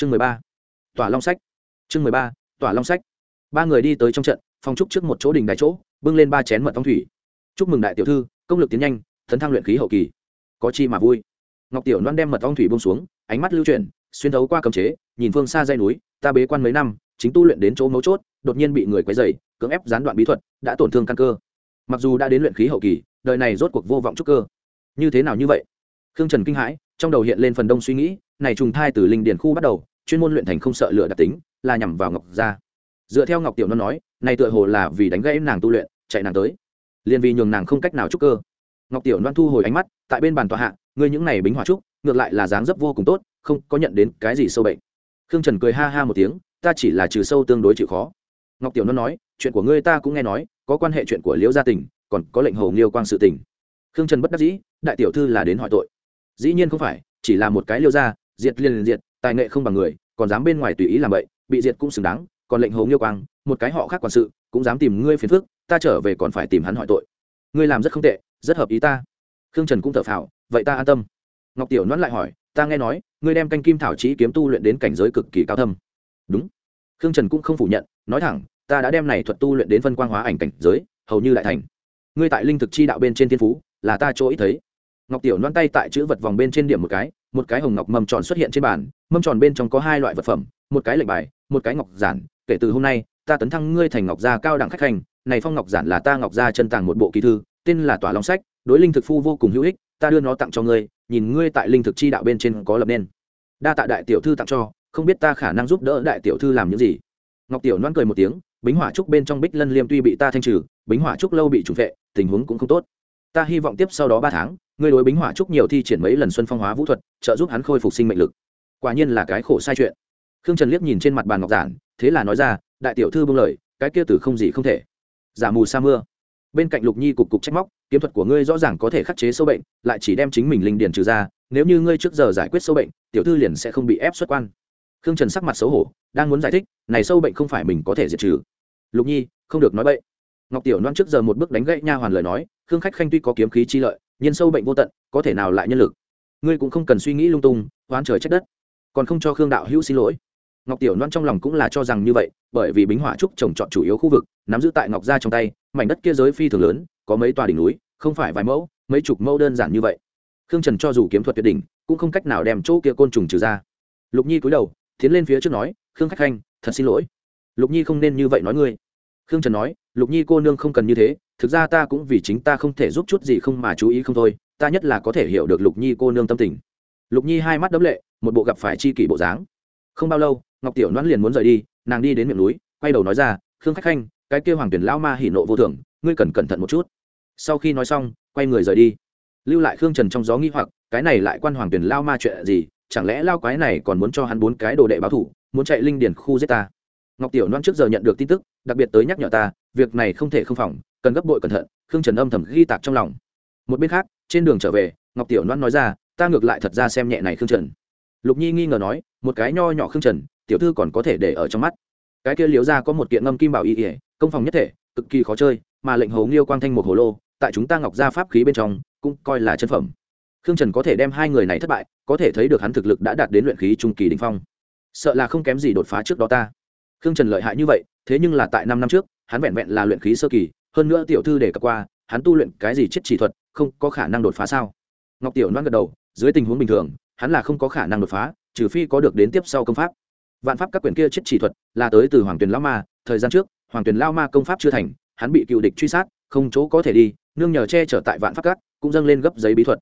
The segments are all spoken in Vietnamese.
chương mười ba. Tỏa long sách. Chương mười ba, tỏa long sách. Ba người đi tới trong trận, phong trúc trước một chỗ đình đại chỗ, bưng lên ba chén mật phong thủy. Chúc mừng đại tiểu thư, công lực tiến nhanh thấn thăng luyện khí hậu kỳ. Có chi mà vui. Ngọc tiểu loan đem mật phong thủy bông xuống, ánh mắt lưu chuyển, xuyên thấu qua cầm chế, nhìn phương xa dây núi, ta bế quan mấy năm, chính tu luyện đến chỗ mấu chốt, đột nhiên bị người quấy dày cưỡng ép gián đoạn bí thuật, đã tổn thương căn cơ. Mặc dù đã đến luyện khí hậu kỳ, đời này rốt cuộc vô vọng trúc cơ. Như thế nào như vậy? Khương trần kinh hãi, trong đầu hiện lên phần đông suy nghĩ này trùng thai từ linh điền khu bắt đầu, chuyên môn luyện thành không sợ lửa đặc tính, là nhằm vào ngọc gia. Dựa theo ngọc tiểu non nói, này tựa hồ là vì đánh gãy nàng tu luyện, chạy nàng tới. Liền vì nhường nàng không cách nào trúc cơ. Ngọc tiểu non thu hồi ánh mắt, tại bên bàn tòa hạ, ngươi những này bính hỏa trúc, ngược lại là dáng dấp vô cùng tốt, không có nhận đến cái gì sâu bệnh. Khương trần cười ha ha một tiếng, ta chỉ là trừ sâu tương đối chịu khó. Ngọc tiểu non nói, chuyện của ngươi ta cũng nghe nói, có quan hệ chuyện của liễu gia tình, còn có lệnh hồ nghiêu quang sự tình. Khương trần bất đắc dĩ, đại tiểu thư là đến hỏi tội. Dĩ nhiên không phải, chỉ là một cái liêu gia diệt liền liền diệt, tài nghệ không bằng người, còn dám bên ngoài tùy ý làm vậy bị diệt cũng xứng đáng, còn lệnh hồ nghiêu quang, một cái họ khác quản sự, cũng dám tìm ngươi phiền phức, ta trở về còn phải tìm hắn hỏi tội. Ngươi làm rất không tệ, rất hợp ý ta. Khương trần cũng thở phào, vậy ta an tâm. Ngọc tiểu noãn lại hỏi, ta nghe nói, ngươi đem canh kim thảo trí kiếm tu luyện đến cảnh giới cực kỳ cao thâm. Đúng. Khương trần cũng không phủ nhận, nói thẳng, ta đã đem này thuật tu luyện đến phân quang hóa ảnh cảnh giới, hầu như lại thành. Ngươi tại linh thực chi đạo bên trên thiên phú, là ta chỗ ít thấy. Ngọc tiểu loan tay tại chữ vật vòng bên trên điểm một cái một cái hồng ngọc mâm tròn xuất hiện trên bàn, mâm tròn bên trong có hai loại vật phẩm, một cái lệnh bài, một cái ngọc giản. Kể từ hôm nay, ta tấn thăng ngươi thành ngọc gia cao đẳng khách hành. Này phong ngọc giản là ta ngọc gia chân tàng một bộ kỳ thư, tên là tỏa long sách, đối linh thực phu vô cùng hữu ích, ta đưa nó tặng cho ngươi, nhìn ngươi tại linh thực chi đạo bên trên có lập nên. Đa tạ đại tiểu thư tặng cho, không biết ta khả năng giúp đỡ đại tiểu thư làm những gì. Ngọc tiểu noan cười một tiếng, bính hỏa trúc bên trong bích lân liêm tuy bị ta thanh trừ, bính hỏa trúc lâu bị trùng vệ, tình huống cũng không tốt. Ta hy vọng tiếp sau đó ba tháng ngươi đối bính hỏa trúc nhiều thi triển mấy lần xuân phong hóa vũ thuật, trợ giúp hắn khôi phục sinh mệnh lực. Quả nhiên là cái khổ sai chuyện. Khương trần liếc nhìn trên mặt bàn ngọc giản, thế là nói ra, đại tiểu thư bưng lời, cái kia tử không gì không thể. Giả mù sa mưa. Bên cạnh lục nhi cục cục trách móc, kiếm thuật của ngươi rõ ràng có thể khắc chế sâu bệnh, lại chỉ đem chính mình linh điền trừ ra, nếu như ngươi trước giờ giải quyết sâu bệnh, tiểu thư liền sẽ không bị ép xuất quan. Khương trần sắc mặt xấu hổ, đang muốn giải thích, này sâu bệnh không phải mình có thể diệt trừ. Lục nhi, không được nói bậy. Ngọc tiểu loan trước giờ một bước đánh gãy nha hoàn lời nói, khương khách khanh tuy có kiếm khí chi lợi nhân sâu bệnh vô tận, có thể nào lại nhân lực? Ngươi cũng không cần suy nghĩ lung tung oán trời trách đất. Còn không cho khương đạo hữu xin lỗi. Ngọc tiểu loan trong lòng cũng là cho rằng như vậy, bởi vì bính hỏa trúc trồng trọt chủ yếu khu vực, nắm giữ tại ngọc gia trong tay, mảnh đất kia giới phi thường lớn, có mấy tòa đỉnh núi, không phải vài mẫu, mấy chục mẫu đơn giản như vậy. Khương trần cho dù kiếm thuật tuyệt đỉnh, cũng không cách nào đem chỗ kia côn trùng trừ ra. Lục nhi cúi đầu, tiến lên phía trước nói, khương khách khanh, thật xin lỗi. Lục nhi không nên như vậy nói ngươi. Khương trần nói, lục nhi cô nương không cần như thế thực ra ta cũng vì chính ta không thể giúp chút gì không mà chú ý không thôi, ta nhất là có thể hiểu được lục nhi cô nương tâm tình. Lục nhi hai mắt đấm lệ, một bộ gặp phải chi kỷ bộ dáng. Không bao lâu, ngọc tiểu noan liền muốn rời đi, nàng đi đến miệng núi, quay đầu nói ra, khương khách khanh, cái kêu hoàng tuyển lao ma hỉ nộ vô thường, ngươi cần cẩn thận một chút. Sau khi nói xong, quay người rời đi. Lưu lại khương trần trong gió nghi hoặc, cái này lại quan hoàng tuyển lao ma chuyện gì, chẳng lẽ lao quái này còn muốn cho hắn bốn cái đồ đệ báo thủ, muốn chạy linh điển khu giết ta? Ngọc tiểu noan trước giờ nhận được tin tức, đặc biệt tới nhắc nhở ta, việc này không thể không phòng cần gấp bội cẩn thận, khương trần âm thầm ghi tạc trong lòng. Một bên khác, trên đường trở về, ngọc tiểu loan nói ra, ta ngược lại thật ra xem nhẹ này khương trần. Lục nhi nghi ngờ nói, một cái nho nhỏ khương trần, tiểu thư còn có thể để ở trong mắt. Cái kia liếu ra có một kiện ngâm kim bảo y ỉa công phòng nhất thể, cực kỳ khó chơi, mà lệnh hầu nghiêu quang thanh một hồ lô, tại chúng ta ngọc gia pháp khí bên trong, cũng coi là chân phẩm. Khương trần có thể đem hai người này thất bại, có thể thấy được hắn thực lực đã đạt đến luyện khí trung kỳ đình phong. Sợ là không kém gì đột phá trước đó ta. Khương trần lợi hại như vậy, thế nhưng là tại năm năm trước, hắn vẹn vẹn là luyện khí sơ kỳ hơn nữa tiểu thư để cập qua, hắn tu luyện cái gì chết chỉ thuật, không có khả năng đột phá sao? Ngọc tiểu loan gật đầu, dưới tình huống bình thường, hắn là không có khả năng đột phá, trừ phi có được đến tiếp sau công pháp. Vạn pháp các quyển kia chết chỉ thuật, là tới từ hoàng tuyền lao ma, thời gian trước, hoàng tuyền lao ma công pháp chưa thành, hắn bị cựu địch truy sát, không chỗ có thể đi, nương nhờ che chở tại vạn pháp các, cũng dâng lên gấp giấy bí thuật.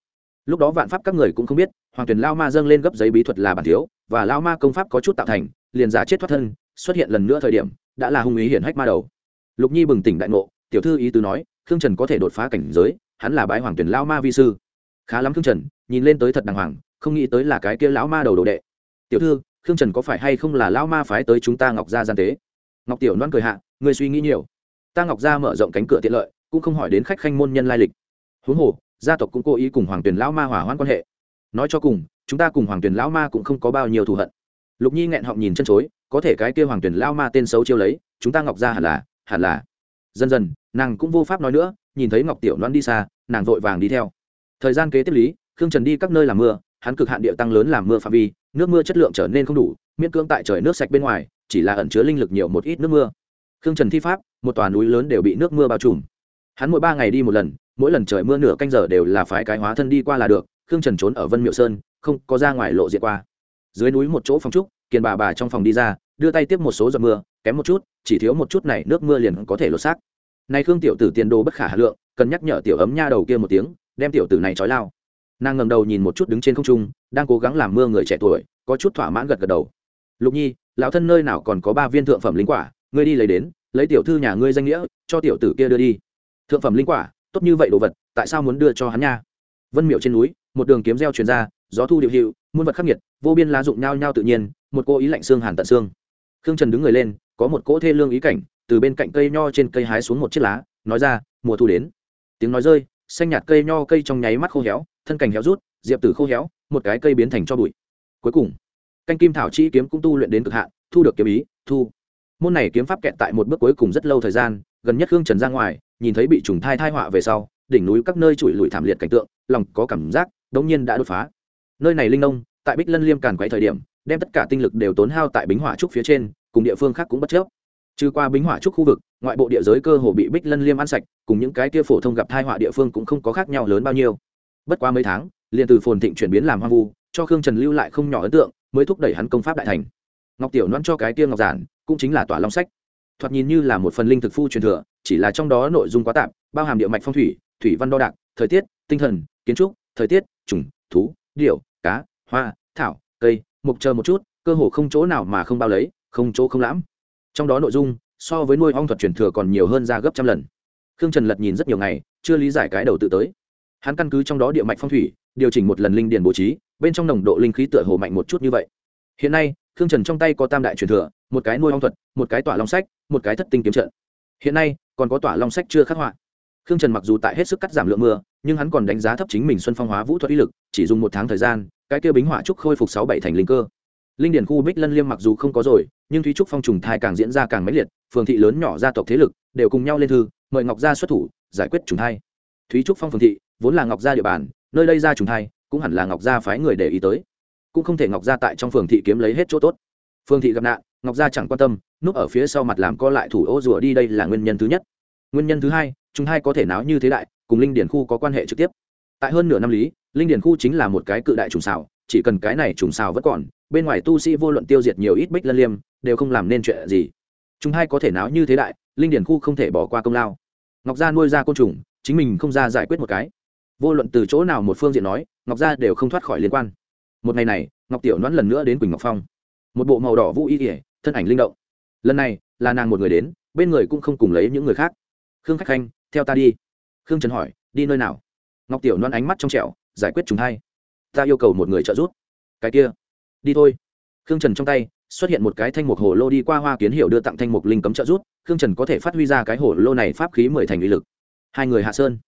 Lúc đó vạn pháp các người cũng không biết, hoàng tuyền lao ma dâng lên gấp giấy bí thuật là bản thiếu, và lao ma công pháp có chút tạo thành, liền giả chết thoát thân, xuất hiện lần nữa thời điểm, đã là hung ý hiển hách ma đầu. Lục nhi bừng tỉnh đại ngộ tiểu thư ý tứ nói, khương trần có thể đột phá cảnh giới, hắn là bái hoàng tuyển lao ma vi sư. Khá lắm khương trần, nhìn lên tới thật đàng hoàng, không nghĩ tới là cái kia lão ma đầu đồ đệ. Tiểu thư, khương trần có phải hay không là lão ma phái tới chúng ta ngọc gia gian tế? Ngọc tiểu loan cười hạ người suy nghĩ nhiều. Ta ngọc gia mở rộng cánh cửa tiện lợi, cũng không hỏi đến khách khanh môn nhân lai lịch. Huống hồ, gia tộc cũng cố ý cùng hoàng tuyển lão ma hỏa hoãn quan hệ. Nói cho cùng, chúng ta cùng hoàng tuyển lão ma cũng không có bao nhiêu thù hận. Lục nhi nghẹn họng nhìn chân chối, có thể cái kia hoàng tuyển lao ma tên xấu chiêu lấy, chúng ta ngọc gia hẳn là hẳn là. Dần dần nàng cũng vô pháp nói nữa, nhìn thấy ngọc tiểu loan đi xa, nàng vội vàng đi theo. Thời gian kế tiếp lý, khương trần đi các nơi làm mưa, hắn cực hạn địa tăng lớn làm mưa phạm vi, nước mưa chất lượng trở nên không đủ, miễn cưỡng tại trời nước sạch bên ngoài, chỉ là ẩn chứa linh lực nhiều một ít nước mưa. Khương trần thi pháp, một tòa núi lớn đều bị nước mưa bao trùm. Hắn mỗi ba ngày đi một lần, mỗi lần trời mưa nửa canh giờ đều là phái cái hóa thân đi qua là được, khương trần trốn ở vân miệu sơn, không có ra ngoài lộ diện qua. Dưới núi một chỗ phòng trúc, kiền bà bà trong phòng đi ra, đưa tay tiếp một số giọt mưa, kém một chút, chỉ thiếu một chút này nước mưa liền có thể lột xác này khương tiểu tử tiền đồ bất khả hà lượng, cần nhắc nhở tiểu ấm nha đầu kia một tiếng, đem tiểu tử này trói lao. Nàng ngầm đầu nhìn một chút đứng trên không trung, đang cố gắng làm mưa người trẻ tuổi, có chút thỏa mãn gật gật đầu. Lục nhi, lão thân nơi nào còn có ba viên thượng phẩm linh quả, ngươi đi lấy đến, lấy tiểu thư nhà ngươi danh nghĩa, cho tiểu tử kia đưa đi. Thượng phẩm linh quả, tốt như vậy đồ vật, tại sao muốn đưa cho hắn nha? Vân miệu trên núi, một đường kiếm gieo truyền ra, gió thu điệu hiệu, muôn vật khắc nghiệt, vô biên lá dụng nhao nhao tự nhiên, một cô ý lạnh xương hàn tận xương. Khương trần đứng người lên có một cỗ thê lương ý cảnh, từ bên cạnh cây nho trên cây hái xuống một chiếc lá, nói ra, mùa thu đến. Tiếng nói rơi, xanh nhạt cây nho cây trong nháy mắt khô héo, thân cành héo rút, diệp tử khô héo, một cái cây biến thành cho bụi. Cuối cùng, canh kim thảo chi kiếm cũng tu luyện đến cực hạn, thu được kiếm ý, thu. Môn này kiếm pháp kẹt tại một bước cuối cùng rất lâu thời gian, gần nhất hương trần ra ngoài, nhìn thấy bị trùng thai thai họa về sau, đỉnh núi các nơi trụi lùi thảm liệt cảnh tượng, lòng có cảm giác đống nhiên đã đột phá. Nơi này linh nông, tại bích lân liêm càn quấy thời điểm, đem tất cả tinh lực đều tốn hao tại bính hỏa trúc phía trên cùng địa phương khác cũng bất chấp. Trừ qua bính hỏa trúc khu vực, ngoại bộ địa giới cơ hồ bị bích lân liêm ăn sạch, cùng những cái kia phổ thông gặp thai họa địa phương cũng không có khác nhau lớn bao nhiêu. Bất qua mấy tháng, liền từ phồn thịnh chuyển biến làm hoang vu, cho khương trần lưu lại không nhỏ ấn tượng, mới thúc đẩy hắn công pháp đại thành. Ngọc tiểu loan cho cái kia ngọc giản, cũng chính là tỏa long sách. Thoạt nhìn như là một phần linh thực phu truyền thừa, chỉ là trong đó nội dung quá tạp, bao hàm địa mạch phong thủy thủy văn đo đạc, thời tiết, tinh thần, kiến trúc, thời tiết, trùng, thú điệu cá, hoa, thảo, cây mục chờ một chút, cơ hồ không chỗ nào mà không bao lấy không chỗ không lãm. Trong đó nội dung, so với nuôi ong thuật truyền thừa còn nhiều hơn ra gấp trăm lần. Khương trần lật nhìn rất nhiều ngày, chưa lý giải cái đầu tự tới. Hắn căn cứ trong đó địa mạch phong thủy, điều chỉnh một lần linh điền bố trí, bên trong nồng độ linh khí tựa hồ mạnh một chút như vậy. Hiện nay, khương trần trong tay có tam đại truyền thừa, một cái nuôi ong thuật, một cái tỏa long sách, một cái thất tinh kiếm trận. Hiện nay, còn có tỏa long sách chưa khắc họa. Khương trần mặc dù tại hết sức cắt giảm lượng mưa, nhưng hắn còn đánh giá thấp chính mình xuân phong hóa vũ thuật uy lực, chỉ dùng một tháng thời gian, cái kia bính họa trúc khôi phục sáu bảy thành linh cơ linh điển khu bích lân liêm mặc dù không có rồi, nhưng thúy trúc phong trùng thai càng diễn ra càng mãnh liệt, phường thị lớn nhỏ gia tộc thế lực đều cùng nhau lên thư, mời ngọc gia xuất thủ, giải quyết trùng thai. Thúy trúc phong phường thị, vốn là ngọc gia địa bàn, nơi đây ra trùng thai, cũng hẳn là ngọc gia phái người để ý tới. Cũng không thể ngọc gia tại trong phường thị kiếm lấy hết chỗ tốt. Phường thị gặp nạn, ngọc gia chẳng quan tâm, núp ở phía sau mặt làm co lại thủ ô rùa đi đây là nguyên nhân thứ nhất. Nguyên nhân thứ hai chúng hai có thể náo như thế đại, cùng linh điển khu có quan hệ trực tiếp. Tại hơn nửa năm lý, linh điển khu chính là một cái cự đại trùng xào, chỉ cần cái này trùng xào vẫn còn bên ngoài tu sĩ vô luận tiêu diệt nhiều ít bích lân liêm, đều không làm nên chuyện gì. Chúng hai có thể náo như thế đại, linh điển khu không thể bỏ qua công lao. Ngọc gia nuôi ra côn trùng, chính mình không ra giải quyết một cái. Vô luận từ chỗ nào một phương diện nói, ngọc gia đều không thoát khỏi liên quan. Một ngày này, ngọc tiểu đoán lần nữa đến quỳnh ngọc phong. Một bộ màu đỏ vũ y kỉa thân ảnh linh động. Lần này, là nàng một người đến, bên người cũng không cùng lấy những người khác. Khương khách khanh, theo ta đi. Khương trần hỏi, đi nơi nào? Ngọc tiểu đoán ánh mắt trong trẻo, giải quyết chúng hay ta yêu cầu một người trợ giúp. Cái kia đi thôi. Khương trần trong tay xuất hiện một cái thanh mục hồ lô đi qua hoa kiến hiệu đưa tặng thanh mục linh cấm trợ rút. khương trần có thể phát huy ra cái hồ lô này pháp khí mười thành uy lực. Hai người hạ sơn.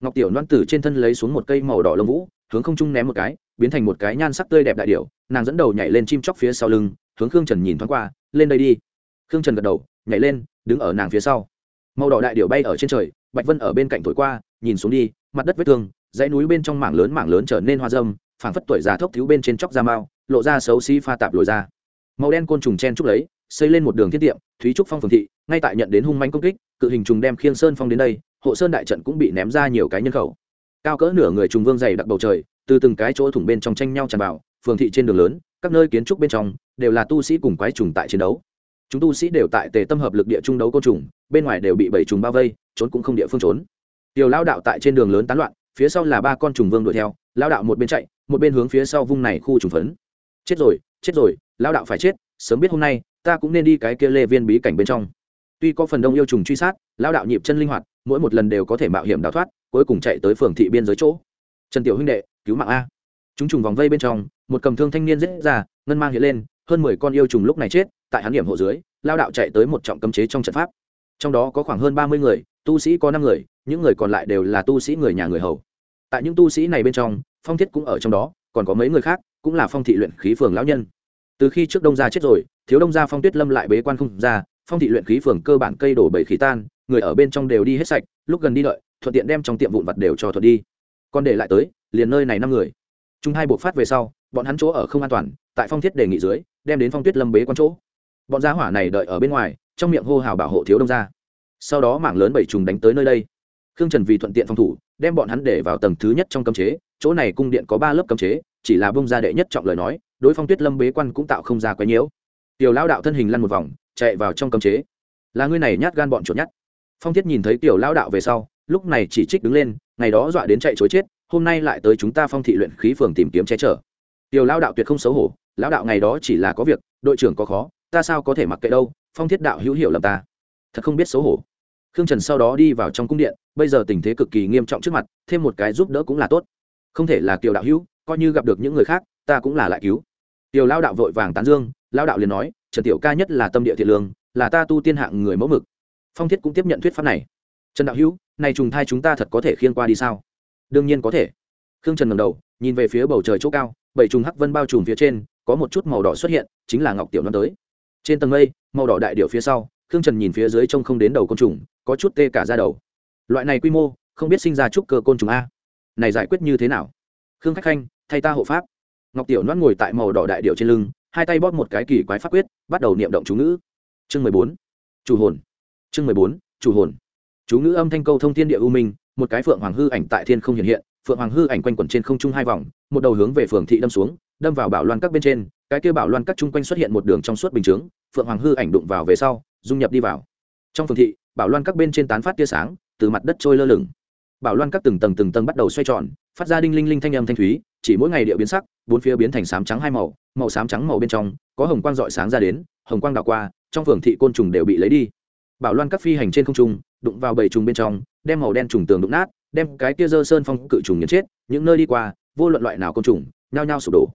Ngọc tiểu loan tử trên thân lấy xuống một cây màu đỏ lông vũ, hướng không trung ném một cái, biến thành một cái nhan sắc tươi đẹp đại điệu nàng dẫn đầu nhảy lên chim chóc phía sau lưng, hướng khương trần nhìn thoáng qua, lên đây đi. Khương trần gật đầu, nhảy lên, đứng ở nàng phía sau. Màu đỏ đại điệu bay ở trên trời, bạch vân ở bên cạnh thổi qua, nhìn xuống đi, mặt đất vết thương, dãy núi bên trong mảng lớn mảng lớn trở nên hoa dâm phảng phất tuổi già thốc thiếu bên trên chóc da mao lộ ra xấu xí pha tạp lồi ra. Màu đen côn trùng chen trúc lấy, xây lên một đường thiên tiệm, thúy trúc phong phường thị, ngay tại nhận đến hung manh công kích, cự hình trùng đem khiên sơn phong đến đây, hộ sơn đại trận cũng bị ném ra nhiều cái nhân khẩu. Cao cỡ nửa người trùng vương dày đặc bầu trời, từ từng cái chỗ thủng bên trong tranh nhau tràn vào, phường thị trên đường lớn, các nơi kiến trúc bên trong, đều là tu sĩ cùng quái trùng tại chiến đấu. Chúng tu sĩ đều tại tề tâm hợp lực địa trung đấu côn trùng, bên ngoài đều bị bảy trùng bao vây, trốn cũng không địa phương trốn. Tiểu lao đạo tại trên đường lớn tán loạn, phía sau là ba con trùng vương đuổi theo lao đạo một bên chạy, một bên hướng phía sau vung này khu trùng phấn chết rồi chết rồi lao đạo phải chết, sớm biết hôm nay, ta cũng nên đi cái kia lê viên bí cảnh bên trong. Tuy có phần đông yêu trùng truy sát lao đạo nhịp chân linh hoạt, mỗi một lần đều có thể mạo hiểm đào thoát, cuối cùng chạy tới phường thị biên giới chỗ. Trần tiểu huynh đệ, cứu mạng a. Chúng trùng vòng vây bên trong, một cầm thương thanh niên dễ ra, ngân mang hiện lên, hơn mười con yêu trùng lúc này chết, tại hắn điểm hộ dưới lao đạo chạy tới một trọng cấm chế trong trận pháp. Trong đó có khoảng hơn ba mươi người, tu sĩ có năm người, những người còn lại đều là tu sĩ người nhà người hầu. Tại những tu sĩ này bên trong, phong thiết cũng ở trong đó, còn có mấy người khác cũng là phong thị luyện khí phường lão nhân. Từ khi trước đông gia chết rồi, thiếu đông gia phong tuyết lâm lại bế quan không ra, phong thị luyện khí phường cơ bản cây đổ bầy khí tan, người ở bên trong đều đi hết sạch, lúc gần đi đợi, thuận tiện đem trong tiệm vụn vặt đều cho thuận đi. Còn để lại tới, liền nơi này năm người. Chúng hai buộc phát về sau, bọn hắn chỗ ở không an toàn, tại phong thiết đề nghị dưới, đem đến phong tuyết lâm bế quan chỗ. Bọn giá hỏa này đợi ở bên ngoài, trong miệng hô hào bảo hộ thiếu đông gia. Sau đó mảng lớn bảy trùng đánh tới nơi đây. Khương trần vì thuận tiện phòng thủ, đem bọn hắn để vào tầng thứ nhất trong cấm chế, chỗ này cung điện có ba lớp cấm chế chỉ là bông ra đệ nhất trọng lời nói, đối phong tuyết lâm bế quan cũng tạo không ra quấy nhiễu. Tiểu lao đạo thân hình lăn một vòng, chạy vào trong cấm chế. Là ngươi này nhát gan bọn chuột nhát. Phong thiết nhìn thấy tiểu lao đạo về sau, lúc này chỉ trích đứng lên, ngày đó dọa đến chạy chối chết, hôm nay lại tới chúng ta phong thị luyện khí phường tìm kiếm che chở. Tiểu lao đạo tuyệt không xấu hổ, lão đạo ngày đó chỉ là có việc, đội trưởng có khó, ta sao có thể mặc kệ đâu, phong thiết đạo hữu hiểu lầm ta. Thật không biết xấu hổ. Khương trần sau đó đi vào trong cung điện, bây giờ tình thế cực kỳ nghiêm trọng trước mặt, thêm một cái giúp đỡ cũng là tốt. Không thể là kiều đạo hữu coi như gặp được những người khác, ta cũng là lại cứu. Tiểu lao đạo vội vàng tán dương lao đạo liền nói, trần tiểu ca nhất là tâm địa thiện lương, là ta tu tiên hạng người mẫu mực. Phong thiết cũng tiếp nhận thuyết pháp này. Trần đạo hữu, này trùng thai chúng ta thật có thể khiên qua đi sao? Đương nhiên có thể. Khương trần ngầm đầu, nhìn về phía bầu trời chỗ cao, bảy trùng hắc vân bao trùm phía trên, có một chút màu đỏ xuất hiện, chính là ngọc tiểu non tới. Trên tầng mây, màu đỏ đại điệu phía sau, khương trần nhìn phía dưới trông không đến đầu côn trùng, có chút tê cả ra đầu. Loại này quy mô, không biết sinh ra trúc cơ côn trùng a. Này giải quyết như thế nào? Khương khách khanh thay ta hộ pháp. Ngọc tiểu loan ngồi tại màu đỏ đại điệu trên lưng, hai tay bóp một cái kỳ quái pháp quyết, bắt đầu niệm động chú ngữ. Chương mười bốn. Chủ hồn. Chương mười bốn. Chủ hồn. Chú ngữ âm thanh câu thông thiên địa u minh, một cái phượng hoàng hư ảnh tại thiên không hiện hiện, phượng hoàng hư ảnh quanh quẩn trên không trung hai vòng, một đầu hướng về phường thị đâm xuống, đâm vào bảo loan các bên trên, cái kia bảo loan các chung quanh xuất hiện một đường trong suốt bình chướng, phượng hoàng hư ảnh đụng vào về sau, dung nhập đi vào. Trong phường thị, bảo loan các bên trên tán phát tia sáng, từ mặt đất trôi lơ lửng. Bảo loan các từng tầng từng tầng bắt đầu xoay tròn, phát ra đinh linh linh thanh âm thanh thúy chỉ mỗi ngày địa biến sắc, bốn phía biến thành sám trắng hai màu màu xám trắng màu bên trong, có hồng quang dọi sáng ra đến, hồng quang đảo qua, trong phường thị côn trùng đều bị lấy đi. Bảo loan các phi hành trên không trung, đụng vào bầy trùng bên trong, đem màu đen trùng tường đụng nát, đem cái kia dơ sơn phong cự trùng nhấn chết, những nơi đi qua, vô luận loại nào côn trùng, nhao nhao sụp đổ.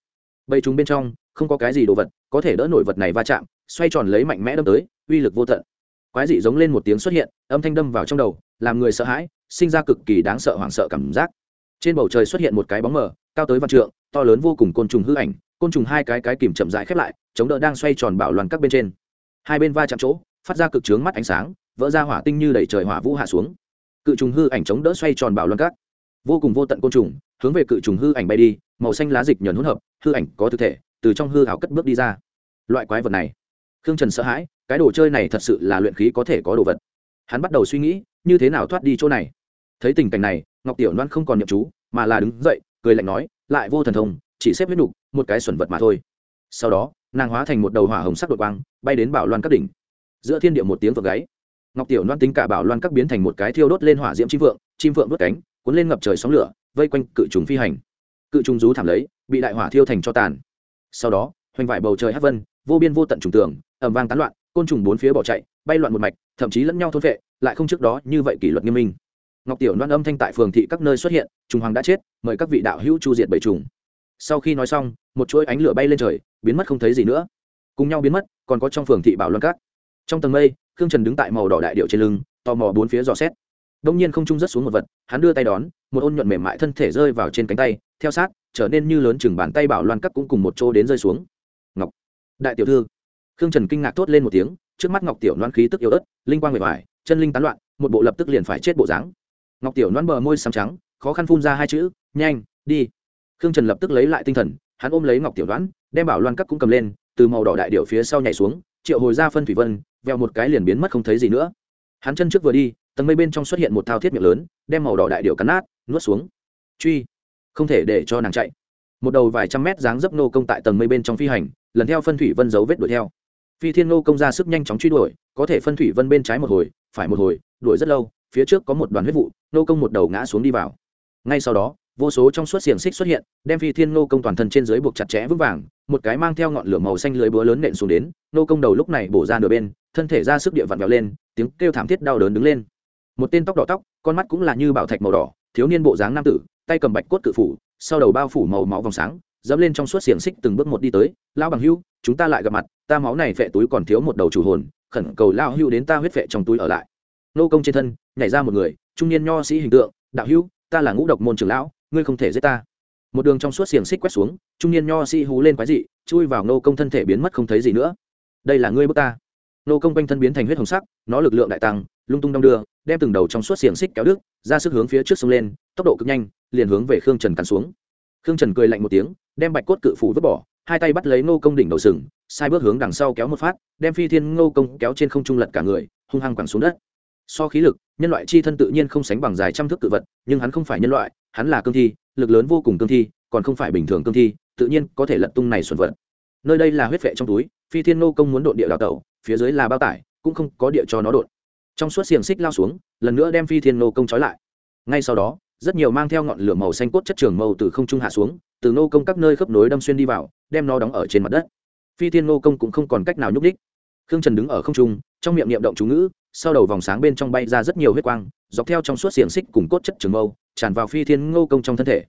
Bầy trùng bên trong, không có cái gì đồ vật, có thể đỡ nổi vật này va chạm, xoay tròn lấy mạnh mẽ đâm tới, uy lực vô tận. Quái dị giống lên một tiếng xuất hiện, âm thanh đâm vào trong đầu, làm người sợ hãi, sinh ra cực kỳ đáng sợ hoảng sợ cảm giác trên bầu trời xuất hiện một cái bóng mờ, cao tới vạn trượng, to lớn vô cùng côn trùng hư ảnh, côn trùng hai cái cái kìm chậm rãi khép lại, chống đỡ đang xoay tròn bảo loàn các bên trên. Hai bên va chạm chỗ, phát ra cực trướng mắt ánh sáng, vỡ ra hỏa tinh như đẩy trời hỏa vũ hạ xuống. Cự trùng hư ảnh chống đỡ xoay tròn bảo loan các. Vô cùng vô tận côn trùng, hướng về cự trùng hư ảnh bay đi, màu xanh lá dịch nhờn hỗn hợp, hư ảnh có thực thể, từ trong hư hào cất bước đi ra. Loại quái vật này, khương trần sợ hãi, cái đồ chơi này thật sự là luyện khí có thể có đồ vật. Hắn bắt đầu suy nghĩ, như thế nào thoát đi chỗ này? Thấy tình cảnh này, ngọc tiểu loan không còn nhậm chú, mà là đứng dậy, cười lạnh nói, lại vô thần thông, chỉ xếp huyết nục một cái xuẩn vật mà thôi. Sau đó, nàng hóa thành một đầu hỏa hồng sắc đội quang, bay đến bảo loan các đỉnh. Giữa thiên địa một tiếng vượt gáy, ngọc tiểu loan tính cả bảo loan các biến thành một cái thiêu đốt lên hỏa diễm chim vượng chim vượng đốt cánh, cuốn lên ngập trời sóng lửa, vây quanh cự trùng phi hành. Cự trùng rú thảm lấy, bị đại hỏa thiêu thành cho tàn. Sau đó, hoành vải bầu trời hát vân, vô biên vô tận trùng tường ẩm vang tán loạn, côn trùng bốn phía bỏ chạy, bay loạn một mạch, thậm chí lẫn nhau thôn vệ lại không trước đó như vậy kỷ luật nghiêm minh ngọc tiểu loan âm thanh tại phường thị các nơi xuất hiện, trùng hoàng đã chết, mời các vị đạo hữu chu diệt bảy trùng. Sau khi nói xong, một chuỗi ánh lửa bay lên trời, biến mất không thấy gì nữa. Cùng nhau biến mất, còn có trong phường thị bảo loan cát. trong tầng mây, khương trần đứng tại màu đỏ đại điệu trên lưng, tò mò bốn phía dò xét. Đông nhiên không trung rất xuống một vật, hắn đưa tay đón, một ôn nhuận mềm mại thân thể rơi vào trên cánh tay, theo sát, trở nên như lớn chừng bàn tay bảo loan cắt cũng cùng một chỗ đến rơi xuống. Ngọc, đại tiểu thư. Khương trần kinh ngạc thốt lên một tiếng, trước mắt ngọc tiểu loan khí tức yếu ớt, linh quang mệt mỏi chân linh tán loạn, một bộ lập tức liền phải chết bộ dáng ngọc tiểu loan bờ môi xám trắng, khó khăn phun ra hai chữ, nhanh, đi. Khương trần lập tức lấy lại tinh thần, hắn ôm lấy ngọc tiểu đoán đem bảo loan cắt cũng cầm lên, từ màu đỏ đại điệu phía sau nhảy xuống, triệu hồi ra phân thủy vân veo một cái liền biến mất không thấy gì nữa. Hắn chân trước vừa đi, tầng mây bên trong xuất hiện một thao thiết miệng lớn, đem màu đỏ đại điệu cắn nát, nuốt xuống. Truy, không thể để cho nàng chạy. Một đầu vài trăm mét dáng dấp nô công tại tầng mây bên trong phi hành, lần theo phân thủy vân dấu vết đuổi theo. Phi thiên nô công ra sức nhanh chóng truy đuổi, có thể phân thủy vân bên trái một hồi, phải một hồi, đuổi rất lâu phía trước có một đoàn huyết vụ nô công một đầu ngã xuống đi vào. Ngay sau đó, vô số trong suốt xiềng xích xuất hiện, đem phi thiên nô công toàn thân trên dưới buộc chặt chẽ vững vàng, một cái mang theo ngọn lửa màu xanh lưới búa lớn nện xuống đến nô công đầu lúc này bổ ra nửa bên, thân thể ra sức địa vặn vẹo lên, tiếng kêu thảm thiết đau đớn đứng lên. Một tên tóc đỏ tóc, con mắt cũng là như bảo thạch màu đỏ, thiếu niên bộ dáng nam tử, tay cầm bạch cốt cự phủ, sau đầu bao phủ màu máu vòng sáng, dẫm lên trong suốt xiềng xích từng bước một đi tới lao bằng hưu, chúng ta lại gặp mặt, ta máu này phệ túi còn thiếu một đầu chủ hồn, khẩn cầu lao hưu đến ta huyết phệ trong túi ở lại nô công trên thân, nhảy ra một người, trung niên nho sĩ hình tượng, đạo hữu, ta là ngũ độc môn trưởng lão, ngươi không thể giết ta. Một đường trong suốt xiềng xích quét xuống, trung niên nho sĩ hú lên quái dị, chui vào nô công thân thể biến mất không thấy gì nữa. Đây là ngươi bước ta. Nô công quanh thân biến thành huyết hồng sắc, nó lực lượng đại tăng, lung tung đong đưa, đem từng đầu trong suốt xiềng xích kéo đứt, ra sức hướng phía trước sông lên, tốc độ cực nhanh, liền hướng về khương trần cắn xuống. Khương trần cười lạnh một tiếng, đem bạch cốt cự phủ vứt bỏ, hai tay bắt lấy nô công đỉnh đầu sừng, sai bước hướng đằng sau kéo một phát, đem phi thiên ngô công kéo trên không trung lật cả người, hung hăng quẳng xuống đất so khí lực, nhân loại chi thân tự nhiên không sánh bằng dài trăm thước cự vật, nhưng hắn không phải nhân loại, hắn là cương thi, lực lớn vô cùng cương thi, còn không phải bình thường cương thi, tự nhiên có thể lật tung này xuẩn vật. Nơi đây là huyết vệ trong túi, phi thiên nô công muốn đột địa đào tẩu, phía dưới là bao tải, cũng không có địa cho nó đột trong suốt xiềng xích lao xuống, lần nữa đem phi thiên nô công trói lại. Ngay sau đó, rất nhiều mang theo ngọn lửa màu xanh cốt chất trường màu từ không trung hạ xuống, từ nô công các nơi khớp nối đâm xuyên đi vào, đem nó đóng ở trên mặt đất. Phi thiên nô công cũng không còn cách nào nhúc đích khương trần đứng ở không trung, trong miệng niệm động chú ngữ sau đầu vòng sáng bên trong bay ra rất nhiều huyết quang, dọc theo trong suốt xiềng xích cùng cốt chất trường mâu, tràn vào phi thiên ngô công trong thân thể.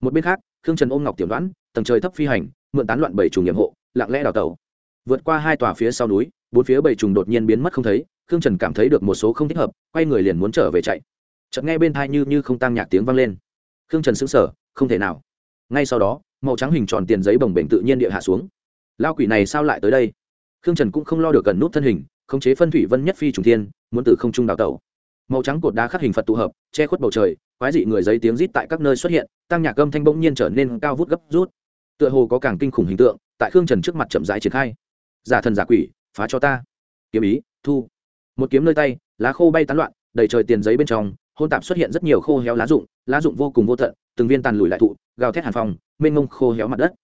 Một bên khác, khương trần ôm ngọc tiểu đoán, tầng trời thấp phi hành, mượn tán loạn bảy trùng nhiệm hộ, lặng lẽ đào tẩu. Vượt qua hai tòa phía sau núi, bốn phía bảy trùng đột nhiên biến mất không thấy, khương trần cảm thấy được một số không thích hợp, quay người liền muốn trở về chạy. Chợt nghe bên thai như như không tăng nhạc tiếng vang lên. Khương trần sững sờ, không thể nào. Ngay sau đó, màu trắng hình tròn tiền giấy bồng bềnh tự nhiên địa hạ xuống. Lao quỷ này sao lại tới đây? Khương trần cũng không lo được gần nút thân hình khống chế phân thủy vân nhất phi trùng thiên, muốn từ không trung đào tẩu. Màu trắng cột đá khắc hình phật tụ hợp, che khuất bầu trời, quái dị người giấy tiếng rít tại các nơi xuất hiện, tăng nhạc âm thanh bỗng nhiên trở nên cao vút gấp rút. Tựa hồ có càng kinh khủng hình tượng, tại khương trần trước mặt chậm rãi triển khai. Giả thần giả quỷ, phá cho ta. Kiếm ý, thu. Một kiếm nơi tay, lá khô bay tán loạn, đầy trời tiền giấy bên trong, hôn tạp xuất hiện rất nhiều khô héo lá rụng lá rụng vô cùng vô tận, từng viên tàn lùi lại thụ, gào thét hàn phòng mênh ngông khô héo mặt đất.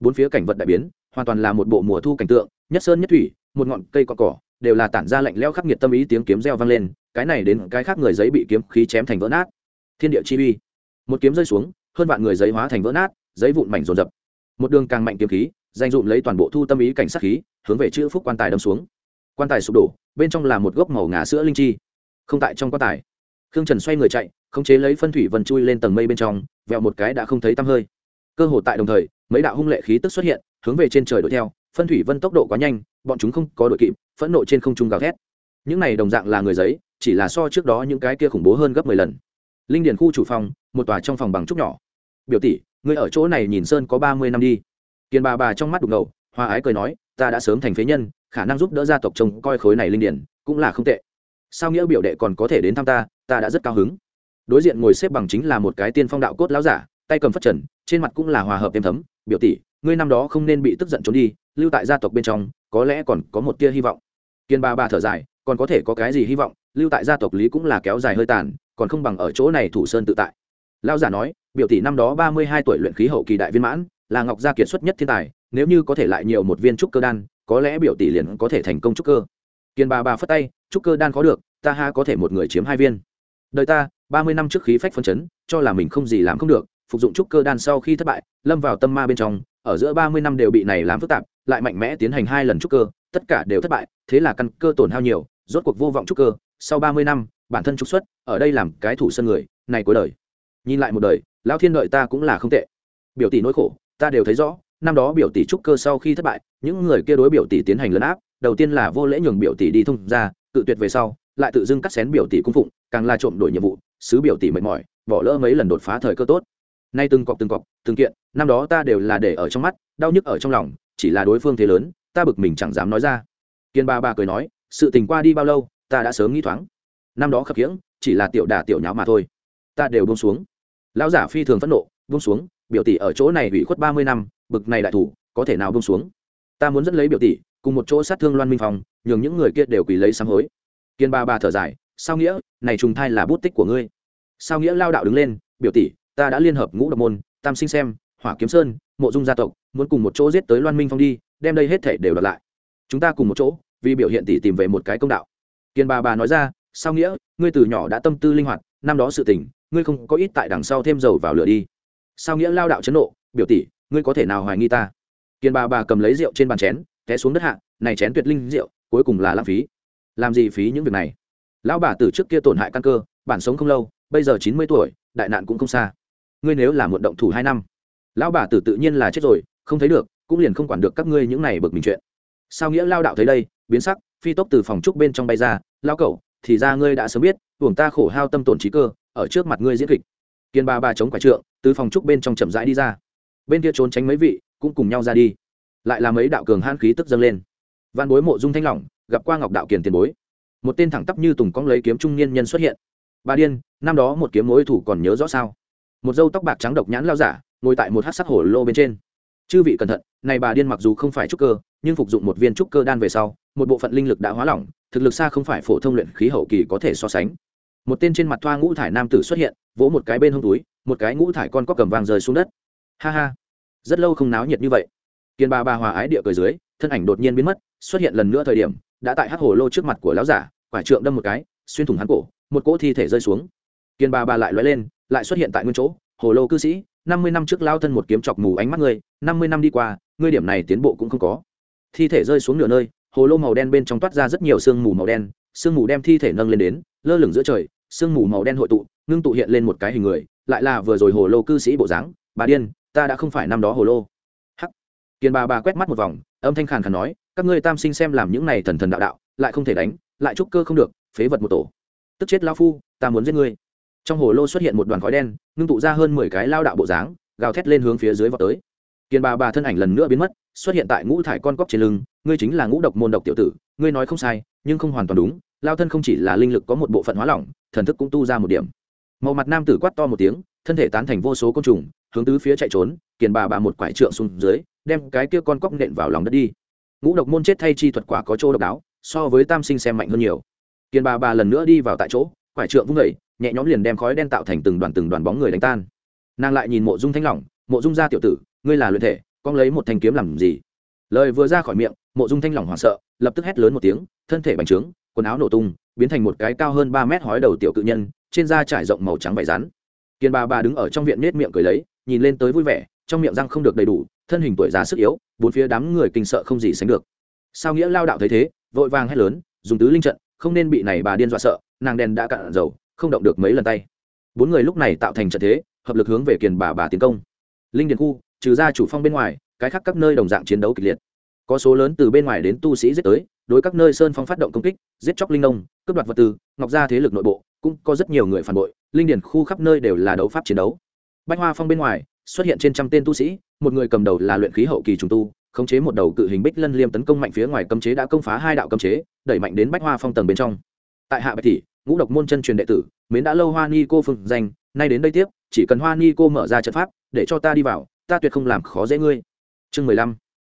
Bốn phía cảnh vật đại biến, hoàn toàn là một bộ mùa thu cảnh tượng, nhất sơn nhất thủy, một ngọn cây cọ cỏ đều là tản ra lạnh lẽo khắc nghiệt tâm ý tiếng kiếm reo vang lên, cái này đến cái khác người giấy bị kiếm khí chém thành vỡ nát. Thiên địa chi uy. Một kiếm rơi xuống, hơn vạn người giấy hóa thành vỡ nát, giấy vụn mảnh rồn rập một đường càng mạnh kiếm khí danh dụm lấy toàn bộ thu tâm ý cảnh sát khí, hướng về chữ phúc quan tài đâm xuống. Quan tài sụp đổ, bên trong là một gốc màu ngà sữa linh chi. Không tại trong quan tài. Khương trần xoay người chạy, khống chế lấy phân thủy vần chui lên tầng mây bên trong, vẹo một cái đã không thấy tăm hơi. Cơ hồ tại đồng thời, mấy đạo hung lệ khí tức xuất hiện, hướng về trên trời đuổi theo. Phân thủy vân tốc độ quá nhanh bọn chúng không có đội kịp, phẫn nộ trên không trung gào thét. Những này đồng dạng là người giấy, chỉ là so trước đó những cái kia khủng bố hơn gấp mười lần. Linh điền khu chủ phòng, một tòa trong phòng bằng trúc nhỏ. Biểu tỷ người ở chỗ này nhìn sơn có ba mươi năm đi. Kiên bà bà trong mắt đục ngầu hoa ái cười nói, ta đã sớm thành phế nhân, khả năng giúp đỡ gia tộc chồng coi khối này linh điển cũng là không tệ. Sao nghĩa biểu đệ còn có thể đến thăm ta ta đã rất cao hứng. Đối diện ngồi xếp bằng chính là một cái tiên phong đạo cốt lão giả, tay cầm phất trần, trên mặt cũng là hòa hợp êm thấm. Biểu tỷ, ngươi năm đó không nên bị tức giận trốn đi lưu tại gia tộc bên trong, có lẽ còn có một tia hy vọng. Kiên ba ba thở dài, còn có thể có cái gì hy vọng, lưu tại gia tộc lý cũng là kéo dài hơi tàn, còn không bằng ở chỗ này thủ sơn tự tại. Lão giả nói, biểu tỷ năm đó ba mươi hai tuổi luyện khí hậu kỳ đại viên mãn, là ngọc gia kiệt xuất nhất thiên tài, nếu như có thể lại nhiều một viên trúc cơ đan, có lẽ biểu tỷ liền có thể thành công trúc cơ. Kiên ba ba phất tay, trúc cơ đan có được, ta ha có thể một người chiếm hai viên. Đời ta, ba mươi năm trước khí phách phân chấn, cho là mình không gì làm không được, phục dụng trúc cơ đan sau khi thất bại, lâm vào tâm ma bên trong ở giữa ba mươi năm đều bị này làm phức tạp, lại mạnh mẽ tiến hành hai lần trúc cơ, tất cả đều thất bại, thế là căn cơ tổn hao nhiều, rốt cuộc vô vọng trúc cơ. Sau ba mươi năm, bản thân trúc xuất, ở đây làm cái thủ sân người, này cuối đời. Nhìn lại một đời, lão thiên đợi ta cũng là không tệ. Biểu tỷ nỗi khổ, ta đều thấy rõ, năm đó biểu tỷ trúc cơ sau khi thất bại, những người kia đối biểu tỷ tiến hành lấn áp, đầu tiên là vô lễ nhường biểu tỷ đi thông ra tự tuyệt về sau, lại tự dưng cắt xén biểu tỷ cung phụng, càng là trộm đổi nhiệm vụ sứ biểu tỷ mệt mỏi, bỏ lỡ mấy lần đột phá thời cơ tốt nay từng cọc từng cọc, từng kiện, năm đó ta đều là để ở trong mắt, đau nhức ở trong lòng, chỉ là đối phương thế lớn, ta bực mình chẳng dám nói ra. Kiên ba ba cười nói, sự tình qua đi bao lâu, ta đã sớm nghĩ thoáng. Năm đó khập khiễng, chỉ là tiểu đà tiểu nháo mà thôi. Ta đều buông xuống. Lão giả phi thường phẫn nộ, buông xuống, biểu tỷ ở chỗ này hủy khuất ba mươi năm, bực này đại thủ, có thể nào buông xuống? Ta muốn dẫn lấy biểu tỷ, cùng một chỗ sát thương loan minh phòng nhường những người kia đều quỳ lấy sám hối. Kiên ba ba thở dài, sao nghĩa, này trùng thai là bút tích của ngươi? Sao nghĩa lao đạo đứng lên, biểu tỷ ta đã liên hợp ngũ độc môn, tam sinh xem, hỏa kiếm sơn, mộ dung gia tộc, muốn cùng một chỗ giết tới loan minh phong đi, đem đây hết thể đều đặt lại. Chúng ta cùng một chỗ, vì biểu hiện tỷ tìm về một cái công đạo. Kiên bà bà nói ra, sao nghĩa, ngươi từ nhỏ đã tâm tư linh hoạt, năm đó sự tình, ngươi không có ít tại đằng sau thêm dầu vào lửa đi. Sao nghĩa lao đạo chấn nộ, biểu tỷ, ngươi có thể nào hoài nghi ta? Kiên bà bà cầm lấy rượu trên bàn chén, té xuống đất hạ, này chén tuyệt linh rượu, cuối cùng là lãng phí. Làm gì phí những việc này? Lão bà từ trước kia tổn hại căn cơ, bản sống không lâu, bây giờ chín mươi tuổi, đại nạn cũng không xa ngươi nếu là một động thủ hai năm, lão bà tử tự nhiên là chết rồi, không thấy được, cũng liền không quản được các ngươi những này bực mình chuyện. Sao nghĩa lao đạo thấy đây, biến sắc, phi tốc từ phòng trúc bên trong bay ra lao cậu thì ra ngươi đã sớm biết, uổng ta khổ hao tâm tổn trí cơ, ở trước mặt ngươi diễn kịch. Kiên ba ba chống quả trượng, từ phòng trúc bên trong chậm rãi đi ra. Bên kia trốn tránh mấy vị, cũng cùng nhau ra đi. Lại là mấy đạo cường han khí tức dâng lên. Văn bối mộ dung thanh lỏng, gặp qua ngọc đạo kiền tiền bối. Một tên thẳng tắp như tùng cong lấy kiếm trung niên nhân xuất hiện. Bà điên, năm đó một kiếm mối thủ còn nhớ rõ sao? Một dâu tóc bạc trắng độc nhãn lao giả, ngồi tại một hát sắc hổ lô bên trên. Chư vị cẩn thận, này bà điên mặc dù không phải trúc cơ, nhưng phục dụng một viên trúc cơ đan về sau, một bộ phận linh lực đã hóa lỏng, thực lực xa không phải phổ thông luyện khí hậu kỳ có thể so sánh. Một tên trên mặt thoa ngũ thải nam tử xuất hiện, vỗ một cái bên hông túi, một cái ngũ thải con có cầm vàng rơi xuống đất. Ha ha, rất lâu không náo nhiệt như vậy. Kiên bà bà hòa ái địa cười dưới, thân ảnh đột nhiên biến mất, xuất hiện lần nữa thời điểm, đã tại hắc hồ lô trước mặt của lão giả quả trượng đâm một cái, xuyên thủng hắn cổ, một cỗ thi thể rơi xuống. Kiên bà bà lại lóe lên lại xuất hiện tại nguyên chỗ, hồ lô cư sĩ, năm mươi năm trước lao thân một kiếm chọc mù ánh mắt ngươi, năm mươi năm đi qua, ngươi điểm này tiến bộ cũng không có. Thi thể rơi xuống nửa nơi, hồ lô màu đen bên trong toát ra rất nhiều sương mù màu đen, sương mù đem thi thể nâng lên đến, lơ lửng giữa trời, sương mù màu đen hội tụ, ngưng tụ hiện lên một cái hình người, lại là vừa rồi hồ lô cư sĩ bộ dáng, bà điên, ta đã không phải năm đó hồ lô. Hắc. Kiền bà bà quét mắt một vòng, âm thanh khàn khàn nói, các ngươi tam sinh xem làm những này thần thần đạo đạo, lại không thể đánh, lại trúc cơ không được, phế vật một tổ. Tức chết lao phu, ta muốn giết ngươi trong hồ lô xuất hiện một đoàn khói đen, ngưng tụ ra hơn mười cái lao đạo bộ dáng, gào thét lên hướng phía dưới vào tới. Kiên bà bà thân ảnh lần nữa biến mất, xuất hiện tại ngũ thải con cóc trên lưng, ngươi chính là ngũ độc môn độc tiểu tử, ngươi nói không sai, nhưng không hoàn toàn đúng, lao thân không chỉ là linh lực có một bộ phận hóa lỏng, thần thức cũng tu ra một điểm. Màu mặt nam tử quát to một tiếng, thân thể tán thành vô số côn trùng, hướng tứ phía chạy trốn kiền bà bà một quải trượng xuống dưới, đem cái kia con cóc nện vào lòng đất đi. Ngũ độc môn chết thay chi thuật quả có chỗ độc đáo, so với tam sinh xem mạnh hơn nhiều. Kiền bà bà lần nữa đi vào tại chỗ, quải trượng vung vẩy nhẹ nhõm liền đem khói đen tạo thành từng đoàn từng đoàn bóng người đánh tan. Nàng lại nhìn mộ dung thanh lỏng mộ dung gia tiểu tử, ngươi là luyện thể, con lấy một thanh kiếm làm gì? Lời vừa ra khỏi miệng, mộ dung thanh lỏng hoảng sợ, lập tức hét lớn một tiếng, thân thể bành trướng, quần áo nổ tung, biến thành một cái cao hơn ba mét hói đầu tiểu cự nhân, trên da trải rộng màu trắng vải rắn. Kiên bà bà đứng ở trong viện nết miệng cười lấy, nhìn lên tới vui vẻ, trong miệng răng không được đầy đủ, thân hình tuổi già sức yếu, bốn phía đám người kinh sợ không gì sánh được. Sao nghĩa lao đạo thấy thế, vội vàng hét lớn, dùng tứ linh trận, không nên bị này bà điên dọa sợ, nàng đèn đã cạn dầu không động được mấy lần tay. Bốn người lúc này tạo thành trận thế, hợp lực hướng về kiền bà bà tiến công. Linh điền khu, trừ ra chủ phong bên ngoài, cái khác các nơi đồng dạng chiến đấu kịch liệt. Có số lớn từ bên ngoài đến tu sĩ giết tới, đối các nơi sơn phong phát động công kích, giết chóc linh nông, cướp đoạt vật tư, ngọc gia thế lực nội bộ, cũng có rất nhiều người phản bội, linh Điền khu khắp nơi đều là đấu pháp chiến đấu. Bách hoa phong bên ngoài, xuất hiện trên trăm tên tu sĩ, một người cầm đầu là luyện khí hậu kỳ trùng tu, khống chế một đầu cự hình bích lân liêm tấn công mạnh phía ngoài cấm chế đã công phá hai đạo cấm chế, đẩy mạnh đến bách hoa phong tầng bên trong. Tại hạ bạch thị ngũ độc môn chân truyền đệ tử, mến đã lâu hoa ni cô phương danh, nay đến đây tiếp, chỉ cần hoa ni cô mở ra trận pháp, để cho ta đi vào, ta tuyệt không làm khó dễ ngươi. Chương mười lăm.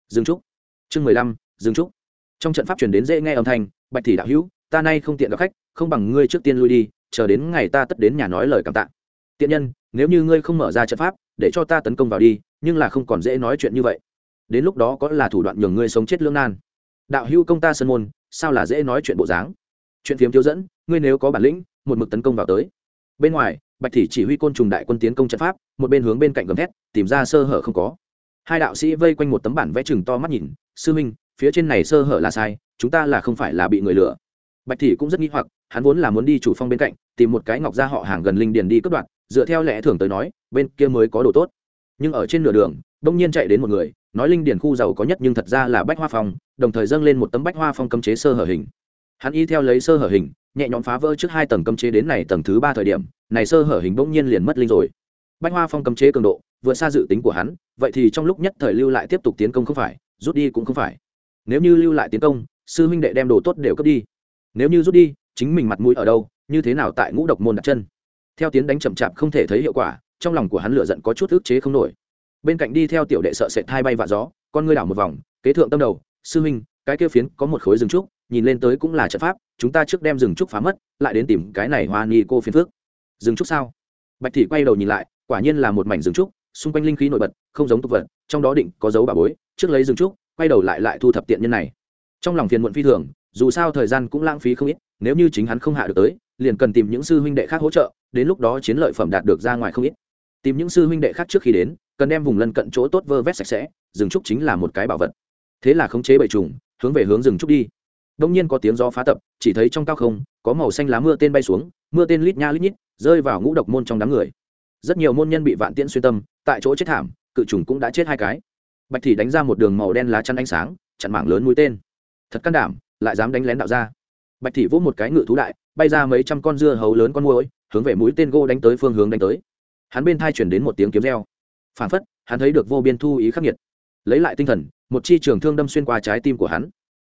Dương trúc chương mười lăm dương trúc trong trận pháp truyền đến dễ nghe âm thanh, bạch thị đạo hữu, ta nay không tiện gặp khách, không bằng ngươi trước tiên lui đi, chờ đến ngày ta tất đến nhà nói lời cảm tạ. Tiện nhân, nếu như ngươi không mở ra trận pháp, để cho ta tấn công vào đi, nhưng là không còn dễ nói chuyện như vậy. Đến lúc đó có là thủ đoạn nhường ngươi sống chết lương nan. Đạo hữu công ta sân môn, sao là dễ nói chuyện bộ dáng? Chuyện phiếm thiếu dẫn, ngươi nếu có bản lĩnh, một mực tấn công vào tới. Bên ngoài, bạch thị chỉ huy côn trùng đại quân tiến công trận pháp, một bên hướng bên cạnh gầm thét, tìm ra sơ hở không có. Hai đạo sĩ vây quanh một tấm bản vẽ chừng to mắt nhìn, sư minh, phía trên này sơ hở là sai, chúng ta là không phải là bị người lừa. Bạch thị cũng rất nghi hoặc, hắn vốn là muốn đi chủ phong bên cạnh, tìm một cái ngọc ra họ hàng gần linh điền đi cướp đoạt, dựa theo lẽ thường tới nói, bên kia mới có đồ tốt. Nhưng ở trên nửa đường đông nhiên chạy đến một người, nói linh điền khu giàu có nhất nhưng thật ra là bách hoa phong, đồng thời dâng lên một tấm bách hoa phong cấm chế sơ hở hình hắn y theo lấy sơ hở hình, nhẹ nhõm phá vỡ trước hai tầng cấm chế đến này tầng thứ ba thời điểm, này sơ hở hình bỗng nhiên liền mất linh rồi. Bách hoa phong cấm chế cường độ, vượt xa dự tính của hắn, vậy thì trong lúc nhất thời lưu lại tiếp tục tiến công không phải, rút đi cũng không phải. Nếu như lưu lại tiến công, sư huynh đệ đem đồ tốt đều cướp đi. Nếu như rút đi, chính mình mặt mũi ở đâu, như thế nào tại ngũ độc môn đặt chân? Theo tiến đánh chậm chạp không thể thấy hiệu quả, trong lòng của hắn lựa giận có chút ức chế không nổi. Bên cạnh đi theo tiểu đệ sợ sệt hai bay vạ gió, con ngươi đảo một vòng, kế thượng tâm đầu, sư huynh, cái kia phiến có một khối rừng trúc nhìn lên tới cũng là trận pháp, chúng ta trước đem rừng trúc phá mất, lại đến tìm cái này hoa ni cô phiền phước rừng trúc sao? Bạch thị quay đầu nhìn lại, quả nhiên là một mảnh rừng trúc, xung quanh linh khí nổi bật, không giống tục vật, trong đó định có dấu bà bối, trước lấy rừng trúc, quay đầu lại lại thu thập tiện nhân này. Trong lòng phiền muộn phi thường, dù sao thời gian cũng lãng phí không ít, nếu như chính hắn không hạ được tới, liền cần tìm những sư huynh đệ khác hỗ trợ, đến lúc đó chiến lợi phẩm đạt được ra ngoài không ít. Tìm những sư huynh đệ khác trước khi đến, cần đem vùng lân cận chỗ tốt vơ vét sạch sẽ, rừng trúc chính là một cái bảo vật. Thế là khống chế bầy trùng, hướng về hướng rừng trúc đi đông nhiên có tiếng gió phá tập, chỉ thấy trong cao không, có màu xanh lá mưa tên bay xuống, mưa tên lít nha lít nhít, rơi vào ngũ độc môn trong đám người. Rất nhiều môn nhân bị vạn tiễn xuyên tâm, tại chỗ chết thảm, cự trùng cũng đã chết hai cái. Bạch thị đánh ra một đường màu đen lá chắn ánh sáng, chặn mảng lớn mũi tên. Thật can đảm, lại dám đánh lén đạo ra bạch thị vỗ một cái ngự thú đại, bay ra mấy trăm con dưa hấu lớn con môi hướng về mũi tên gô đánh tới phương hướng đánh tới. Hắn bên thai chuyển đến một tiếng kiếm reo. Phản phất, hắn thấy được vô biên thu ý khắc nghiệt. Lấy lại tinh thần, một chi trường thương đâm xuyên qua trái tim của hắn.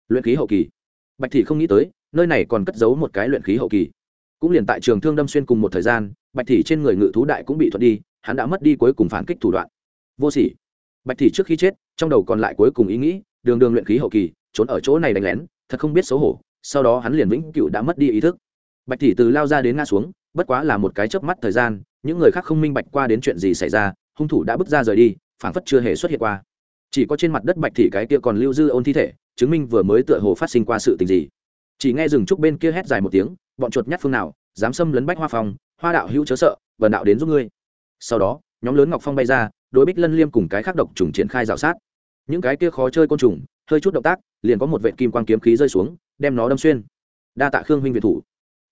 Luyện khí hậu kỳ bạch thị không nghĩ tới, nơi này còn cất giấu một cái luyện khí hậu kỳ. Cũng liền tại trường thương đâm xuyên cùng một thời gian, bạch thị trên người ngự thú đại cũng bị thuận đi, hắn đã mất đi cuối cùng phản kích thủ đoạn. Vô sỉ. Bạch thị trước khi chết, trong đầu còn lại cuối cùng ý nghĩ, đường đường luyện khí hậu kỳ, trốn ở chỗ này đánh lén, thật không biết xấu hổ, sau đó hắn liền vĩnh cựu đã mất đi ý thức. Bạch thị từ lao ra đến ngã xuống, bất quá là một cái chớp mắt thời gian, những người khác không minh bạch qua đến chuyện gì xảy ra, hung thủ đã bước ra rời đi, phảng phất chưa hề xuất hiện qua chỉ có trên mặt đất bạch thị cái kia còn lưu dư ôn thi thể, chứng minh vừa mới tựa hồ phát sinh qua sự tình gì. Chỉ nghe rừng trúc bên kia hét dài một tiếng, bọn chuột nhát phương nào, dám xâm lấn bách hoa phong, hoa đạo hữu chớ sợ và đạo đến giúp ngươi. Sau đó, nhóm lớn ngọc phong bay ra, đối bích lân liêm cùng cái khác độc trùng triển khai rào sát. Những cái kia khó chơi côn trùng, hơi chút động tác, liền có một vệ kim quang kiếm khí rơi xuống, đem nó đâm xuyên. Đa tạ khương huynh việt thủ.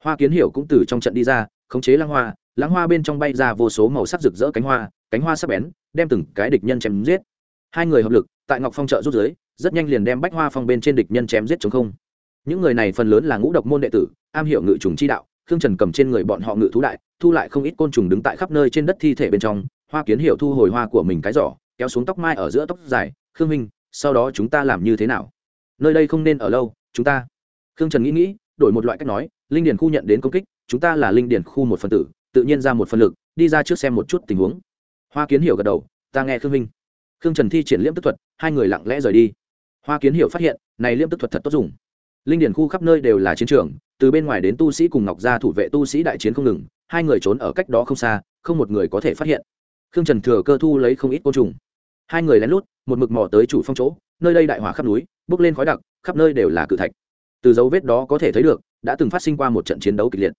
Hoa kiến hiểu cũng từ trong trận đi ra, khống chế lăng hoa lăng hoa bên trong bay ra vô số màu sắc rực rỡ cánh hoa cánh hoa sắc bén, đem từng cái địch nhân chém giết hai người hợp lực, tại ngọc phong trợ rút giới rất nhanh liền đem bách hoa phong bên trên địch nhân chém giết chống không. Những người này phần lớn là ngũ độc môn đệ tử, am hiểu ngự trùng chi đạo, khương trần cầm trên người bọn họ ngự thú đại, thu lại không ít côn trùng đứng tại khắp nơi trên đất thi thể bên trong, hoa kiến hiểu thu hồi hoa của mình cái giỏ, kéo xuống tóc mai ở giữa tóc dài, khương minh sau đó chúng ta làm như thế nào? Nơi đây không nên ở lâu, chúng ta khương trần nghĩ nghĩ, đổi một loại cách nói, linh điển khu nhận đến công kích, chúng ta là linh điển khu một phần tử, tự nhiên ra một phần lực, đi ra trước xem một chút tình huống. Hoa kiến hiểu gật đầu, ta nghe khương minh khương trần thi triển liễm tức thuật, hai người lặng lẽ rời đi. Hoa kiến hiểu phát hiện, này liễm tức thuật thật tốt dùng. Linh điền khu khắp nơi đều là chiến trường, từ bên ngoài đến tu sĩ cùng ngọc gia thủ vệ tu sĩ đại chiến không ngừng, hai người trốn ở cách đó không xa, không một người có thể phát hiện. Khương trần thừa cơ thu lấy không ít côn trùng. Hai người lén lút, một mực mò tới chủ phong chỗ, nơi đây đại hỏa khắp núi, bước lên khói đặc, khắp nơi đều là cự thạch. Từ dấu vết đó có thể thấy được, đã từng phát sinh qua một trận chiến đấu kịch liệt.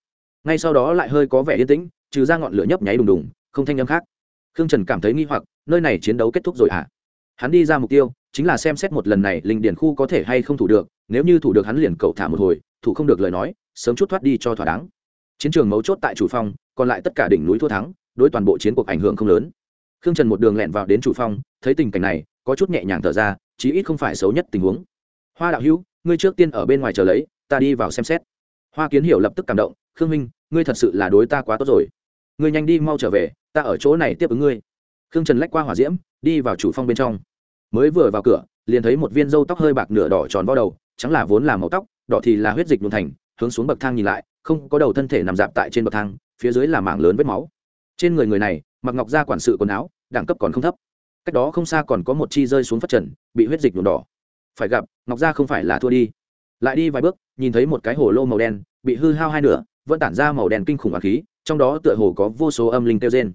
Ngay sau đó lại hơi có vẻ yên tĩnh, trừ ra ngọn lửa nhấp nháy đùng đùng, không thanh âm khác khương trần cảm thấy nghi hoặc, nơi này chiến đấu kết thúc rồi à hắn đi ra mục tiêu, chính là xem xét một lần này linh điển khu có thể hay không thủ được, nếu như thủ được hắn liền cậu thả một hồi, thủ không được lời nói, sớm chút thoát đi cho thỏa đáng. Chiến trường mấu chốt tại chủ phong, còn lại tất cả đỉnh núi thua thắng, đối toàn bộ chiến cuộc ảnh hưởng không lớn. Khương trần một đường lẹn vào đến chủ phong, thấy tình cảnh này, có chút nhẹ nhàng thở ra, chí ít không phải xấu nhất tình huống. Hoa đạo hữu, ngươi trước tiên ở bên ngoài chờ lấy, ta đi vào xem xét. Hoa kiến hiểu lập tức cảm động, khương minh ngươi thật sự là đối ta quá tốt rồi. Ngươi nhanh đi mau trở về ta ở chỗ này tiếp ứng ngươi. Khương trần lách qua hỏa diễm, đi vào chủ phong bên trong. Mới vừa vào cửa, liền thấy một viên râu tóc hơi bạc nửa đỏ tròn vo đầu, trắng là vốn là màu tóc, đỏ thì là huyết dịch nhuộn thành, hướng xuống bậc thang nhìn lại, không có đầu thân thể nằm dạp tại trên bậc thang, phía dưới là mảng lớn vết máu. Trên người người này, mặc ngọc gia quản sự quần áo, đẳng cấp còn không thấp. Cách đó không xa còn có một chi rơi xuống phát trần, bị huyết dịch nhuộm đỏ. Phải gặp, ngọc gia không phải là thua đi. Lại đi vài bước, nhìn thấy một cái hồ lô màu đen, bị hư hao hai nửa, vẫn tản ra màu đen kinh khủng ác khí, trong đó tựa hồ có vô số âm linh tiêu trên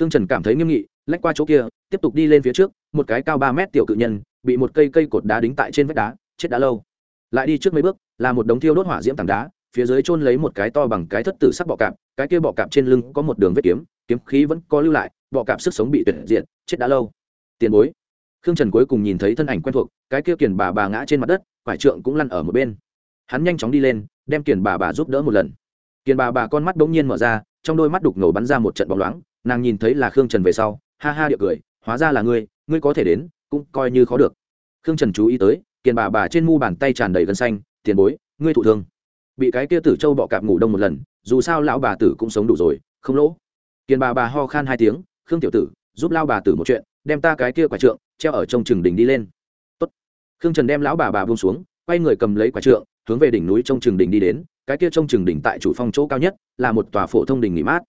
khương trần cảm thấy nghiêm nghị, lách qua chỗ kia, tiếp tục đi lên phía trước, một cái cao ba mét tiểu cự nhân, bị một cây cây cột đá đính tại trên vách đá, chết đã lâu. Lại đi trước mấy bước, là một đống thiêu đốt hỏa diễm tảng đá, phía dưới chôn lấy một cái to bằng cái thất tử sắc bọ cạp, cái kia bọ cạp trên lưng có một đường vết kiếm kiếm khí vẫn có lưu lại, bọ cạp sức sống bị tuyệt diện chết đã lâu. Tiền bối. Khương trần cuối cùng nhìn thấy thân ảnh quen thuộc, cái kia kiền bà bà ngã trên mặt đất, quải trượng cũng lăn ở một bên. Hắn nhanh chóng đi lên, đem kiền bà bà giúp đỡ một lần. Kiền bà bà con mắt bỗng nhiên mở ra, trong đôi mắt đục ngầu bắn ra một trận bóng loáng nàng nhìn thấy là khương trần về sau ha ha địa cười hóa ra là ngươi ngươi có thể đến cũng coi như khó được khương trần chú ý tới kiền bà bà trên mu bàn tay tràn đầy gân xanh tiền bối ngươi thụ thương bị cái kia tử châu bọ cạp ngủ đông một lần dù sao lão bà tử cũng sống đủ rồi không lỗ kiền bà bà ho khan hai tiếng khương tiểu tử giúp lao bà tử một chuyện đem ta cái kia quả trượng treo ở trong trường đình đi lên Tốt. khương trần đem lão bà bà buông xuống quay người cầm lấy quả trượng hướng về đỉnh núi trong trường đình đi đến cái kia trong trường đình tại chủ phong chỗ cao nhất là một tòa phổ thông đình nghỉ mát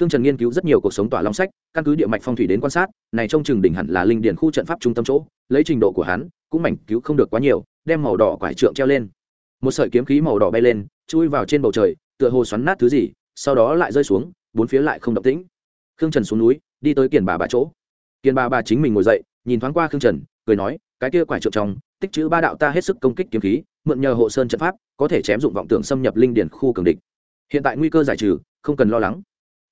khương trần nghiên cứu rất nhiều cuộc sống tỏa long sách, căn cứ địa mạch phong thủy đến quan sát, này trong trường đỉnh hẳn là linh điển khu trận pháp trung tâm chỗ, lấy trình độ của hắn, cũng mảnh cứu không được quá nhiều, đem màu đỏ quải trượng treo lên. Một sợi kiếm khí màu đỏ bay lên, chui vào trên bầu trời, tựa hồ xoắn nát thứ gì, sau đó lại rơi xuống, bốn phía lại không động tĩnh. Khương trần xuống núi, đi tới kiền bà bà chỗ. Kiền bà bà chính mình ngồi dậy, nhìn thoáng qua khương trần, cười nói, cái kia quải trượng trong, tích chữ ba đạo ta hết sức công kích kiếm khí, mượn nhờ hộ sơn trận pháp, có thể chém dụng vọng tưởng xâm nhập linh điển khu cường địch. Hiện tại nguy cơ giải trừ, không cần lo lắng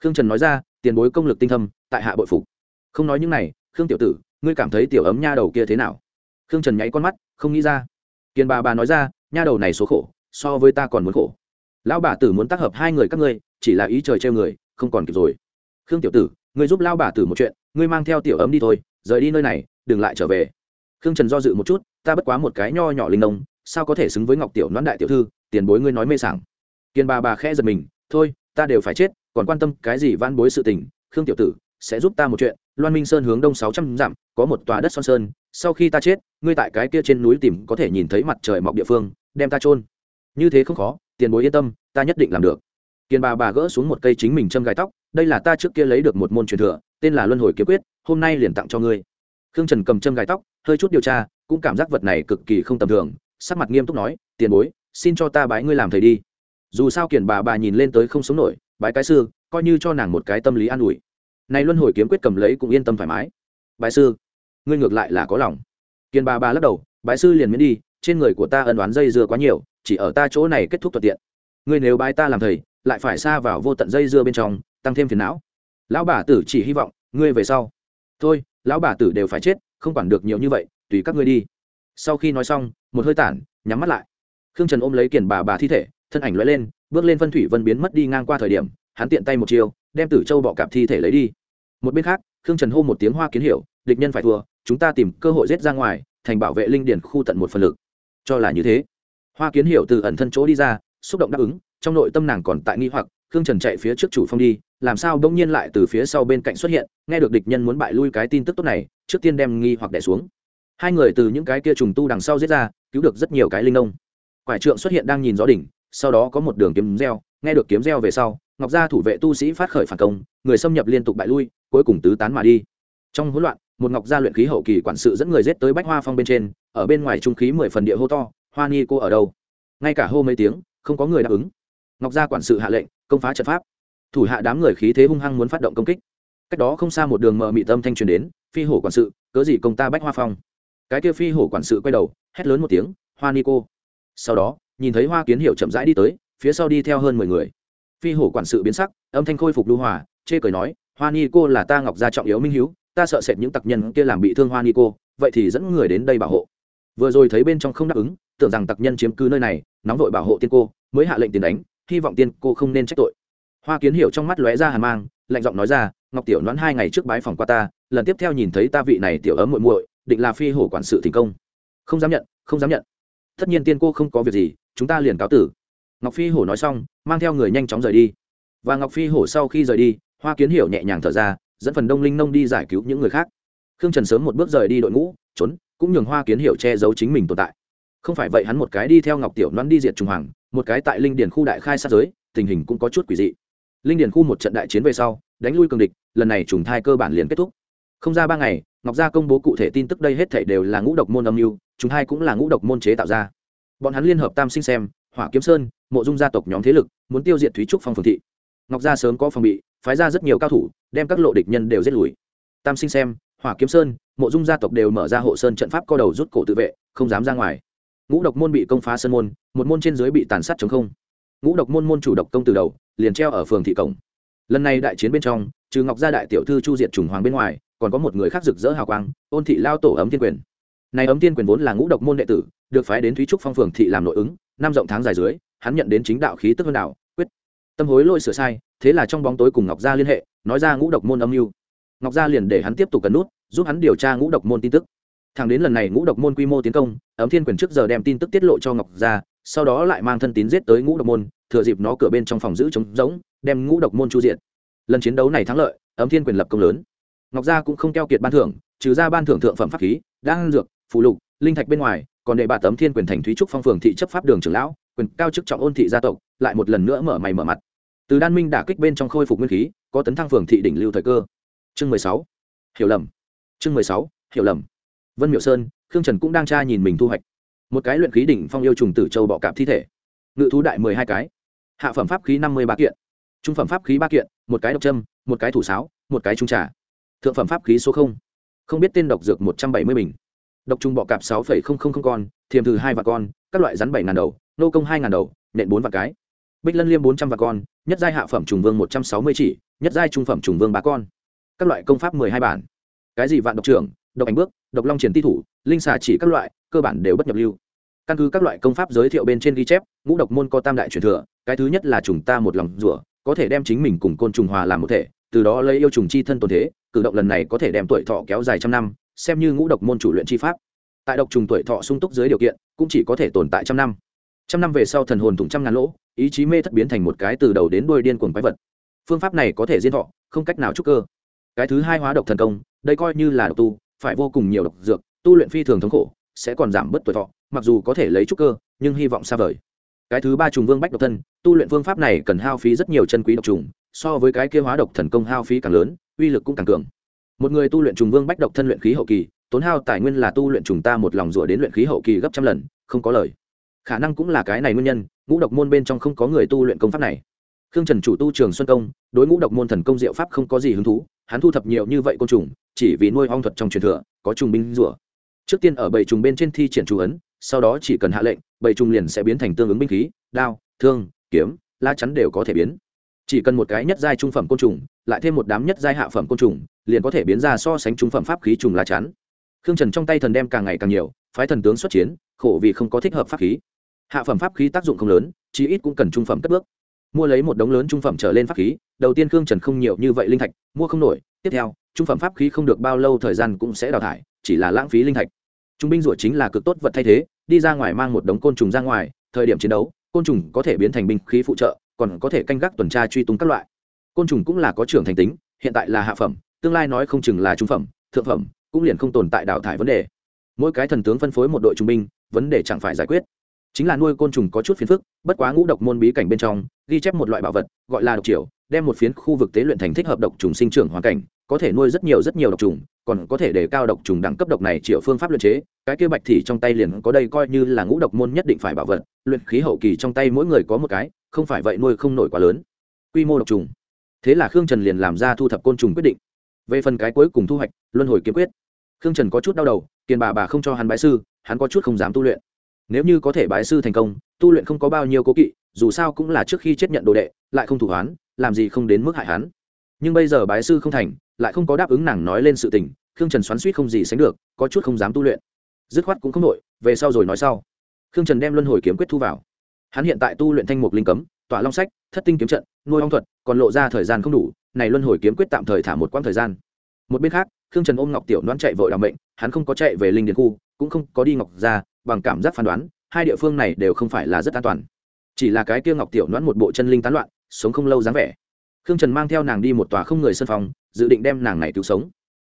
khương trần nói ra, tiền bối công lực tinh thâm, tại hạ bội phục. Không nói những này, khương tiểu tử, ngươi cảm thấy tiểu ấm nha đầu kia thế nào? Khương trần nháy con mắt, không nghĩ ra. Kiên bà bà nói ra, nha đầu này số khổ, so với ta còn muốn khổ. Lão bà tử muốn tác hợp hai người các ngươi, chỉ là ý trời treo người, không còn kịp rồi. Khương tiểu tử, ngươi giúp lao bà tử một chuyện, ngươi mang theo tiểu ấm đi thôi, rời đi nơi này, đừng lại trở về. Khương trần do dự một chút, ta bất quá một cái nho nhỏ linh nông, sao có thể xứng với ngọc tiểu noãn đại tiểu thư, tiền bối ngươi nói mê sảng. Kiên bà bà khẽ giật mình, thôi, ta đều phải chết còn quan tâm cái gì van bối sự tình, khương tiểu tử, sẽ giúp ta một chuyện. Loan minh sơn hướng đông sáu trăm dặm, có một tòa đất son sơn. Sau khi ta chết, ngươi tại cái kia trên núi tìm có thể nhìn thấy mặt trời mọc địa phương, đem ta trôn như thế không khó, tiền bối yên tâm, ta nhất định làm được. Kiên bà bà gỡ xuống một cây chính mình châm gai tóc, đây là ta trước kia lấy được một môn truyền thừa, tên là luân hồi kiếm quyết, hôm nay liền tặng cho ngươi. Khương trần cầm châm gai tóc, hơi chút điều tra, cũng cảm giác vật này cực kỳ không tầm thường, sắc mặt nghiêm túc nói, tiền bối, xin cho ta bái ngươi làm thầy đi. Dù sao kiển bà bà nhìn lên tới không sống nổi bái cái sư, coi như cho nàng một cái tâm lý an ủi. Này luân hồi kiếm quyết cầm lấy cũng yên tâm thoải mái. Bái sư, ngươi ngược lại là có lòng. Kiên bà bà lắc đầu, bái sư liền miễn đi, trên người của ta ân đoán dây dưa quá nhiều, chỉ ở ta chỗ này kết thúc thuận tiện. Ngươi nếu bái ta làm thầy, lại phải xa vào vô tận dây dưa bên trong, tăng thêm phiền não. Lão bà tử chỉ hy vọng, ngươi về sau. Thôi, lão bà tử đều phải chết, không quản được nhiều như vậy, tùy các ngươi đi. Sau khi nói xong, một hơi tản, nhắm mắt lại. Khương trần ôm lấy kiền bà bà thi thể, thân ảnh l lên bước lên phân thủy vân biến mất đi ngang qua thời điểm, hắn tiện tay một chiều đem tử châu bọ cạp thi thể lấy đi. Một bên khác, khương trần hô một tiếng hoa kiến hiệu, địch nhân phải thua, chúng ta tìm cơ hội rết ra ngoài, thành bảo vệ linh điển khu tận một phần lực. Cho là như thế. Hoa kiến hiệu từ ẩn thân chỗ đi ra, xúc động đáp ứng, trong nội tâm nàng còn tại nghi hoặc, khương trần chạy phía trước chủ phong đi, làm sao đông nhiên lại từ phía sau bên cạnh xuất hiện, nghe được địch nhân muốn bại lui cái tin tức tốt này, trước tiên đem nghi hoặc đẻ xuống. Hai người từ những cái kia trùng tu đằng sau giết ra, cứu được rất nhiều cái linh nông. Quải trượng xuất hiện đang nhìn gió đỉnh sau đó có một đường kiếm reo, nghe được kiếm reo về sau, ngọc gia thủ vệ tu sĩ phát khởi phản công, người xâm nhập liên tục bại lui, cuối cùng tứ tán mà đi. Trong hỗn loạn, một ngọc gia luyện khí hậu kỳ quản sự dẫn người giết tới bách hoa phong bên trên, ở bên ngoài trung khí mười phần địa hô to, hoa ni cô ở đâu? Ngay cả hô mấy tiếng, không có người đáp ứng. Ngọc gia quản sự hạ lệnh, công phá trận pháp. Thủ hạ đám người khí thế hung hăng muốn phát động công kích. Cách đó không xa một đường mờ mị tâm thanh truyền đến, phi hổ quản sự, cớ gì công ta bách hoa phong? Cái kia phi hổ quản sự quay đầu, hét lớn một tiếng, hoa ni cô. Sau đó nhìn thấy hoa kiến hiệu chậm rãi đi tới, phía sau đi theo hơn mười người. Phi hổ quản sự biến sắc, âm thanh khôi phục lưu hòa, chê cười nói, hoa ni cô là ta ngọc gia trọng yếu minh hiếu, ta sợ sệt những tặc nhân kia làm bị thương hoa ni cô, vậy thì dẫn người đến đây bảo hộ. Vừa rồi thấy bên trong không đáp ứng, tưởng rằng tặc nhân chiếm cứ nơi này, nóng vội bảo hộ tiên cô, mới hạ lệnh tiền đánh, hy vọng tiên cô không nên trách tội. Hoa kiến hiểu trong mắt lóe ra hàn mang, lạnh giọng nói ra, ngọc tiểu đoán hai ngày trước bái phòng qua ta, lần tiếp theo nhìn thấy ta vị này tiểu ấm muội muội, định là phi hổ quản sự thành công. Không dám nhận, không dám nhận. Tất nhiên tiên cô không có việc gì chúng ta liền cáo tử. Ngọc phi hổ nói xong, mang theo người nhanh chóng rời đi. Và ngọc phi hổ sau khi rời đi, hoa kiến hiểu nhẹ nhàng thở ra, dẫn phần đông linh nông đi giải cứu những người khác. Khương trần sớm một bước rời đi đội ngũ, trốn, cũng nhường hoa kiến hiểu che giấu chính mình tồn tại. Không phải vậy hắn một cái đi theo ngọc tiểu đoán đi diệt trùng hoàng, một cái tại linh điền khu đại khai sát giới, tình hình cũng có chút quỷ dị. Linh điền khu một trận đại chiến về sau, đánh lui cường địch, lần này trùng thai cơ bản liền kết thúc. Không ra ba ngày, ngọc gia công bố cụ thể tin tức đây hết thể đều là ngũ độc môn âm mưu chúng hai cũng là ngũ độc môn chế tạo ra bọn hắn liên hợp tam sinh xem, hỏa kiếm sơn, mộ dung gia tộc nhóm thế lực, muốn tiêu diệt thúy trúc phong phường thị. Ngọc gia sớm có phòng bị, phái ra rất nhiều cao thủ, đem các lộ địch nhân đều giết lùi. Tam sinh xem, hỏa kiếm sơn, mộ dung gia tộc đều mở ra hộ sơn trận pháp co đầu rút cổ tự vệ, không dám ra ngoài. Ngũ độc môn bị công phá sơn môn, một môn trên dưới bị tàn sát chống không. Ngũ độc môn môn chủ độc công từ đầu, liền treo ở phường thị cổng. Lần này đại chiến bên trong, trừ ngọc gia đại tiểu thư chu diệt trùng hoàng bên ngoài, còn có một người khác rực rỡ hào quang, ôn thị lao tổ ấm thiên quyền. Này ấm thiên quyền vốn là ngũ độc môn đệ tử được phái đến thúy trúc phong phường thị làm nội ứng, năm rộng tháng dài dưới, hắn nhận đến chính đạo khí tức hơn đạo, quyết, tâm hối lỗi sửa sai, thế là trong bóng tối cùng ngọc gia liên hệ, nói ra ngũ độc môn âm mưu. Ngọc gia liền để hắn tiếp tục cấn nút, giúp hắn điều tra ngũ độc môn tin tức. Thẳng đến lần này ngũ độc môn quy mô tiến công, ấm thiên quyền trước giờ đem tin tức tiết lộ cho ngọc gia, sau đó lại mang thân tín giết tới ngũ độc môn, thừa dịp nó cửa bên trong phòng giữ trống rỗng, đem ngũ độc môn chu diện lần chiến đấu này thắng lợi, ấm thiên quyền lập công lớn. Ngọc gia cũng không keo kiệt ban thưởng, trừ ra ban thưởng thượng phẩm pháp khí, đan dược phụ lục, linh thạch bên ngoài còn để bà tấm thiên quyền thành thúy trúc phong phường thị chấp pháp đường trưởng lão, quyền cao chức trọng ôn thị gia tộc, lại một lần nữa mở mày mở mặt. Từ đan minh đả kích bên trong khôi phục nguyên khí, có tấn thăng phường thị đỉnh lưu thời cơ. Chương mười sáu. Hiểu lầm. Chương mười sáu. Hiểu lầm. Vân miệu sơn, khương trần cũng đang tra nhìn mình thu hoạch. Một cái luyện khí đỉnh phong yêu trùng tử châu bọ cạp thi thể. Ngự thú đại mười hai cái. Hạ phẩm pháp khí năm mươi ba kiện. Trung phẩm pháp khí ba kiện, một cái độc châm, một cái thủ sáo, một cái trung trà. Thượng phẩm pháp khí số không. Không biết tên độc dược một trăm bảy mươi bình độc trùng bọ cạp sáu phẩy không không không con, thiềm thử hai vạn con, các loại rắn bảy ngàn đầu, nô công hai ngàn đầu, nện bốn vạn cái. Bích lân liêm bốn trăm vạn con, nhất giai hạ phẩm trùng vương một trăm sáu mươi chỉ, nhất giai trung phẩm trùng vương 3 con. Các loại công pháp mười hai bản. Cái gì vạn độc trưởng, độc ảnh bước, độc long triển ti thủ, linh xà chỉ các loại, cơ bản đều bất nhập lưu. Căn cứ các loại công pháp giới thiệu bên trên ghi chép, ngũ độc môn có tam đại truyền thừa, cái thứ nhất là trùng ta một lòng rủa, có thể đem chính mình cùng côn trùng hòa làm một thể, từ đó lấy yêu trùng chi thân tồn thế, cử động lần này có thể đem tuổi thọ kéo dài trăm năm xem như ngũ độc môn chủ luyện chi pháp. Tại độc trùng tuổi thọ sung túc dưới điều kiện, cũng chỉ có thể tồn tại trăm năm. Trăm năm về sau thần hồn thủng trăm ngàn lỗ, ý chí mê thất biến thành một cái từ đầu đến đuôi điên cuồng quái vật. Phương pháp này có thể diên thọ, không cách nào trúc cơ. Cái thứ hai hóa độc thần công, đây coi như là độc tu, phải vô cùng nhiều độc dược, tu luyện phi thường thống khổ, sẽ còn giảm bớt tuổi thọ, mặc dù có thể lấy trúc cơ, nhưng hy vọng xa vời. Cái thứ ba trùng vương bách độc thân, tu luyện phương pháp này cần hao phí rất nhiều chân quý độc trùng, so với cái kia hóa độc thần công hao phí càng lớn, uy lực cũng càng cường một người tu luyện trùng vương bách độc thân luyện khí hậu kỳ, tốn hao tài nguyên là tu luyện trùng ta một lòng rủa đến luyện khí hậu kỳ gấp trăm lần, không có lời. Khả năng cũng là cái này nguyên nhân, ngũ độc môn bên trong không có người tu luyện công pháp này. Khương trần chủ tu trường xuân công đối ngũ độc môn thần công diệu pháp không có gì hứng thú, hắn thu thập nhiều như vậy côn trùng, chỉ vì nuôi ong thuật trong truyền thừa, có trùng binh rủa. Trước tiên ở bảy trùng bên trên thi triển chú ấn, sau đó chỉ cần hạ lệnh, bảy trùng liền sẽ biến thành tương ứng binh khí, đao, thương, kiếm la chắn đều có thể biến. Chỉ cần một cái nhất giai trung phẩm côn trùng, lại thêm một đám nhất giai hạ phẩm côn trùng liền có thể biến ra so sánh trung phẩm pháp khí trùng lá chắn. Khương trần trong tay thần đem càng ngày càng nhiều, phái thần tướng xuất chiến, khổ vì không có thích hợp pháp khí. Hạ phẩm pháp khí tác dụng không lớn, chí ít cũng cần trung phẩm cất bước. Mua lấy một đống lớn trung phẩm trở lên pháp khí, đầu tiên khương trần không nhiều như vậy linh thạch, mua không nổi. Tiếp theo, trung phẩm pháp khí không được bao lâu thời gian cũng sẽ đào thải, chỉ là lãng phí linh thạch. Trung binh rủa chính là cực tốt vật thay thế, đi ra ngoài mang một đống côn trùng ra ngoài, thời điểm chiến đấu, côn trùng có thể biến thành binh khí phụ trợ, còn có thể canh gác tuần tra truy tung các loại. Côn trùng cũng là có trưởng thành tính, hiện tại là hạ phẩm tương lai nói không chừng là trung phẩm, thượng phẩm, cũng liền không tồn tại đào thải vấn đề. Mỗi cái thần tướng phân phối một đội trung binh, vấn đề chẳng phải giải quyết. Chính là nuôi côn trùng có chút phiền phức, bất quá ngũ độc môn bí cảnh bên trong, ghi chép một loại bảo vật, gọi là độc triều, đem một phiến khu vực tế luyện thành thích hợp độc trùng sinh trưởng hoàn cảnh, có thể nuôi rất nhiều rất nhiều độc trùng, còn có thể để cao độc trùng đẳng cấp độc này triệu phương pháp luyện chế, cái kia bạch thì trong tay liền có đây coi như là ngũ độc môn nhất định phải bảo vật, luyện khí hậu kỳ trong tay mỗi người có một cái, không phải vậy nuôi không nổi quá lớn. Quy mô độc trùng. Thế là khương trần liền làm ra thu thập côn trùng quyết định về phần cái cuối cùng thu hoạch, luân hồi kiếm quyết. Khương trần có chút đau đầu, kiền bà bà không cho hắn bái sư, hắn có chút không dám tu luyện. Nếu như có thể bái sư thành công, tu luyện không có bao nhiêu cố kỵ, dù sao cũng là trước khi chết nhận đồ đệ, lại không thủ hoán, làm gì không đến mức hại hắn. Nhưng bây giờ bái sư không thành, lại không có đáp ứng nàng nói lên sự tình, khương trần xoắn suýt không gì sánh được, có chút không dám tu luyện. Dứt khoát cũng không đội về sau rồi nói sau. Khương trần đem luân hồi kiếm quyết thu vào. Hắn hiện tại tu luyện thanh mục linh cấm, tỏa long sách, thất tinh kiếm trận, nuôi ong thuật, còn lộ ra thời gian không đủ này luân hồi kiếm quyết tạm thời thả một quãng thời gian. Một bên khác khương trần ôm ngọc tiểu đoán chạy vội làm mệnh, hắn không có chạy về linh điền khu cũng không có đi ngọc ra bằng cảm giác phán đoán hai địa phương này đều không phải là rất an toàn. Chỉ là cái kia ngọc tiểu đoán một bộ chân linh tán loạn sống không lâu dáng vẻ. Khương trần mang theo nàng đi một tòa không người sân phòng dự định đem nàng này cứu sống.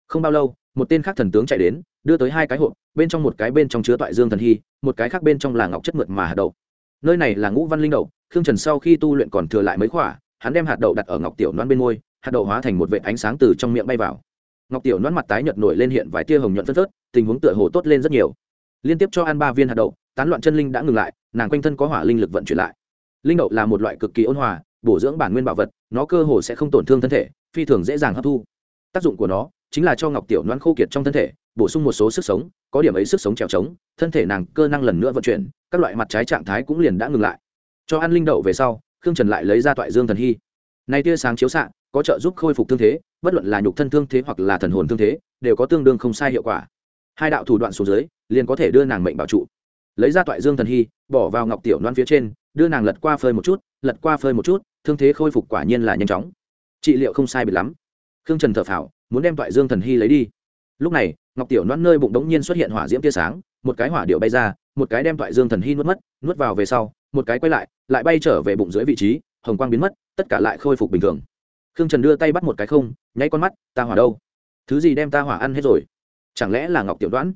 Không bao lâu một tên khác thần tướng chạy đến đưa tới hai cái hộp bên trong một cái bên trong chứa toại dương thần hy một cái khác bên trong là ngọc chất mượt mà hạt đậu. Nơi này là ngũ văn linh đậu khương trần sau khi tu luyện còn thừa lại mấy khỏa hắn đem hạt đậu đặt ở ngọc tiểu đoán bên môi hạt đậu hóa thành một vệ ánh sáng từ trong miệng bay vào. Ngọc tiểu nón mặt tái nhợt nổi lên hiện vài tia hồng nhuận phất phớt, tình huống tựa hồ tốt lên rất nhiều. Liên tiếp cho ăn ba viên hạt đậu, tán loạn chân linh đã ngừng lại, nàng quanh thân có hỏa linh lực vận chuyển lại. Linh đậu là một loại cực kỳ ôn hòa, bổ dưỡng bản nguyên bảo vật, nó cơ hồ sẽ không tổn thương thân thể, phi thường dễ dàng hấp thu. Tác dụng của nó chính là cho ngọc tiểu noan khô kiệt trong thân thể, bổ sung một số sức sống, có điểm ấy sức sống trèo trống, thân thể nàng cơ năng lần nữa vận chuyển, các loại mặt trái trạng thái cũng liền đã ngừng lại. Cho ăn linh đậu về sau, khương trần lại lấy ra toại dương thần hy. Nay tia sáng chiếu xạ có trợ giúp khôi phục thương thế, bất luận là nhục thân thương thế hoặc là thần hồn thương thế, đều có tương đương không sai hiệu quả. Hai đạo thủ đoạn xuống dưới, liền có thể đưa nàng mệnh bảo trụ. Lấy ra toại dương thần hy, bỏ vào ngọc tiểu đoan phía trên, đưa nàng lật qua phơi một chút, lật qua phơi một chút, thương thế khôi phục quả nhiên là nhanh chóng. Trị liệu không sai biệt lắm. Khương trần thở phào, muốn đem toại dương thần hy lấy đi. Lúc này, ngọc tiểu đoan nơi bụng đống nhiên xuất hiện hỏa diễm tia sáng, một cái hỏa điệu bay ra, một cái đem toại dương thần hy nuốt mất, nuốt vào về sau, một cái quay lại lại bay trở về bụng dưới vị trí, hồng quang biến mất, tất cả lại khôi phục bình thường khương trần đưa tay bắt một cái không, nháy con mắt, ta hỏa đâu? Thứ gì đem ta hỏa ăn hết rồi? Chẳng lẽ là ngọc tiểu đoán?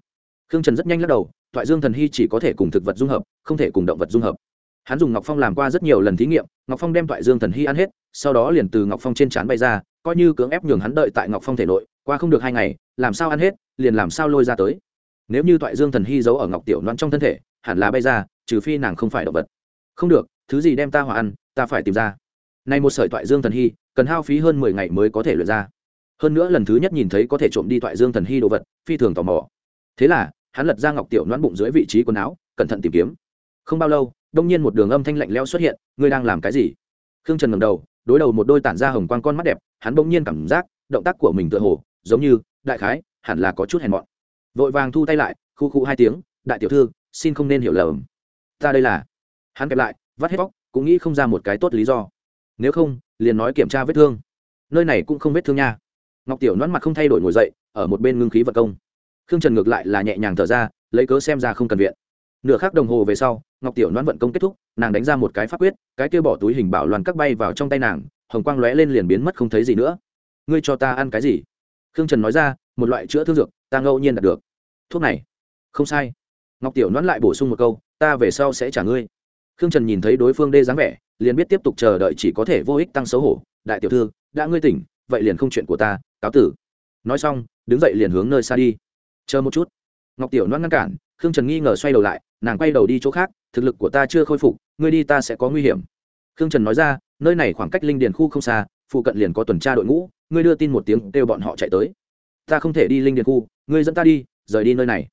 Khương trần rất nhanh lắc đầu, thoại dương thần hy chỉ có thể cùng thực vật dung hợp, không thể cùng động vật dung hợp. Hắn dùng ngọc phong làm qua rất nhiều lần thí nghiệm, ngọc phong đem thoại dương thần hy ăn hết, sau đó liền từ ngọc phong trên trán bay ra, coi như cưỡng ép nhường hắn đợi tại ngọc phong thể nội, qua không được hai ngày, làm sao ăn hết, liền làm sao lôi ra tới. Nếu như thoại dương thần hy giấu ở ngọc tiểu loan trong thân thể, hẳn là bay ra, trừ phi nàng không phải động vật. Không được, thứ gì đem ta hỏa ăn, ta phải tìm ra. Này một sợi thoại dương thần hy cần hao phí hơn mười ngày mới có thể luyện ra. Hơn nữa lần thứ nhất nhìn thấy có thể trộm đi thoại dương thần hy đồ vật, phi thường tò mò. Thế là, hắn lật ra ngọc tiểu noãn bụng dưới vị trí quần áo, cẩn thận tìm kiếm. Không bao lâu, đông nhiên một đường âm thanh lạnh leo xuất hiện, ngươi đang làm cái gì? Khương trần ngầm đầu, đối đầu một đôi tản ra hồng quang con mắt đẹp, hắn bỗng nhiên cảm giác, động tác của mình tựa hồ, giống như, đại khái, hẳn là có chút hèn mọn. Vội vàng thu tay lại, khu khu hai tiếng, đại tiểu thư, xin không nên hiểu lầm. Ta đây là hắn kẹp lại, vắt hết vóc cũng nghĩ không ra một cái tốt lý do nếu không, liền nói kiểm tra vết thương. Nơi này cũng không vết thương nha. Ngọc tiểu nón mặt không thay đổi ngồi dậy, ở một bên ngưng khí vật công. Khương trần ngược lại là nhẹ nhàng thở ra, lấy cớ xem ra không cần viện. Nửa khắc đồng hồ về sau, ngọc tiểu nón vận công kết thúc, nàng đánh ra một cái pháp quyết, cái kia bỏ túi hình bảo loàn các bay vào trong tay nàng, hồng quang lóe lên liền biến mất không thấy gì nữa. Ngươi cho ta ăn cái gì? Khương trần nói ra, một loại chữa thương dược, ta ngẫu nhiên đạt được. Thuốc này? Không sai. Ngọc tiểu nón lại bổ sung một câu, ta về sau sẽ trả ngươi. Khương trần nhìn thấy đối phương đê dáng vẻ liền biết tiếp tục chờ đợi chỉ có thể vô ích tăng xấu hổ. Đại tiểu thư, đã ngươi tỉnh, vậy liền không chuyện của ta, cáo tử. Nói xong, đứng dậy liền hướng nơi xa đi. Chờ một chút. Ngọc tiểu loan ngăn cản, khương trần nghi ngờ xoay đầu lại, nàng quay đầu đi chỗ khác, thực lực của ta chưa khôi phục, ngươi đi ta sẽ có nguy hiểm. Khương trần nói ra, nơi này khoảng cách linh điền khu không xa, phụ cận liền có tuần tra đội ngũ, ngươi đưa tin một tiếng, kêu bọn họ chạy tới. Ta không thể đi linh điền khu, ngươi dẫn ta đi, rời đi nơi này.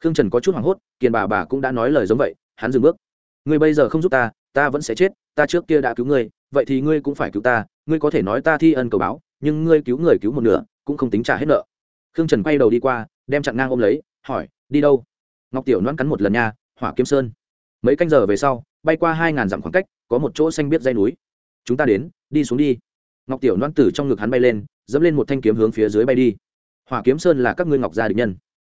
Khương trần có chút hoảng hốt, kiền bà bà cũng đã nói lời giống vậy, hắn dừng bước. Ngươi bây giờ không giúp ta ta vẫn sẽ chết, ta trước kia đã cứu ngươi, vậy thì ngươi cũng phải cứu ta, ngươi có thể nói ta thi ân cầu báo, nhưng ngươi cứu người cứu một nửa, cũng không tính trả hết nợ. Khương trần quay đầu đi qua, đem chặn ngang ôm lấy, hỏi, đi đâu? Ngọc tiểu noan cắn một lần nha, hỏa kiếm sơn. Mấy canh giờ về sau, bay qua hai ngàn dặm khoảng cách, có một chỗ xanh biết dây núi. Chúng ta đến, đi xuống đi. Ngọc tiểu noan từ trong ngực hắn bay lên, dẫm lên một thanh kiếm hướng phía dưới bay đi. Hỏa kiếm sơn là các ngươi ngọc gia địch nhân.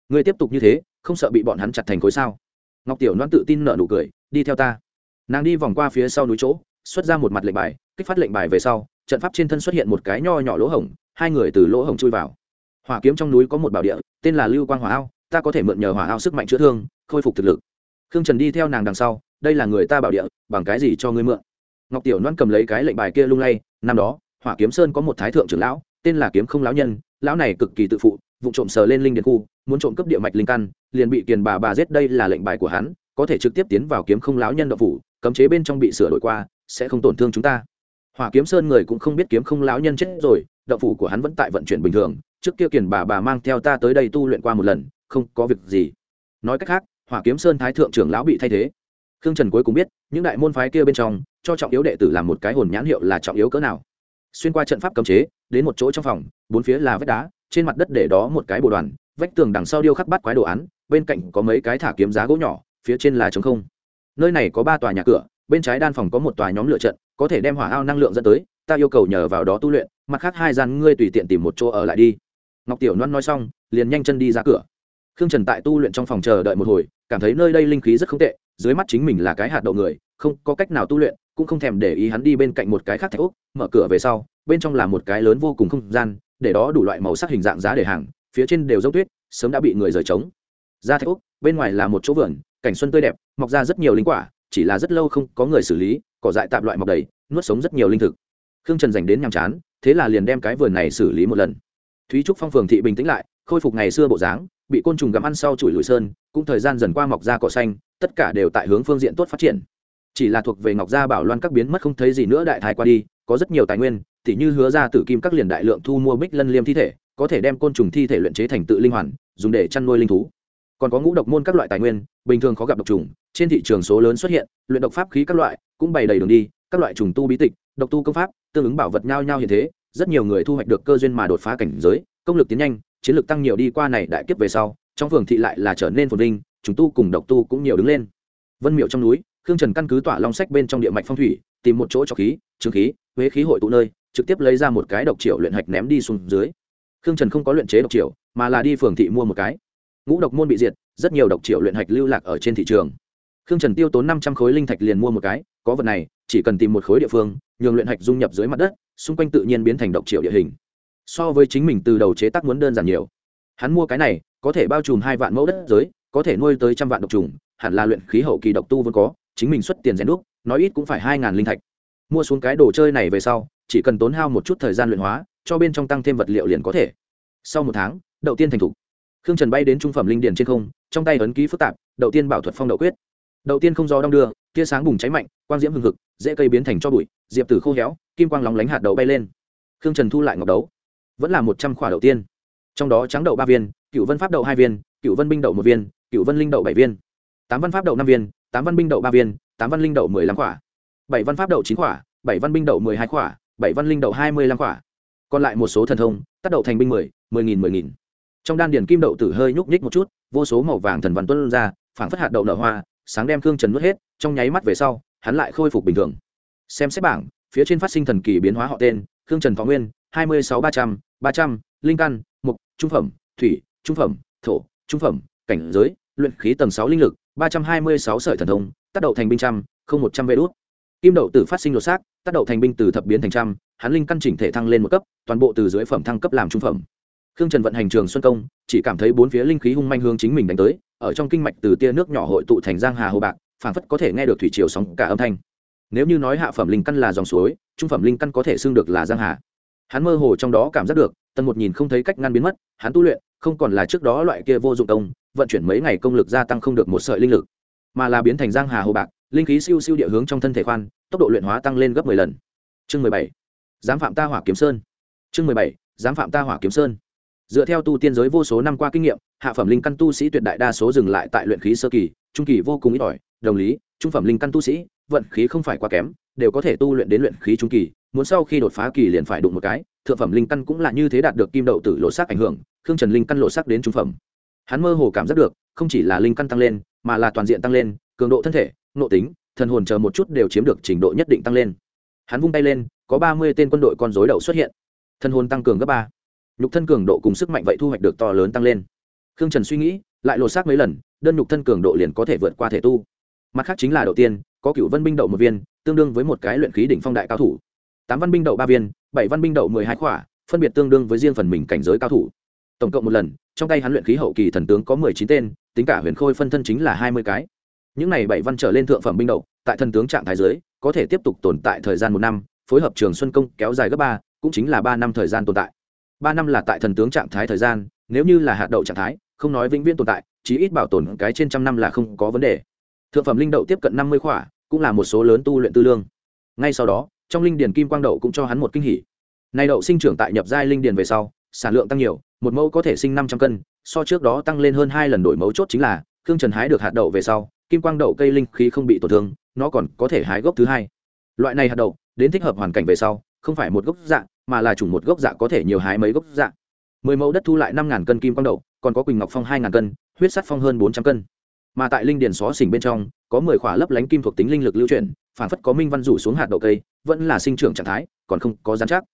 Ngươi tiếp tục như thế, không sợ bị bọn hắn chặt thành khối sao? Ngọc tiểu noan tự tin nợ nụ cười, đi theo ta nàng đi vòng qua phía sau núi chỗ, xuất ra một mặt lệnh bài, kích phát lệnh bài về sau, trận pháp trên thân xuất hiện một cái nho nhỏ lỗ hổng, hai người từ lỗ hổng chui vào. Hỏa kiếm trong núi có một bảo địa, tên là lưu quang hỏa ao, ta có thể mượn nhờ hỏa ao sức mạnh chữa thương, khôi phục thực lực. Khương trần đi theo nàng đằng sau, đây là người ta bảo địa, bằng cái gì cho ngươi mượn? Ngọc tiểu loan cầm lấy cái lệnh bài kia lung lay, năm đó, hỏa kiếm sơn có một thái thượng trưởng lão, tên là kiếm không lão nhân, lão này cực kỳ tự phụ, vụ trộm sờ lên linh điện khu, muốn trộm cướp địa mạch linh căn, liền bị kiền bà bà giết, đây là lệnh bài của hắn có thể trực tiếp tiến vào kiếm không lão nhân động phủ, cấm chế bên trong bị sửa đổi qua, sẽ không tổn thương chúng ta. Hỏa kiếm sơn người cũng không biết kiếm không lão nhân chết rồi, động phủ của hắn vẫn tại vận chuyển bình thường, trước kia kiền bà bà mang theo ta tới đây tu luyện qua một lần, không có việc gì. Nói cách khác, hỏa kiếm sơn thái thượng trưởng lão bị thay thế. Khương trần cuối cùng biết, những đại môn phái kia bên trong, cho trọng yếu đệ tử làm một cái hồn nhãn hiệu là trọng yếu cỡ nào. Xuyên qua trận pháp cấm chế, đến một chỗ trong phòng, bốn phía là vách đá, trên mặt đất để đó một cái bồ đoàn, vách tường đằng sau điêu khắc bắt quái đồ án, bên cạnh có mấy cái thả kiếm giá gỗ nhỏ phía trên là trống không. Nơi này có ba tòa nhà cửa, bên trái đan phòng có một tòa nhóm lựa trận, có thể đem hỏa ao năng lượng dẫn tới, ta yêu cầu nhờ vào đó tu luyện, mặt khác hai gian ngươi tùy tiện tìm một chỗ ở lại đi. Ngọc tiểu loan nói xong, liền nhanh chân đi ra cửa. Khương trần tại tu luyện trong phòng chờ đợi một hồi, cảm thấy nơi đây linh khí rất không tệ, dưới mắt chính mình là cái hạt đậu người, không có cách nào tu luyện, cũng không thèm để ý hắn đi bên cạnh một cái khác thạch úc mở cửa về sau, bên trong là một cái lớn vô cùng không gian, để đó đủ loại màu sắc hình dạng giá để hàng, phía trên đều giống tuyết, sớm đã bị người rời trống. Ra thạch úc bên ngoài là một chỗ vườn cảnh xuân tươi đẹp, mọc ra rất nhiều linh quả, chỉ là rất lâu không có người xử lý, cỏ dại tạp loại mọc đầy, nuốt sống rất nhiều linh thực. Khương trần dành đến nhàm chán, thế là liền đem cái vườn này xử lý một lần. Thúy trúc phong phường thị bình tĩnh lại, khôi phục ngày xưa bộ dáng, bị côn trùng gặm ăn sau chùi lùi sơn, cũng thời gian dần qua mọc ra cỏ xanh, tất cả đều tại hướng phương diện tốt phát triển. Chỉ là thuộc về ngọc gia bảo loan các biến mất không thấy gì nữa đại thái qua đi, có rất nhiều tài nguyên, tỉ như hứa ra tử kim các liền đại lượng thu mua bích lân liêm thi thể, có thể đem côn trùng thi thể luyện chế thành tự linh hoàn, dùng để chăn nuôi linh thú còn có ngũ độc môn các loại tài nguyên, bình thường khó gặp độc trùng, trên thị trường số lớn xuất hiện, luyện độc pháp khí các loại cũng bày đầy đường đi, các loại trùng tu bí tịch, độc tu công pháp, tương ứng bảo vật nhau nhau hiện thế, rất nhiều người thu hoạch được cơ duyên mà đột phá cảnh giới, công lực tiến nhanh, chiến lược tăng nhiều đi qua này đại kiếp về sau, trong phường thị lại là trở nên phồn vinh, trùng tu cùng độc tu cũng nhiều đứng lên. Vân miệu trong núi, khương trần căn cứ tỏa long sách bên trong địa mạch phong thủy, tìm một chỗ cho khí trương khí, huế khí hội tụ nơi, trực tiếp lấy ra một cái độc triệu luyện hạch ném đi xuống dưới. Khương trần không có luyện chế độc triệu mà là đi phường thị mua một cái ngũ độc môn bị diệt, rất nhiều độc triệu luyện hạch lưu lạc ở trên thị trường. Khương trần tiêu tốn năm trăm khối linh thạch liền mua một cái, có vật này, chỉ cần tìm một khối địa phương, nhường luyện hạch dung nhập dưới mặt đất, xung quanh tự nhiên biến thành độc triệu địa hình. So với chính mình từ đầu chế tác muốn đơn giản nhiều. Hắn mua cái này, có thể bao trùm hai vạn mẫu đất giới, có thể nuôi tới trăm vạn độc trùng, hẳn là luyện khí hậu kỳ độc tu vốn có, chính mình xuất tiền rèn đúc, nói ít cũng phải hai ngàn linh thạch. Mua xuống cái đồ chơi này về sau, chỉ cần tốn hao một chút thời gian luyện hóa, cho bên trong tăng thêm vật liệu liền có thể. Sau một tháng, đầu tiên thành thục khương trần bay đến trung phẩm linh điền trên không, trong tay ấn ký phức tạp, đầu tiên bảo thuật phong đậu quyết. Đầu tiên không gió đong đưa, tia sáng bùng cháy mạnh, quang diễm hừng hực, dễ cây biến thành cho bụi, diệp tử khô héo, kim quang lóng lánh hạt đậu bay lên. Khương trần thu lại ngọc đấu. Vẫn là một trăm khỏa đầu tiên. Trong đó trắng đậu ba viên, cựu vân pháp đậu hai viên, cựu vân binh đậu một viên, cựu vân linh đậu bảy viên. Tám văn pháp đậu năm viên, tám văn binh đậu ba viên, tám văn linh đậu mười lăm khỏa. Bảy văn pháp đậu chín khỏa, bảy văn binh đậu mười hai khỏa, bảy văn linh đậu hai mươi lăm khỏa. Còn lại một số thần thông, tác đậu thành binh mười mười nghìn mười nghìn trong đan điền kim đậu tử hơi nhúc nhích một chút, vô số màu vàng thần văn tuân ra, phảng phất hạt đậu nở hoa, sáng đem khương trần nuốt hết, trong nháy mắt về sau, hắn lại khôi phục bình thường. Xem xét bảng, phía trên phát sinh thần kỳ biến hóa họ tên, khương trần thọ nguyên, hai mươi sáu ba trăm ba trăm, linh căn, mục, trung phẩm, thủy, trung phẩm, thổ, trung phẩm, cảnh giới, luyện khí tầng sáu linh lực, ba trăm hai mươi sáu sợi thần thông, tác đậu thành binh trăm, không một trăm vê đốt kim đậu tử phát sinh đột xác, tác đậu thành binh từ thập biến thành trăm, hắn linh căn chỉnh thể thăng lên một cấp, toàn bộ từ dưới phẩm thăng cấp làm trung phẩm khương trần vận hành trường xuân công, chỉ cảm thấy bốn phía linh khí hung manh hướng chính mình đánh tới, ở trong kinh mạch từ tia nước nhỏ hội tụ thành giang hà hồ bạc, phảng phất có thể nghe được thủy triều sóng cả âm thanh. Nếu như nói hạ phẩm linh căn là dòng suối, trung phẩm linh căn có thể xưng được là giang hà. Hắn mơ hồ trong đó cảm giác được, tần một nhìn không thấy cách ngăn biến mất, hắn tu luyện, không còn là trước đó loại kia vô dụng công, vận chuyển mấy ngày công lực gia tăng không được một sợi linh lực, mà là biến thành giang hà hồ bạc, linh khí siêu siêu địa hướng trong thân thể khoan, tốc độ luyện hóa tăng lên gấp mười lần. Chương mười bảy. Dám phạm ta hỏa kiếm sơn. Chương mười bảy. Dám phạm ta hỏa kiếm sơn dựa theo tu tiên giới vô số năm qua kinh nghiệm, hạ phẩm linh căn tu sĩ tuyệt đại đa số dừng lại tại luyện khí sơ kỳ, trung kỳ vô cùng ít ỏi, đồng lý, trung phẩm linh căn tu sĩ, vận khí không phải quá kém, đều có thể tu luyện đến luyện khí trung kỳ, muốn sau khi đột phá kỳ liền phải đụng một cái, thượng phẩm linh căn cũng là như thế đạt được kim đậu tử lộ sắc ảnh hưởng, khương trần linh căn lộ sắc đến trung phẩm. Hắn mơ hồ cảm giác được, không chỉ là linh căn tăng lên, mà là toàn diện tăng lên, cường độ thân thể nộ tính, thần hồn chờ một chút đều chiếm được trình độ nhất định tăng lên. Hắn vung tay lên, có ba mươi tên quân đội con dối đầu xuất hiện. Thần hồn tăng cường gấp ba nhục thân cường độ cùng sức mạnh vậy thu hoạch được to lớn tăng lên. Khương trần suy nghĩ, lại lột xác mấy lần, đơn nhục thân cường độ liền có thể vượt qua thể tu. Mặt khác chính là đầu tiên, có cựu vân binh đậu một viên, tương đương với một cái luyện khí đỉnh phong đại cao thủ. Tám văn binh đậu ba viên, bảy văn binh đậu mười hai khỏa, phân biệt tương đương với riêng phần mình cảnh giới cao thủ. Tổng cộng một lần, trong tay hắn luyện khí hậu kỳ thần tướng có mười chín tên, tính cả huyền khôi phân thân chính là hai mươi cái. Những này bảy văn trở lên thượng phẩm binh đậu, tại thần tướng trạng thái giới có thể tiếp tục tồn tại thời gian một năm, phối hợp trường xuân công kéo dài gấp ba, cũng chính là ba năm thời gian tồn tại ba năm là tại thần tướng trạng thái thời gian, nếu như là hạt đậu trạng thái, không nói vĩnh viễn tồn tại, chí ít bảo tồn cái trên trăm năm là không có vấn đề. Thượng phẩm linh đậu tiếp cận năm mươi khỏa, cũng là một số lớn tu luyện tư lương. Ngay sau đó, trong linh điền kim quang đậu cũng cho hắn một kinh hỉ. Nay đậu sinh trưởng tại nhập giai linh điền về sau, sản lượng tăng nhiều, một mẫu có thể sinh năm trăm cân, so trước đó tăng lên hơn hai lần đổi mẫu chốt chính là, khương trần hái được hạt đậu về sau, kim quang đậu cây linh khí không bị tổn thương, nó còn có thể hái gốc thứ hai. Loại này hạt đậu, đến thích hợp hoàn cảnh về sau, không phải một gốc dạng mà là chủng một gốc dạ có thể nhiều hái mấy gốc dạ. Mười mẫu đất thu lại năm ngàn cân kim quang đậu, còn có quỳnh ngọc phong hai ngàn cân, huyết sắt phong hơn bốn trăm cân. Mà tại linh điền xó xỉnh bên trong, có mười khỏa lấp lánh kim thuộc tính linh lực lưu chuyển phản phất có minh văn rủ xuống hạt đậu cây, vẫn là sinh trưởng trạng thái, còn không có giám chắc.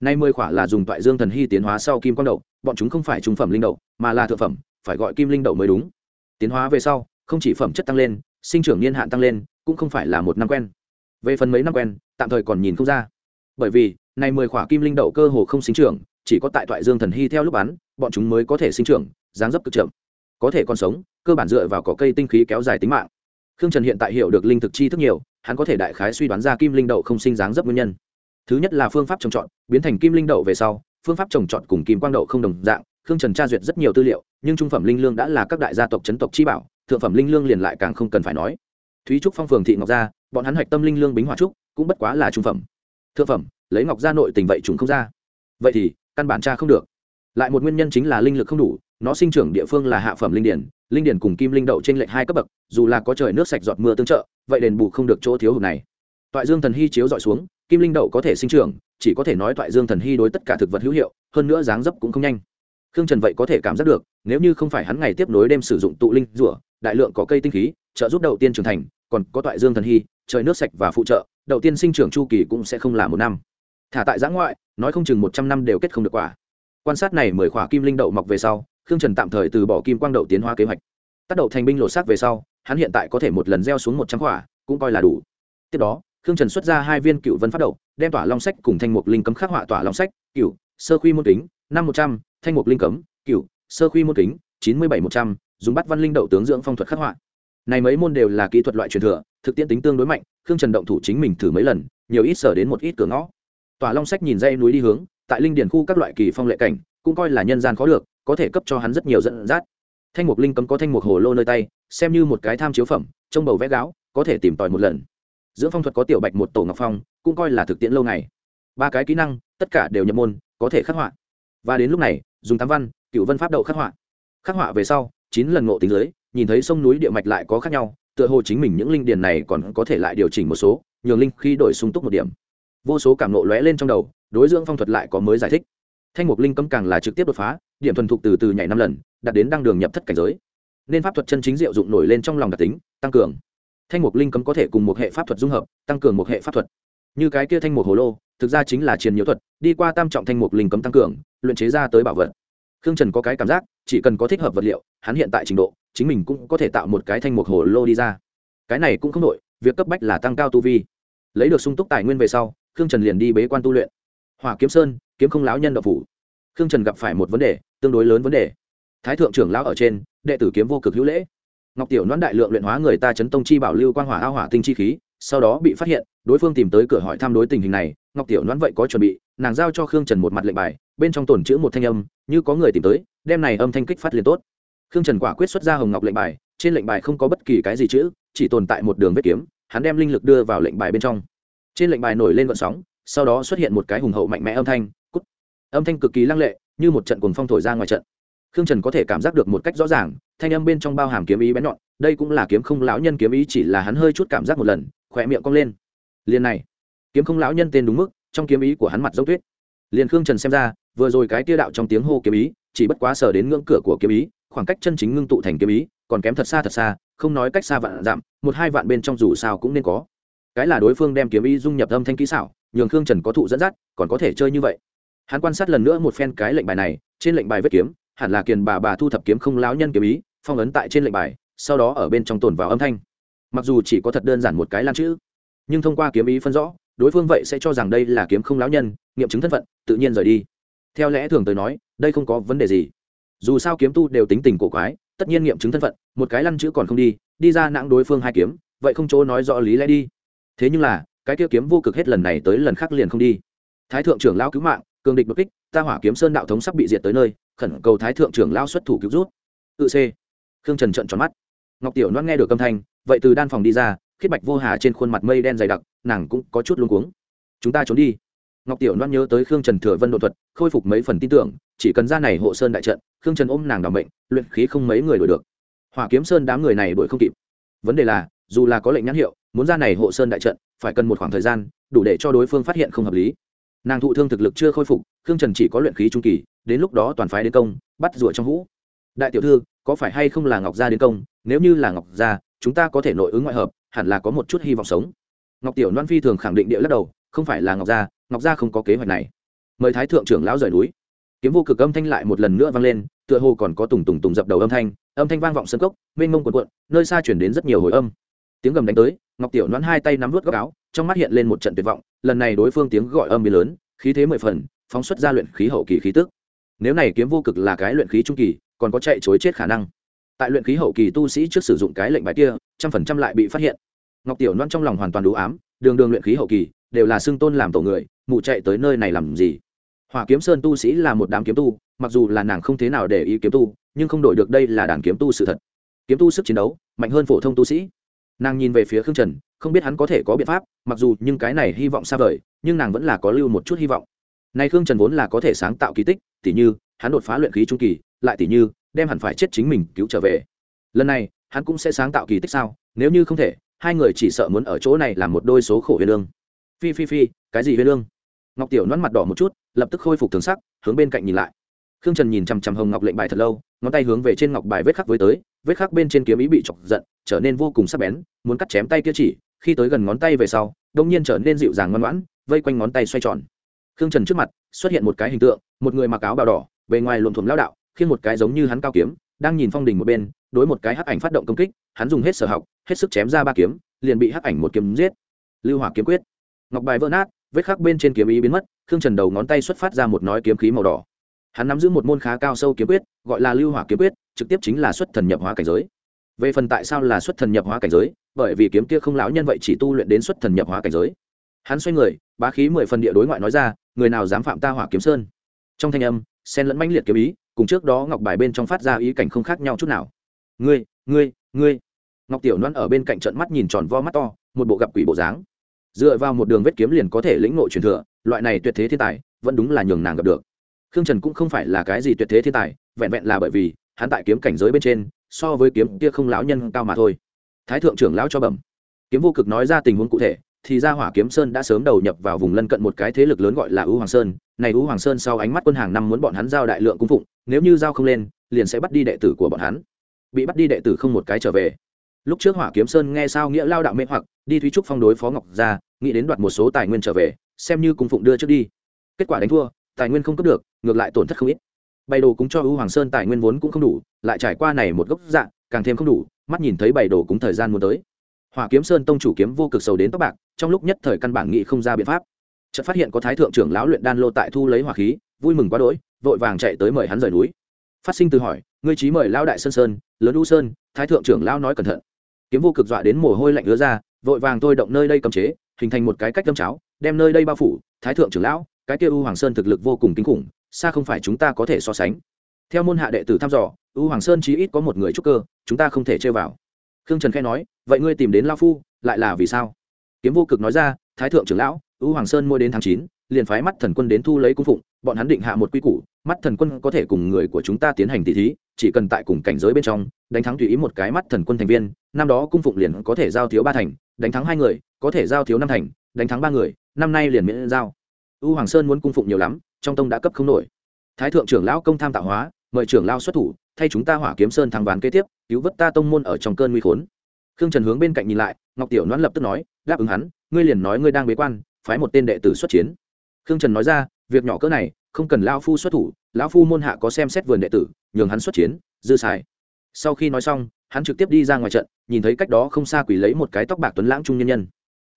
Nay mười khỏa là dùng toại dương thần hy tiến hóa sau kim quang đậu, bọn chúng không phải trung phẩm linh đậu, mà là thượng phẩm, phải gọi kim linh đậu mới đúng. Tiến hóa về sau, không chỉ phẩm chất tăng lên, sinh trưởng niên hạn tăng lên, cũng không phải là một năm quen. Về phần mấy năm quen, tạm thời còn nhìn không ra bởi vì, này mười khỏa kim linh đậu cơ hồ không sinh trưởng, chỉ có tại thoại dương thần hy theo lúc bắn, bọn chúng mới có thể sinh trưởng, dáng dấp cực chậm. Có thể còn sống, cơ bản dựa vào cỏ cây tinh khí kéo dài tính mạng. Khương trần hiện tại hiểu được linh thực chi thức nhiều, hắn có thể đại khái suy đoán ra kim linh đậu không sinh dáng dấp nguyên nhân. Thứ nhất là phương pháp trồng trọt, biến thành kim linh đậu về sau, phương pháp trồng trọt cùng kim quang đậu không đồng dạng, khương trần tra duyệt rất nhiều tư liệu, nhưng trung phẩm linh lương đã là các đại gia tộc chấn tộc chi bảo, thượng phẩm linh lương liền lại càng không cần phải nói. Thúy trúc phong phường thị ngọc gia, bọn hắn hạch tâm linh lương bính hỏa trúc, cũng bất quá là trung phẩm thượng phẩm, lấy ngọc ra nội tình vậy chúng không ra. Vậy thì, căn bản tra không được. Lại một nguyên nhân chính là linh lực không đủ, nó sinh trưởng địa phương là hạ phẩm linh điển linh điển cùng kim linh đậu trên lệch hai cấp bậc, dù là có trời nước sạch giọt mưa tương trợ, vậy đền bù không được chỗ thiếu hụt này. Toại dương thần hy chiếu dọi xuống, kim linh đậu có thể sinh trưởng, chỉ có thể nói toại dương thần hy đối tất cả thực vật hữu hiệu, hơn nữa dáng dấp cũng không nhanh. Khương trần vậy có thể cảm giác được, nếu như không phải hắn ngày tiếp nối đêm sử dụng tụ linh rủa đại lượng có cây tinh khí, trợ giúp đầu tiên trưởng thành, còn có toại dương thần hy, trời nước sạch và phụ trợ đầu tiên sinh trưởng chu kỳ cũng sẽ không là một năm. Thả tại giã ngoại, nói không chừng một trăm năm đều kết không được quả. Quan sát này mười khỏa kim linh đậu mọc về sau, khương trần tạm thời từ bỏ kim quang đậu tiến hóa kế hoạch. Tác đậu thành binh lột xác về sau, hắn hiện tại có thể một lần gieo xuống một trăm khỏa, cũng coi là đủ. Tiếp đó, khương trần xuất ra hai viên cựu vân phát đậu, đem tỏa long sách cùng thanh mục linh cấm khắc họa tỏa long sách, cựu, sơ khuy môn kính, năm một trăm, thanh mục linh cấm, cựu, sơ khuy môn kính, chín mươi bảy một trăm, dùng bắt văn linh đậu tướng dưỡng phong thuật khắc họa. Này mấy môn đều là kỹ thuật loại truyền thừa, thực tiễn tính tương đối mạnh khương trần động thủ chính mình thử mấy lần, nhiều ít sở đến một ít cửa ngõ. Tòa long sách nhìn dây núi đi hướng, tại linh điển khu các loại kỳ phong lệ cảnh, cũng coi là nhân gian khó được, có thể cấp cho hắn rất nhiều dẫn dắt. Thanh mục linh cấm có thanh mục hồ lô nơi tay, xem như một cái tham chiếu phẩm trong bầu vẽ gáo, có thể tìm tòi một lần. Dưỡng phong thuật có tiểu bạch một tổ ngọc phong, cũng coi là thực tiễn lâu ngày. Ba cái kỹ năng, tất cả đều nhập môn, có thể khắc họa. Và đến lúc này, dùng tám văn cựu vân pháp đậu khắc họa. Khắc họa về sau, chín lần ngộ tính giới nhìn thấy sông núi địa mạch lại có khác nhau tựa hồ chính mình những linh điền này còn có thể lại điều chỉnh một số, nhường linh khi đổi sung túc một điểm. Vô số cảm nộ lóe lên trong đầu, đối dưỡng phong thuật lại có mới giải thích. Thanh mục linh cấm càng là trực tiếp đột phá, điểm thuần thục từ từ nhảy năm lần, đạt đến đăng đường nhập thất cảnh giới. Nên pháp thuật chân chính diệu dụng nổi lên trong lòng đặc tính, tăng cường. Thanh mục linh cấm có thể cùng một hệ pháp thuật dung hợp, tăng cường một hệ pháp thuật. Như cái kia thanh mục hồ lô, thực ra chính là chiến nhiễu thuật, đi qua tam trọng thanh mục linh cấm tăng cường, luyện chế ra tới bảo vật. Khương trần có cái cảm giác, chỉ cần có thích hợp vật liệu, hắn hiện tại trình độ chính mình cũng có thể tạo một cái thanh mục hồ lô đi ra. Cái này cũng không đội việc cấp bách là tăng cao tu vi. Lấy được sung túc tài nguyên về sau, khương trần liền đi bế quan tu luyện. Hỏa kiếm sơn, kiếm không lão nhân đậu phủ. Khương trần gặp phải một vấn đề, tương đối lớn vấn đề. Thái thượng trưởng lão ở trên, đệ tử kiếm vô cực hữu lễ. Ngọc tiểu noãn đại lượng luyện hóa người ta chấn tông chi bảo lưu quan hỏa ao hỏa tinh chi khí, sau đó bị phát hiện, đối phương tìm tới cửa hỏi thăm đối tình hình này, ngọc tiểu noãn vậy có chuẩn bị, nàng giao cho khương trần một mặt lệnh bài, bên trong tổn chữ một thanh âm, như có người tìm tới, đem này âm thanh kích phát liền tốt khương trần quả quyết xuất ra hồng ngọc lệnh bài, trên lệnh bài không có bất kỳ cái gì chữ, chỉ tồn tại một đường vết kiếm, hắn đem linh lực đưa vào lệnh bài bên trong. Trên lệnh bài nổi lên vận sóng, sau đó xuất hiện một cái hùng hậu mạnh mẽ âm thanh, cút. Âm thanh cực kỳ lăng lệ, như một trận cuồng phong thổi ra ngoài trận. Khương trần có thể cảm giác được một cách rõ ràng, thanh âm bên trong bao hàm kiếm ý bén nhọn, đây cũng là kiếm không lão nhân kiếm ý chỉ là hắn hơi chút cảm giác một lần khỏe miệng cong lên. Liền này, kiếm không lão nhân tên đúng mức, trong kiếm ý của hắn mặt dốc tuyết. Liền khương trần xem ra, vừa rồi cái tia đạo trong tiếng hô kiếm ý, chỉ bất quá sở đến ngưỡng cửa của kiếm ý khoảng cách chân chính ngưng tụ thành kiếm ý, còn kém thật xa thật xa, không nói cách xa vạn dặm, một hai vạn bên trong dù sao cũng nên có. Cái là đối phương đem kiếm ý dung nhập âm thanh kỹ xảo, nhường khương trần có thụ dẫn dắt, còn có thể chơi như vậy. Hắn quan sát lần nữa một phen cái lệnh bài này, trên lệnh bài vết kiếm, hẳn là kiền bà bà thu thập kiếm không láo nhân kiếm ý, phong ấn tại trên lệnh bài, sau đó ở bên trong tồn vào âm thanh. Mặc dù chỉ có thật đơn giản một cái lan chữ, nhưng thông qua kiếm ý phân rõ, đối phương vậy sẽ cho rằng đây là kiếm không láo nhân, nghiệm chứng thân phận, tự nhiên rời đi. Theo lẽ thường tới nói, đây không có vấn đề gì dù sao kiếm tu đều tính tình cổ quái, tất nhiên nghiệm chứng thân phận, một cái lăn chữ còn không đi đi ra nặng đối phương hai kiếm, vậy không chỗ nói rõ lý lẽ đi. Thế nhưng là, cái kia kiếm vô cực hết lần này tới lần khác liền không đi. Thái thượng trưởng lao cứu mạng, cường địch bất kích, ta hỏa kiếm sơn đạo thống sắp bị diệt tới nơi, khẩn cầu thái thượng trưởng lao xuất thủ cứu rút tự c khương trần trận tròn mắt. Ngọc tiểu loan nghe được âm thanh, vậy từ đan phòng đi ra, khiết bạch vô hà trên khuôn mặt mây đen dày đặc, nàng cũng có chút luống cuống. Chúng ta trốn đi. Ngọc tiểu loan nhớ tới khương trần thừa vân đột thuật, khôi phục mấy phần tin tưởng chỉ cần ra này hộ sơn đại trận, khương trần ôm nàng đ ỏ mệnh, luyện khí không mấy người đuổi được. Hỏa kiếm sơn đám người này đuổi không kịp. Vấn đề là, dù là có lệnh nhãn hiệu, muốn ra này hộ sơn đại trận, phải cần một khoảng thời gian, đủ để cho đối phương phát hiện không hợp lý. Nàng thụ thương thực lực chưa khôi phục, khương trần chỉ có luyện khí trung kỳ, đến lúc đó toàn phái đến công, bắt rủa trong hũ. Đại tiểu thư, có phải hay không là ngọc gia đến công? Nếu như là ngọc gia, chúng ta có thể nội ứng ngoại hợp, hẳn là có một chút hy vọng sống. Ngọc tiểu loan phi thường khẳng định địa lắc đầu, không phải là ngọc gia ngọc gia không có kế hoạch này. Mời thái thượng trưởng lão rời núi kiếm vô cực âm thanh lại một lần nữa vang lên, tựa hồ còn có tùng tùng tùng dập đầu âm thanh âm thanh vang vọng sân cốc, mênh mông cuộn cuộn, nơi xa chuyển đến rất nhiều hồi âm. Tiếng gầm đánh tới, ngọc tiểu đoán hai tay nắm vút góc áo, trong mắt hiện lên một trận tuyệt vọng, lần này đối phương tiếng gọi âm bị lớn, khí thế mười phần, phóng xuất ra luyện khí hậu kỳ khí tức. Nếu này kiếm vô cực là cái luyện khí trung kỳ, còn có chạy chối chết khả năng. Tại luyện khí hậu kỳ tu sĩ trước sử dụng cái lệnh bài kia, trăm phần trăm lại bị phát hiện. Ngọc tiểu loan trong lòng hoàn toàn đủ ám, đường đường luyện khí hậu kỳ, đều là xưng tôn làm tổ người, mụ chạy tới nơi này làm gì? Hỏa kiếm sơn tu sĩ là một đám kiếm tu, mặc dù là nàng không thế nào để ý kiếm tu, nhưng không đổi được đây là đàn kiếm tu sự thật. Kiếm tu sức chiến đấu, mạnh hơn phổ thông tu sĩ. Nàng nhìn về phía khương trần, không biết hắn có thể có biện pháp, mặc dù nhưng cái này hy vọng xa vời, nhưng nàng vẫn là có lưu một chút hy vọng. Nay khương trần vốn là có thể sáng tạo kỳ tích, tỉ như, hắn đột phá luyện khí trung kỳ, lại tỉ như, đem hẳn phải chết chính mình cứu trở về. Lần này, hắn cũng sẽ sáng tạo kỳ tích sao? Nếu như không thể, hai người chỉ sợ muốn ở chỗ này làm một đôi số khổ huyền lương. Phi phi phi, cái gì huyền lương? Ngọc tiểu nón mặt đỏ một chút, lập tức khôi phục thường sắc, hướng bên cạnh nhìn lại. Khương trần nhìn chằm chằm hồng ngọc lệnh bài thật lâu, ngón tay hướng về trên ngọc bài vết khắc với tới, vết khắc bên trên kiếm ý bị chọc giận, trở nên vô cùng sắc bén, muốn cắt chém tay kia chỉ, khi tới gần ngón tay về sau đông nhiên trở nên dịu dàng ngoan ngoãn, vây quanh ngón tay xoay tròn. Khương trần trước mặt xuất hiện một cái hình tượng, một người mặc áo bào đỏ, bề ngoài luồn thuồng lao đạo khiến một cái giống như hắn cao kiếm, đang nhìn phong đình một bên, đối một cái hắc ảnh phát động công kích, hắn dùng hết sở học, hết sức chém ra ba kiếm, liền bị hắc ảnh một kiếm giết. Lưu hỏa kiếm quyết. Ngọc bài vỡ nát vết khắc bên trên kiếm ý biến mất, khương trần đầu ngón tay xuất phát ra một nói kiếm khí màu đỏ. Hắn nắm giữ một môn khá cao sâu kiếm quyết, gọi là lưu hỏa kiếm quyết, trực tiếp chính là xuất thần nhập hóa cảnh giới. Về phần tại sao là xuất thần nhập hóa cảnh giới, bởi vì kiếm kia không lão nhân vậy chỉ tu luyện đến xuất thần nhập hóa cảnh giới. Hắn xoay người, bá khí mười phần địa đối ngoại nói ra, người nào dám phạm ta hỏa kiếm sơn? Trong thanh âm sen lẫn mãnh liệt kiếm ý, cùng trước đó ngọc bài bên trong phát ra ý cảnh không khác nhau chút nào. Ngươi ngươi ngươi. Ngọc tiểu loan ở bên cạnh trận mắt nhìn tròn vo mắt to, một bộ gặp quỷ bộ dáng dựa vào một đường vết kiếm liền có thể lĩnh nội truyền thừa, loại này tuyệt thế thiên tài, vẫn đúng là nhường nàng gặp được. Khương trần cũng không phải là cái gì tuyệt thế thiên tài, vẹn vẹn là bởi vì, hắn tại kiếm cảnh giới bên trên, so với kiếm kia không lão nhân cao mà thôi. Thái thượng trưởng lão cho bẩm. Kiếm vô cực nói ra tình huống cụ thể, thì ra hỏa kiếm sơn đã sớm đầu nhập vào vùng lân cận một cái thế lực lớn gọi là ưu hoàng sơn. Này ưu hoàng sơn sau ánh mắt quân hàng năm muốn bọn hắn giao đại lượng cung phụng, nếu như giao không lên, liền sẽ bắt đi đệ tử của bọn hắn. Bị bắt đi đệ tử không một cái trở về lúc trước hỏa kiếm sơn nghe sao nghĩa lao đạo mê hoặc, đi thúy trúc phong đối phó ngọc ra nghĩ đến đoạt một số tài nguyên trở về, xem như cung phụng đưa trước đi. Kết quả đánh thua, tài nguyên không cấp được, ngược lại tổn thất không ít. Bày đồ cúng cho ưu hoàng sơn tài nguyên vốn cũng không đủ, lại trải qua này một gốc dạng càng thêm không đủ, mắt nhìn thấy bày đồ cúng thời gian muốn tới. Hỏa kiếm sơn tông chủ kiếm vô cực sầu đến tóc bạc, trong lúc nhất thời căn bản nghị không ra biện pháp. Chợt phát hiện có thái thượng trưởng lão luyện đan lô tại thu lấy hỏa khí, vui mừng quá đỗi, vội vàng chạy tới mời hắn rời núi. Phát sinh từ hỏi, ngươi trí mời lao đại sơn sơn, lớn u sơn, thái thượng trưởng lão nói cẩn thận kiếm vô cực dọa đến mồ hôi lạnh ứa ra, vội vàng tôi động nơi đây cầm chế, hình thành một cái cách đâm cháo, đem nơi đây bao phủ, thái thượng trưởng lão, cái kia u hoàng sơn thực lực vô cùng kinh khủng, xa không phải chúng ta có thể so sánh. Theo môn hạ đệ tử thăm dò, u hoàng sơn chí ít có một người trúc cơ, chúng ta không thể chơi vào. Khương trần khẽ nói, vậy ngươi tìm đến lao phu, lại là vì sao? Kiếm vô cực nói ra, thái thượng trưởng lão, u hoàng sơn mua đến tháng chín liền phái mắt thần quân đến thu lấy cung phụng, bọn hắn định hạ một quy củ, mắt thần quân có thể cùng người của chúng ta tiến hành tỷ thí, chỉ cần tại cùng cảnh giới bên trong, đánh thắng tùy ý một cái mắt thần quân thành viên, năm đó cung phụng liền có thể giao thiếu ba thành, đánh thắng hai người, có thể giao thiếu năm thành, đánh thắng ba người, năm nay liền miễn giao. U hoàng sơn muốn cung phụng nhiều lắm, trong tông đã cấp không nổi. Thái thượng trưởng lão công tham tạo hóa, mời trưởng lao xuất thủ, thay chúng ta hỏa kiếm sơn thắng ván kế tiếp, cứu vớt ta tông môn ở trong cơn nguy khốn. Khương trần hướng bên cạnh nhìn lại, ngọc tiểu noãn lập tức nói, đáp ứng hắn, ngươi liền nói ngươi đang bế quan, phái một tên đệ tử xuất chiến khương trần nói ra, việc nhỏ cỡ này, không cần lao phu xuất thủ, lão phu môn hạ có xem xét vườn đệ tử, nhường hắn xuất chiến, dư xài. Sau khi nói xong, hắn trực tiếp đi ra ngoài trận, nhìn thấy cách đó không xa quỷ lấy một cái tóc bạc tuấn lãng trung nhân nhân.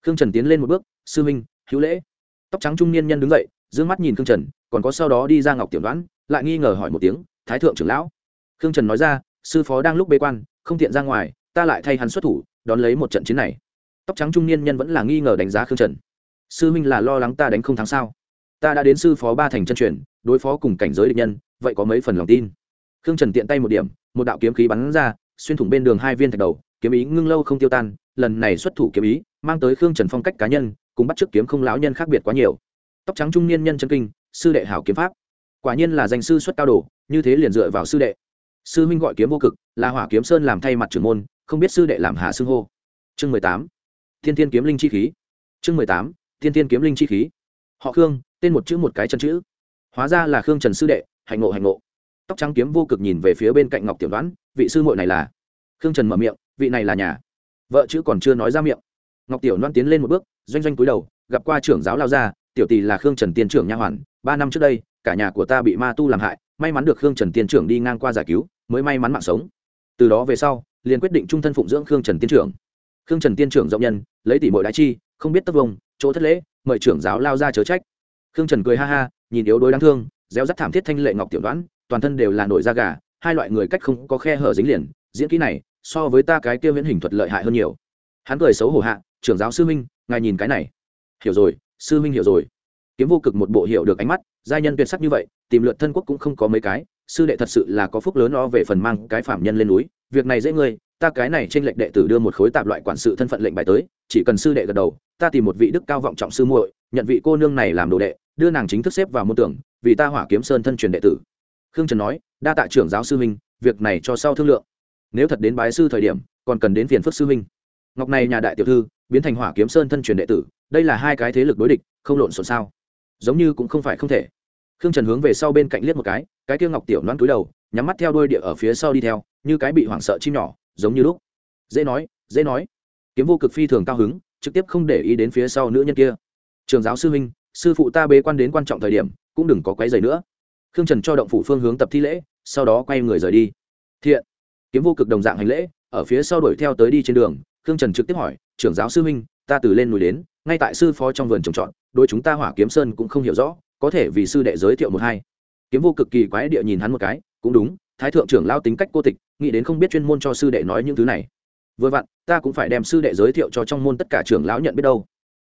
Khương trần tiến lên một bước, sư minh, hữu lễ. Tóc trắng trung niên nhân đứng dậy d ư ơ n g mắt nhìn khương trần, còn có sau đó đi ra ngọc tiểu đoán, lại nghi ngờ hỏi một tiếng, thái thượng trưởng lão? Khương trần nói ra, sư phó đang lúc bế quan, không tiện ra ngoài, ta lại thay hắn xuất thủ, đón lấy một trận chiến này. Tóc trắng trung niên nhân vẫn là nghi ngờ đánh giá khương trần sư minh là lo lắng ta đánh không thắng sao? Ta đã đến sư phó ba thành chân truyền, đối phó cùng cảnh giới địch nhân, vậy có mấy phần lòng tin? Khương trần tiện tay một điểm, một đạo kiếm khí bắn ra, xuyên thủng bên đường hai viên thạch đầu, kiếm ý ngưng lâu không tiêu tan, lần này xuất thủ kiếm ý, mang tới khương trần phong cách cá nhân, cùng bắt t kiếm không lão nhân khác biệt quá nhiều. Tóc trắng trung niên nhân chân kinh, sư đệ hảo kiếm pháp. Quả nhiên là danh sư xuất cao đồ, như thế liền dựa vào sư đệ. Sư Minh gọi kiếm vô cực, là hỏa kiếm sơn làm thay mặt trưởng môn, không biết sư đệ làm hạ xưng hô. Chương mười tám. Thiên thiên kiếm linh chi khí. Chương mười tám thiên thiên kiếm linh chi khí. Họ khương, tên một chữ một cái chân chữ. Hóa ra là khương trần sư đệ, hạnh ngộ hạnh ngộ. Tóc trắng kiếm vô cực nhìn về phía bên cạnh ngọc tiểu đoán, vị sư muội này là? Khương trần mở miệng, vị này là nhà? Vợ chữ còn chưa nói ra miệng. Ngọc tiểu Đoán tiến lên một bước, doanh doanh cúi đầu, gặp qua trưởng giáo lao gia, tiểu tỷ là khương trần tiên trưởng nha hoàn, ba năm trước đây, cả nhà của ta bị ma tu làm hại, may mắn được khương trần tiên trưởng đi ngang qua giải cứu, mới may mắn mạng sống. Từ đó về sau, liền quyết định trung thân phụng dưỡng khương trần tiên trưởng. Khương trần tiên trưởng rộng nhân, lấy tỷ mội đại chi, không biết tất vông chỗ thất lễ, mời trưởng giáo lao ra chớ trách. Khương trần cười ha ha, nhìn yếu đuối đáng thương, réo rắt thảm thiết thanh lệ ngọc tiểu đoán, toàn thân đều là nổi da gà, hai loại người cách không có khe hở dính liền, diễn kỹ này, so với ta cái kia viễn hình thuật lợi hại hơn nhiều. Hắn cười xấu hổ hạ, trưởng giáo sư minh ngài nhìn cái này. Hiểu rồi, sư minh hiểu rồi. Kiếm vô cực một bộ hiểu được ánh mắt, giai nhân tuyệt sắc như vậy, tìm lượt thân quốc cũng không có mấy cái, sư đệ thật sự là có phúc lớn lo về phần mang cái phạm nhân lên núi, việc này dễ ngươi ta cái này trên lệnh đệ tử đưa một khối tạp loại quản sự thân phận lệnh bài tới, chỉ cần sư đệ gật đầu, ta tìm một vị đức cao vọng trọng sư muội, nhận vị cô nương này làm đồ đệ, đưa nàng chính thức xếp vào môn tưởng vì ta hỏa kiếm sơn thân truyền đệ tử. Khương trần nói, đa tạ trưởng giáo sư minh việc này cho sau thương lượng. Nếu thật đến bái sư thời điểm, còn cần đến phiền phức sư minh ngọc này nhà đại tiểu thư, biến thành hỏa kiếm sơn thân truyền đệ tử, đây là hai cái thế lực đối địch, không lộn xộn sao. Giống như cũng không phải không thể. Khương trần hướng về sau bên cạnh liếc một cái cái kia ngọc tiểu loan cúi đầu, nhắm mắt theo đôi địa ở phía sau đi theo, như cái bị hoảng sợ chim nhỏ giống như lúc. Dễ nói dễ nói. Kiếm vô cực phi thường cao hứng, trực tiếp không để ý đến phía sau nữ nhân kia. Trường giáo sư huynh, sư phụ ta bế quan đến quan trọng thời điểm, cũng đừng có quấy rầy nữa. Khương trần cho động phủ phương hướng tập thi lễ, sau đó quay người rời đi. Thiện. Kiếm vô cực đồng dạng hành lễ, ở phía sau đuổi theo tới đi trên đường, khương trần trực tiếp hỏi trưởng giáo sư huynh, ta từ lên núi đến, ngay tại sư phó trong vườn trồng trọt đôi chúng ta hỏa kiếm sơn cũng không hiểu rõ, có thể vì sư đệ giới thiệu một hai. Kiếm vô cực kỳ quái địa nhìn hắn một cái, cũng đúng thái thượng trưởng lao tính cách cô tịch, nghĩ đến không biết chuyên môn cho sư đệ nói những thứ này. Vừa vặn, ta cũng phải đem sư đệ giới thiệu cho trong môn tất cả trưởng lão nhận biết đâu.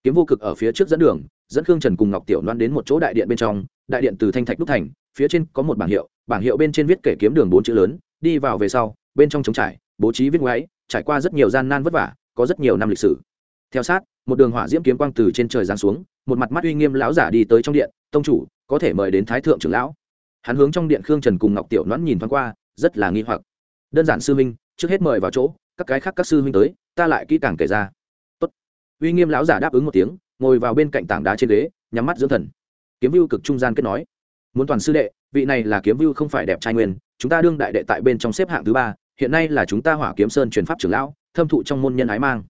Kiếm vô cực ở phía trước dẫn đường, dẫn khương trần cùng ngọc tiểu loan đến một chỗ đại điện bên trong, đại điện từ thanh thạch đúc thành, phía trên có một bảng hiệu bảng hiệu bên trên viết kể kiếm đường bốn chữ lớn, đi vào về sau, bên trong trống trải, bố trí viết ngoáy, trải qua rất nhiều gian nan vất vả, có rất nhiều năm lịch sử. Theo sát, một đường hỏa diễm kiếm quang từ trên trời giáng xuống, một mặt mắt uy nghiêm lão giả đi tới trong điện, tông chủ, có thể mời đến thái thượng trưởng lão hắn hướng trong điện khương trần cùng ngọc tiểu noãn nhìn thoáng qua, rất là nghi hoặc. Đơn giản sư minh trước hết mời vào chỗ, các cái khác các sư huynh tới, ta lại kỹ càng kể ra. Tốt. uy nghiêm lão giả đáp ứng một tiếng, ngồi vào bên cạnh tảng đá trên ghế, nhắm mắt dưỡng thần. Kiếm vưu cực trung gian kết nói, muốn toàn sư đệ, vị này là kiếm vưu không phải đẹp trai nguyên, chúng ta đương đại đệ tại bên trong xếp hạng thứ ba, hiện nay là chúng ta hỏa kiếm sơn truyền pháp trưởng lão, thâm thụ trong môn nhân ái mang.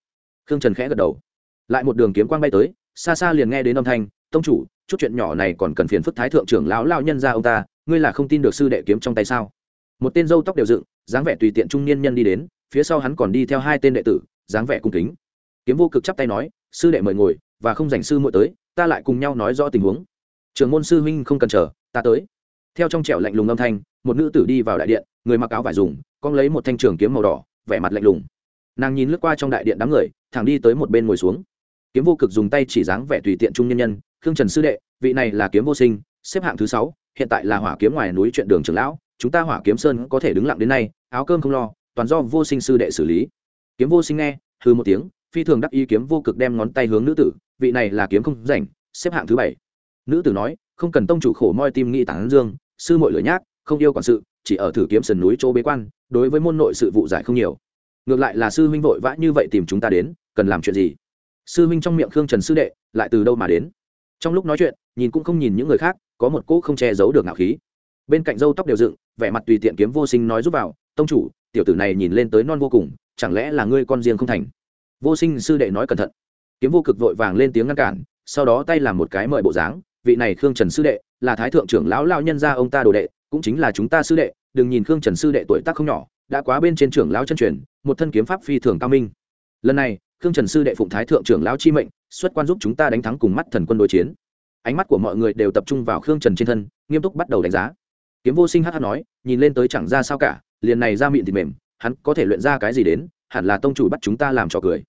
Khương trần khẽ gật đầu. Lại một đường kiếm quang bay tới, xa xa liền nghe đến âm thanh, tông chủ, chút chuyện nhỏ này còn cần phiền phức thái thượng trưởng lão lao nhân ra ông ta ngươi là không tin được sư đệ kiếm trong tay sao? Một tên dâu tóc đều dựng, dáng vẻ tùy tiện trung niên nhân đi đến, phía sau hắn còn đi theo hai tên đệ tử, dáng vẻ cung kính. Kiếm vô cực chắp tay nói, sư đệ mời ngồi, và không dành sư muội tới, ta lại cùng nhau nói rõ tình huống. Trường môn sư huynh không cần chờ, ta tới. Theo trong trẻo lạnh lùng âm thanh, một nữ tử đi vào đại điện, người mặc áo vải dùng, con lấy một thanh trường kiếm màu đỏ, vẻ mặt lạnh lùng. Nàng nhìn lướt qua trong đại điện đám người, thẳng đi tới một bên ngồi xuống. Kiếm vô cực dùng tay chỉ dáng vẻ tùy tiện trung nhân nhân, khương trần sư đệ, vị này là kiếm vô sinh xếp hạng thứ sáu, hiện tại là hỏa kiếm ngoài núi chuyện đường trưởng lão, chúng ta hỏa kiếm sơn có thể đứng lặng đến nay, áo cơm không lo, toàn do vô sinh sư đệ xử lý. Kiếm vô sinh nghe hư một tiếng, phi thường đắc ý kiếm vô cực đem ngón tay hướng nữ tử, vị này là kiếm không rảnh, xếp hạng thứ bảy. Nữ tử nói, không cần tông chủ khổ moi tim nghĩ tản dương, sư mội lửa nhác, không yêu quản sự, chỉ ở thử kiếm sườn núi chỗ bế quan, đối với môn nội sự vụ giải không nhiều. Ngược lại là sư huynh vội vã như vậy tìm chúng ta đến, cần làm chuyện gì? Sư huynh trong miệng khương trần sư đệ, lại từ đâu mà đến? Trong lúc nói chuyện, nhìn cũng không nhìn những người khác có một cỗ không che giấu được ngạo khí. Bên cạnh râu tóc đều dựng, vẻ mặt tùy tiện kiếm vô sinh nói giúp vào, tông chủ, tiểu tử này nhìn lên tới non vô cùng, chẳng lẽ là ngươi con riêng không thành? Vô sinh sư đệ nói cẩn thận. Kiếm vô cực vội vàng lên tiếng ngăn cản, sau đó tay làm một cái mời bộ dáng, vị này khương trần sư đệ, là thái thượng trưởng lão lao nhân gia ông ta đồ đệ, cũng chính là chúng ta sư đệ, đừng nhìn khương trần sư đệ tuổi tác không nhỏ, đã quá bên trên trưởng lão chân truyền, một thân kiếm pháp phi thường cao minh. Lần này, khương trần sư đệ phụng thái thượng trưởng lão chi mệnh, xuất quan giúp chúng ta đánh thắng cùng mắt thần quân đối chiến ánh mắt của mọi người đều tập trung vào khương trần trên thân, nghiêm túc bắt đầu đánh giá. Kiếm vô sinh hh nói, nhìn lên tới chẳng ra sao cả, liền này ra miệng thịt mềm, hắn có thể luyện ra cái gì đến, hẳn là tông chủ bắt chúng ta làm trò cười.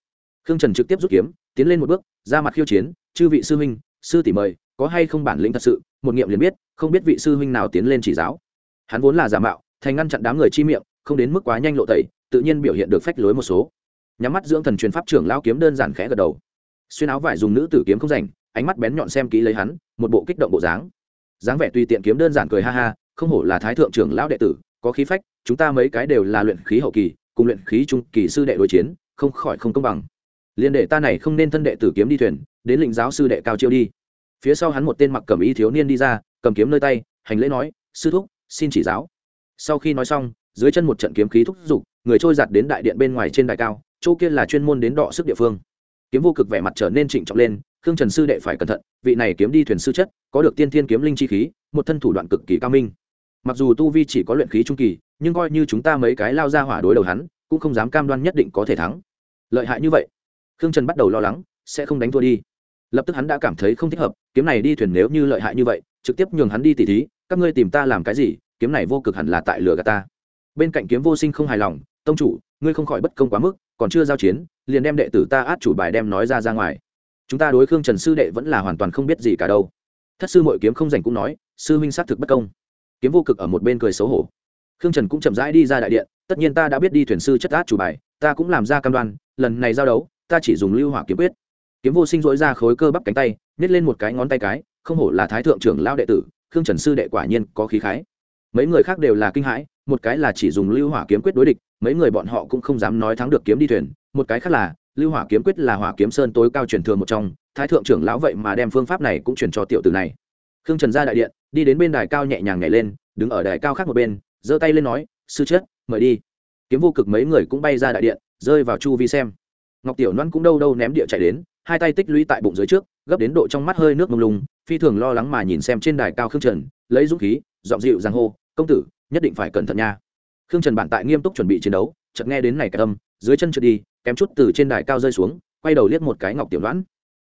Khương trần trực tiếp rút kiếm, tiến lên một bước, ra mặt khiêu chiến, chư vị sư huynh, sư tỷ mời, có hay không bản lĩnh thật sự? Một nghiệm liền biết, không biết vị sư huynh nào tiến lên chỉ giáo. Hắn vốn là giả mạo, thành ngăn chặn đám người chi miệng, không đến mức quá nhanh lộ tẩy, tự nhiên biểu hiện được phách lối một số. Nhắm mắt dưỡng thần truyền pháp trưởng lao kiếm đơn giản khẽ gật đầu. Xuyên áo vải dùng nữ tử kiếm không rảnh ánh mắt bén nhọn xem kỹ lấy hắn, một bộ kích động bộ dáng. Dáng vẻ tùy tiện kiếm đơn giản cười ha ha, không hổ là thái thượng trưởng lão đệ tử, có khí phách, chúng ta mấy cái đều là luyện khí hậu kỳ, cùng luyện khí trung kỳ sư đệ đối chiến, không khỏi không công bằng. Liên đệ ta này không nên thân đệ tử kiếm đi thuyền, đến lĩnh giáo sư đệ cao chiêu đi. Phía sau hắn một tên mặc cẩm y thiếu niên đi ra, cầm kiếm nơi tay, hành lễ nói, sư thúc, xin chỉ giáo. Sau khi nói xong, dưới chân một trận kiếm khí thúc giục, người trôi giặt đến đại điện bên ngoài trên đài cao, chỗ kia là chuyên môn đến đọ sức địa phương. Kiếm vô cực vẻ mặt trở nên trịnh trọng lên khương trần sư đệ phải cẩn thận, vị này kiếm đi thuyền sư chất, có được tiên thiên kiếm linh chi khí, một thân thủ đoạn cực kỳ cao minh. Mặc dù tu vi chỉ có luyện khí trung kỳ, nhưng coi như chúng ta mấy cái lao ra hỏa đối đầu hắn, cũng không dám cam đoan nhất định có thể thắng. Lợi hại như vậy, khương trần bắt đầu lo lắng, sẽ không đánh thua đi. Lập tức hắn đã cảm thấy không thích hợp, kiếm này đi thuyền nếu như lợi hại như vậy, trực tiếp nhường hắn đi tỉ thí, các ngươi tìm ta làm cái gì, kiếm này vô cực hẳn là tại lửa gà ta. Bên cạnh kiếm vô sinh không hài lòng, tông chủ, ngươi không khỏi bất công quá mức, còn chưa giao chiến, liền đem đệ tử ta át chủ bài đem nói ra ra ngoài chúng ta đối khương trần sư đệ vẫn là hoàn toàn không biết gì cả đâu. Thất sư mội kiếm không dành cũng nói, sư huynh xác thực bất công. Kiếm vô cực ở một bên cười xấu hổ. Khương trần cũng chậm rãi đi ra đại điện, tất nhiên ta đã biết đi thuyền sư chất át chủ bài, ta cũng làm ra cam đoan, lần này giao đấu, ta chỉ dùng lưu hỏa kiếm quyết. Kiếm vô sinh dỗi ra khối cơ bắp cánh tay, nhét lên một cái ngón tay cái, không hổ là thái thượng trưởng lao đệ tử, khương trần sư đệ quả nhiên có khí khái. Mấy người khác đều là kinh hãi, một cái là chỉ dùng lưu hỏa kiếm quyết đối địch, mấy người bọn họ cũng không dám nói thắng được kiếm đi thuyền, một cái khác là lưu hỏa kiếm quyết là hỏa kiếm sơn tối cao truyền thừa một trong, thái thượng trưởng lão vậy mà đem phương pháp này cũng truyền cho tiểu tử này. Khương trần ra đại điện, đi đến bên đài cao nhẹ nhàng nhảy lên, đứng ở đài cao khác một bên, giơ tay lên nói, sư chết, mời đi. Kiếm vô cực mấy người cũng bay ra đại điện, rơi vào chu vi xem. Ngọc tiểu loan cũng đâu đâu ném địa chạy đến, hai tay tích lũy tại bụng dưới trước, gấp đến độ trong mắt hơi nước mông lung, phi thường lo lắng mà nhìn xem trên đài cao khương trần, lấy dũng khí dọn dịu giang hô, công tử, nhất định phải cẩn thận nha. Khương trần bản tại nghiêm túc chuẩn bị chiến đấu, chợt nghe đến này cái âm, dưới chân trượt đi kém chút từ trên đài cao rơi xuống, quay đầu liếc một cái ngọc tiểu đoán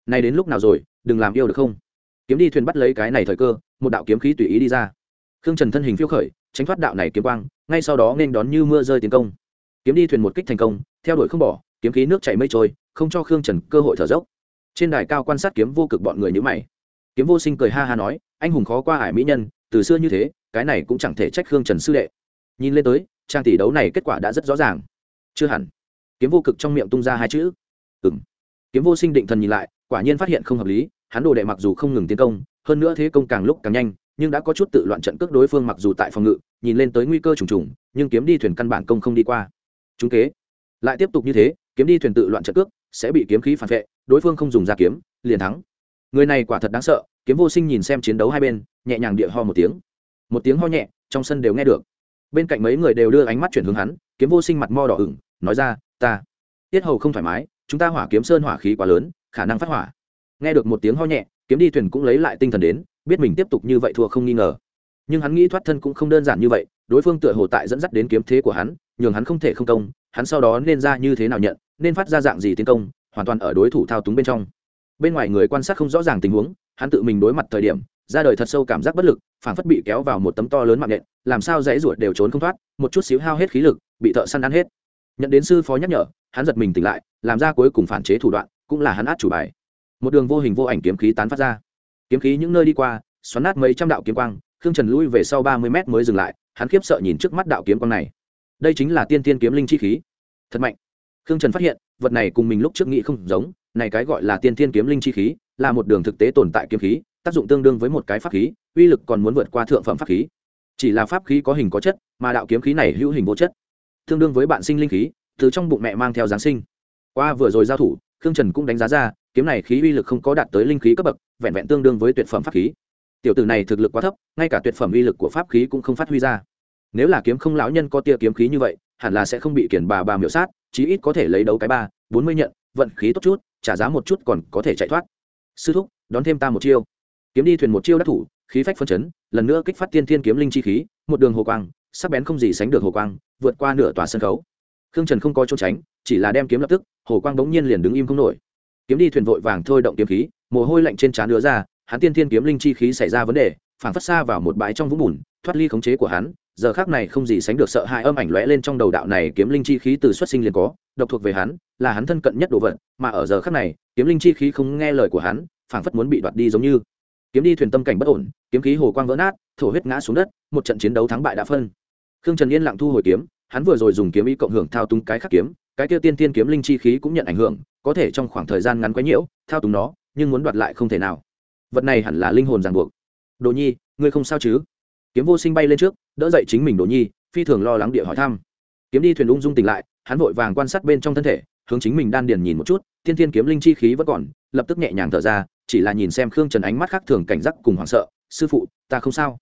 này đến lúc nào rồi, đừng làm yêu được không? Kiếm đi thuyền bắt lấy cái này thời cơ, một đạo kiếm khí tùy ý đi ra. Khương trần thân hình phiêu khởi, tránh thoát đạo này kiếm quang, ngay sau đó nên đón như mưa rơi tiến công. Kiếm đi thuyền một kích thành công, theo đuổi không bỏ, kiếm khí nước chảy mây trôi, không cho khương trần cơ hội thở dốc. Trên đài cao quan sát kiếm vô cực bọn người nhữ mày. Kiếm vô sinh cười ha ha nói, anh hùng khó qua ải mỹ nhân, từ xưa như thế, cái này cũng chẳng thể trách khương trần sư đệ. Nhìn lên tới, trang tỷ đấu này kết quả đã rất rõ ràng. Chưa hẳn kiếm vô cực trong miệng tung ra hai chữ. Ừ m kiếm vô sinh định thần nhìn lại, quả nhiên phát hiện không hợp lý, hắn đồ đệ mặc dù không ngừng tiến công, hơn nữa thế công càng lúc càng nhanh, nhưng đã có chút tự loạn trận cước đối phương mặc dù tại phòng ngự, nhìn lên tới nguy cơ trùng trùng, nhưng kiếm đi thuyền căn bản công không đi qua. Chúng kế. Lại tiếp tục như thế, kiếm đi thuyền tự loạn trận cước, sẽ bị kiếm khí phản vệ, đối phương không dùng ra kiếm, liền thắng. Người này quả thật đáng sợ, kiếm vô sinh nhìn xem chiến đấu hai bên, nhẹ nhàng địa ho một tiếng. Một tiếng ho nhẹ, trong sân đều nghe được. Bên cạnh mấy người đều đưa ánh mắt chuyển hướng hắn, kiếm vô sinh mặt mo đỏ ửng, nói ra ta. Tiết hầu không thoải mái, chúng ta hỏa kiếm sơn hỏa khí quá lớn, khả năng phát hỏa. Nghe được một tiếng ho nhẹ, kiếm đi thuyền cũng lấy lại tinh thần đến, biết mình tiếp tục như vậy thua không nghi ngờ. Nhưng hắn nghĩ thoát thân cũng không đơn giản như vậy, đối phương tựa hồ tại dẫn dắt đến kiếm thế của hắn, nhường hắn không thể không công, hắn sau đó nên ra như thế nào nhận, nên phát ra dạng gì tiến công, hoàn toàn ở đối thủ thao túng bên trong. Bên ngoài người quan sát không rõ ràng tình huống, hắn tự mình đối mặt thời điểm, ra đời thật sâu cảm giác bất lực phản phất bị kéo vào một tấm to lớn mạng nhện, làm sao dãy ruột đều trốn không thoát, một chút xíu hao hết khí lực, bị thợ săn ăn hết nhận đến sư phó nhắc nhở, hắn giật mình tỉnh lại, làm ra cuối cùng phản chế thủ đoạn, cũng là hắn át chủ bài. Một đường vô hình vô ảnh kiếm khí tán phát ra. Kiếm khí những nơi đi qua, xoắn nát mấy trăm đạo kiếm quang, khương trần lui về sau ba mươi mét mới dừng lại, hắn khiếp sợ nhìn trước mắt đạo kiếm quang này. Đây chính là tiên tiên kiếm linh chi khí. Thật mạnh. Khương trần phát hiện, vật này cùng mình lúc trước nghĩ không giống, này cái gọi là tiên tiên kiếm linh chi khí, là một đường thực tế tồn tại kiếm khí, tác dụng tương đương với một cái pháp khí, uy lực còn muốn vượt qua thượng phẩm pháp khí. Chỉ là pháp khí có hình có chất, mà đạo kiếm khí này hữu hình vô chất tương đương với bạn sinh linh khí, từ trong bụng mẹ mang theo giáng sinh. Qua vừa rồi giao thủ, khương trần cũng đánh giá ra, kiếm này khí uy lực không có đạt tới linh khí cấp bậc, vẹn vẹn tương đương với tuyệt phẩm pháp khí. Tiểu tử này thực lực quá thấp, ngay cả tuyệt phẩm uy lực của pháp khí cũng không phát huy ra. Nếu là kiếm không lão nhân có tia kiếm khí như vậy, hẳn là sẽ không bị kiển bà bà miểu sát, chí ít có thể lấy đấu cái ba, bốn mươi nhận, vận khí tốt chút, trả giá một chút còn có thể chạy thoát. Sư thúc, đón thêm ta một chiêu. Kiếm đi thuyền một chiêu đắc thủ, khí phách phân chấn, lần nữa kích phát tiên thiên kiếm linh chi khí, một đường hồ quang sắc bén không gì sánh được hồ quang, vượt qua nửa tòa sân khấu. Khương trần không có chỗ tránh, chỉ là đem kiếm lập tức, hồ quang bỗng nhiên liền đứng im không nổi. Kiếm đi thuyền vội vàng thôi động kiếm khí, mồ hôi lạnh trên trán đứa ra, hắn tiên thiên kiếm linh chi khí xảy ra vấn đề, phảng phất xa vào một bãi trong vũng bùn, thoát ly khống chế của hắn, giờ khác này không gì sánh được sợ hãi âm ảnh lóe lên trong đầu đạo này kiếm linh chi khí từ xuất sinh liền có, độc thuộc về hắn, là hắn thân cận nhất đồ vật, mà ở giờ khác này, kiếm linh chi khí không nghe lời của hắn, phảng phất muốn bị đoạt đi giống như. Kiếm đi thuyền tâm cảnh bất ổn, kiếm khí hồ quang vỡ nát, thổ huyết ngã xuống đất, một trận chiến đấu thắng bại đã phân khương trần yên lặng thu hồi kiếm, hắn vừa rồi dùng kiếm ý cộng hưởng thao túng cái khắc kiếm, cái kia tiên tiên kiếm linh chi khí cũng nhận ảnh hưởng, có thể trong khoảng thời gian ngắn quấy nhiễu, thao túng nó, nhưng muốn đoạt lại không thể nào. Vật này hẳn là linh hồn ràng buộc. Đồ nhi, ngươi không sao chứ? Kiếm vô sinh bay lên trước, đỡ dậy chính mình đồ nhi, phi thường lo lắng địa hỏi thăm. Kiếm đi thuyền ung dung tỉnh lại, hắn vội vàng quan sát bên trong thân thể, hướng chính mình đan điền nhìn một chút thiên thiên kiếm linh chi khí vẫn còn, lập tức nhẹ nhàng thở ra, chỉ là nhìn xem khương trần ánh mắt khác thường cảnh giác cùng hoảng sợ, sư phụ, ta không sao.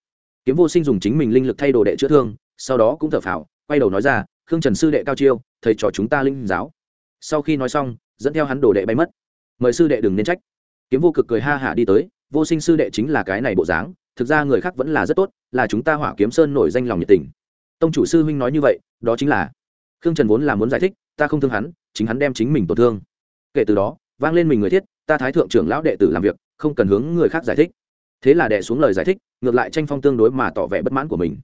Kiếm vô sinh dùng chính mình linh lực thay đồ đệ chữa thương sau đó cũng thở phào, quay đầu nói ra, khương trần sư đệ cao chiêu, thầy trò chúng ta linh giáo. Sau khi nói xong, dẫn theo hắn đồ đệ bay mất. Mời sư đệ đừng nên trách. Kiếm vô cực cười ha hả đi tới, vô sinh sư đệ chính là cái này bộ dáng, thực ra người khác vẫn là rất tốt, là chúng ta hỏa kiếm sơn nổi danh lòng nhiệt tình. Tông chủ sư huynh nói như vậy, đó chính là khương trần vốn là muốn giải thích, ta không thương hắn, chính hắn đem chính mình tổn thương. Kể từ đó, vang lên mình người thiết, ta thái thượng trưởng lão đệ tử làm việc, không cần hướng người khác giải thích. Thế là đệ xuống lời giải thích, ngược lại tranh phong tương đối mà tỏ vẻ bất mãn của mình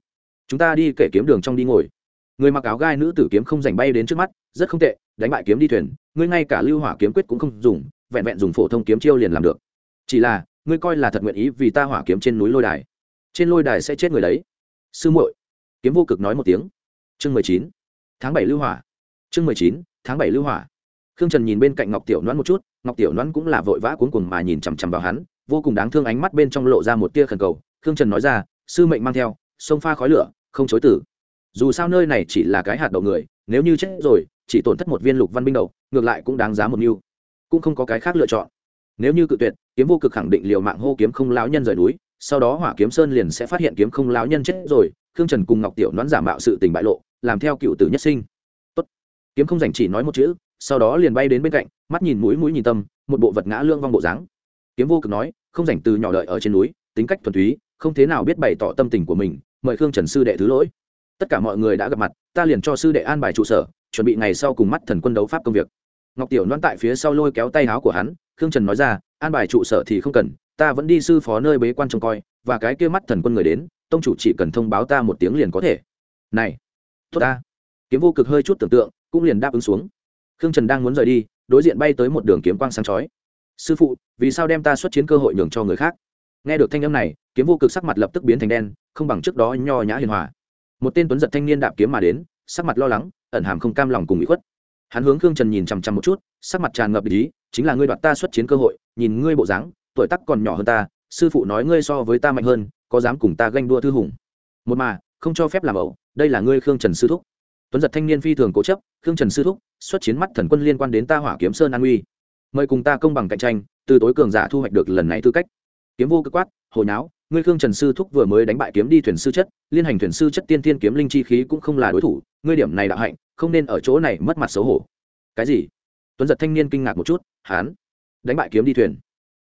chúng ta đi kể kiếm đường trong đi ngồi. Người mặc áo gai nữ tử kiếm không giành bay đến trước mắt, rất không tệ, đánh bại kiếm đi thuyền, ngươi ngay cả lưu hỏa kiếm quyết cũng không dùng, vẹn vẹn dùng phổ thông kiếm chiêu liền làm được. Chỉ là, ngươi coi là thật nguyện ý vì ta hỏa kiếm trên núi lôi đài. Trên lôi đài sẽ chết người đấy. Sư muội. Kiếm vô cực nói một tiếng. Chương mười chín. Tháng bảy lưu hỏa. Chương mười chín, tháng bảy lưu hỏa. Khương trần nhìn bên cạnh ngọc tiểu noãn một chút, ngọc tiểu noãn cũng là vội vã cuống cuồng mà nhìn chằm chằm vào hắn, vô cùng đáng thương ánh mắt bên trong lộ ra một tia khẩn cầu. Khương trần nói ra, sư mệnh mang theo sông pha khói lửa không chối tử dù sao nơi này chỉ là cái hạt đậu người nếu như chết rồi chỉ tổn thất một viên lục văn binh đầu, ngược lại cũng đáng giá một mưu. Cũng không có cái khác lựa chọn. Nếu như cự tuyệt kiếm vô cực khẳng định liều mạng hô kiếm không lão nhân rời núi sau đó hỏa kiếm sơn liền sẽ phát hiện kiếm không lão nhân chết rồi khương trần cùng ngọc tiểu đoán giả mạo sự tình bại lộ làm theo cựu tử nhất sinh. Tốt. kiếm không dành chỉ nói một chữ sau đó liền bay đến bên cạnh mắt nhìn mũi mũi nhìn tâm một bộ vật ngã lương vong bộ dáng. Kiếm vô cực nói không dành từ nhỏ đợi ở trên núi tính cách thuần túy không thế nào biết bày tỏ tâm tình của mình, mời khương trần sư đệ thứ lỗi. Tất cả mọi người đã gặp mặt, ta liền cho sư đệ an bài trụ sở, chuẩn bị ngày sau cùng mắt thần quân đấu pháp công việc. Ngọc tiểu đoán tại phía sau lôi kéo tay áo của hắn, khương trần nói ra, an bài trụ sở thì không cần, ta vẫn đi sư phó nơi bế quan trông coi, và cái kia mắt thần quân người đến, tông chủ chỉ cần thông báo ta một tiếng liền có thể. Này, tốt ta. Kiếm vô cực hơi chút tưởng tượng, cũng liền đáp ứng xuống. Khương trần đang muốn rời đi, đối diện bay tới một đường kiếm quang sáng chói. Sư phụ, vì sao đem ta xuất chiến cơ hội nhường cho người khác? Nghe được thanh âm này, kiếm vô cực sắc mặt lập tức biến thành đen, không bằng trước đó nho nhã hiền hòa. Một tên tuấn giật thanh niên đạp kiếm mà đến, sắc mặt lo lắng, ẩn hàm không cam lòng cùng bị khuất. Hắn hướng khương trần nhìn chằm chằm một chút, sắc mặt tràn ngập ý, chính là ngươi đoạt ta xuất chiến cơ hội, nhìn ngươi bộ dáng, tuổi tác còn nhỏ hơn ta, sư phụ nói ngươi so với ta mạnh hơn, có dám cùng ta ganh đua thư hùng. Một mà, không cho phép làm ẩu, đây là ngươi khương trần sư thúc. Tuấn giật thanh niên phi thường cố chấp, khương trần sư thúc, xuất chiến mắt thần quân liên quan đến ta hỏa kiếm sơn an uy. Mời cùng ta công bằng cạnh tranh, từ tối cường giả thu hoạch được lần này tư cách kiếm vô cơ quát hồi náo ngươi khương trần sư thúc vừa mới đánh bại kiếm đi thuyền sư chất, liên hành thuyền sư chất tiên tiên kiếm linh chi khí cũng không là đối thủ, ngươi điểm này đạo hạnh, không nên ở chỗ này mất mặt xấu hổ. Cái gì? Tuấn giật thanh niên kinh ngạc một chút, hán, đánh bại kiếm đi thuyền.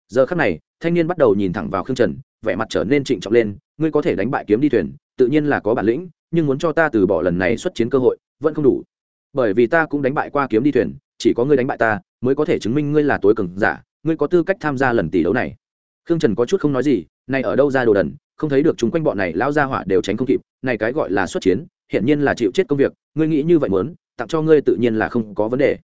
Giờ khắc này, thanh niên bắt đầu nhìn thẳng vào khương trần, vẻ mặt trở nên trịnh trọng lên, ngươi có thể đánh bại kiếm đi thuyền, tự nhiên là có bản lĩnh, nhưng muốn cho ta từ bỏ lần này xuất chiến cơ hội, vẫn không đủ. Bởi vì ta cũng đánh bại qua kiếm đi thuyền, chỉ có ngươi đánh bại ta, mới có thể chứng minh ngươi là tối cường giả, ngươi có tư cách tham gia lần tỷ đấu này khương trần có chút không nói gì, này ở đâu ra đồ đần, không thấy được chúng quanh bọn này lao ra hỏa đều tránh không kịp, này cái gọi là xuất chiến hiện nhiên là chịu chết công việc, ngươi nghĩ như vậy muốn, tặng cho ngươi tự nhiên là không có vấn đề.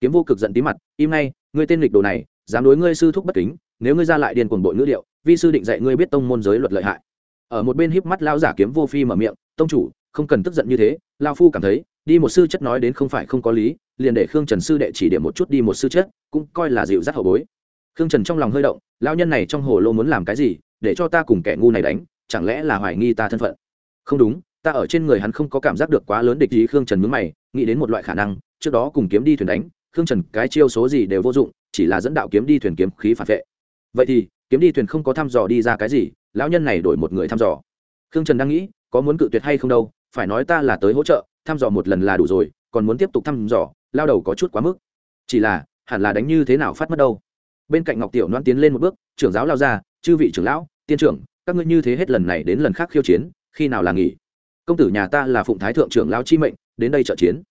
Kiếm vô cực giận tí mặt, im ngay, ngươi tên lịch đồ này, dám đối ngươi sư thúc bất kính, nếu ngươi ra lại điên cuồng bội ngữ điệu, vi sư định dạy ngươi biết tông môn giới luật lợi hại. Ở một bên híp mắt lao giả kiếm vô phi mở miệng, tông chủ, không cần tức giận như thế lao phu cảm thấy, đi một sư chất nói đến không phải không có lý, liền để khương trần sư đệ chỉ điểm một chút đi một sư chất, cũng coi là dịu dắt hậu bối khương trần trong lòng hơi động lao nhân này trong hồ lô muốn làm cái gì, để cho ta cùng kẻ ngu này đánh, chẳng lẽ là hoài nghi ta thân phận? Không đúng, ta ở trên người hắn không có cảm giác được quá lớn địch ý khương trần mướn mày, nghĩ đến một loại khả năng, trước đó cùng kiếm đi thuyền đánh, khương trần cái chiêu số gì đều vô dụng, chỉ là dẫn đạo kiếm đi thuyền kiếm khí phản vệ. Vậy thì, kiếm đi thuyền không có thăm dò đi ra cái gì, lão nhân này đổi một người thăm dò. Khương trần đang nghĩ, có muốn cự tuyệt hay không đâu, phải nói ta là tới hỗ trợ, thăm dò một lần là đủ rồi, còn muốn tiếp tục thăm dò, lao đầu có chút quá mức. Chỉ là, hẳn là đánh như thế nào phát mất đâu bên cạnh ngọc tiểu loan tiến lên một bước, trưởng giáo lao ra, chư vị trưởng lão, tiên trưởng, các ngươi như thế hết lần này đến lần khác khiêu chiến, khi nào là nghỉ? Công tử nhà ta là phụng thái thượng trưởng lão chi mệnh, đến đây trợ chiến.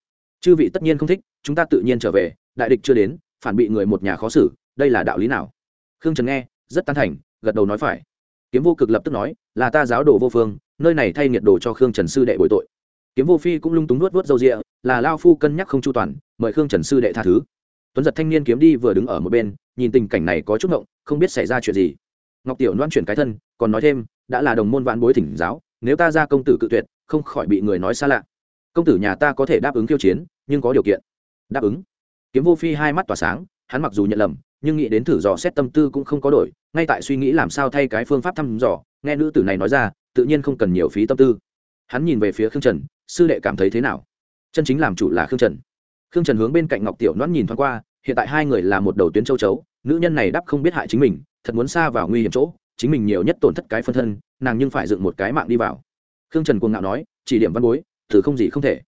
Chư vị tất nhiên không thích, chúng ta tự nhiên trở về, đại địch chưa đến, phản bị người một nhà khó xử, đây là đạo lý nào? Khương trần nghe, rất tán thành, gật đầu nói phải. Kiếm vô cực lập tức nói, là ta giáo đồ vô phương, nơi này thay nhiệt đồ cho khương trần sư đệ bồi tội. Kiếm vô phi cũng lung túng nuốt vớt dâu rịa, là lao phu cân nhắc không chu toàn, mời khương trần sư đệ tha thứ. Tuấn giật thanh niên kiếm đi vừa đứng ở một bên nhìn tình cảnh này có chút ngộng, không biết xảy ra chuyện gì. Ngọc tiểu loan chuyển cái thân, còn nói thêm, đã là đồng môn vạn bối thỉnh giáo, nếu ta ra công tử cự tuyệt, không khỏi bị người nói xa lạ. Công tử nhà ta có thể đáp ứng khiêu chiến, nhưng có điều kiện. Đáp ứng. Kiếm vô phi hai mắt tỏa sáng, hắn mặc dù nhận lầm, nhưng nghĩ đến thử dò xét tâm tư cũng không có đổi, ngay tại suy nghĩ làm sao thay cái phương pháp thăm dò, nghe nữ tử này nói ra, tự nhiên không cần nhiều phí tâm tư. Hắn nhìn về phía khương trần, sư đệ cảm thấy thế nào? Chân chính làm chủ là khương trần. Khương trần hướng bên cạnh ngọc tiểu noãn nhìn thoáng qua hiện tại hai người là một đầu tuyến châu chấu, nữ nhân này đắp không biết hại chính mình, thật muốn xa vào nguy hiểm chỗ, chính mình nhiều nhất tổn thất cái phân thân, nàng nhưng phải dựng một cái mạng đi vào. Khương trần cuồng ngạo nói, chỉ điểm văn bối, thử không gì không thể.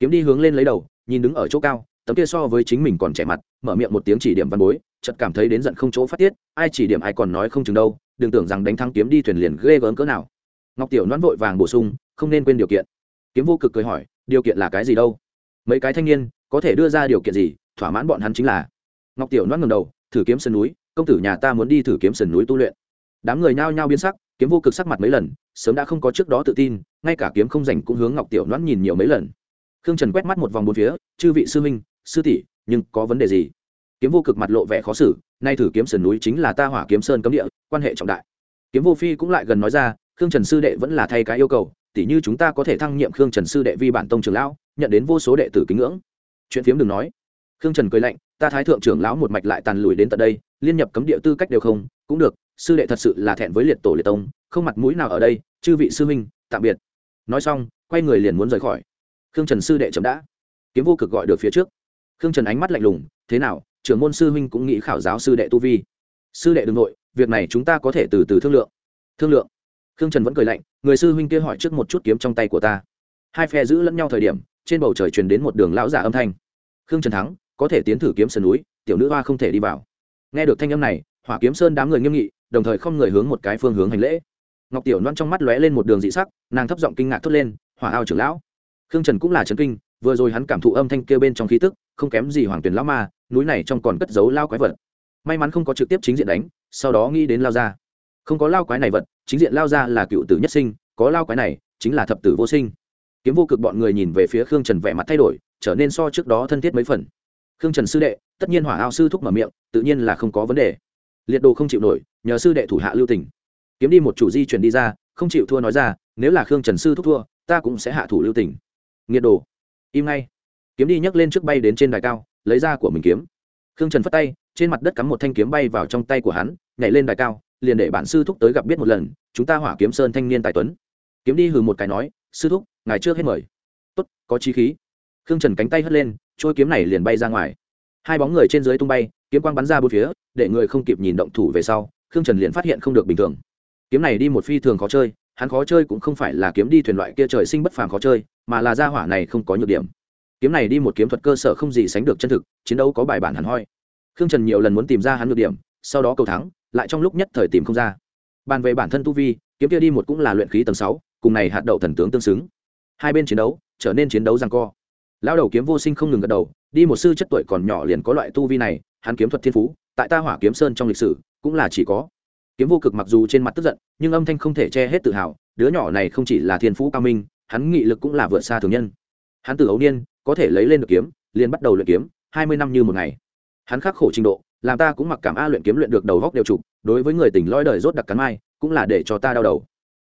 Kiếm đi hướng lên lấy đầu, nhìn đứng ở chỗ cao, tấm kia so với chính mình còn trẻ mặt, mở miệng một tiếng chỉ điểm văn bối, chợt cảm thấy đến giận không chỗ phát tiết, ai chỉ điểm ai còn nói không chừng đâu, đừng tưởng rằng đánh thắng kiếm đi thuyền liền ghê gớm cỡ nào. Ngọc tiểu nón vội vàng bổ sung, không nên quên điều kiện. Kiếm vô cực cười hỏi, điều kiện là cái gì đâu? Mấy cái thanh niên, có thể đưa ra điều kiện gì? Thỏa mãn bọn hắn chính là. Ngọc tiểu noan ngầm đầu, thử kiếm sườn núi, công tử nhà ta muốn đi thử kiếm sườn núi tu luyện. Đám người nhao nhao biến sắc, kiếm vô cực sắc mặt mấy lần, sớm đã không có trước đó tự tin, ngay cả kiếm không dành cũng hướng ngọc tiểu noan nhìn nhiều mấy lần. Khương trần quét mắt một vòng bốn phía, chư vị sư minh sư tỷ, nhưng có vấn đề gì? Kiếm vô cực mặt lộ vẻ khó xử, nay thử kiếm sườn núi chính là ta hỏa kiếm sơn cấm địa, quan hệ trọng đại. Kiếm vô phi cũng lại gần nói ra, khương trần sư đệ vẫn là thay cái yêu cầu, tỉ như chúng ta có thể thăng nhiệm khương trần sư đệ vi bản tông trường lão, nhận đến vô số đệ tử kính ngưỡng. Chuyện phiếm đừng nói khương trần cười lạnh, ta thái thượng trưởng lão một mạch lại tàn lùi đến tận đây, liên nhập cấm địa tư cách đều không, cũng được, sư đệ thật sự là thẹn với liệt tổ liệt tông, không mặt mũi nào ở đây, chư vị sư huynh, tạm biệt. Nói xong, quay người liền muốn rời khỏi. Khương trần sư đệ chậm đã. Kiếm vô cực gọi được phía trước. Khương trần ánh mắt lạnh lùng, thế nào, trưởng môn sư huynh cũng nghĩ khảo giáo sư đệ tu vi? Sư đệ đ n g nội việc này chúng ta có thể từ từ thương lượng. Thương lượng? Khương trần vẫn cười lạnh, người sư huynh kia hỏi trước một chút kiếm trong tay của ta. Hai phe giữ lẫn nhau thời điểm, trên bầu trời truyền đến một đường lão giả âm thanh. Khương trần thắng có thể tiến thử kiếm sườn núi, tiểu nữ hoa không thể đi vào. Nghe được thanh âm này, hỏa kiếm sơn đám người nghiêm nghị, đồng thời không người hướng một cái phương hướng hành lễ. Ngọc tiểu loan trong mắt lóe lên một đường dị sắc, nàng thấp giọng kinh ngạc thốt lên, hỏa ao trưởng lão. Khương trần cũng là trấn kinh, vừa rồi hắn cảm thụ âm thanh kêu bên trong khí tức, không kém gì hoàng tuyển lão ma, núi này trong còn cất giấu lao quái vật. May mắn không có trực tiếp chính diện đánh, sau đó nghĩ đến lao ra không có lao quái này vật, chính diện lao ra là cựu tử nhất sinh, có lao quái này, chính là thập tử vô sinh. Kiếm vô cực bọn người nhìn về phía khương trần vẻ mặt thay đổi, trở nên so trước đó thân thiết mấy phần khương trần sư đệ, tất nhiên hỏa ao sư thúc mở miệng, tự nhiên là không có vấn đề. Liệt đồ không chịu nổi, nhờ sư đệ thủ hạ lưu tỉnh kiếm đi một chủ di chuyển đi ra, không chịu thua nói ra, nếu là khương trần sư thúc thua, ta cũng sẽ hạ thủ lưu tỉnh nghiệt đồ, im ngay. Kiếm đi nhấc lên trước bay đến trên đài cao, lấy ra của mình kiếm. Khương trần phất tay, trên mặt đất cắm một thanh kiếm bay vào trong tay của hắn, nhảy lên đài cao, liền để bản sư thúc tới gặp biết một lần, chúng ta hỏa kiếm sơn thanh niên tài tuấn. Kiếm đi hừ một cái nói, sư thúc, ngài trước hết mời. Tốt, có chi khí. Khương trần cánh tay hất lên trôi kiếm này liền bay ra ngoài. Hai bóng người trên dưới tung bay, kiếm quang bắn ra bốn phía, để người không kịp nhìn động thủ về sau, khương trần liền phát hiện không được bình thường. Kiếm này đi một phi thường khó chơi, hắn khó chơi cũng không phải là kiếm đi thuyền loại kia trời sinh bất phàm khó chơi, mà là gia hỏa này không có nhược điểm. Kiếm này đi một kiếm thuật cơ sở không gì sánh được chân thực, chiến đấu có bài bản hẳn hoi. Khương trần nhiều lần muốn tìm ra hắn nhược điểm, sau đó cầu thắng, lại trong lúc nhất thời tìm không ra. Bàn về bản thân tu vi, kiếm kia đi một cũng là luyện khí tầng sáu, cùng này hạt đậu thần tướng tương xứng. Hai bên chiến đấu, trở nên chiến đấu rằng co lao đầu kiếm vô sinh không ngừng gật đầu, đi một sư chất tuổi còn nhỏ liền có loại tu vi này, hắn kiếm thuật thiên phú, tại ta hỏa kiếm sơn trong lịch sử, cũng là chỉ có. Kiếm vô cực mặc dù trên mặt tức giận, nhưng âm thanh không thể che hết tự hào, đứa nhỏ này không chỉ là thiên phú cao minh, hắn nghị lực cũng là vượt xa thường nhân. Hắn từ ấu niên, có thể lấy lên được kiếm, liền bắt đầu luyện kiếm, hai mươi năm như một ngày. Hắn khắc khổ trình độ, làm ta cũng mặc cảm a luyện kiếm luyện được đầu góc đều trục, đối với người tỉnh lõi đời rốt đặc cắn mai, cũng là để cho ta đau đầu.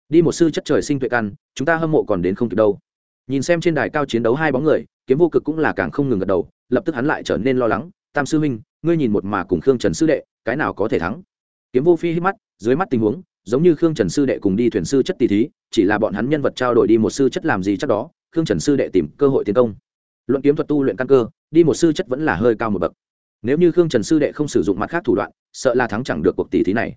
Đi một sư chất trời sinh tuệ căn, chúng ta hâm mộ còn đến không kịp đâu. Nhìn xem trên đài cao chiến đấu hai bóng người kiếm vô cực cũng là càng không ngừng gật đầu, lập tức hắn lại trở nên lo lắng. Tam sư huynh, ngươi nhìn một mà cùng khương trần sư đệ, cái nào có thể thắng? Kiếm vô phi hít mắt, dưới mắt tình huống, giống như khương trần sư đệ cùng đi thuyền sư chất tỷ thí, chỉ là bọn hắn nhân vật trao đổi đi một sư chất làm gì chắc đó, khương trần sư đệ tìm cơ hội tiến công. Luận kiếm thuật tu luyện căn cơ, đi một sư chất vẫn là hơi cao một bậc. Nếu như khương trần sư đệ không sử dụng mặt khác thủ đoạn, sợ là thắng chẳng được cuộc tỷ thí này.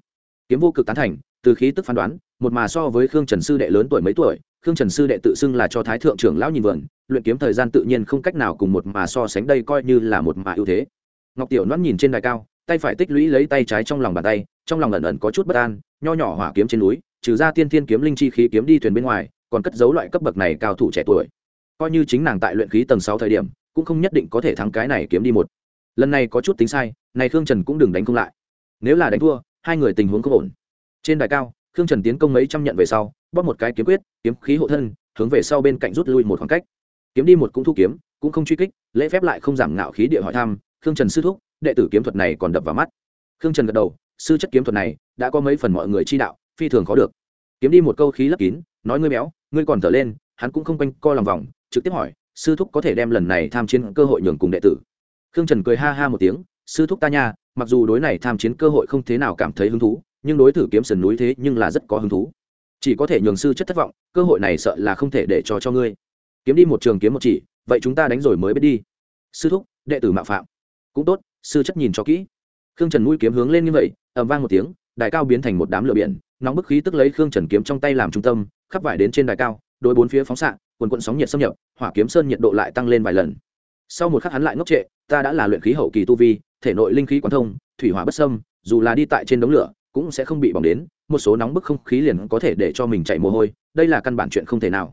Kiếm vô cực tán thành, từ khí tức phán đoán, một mà so với khương trần sư đệ lớn tuổi mấy tuổi khương trần sư đệ tự xưng là cho thái thượng trưởng lão nhìn vườn, luyện kiếm thời gian tự nhiên không cách nào cùng một mà so sánh đây coi như là một mà ưu thế. Ngọc tiểu noãn nhìn trên đài cao, tay phải tích lũy lấy tay trái trong lòng bàn tay, trong lòng ẩn ẩn có chút bất an, nho nhỏ hỏa kiếm trên núi, trừ ra tiên thiên kiếm linh chi khí kiếm đi thuyền bên ngoài, còn cất giấu loại cấp bậc này cao thủ trẻ tuổi. Coi như chính nàng tại luyện khí tầng sáu thời điểm, cũng không nhất định có thể thắng cái này kiếm đi một. Lần này có chút tính sai, này khương trần cũng đừng đánh không lại. Nếu là đánh thua, hai người tình huống không ổn. Trên đài cao khương trần tiến công mấy trăm nhận về sau, bóp một cái kiếm quyết, kiếm khí hộ thân, hướng về sau bên cạnh rút lui một khoảng cách. Kiếm đi một cũng thu kiếm, cũng không truy kích, lễ phép lại không giảm ngạo khí địa hỏi thăm, khương trần sư thúc, đệ tử kiếm thuật này còn đập vào mắt. Khương trần gật đầu, sư chất kiếm thuật này đã có mấy phần mọi người chi đạo, phi thường khó được. Kiếm đi một câu khí lấp kín, nói ngươi béo, ngươi còn thở lên, hắn cũng không quanh co lòng vòng, trực tiếp hỏi, sư thúc có thể đem lần này tham chiến cơ hội nhường cùng đệ tử? Khương trần cười ha ha một tiếng, sư thúc ta nha, mặc dù đối này tham chiến cơ hội không thế nào cảm thấy hứng thú nhưng đối thử kiếm sườn núi thế nhưng là rất có hứng thú. Chỉ có thể nhường sư chất thất vọng, cơ hội này sợ là không thể để cho cho ngươi. Kiếm đi một trường kiếm một chỉ, vậy chúng ta đánh rồi mới biết đi. Sư thúc, đệ tử mạo phạm. Cũng tốt, sư chất nhìn cho kỹ. Khương trần mũi kiếm hướng lên như vậy, ầm vang một tiếng đại cao biến thành một đám lửa biển, nóng bức khí tức lấy khương trần kiếm trong tay làm trung tâm, khắp vải đến trên đài cao, đối bốn phía phóng xạ, quần quận sóng nhiệt xâm nhập, hỏa kiếm sơn nhiệt độ lại tăng lên vài lần. Sau một khắc hắn lại ngốc trệ, ta đã là luyện khí hậu kỳ tu vi, thể nội linh khí quán thông, thủy hỏa bất sâm dù là đi tại trên đống lửa cũng sẽ không bị bỏng đến, một số nóng bức không khí liền có thể để cho mình chạy mồ hôi, đây là căn bản chuyện không thể nào.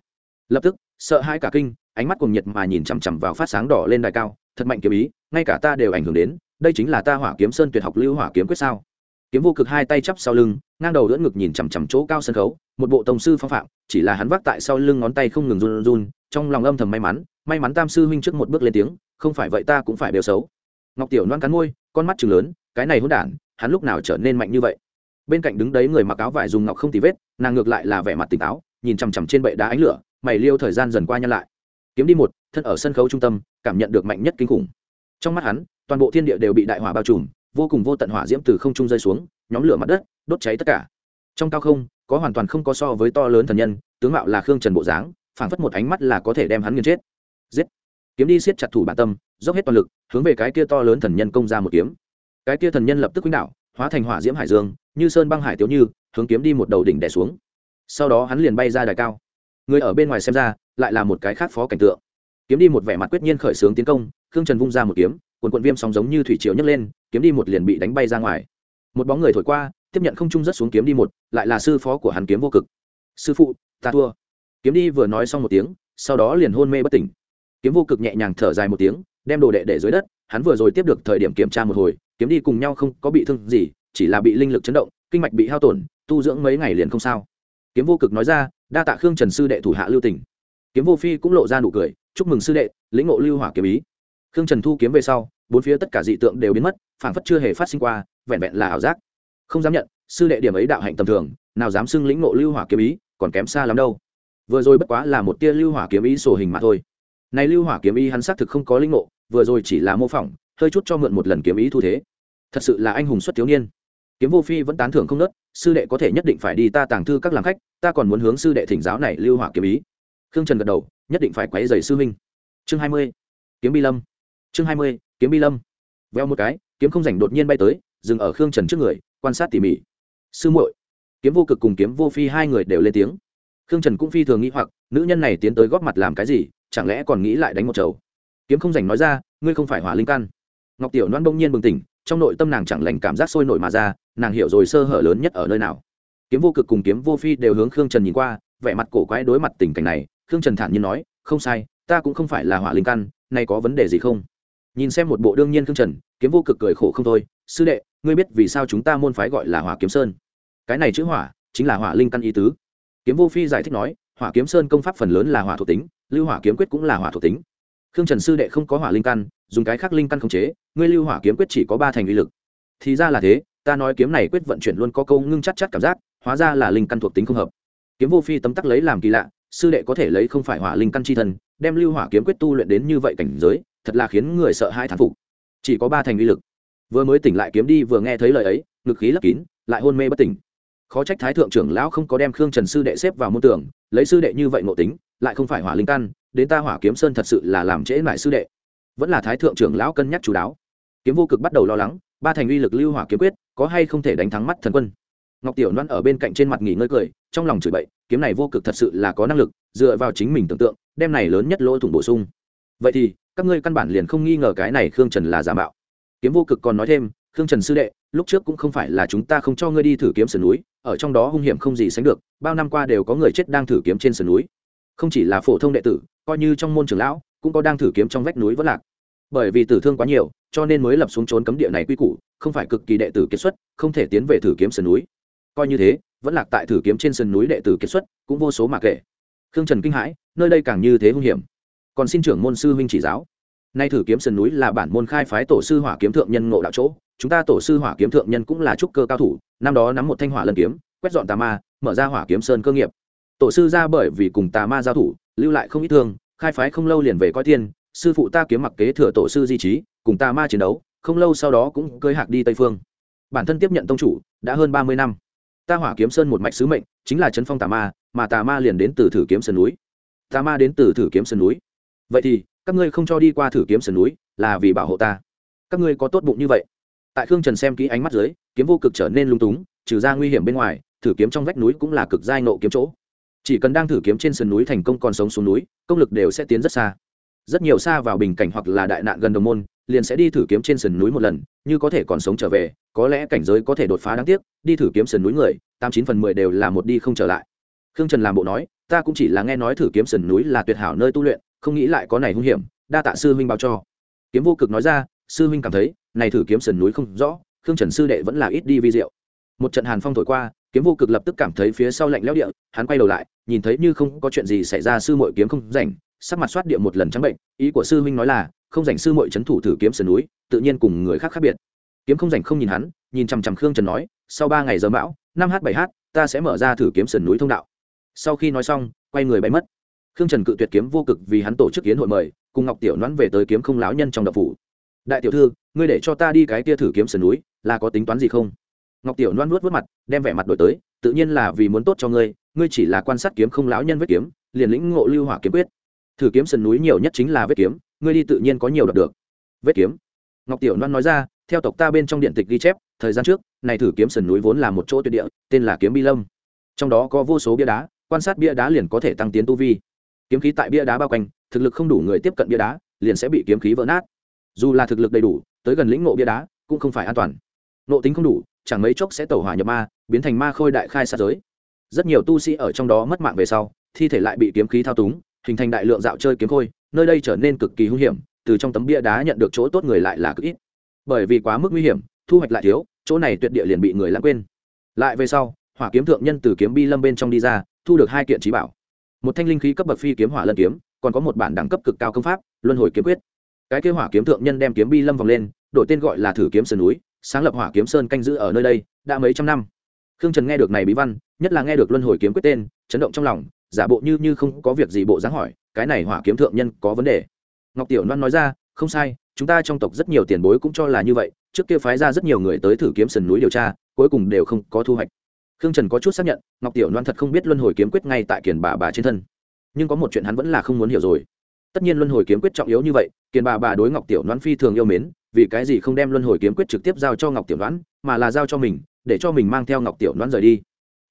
Lập tức, sợ hai cả kinh, ánh mắt cùng nhiệt mà nhìn chằm chằm vào phát sáng đỏ lên đài cao, thật mạnh kiếm ý, ngay cả ta đều ảnh hưởng đến, đây chính là ta hỏa kiếm sơn tuyệt học lưu hỏa kiếm quyết sao? Kiếm vô cực hai tay chắp sau lưng, ngang đầu đỡ ngực nhìn chằm chằm chỗ cao sân khấu, một bộ tổng sư phong phạm, chỉ là hắn vác tại sau lưng ngón tay không ngừng run run, trong lòng âm thầm may mắn may mắn tam sư huynh trước một bước lên tiếng, không phải vậy ta cũng phải đều xấu. Ngọc tiểu loan cắn môi, con mắt chừng lớn, cái này hỗn đản, hắn lúc nào trở nên mạnh như vậy? Bên cạnh đứng đấy người mặc áo vải dùng ngọc không tì vết, nàng ngược lại là vẻ mặt tỉnh táo, nhìn chằm chằm trên bệ đá ánh lửa, mày liêu thời gian dần qua nhăn lại. Kiếm đi một, thân ở sân khấu trung tâm, cảm nhận được mạnh nhất kinh khủng. Trong mắt hắn, toàn bộ thiên địa đều bị đại hỏa bao trùm, vô cùng vô tận hỏa diễm từ không trung rơi xuống, nhóm lửa mặt đất, đốt cháy tất cả. Trong cao không, có hoàn toàn không có so với to lớn thần nhân, tướng mạo là khương trần bộ dáng, phảng phất một ánh mắt là có thể đem hắn nghiền chết. Giết! Kiếm đi siết chặt thủ bản tâm, dốc hết toàn lực, hướng về cái kia to lớn thần nhân công ra một kiếm. Cái kia thần nhân lập tức quýnh đạo hóa thành hỏa diễm hải dương như sơn băng hải tiểu như, hướng kiếm đi một đầu đỉnh đè xuống. Sau đó hắn liền bay ra đài cao. Người ở bên ngoài xem ra, lại là một cái khác phó cảnh tượng. Kiếm đi một vẻ mặt quyết nhiên khởi xướng tiến công, khương trần vung ra một kiếm, quần quận viêm sóng giống như thủy triều nhấc lên, kiếm đi một liền bị đánh bay ra ngoài. Một bóng người thổi qua, tiếp nhận không trung rất xuống kiếm đi một, lại là sư phó của hắn kiếm vô cực. Sư phụ, ta thua. Kiếm đi vừa nói xong một tiếng, sau đó liền hôn mê bất tỉnh. Kiếm vô cực nhẹ nhàng thở dài một tiếng, đem đồ đệ để dưới đất, hắn vừa rồi tiếp được thời điểm kiểm tra một hồi, kiếm đi cùng nhau không có bị thương gì chỉ là bị linh lực chấn động, kinh mạch bị hao tổn, tu dưỡng mấy ngày liền không sao. Kiếm vô cực nói ra, đa tạ khương trần sư đệ thủ hạ lưu tỉnh kiếm vô phi cũng lộ ra nụ cười, chúc mừng sư đệ, lĩnh ngộ lưu hỏa kiếm ý. Khương trần thu kiếm về sau, bốn phía tất cả dị tượng đều biến mất, phảng phất chưa hề phát sinh qua, vẹn vẹn là ảo giác. Không dám nhận, sư đệ điểm ấy đạo hạnh tầm thường, nào dám xưng lĩnh ngộ lưu hỏa kiếm ý, còn kém xa lắm đâu. Vừa rồi bất quá là một tia lưu hỏa kiếm ý sổ hình mà thôi. Này lưu hỏa kiếm ý hắn xác thực không có lĩnh ngộ, vừa rồi chỉ là mô phỏng, hơi chút cho mượn một lần kiếm ý thu thế. Thật sự là anh hùng xuất thiếu niên kiếm vô phi vẫn tán thưởng không nớt, sư đệ có thể nhất định phải đi ta tàng thư các làm khách, ta còn muốn hướng sư đệ thỉnh giáo này lưu hỏa kiếm ý. Khương trần gật đầu, nhất định phải quấy giày sư huynh. Chương hai mươi, kiếm bi lâm. Chương hai mươi, kiếm bi lâm. Veo một cái, kiếm không rảnh đột nhiên bay tới, dừng ở khương trần trước người, quan sát tỉ mỉ. Sư muội, kiếm vô cực cùng kiếm vô phi hai người đều lên tiếng. Khương trần cũng phi thường nghĩ hoặc, nữ nhân này tiến tới góp mặt làm cái gì, chẳng lẽ còn nghĩ lại đánh một chầu? Kiếm không rảnh nói ra, ngươi không phải hỏa linh căn. Ngọc tiểu loan bỗng nhiên bừng tỉnh trong nội tâm nàng chẳng lành cảm giác sôi nổi mà ra, nàng hiểu rồi sơ hở lớn nhất ở nơi nào. Kiếm vô cực cùng kiếm vô phi đều hướng khương trần nhìn qua, vẻ mặt cổ quái đối mặt tình cảnh này, khương trần thản nhiên nói, không sai, ta cũng không phải là hỏa linh căn, nay có vấn đề gì không? Nhìn xem một bộ đương nhiên khương trần, kiếm vô cực cười khổ không thôi, sư đệ, ngươi biết vì sao chúng ta môn phái gọi là hỏa kiếm sơn? Cái này chữ hỏa chính là hỏa linh căn ý tứ. Kiếm vô phi giải thích nói, hỏa kiếm sơn công pháp phần lớn là hỏa thuộc tính, lưu hỏa kiếm quyết cũng là hỏa thuộc tính khương trần sư đệ không có hỏa linh căn, dùng cái khác linh căn khống chế, ngươi lưu hỏa kiếm quyết chỉ có ba thành uy lực. Thì ra là thế, ta nói kiếm này quyết vận chuyển luôn có câu ngưng chắc chắc cảm giác, hóa ra là linh căn thuộc tính không hợp. Kiếm vô phi tấm tắc lấy làm kỳ lạ, sư đệ có thể lấy không phải hỏa linh căn chi thần, đem lưu hỏa kiếm quyết tu luyện đến như vậy cảnh giới, thật là khiến người sợ hai thán phục. Chỉ có ba thành uy lực. Vừa mới tỉnh lại kiếm đi, vừa nghe thấy lời ấy, ngực khí lấp kín, lại hôn mê bất tỉnh. Khó trách thái thượng trưởng lão không có đem khương trần sư đệ xếp vào môn tưởng lấy sư đệ như vậy ngộ tính, lại không phải hỏa linh căn đến ta hỏa kiếm sơn thật sự là làm trễ lại sư đệ. Vẫn là thái thượng trưởng lão cân nhắc chú đáo. Kiếm vô cực bắt đầu lo lắng, ba thành uy lực lưu hỏa kiếm quyết, có hay không thể đánh thắng mắt thần quân. Ngọc tiểu loan ở bên cạnh trên mặt nghỉ ngơi cười, trong lòng chửi bậy, kiếm này vô cực thật sự là có năng lực, dựa vào chính mình tưởng tượng, đem này lớn nhất lỗ thủng bổ sung. Vậy thì, các ngươi căn bản liền không nghi ngờ cái này khương trần là giả mạo. Kiếm vô cực còn nói thêm, khương trần sư đệ, lúc trước cũng không phải là chúng ta không cho ngươi đi thử kiếm sườn núi, ở trong đó hung hiểm không gì sánh được, bao năm qua đều có người chết đang thử kiếm trên sườn núi. Không chỉ là phổ thông đệ tử coi như trong môn trưởng lão, cũng có đang thử kiếm trong vách núi vẫn lạc. Bởi vì tử thương quá nhiều, cho nên mới lập xuống trốn cấm địa này quy củ, không phải cực kỳ đệ tử kiệt xuất, không thể tiến về thử kiếm sườn núi. Coi như thế, vẫn lạc tại thử kiếm trên sườn núi đệ tử kiệt xuất, cũng vô số mà kể. Khương trần kinh hãi, nơi đây càng như thế hung hiểm. Còn xin trưởng môn sư huynh chỉ giáo. Nay thử kiếm sườn núi là bản môn khai phái tổ sư hỏa kiếm thượng nhân ngộ đạo chỗ, chúng ta tổ sư hỏa kiếm thượng nhân cũng là trúc cơ cao thủ, năm đó nắm một thanh hỏa lân kiếm, quét dọn tà ma, mở ra hỏa kiếm sơn cơ nghiệp. Tổ sư ra bởi vì cùng tà ma giao thủ lưu lại không ít thương, khai phái không lâu liền về coi tiên sư phụ ta kiếm mặc kế thừa tổ sư di trí, cùng ta ma chiến đấu, không lâu sau đó cũng cưới hạc đi tây phương. Bản thân tiếp nhận tông chủ, đã hơn ba mươi năm. Ta hỏa kiếm sơn một mạch sứ mệnh, chính là chấn phong tà ma, mà tà ma liền đến từ thử kiếm sơn núi. Tà ma đến từ thử kiếm sơn núi. Vậy thì, các ngươi không cho đi qua thử kiếm sơn núi, là vì bảo hộ ta. Các ngươi có tốt bụng như vậy. Tại khương trần xem kỹ ánh mắt dưới, kiếm vô cực trở nên lung túng, trừ ra nguy hiểm bên ngoài, thử kiếm trong vách núi cũng là cực giai nộ kiếm chỗ chỉ cần đang thử kiếm trên sườn núi thành công còn sống xuống núi, công lực đều sẽ tiến rất xa. Rất nhiều xa vào bình cảnh hoặc là đại nạn gần đồng môn, liền sẽ đi thử kiếm trên sườn núi một lần, như có thể còn sống trở về, có lẽ cảnh giới có thể đột phá đáng tiếc, đi thử kiếm sườn núi người, tám chín phần mười đều là một đi không trở lại. Khương trần làm bộ nói, ta cũng chỉ là nghe nói thử kiếm sườn núi là tuyệt hảo nơi tu luyện, không nghĩ lại có này hung hiểm, đa tạ sư huynh báo cho. Kiếm vô cực nói ra, sư huynh cảm thấy, này thử kiếm sườn núi không rõ, khương trần sư đệ vẫn là ít đi vi diệu. Một trận hàn phong thổi qua kiếm vô cực lập tức cảm thấy phía sau lạnh lẽo địa, hắn quay đầu lại, nhìn thấy như không có chuyện gì xảy ra sư muội kiếm không rảnh, sắc mặt soát địa một lần trắng bệnh, ý của sư huynh nói là, không rảnh sư muội trấn thủ thử kiếm sườn núi, tự nhiên cùng người khác khác biệt. Kiếm không rảnh không nhìn hắn, nhìn chằm chằm khương trần nói, sau ba ngày giờ bão năm h bảy h ta sẽ mở ra thử kiếm sườn núi thông đạo. Sau khi nói xong, quay người bay mất. Khương trần cự tuyệt kiếm vô cực vì hắn tổ chức yến hội mời, cùng ngọc tiểu nón về tới kiếm không lão nhân trong đập phủ. Đại tiểu thư, ngươi để cho ta đi cái kia thử kiếm sườn núi, là có tính toán gì không? Ngọc tiểu loan nuốt vớt mặt, đem vẻ mặt đổi tới, tự nhiên là vì muốn tốt cho ngươi ngươi chỉ là quan sát kiếm không lão nhân vết kiếm, liền lĩnh ngộ lưu hỏa kiếm quyết. Thử kiếm sườn núi nhiều nhất chính là vết kiếm, ngươi đi tự nhiên có nhiều đọc được. Vết kiếm? Ngọc tiểu loan nói ra, theo tộc ta bên trong điện tịch ghi chép, thời gian trước, này thử kiếm sườn núi vốn là một chỗ tuyệt địa, tên là kiếm bi lâm. Trong đó có vô số bia đá, quan sát bia đá liền có thể tăng tiến tu vi. Kiếm khí tại bia đá bao quanh, thực lực không đủ người tiếp cận bia đá, liền sẽ bị kiếm khí vỡ nát. Dù là thực lực đầy đủ, tới gần lĩnh ngộ bia đá, cũng không phải an toàn. Nộ tính không đủ chẳng mấy chốc sẽ tẩu hỏa nhập ma, biến thành ma khôi đại khai sát giới. Rất nhiều tu sĩ ở trong đó mất mạng về sau, thi thể lại bị kiếm khí thao túng, hình thành đại lượng dạo chơi kiếm khôi, nơi đây trở nên cực kỳ hung hiểm, từ trong tấm bia đá nhận được chỗ tốt người lại là cực ít. Bởi vì quá mức nguy hiểm, thu hoạch lại thiếu, chỗ này tuyệt địa liền bị người lãng quên. Lại về sau, hỏa kiếm thượng nhân từ kiếm bi lâm bên trong đi ra, thu được hai kiện trí bảo. Một thanh linh khí cấp bậc phi kiếm hỏa lân kiếm, còn có một bản đẳng cấp cực cao công pháp, luân hồi kiếm quyết. Cái kế hỏa kiếm thượng nhân đem kiếm bi lâm vòng lên, đổi tên gọi là thử kiếm sơn núi sáng lập hỏa kiếm sơn canh giữ ở nơi đây, đã mấy trăm năm. Khương trần nghe được này bí văn, nhất là nghe được luân hồi kiếm quyết tên, chấn động trong lòng, giả bộ như như không có việc gì bộ dáng hỏi, cái này hỏa kiếm thượng nhân có vấn đề? Ngọc tiểu loan nói ra, không sai, chúng ta trong tộc rất nhiều tiền bối cũng cho là như vậy, trước kia phái ra rất nhiều người tới thử kiếm sườn núi điều tra, cuối cùng đều không có thu hoạch. Khương trần có chút xác nhận, ngọc tiểu loan thật không biết luân hồi kiếm quyết ngay tại kiền bà bà trên thân. Nhưng có một chuyện hắn vẫn là không muốn hiểu rồi. Tất nhiên luân hồi kiếm quyết trọng yếu như vậy, kiền bà bà đối ngọc tiểu loan phi thường yêu mến vì cái gì không đem luân hồi kiếm quyết trực tiếp giao cho ngọc tiểu đoán mà là giao cho mình, để cho mình mang theo ngọc tiểu đoán rời đi.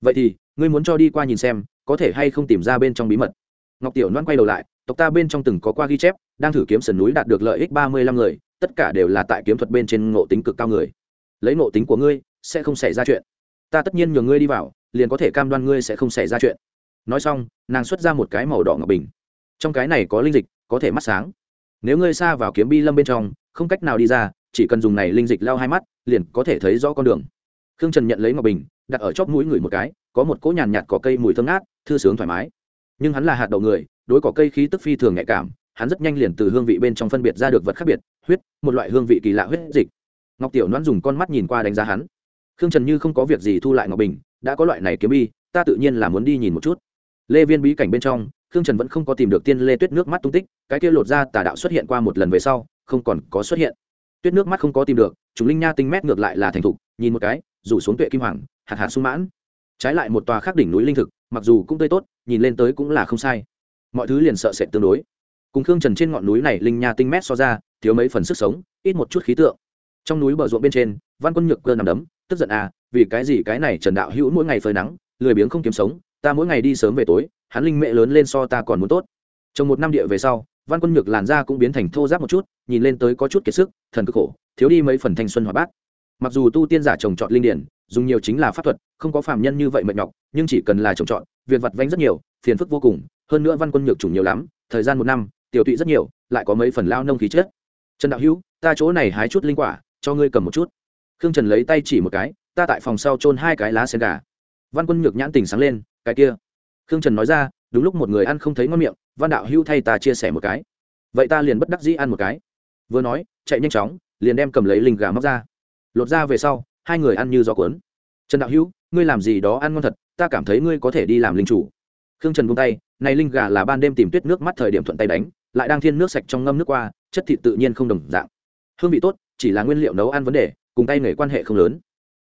Vậy thì, ngươi muốn cho đi qua nhìn xem, có thể hay không tìm ra bên trong bí mật? Ngọc tiểu đoán quay đầu lại, tộc ta bên trong từng có qua ghi chép, đang thử kiếm sườn núi đạt được lợi ích ba mươi lăm người, tất cả đều là tại kiếm thuật bên trên ngộ tính cực cao người. Lấy ngộ tính của ngươi, sẽ không xảy ra chuyện. Ta tất nhiên nhường ngươi đi vào, liền có thể cam đoan ngươi sẽ không xảy ra chuyện. Nói xong, nàng xuất ra một cái màu đỏ ngọc bình. Trong cái này có linh dịch, có thể mắt sáng. Nếu ngươi xa vào kiếm bi lâm bên trong không cách nào đi ra, chỉ cần dùng này linh dịch lao hai mắt, liền có thể thấy rõ con đường. Khương trần nhận lấy ngọc bình, đặt ở chóp mũi người một cái, có một cỗ nhàn nhạt cỏ cây mùi thơm ngát, thư sướng thoải mái. Nhưng hắn là hạt đậu người, đối cỏ cây khí tức phi thường nhạy cảm, hắn rất nhanh liền từ hương vị bên trong phân biệt ra được vật khác biệt, huyết, một loại hương vị kỳ lạ huyết dịch. Ngọc tiểu noan dùng con mắt nhìn qua đánh giá hắn. Khương trần như không có việc gì thu lại ngọc bình, đã có loại này kiếm bi ta tự nhiên là muốn đi nhìn một chút. Lê viên bí cảnh bên trong, khương trần vẫn không có tìm được tiên lê tuyết nước mắt tung tích, cái kia lột ra tà đạo xuất hiện qua một lần về sau không còn có xuất hiện. Tuyết nước mắt không có tìm được chúng linh nha tinh mét ngược lại là thành thục, nhìn một cái, rủ xuống tuệ kim hoàng, hạt hạt sung mãn. Trái lại một tòa khác đỉnh núi linh thực, mặc dù cũng tươi tốt, nhìn lên tới cũng là không sai. Mọi thứ liền sợ sệt tương đối. Cùng khương trần trên ngọn núi này linh nha tinh mét so ra, thiếu mấy phần sức sống, ít một chút khí tượng. Trong núi bờ ruộng bên trên, văn quân nhược cơ nằm đấm, tức giận à vì cái gì cái này trần đạo hữu mỗi ngày phơi nắng, lười biếng không kiếm sống, ta mỗi ngày đi sớm về tối, hắn linh mẹ lớn lên so ta còn muốn tốt. Trong một năm địa về sau văn quân nhược làn da cũng biến thành thô giáp một chút, nhìn lên tới có chút kiệt sức, thần cực khổ, thiếu đi mấy phần thanh xuân hoạt bát. Mặc dù tu tiên giả trồng trọt linh điển, dùng nhiều chính là pháp thuật, không có phạm nhân như vậy mệt nhọc, nhưng chỉ cần là trồng trọt, việc vặt vanh rất nhiều, phiền phức vô cùng, hơn nữa văn quân nhược chủng nhiều lắm, thời gian một năm, tiểu tụy rất nhiều, lại có mấy phần lao nông khí chết trần đạo hữu, ta chỗ này hái chút linh quả, cho ngươi cầm một chút. Khương trần lấy tay chỉ một cái, ta tại phòng sau trôn hai cái lá sen gà. Văn quân nhược nhãn tình sáng lên, cái kia. Khương trần nói ra, đúng lúc một người ăn không thấy ngon miệng văn đạo hữu thay ta chia sẻ một cái. Vậy ta liền bất đắc dĩ ăn một cái. Vừa nói, chạy nhanh chóng, liền đem cầm lấy linh gà móc ra. Lột ra về sau, hai người ăn như gió cuốn. Trần đạo hữu, ngươi làm gì đó ăn ngon thật, ta cảm thấy ngươi có thể đi làm linh chủ. Khương trần vung tay, này linh gà là ban đêm tìm tuyết nước mắt thời điểm thuận tay đánh, lại đang thiên nước sạch trong ngâm nước qua, chất thịt tự nhiên không đồng dạng. Hương vị tốt, chỉ là nguyên liệu nấu ăn vấn đề, cùng tay nghề quan hệ không lớn.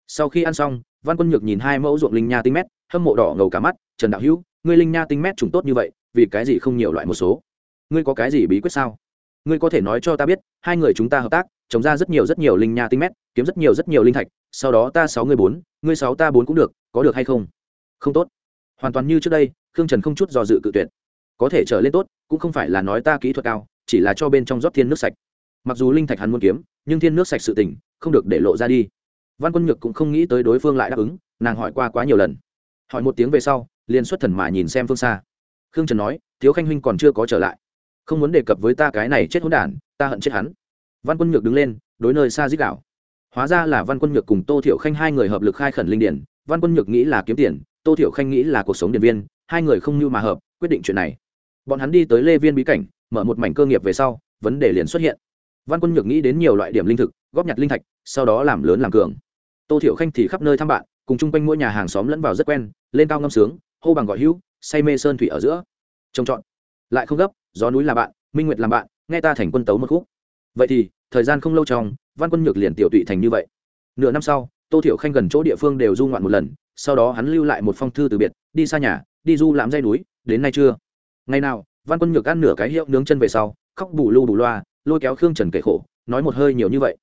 Sau khi ăn xong, văn quân nhược nhìn hai mẫu ruộng linh nha tinh mét, hâm mộ đỏ ngầu cả mắt, trần đạo hữu, ngươi linh nha tinh mét trùng tốt như vậy vì cái gì không nhiều loại một số? Ngươi có cái gì bí quyết sao? Ngươi có thể nói cho ta biết, hai người chúng ta hợp tác, trồng ra rất nhiều rất nhiều linh nha tinh mét, kiếm rất nhiều rất nhiều linh thạch, sau đó ta sáu ngươi bốn, ngươi sáu ta bốn cũng được, có được hay không? Không tốt. Hoàn toàn như trước đây, khương trần không chút do dự cự tuyệt. Có thể trở lên tốt, cũng không phải là nói ta kỹ thuật cao, chỉ là cho bên trong rót thiên nước sạch. Mặc dù linh thạch hắn muốn kiếm, nhưng thiên nước sạch sự tỉnh không được để lộ ra đi. Văn quân nhược cũng không nghĩ tới đối phương lại đáp ứng, nàng hỏi qua quá nhiều lần. Hỏi một tiếng về sau, liền xuất thần mà nhìn xem phương xa khương trần nói thiếu khanh huynh còn chưa có trở lại. Không muốn đề cập với ta cái này chết hỗn đản, ta hận chết hắn. Văn quân nhược đứng lên, đối nơi xa dích đạo. Hóa ra là văn quân nhược cùng tô thiểu khanh hai người hợp lực khai khẩn linh điển. Văn quân nhược nghĩ là kiếm tiền, tô thiểu khanh nghĩ là cuộc sống điện viên, hai người không như mà hợp, quyết định chuyện này. Bọn hắn đi tới lê viên bí cảnh, mở một mảnh cơ nghiệp về sau, vấn đề liền xuất hiện. Văn quân nhược nghĩ đến nhiều loại điểm linh thực, góp nhặt linh thạch, sau đó làm lớn làm cường. Tô thiểu khanh thì khắp nơi thăm bạn, cùng chung quanh mỗi nhà hàng xóm lẫn vào rất quen, lên cao ngâm sướng, hô bằng gọi hữu say mê sơn thủy ở giữa. Trông chọn lại không gấp, gió núi là bạn, minh nguyệt làm bạn, nghe ta thành quân tấu một khúc. Vậy thì, thời gian không lâu trong, văn quân nhược liền tiểu tụy thành như vậy. Nửa năm sau, tô thiểu khanh gần chỗ địa phương đều du ngoạn một lần, sau đó hắn lưu lại một phong thư từ biệt, đi xa nhà, đi du lãm dây núi, đến nay chưa. Ngày nào, văn quân nhược ăn nửa cái hiệu nướng chân về sau, khóc bù lu bù loa, lôi kéo khương trần kể khổ, nói một hơi nhiều như vậy.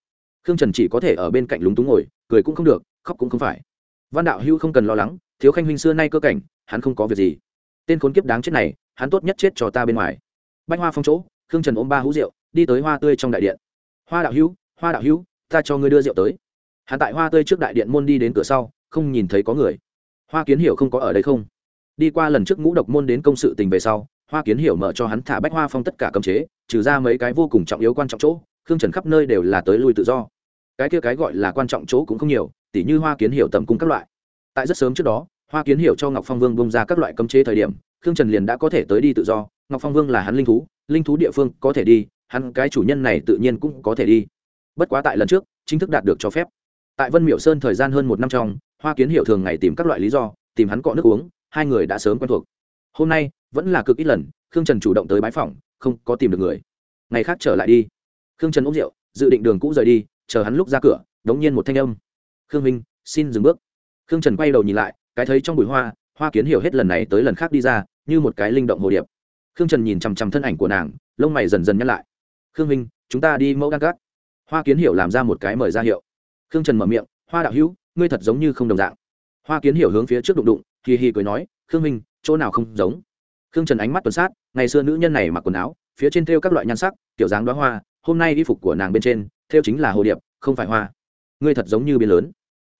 Khương trần chỉ có thể ở bên cạnh lúng túng ngồi, cười cũng không được, khóc cũng không phải. Văn đạo hưu không cần lo lắng, thiếu khanh huynh xưa nay cơ cảnh, hắn không có việc gì tên khốn kiếp đáng chết này, hắn tốt nhất chết cho ta bên ngoài. Bách hoa phong chỗ, khương trần ôm ba hũ rượu, đi tới hoa tươi trong đại điện. Hoa đạo hữu, hoa đạo hữu, ta cho ngươi đưa rượu tới. Hắn tại hoa tươi trước đại điện môn đi đến cửa sau, không nhìn thấy có người. Hoa kiến hiểu không có ở đây không? Đi qua lần trước ngũ độc môn đến công sự tình về sau, hoa kiến hiểu mở cho hắn thả bách hoa phong tất cả cấm chế, trừ ra mấy cái vô cùng trọng yếu quan trọng chỗ, khương trần khắp nơi đều là tới lui tự do. Cái kia cái gọi là quan trọng chỗ cũng không nhiều, tỉ như hoa kiến hiểu tầm cung các loại. Tại rất sớm trước đó hoa kiến hiểu cho ngọc phong vương bông ra các loại cấm chế thời điểm, khương trần liền đã có thể tới đi tự do. Ngọc phong vương là hắn linh thú linh thú địa phương có thể đi, hắn cái chủ nhân này tự nhiên cũng có thể đi. Bất quá tại lần trước, chính thức đạt được cho phép. Tại vân miểu sơn thời gian hơn một năm trong, hoa kiến hiểu thường ngày tìm các loại lý do, tìm hắn cọ nước uống, hai người đã sớm quen thuộc. Hôm nay, vẫn là cực ít lần, khương trần chủ động tới bãi phòng không có tìm được người. Ngày khác trở lại đi. Khương trần uống rượu, dự định đường cũ rời đi, chờ hắn lúc ra cửa, đống nhiên một thanh âm. Khương minh xin dừng bước. Khương trần quay đầu nhìn lại cái thấy trong bụi hoa hoa kiến hiểu hết lần này tới lần khác đi ra, như một cái linh động hồ điệp. Khương trần nhìn chằm chằm thân ảnh của nàng, lông mày dần dần nhăn lại. Khương minh chúng ta đi mẫu đan cát hoa kiến hiểu làm ra một cái mời ra hiệu. Khương trần mở miệng, hoa đạo hữu, ngươi thật giống như không đồng dạng. Hoa kiến hiểu hướng phía trước đụng đụng, hì hì cười nói, khương minh chỗ nào không giống? Khương trần ánh mắt tuần sát, ngày xưa nữ nhân này mặc quần áo, phía trên thêu các loại nhan sắc, kiểu dáng đoá hoa, hôm nay y phục của nàng bên trên, thêu chính là hồ điệp, không phải hoa. Ngươi thật giống như biến lớn.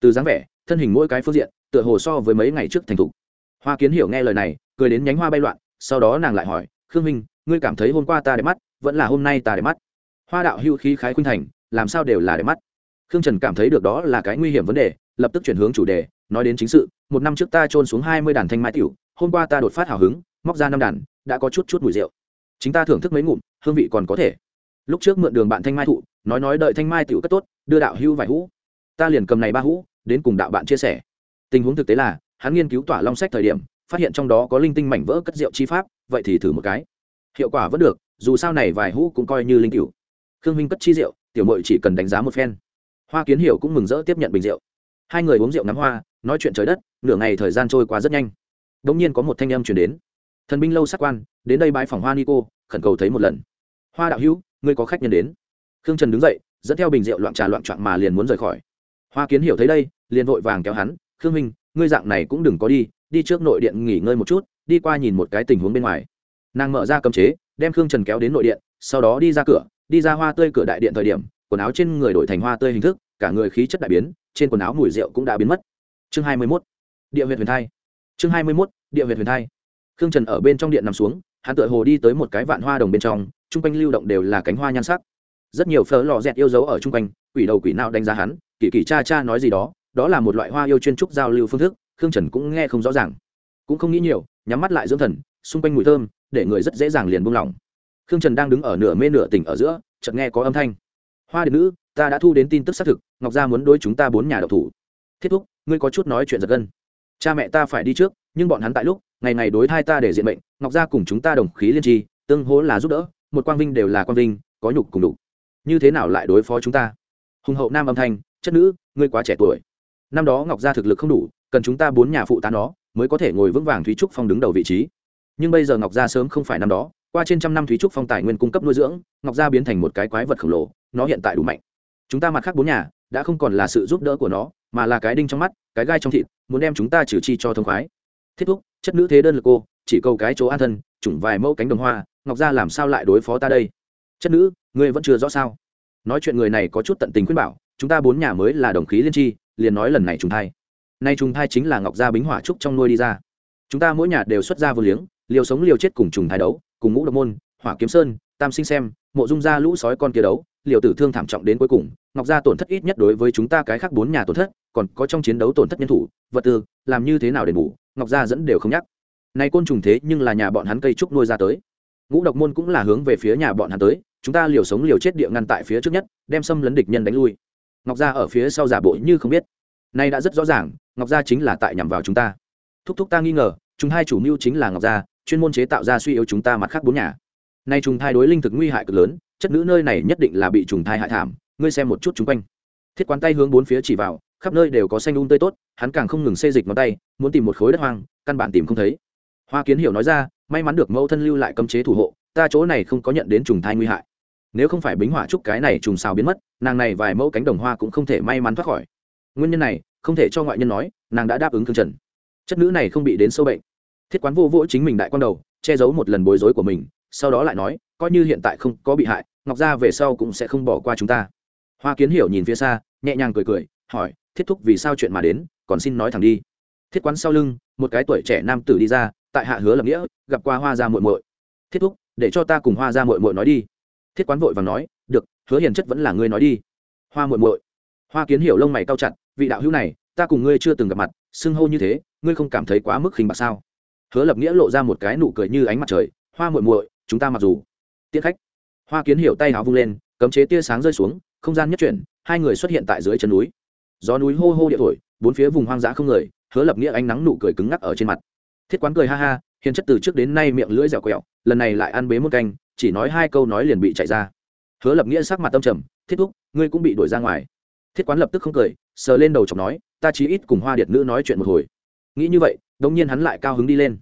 Từ dáng vẻ, thân hình mỗi cái phương diện tựa hồ so với mấy ngày trước thành thục. Hoa kiến hiểu nghe lời này, cười đến nhánh hoa bay loạn, sau đó nàng lại hỏi, khương minh, ngươi cảm thấy hôm qua ta đẹp mắt, vẫn là hôm nay ta đẹp mắt? Hoa đạo hưu khí khái khuynh thành, làm sao đều là đẹp mắt? Khương trần cảm thấy được đó là cái nguy hiểm vấn đề, lập tức chuyển hướng chủ đề, nói đến chính sự, một năm trước ta trôn xuống hai mươi đàn thanh mai tiểu, hôm qua ta đột phát hào hứng, móc ra năm đàn, đã có chút chút mùi rượu. Chính ta thưởng thức mấy ngụm, hương vị còn có thể. Lúc trước mượn đường bạn thanh mai thụ, nói nói đợi thanh mai tiểu cất tốt, đưa đạo hưu vài hũ. Ta liền cầm này ba hũ, đến cùng đạo bạn chia sẻ tình huống thực tế là, hắn nghiên cứu tỏa long sách thời điểm, phát hiện trong đó có linh tinh mảnh vỡ cất rượu chi pháp, vậy thì thử một cái. Hiệu quả vẫn được, dù sao này vài hũ cũng coi như linh cửu. Khương minh cất chi rượu, tiểu mội chỉ cần đánh giá một phen. Hoa kiến hiểu cũng mừng rỡ tiếp nhận bình rượu. Hai người uống rượu ngắm hoa, nói chuyện trời đất, nửa ngày thời gian trôi qua rất nhanh. Đ ỗ n g nhiên có một thanh âm chuyển đến. Thần binh lâu sắc quan, đến đây bãi phòng hoa nico, khẩn cầu thấy một lần. Hoa đạo hữu, ngươi có khách nhân đến. Khương trần đứng dậy, dẫn theo bình rượu loạn trà loạn trọn mà liền muốn rời khỏi. Hoa kiến hiểu thấy đây, liền vội vàng kéo hắn khương minh, ngươi dạng này cũng đừng có đi đi trước nội điện nghỉ ngơi một chút, đi qua nhìn một cái tình huống bên ngoài. Nàng mở ra cấm chế, đem khương trần kéo đến nội điện, sau đó đi ra cửa, đi ra hoa tươi cửa đại điện thời điểm, quần áo trên người đổi thành hoa tươi hình thức, cả người khí chất đại biến, trên quần áo mùi rượu cũng đã biến mất. Chương hai mươi mốt. Địa huyện huyền thai. Chương hai mươi mốt. Địa huyện huyền thai. Khương trần ở bên trong điện nằm xuống, hắn tựa hồ đi tới một cái vạn hoa đồng bên trong, chung quanh lưu động đều là cánh hoa nhan sắc. Rất nhiều phở lò dẹt yêu dấu ở chung quanh, quỷ đầu quỷ nào đánh giá hắn, kỳ kỳ cha cha nói gì đó đó là một loại hoa yêu chuyên trúc giao lưu phương thức, khương trần cũng nghe không rõ ràng. Cũng không nghĩ nhiều, nhắm mắt lại dưỡng thần, xung quanh mùi thơm, để người rất dễ dàng liền buông lỏng. Khương trần đang đứng ở nửa mê nửa tỉnh ở giữa, chợt nghe có âm thanh. Hoa điện nữ, ta đã thu đến tin tức xác thực, ngọc gia muốn đối chúng ta bốn nhà độc thủ. Thiết thúc, ngươi có chút nói chuyện giật gân. Cha mẹ ta phải đi trước, nhưng bọn hắn tại lúc, ngày ngày đối thai ta để diện bệnh ngọc gia cùng chúng ta đồng khí liên tri, tương hố là giúp đỡ, một quang vinh đều là quang vinh, có nhục cùng đủ như thế nào lại đối phó chúng ta? Hùng hậu nam âm thanh, chất nữ, ngươi quá trẻ tuổi năm đó ngọc gia thực lực không đủ, cần chúng ta bốn nhà phụ tá nó, mới có thể ngồi vững vàng thúy trúc phong đứng đầu vị trí. Nhưng bây giờ ngọc gia sớm không phải năm đó, qua trên trăm năm thúy trúc phong tài nguyên cung cấp nuôi dưỡng, ngọc gia biến thành một cái quái vật khổng lồ, nó hiện tại đủ mạnh. Chúng ta mặt khác bốn nhà, đã không còn là sự giúp đỡ của nó, mà là cái đinh trong mắt, cái gai trong thịt, muốn đem chúng ta trừ chi cho thông khoái. Thiết thúc, chất nữ thế đơn lực cô, chỉ câu cái chỗ an thân, chủng vài mẫu cánh đồng hoa, ngọc gia làm sao lại đối phó ta đây? Chất nữ, ngươi vẫn chưa rõ sao? Nói chuyện người này có chút tận tình khuyên bảo, chúng ta bốn nhà mới là đồng khí liên tri liền nói lần này trùng thai. Nay trùng thai chính là ngọc gia bính hỏa trúc trong nuôi đi ra. Chúng ta mỗi nhà đều xuất ra vô liếng liều sống liều chết cùng trùng thai đấu cùng ngũ độc môn hỏa kiếm sơn tam sinh xem mộ dung gia lũ sói con kia đấu liều tử thương thảm trọng đến cuối cùng ngọc gia tổn thất ít nhất đối với chúng ta cái khác bốn nhà tổn thất còn có trong chiến đấu tổn thất nhân thủ vật tư làm như thế nào để ngủ, ngọc gia dẫn đều không nhắc. Nay côn trùng thế nhưng là nhà bọn hắn cây trúc nuôi ra tới. Ngũ độc môn cũng là hướng về phía nhà bọn hắn tới chúng ta liều sống liều chết địa ngăn tại phía trước nhất đem xâm lấn địch nhân đánh lui ngọc gia ở phía sau giả bộ như không biết. Nay đã rất rõ ràng, ngọc gia chính là tại nhằm vào chúng ta. Thúc thúc ta nghi ngờ, chúng hai chủ mưu chính là ngọc gia, chuyên môn chế tạo ra suy yếu chúng ta mặt khác bốn nhà. Nay trùng thai đối linh thực nguy hại cực lớn, chất nữ nơi này nhất định là bị trùng thai hại thảm, ngươi xem một chút chung quanh. Thiết quán tay hướng bốn phía chỉ vào, khắp nơi đều có xanh đun tươi tốt, hắn càng không ngừng xê dịch ngón tay, muốn tìm một khối đất hoang, căn bản tìm không thấy. Hoa kiến hiểu nói ra, may mắn được mẫu thân lưu lại cấm chế thủ hộ, ta chỗ này không có nhận đến trùng thai nguy hại nếu không phải bính hỏa trúc cái này trùng xào biến mất, nàng này vài mẫu cánh đồng hoa cũng không thể may mắn thoát khỏi. Nguyên nhân này, không thể cho ngoại nhân nói, nàng đã đáp ứng thương trần. Chất nữ này không bị đến sâu bệnh. Thiết quán vô vỗ chính mình đại quan đầu, che giấu một lần bối rối của mình, sau đó lại nói, coi như hiện tại không có bị hại, ngọc gia về sau cũng sẽ không bỏ qua chúng ta. Hoa kiến hiểu nhìn phía xa, nhẹ nhàng cười cười, hỏi, thiết thúc vì sao chuyện mà đến, còn xin nói thẳng đi. Thiết quán sau lưng, một cái tuổi trẻ nam tử đi ra, tại hạ hứa lập nghĩa, gặp qua hoa gia muội muội. Thiết thúc, để cho ta cùng hoa gia muội muội nói đi thiết quán vội và nói, được, hứa hiền chất vẫn là ngươi nói đi. Hoa muội muội. Hoa kiến hiểu lông mày cao chặt, vị đạo hữu này, ta cùng ngươi chưa từng gặp mặt, xưng hô như thế, ngươi không cảm thấy quá mức khinh bạc sao? Hứa lập nghĩa lộ ra một cái nụ cười như ánh mặt trời, hoa muội muội, chúng ta mặc dù tiết khách. Hoa kiến hiểu tay áo vung lên, cấm chế tia sáng rơi xuống, không gian nhất chuyển, hai người xuất hiện tại dưới chân núi. Gió núi hô hô địa thổi, bốn phía vùng hoang dã không người, hứa lập nghĩa ánh nắng nụ cười cứng ngắc ở trên mặt. Thiết quán cười ha ha, hiền chất từ trước đến nay miệng lưỡi dẻo quẹo, lần này lại ăn bế một canh chỉ nói hai câu nói liền bị chạy ra. Hứa lập nghĩa sắc mặt tâm trầm, thiết thúc, ngươi cũng bị đuổi ra ngoài. Thiết quán lập tức không cười, sờ lên đầu chọc nói, ta chí ít cùng hoa điệt nữ nói chuyện một hồi. Nghĩ như vậy, đống nhiên hắn lại cao hứng đi lên.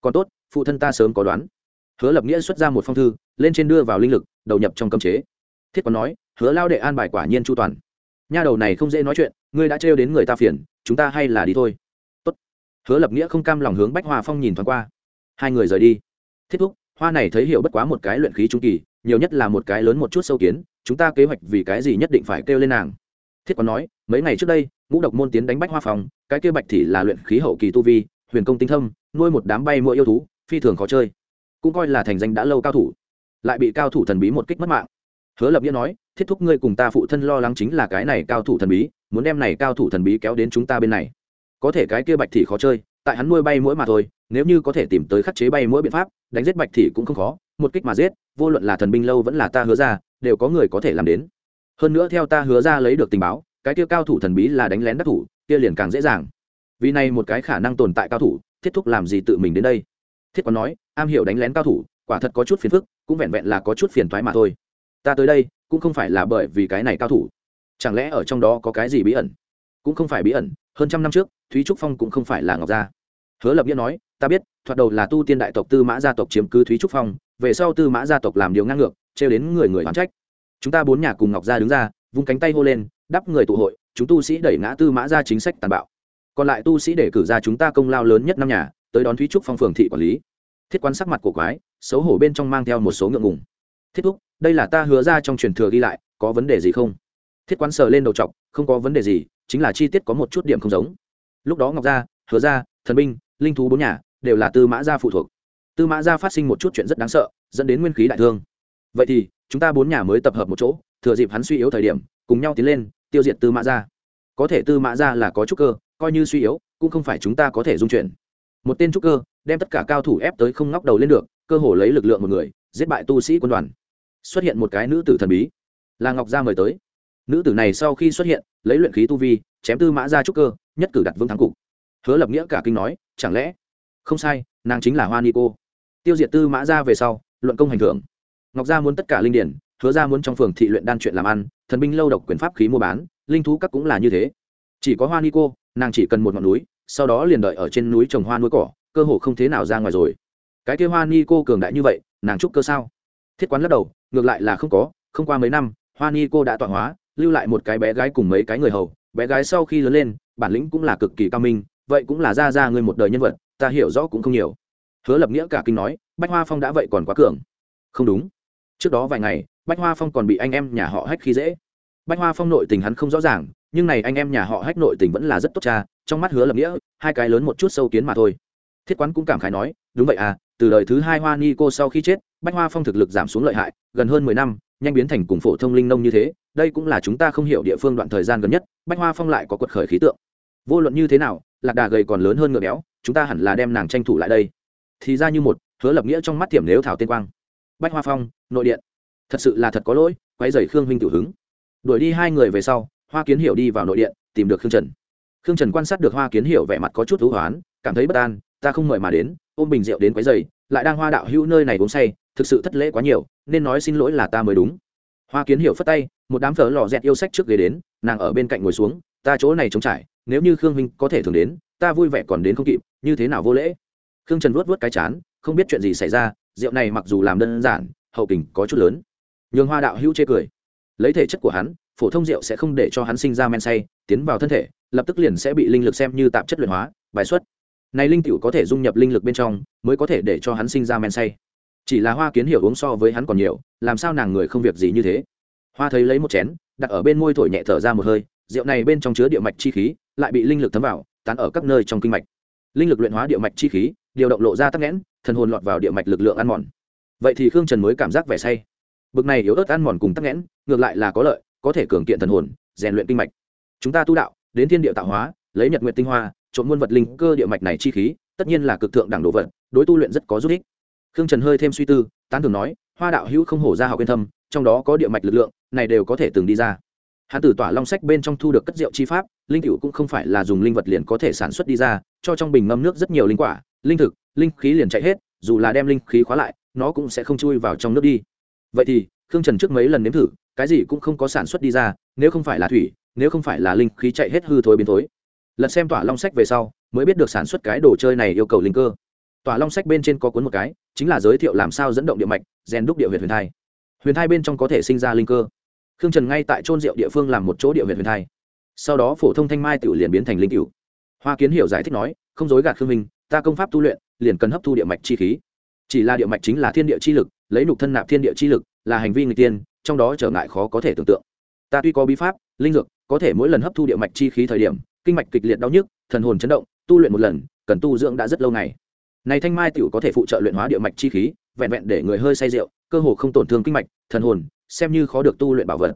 Còn tốt, phụ thân ta sớm có đoán. Hứa lập nghĩa xuất ra một phong thư, lên trên đưa vào linh lực, đầu nhập trong cơm chế. Thiết quán nói, hứa lao đệ an bài quả nhiên chu toàn. Nha đầu này không dễ nói chuyện, ngươi đã trêu đến người ta phiền, chúng ta hay là đi thôi. Tốt. hứa lập nghĩa không cam lòng hướng bách hòa phong nhìn thoáng qua. Hai người rời đi. Thiết thúc hoa này thấy hiểu bất quá một cái luyện khí trung kỳ, nhiều nhất là một cái lớn một chút sâu kiến, chúng ta kế hoạch vì cái gì nhất định phải kêu lên nàng. Thiết quán nói, mấy ngày trước đây, ngũ độc môn tiến đánh bách hoa phòng, cái kia bạch thì là luyện khí hậu kỳ tu vi, huyền công tinh thâm, nuôi một đám bay mỗi yêu thú, phi thường khó chơi. Cũng coi là thành danh đã lâu cao thủ, lại bị cao thủ thần bí một kích mất mạng. Hứa lập nghĩa nói, thiết thúc ngươi cùng ta phụ thân lo lắng chính là cái này cao thủ thần bí, muốn đem này cao thủ thần bí kéo đến chúng ta bên này. Có thể cái kia bạch thì khó chơi tại hắn nuôi bay mũi mà thôi, nếu như có thể tìm tới khắc chế bay mũi biện pháp, đánh giết bạch thì cũng không khó, một kích mà giết, vô luận là thần binh lâu vẫn là ta hứa ra, đều có người có thể làm đến. Hơn nữa theo ta hứa ra lấy được tình báo, cái kia cao thủ thần bí là đánh lén đắc thủ, kia liền càng dễ dàng. Vì này một cái khả năng tồn tại cao thủ, thiết thúc làm gì tự mình đến đây? Thiết còn nói, am hiểu đánh lén cao thủ, quả thật có chút phiền phức, cũng vẹn vẹn là có chút phiền thoái mà thôi. Ta tới đây, cũng không phải là bởi vì cái này cao thủ. Chẳng lẽ ở trong đó có cái gì bí ẩn? Cũng không phải bí ẩn, hơn trăm năm trước, thúy trúc phong cũng không phải là ngọc gia hứa lập nghĩa nói ta biết thoạt đầu là tu tiên đại tộc tư mã gia tộc chiếm cứ thúy trúc phong về sau tư mã gia tộc làm điều ngang ngược trêu đến người người oán trách. Chúng ta bốn nhà cùng ngọc gia đứng ra vung cánh tay hô lên đắp người tụ hội chúng tu sĩ đẩy ngã tư mã ra chính sách tàn bạo. Còn lại tu sĩ để cử ra chúng ta công lao lớn nhất năm nhà tới đón thúy trúc phong phường thị quản lý. Thiết quan sắc mặt của quái xấu hổ bên trong mang theo một số ngượng ngùng. Thiết thúc đây là ta hứa ra trong truyền thừa ghi lại có vấn đề gì không? Thiết quan sờ lên đầu trọc, không có vấn đề gì chính là chi tiết có một chút điểm không giống. Lúc đó ngọc gia hứa gia thần binh linh thú bốn nhà đều là tư mã gia phụ thuộc. Tư mã gia phát sinh một chút chuyện rất đáng sợ, dẫn đến nguyên khí đại thương. Vậy thì, chúng ta bốn nhà mới tập hợp một chỗ, thừa dịp hắn suy yếu thời điểm, cùng nhau tiến lên, tiêu diệt tư mã gia. Có thể tư mã gia là có trúc cơ, coi như suy yếu, cũng không phải chúng ta có thể dung chuyển. Một tên trúc cơ, đem tất cả cao thủ ép tới không ngóc đầu lên được, cơ hồ lấy lực lượng một người, giết bại tu sĩ quân đoàn. Xuất hiện một cái nữ tử thần bí. Là ngọc gia mời tới. Nữ tử này sau khi xuất hiện, lấy luyện khí tu vi, chém tư mã gia trúc cơ, nhất cử đặt vương thắng cục. Hứa lập nghĩa cả kinh nói chẳng lẽ? Không sai, nàng chính là hoa ni cô. Tiêu diệt tư mã gia về sau, luận công hành thưởng. Ngọc gia muốn tất cả linh điển, hứa ra muốn trong phường thị luyện đan chuyện làm ăn, thần binh lâu độc quyền pháp khí mua bán, linh thú các cũng là như thế. Chỉ có hoa ni cô, nàng chỉ cần một ngọn núi, sau đó liền đợi ở trên núi trồng hoa nuôi cỏ, cơ hồ không thế nào ra ngoài rồi. Cái kia hoa ni cô cường đại như vậy, nàng trúc cơ sao? Thiết quán lắc đầu, ngược lại là không có, không qua mấy năm, hoa ni cô đã tọa hóa, lưu lại một cái bé gái cùng mấy cái người hầu, bé gái sau khi lớn lên, bản lĩnh cũng là cực kỳ cao minh vậy cũng là ra ra người một đời nhân vật, ta hiểu rõ cũng không nhiều. Hứa lập nghĩa cả kinh nói, bách hoa phong đã vậy còn quá cường. Không đúng. Trước đó vài ngày, bách hoa phong còn bị anh em nhà họ hách khi dễ. Bách hoa phong nội tình hắn không rõ ràng, nhưng này anh em nhà họ hách nội tình vẫn là rất tốt cha. Trong mắt hứa lập nghĩa, hai cái lớn một chút sâu kiến mà thôi. Thiết quán cũng cảm khái nói, đúng vậy à từ đời thứ hai hoa ni cô sau khi chết, bách hoa phong thực lực giảm xuống lợi hại, gần hơn mười năm, nhanh biến thành cùng phổ thông linh nông như thế, đây cũng là chúng ta không hiểu địa phương đoạn thời gian gần nhất, bách hoa phong lại có quật khởi khí tượng. Vô luận như thế nào lạc đà gầy còn lớn hơn ngựa béo, chúng ta hẳn là đem nàng tranh thủ lại đây. Thì ra như một, hứa lập nghĩa trong mắt tiềm nếu thảo tên quang. Bách hoa phong, nội điện. Thật sự là thật có lỗi quay dày khương huynh tiểu hứng. Đuổi đi hai người về sau, hoa kiến hiểu đi vào nội điện, tìm được khương trần. Khương trần quan sát được hoa kiến hiểu vẻ mặt có chút thú hoán, cảm thấy bất an, ta không mời mà đến, ôm bình rượu đến quấy dày lại đang hoa đạo hữu nơi này uống say, thực sự thất lễ quá nhiều, nên nói xin lỗi là ta mới đúng. Hoa kiến hiểu phất tay, một đám phở lò dẹt yêu sách trước ghế đến, nàng ở bên cạnh ngồi xuống, ta chỗ này trống trải nếu như khương huynh có thể thường đến, ta vui vẻ còn đến không kịp, như thế nào vô lễ? Khương trần vuốt vuốt cái chán, không biết chuyện gì xảy ra, rượu này mặc dù làm đơn giản, hậu kình có chút lớn. Nhường hoa đạo hữu chê cười. Lấy thể chất của hắn, phổ thông rượu sẽ không để cho hắn sinh ra men say, tiến vào thân thể, lập tức liền sẽ bị linh lực xem như tạp chất luyện hóa, bài xuất. Này linh tiểu có thể dung nhập linh lực bên trong, mới có thể để cho hắn sinh ra men say. Chỉ là hoa kiến hiểu uống so với hắn còn nhiều, làm sao nàng người không việc gì như thế? Hoa thấy lấy một chén, đặt ở bên môi thổi nhẹ thở ra một hơi, rượu này bên trong chứa địa mạch chi khí lại bị linh lực thấm vào, tán ở các nơi trong kinh mạch. Linh lực luyện hóa địa mạch chi khí, điều động lộ ra tắc nghẽn, thần hồn lọt vào địa mạch lực lượng ăn mòn. Vậy thì khương trần mới cảm giác vẻ say. Bực này yếu ớt ăn mòn cùng tắc nghẽn, ngược lại là có lợi, có thể cường kiện thần hồn, rèn luyện kinh mạch. Chúng ta tu đạo, đến thiên địa tạo hóa, lấy nhật nguyện tinh hoa, trộn muôn vật linh cơ địa mạch này chi khí, tất nhiên là cực thượng đẳng đồ vật, đối tu luyện rất có giúp ích. Khương trần hơi thêm suy tư, tán thường nói, hoa đạo hữu không hổ ra học yên thâm, trong đó có địa mạch lực lượng, này đều có thể từng đi ra hắn tử tỏa long sách bên trong thu được cất rượu chi pháp, linh cựu cũng không phải là dùng linh vật liền có thể sản xuất đi ra, cho trong bình ngâm nước rất nhiều linh quả, linh thực, linh khí liền chạy hết, dù là đem linh khí khóa lại, nó cũng sẽ không chui vào trong nước đi. Vậy thì, khương trần trước mấy lần nếm thử, cái gì cũng không có sản xuất đi ra, nếu không phải là thủy, nếu không phải là linh khí chạy hết hư thối biến thối. Lật xem tỏa long sách về sau, mới biết được sản xuất cái đồ chơi này yêu cầu linh cơ. Tỏa long sách bên trên có cuốn một cái, chính là giới thiệu làm sao dẫn động địa mạch, rèn đúc địa huyệt huyền thai. Huyền thai bên trong có thể sinh ra linh cơ khương trần ngay tại trôn rượu địa phương làm một chỗ địa huyện huyền thai. Sau đó phổ thông thanh mai tiểu liền biến thành linh cựu hoa kiến hiểu giải thích nói, không dối gạt khương minh, ta công pháp tu luyện, liền cần hấp thu địa mạch chi khí. Chỉ là địa mạch chính là thiên địa chi lực, lấy nục thân nạp thiên địa chi lực, là hành vi người tiên, trong đó trở ngại khó có thể tưởng tượng. Ta tuy có bí pháp, linh dược, có thể mỗi lần hấp thu địa mạch chi khí thời điểm, kinh mạch kịch liệt đau nhức, thần hồn chấn động, tu luyện một lần, cần tu dưỡng đã rất lâu ngày. Này thanh mai tiểu có thể phụ trợ luyện hóa địa mạch chi khí, vẹn vẹn để người hơi say rượu, cơ hồ không tổn thương kinh mạch, thần hồn xem như khó được tu luyện bảo vật.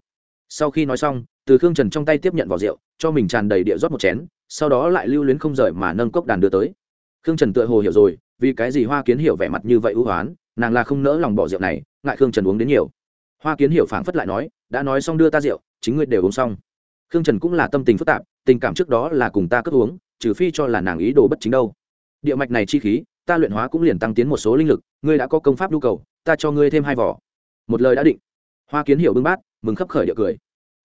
Sau khi nói xong, từ khương trần trong tay tiếp nhận vỏ rượu, cho mình tràn đầy địa rót một chén, sau đó lại lưu luyến không rời mà nâng cốc đàn đưa tới. Khương trần tựa hồ hiểu rồi, vì cái gì hoa kiến hiểu vẻ mặt như vậy ưu hoán nàng là không nỡ lòng bỏ rượu này, ngại khương trần uống đến nhiều. Hoa kiến hiểu phảng phất lại nói, đã nói xong đưa ta rượu, chính ngươi đều uống xong. Khương trần cũng là tâm tình phức tạp, tình cảm trước đó là cùng ta cất uống, trừ phi cho là nàng ý đồ bất chính đâu. Địa mạch này chi khí, ta luyện hóa cũng liền tăng tiến một số linh lực, ngươi đã có công pháp nhu cầu, ta cho ngươi thêm hai vỏ. Một lời đã định hoa kiến hiểu bưng bát, mừng khấp khởi địa cười.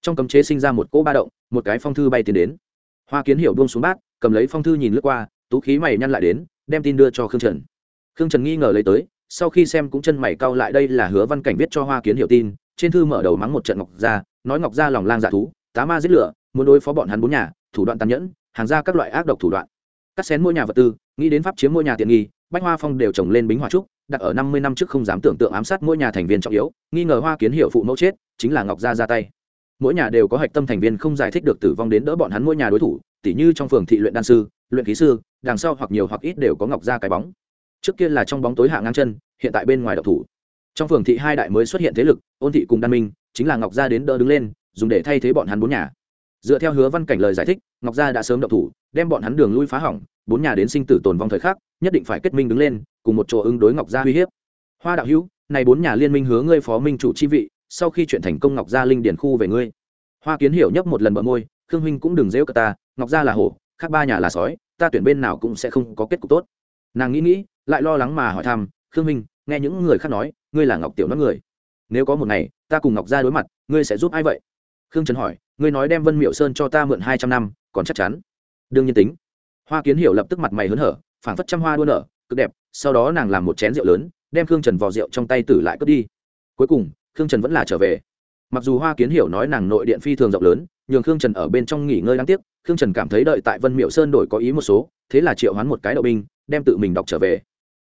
Trong cấm chế sinh ra một cỗ ba động, một cái phong thư bay tiến đến. Hoa kiến hiểu buông xuống bát, cầm lấy phong thư nhìn lướt qua, tú khí mày nhăn lại đến, đem tin đưa cho khương trần. Khương trần nghi ngờ lấy tới, sau khi xem cũng chân mày cau lại đây là hứa văn cảnh viết cho hoa kiến hiểu tin, trên thư mở đầu mắng một trận ngọc gia, nói ngọc gia lòng lang dạ thú, tá ma giết lửa, muốn đối phó bọn hắn bốn nhà, thủ đoạn tàn nhẫn, hàng ra các loại ác độc thủ đoạn cắt xén mỗi nhà vật tư, nghĩ đến pháp chiếm mỗi nhà tiện nghi, bách hoa phong đều trồng lên bính hoa trúc, đặt ở năm mươi năm trước không dám tưởng tượng ám sát mỗi nhà thành viên trọng yếu, nghi ngờ hoa kiến hiệu phụ mẫu chết, chính là ngọc gia ra tay. Mỗi nhà đều có hạch tâm thành viên không giải thích được tử vong đến đỡ bọn hắn mỗi nhà đối thủ, tỉ như trong phường thị luyện đan sư, luyện khí sư, đằng sau hoặc nhiều hoặc ít đều có ngọc gia cái bóng. Trước kia là trong bóng tối hạ ngang chân, hiện tại bên ngoài độc thủ. Trong phường thị hai đại mới xuất hiện thế lực, ôn thị cùng đan minh, chính là ngọc gia đến đỡ đứng lên, dùng để thay thế bọn hắn bốn nhà. Dựa theo hứa văn cảnh lời giải thích, ngọc gia đã sớm độc thủ đem bọn hắn đường lui phá hỏng, bốn nhà đến sinh tử tồn vong thời khắc, nhất định phải kết minh đứng lên, cùng một chỗ ứng đối ngọc gia uy hiếp. Hoa đạo hữu, này bốn nhà liên minh hứa ngươi phó minh chủ chi vị, sau khi chuyện thành công ngọc gia linh điển khu về ngươi. Hoa kiến hiểu nhấp một lần bờ môi, khương huynh cũng đừng dễu cả ta, ngọc gia là hổ, khác ba nhà là sói, ta tuyển bên nào cũng sẽ không có kết cục tốt. Nàng nghĩ nghĩ, lại lo lắng mà hỏi thăm, khương huynh, nghe những người khác nói, ngươi là ngọc tiểu nói người. Nếu có một ngày, ta cùng ngọc gia đối mặt, ngươi sẽ giúp ai vậy? Khương trần hỏi, ngươi nói đem vân miệu sơn cho ta mượn hai trăm năm, còn chắc chắn đương nhiên tính. Hoa kiến hiểu lập tức mặt mày hớn hở, phảng phất trăm hoa đua nở, cực đẹp, sau đó nàng làm một chén rượu lớn, đem khương trần vò rượu trong tay tử lại cướp đi. Cuối cùng, khương trần vẫn là trở về. Mặc dù hoa kiến hiểu nói nàng nội điện phi thường rộng lớn nhường khương trần ở bên trong nghỉ ngơi đáng tiếc, khương trần cảm thấy đợi tại vân miệu sơn đổi có ý một số, thế là triệu hoán một cái đậu binh, đem tự mình đọc trở về.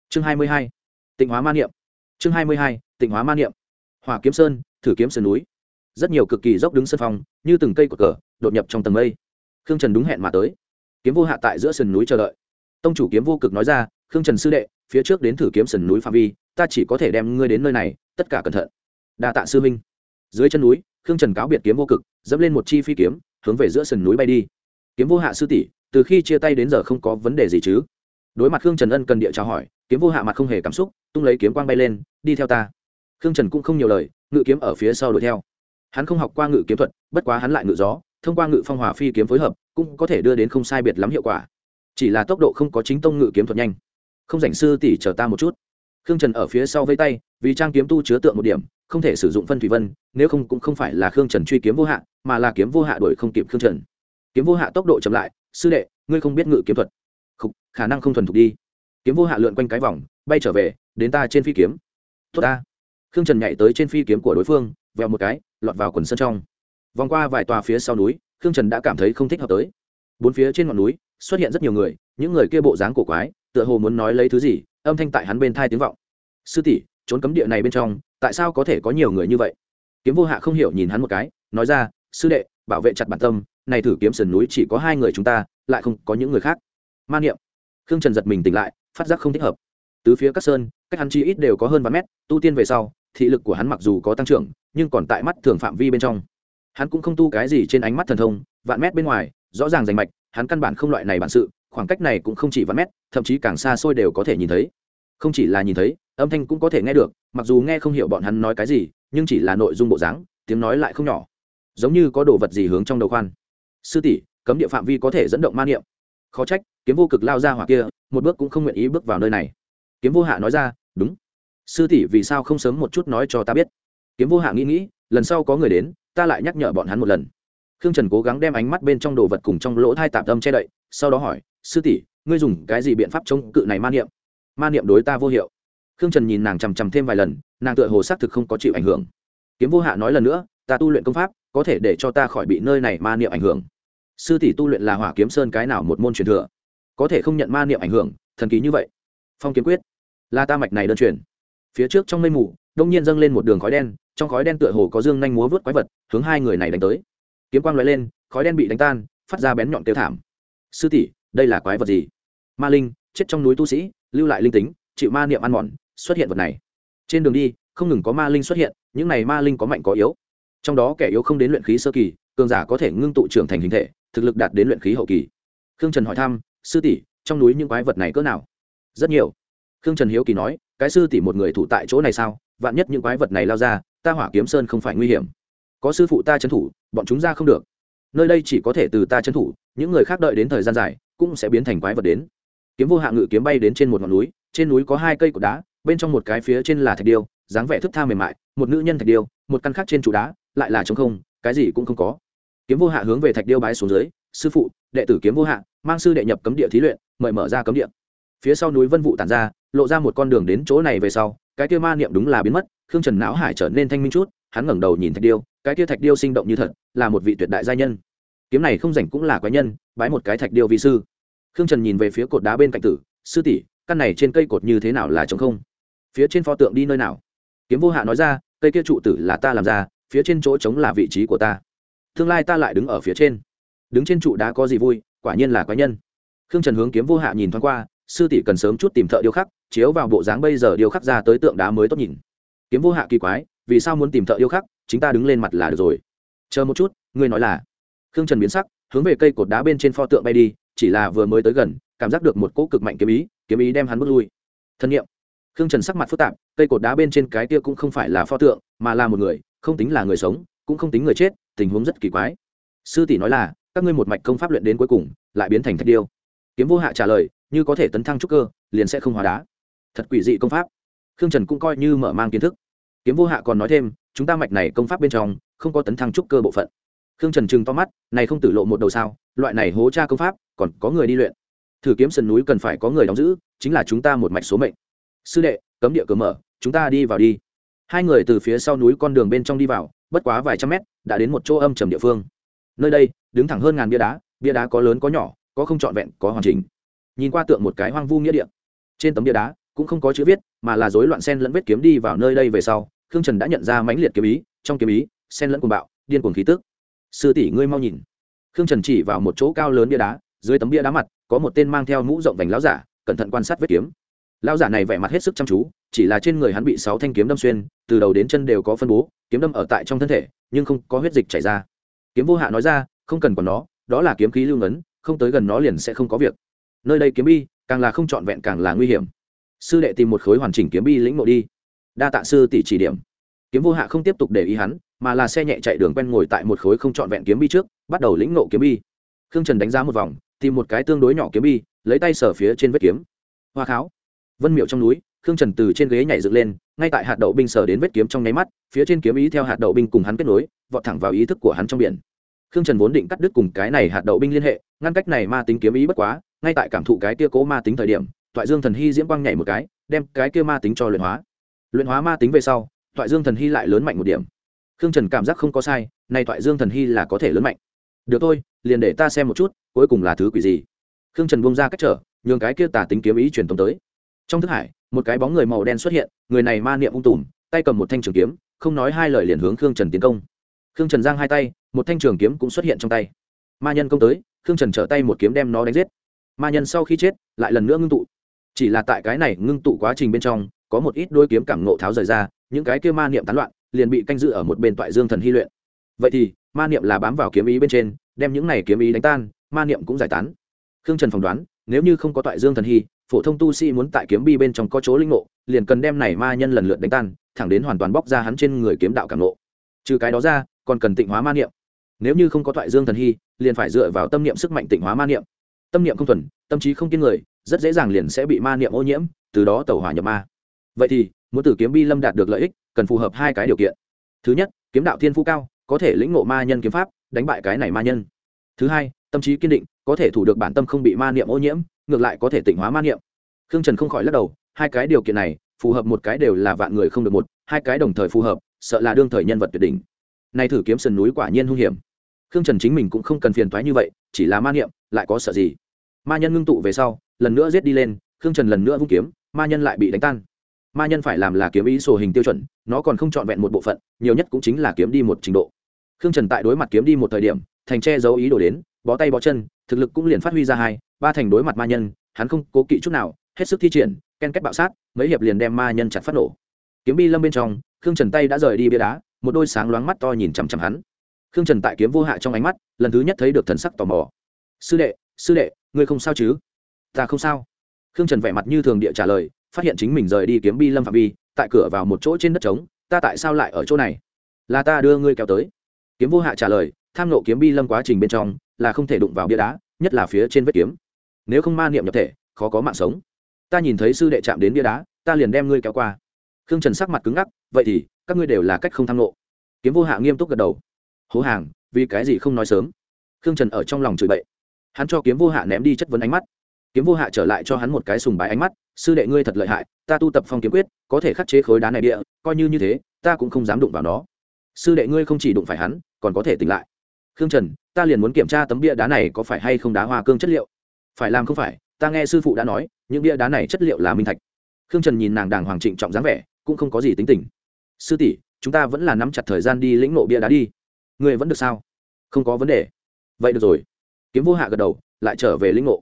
Chương hai mươi hai, tịnh hóa ma niệm. Chương hai mươi hai, tịnh hóa ma niệm. Hỏa kiếm sơn, thử kiếm sơn núi. Rất nhiều cực kỳ dốc đứng sân phong như từng cây cột cờ, đột nhập trong tầng mây. Khương trần đúng hẹn mà tới kiếm vô hạ tại giữa sườn núi chờ đợi. Tông chủ kiếm vô cực nói ra, khương trần sư đệ, phía trước đến thử kiếm sườn núi phạm vi, ta chỉ có thể đem ngươi đến nơi này, tất cả cẩn thận. Đa tạ sư minh dưới chân núi, khương trần cáo biệt kiếm vô cực, dẫm lên một chi phi kiếm, hướng về giữa sườn núi bay đi. Kiếm vô hạ sư tỷ, từ khi chia tay đến giờ không có vấn đề gì chứ? Đối mặt khương trần ân cần địa chào hỏi, kiếm vô hạ mặt không hề cảm xúc, tung lấy kiếm quang bay lên, đi theo ta. Khương trần cũng không nhiều lời, ngự kiếm ở phía sau đuổi theo. Hắn không học qua ngự kiếm thuật, bất quá hắn lại ngự gió thông qua ngự phong hòa phi kiếm phối hợp cũng có thể đưa đến không sai biệt lắm hiệu quả. Chỉ là tốc độ không có chính tông ngự kiếm thuật nhanh. Không dành sư tỷ chờ ta một chút. Khương trần ở phía sau vây tay vì trang kiếm tu chứa tượng một điểm không thể sử dụng phân thủy vân nếu không cũng không phải là khương trần truy kiếm vô hạ mà là kiếm vô hạ đuổi không kịp khương trần. Kiếm vô hạ tốc độ chậm lại sư đệ ngươi không biết ngự kiếm thuật. Không, khả năng không thuần thục đi. Kiếm vô hạ lượn quanh cái vòng bay trở về đến ta trên phi kiếm. Tốt ta. Khương trần nhảy tới trên phi kiếm của đối phương vèo một cái lọt vào quần sân trong vòng qua vài tòa phía sau núi, khương trần đã cảm thấy không thích hợp tới. Bốn phía trên ngọn núi, xuất hiện rất nhiều người, những người kia bộ dáng cổ quái, tựa hồ muốn nói lấy thứ gì, âm thanh tại hắn bên thai tiếng vọng. Sư tỷ, trốn cấm địa này bên trong, tại sao có thể có nhiều người như vậy? Kiếm vô hạ không hiểu nhìn hắn một cái, nói ra, sư đệ, bảo vệ chặt bản tâm, này thử kiếm sườn núi chỉ có hai người chúng ta, lại không có những người khác. Man niệm. Khương trần giật mình tỉnh lại, phát giác không thích hợp. Tứ phía các sơn, cách hắn chi ít đều có hơn vài mét, tu tiên về sau, thị lực của hắn mặc dù có tăng trưởng, nhưng còn tại mắt thường phạm vi bên trong hắn cũng không tu cái gì trên ánh mắt thần thông, vạn mét bên ngoài, rõ ràng rành mạch, hắn căn bản không loại này bản sự, khoảng cách này cũng không chỉ vạn mét, thậm chí càng xa xôi đều có thể nhìn thấy. Không chỉ là nhìn thấy, âm thanh cũng có thể nghe được, mặc dù nghe không hiểu bọn hắn nói cái gì, nhưng chỉ là nội dung bộ dáng, tiếng nói lại không nhỏ. Giống như có đồ vật gì hướng trong đầu khoan. Sư tỷ, cấm địa phạm vi có thể dẫn động ma niệm. Khó trách, kiếm vô cực lao ra hỏa kia, một bước cũng không nguyện ý bước vào nơi này. Kiếm vô hạ nói ra, đúng. Sư tỷ vì sao không sớm một chút nói cho ta biết? Kiếm vô hạ nghĩ nghĩ, lần sau có người đến ta lại nhắc nhở bọn hắn một lần. Khương trần cố gắng đem ánh mắt bên trong đồ vật cùng trong lỗ thai tạm tâm che đậy, sau đó hỏi, sư tỷ, ngươi dùng cái gì biện pháp chống cự này ma niệm? Ma niệm đối ta vô hiệu. Khương trần nhìn nàng chằm chằm thêm vài lần, nàng tựa hồ xác thực không có chịu ảnh hưởng. Kiếm vô hạ nói lần nữa, ta tu luyện công pháp, có thể để cho ta khỏi bị nơi này ma niệm ảnh hưởng. Sư tỷ tu luyện là hỏa kiếm sơn cái nào một môn truyền thừa? Có thể không nhận ma niệm ảnh hưởng, thần kỳ như vậy. Phong kiếm quyết, là ta mạch này đơn truyền. Phía trước trong mây mù đông nhiên dâng lên một đường khói đen, trong khói đen tựa hồ có dương nhanh múa vớt quái vật, hướng hai người này đánh tới. Kiếm quang l lên, khói đen bị đánh tan, phát ra bén nhọn tiêu thảm. Sư tỷ, đây là quái vật gì? Ma linh, chết trong núi tu sĩ, lưu lại linh tính, chịu ma niệm ăn mòn, xuất hiện vật này. Trên đường đi, không ngừng có ma linh xuất hiện, những này ma linh có mạnh có yếu. Trong đó kẻ yếu không đến luyện khí sơ kỳ, cường giả có thể ngưng tụ trưởng thành hình thể, thực lực đạt đến luyện khí hậu kỳ. Khương trần hỏi thăm, sư tỷ, trong núi những quái vật này cỡ nào? Rất nhiều. Khương trần hiếu kỳ nói, cái sư tỷ một người thủ tại chỗ này sao? Vạn nhất những quái vật này lao ra, ta hỏa kiếm sơn không phải nguy hiểm. Có sư phụ ta trấn thủ, bọn chúng ra không được. Nơi đây chỉ có thể từ ta trấn thủ, những người khác đợi đến thời gian dài, cũng sẽ biến thành quái vật đến. Kiếm vô hạ ngự kiếm bay đến trên một ngọn núi, trên núi có hai cây cột đá, bên trong một cái phía trên là thạch điêu, dáng vẻ thức tha mềm mại, một nữ nhân thạch điêu, một căn khác trên trụ đá, lại là trống không, cái gì cũng không có. Kiếm vô hạ hướng về thạch điêu bái xuống dưới, sư phụ, đệ tử kiếm vô hạ, mang sư đệ nhập cấm địa thí luyện, mời mở ra cấm địa. Phía sau núi vân vụ tản ra lộ ra một con đường đến chỗ này về sau, cái kia ma niệm đúng là biến mất, khương trần não hải trở nên thanh minh chút, hắn ngẩng đầu nhìn thạch điêu, cái kia thạch điêu sinh động như thật, là một vị tuyệt đại gia nhân. Kiếm này không rảnh cũng là quái nhân, bái một cái thạch điêu vi sư. Khương trần nhìn về phía cột đá bên cạnh tử, sư tỷ, căn này trên cây cột như thế nào là trống không? Phía trên pho tượng đi nơi nào? Kiếm vô hạ nói ra, cây kia trụ tử là ta làm ra, phía trên chỗ trống là vị trí của ta. Tương lai ta lại đứng ở phía trên. Đứng trên trụ đá có gì vui, quả nhiên là quái nhân. Khương trần hướng kiếm vô hạ nhìn thoáng qua sư tỷ cần sớm chút tìm thợ điêu khắc, chiếu vào bộ dáng bây giờ điêu khắc ra tới tượng đá mới tốt nhìn. Kiếm vô hạ kỳ quái, vì sao muốn tìm thợ điêu khắc, chính ta đứng lên mặt là được rồi. Chờ một chút, ngươi nói là. Khương trần biến sắc, hướng về cây cột đá bên trên pho tượng bay đi, chỉ là vừa mới tới gần, cảm giác được một cỗ cực mạnh kiếm ý kiếm ý đem hắn bước lui. Thân nhiệm. Khương trần sắc mặt phức tạp, cây cột đá bên trên cái kia cũng không phải là pho tượng, mà là một người, không tính là người sống, cũng không tính người chết, tình huống rất kỳ quái. Sư tỷ nói là, các ngươi một mạch công pháp luyện đến cuối cùng, lại biến thành thạch điêu. Kiếm vô hạ trả lời như có thể tấn thăng trúc cơ, liền sẽ không hóa đá. Thật quỷ dị công pháp. Khương trần cũng coi như mở mang kiến thức. Kiếm vô hạ còn nói thêm, chúng ta mạch này công pháp bên trong, không có tấn thăng trúc cơ bộ phận. Khương trần trừng to mắt, này không tử lộ một đầu sao, loại này hố tra công pháp, còn có người đi luyện. Thử kiếm sườn núi cần phải có người đóng giữ, chính là chúng ta một mạch số mệnh. Sư đệ, cấm địa cửa mở, chúng ta đi vào đi. Hai người từ phía sau núi con đường bên trong đi vào, bất quá vài trăm mét, đã đến một chỗ âm trầm địa phương. Nơi đây, đứng thẳng hơn ngàn bia đá bia đá có lớn có nhỏ, có không trọn vẹn, có hoàn chỉnh nhìn qua tượng một cái hoang vu nghĩa địa. Trên tấm bia đá cũng không có chữ viết, mà là rối loạn sen lẫn vết kiếm đi vào nơi đây về sau, khương trần đã nhận ra mãnh liệt kiếm ý, trong kiếm ý, sen lẫn cuồng bạo, điên cuồng khí tức. Sư tỷ, ngươi mau nhìn. Khương trần chỉ vào một chỗ cao lớn bia đá, dưới tấm bia đá mặt có một tên mang theo mũ rộng vành lão giả, cẩn thận quan sát vết kiếm. Lão giả này vẻ mặt hết sức chăm chú, chỉ là trên người hắn bị sáu thanh kiếm đâm xuyên, từ đầu đến chân đều có phân bố, kiếm đâm ở tại trong thân thể, nhưng không có huyết dịch chảy ra. Kiếm vô hạ nói ra, không cần còn nó, đó là kiếm khí lưu ngấn, không tới gần nó liền sẽ không có việc nơi đây kiếm bi, càng là không trọn vẹn càng là nguy hiểm. Sư đệ tìm một khối hoàn chỉnh kiếm bi lĩnh ngộ đi. Đa tạ sư tỷ chỉ điểm. Kiếm vô hạ không tiếp tục để ý hắn, mà là xe nhẹ chạy đường quen ngồi tại một khối không trọn vẹn kiếm bi trước, bắt đầu lĩnh ngộ kiếm bi. Khương trần đánh giá một vòng, tìm một cái tương đối nhỏ kiếm bi, lấy tay sở phía trên vết kiếm. Hoa kháo. Vân miệu trong núi, khương trần từ trên ghế nhảy dựng lên, ngay tại hạt đậu binh sở đến vết kiếm trong nháy mắt, phía trên kiếm ý theo hạt đậu binh cùng hắn kết nối, vọt thẳng vào ý thức của hắn trong biển. Khương trần vốn định cắt đứt cùng cái này hạt đậu binh liên hệ, ngăn cách này ma tính kiếm ý bất quá ngay tại cảm thụ cái kia cố ma tính thời điểm, toại dương thần hy diễm quang nhảy một cái, đem cái kia ma tính cho luyện hóa. Luyện hóa ma tính về sau, toại dương thần hy lại lớn mạnh một điểm. Khương trần cảm giác không có sai, này toại dương thần hy là có thể lớn mạnh. Được thôi, liền để ta xem một chút, cuối cùng là thứ quỷ gì. Khương trần bông ra cách trở, nhường cái kia tà tính kiếm ý truyền tống tới. Trong thức hải, một cái bóng người màu đen xuất hiện, người này ma niệm ung tùm, tay cầm một thanh trường kiếm, không nói hai lời liền hướng khương trần tiến công. Khương trần giang hai tay, một thanh trường kiếm cũng xuất hiện trong tay. Ma nhân công tới, khương trần trở tay một kiếm đem nó đánh giết ma nhân sau khi chết, lại lần nữa ngưng tụ. Chỉ là tại cái này ngưng tụ quá trình bên trong, có một ít đôi kiếm cảm nộ tháo rời ra, những cái kia ma niệm tán loạn, liền bị canh giữ ở một bên toại dương thần hy luyện. Vậy thì, ma niệm là bám vào kiếm ý bên trên, đem những này kiếm ý đánh tan, ma niệm cũng giải tán. Khương trần phỏng đoán, nếu như không có toại dương thần hy, phổ thông tu sĩ muốn tại kiếm bi bên trong có chỗ linh ngộ, liền cần đem này ma nhân lần lượt đánh tan, thẳng đến hoàn toàn bóc ra hắn trên người kiếm đạo cảm ngộ. Trừ cái đó ra, còn cần tịnh hóa ma niệm. Nếu như không có toại dương thần hy, liền phải dựa vào tâm niệm sức mạnh tịnh hóa ma niệm tâm niệm không thuần, tâm trí không kiên người, rất dễ dàng liền sẽ bị ma niệm ô nhiễm, từ đó tẩu hỏa nhập ma. Vậy thì, muốn từ kiếm bi lâm đạt được lợi ích, cần phù hợp hai cái điều kiện. Thứ nhất, kiếm đạo thiên phú cao, có thể lĩnh ngộ ma nhân kiếm pháp, đánh bại cái này ma nhân. Thứ hai, tâm trí kiên định, có thể thủ được bản tâm không bị ma niệm ô nhiễm, ngược lại có thể tịnh hóa ma niệm. Khương trần không khỏi lắc đầu, hai cái điều kiện này, phù hợp một cái đều là vạn người không được một, hai cái đồng thời phù hợp, sợ là đương thời nhân vật tuyệt đỉnh. Nay thử kiếm sườn núi quả nhiên hung hiểm. Khương trần chính mình cũng không cần phiền thoái như vậy chỉ là ma niệm, lại có sợ gì? Ma nhân ngưng tụ về sau, lần nữa giết đi lên, khương trần lần nữa vung kiếm, ma nhân lại bị đánh tan. Ma nhân phải làm là kiếm ý sổ hình tiêu chuẩn, nó còn không trọn vẹn một bộ phận, nhiều nhất cũng chính là kiếm đi một trình độ. Khương trần tại đối mặt kiếm đi một thời điểm, thành che giấu ý đổ đến, bó tay bó chân, thực lực cũng liền phát huy ra hai, ba thành đối mặt ma nhân, hắn không cố kỵ chút nào, hết sức thi triển, ken kết bạo sát, mấy hiệp liền đem ma nhân chặt phát nổ. Kiếm bi lâm bên trong, khương trần tay đã rời đi bia đá, một đôi sáng loáng mắt to nhìn chằm chằm hắn khương trần tại kiếm vô hạ trong ánh mắt, lần thứ nhất thấy được thần sắc tò mò. Sư đệ sư đệ, ngươi không sao chứ? Ta không sao. Khương trần vẻ mặt như thường địa trả lời, phát hiện chính mình rời đi kiếm bi lâm phạm vi, tại cửa vào một chỗ trên đất trống, ta tại sao lại ở chỗ này? Là ta đưa ngươi kéo tới. Kiếm vô hạ trả lời, tham nộ kiếm bi lâm quá trình bên trong, là không thể đụng vào bia đá, nhất là phía trên vết kiếm. Nếu không ma niệm nhập thể, khó có mạng sống. Ta nhìn thấy sư đệ chạm đến bia đá, ta liền đem ngươi kéo qua. Khương trần sắc mặt cứng ngắc, vậy thì, các ngươi đều là cách không tham nộ kiếm vô hạ nghiêm túc gật đầu hố hàng, vì cái gì không nói sớm? Khương trần ở trong lòng chửi bậy. Hắn cho kiếm vô hạ ném đi chất vấn ánh mắt. Kiếm vô hạ trở lại cho hắn một cái sùng bái ánh mắt, sư đệ ngươi thật lợi hại, ta tu tập phong kiếm quyết, có thể khắc chế khối đá này địa, coi như như thế, ta cũng không dám đụng vào nó. Sư đệ ngươi không chỉ đụng phải hắn, còn có thể tỉnh lại. Khương trần, ta liền muốn kiểm tra tấm bia đá này có phải hay không đá hoa cương chất liệu. Phải làm không phải, ta nghe sư phụ đã nói, những bia đá này chất liệu là minh thạch. Khương trần nhìn nàng đàng hoàng trịnh trọng dáng vẻ, cũng không có gì tính tình. Sư tỷ, chúng ta vẫn là nắm chặt thời gian đi lĩnh nộ bia đá đi người vẫn được sao? Không có vấn đề. Vậy được rồi. Kiếm vô hạ gật đầu, lại trở về lĩnh ngộ.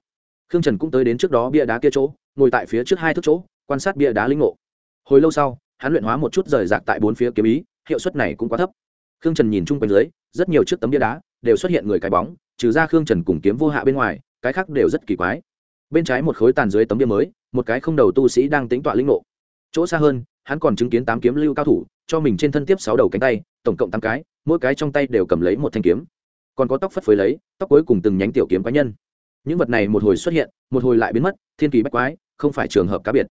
Khương trần cũng tới đến trước đó bia đá kia chỗ, ngồi tại phía trước hai thước chỗ, quan sát bia đá lĩnh ngộ. Hồi lâu sau, hắn luyện hóa một chút rời rạc tại bốn phía kiếm ý, hiệu suất này cũng quá thấp. Khương trần nhìn chung quanh dưới, rất nhiều chiếc tấm bia đá đều xuất hiện người cái bóng, trừ ra khương trần cùng kiếm vô hạ bên ngoài, cái khác đều rất kỳ quái. Bên trái một khối tàn dưới tấm bia mới, một cái không đầu tu sĩ đang tính tọa linh ngộ. Chỗ xa hơn, hắn còn chứng kiến tám kiếm lưu cao thủ, cho mình trên thân tiếp sáu đầu cánh tay tổng cộng tám cái, mỗi cái trong tay đều cầm lấy một thanh kiếm. Còn có tóc phất phới lấy, tóc cuối cùng từng nhánh tiểu kiếm cá nhân. Những vật này một hồi xuất hiện, một hồi lại biến mất, thiên kỳ bách quái, không phải trường hợp cá biệt.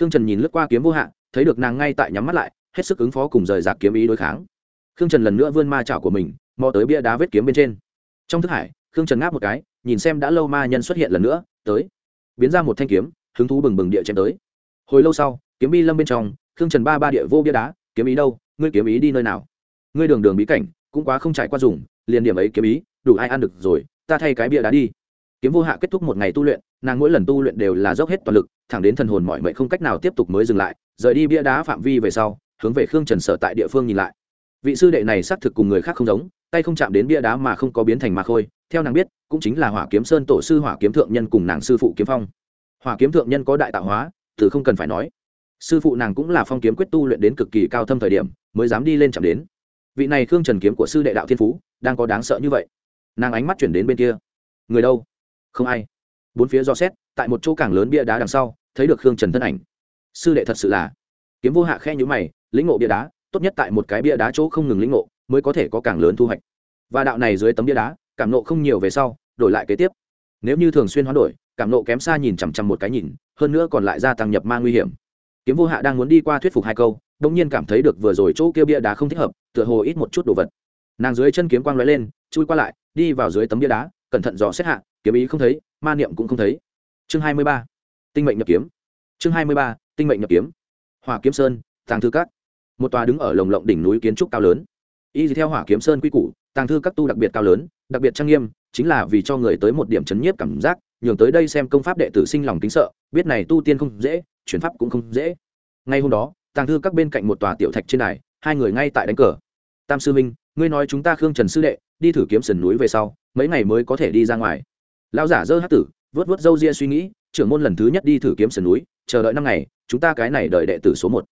Khương trần nhìn lướt qua kiếm vô hạn thấy được nàng ngay tại nhắm mắt lại, hết sức ứng phó cùng rời rạc kiếm ý đối kháng. Khương trần lần nữa vươn ma chảo của mình, mò tới bia đá vết kiếm bên trên. Trong thức hải, khương trần ngáp một cái, nhìn xem đã lâu ma nhân xuất hiện lần nữa, tới. Biến ra một thanh kiếm, hứng thú bừng bừng địa chém tới. Hồi lâu sau, kiếm bi lâm bên trong, khương trần ba ba địa vô bia đá, kiếm ý đâu? Ngươi kiếm ý đi nơi nào? Ngươi đường đường bí cảnh, cũng quá không trải qua dùng, liền điểm ấy kiếm ý, đủ ai ăn được rồi, ta thay cái bia đá đi. Kiếm vô hạ kết thúc một ngày tu luyện, nàng mỗi lần tu luyện đều là dốc hết toàn lực, thẳng đến thần hồn mọi mệnh không cách nào tiếp tục mới dừng lại, rời đi bia đá phạm vi về sau, hướng về khương trần sở tại địa phương nhìn lại. Vị sư đệ này xác thực cùng người khác không giống, tay không chạm đến bia đá mà không có biến thành ma khôi, theo nàng biết, cũng chính là hỏa kiếm sơn tổ sư hỏa kiếm thượng nhân cùng nàng sư phụ kiếm phong. Hỏa kiếm thượng nhân có đại tạo hóa, từ không cần phải nói. Sư phụ nàng cũng là phong kiếm quyết tu luyện đến cực kỳ cao thâm thời điểm, mới dám đi lên chạm đến vị này khương trần kiếm của sư đệ đạo thiên phú đang có đáng sợ như vậy nàng ánh mắt chuyển đến bên kia người đâu không ai bốn phía do xét tại một chỗ càng lớn bia đá đằng sau thấy được khương trần thân ảnh sư đệ thật sự là kiếm vô hạ khe nhữ mày lĩnh ngộ bia đá tốt nhất tại một cái bia đá chỗ không ngừng lĩnh ngộ mới có thể có càng lớn thu hoạch và đạo này dưới tấm bia đá cảm nộ không nhiều về sau đổi lại kế tiếp nếu như thường xuyên hoán đổi cảm nộ kém xa nhìn chằm chằm một cái nhìn hơn nữa còn lại gia tăng nhập ma nguy hiểm kiếm vô hạ đang muốn đi qua thuyết phục hai câu đông nhiên cảm thấy được vừa rồi chỗ kia bia đá không thích hợp, tựa hồ ít một chút đồ vật. Nàng dưới chân kiếm quang lóe lên, chui qua lại, đi vào dưới tấm bia đá, cẩn thận dò xét hạ, kiếm ý không thấy, ma niệm cũng không thấy. Chương hai mươi ba, tinh mệnh nhập kiếm. Chương hai mươi ba, tinh mệnh nhập kiếm. Hỏa kiếm sơn, tàng thư các. Một tòa đứng ở lồng lộng đỉnh núi kiến trúc cao lớn. Y theo hỏa kiếm sơn quy củ, tàng thư các tu đặc biệt cao lớn, đặc biệt trang nghiêm, chính là vì cho người tới một điểm chấn nhiếp cảm giác, nhường tới đây xem công pháp đệ tử sinh lòng kính sợ, biết này tu tiên không dễ, chuyển pháp cũng không dễ. Ngay hôm đó tàng thư các bên cạnh một tòa tiểu thạch trên đài, hai người ngay tại đánh cờ. Tam sư minh ngươi nói chúng ta khương trần sư đệ, đi thử kiếm sườn núi về sau, mấy ngày mới có thể đi ra ngoài. Lão giả dơ hát tử vớt vớt râu ria suy nghĩ, trưởng môn lần thứ nhất đi thử kiếm sườn núi, chờ đợi năm ngày, chúng ta cái này đợi đệ tử số một.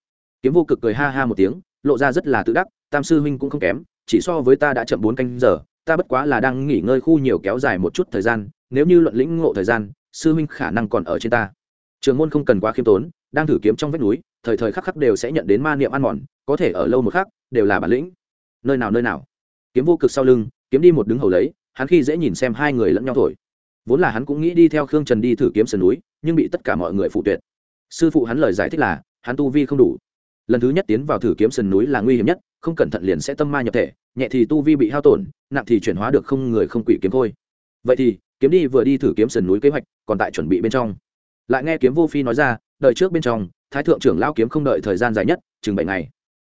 Kiếm vô cực cười ha ha một tiếng, lộ ra rất là tự đắc, tam sư huynh cũng không kém, chỉ so với ta đã chậm bốn canh giờ, ta bất quá là đang nghỉ ngơi khu nhiều kéo dài một chút thời gian, nếu như luận lĩnh ngộ thời gian, sư huynh khả năng còn ở trên ta. Trường môn không cần quá khiêm tốn, đang thử kiếm trong vách núi thời thời khắc khắc đều sẽ nhận đến ma niệm ăn mòn, có thể ở lâu một khắc, đều là bản lĩnh. Nơi nào nơi nào? Kiếm vô cực sau lưng, kiếm đi một đứng hầu lấy, hắn khi dễ nhìn xem hai người lẫn nhau thổi. Vốn là hắn cũng nghĩ đi theo khương trần đi thử kiếm sườn núi, nhưng bị tất cả mọi người phụ tuyệt. Sư phụ hắn lời giải thích là, hắn tu vi không đủ. Lần thứ nhất tiến vào thử kiếm sườn núi là nguy hiểm nhất, không cẩn thận liền sẽ tâm ma nhập thể, nhẹ thì tu vi bị hao tổn, nặng thì chuyển hóa được không người không quỷ kiếm thôi. Vậy thì, kiếm đi vừa đi thử kiếm sườn núi kế hoạch, còn tại chuẩn bị bên trong. Lại nghe kiếm vô phi nói ra, đời trước bên trong thái thượng trưởng lao kiếm không đợi thời gian dài nhất, chừng bảy ngày.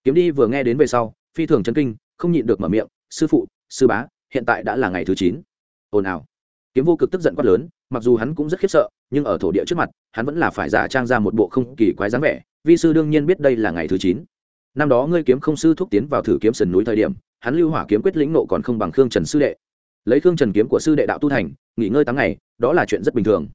Kiếm đi vừa nghe đến về sau, phi thường chân kinh, không nhịn được mở miệng, sư phụ, sư bá, hiện tại đã là ngày thứ chín. Ồn ào. Kiếm vô cực tức giận quát lớn, mặc dù hắn cũng rất khiếp sợ, nhưng ở thổ địa trước mặt, hắn vẫn là phải giả trang ra một bộ không kỳ quái dáng vẻ, vi sư đương nhiên biết đây là ngày thứ chín. Năm đó ngươi kiếm không sư thúc tiến vào thử kiếm sườn núi thời điểm, hắn lưu hỏa kiếm quyết lĩnh nộ còn không bằng khương trần sư đệ. Lấy khương trần kiếm của sư đệ đạo tu thành, nghỉ ngơi tám ngày, đó là chuyện rất bình thường.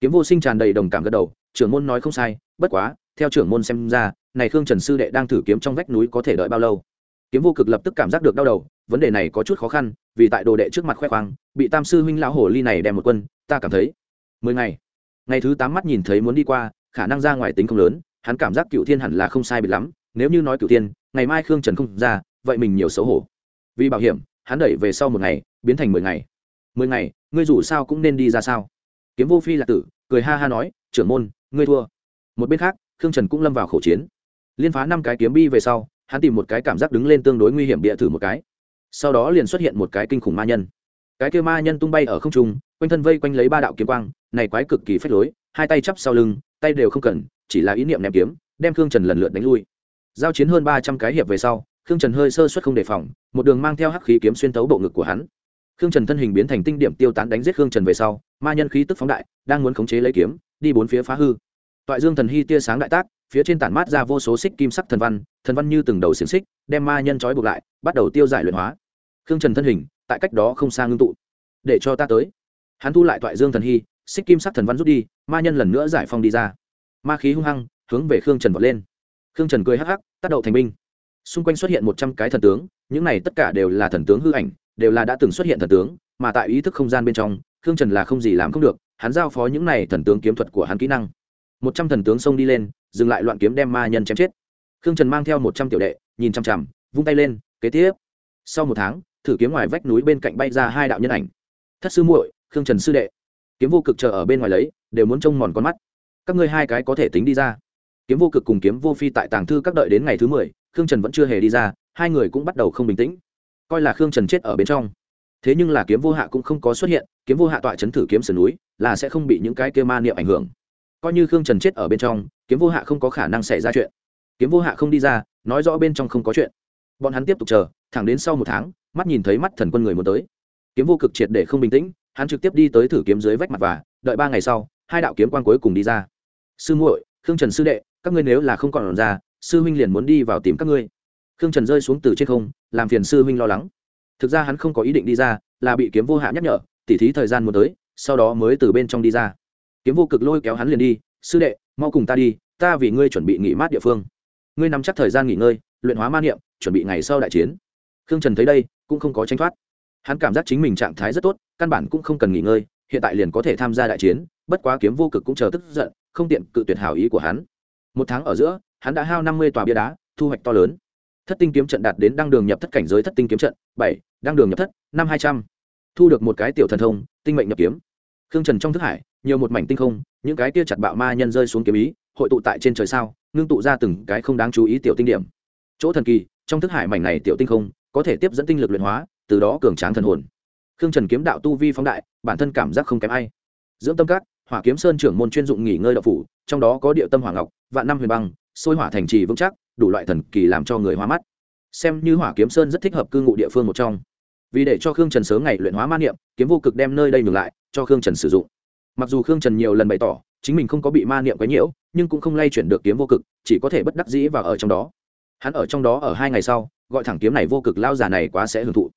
Kiếm vô sinh tràn đầy đồng cảm gật đầu, trưởng môn nói không sai, bất quá theo trưởng môn xem ra, này khương trần sư đệ đang thử kiếm trong vách núi có thể đợi bao lâu? Kiếm vô cực lập tức cảm giác được đau đầu, vấn đề này có chút khó khăn, vì tại đồ đệ trước mặt khoe khoang, bị tam sư huynh lão hồ ly này đem một quân, ta cảm thấy mười ngày. Ngày thứ tám mắt nhìn thấy muốn đi qua, khả năng ra ngoài tính không lớn, hắn cảm giác cựu thiên hẳn là không sai biệt lắm, nếu như nói cựu thiên, ngày mai khương trần không ra, vậy mình nhiều xấu hổ. Vì bảo hiểm, hắn đẩy về sau một ngày, biến thành mười ngày. Mười ngày, ngươi dù sao cũng nên đi ra sao? Kiếm vô phi là tử, cười ha ha nói, trưởng môn, ngươi thua. Một bên khác khương trần cũng lâm vào khẩu chiến. Liên phá năm cái kiếm bi về sau, hắn tìm một cái cảm giác đứng lên tương đối nguy hiểm địa thử một cái. Sau đó liền xuất hiện một cái kinh khủng ma nhân. Cái kia ma nhân tung bay ở không trung, quanh thân vây quanh lấy ba đạo kiếm quang, này quái cực kỳ phách lối, hai tay chắp sau lưng, tay đều không cần, chỉ là ý niệm ném kiếm, đem khương trần lần lượt đánh lui. Giao chiến hơn ba trăm cái hiệp về sau, khương trần hơi sơ suất không đề phòng, một đường mang theo hắc khí kiếm xuyên tấu bộ ngực của hắn. Khương trần thân hình biến thành tinh điểm tiêu tán đánh giết khương trần về sau, ma nhân khí tức phóng đại, đang muốn khống chế lấy kiếm, đi bốn phía phá hư toại dương thần hy tia sáng đại tác, phía trên tản mát ra vô số xích kim sắc thần văn thần văn như từng đầu xiềng xích, đem ma nhân trói buộc lại, bắt đầu tiêu giải luyện hóa. Khương trần thân hình, tại cách đó không xa ngưng tụ. Để cho ta tới. Hắn thu lại toại dương thần hy, xích kim sắc thần văn rút đi, ma nhân lần nữa giải phong đi ra. Ma khí hung hăng, hướng về khương trần vọt lên. Khương trần cười hắc hắc, tác động thành binh. Xung quanh xuất hiện một trăm cái thần tướng, những này tất cả đều là thần tướng hư ảnh, đều là đã từng xuất hiện thần tướng, mà tại ý thức không gian bên trong, khương trần là không gì làm không được, hắn giao phó những này thần tướng kiếm thuật của hắn kỹ năng một trăm thần tướng xông đi lên, dừng lại loạn kiếm đem ma nhân chém chết. Khương trần mang theo một trăm tiểu đệ, nhìn chằm chằm, vung tay lên, kế tiếp. Sau một tháng, thử kiếm ngoài vách núi bên cạnh bay ra hai đạo nhân ảnh. Thất sư muội, khương trần sư đệ. Kiếm vô cực chờ ở bên ngoài lấy, đều muốn trông mòn con mắt. Các ngươi hai cái có thể tính đi ra. Kiếm vô cực cùng kiếm vô phi tại tàng thư các đợi đến ngày thứ mười, khương trần vẫn chưa hề đi ra, hai người cũng bắt đầu không bình tĩnh. Coi là khương trần chết ở bên trong. Thế nhưng là kiếm vô hạ cũng không có xuất hiện, kiếm vô hạ tọa chấn thử kiếm sườn núi, là sẽ không bị những cái kêu ma niệm ảnh hưởng coi như khương trần chết ở bên trong kiếm vô hạ không có khả năng xảy ra chuyện kiếm vô hạ không đi ra nói rõ bên trong không có chuyện bọn hắn tiếp tục chờ thẳng đến sau một tháng mắt nhìn thấy mắt thần quân người muốn tới kiếm vô cực triệt để không bình tĩnh hắn trực tiếp đi tới thử kiếm dưới vách mặt và đợi ba ngày sau hai đạo kiếm quan cuối cùng đi ra sư muội khương trần sư đệ các ngươi nếu là không còn ra sư huynh liền muốn đi vào tìm các ngươi khương trần rơi xuống từ trên không làm phiền sư huynh lo lắng thực ra hắn không có ý định đi ra là bị kiếm vô hạ nhắc nhở tỉ thí thời gian muốn tới sau đó mới từ bên trong đi ra kiếm vô cực lôi kéo hắn liền đi, sư đệ, mau cùng ta đi, ta vì ngươi chuẩn bị nghỉ mát địa phương. Ngươi nắm chắc thời gian nghỉ ngơi, luyện hóa ma niệm, chuẩn bị ngày sau đại chiến. Khương trần thấy đây, cũng không có tranh thoát. Hắn cảm giác chính mình trạng thái rất tốt, căn bản cũng không cần nghỉ ngơi, hiện tại liền có thể tham gia đại chiến, bất quá kiếm vô cực cũng chờ tức giận, không tiện cự tuyệt hảo ý của hắn. Một tháng ở giữa, hắn đã hao năm mươi tòa bia đá, thu hoạch to lớn. Thất tinh kiếm trận đạt đến đăng đường nhập thất cảnh giới thất tinh kiếm trận, bảy, đăng đường nhập thất, năm hai trăm. Thu được một cái tiểu thần thông, tinh mệnh nhập kiếm. Khương trần trong thức hải nhiều một mảnh tinh không, những cái kia chặt bạo ma nhân rơi xuống kiếm ý, hội tụ tại trên trời sao, ngưng tụ ra từng cái không đáng chú ý tiểu tinh điểm. Chỗ thần kỳ, trong thức hải mảnh này tiểu tinh không, có thể tiếp dẫn tinh lực luyện hóa, từ đó cường tráng thần hồn. Khương trần kiếm đạo tu vi phóng đại, bản thân cảm giác không kém ai. Dưỡng tâm các, hỏa kiếm sơn trưởng môn chuyên dụng nghỉ ngơi đậu phủ, trong đó có địa tâm hỏa ngọc, vạn năm huyền băng, sôi hỏa thành trì vững chắc, đủ loại thần kỳ làm cho người hoa mắt. Xem như hỏa kiếm sơn rất thích hợp cư ngụ địa phương một trong. Vì để cho khương trần sớm ngày luyện hóa ma niệm, kiếm vô cực đem nơi đây ngược lại, cho khương trần sử dụng mặc dù khương trần nhiều lần bày tỏ, chính mình không có bị ma niệm quấy nhiễu, nhưng cũng không lay chuyển được kiếm vô cực, chỉ có thể bất đắc dĩ và ở trong đó. Hắn ở trong đó ở hai ngày sau, gọi thẳng kiếm này vô cực lao già này quá sẽ hưởng thụ.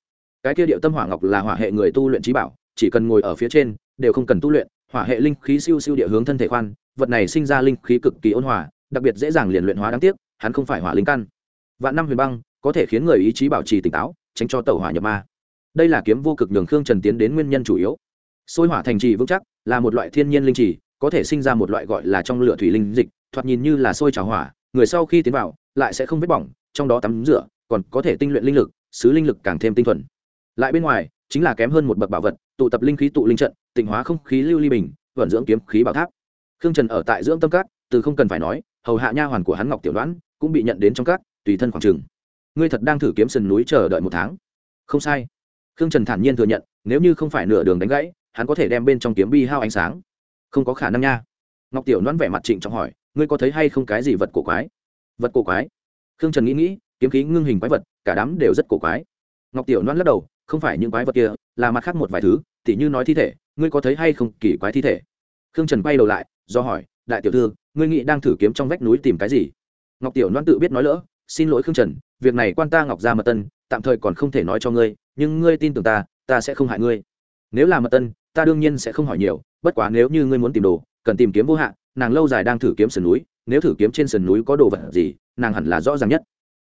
Cái kia điệu tâm hỏa ngọc là hỏa hệ người tu luyện trí bảo, chỉ cần ngồi ở phía trên, đều không cần tu luyện, hỏa hệ linh khí siêu siêu địa hướng thân thể khoan, vật này sinh ra linh khí cực kỳ ôn hòa, đặc biệt dễ dàng liền luyện hóa đáng tiếc, hắn không phải hỏa linh căn. Vạn năm huyền băng, có thể khiến người ý chí bảo trì tỉnh táo, tránh cho tàu hỏa nhập ma. Đây là kiếm vô cực nhường khương trần tiến đến nguyên nhân chủ yếu. Sôi hỏa thành trì vững chắc là một loại thiên nhiên linh trì, có thể sinh ra một loại gọi là trong lửa thủy linh dịch, thoạt nhìn như là sôi trào hỏa, người sau khi tiến vào, lại sẽ không vết bỏng, trong đó tắm rửa, còn có thể tinh luyện linh lực, xứ linh lực càng thêm tinh thuần. Lại bên ngoài, chính là kém hơn một bậc bảo vật, tụ tập linh khí tụ linh trận, tịnh hóa không khí lưu ly bình, vận dưỡng kiếm khí bảo tháp. Khương trần ở tại dưỡng tâm cát từ không cần phải nói, hầu hạ nha hoàn của hắn ngọc tiểu đoán, cũng bị nhận đến trong cát tùy thân khoảng trừng ngươi thật đang thử kiếm sườn núi chờ đợi một tháng. Không sai. Khương trần thản nhiên thừa nhận, nếu như không phải nửa đường đánh gãy hắn có thể đem bên trong kiếm bi hao ánh sáng. Không có khả năng nha. Ngọc tiểu đoán vẻ mặt trịnh trọng hỏi, ngươi có thấy hay không cái gì vật cổ quái? Vật cổ quái? Khương trần nghĩ nghĩ, kiếm khí ngưng hình quái vật, cả đám đều rất cổ quái. Ngọc tiểu đoán lắc đầu, không phải những quái vật kia, là mặt khác một vài thứ, tỉ như nói thi thể, ngươi có thấy hay không kỳ quái thi thể? Khương trần quay đầu lại, do hỏi, đại tiểu thư, ngươi nghĩ đang thử kiếm trong vách núi tìm cái gì? Ngọc tiểu loan tự biết nói lỡ, xin lỗi khương trần, việc này quan ta ngọc ra mật tân, tạm thời còn không thể nói cho ngươi, nhưng ngươi tin tưởng ta ta sẽ không hại ngươi. Nếu là mật tân ta đương nhiên sẽ không hỏi nhiều, bất quá nếu như ngươi muốn tìm đồ, cần tìm kiếm vô hạn, nàng lâu dài đang thử kiếm sườn núi, nếu thử kiếm trên sườn núi có đồ vật gì, nàng hẳn là rõ ràng nhất.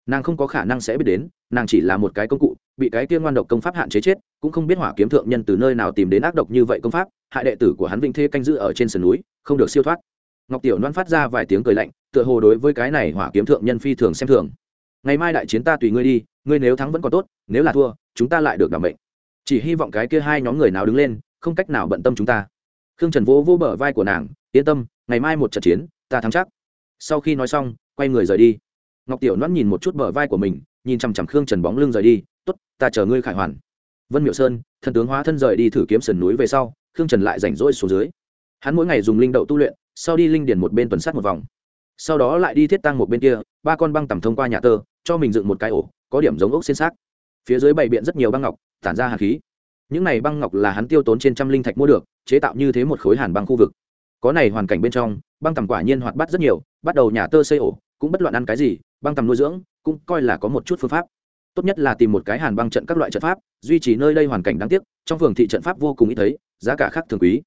Nàng không có khả năng sẽ biết đến, nàng chỉ là một cái công cụ, bị cái tiên ngoan độc công pháp hạn chế chết, cũng không biết hỏa kiếm thượng nhân từ nơi nào tìm đến ác độc như vậy công pháp, hại đệ tử của hắn vinh thê canh giữ ở trên sườn núi, không được siêu thoát. Ngọc tiểu loan phát ra vài tiếng cười lạnh, tựa hồ đối với cái này hỏa kiếm thượng nhân phi thường xem thường. Ngày mai đại chiến ta tùy ngươi đi, ngươi nếu thắng vẫn còn tốt, nếu là thua, chúng ta lại được đảm mệnh. Chỉ hy vọng cái kia hai nhóm người nào đứng lên không cách nào bận tâm chúng ta. Khương trần vỗ vỗ bờ vai của nàng, yên tâm, ngày mai một trận chiến, ta thắng chắc. Sau khi nói xong, quay người rời đi. Ngọc tiểu nón nhìn một chút bờ vai của mình, nhìn chằm chằm khương trần bóng lưng rời đi t ố t ta chờ ngươi khải hoàn. Vân miệu sơn, thần tướng hóa thân rời đi thử kiếm sườn núi về sau, khương trần lại rảnh rỗi xuống dưới. Hắn mỗi ngày dùng linh đậu tu luyện, sau đi linh điền một bên tuần sát một vòng. Sau đó lại đi thiết tăng một bên kia, ba con băng tầm thông qua nhà tơ, cho mình dựng một cái ổ, có điểm giống ốc xên xác. Phía dưới bày biện rất nhiều băng ngọc, tản ra hạt khí những này băng ngọc là hắn tiêu tốn trên trăm linh thạch mua được, chế tạo như thế một khối hàn băng khu vực. Có này hoàn cảnh bên trong, băng tầm quả nhiên hoạt bát rất nhiều, bắt đầu nhà tơ xây ổ, cũng bất loạn ăn cái gì, băng tầm nuôi dưỡng, cũng coi là có một chút phương pháp. Tốt nhất là tìm một cái hàn băng trận các loại trận pháp, duy trì nơi đây hoàn cảnh đáng tiếc, trong phường thị trận pháp vô cùng ít thấy, giá cả khác thường quý.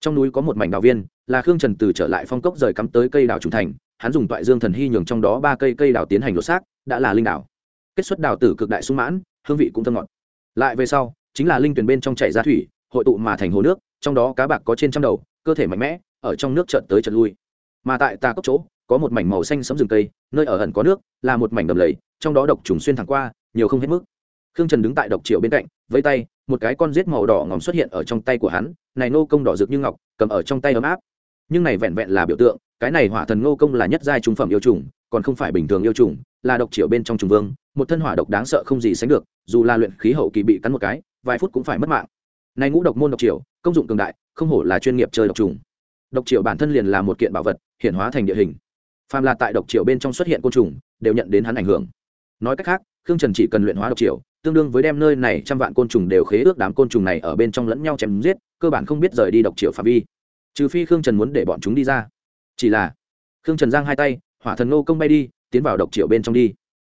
Trong núi có một mảnh đào viên, là khương trần từ trở lại phong cốc rời cắm tới cây đào trùng thành, hắn dùng toại dương thần hy nhường trong đó ba cây cây đào tiến hành lột xác, đã là linh đào. Kết xuất đào tử cực đại sung mãn, hương vị cũng thơm ngọt. Lại về sau chính là linh tuyển bên trong chảy ra thủy, hội tụ mà thành hồ nước, trong đó cá bạc có trên trăm đầu, cơ thể mạnh mẽ, ở trong nước trận tới trận lui. Mà tại tà cốc chỗ, có một mảnh màu xanh sẫm rừng cây, nơi ở ẩn có nước, là một mảnh đầm lầy, trong đó độc trùng xuyên thẳng qua, nhiều không hết mức. Khương trần đứng tại độc triệu bên cạnh với tay, một cái con rết màu đỏ ngòm xuất hiện ở trong tay của hắn, này nô công đỏ rực như ngọc, cầm ở trong tay ấm áp. Nhưng này vẹn vẹn là biểu tượng, cái này hỏa thần ngô công là nhất giai trung phẩm yêu trùng, còn không phải bình thường yêu trùng, là độc triệu bên trong trùng vương, một thân hỏa độc đáng sợ không gì sánh được, dù là luyện khí hậu kỳ bị cắn một cái vài phút cũng phải mất mạng. Này ngũ độc môn độc triệu công dụng cường đại, không hổ là chuyên nghiệp chơi độc trùng. Độc triệu bản thân liền là một kiện bảo vật hiện hóa thành địa hình. Phàm là tại độc triệu bên trong xuất hiện côn trùng, đều nhận đến hắn ảnh hưởng. Nói cách khác, khương trần chỉ cần luyện hóa độc triệu tương đương với đem nơi này trăm vạn côn trùng đều khế ước đám côn trùng này ở bên trong lẫn nhau chém giết, cơ bản không biết rời đi độc triệu phạm vi. Trừ phi khương trần muốn để bọn chúng đi ra. Chỉ là, khương trần giang hai tay, hỏa thần nô công bay đi, tiến vào độc triệu bên trong đi.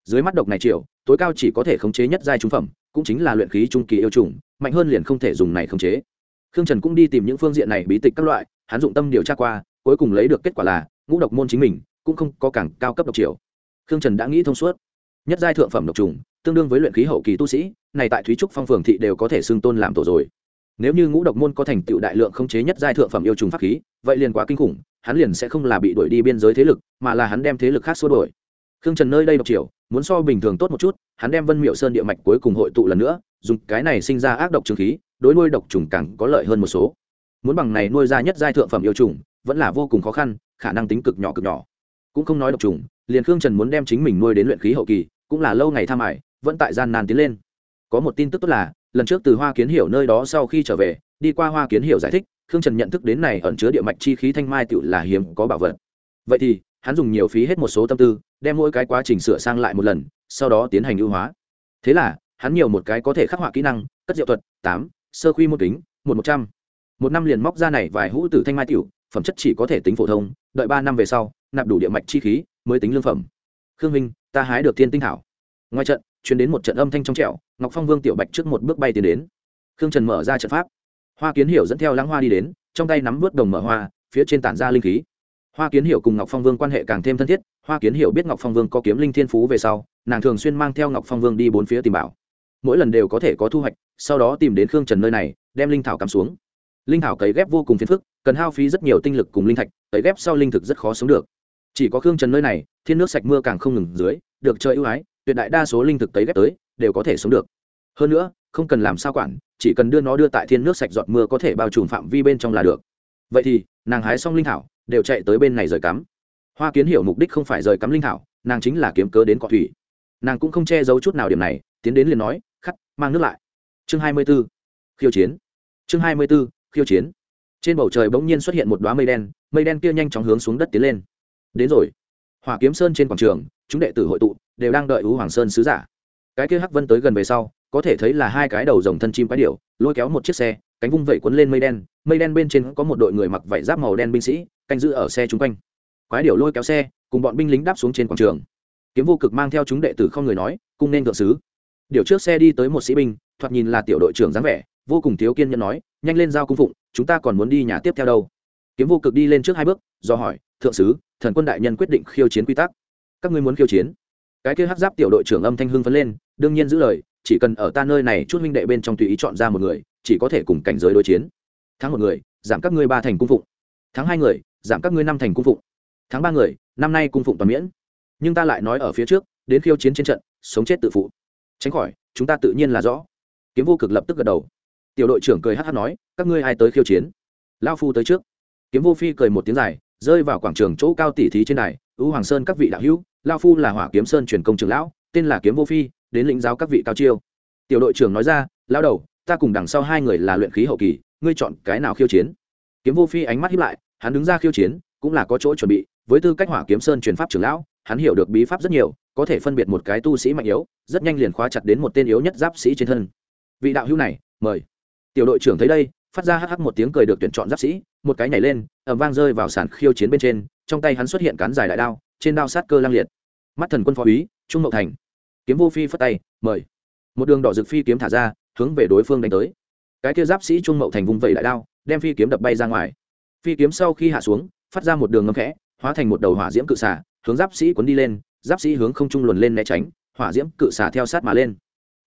Dưới mắt độc này triệu tối cao chỉ có thể khống chế nhất giai trung phẩm cũng chính là luyện khí trung kỳ yêu trùng mạnh hơn liền không thể dùng này khống chế. Khương trần cũng đi tìm những phương diện này bí tịch các loại, hắn dụng tâm điều tra qua, cuối cùng lấy được kết quả là, ngũ độc môn chính mình, cũng không có càng cao cấp độc triệu khương trần đã nghĩ thông suốt. Nhất giai thượng phẩm độc trùng, tương đương với luyện khí hậu kỳ tu sĩ, này tại thúy trúc phong phường thị đều có thể xưng tôn làm tổ rồi. Nếu như ngũ độc môn có thành tựu đại lượng khống chế nhất giai thượng phẩm yêu trùng pháp khí, vậy liền quá kinh khủng, hắn liền sẽ không là bị đuổi đi biên giới thế lực, mà là hắn đem thế lực khác xua đuổi. Khương trần nơi đây độc triều, muốn so bình thường tốt một chút hắn đem vân miệu sơn địa mạch cuối cùng hội tụ lần nữa, dùng cái này sinh ra ác độc trường khí, đối nuôi độc trùng càng có lợi hơn một số. Muốn bằng này nuôi ra nhất giai thượng phẩm yêu trùng, vẫn là vô cùng khó khăn, khả năng tính cực nhỏ cực nhỏ. Cũng không nói độc trùng, liền khương trần muốn đem chính mình nuôi đến luyện khí hậu kỳ, cũng là lâu ngày tham ải, vẫn tại gian nan tiến lên. Có một tin tức tốt là, lần trước từ hoa kiến hiểu nơi đó sau khi trở về, đi qua hoa kiến hiểu giải thích, khương trần nhận thức đến này ẩn chứa địa mạch chi khí thanh mai tiểu là hiếm có bảo vật. Vậy thì, hắn dùng nhiều phí hết một số tâm tư, đem mỗi cái quá trình sửa sang lại một lần sau đó tiến hành ưu hóa. Thế là, hắn nhiều một cái có thể khắc họa kỹ năng, cất diệu thuật, tám, sơ khuy môn kính, một một trăm. Một năm liền móc ra này vài hũ tử thanh mai tiểu, phẩm chất chỉ có thể tính phổ thông, đợi ba năm về sau, nạp đủ địa mạch chi khí, mới tính lương phẩm. Khương minh, ta hái được thiên tinh thảo. Ngoài trận chuyển đến một trận âm thanh trong trẻo, ngọc phong vương tiểu bạch trước một bước bay tiến đến. Khương trần mở ra trận pháp. Hoa kiến hiểu dẫn theo lãng hoa đi đến, trong tay nắm vớt đồng mở hoa, phía trên tản ra linh khí. Hoa kiến hiểu cùng ngọc phong vương quan hệ càng thêm thân thiết, hoa kiến hiểu biết ngọc phong vương có kiếm linh thiên phú về sau nàng thường xuyên mang theo ngọc phong vương đi bốn phía tìm bảo. Mỗi lần đều có thể có thu hoạch, sau đó tìm đến khương trần nơi này, đem linh thảo cắm xuống. Linh thảo cấy ghép vô cùng phiền phức, cần hao phí rất nhiều tinh lực cùng linh thạch, cấy ghép sau linh thực rất khó sống được. Chỉ có khương trần nơi này, thiên nước sạch mưa càng không ngừng dưới, được chơi ưu ái, tuyệt đại đa số linh thực cấy ghép tới, đều có thể sống được. Hơn nữa, không cần làm sao quản, chỉ cần đưa nó đưa tại thiên nước sạch giọt mưa có thể bao trùm phạm vi bên trong là được. Vậy thì, nàng hái xong linh thảo, đều chạy tới bên này rời cắm. Hoa kiến hiểu mục đích không phải rời cắm linh thảo, nàng chính là kiếm cớ đến cọ thủy nàng cũng không che giấu chút nào điểm này, tiến đến liền nói, khắc, mang nước lại. Chương hai mươi b ố khiêu chiến. Chương hai mươi b ố khiêu chiến. Trên bầu trời bỗng nhiên xuất hiện một đoá mây đen mây đen kia nhanh chóng hướng xuống đất tiến lên. Đến rồi. Hỏa kiếm sơn trên quảng trường, chúng đệ tử hội tụ, đều đang đợi ú hoàng sơn sứ giả. Cái kia hắc vân tới gần về sau, có thể thấy là hai cái đầu rồng thân chim quái điểu, lôi kéo một chiếc xe, cánh vung vẩy cuốn lên mây đen mây đen bên trên có một đội người mặc vải giáp màu đen binh sĩ, canh giữ ở xe chung quanh. Quái điểu lôi kéo xe, cùng bọn binh lính đáp xuống trên quảng trường kiếm vô cực mang theo chúng đệ tử không người nói, cung nên thượng sứ. Điều trước xe đi tới một sĩ binh, thoạt nhìn là tiểu đội trưởng dáng vẻ, vô cùng thiếu kiên nhẫn nói, nhanh lên giao cung phụng, chúng ta còn muốn đi nhà tiếp theo đâu. Kiếm vô cực đi lên trước hai bước, do hỏi, thượng sứ, thần quân đại nhân quyết định khiêu chiến quy tắc. Các ngươi muốn khiêu chiến? Cái kia hắc giáp tiểu đội trưởng âm thanh hưng phấn lên, đương nhiên giữ lời, chỉ cần ở ta nơi này chút huynh đệ bên trong tùy ý chọn ra một người, chỉ có thể cùng cảnh giới đối chiến. Thắng một người, giảm các ngươi ba thành cung phụng. Thắng hai người, giảm các ngươi năm thành cung phụng. Thắng ba người, năm nay cung phụng toàn miễn nhưng ta lại nói ở phía trước, đến khiêu chiến trên trận, sống chết tự phụ. Tránh khỏi, chúng ta tự nhiên là rõ. Kiếm vô cực lập tức gật đầu. Tiểu đội trưởng cười hát hát nói, các ngươi ai tới khiêu chiến? Lao phu tới trước. Kiếm vô phi cười một tiếng dài, rơi vào quảng trường chỗ cao tỉ thí trên này ưu hoàng sơn các vị đạo hữu lao phu là hỏa kiếm sơn truyền công trường lão, tên là kiếm vô phi, đến lĩnh giáo các vị cao chiêu. Tiểu đội trưởng nói ra lao đầu, ta cùng đằng sau hai người là luyện khí hậu kỳ, ngươi chọn cái nào khiêu chiến? Kiếm vô phi ánh mắt hiếp lại, hắn đứng ra khiêu chiến, cũng là có chỗ chuẩn bị, với tư cách hỏa kiếm sơn truyền pháp trưởng lão hắn hiểu được bí pháp rất nhiều, có thể phân biệt một cái tu sĩ mạnh yếu, rất nhanh liền khóa chặt đến một tên yếu nhất giáp sĩ trên thân. Vị đạo hữu này, mời. Tiểu đội trưởng thấy đây, phát ra hh một tiếng cười được tuyển chọn giáp sĩ, một cái nhảy lên ẩm vang rơi vào sàn khiêu chiến bên trên, trong tay hắn xuất hiện cán dài đại đao, trên đao sát cơ lang liệt. Mắt thần quân phó úy, trung mậu thành. Kiếm vô phi phất tay, mời. Một đường đỏ rực phi kiếm thả ra, hướng về đối phương đánh tới. Cái kia giáp sĩ trung mậu thành vùng vẩy đại đao, đem phi kiếm đập bay ra ngoài. Phi kiếm sau khi hạ xuống, phát ra một đường ngâm khẽ, hóa thành một đầu hỏa diễm cự xả hướng giáp sĩ cuốn đi lên, giáp sĩ hướng không trung luồn lên né tránh, hỏa diễm cự xà theo sát mà lên.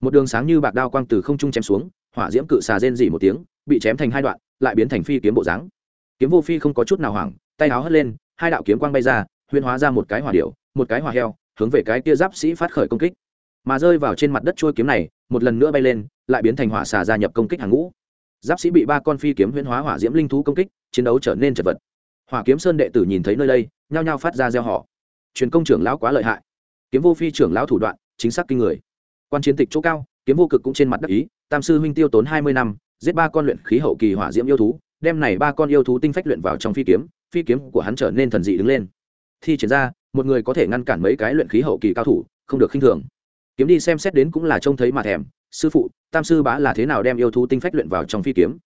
Một đường sáng như bạc đao quang từ không trung chém xuống, hỏa diễm cự xà rên dỉ một tiếng, bị chém thành hai đoạn, lại biến thành phi kiếm bộ dáng. Kiếm vô phi không có chút nào hoảng, tay áo hất lên, hai đạo kiếm quang bay ra huyên hóa ra một cái hỏa điệu một cái hỏa heo, hướng về cái kia giáp sĩ phát khởi công kích. Mà rơi vào trên mặt đất trôi kiếm này, một lần nữa bay lên, lại biến thành hỏa xà gia nhập công kích hàng ngũ. Giáp sĩ bị ba con phi kiếm huyễn hóa hỏa diễm linh thú công kích, chiến đấu trở nên chật vật. Hỏa kiếm sơn đệ tử nhìn thấy nơi đây, nhao nhao phát ra gieo họ truyền công trưởng lão quá lợi hại. Kiếm vô phi trưởng lão thủ đoạn, chính xác kinh người. Quan chiến tịch chỗ cao, kiếm vô cực cũng trên mặt đắc ý, tam sư huynh tiêu tốn hai mươi năm, giết ba con luyện khí hậu kỳ hỏa diễm yêu thú, đem này ba con yêu thú tinh phách luyện vào trong phi kiếm phi kiếm của hắn trở nên thần dị đứng lên. Thi triển ra, một người có thể ngăn cản mấy cái luyện khí hậu kỳ cao thủ, không được khinh thường. Kiếm đi xem xét đến cũng là trông thấy mà thèm. Sư phụ, tam sư bá là thế nào đem yêu thú tinh phách luyện vào trong phi kiếm?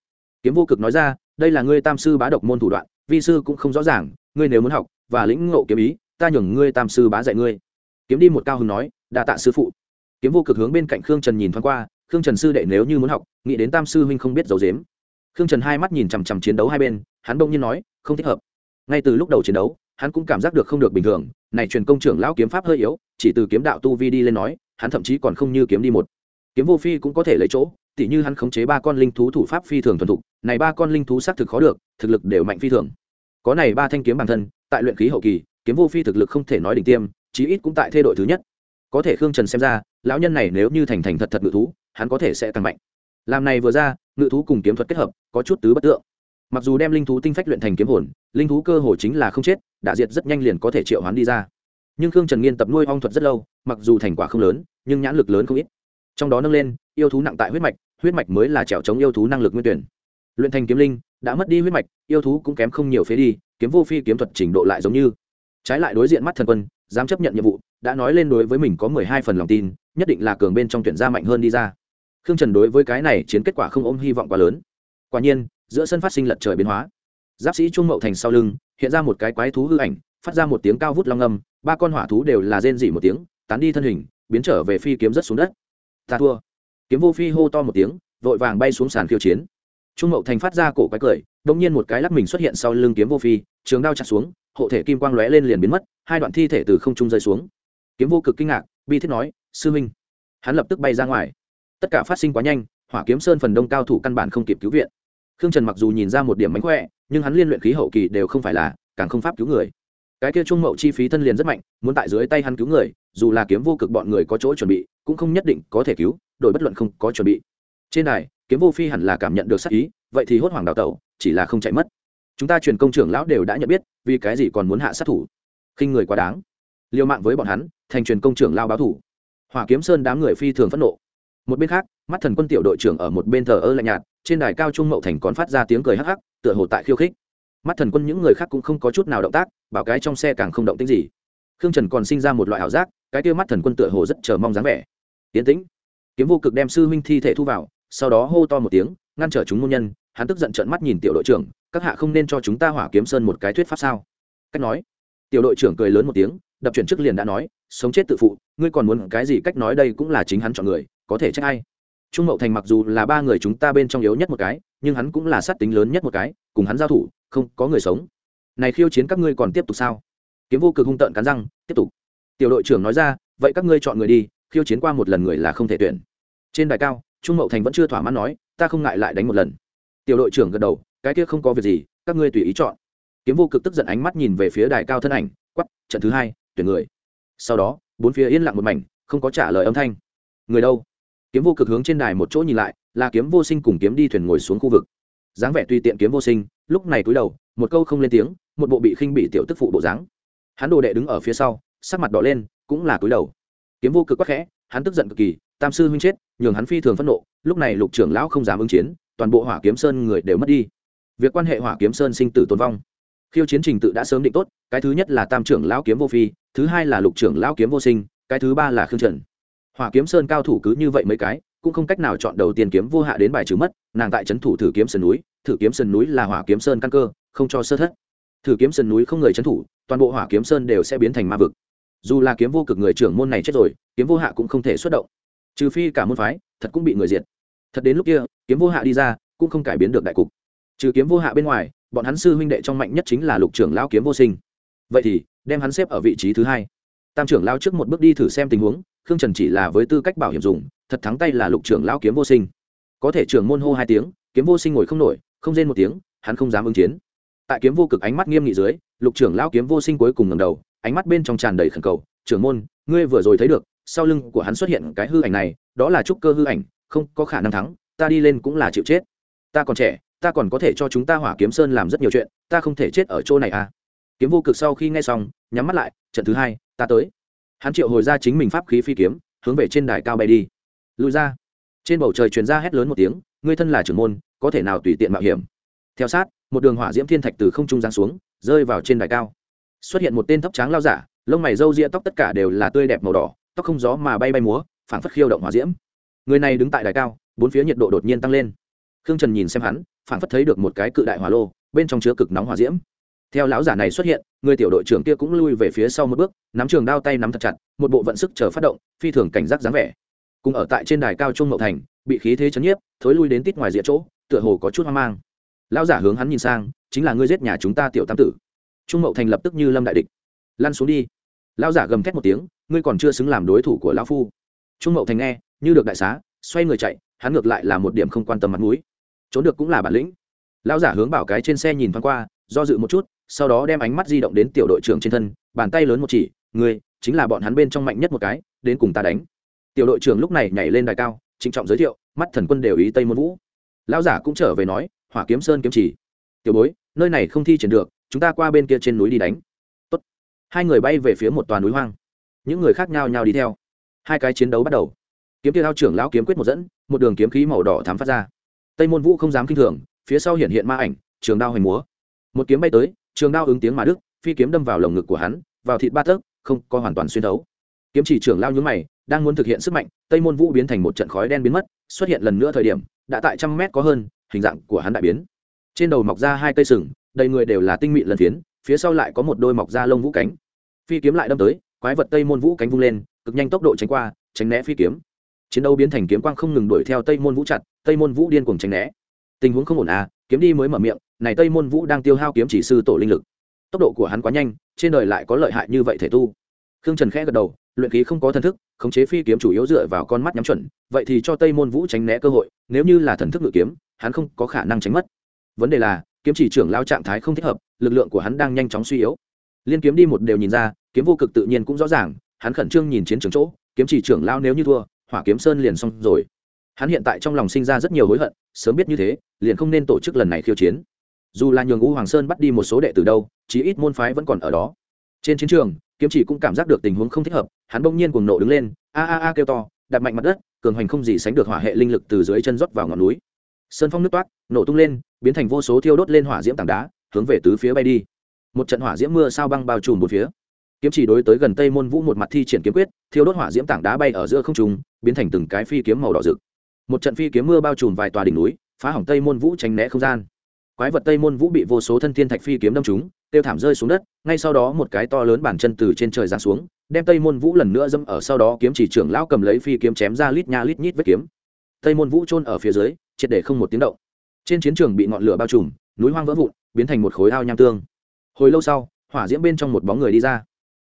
Kiếm vô cực nói ra, đây là ngươi tam sư bá độc môn thủ đoạn, vi sư cũng không rõ ràng, ngươi nếu muốn học và lĩnh ngộ kiếm ý ta nhường ngươi tam sư bá dạy ngươi. Kiếm đi một cao hứng nói, đa tạ sư phụ. Kiếm vô cực hướng bên cạnh khương trần nhìn thoáng qua, khương trần sư đệ nếu như muốn học, nghĩ đến tam sư huynh không biết giấu dếm khương trần hai mắt nhìn chằm chằm chiến đấu hai bên, hắn đông nhiên nói, không thích hợp. Ngay từ lúc đầu chiến đấu, hắn cũng cảm giác được không được bình thường, này truyền công trưởng lão kiếm pháp hơi yếu, chỉ từ kiếm đạo tu vi đi lên nói, hắn thậm chí còn không như kiếm đi một. Kiếm vô phi cũng có thể lấy chỗ, tỉ như hắn khống chế ba con linh thú thủ pháp phi thường thuần thục, này ba con linh thú xác thực khó được, thực lực đều mạnh phi thường. Có này ba thanh kiếm bản thân, tại luyện khí hậu kỳ kiếm vô phi thực lực không thể nói đỉnh tiêm, chí ít cũng tại thê đội thứ nhất. Có thể khương trần xem ra, lão nhân này nếu như thành thành thật thật ngự thú, hắn có thể sẽ tăng mạnh. Làm này vừa ra, ngự thú cùng kiếm thuật kết hợp, có chút tứ bất tượng. Mặc dù đem linh thú tinh phách luyện thành kiếm hồn, linh thú cơ hồ chính là không chết đã diệt rất nhanh liền có thể triệu hoán đi ra. Nhưng khương trần nghiên tập nuôi ong thuật rất lâu, mặc dù thành quả không lớn, nhưng nhãn lực lớn không ít. Trong đó nâng lên, yêu thú nặng tại huyết mạch huyết mạch mới là trèo chống yêu thú năng lực nguyên tuyển. Luyện thành kiếm linh, đã mất đi huyết mạch, yêu thú cũng kém không nhiều phế đi, kiếm vô phi kiếm thuật trình độ lại giống như trái lại đối diện mắt thần quân, dám chấp nhận nhiệm vụ, đã nói lên đối với mình có mười hai phần lòng tin, nhất định là cường bên trong tuyển gia mạnh hơn đi ra. Khương trần đối với cái này chiến kết quả không ôm hy vọng quá lớn. Quả nhiên, giữa sân phát sinh lật trời biến hóa. Giáp sĩ trung mậu thành sau lưng, hiện ra một cái quái thú hư ảnh, phát ra một tiếng cao vút long âm, ba con hỏa thú đều là rên dỉ một tiếng, tán đi thân hình, biến trở về phi kiếm rất xuống đất. Ta thua. Kiếm vô phi hô to một tiếng, vội vàng bay xuống sàn khiêu chiến. Trung mậu thành phát ra cổ quái cười đông nhiên một cái lắc mình xuất hiện sau lưng kiếm vô phi, trường đao chặt xuống hộ thể kim quang lóe lên liền biến mất, hai đoạn thi thể từ không trung rơi xuống. Kiếm vô cực kinh ngạc, bi thiết nói, sư minh hắn lập tức bay ra ngoài. Tất cả phát sinh quá nhanh, hỏa kiếm sơn phần đông cao thủ căn bản không kịp cứu viện. Khương trần mặc dù nhìn ra một điểm mánh khỏe, nhưng hắn liên luyện khí hậu kỳ đều không phải là, càng không pháp cứu người. Cái kia trung mậu chi phí thân liền rất mạnh, muốn tại dưới tay hắn cứu người, dù là kiếm vô cực bọn người có chỗ chuẩn bị, cũng không nhất định có thể cứu đội bất luận không có chuẩn bị. Trên đài, kiếm vô phi hẳn là cảm nhận được sắc ý, vậy thì hốt hoảng đào tẩu, chỉ là không chạy mất chúng ta truyền công trưởng lão đều đã nhận biết, vì cái gì còn muốn hạ sát thủ? Khinh người quá đáng. Liều mạng với bọn hắn, thành truyền công trưởng lao báo thủ. Hỏa kiếm sơn đám người phi thường phẫn nộ. Một bên khác, mắt thần quân tiểu đội trưởng ở một bên thờ ơ lạnh nhạt, trên đài cao trung mậu thành còn phát ra tiếng cười hắc hắc, tựa hồ tại khiêu khích. Mắt thần quân những người khác cũng không có chút nào động tác, bảo cái trong xe càng không động tính gì. Khương trần còn sinh ra một loại ảo giác, cái tiêu mắt thần quân tựa hồ rất chờ mong dáng vẻ. Tiến tĩnh. Kiếm vô cực đem sư huynh thi thể thu vào, sau đó hô to một tiếng, ngăn trở chúng môn nhân hắn tức giận trợn mắt nhìn tiểu đội trưởng, các hạ không nên cho chúng ta hỏa kiếm sơn một cái thuyết pháp sao? Cách nói. Tiểu đội trưởng cười lớn một tiếng, đập chuyển trước liền đã nói, sống chết tự phụ, ngươi còn muốn cái gì cách nói đây cũng là chính hắn chọn người, có thể trách ai? Trung mậu thành mặc dù là ba người chúng ta bên trong yếu nhất một cái, nhưng hắn cũng là sát tính lớn nhất một cái, cùng hắn giao thủ, không có người sống. Này khiêu chiến các ngươi còn tiếp tục sao? Kiếm vô cực hung tợn cắn răng, tiếp tục. Tiểu đội trưởng nói ra, vậy các ngươi chọn người đi, khiêu chiến qua một lần người là không thể tuyển. Trên đài cao, trung mậu thành vẫn chưa thỏa mãn nói, ta không ngại lại đánh một lần tiểu đội trưởng gật đầu, cái kia không có việc gì, các ngươi tùy ý chọn. Kiếm vô cực tức giận ánh mắt nhìn về phía đài cao thân ảnh quắp trận thứ hai, tuyển người. Sau đó, bốn phía yên lặng một mảnh, không có trả lời âm thanh. Người đâu? Kiếm vô cực hướng trên đài một chỗ nhìn lại, là kiếm vô sinh cùng kiếm đi thuyền ngồi xuống khu vực. Dáng vẻ tùy tiện kiếm vô sinh, lúc này cúi đầu, một câu không lên tiếng, một bộ bị khinh bị tiểu tức phụ bộ dáng. Hắn đồ đệ đứng ở phía sau, sắc mặt đỏ lên, cũng là cúi đầu. Kiếm vô cực quắc khẽ, hắn tức giận cực kỳ, tam sư huynh chết, nhường hắn phi thường phẫn nộ, lúc này lục trưởng lão không dám ứng chiến toàn bộ hỏa kiếm sơn người đều mất đi. Việc quan hệ hỏa kiếm sơn sinh tử tồn vong. Khiêu chiến trình tự đã sớm định tốt, cái thứ nhất là tam trưởng lão kiếm vô phi, thứ hai là lục trưởng lão kiếm vô sinh, cái thứ ba là khương trần. Hỏa kiếm sơn cao thủ cứ như vậy mấy cái, cũng không cách nào chọn đầu tiên kiếm vô hạ đến bài trừ mất, nàng tại trấn thủ thử kiếm sơn núi, thử kiếm sơn núi là hỏa kiếm sơn căn cơ, không cho sơ thất. Thử kiếm sơn núi không người trấn thủ, toàn bộ hỏa kiếm sơn đều sẽ biến thành ma vực. Dù là kiếm vô cực người trưởng môn này chết rồi, kiếm vô hạ cũng không thể xuất động. Trừ phi cả môn phái, thật cũng bị người diệt thật đến lúc kia, kiếm vô hạ đi ra, cũng không cải biến được đại cục. Trừ kiếm vô hạ bên ngoài, bọn hắn sư huynh đệ trong mạnh nhất chính là lục trưởng lao kiếm vô sinh. Vậy thì, đem hắn xếp ở vị trí thứ hai. Tam trưởng lao trước một bước đi thử xem tình huống, khương trần chỉ là với tư cách bảo hiểm dùng, thật thắng tay là lục trưởng lao kiếm vô sinh. Có thể trưởng môn hô hai tiếng, kiếm vô sinh ngồi không nổi, không rên một tiếng, hắn không dám ứng chiến. Tại kiếm vô cực ánh mắt nghiêm nghị dưới, lục trưởng lao kiếm vô sinh cuối cùng ngầm đầu, ánh mắt bên trong tràn đầy khẩn cầu, trưởng môn, ngươi vừa rồi thấy được, sau lưng của hắn xuất hiện cái hư ảnh này, đó là trúc cơ hư ảnh không có khả năng thắng, ta đi lên cũng là chịu chết. Ta còn trẻ, ta còn có thể cho chúng ta hỏa kiếm sơn làm rất nhiều chuyện, ta không thể chết ở chỗ này à. Kiếm vô cực sau khi nghe xong, nhắm mắt lại, trận thứ hai, ta tới. Hắn triệu hồi ra chính mình pháp khí phi kiếm, hướng về trên đài cao bay đi. Lùi ra. Trên bầu trời truyền ra hét lớn một tiếng, ngươi thân là trưởng môn, có thể nào tùy tiện mạo hiểm. Theo sát, một đường hỏa diễm thiên thạch từ không trung giáng xuống, rơi vào trên đài cao. Xuất hiện một tên thấp tráng lao giả, lông mày râu ria tóc tất cả đều là tươi đẹp màu đỏ, tóc không gió mà bay bay múa, phảng phất khiêu động hỏa diễm người này đứng tại đài cao, bốn phía nhiệt độ đột nhiên tăng lên. Khương trần nhìn xem hắn, phảng phất thấy được một cái cự đại hỏa lô, bên trong chứa cực nóng hỏa diễm. Theo lão giả này xuất hiện, người tiểu đội trưởng kia cũng lui về phía sau một bước, nắm trường đao tay nắm thật chặt, một bộ vận sức chờ phát động, phi thường cảnh giác dáng vẻ. Cùng ở tại trên đài cao trung mậu thành, bị khí thế chấn nhiếp, thối lui đến tít ngoài rìa chỗ, tựa hồ có chút hoang mang. Lão giả hướng hắn nhìn sang, chính là ngươi giết nhà chúng ta tiểu tam tử. Trung mậu thành lập tức như lâm đại địch. Lăn xuống đi. Lão giả gầm thét một tiếng, ngươi còn chưa xứng làm đối thủ của lão phu. Trung mậu thành nghe như được đại xá, xoay người chạy, hắn ngược lại là một điểm không quan tâm mặt mũi. Trốn được cũng là bản lĩnh. Lão giả hướng bảo cái trên xe nhìn thoáng qua, do dự một chút, sau đó đem ánh mắt di động đến tiểu đội trưởng trên thân, bàn tay lớn một chỉ, ngươi, chính là bọn hắn bên trong mạnh nhất một cái, đến cùng ta đánh. Tiểu đội trưởng lúc này nhảy lên đài cao, trịnh trọng giới thiệu, mắt thần quân đều ý tây môn vũ. Lão giả cũng trở về nói, hỏa kiếm sơn kiếm chỉ. Tiểu bối, nơi này không thi triển được, chúng ta qua bên kia trên núi đi đánh. Tốt. hai người bay về phía một toàn núi hoang. Những người khác nhau nhau đi theo. Hai cái chiến đấu bắt đầu kiếm kia ao trưởng lão kiếm quyết một dẫn, một đường kiếm khí màu đỏ thám phát ra. Tây môn vũ không dám kinh thường, phía sau hiện hiện ma ảnh, trường đao hoành múa. Một kiếm bay tới, trường đao ứng tiếng mà đức, phi kiếm đâm vào lồng ngực của hắn, vào thịt ba tấc, không có hoàn toàn xuyên thấu. Kiếm chỉ trưởng lao nhúng mày, đang muốn thực hiện sức mạnh, tây môn vũ biến thành một trận khói đen biến mất, xuất hiện lần nữa thời điểm, đã tại trăm mét có hơn, hình dạng của hắn đại biến. Trên đầu mọc ra hai cây sừng, đầy người đều là tinh mịn lần phiến, phía sau lại có một đôi mọc ra lông vũ cánh. Phi kiếm lại đâm tới, quái vật tây môn vũ cánh vung lên, cực nhanh tốc độ tránh qua, tránh né phi kiếm chiến đấu biến thành kiếm quang không ngừng đuổi theo tây môn vũ chặt, tây môn vũ điên cuồng tránh né. Tình huống không ổn à kiếm đi mới mở miệng, này tây môn vũ đang tiêu hao kiếm chỉ sư tổ linh lực. Tốc độ của hắn quá nhanh, trên đời lại có lợi hại như vậy thể tu. Khương trần khẽ gật đầu, luyện khí không có thần thức, khống chế phi kiếm chủ yếu dựa vào con mắt nhắm chuẩn, vậy thì cho tây môn vũ tránh né cơ hội, nếu như là thần thức ngự kiếm, hắn không có khả năng tránh mất. Vấn đề là, kiếm chỉ trưởng lao trạng thái không thích hợp, lực lượng của hắn đang nhanh chóng suy yếu. Liên kiếm đi một đều nhìn ra, kiếm vô cực tự nhiên cũng rõ ràng, hắn khẩn trương nhìn chiến trường chỗ, kiếm chỉ trưởng lao nếu như thua hỏa kiếm sơn liền xong rồi. Hắn hiện tại trong lòng sinh ra rất nhiều hối hận, sớm biết như thế, liền không nên tổ chức lần này khiêu chiến. Dù là nhường u hoàng sơn bắt đi một số đệ từ đâu, chí ít môn phái vẫn còn ở đó. Trên chiến trường, kiếm chỉ cũng cảm giác được tình huống không thích hợp, hắn bỗng nhiên cuồng nộ đứng lên, a a a kêu to đặt mạnh mặt đất, cường hoành không gì sánh được hỏa hệ linh lực từ dưới chân rót vào ngọn núi. Sơn phong nước toát, nổ tung lên, biến thành vô số thiêu đốt lên hỏa diễm tảng đá, hướng về tứ phía bay đi. Một trận hỏa diễm mưa sao băng bao trùm một phía. Kiếm chỉ đối tới gần tây môn vũ một mặt thi triển kiếm quyết, thiêu đốt hỏa diễm tảng đá bay ở giữa không trung biến thành từng cái phi kiếm màu đỏ rực. Một trận phi kiếm mưa bao trùm vài tòa đỉnh núi, phá hỏng tây môn vũ tránh né không gian. Quái vật tây môn vũ bị vô số thân thiên thạch phi kiếm đâm trúng, tiêu thảm rơi xuống đất, ngay sau đó một cái to lớn bản chân từ trên trời giáng xuống, đem tây môn vũ lần nữa dâm ở sau đó kiếm chỉ trưởng lão cầm lấy phi kiếm chém ra lít nha lít nhít vết kiếm. Tây môn vũ chôn ở phía dưới, triệt để không một tiếng động. Trên chiến trường bị ngọn lửa bao trùm, núi hoang vỡ vụn, biến thành một khối ao nham tương. Hồi lâu sau, hỏa diễm bên trong một bóng người đi ra.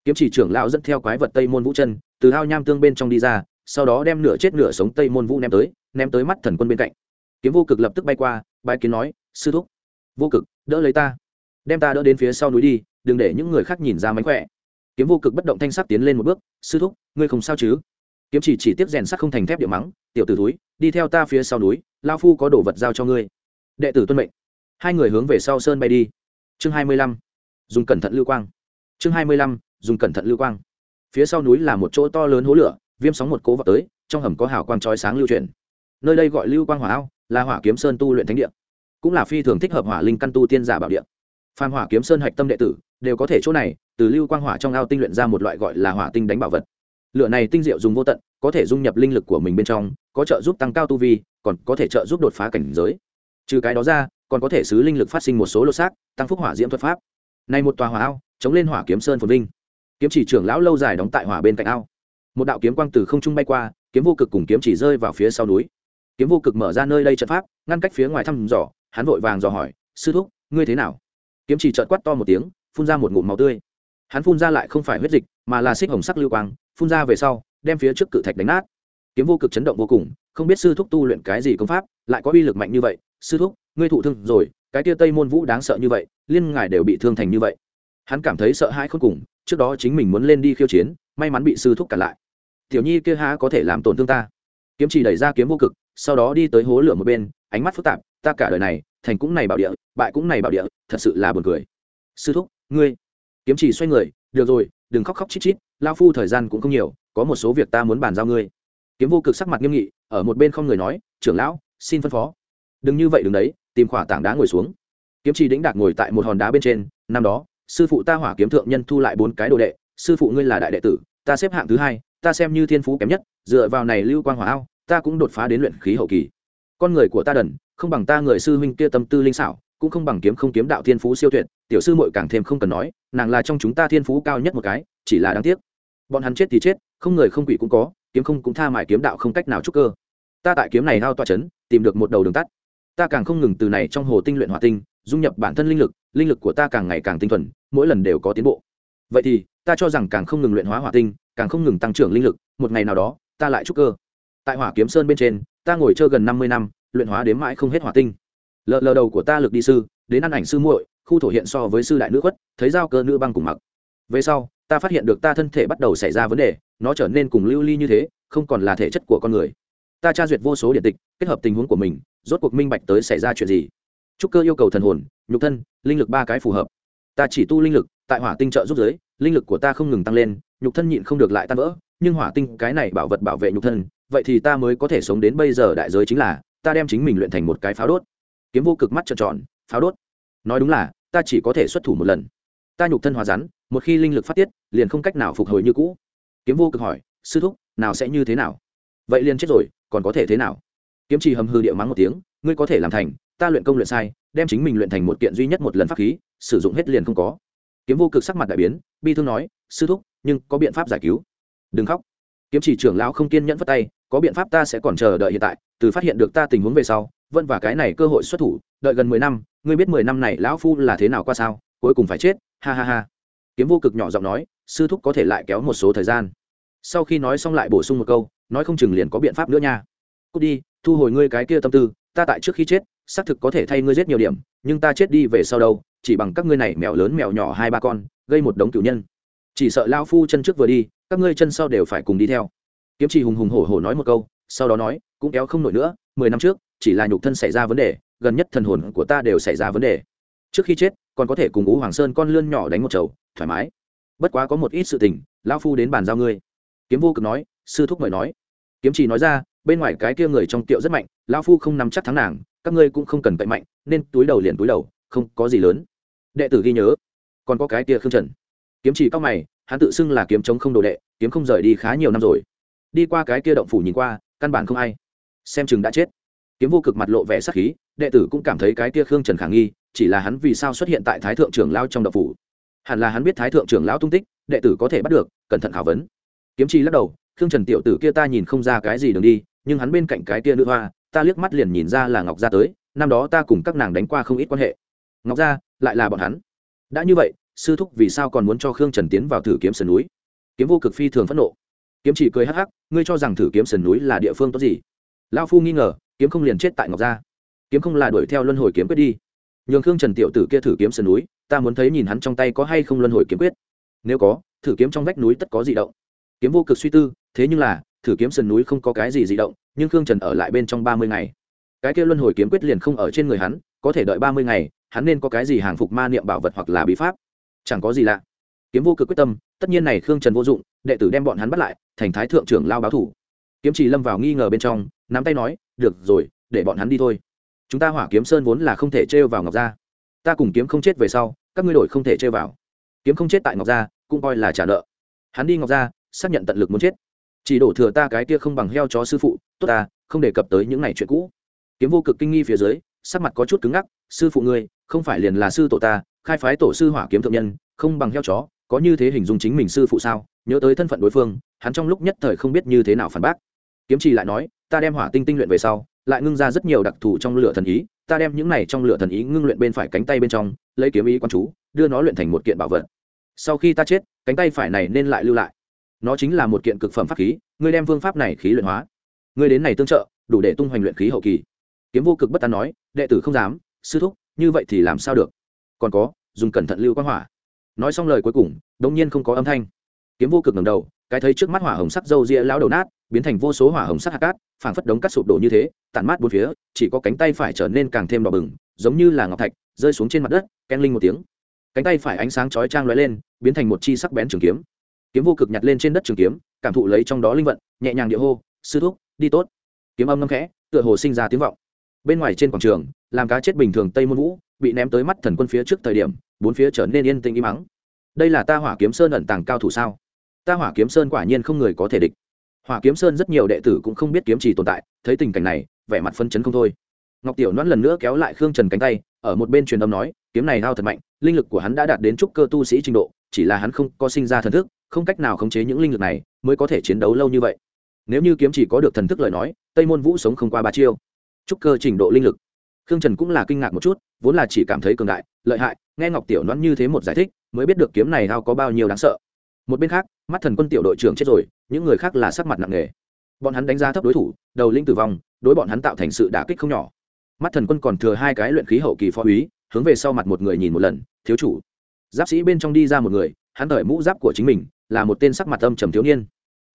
Kiếm chỉ trưởng lão dẫn theo quái vật tây môn vũ chân, từ ao nham tương bên trong đi ra sau đó đem nửa chết nửa sống tây môn vũ ném tới ném tới mắt thần quân bên cạnh. Kiếm vô cực lập tức bay qua bãi kiến nói, sư thúc, vô cực, đỡ lấy ta. Đem ta đỡ đến phía sau núi đi, đừng để những người khác nhìn ra mánh khỏe. Kiếm vô cực bất động thanh sắc tiến lên một bước, sư thúc, ngươi không sao chứ? Kiếm chỉ chỉ tiếp rèn sắc không thành thép địa mắng, tiểu tử túi đi theo ta phía sau núi lao phu có đồ vật giao cho ngươi. Đệ tử tuân mệnh. Hai người hướng về sau sơn bay đi. Chương hai mươi lăm, dùng cẩn thận lưu quang. Chương hai mươi lăm, dùng cẩn thận lưu quang. Phía sau núi là một chỗ to lớn hố lửa viêm sóng một cố vào tới, trong hầm có hào quang trói sáng lưu truyền nơi đây gọi lưu quang hỏa ao, là hỏa kiếm sơn tu luyện thánh địa. Cũng là phi thường thích hợp hỏa linh căn tu tiên giả bảo địa. Phan hỏa kiếm sơn hạch tâm đệ tử, đều có thể chỗ này, từ lưu quang hỏa trong ao tinh luyện ra một loại gọi là hỏa tinh đánh bảo vật. Lửa này tinh diệu dùng vô tận, có thể dung nhập linh lực của mình bên trong, có trợ giúp tăng cao tu vi, còn có thể trợ giúp đột phá cảnh giới. Trừ cái đó ra, còn có thể xứ linh lực phát sinh một số lô xác, tăng phúc hỏa diễm thuật pháp. Này một tòa hỏa ao, chống lên hỏa kiếm sơn phồn vinh. Kiếm chỉ trưởng lão lâu dài đóng tại hỏa bên cạnh ao một đạo kiếm quang từ không trung bay qua, kiếm vô cực cùng kiếm chỉ rơi vào phía sau núi. Kiếm vô cực mở ra nơi đây trận pháp, ngăn cách phía ngoài thăm dò, hắn vội vàng dò hỏi, sư thúc, ngươi thế nào? Kiếm chỉ trợn quát to một tiếng, phun ra một ngụm máu tươi. Hắn phun ra lại không phải huyết dịch, mà là xích hồng sắc lưu quang, phun ra về sau, đem phía trước cự thạch đánh nát. Kiếm vô cực chấn động vô cùng, không biết sư thúc tu luyện cái gì công pháp, lại có uy lực mạnh như vậy. Sư thúc, ngươi thụ thương rồi, cái tia tây môn vũ đáng sợ như vậy, liên ngài đều bị thương thành như vậy. Hắn cảm thấy sợ hãi khôn cùng, trước đó chính mình muốn lên đi khiêu chiến may mắn bị sư thúc cản lại. Tiểu nhi kia há có thể làm tổn thương ta? Kiếm chỉ đẩy ra kiếm vô cực, sau đó đi tới hố lửa một bên, ánh mắt phức tạp, ta cả đời này, thành cũng này bảo địa, bại cũng này bảo địa, thật sự là buồn cười. Sư thúc, ngươi. Kiếm chỉ xoay người, được rồi, đừng khóc khóc chít chít, lao phu thời gian cũng không nhiều, có một số việc ta muốn bàn giao ngươi. Kiếm vô cực sắc mặt nghiêm nghị, ở một bên không người nói, trưởng lão, xin phân phó. Đừng như vậy, đừng đấy, tìm khỏa tảng đá ngồi xuống. Kiếm chỉ đĩnh đạc ngồi tại một hòn đá bên trên, năm đó, sư phụ ta hỏa kiếm thượng nhân thu lại bốn cái đồ đệ sư phụ ngươi là đại đệ tử, ta xếp hạng thứ hai, ta xem như thiên phú kém nhất, dựa vào này lưu quang hỏa ao, ta cũng đột phá đến luyện khí hậu kỳ. Con người của ta đần, không bằng ta người sư huynh kia tâm tư linh xảo, cũng không bằng kiếm không kiếm đạo thiên phú siêu tuyệt, tiểu sư muội càng thêm không cần nói, nàng là trong chúng ta thiên phú cao nhất một cái, chỉ là đáng tiếc. Bọn hắn chết thì chết, không người không quỷ cũng có, kiếm không cũng tha mải kiếm đạo không cách nào trúc cơ. Ta tại kiếm này hao toa chấn, tìm được một đầu đường tắt. Ta càng không ngừng từ này trong hồ tinh luyện hỏa tinh, dung nhập bản thân linh lực linh lực của ta càng ngày càng tinh thuần, mỗi lần đều có tiến bộ. Vậy thì ta cho rằng càng không ngừng luyện hóa hỏa tinh, càng không ngừng tăng trưởng linh lực, một ngày nào đó, ta lại trúc cơ. Tại hỏa kiếm sơn bên trên, ta ngồi chơi gần năm mươi năm, luyện hóa đến mãi không hết hỏa tinh. Lờ lờ đầu của ta lực đi sư, đến ăn ảnh sư muội, khu thổ hiện so với sư đại nữ khuất, thấy giao cơ nữ băng cùng mặc. Về sau, ta phát hiện được ta thân thể bắt đầu xảy ra vấn đề, nó trở nên cùng lưu ly như thế, không còn là thể chất của con người. Ta tra duyệt vô số điện tịch, kết hợp tình huống của mình, rốt cuộc minh bạch tới xảy ra chuyện gì. Trúc cơ yêu cầu thần hồn, nhục thân, linh lực ba cái phù hợp. Ta chỉ tu linh lực, tại hỏa tinh trợ giúp giới linh lực của ta không ngừng tăng lên, nhục thân nhịn không được lại tan vỡ, nhưng hỏa tinh cái này bảo vật bảo vệ nhục thân, vậy thì ta mới có thể sống đến bây giờ đại giới chính là, ta đem chính mình luyện thành một cái pháo đốt. Kiếm vô cực mắt trợn tròn, pháo đốt. Nói đúng là, ta chỉ có thể xuất thủ một lần. Ta nhục thân hòa rắn, một khi linh lực phát tiết, liền không cách nào phục hồi như cũ. Kiếm vô cực hỏi, sư thúc, nào sẽ như thế nào? Vậy liền chết rồi, còn có thể thế nào? Kiếm trì hầm hư địa mắng một tiếng, ngươi có thể làm thành, ta luyện công luyện sai, đem chính mình luyện thành một kiện duy nhất một lần pháp khí, sử dụng hết liền không có kiếm vô cực sắc mặt đại biến, bi thương nói, sư thúc, nhưng có biện pháp giải cứu. Đừng khóc. Kiếm chỉ trưởng lão không kiên nhẫn vất tay, có biện pháp ta sẽ còn chờ đợi hiện tại, từ phát hiện được ta tình huống về sau vân và cái này cơ hội xuất thủ, đợi gần mười năm, ngươi biết mười năm này lão phu là thế nào qua sao, cuối cùng phải chết, ha ha ha. Kiếm vô cực nhỏ giọng nói, sư thúc có thể lại kéo một số thời gian. Sau khi nói xong lại bổ sung một câu, nói không chừng liền có biện pháp nữa nha. Cút đi, thu hồi ngươi cái kia tâm tư, ta tại trước khi chết, xác thực có thể thay ngươi giết nhiều điểm, nhưng ta chết đi về sau đâu chỉ bằng các ngươi này mèo lớn mèo nhỏ hai ba con, gây một đống cửu nhân. Chỉ sợ lao phu chân trước vừa đi, các ngươi chân sau đều phải cùng đi theo. Kiếm chỉ hùng hùng hổ hổ nói một câu, sau đó nói, cũng kéo không nổi nữa, mười năm trước, chỉ là nhục thân xảy ra vấn đề, gần nhất thần hồn của ta đều xảy ra vấn đề. Trước khi chết, còn có thể cùng ú hoàng sơn con lươn nhỏ đánh một chầu, thoải mái. Bất quá có một ít sự tình lao phu đến bàn giao ngươi. Kiếm vô cực nói, sư thúc mời nói. Kiếm chỉ nói ra, bên ngoài cái kia người trong tiệu rất mạnh lao phu không nắm chắc thắng nàng, các ngươi cũng không cần cậy mạnh, nên túi đầu liền túi đầu, không có gì lớn đệ tử ghi nhớ. Còn có cái kia khương trần. Kiếm chỉ cao mày, hắn tự xưng là kiếm chống không đồ đệ, kiếm không rời đi khá nhiều năm rồi. Đi qua cái kia động phủ nhìn qua, căn bản không ai. Xem chừng đã chết. Kiếm vô cực mặt lộ vẻ sắc khí, đệ tử cũng cảm thấy cái kia khương trần khả nghi, chỉ là hắn vì sao xuất hiện tại thái thượng trưởng lao trong động phủ. Hẳn là hắn biết thái thượng trưởng lão tung tích, đệ tử có thể bắt được, cẩn thận khảo vấn. Kiếm chi lắc đầu, khương trần tiểu tử kia ta nhìn không ra cái gì đường đi, nhưng hắn bên cạnh cái kia nữ hoa, ta liếc mắt liền nhìn ra là ngọc gia tới, năm đó ta cùng các nàng đánh qua không ít quan hệ. Ngọc gia lại là bọn hắn. Đã như vậy, sư thúc vì sao còn muốn cho khương trần tiến vào thử kiếm sườn núi? Kiếm vô cực phi thường phẫn nộ. Kiếm chỉ cười hắc hắc, ngươi cho rằng thử kiếm sườn núi là địa phương tốt gì? Lao phu nghi ngờ, kiếm không liền chết tại ngọc gia. Kiếm không là đuổi theo luân hồi kiếm quyết đi. Nhường khương trần tiểu tử kia thử kiếm sườn núi, ta muốn thấy nhìn hắn trong tay có hay không luân hồi kiếm quyết. Nếu có, thử kiếm trong vách núi tất có dị động. Kiếm vô cực suy tư, thế nhưng là, thử kiếm sườn núi không có cái gì dị động, nhưng khương trần ở lại bên trong ba mươi ngày. Cái kia luân hồi kiếm quyết liền không ở trên người hắn, có thể đợi ba mươi ngày hắn nên có cái gì hàng phục ma niệm bảo vật hoặc là bí pháp? Chẳng có gì lạ. Kiếm vô cực quyết tâm, tất nhiên này khương trần vô dụng, đệ tử đem bọn hắn bắt lại, thành thái thượng trưởng lao báo thủ. Kiếm chỉ lâm vào nghi ngờ bên trong, nắm tay nói, được rồi, để bọn hắn đi thôi. Chúng ta hỏa kiếm sơn vốn là không thể trêu vào ngọc gia. Ta cùng kiếm không chết về sau, các ngươi đổi không thể trêu vào. Kiếm không chết tại ngọc gia, cũng coi là trả nợ. Hắn đi ngọc gia, xác nhận tận lực muốn chết. Chỉ đổ thừa ta cái kia không bằng heo chó sư phụ, tốt ta, không đề cập tới những ngày chuyện cũ. Kiếm vô cực kinh nghi phía dưới, sắc mặt có chút cứng ngắc sư phụ ngươi, không phải liền là sư tổ ta, khai phái tổ sư hỏa kiếm thượng nhân, không bằng heo chó, có như thế hình dung chính mình sư phụ sao? Nhớ tới thân phận đối phương, hắn trong lúc nhất thời không biết như thế nào phản bác. Kiếm trì lại nói, ta đem hỏa tinh tinh luyện về sau, lại ngưng ra rất nhiều đặc thù trong lửa thần ý, ta đem những này trong lửa thần ý ngưng luyện bên phải cánh tay bên trong, lấy kiếm ý quan chú, đưa nó luyện thành một kiện bảo vật. Sau khi ta chết, cánh tay phải này nên lại lưu lại. Nó chính là một kiện cực phẩm pháp khí, ngươi đem phương pháp này khí luyện hóa. Ngươi đến này tương trợ, đủ để tung hoành luyện khí hậu kỳ. Kiếm vô cực bất tán nói, đệ tử không dám sư thúc, như vậy thì làm sao được? Còn có, dùng cẩn thận lưu quang hỏa. Nói xong lời cuối cùng đông nhiên không có âm thanh. Kiếm vô cực ngầm đầu, cái thấy trước mắt hỏa hồng sắc dâu ria lão đầu nát, biến thành vô số hỏa hồng sắc hạt cát, phảng phất đống cát sụp đổ như thế, tản mát bốn phía, chỉ có cánh tay phải trở nên càng thêm đỏ bừng, giống như là ngọc thạch, rơi xuống trên mặt đất ken linh một tiếng. Cánh tay phải ánh sáng chói trang lóe lên, biến thành một chi sắc bén trường kiếm. Kiếm vô cực nhặt lên trên đất trường kiếm, cảm thụ lấy trong đó linh vận, nhẹ nhàng địa hô, sư thúc, đi tốt. Kiếm âm ngâm khẽ, tựa hồ sinh ra tiếng vọng. Bên ngoài trên quảng trường làm cá chết bình thường tây môn vũ, bị ném tới mắt thần quân phía trước thời điểm, bốn phía trở nên yên tĩnh im mắng đây là ta hỏa kiếm sơn ẩn tàng cao thủ sao? Ta hỏa kiếm sơn quả nhiên không người có thể địch. Hỏa kiếm sơn rất nhiều đệ tử cũng không biết kiếm trì tồn tại, thấy tình cảnh này, vẻ mặt phân chấn không thôi. Ngọc tiểu noãn lần nữa kéo lại khương trần cánh tay, ở một bên truyền âm nói, kiếm này hao thật mạnh, linh lực của hắn đã đạt đến trúc cơ tu sĩ trình độ, chỉ là hắn không có sinh ra thần thức, không cách nào khống chế những linh lực này, mới có thể chiến đấu lâu như vậy. Nếu như kiếm chỉ có được thần thức lời nói, tây môn vũ sống không qua ba chiêu. Trúc cơ trình độ linh lực khương trần cũng là kinh ngạc một chút, vốn là chỉ cảm thấy cường đại, lợi hại, nghe ngọc tiểu noãn như thế một giải thích, mới biết được kiếm này hao có bao nhiêu đáng sợ. Một bên khác, mắt thần quân tiểu đội trưởng chết rồi, những người khác là sắc mặt nặng nề. Bọn hắn đánh giá thấp đối thủ, đầu linh tử vong, đối bọn hắn tạo thành sự đả kích không nhỏ. Mắt thần quân còn thừa hai cái luyện khí hậu kỳ phó úy, hướng về sau mặt một người nhìn một lần, thiếu chủ. Giáp sĩ bên trong đi ra một người, hắn đợi mũ giáp của chính mình, là một tên sắc mặt âm trầm thiếu niên.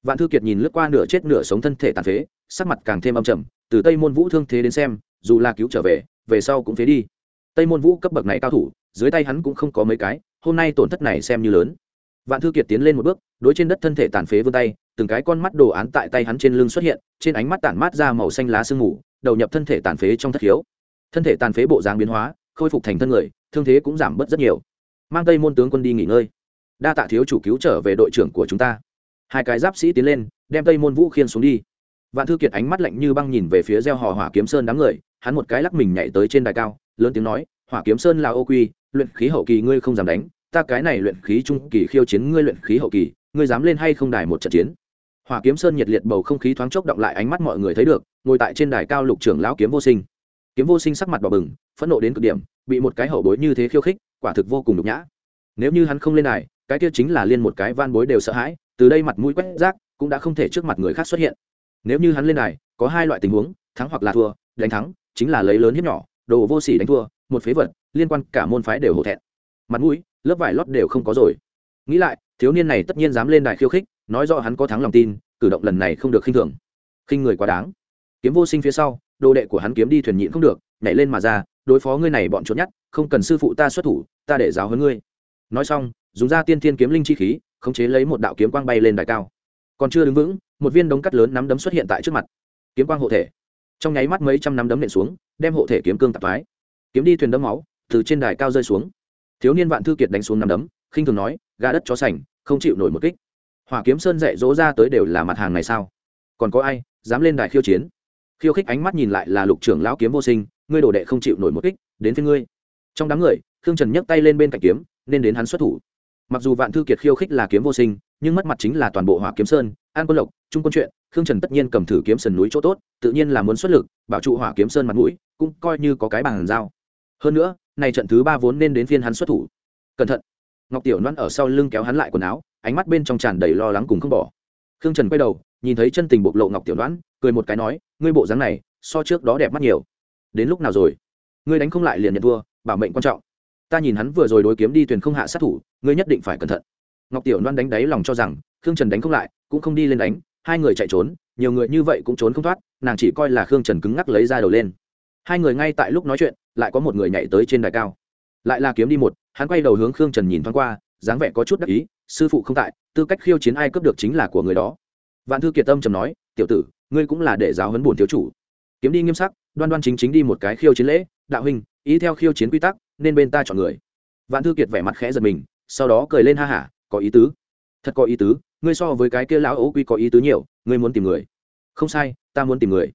Vạn thư kiệt nhìn lướt qua nửa chết nửa sống thân thể tàn phế, sắc mặt càng thêm âm trầm, từ tây môn vũ thương thế đến xem dù là cứu trở về về sau cũng phế đi. Tây môn vũ cấp bậc này cao thủ, dưới tay hắn cũng không có mấy cái, hôm nay tổn thất này xem như lớn. Vạn thư kiệt tiến lên một bước, đối trên đất thân thể tàn phế vươn tay, từng cái con mắt đồ án tại tay hắn trên lưng xuất hiện, trên ánh mắt tản mát ra màu xanh lá sương mù, đầu nhập thân thể tàn phế trong thất khiếu. Thân thể tàn phế bộ dáng biến hóa, khôi phục thành thân người, thương thế cũng giảm bớt rất nhiều. Mang tây môn tướng quân đi nghỉ ngơi. Đa tạ thiếu chủ cứu trở về đội trưởng của chúng ta. Hai cái giáp sĩ tiến lên, đem tây môn vũ khiên xuống đi. Vạn thư kiệt ánh mắt lạnh như băng nhìn về phía gieo hò hỏa kiếm sơn đám người hắn một cái lắc mình nhảy tới trên đài cao, lớn tiếng nói, hỏa kiếm sơn là ô quy, luyện khí hậu kỳ ngươi không dám đánh, ta cái này luyện khí trung kỳ khiêu chiến ngươi luyện khí hậu kỳ, ngươi dám lên hay không đài một trận chiến? Hỏa kiếm sơn nhiệt liệt bầu không khí thoáng chốc động lại ánh mắt mọi người thấy được, ngồi tại trên đài cao lục trưởng lão kiếm vô sinh. Kiếm vô sinh sắc mặt đỏ bừng, phẫn nộ đến cực điểm, bị một cái hậu bối như thế khiêu khích, quả thực vô cùng nhục nhã. Nếu như hắn không lên đài, cái kia chính là liên một cái van bối đều sợ hãi, từ đây mặt mũi quét rác, cũng đã không thể trước mặt người khác xuất hiện. Nếu như hắn lên đài, có hai loại tình huống, thắng hoặc là thua, đánh thắng chính là lấy lớn hiếp nhỏ, đồ vô sỉ đánh thua, một phế vật, liên quan cả môn phái đều hổ thẹn. Mặt mũi, lớp vải lót đều không có rồi. Nghĩ lại, thiếu niên này tất nhiên dám lên đài khiêu khích, nói rõ hắn có thắng lòng tin, cử động lần này không được khinh thường. Khinh người quá đáng. Kiếm vô sinh phía sau, đồ đệ của hắn kiếm đi thuyền nhịn không được, nhảy lên mà ra, đối phó ngươi này bọn trốn nhất không cần sư phụ ta xuất thủ, ta để giáo hơn ngươi. Nói xong, dùng ra tiên thiên kiếm linh chi khí, khống chế lấy một đạo kiếm quang bay lên đài cao. Còn chưa đứng vững, một viên đống cắt lớn nắm đấm xuất hiện tại trước mặt. Kiếm quang hộ thể trong nháy mắt mấy trăm nắm đấm nện xuống, đem hộ thể kiếm cương tạp thoái. Kiếm đi thuyền đấm máu, từ trên đài cao rơi xuống. Thiếu niên vạn thư kiệt đánh xuống nắm đấm, khinh thường nói, gà đất chó sành, không chịu nổi một kích. Hỏa kiếm sơn dạy dỗ ra tới đều là mặt hàng này sao? Còn có ai dám lên đài khiêu chiến? Khiêu khích ánh mắt nhìn lại là lục trưởng lão kiếm vô sinh, ngươi đồ đệ không chịu nổi một kích, đến phía ngươi. Trong đám người, khương trần nhấc tay lên bên cạnh kiếm, nên đến hắn xuất thủ. Mặc dù vạn thư kiệt khiêu khích là kiếm vô sinh, nhưng mất mặt chính là toàn bộ hỏa kiếm sơn, an quân lộc, trung quân chuyện khương trần tất nhiên cầm thử kiếm sườn núi chỗ tốt, tự nhiên là muốn xuất lực, bảo trụ hỏa kiếm sơn mặt mũi, cũng coi như có cái bàn giao. Hơn nữa, này trận thứ ba vốn nên đến phiên hắn xuất thủ. Cẩn thận. Ngọc tiểu loan ở sau lưng kéo hắn lại quần áo, ánh mắt bên trong tràn đầy lo lắng cùng không bỏ. Khương trần quay đầu, nhìn thấy chân tình bộc lộ ngọc tiểu loan cười một cái nói, ngươi bộ dáng này, so trước đó đẹp mắt nhiều. Đến lúc nào rồi? Ngươi đánh không lại liền nhận thua, bảo mệnh quan trọng. Ta nhìn hắn vừa rồi đối kiếm đi thuyền không hạ sát thủ, ngươi nhất định phải cẩn thận. Ngọc tiểu loan đánh đáy lòng cho rằng, khương trần đánh không lại, cũng không đi lên đánh hai người chạy trốn, nhiều người như vậy cũng trốn không thoát, nàng chỉ coi là khương trần cứng ngắc lấy ra đầu lên. Hai người ngay tại lúc nói chuyện, lại có một người nhảy tới trên đài cao. Lại là kiếm đi một, hắn quay đầu hướng khương trần nhìn thoáng qua, dáng vẻ có chút đắc ý, sư phụ không tại, tư cách khiêu chiến ai cướp được chính là của người đó. Vạn thư kiệt tâm trầm nói, tiểu tử, ngươi cũng là để giáo huấn bổn thiếu chủ. Kiếm đi nghiêm sắc, đoan đoan chính chính đi một cái khiêu chiến lễ, đạo huynh, ý theo khiêu chiến quy tắc, nên bên ta chọn người. Vạn thư kiệt vẻ mặt khẽ giật mình, sau đó cười lên ha hả, có ý tứ. Thật có ý tứ ngươi so với cái kia lão ấu quy có ý tứ nhiều, ngươi muốn tìm người. Không sai, ta muốn tìm người.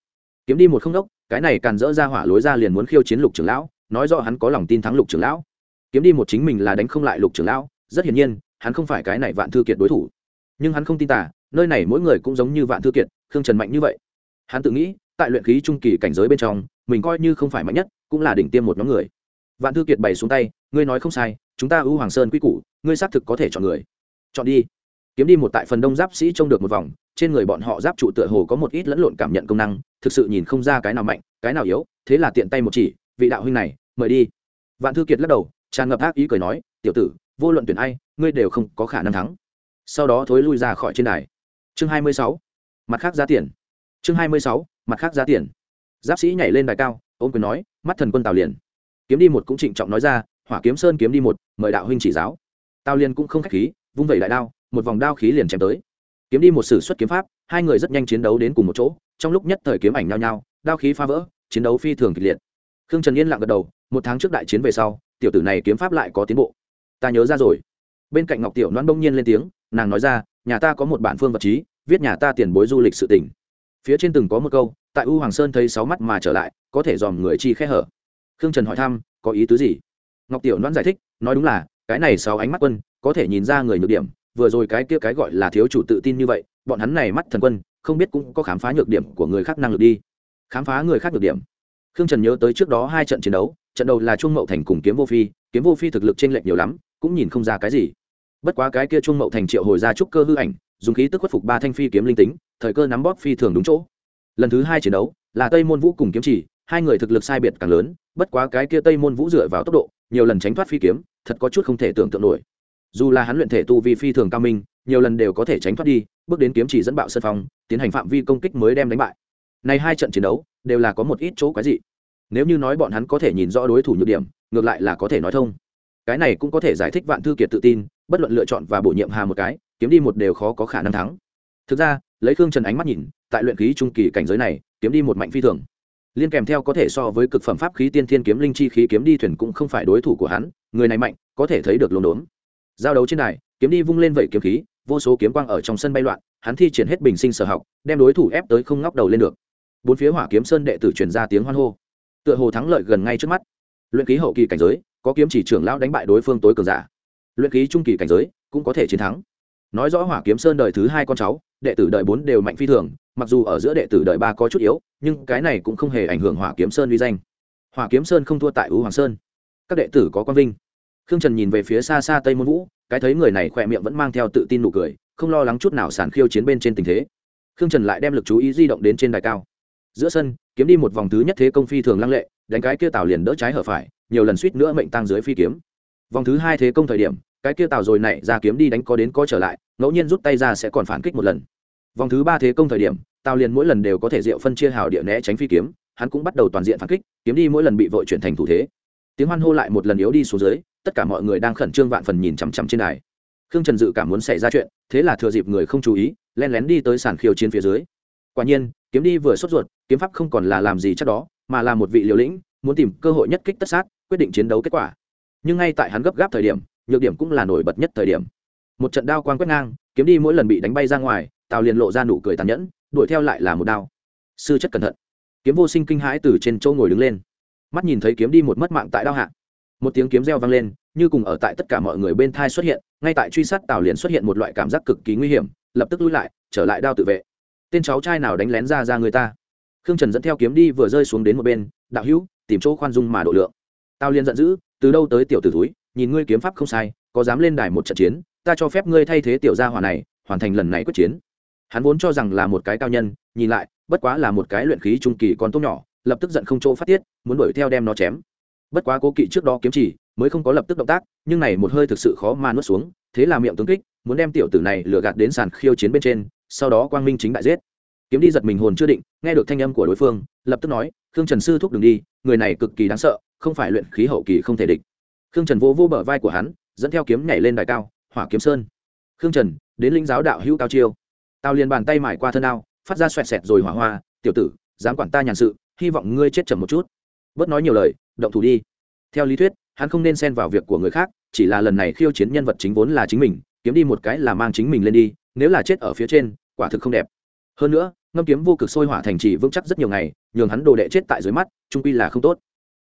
Kiếm đi một không đốc, cái này càn dỡ ra hỏa lối ra liền muốn khiêu chiến lục trưởng lão, nói rõ hắn có lòng tin thắng lục trưởng lão. Kiếm đi một chính mình là đánh không lại lục trưởng lão, rất hiển nhiên, hắn không phải cái này vạn thư kiệt đối thủ. Nhưng hắn không tin tả nơi này mỗi người cũng giống như vạn thư kiệt, khương trần mạnh như vậy. Hắn tự nghĩ, tại luyện khí trung kỳ cảnh giới bên trong, mình coi như không phải mạnh nhất, cũng là đỉnh tiêm một nhóm người. Vạn thư kiệt bày xuống tay, ngươi nói không sai, chúng ta ưu hoàng sơn quy củ, ngươi xác thực có thể chọn người. Chọn đi kiếm đi một tại phần đông giáp sĩ trông được một vòng, trên người bọn họ giáp trụ tựa hồ có một ít lẫn lộn cảm nhận công năng, thực sự nhìn không ra cái nào mạnh, cái nào yếu, thế là tiện tay một chỉ, vị đạo huynh này, mời đi. Vạn thư kiệt lắc đầu, tràn ngập ác ý cười nói, tiểu tử, vô luận tuyển ai, ngươi đều không có khả năng thắng. Sau đó thối lui ra khỏi trên đài. Chương hai mươi sáu, mặt khác giá tiền. Chương hai mươi sáu, mặt khác giá tiền. Giáp sĩ nhảy lên đài cao, ôm quyền nói, mắt thần quân tào liền kiếm đi một cũng trịnh trọng nói ra, hỏa kiếm sơn kiếm đi một, mời đạo huynh chỉ giáo. Tào liền cũng không k h á c h khí, vung vẩy đại đao một vòng đao khí liền chém tới. Kiếm đi một sử xuất kiếm pháp hai người rất nhanh chiến đấu đến cùng một chỗ trong lúc nhất thời kiếm ảnh nhao nhao đao khí phá vỡ chiến đấu phi thường kịch liệt. Khương trần yên lặng gật đầu một tháng trước đại chiến về sau tiểu tử này kiếm pháp lại có tiến bộ. Ta nhớ ra rồi. Bên cạnh ngọc tiểu loan bỗng nhiên lên tiếng nàng nói ra nhà ta có một bản phương vật chí, viết nhà ta tiền bối du lịch sự tỉnh phía trên từng có một câu tại u hoàng sơn thấy sáu mắt mà trở lại có thể dòm người chi khẽ hở. Khương trần hỏi thăm có ý tứ gì? Ngọc tiểu loan giải thích nói đúng là cái này sáu ánh mắt quân có thể nhìn ra người nhược điểm vừa rồi cái kia cái gọi là thiếu chủ tự tin như vậy, bọn hắn này mắt thần quân, không biết cũng có khám phá nhược điểm của người khác năng lực đi. Khám phá người khác nhược điểm. Khương trần nhớ tới trước đó hai trận chiến đấu, trận đầu là trung mậu thành cùng kiếm vô phi, kiếm vô phi thực lực t r ê n lệch nhiều lắm, cũng nhìn không ra cái gì. Bất quá cái kia trung mậu thành triệu hồi ra trúc cơ hư ảnh, dùng khí tức khuất phục ba thanh phi kiếm linh tính, thời cơ nắm bóp phi thường đúng chỗ. Lần thứ hai chiến đấu, là tây môn vũ cùng kiếm chỉ, hai người thực lực sai biệt càng lớn, bất quá cái kia tây môn vũ dựa vào tốc độ, nhiều lần tránh thoát phi kiếm, thật có chút không thể tưởng tượng nổi dù là hắn luyện thể tu vi phi thường cao minh, nhiều lần đều có thể tránh thoát đi, bước đến kiếm chỉ dẫn bạo sân phong tiến hành phạm vi công kích mới đem đánh bại. Này hai trận chiến đấu, đều là có một ít chỗ quái dị. Nếu như nói bọn hắn có thể nhìn rõ đối thủ nhược điểm, ngược lại là có thể nói thông. Cái này cũng có thể giải thích vạn thư kiệt tự tin, bất luận lựa chọn và bổ nhiệm hà một cái, kiếm đi một đều khó có khả năng thắng. Thực ra, lấy khương trần ánh mắt nhìn, tại luyện khí trung kỳ cảnh giới này, kiếm đi một mạnh phi thường. Liên kèm theo có thể so với cực phẩm pháp khí tiên thiên kiếm linh chi khí kiếm đi thuyền cũng không phải đối thủ của hắn, người này mạnh, có thể thấy được lồn đốn giao đấu trên đài, kiếm đi vung lên vẩy kiếm khí, vô số kiếm quang ở trong sân bay loạn, hắn thi triển hết bình sinh sở học, đem đối thủ ép tới không ngóc đầu lên được. Bốn phía hỏa kiếm sơn đệ tử truyền ra tiếng hoan hô. Tựa hồ thắng lợi gần ngay trước mắt. Luyện khí hậu kỳ cảnh giới, có kiếm chỉ trưởng lão đánh bại đối phương tối cường giả. Luyện khí trung kỳ cảnh giới, cũng có thể chiến thắng. Nói rõ hỏa kiếm sơn đời thứ hai con cháu, đệ tử đời bốn đều mạnh phi thường, mặc dù ở giữa đệ tử đời ba có chút yếu, nhưng cái này cũng không hề ảnh hưởng hỏa kiếm sơn uy danh. Hỏa kiếm sơn không thua tại ưu hoàng sơn. Các đệ tử có quang vinh khương trần nhìn về phía xa xa tây môn vũ, cái thấy người này khỏe miệng vẫn mang theo tự tin nụ cười, không lo lắng chút nào sản khiêu chiến bên trên tình thế. Khương trần lại đem lực chú ý di động đến trên đài cao. Giữa sân, kiếm đi một vòng thứ nhất thế công phi thường lăng lệ, đánh cái kia tào liền đỡ trái hở phải, nhiều lần suýt nữa mệnh tăng dưới phi kiếm. Vòng thứ hai thế công thời điểm, cái kia tào rồi nảy ra kiếm đi đánh có đến có trở lại, ngẫu nhiên rút tay ra sẽ còn phản kích một lần. Vòng thứ ba thế công thời điểm, tào liền mỗi lần đều có thể diệu phân chia hào địa né tránh phi kiếm, hắn cũng bắt đầu toàn diện phản kích, kiếm đi mỗi lần bị vội chuyển thành thủ thế. Tiếng hoan hô lại một lần yếu đi xuống dưới tất cả mọi người đang khẩn trương vạn phần nhìn chằm chằm trên đài. Khương trần dự cảm muốn xảy ra chuyện, thế là thừa dịp người không chú ý len lén đi tới sàn khiêu chiến phía dưới. Quả nhiên, kiếm đi vừa sốt ruột, kiếm pháp không còn là làm gì chắc đó, mà là một vị liều lĩnh, muốn tìm cơ hội nhất kích tất sát, quyết định chiến đấu kết quả. Nhưng ngay tại hắn gấp gáp thời điểm, nhược điểm cũng là nổi bật nhất thời điểm. Một trận đao quang quét ngang, kiếm đi mỗi lần bị đánh bay ra ngoài, tào liền lộ ra nụ cười tàn nhẫn, đuổi theo lại là một đao. Sư chất cẩn thận. Kiếm vô sinh kinh hãi từ trên chỗ ngồi đứng lên. Mắt nhìn thấy kiếm đi một mất mạng tại đao hạ một tiếng kiếm reo vang lên, như cùng ở tại tất cả mọi người bên thai xuất hiện, ngay tại truy sát tào liền xuất hiện một loại cảm giác cực kỳ nguy hiểm, lập tức lui lại, trở lại đao tự vệ. Tên cháu trai nào đánh lén ra ra người ta? Khương trần dẫn theo kiếm đi vừa rơi xuống đến một bên, đạo hữu, tìm chỗ khoan dung mà độ lượng. Tào liền giận dữ, từ đâu tới tiểu t ử túi nhìn ngươi kiếm pháp không sai, có dám lên đài một trận chiến, ta cho phép ngươi thay thế tiểu gia hỏa này, hoàn thành lần này quyết chiến. Hắn vốn cho rằng là một cái cao nhân, nhìn lại, bất quá là một cái luyện khí trung kỳ còn tốt nhỏ, lập tức giận không chỗ phát tiết, muốn đuổi theo đem nó chém bất quá cố kỵ trước đó kiếm chỉ, mới không có lập tức động tác, nhưng này một hơi thực sự khó mà nuốt xuống, thế là miệng tướng kích, muốn đem tiểu tử này lừa gạt đến sàn khiêu chiến bên trên, sau đó quang minh chính đại giết. Kiếm đi giật mình hồn chưa định, nghe được thanh âm của đối phương, lập tức nói, khương trần sư thúc đừng đi, người này cực kỳ đáng sợ, không phải luyện khí hậu kỳ không thể địch. Khương trần vô vô bờ vai của hắn, dẫn theo kiếm nhảy lên đài cao, hỏa kiếm sơn. Khương trần, đến linh giáo đạo hữu cao chiêu. Tao liền bàn tay mải qua thân ao, phát ra xoẹt xẹt rồi hỏa hoa, tiểu tử, dám quản ta nhàn sự, hy vọng ngươi chết chậm một chút. Bớt nói nhiều lời động thủ đi. Theo lý thuyết, hắn không nên xen vào việc của người khác, chỉ là lần này khiêu chiến nhân vật chính vốn là chính mình, kiếm đi một cái là mang chính mình lên đi, nếu là chết ở phía trên, quả thực không đẹp. Hơn nữa, ngâm kiếm vô cực sôi hỏa thành trì vững chắc rất nhiều ngày, nhường hắn đồ đệ chết tại dưới mắt, trung quy là không tốt.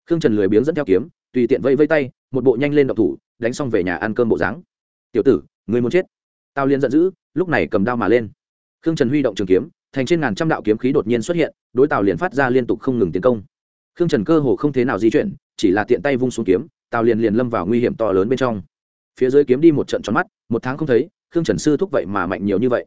Khương trần lười biếng dẫn theo kiếm, tùy tiện vây vây tay, một bộ nhanh lên động thủ, đánh xong về nhà ăn cơm bộ dáng. Tiểu tử người muốn chết? Tao liên giận dữ, lúc này cầm đao mà lên. Khương trần huy động trường kiếm, thành trên ngàn trăm đạo kiếm khí đột nhiên xuất hiện, đối tào liền phát ra liên tục không ngừng tiến công khương trần cơ hồ không thế nào di chuyển, chỉ là tiện tay vung xuống kiếm, tào liền liền lâm vào nguy hiểm to lớn bên trong. Phía dưới kiếm đi một trận tròn mắt, một tháng không thấy, khương trần sư thúc vậy mà mạnh nhiều như vậy.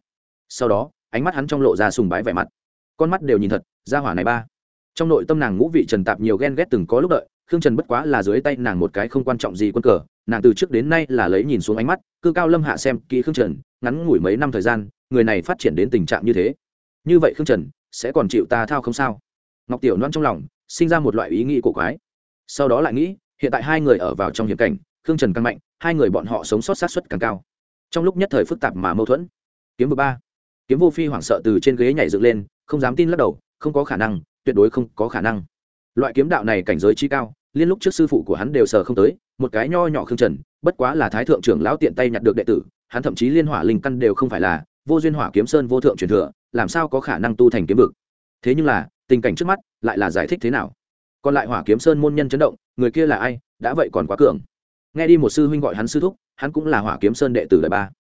Sau đó, ánh mắt hắn trong lộ ra sùng bái vẻ mặt. Con mắt đều nhìn thật, ra hỏa này ba. Trong nội tâm nàng ngũ vị trần tạp nhiều ghen ghét từng có lúc đợi, khương trần bất quá là dưới tay nàng một cái không quan trọng gì quân cờ, nàng từ trước đến nay là lấy nhìn xuống ánh mắt, cư cao lâm hạ xem kỹ khương trần, ngắn ngủi mấy năm thời gian, người này phát triển đến tình trạng như thế. Như vậy khương trần, sẽ còn chịu ta thao không sao? Ngọc tiểu loan trong lòng sinh ra một loại ý nghĩ cổ quái. Sau đó lại nghĩ, hiện tại hai người ở vào trong hiểm cảnh, khương trần càng mạnh, hai người bọn họ sống sót sát xuất càng cao. Trong lúc nhất thời phức tạp mà mâu thuẫn. Kiếm vừa ba. Kiếm vô phi hoảng sợ từ trên ghế nhảy dựng lên, không dám tin lắc đầu, không có khả năng, tuyệt đối không có khả năng. Loại kiếm đạo này cảnh giới chi cao, liên lúc trước sư phụ của hắn đều sờ không tới, một cái nho nhỏ khương trần, bất quá là thái thượng trưởng lão tiện tay nhặt được đệ tử, hắn thậm chí liên hỏa linh căn đều không phải là, vô duyên hỏa kiếm sơn vô thượng truyền thừa, làm sao có khả năng tu thành kiếm vực. Thế nhưng là tình cảnh trước mắt lại là giải thích thế nào? Còn lại hỏa kiếm sơn môn nhân chấn động, người kia là ai? Đã vậy còn quá cường. Nghe đi một sư huynh gọi hắn sư thúc, hắn cũng là hỏa kiếm sơn đệ tử đời ba.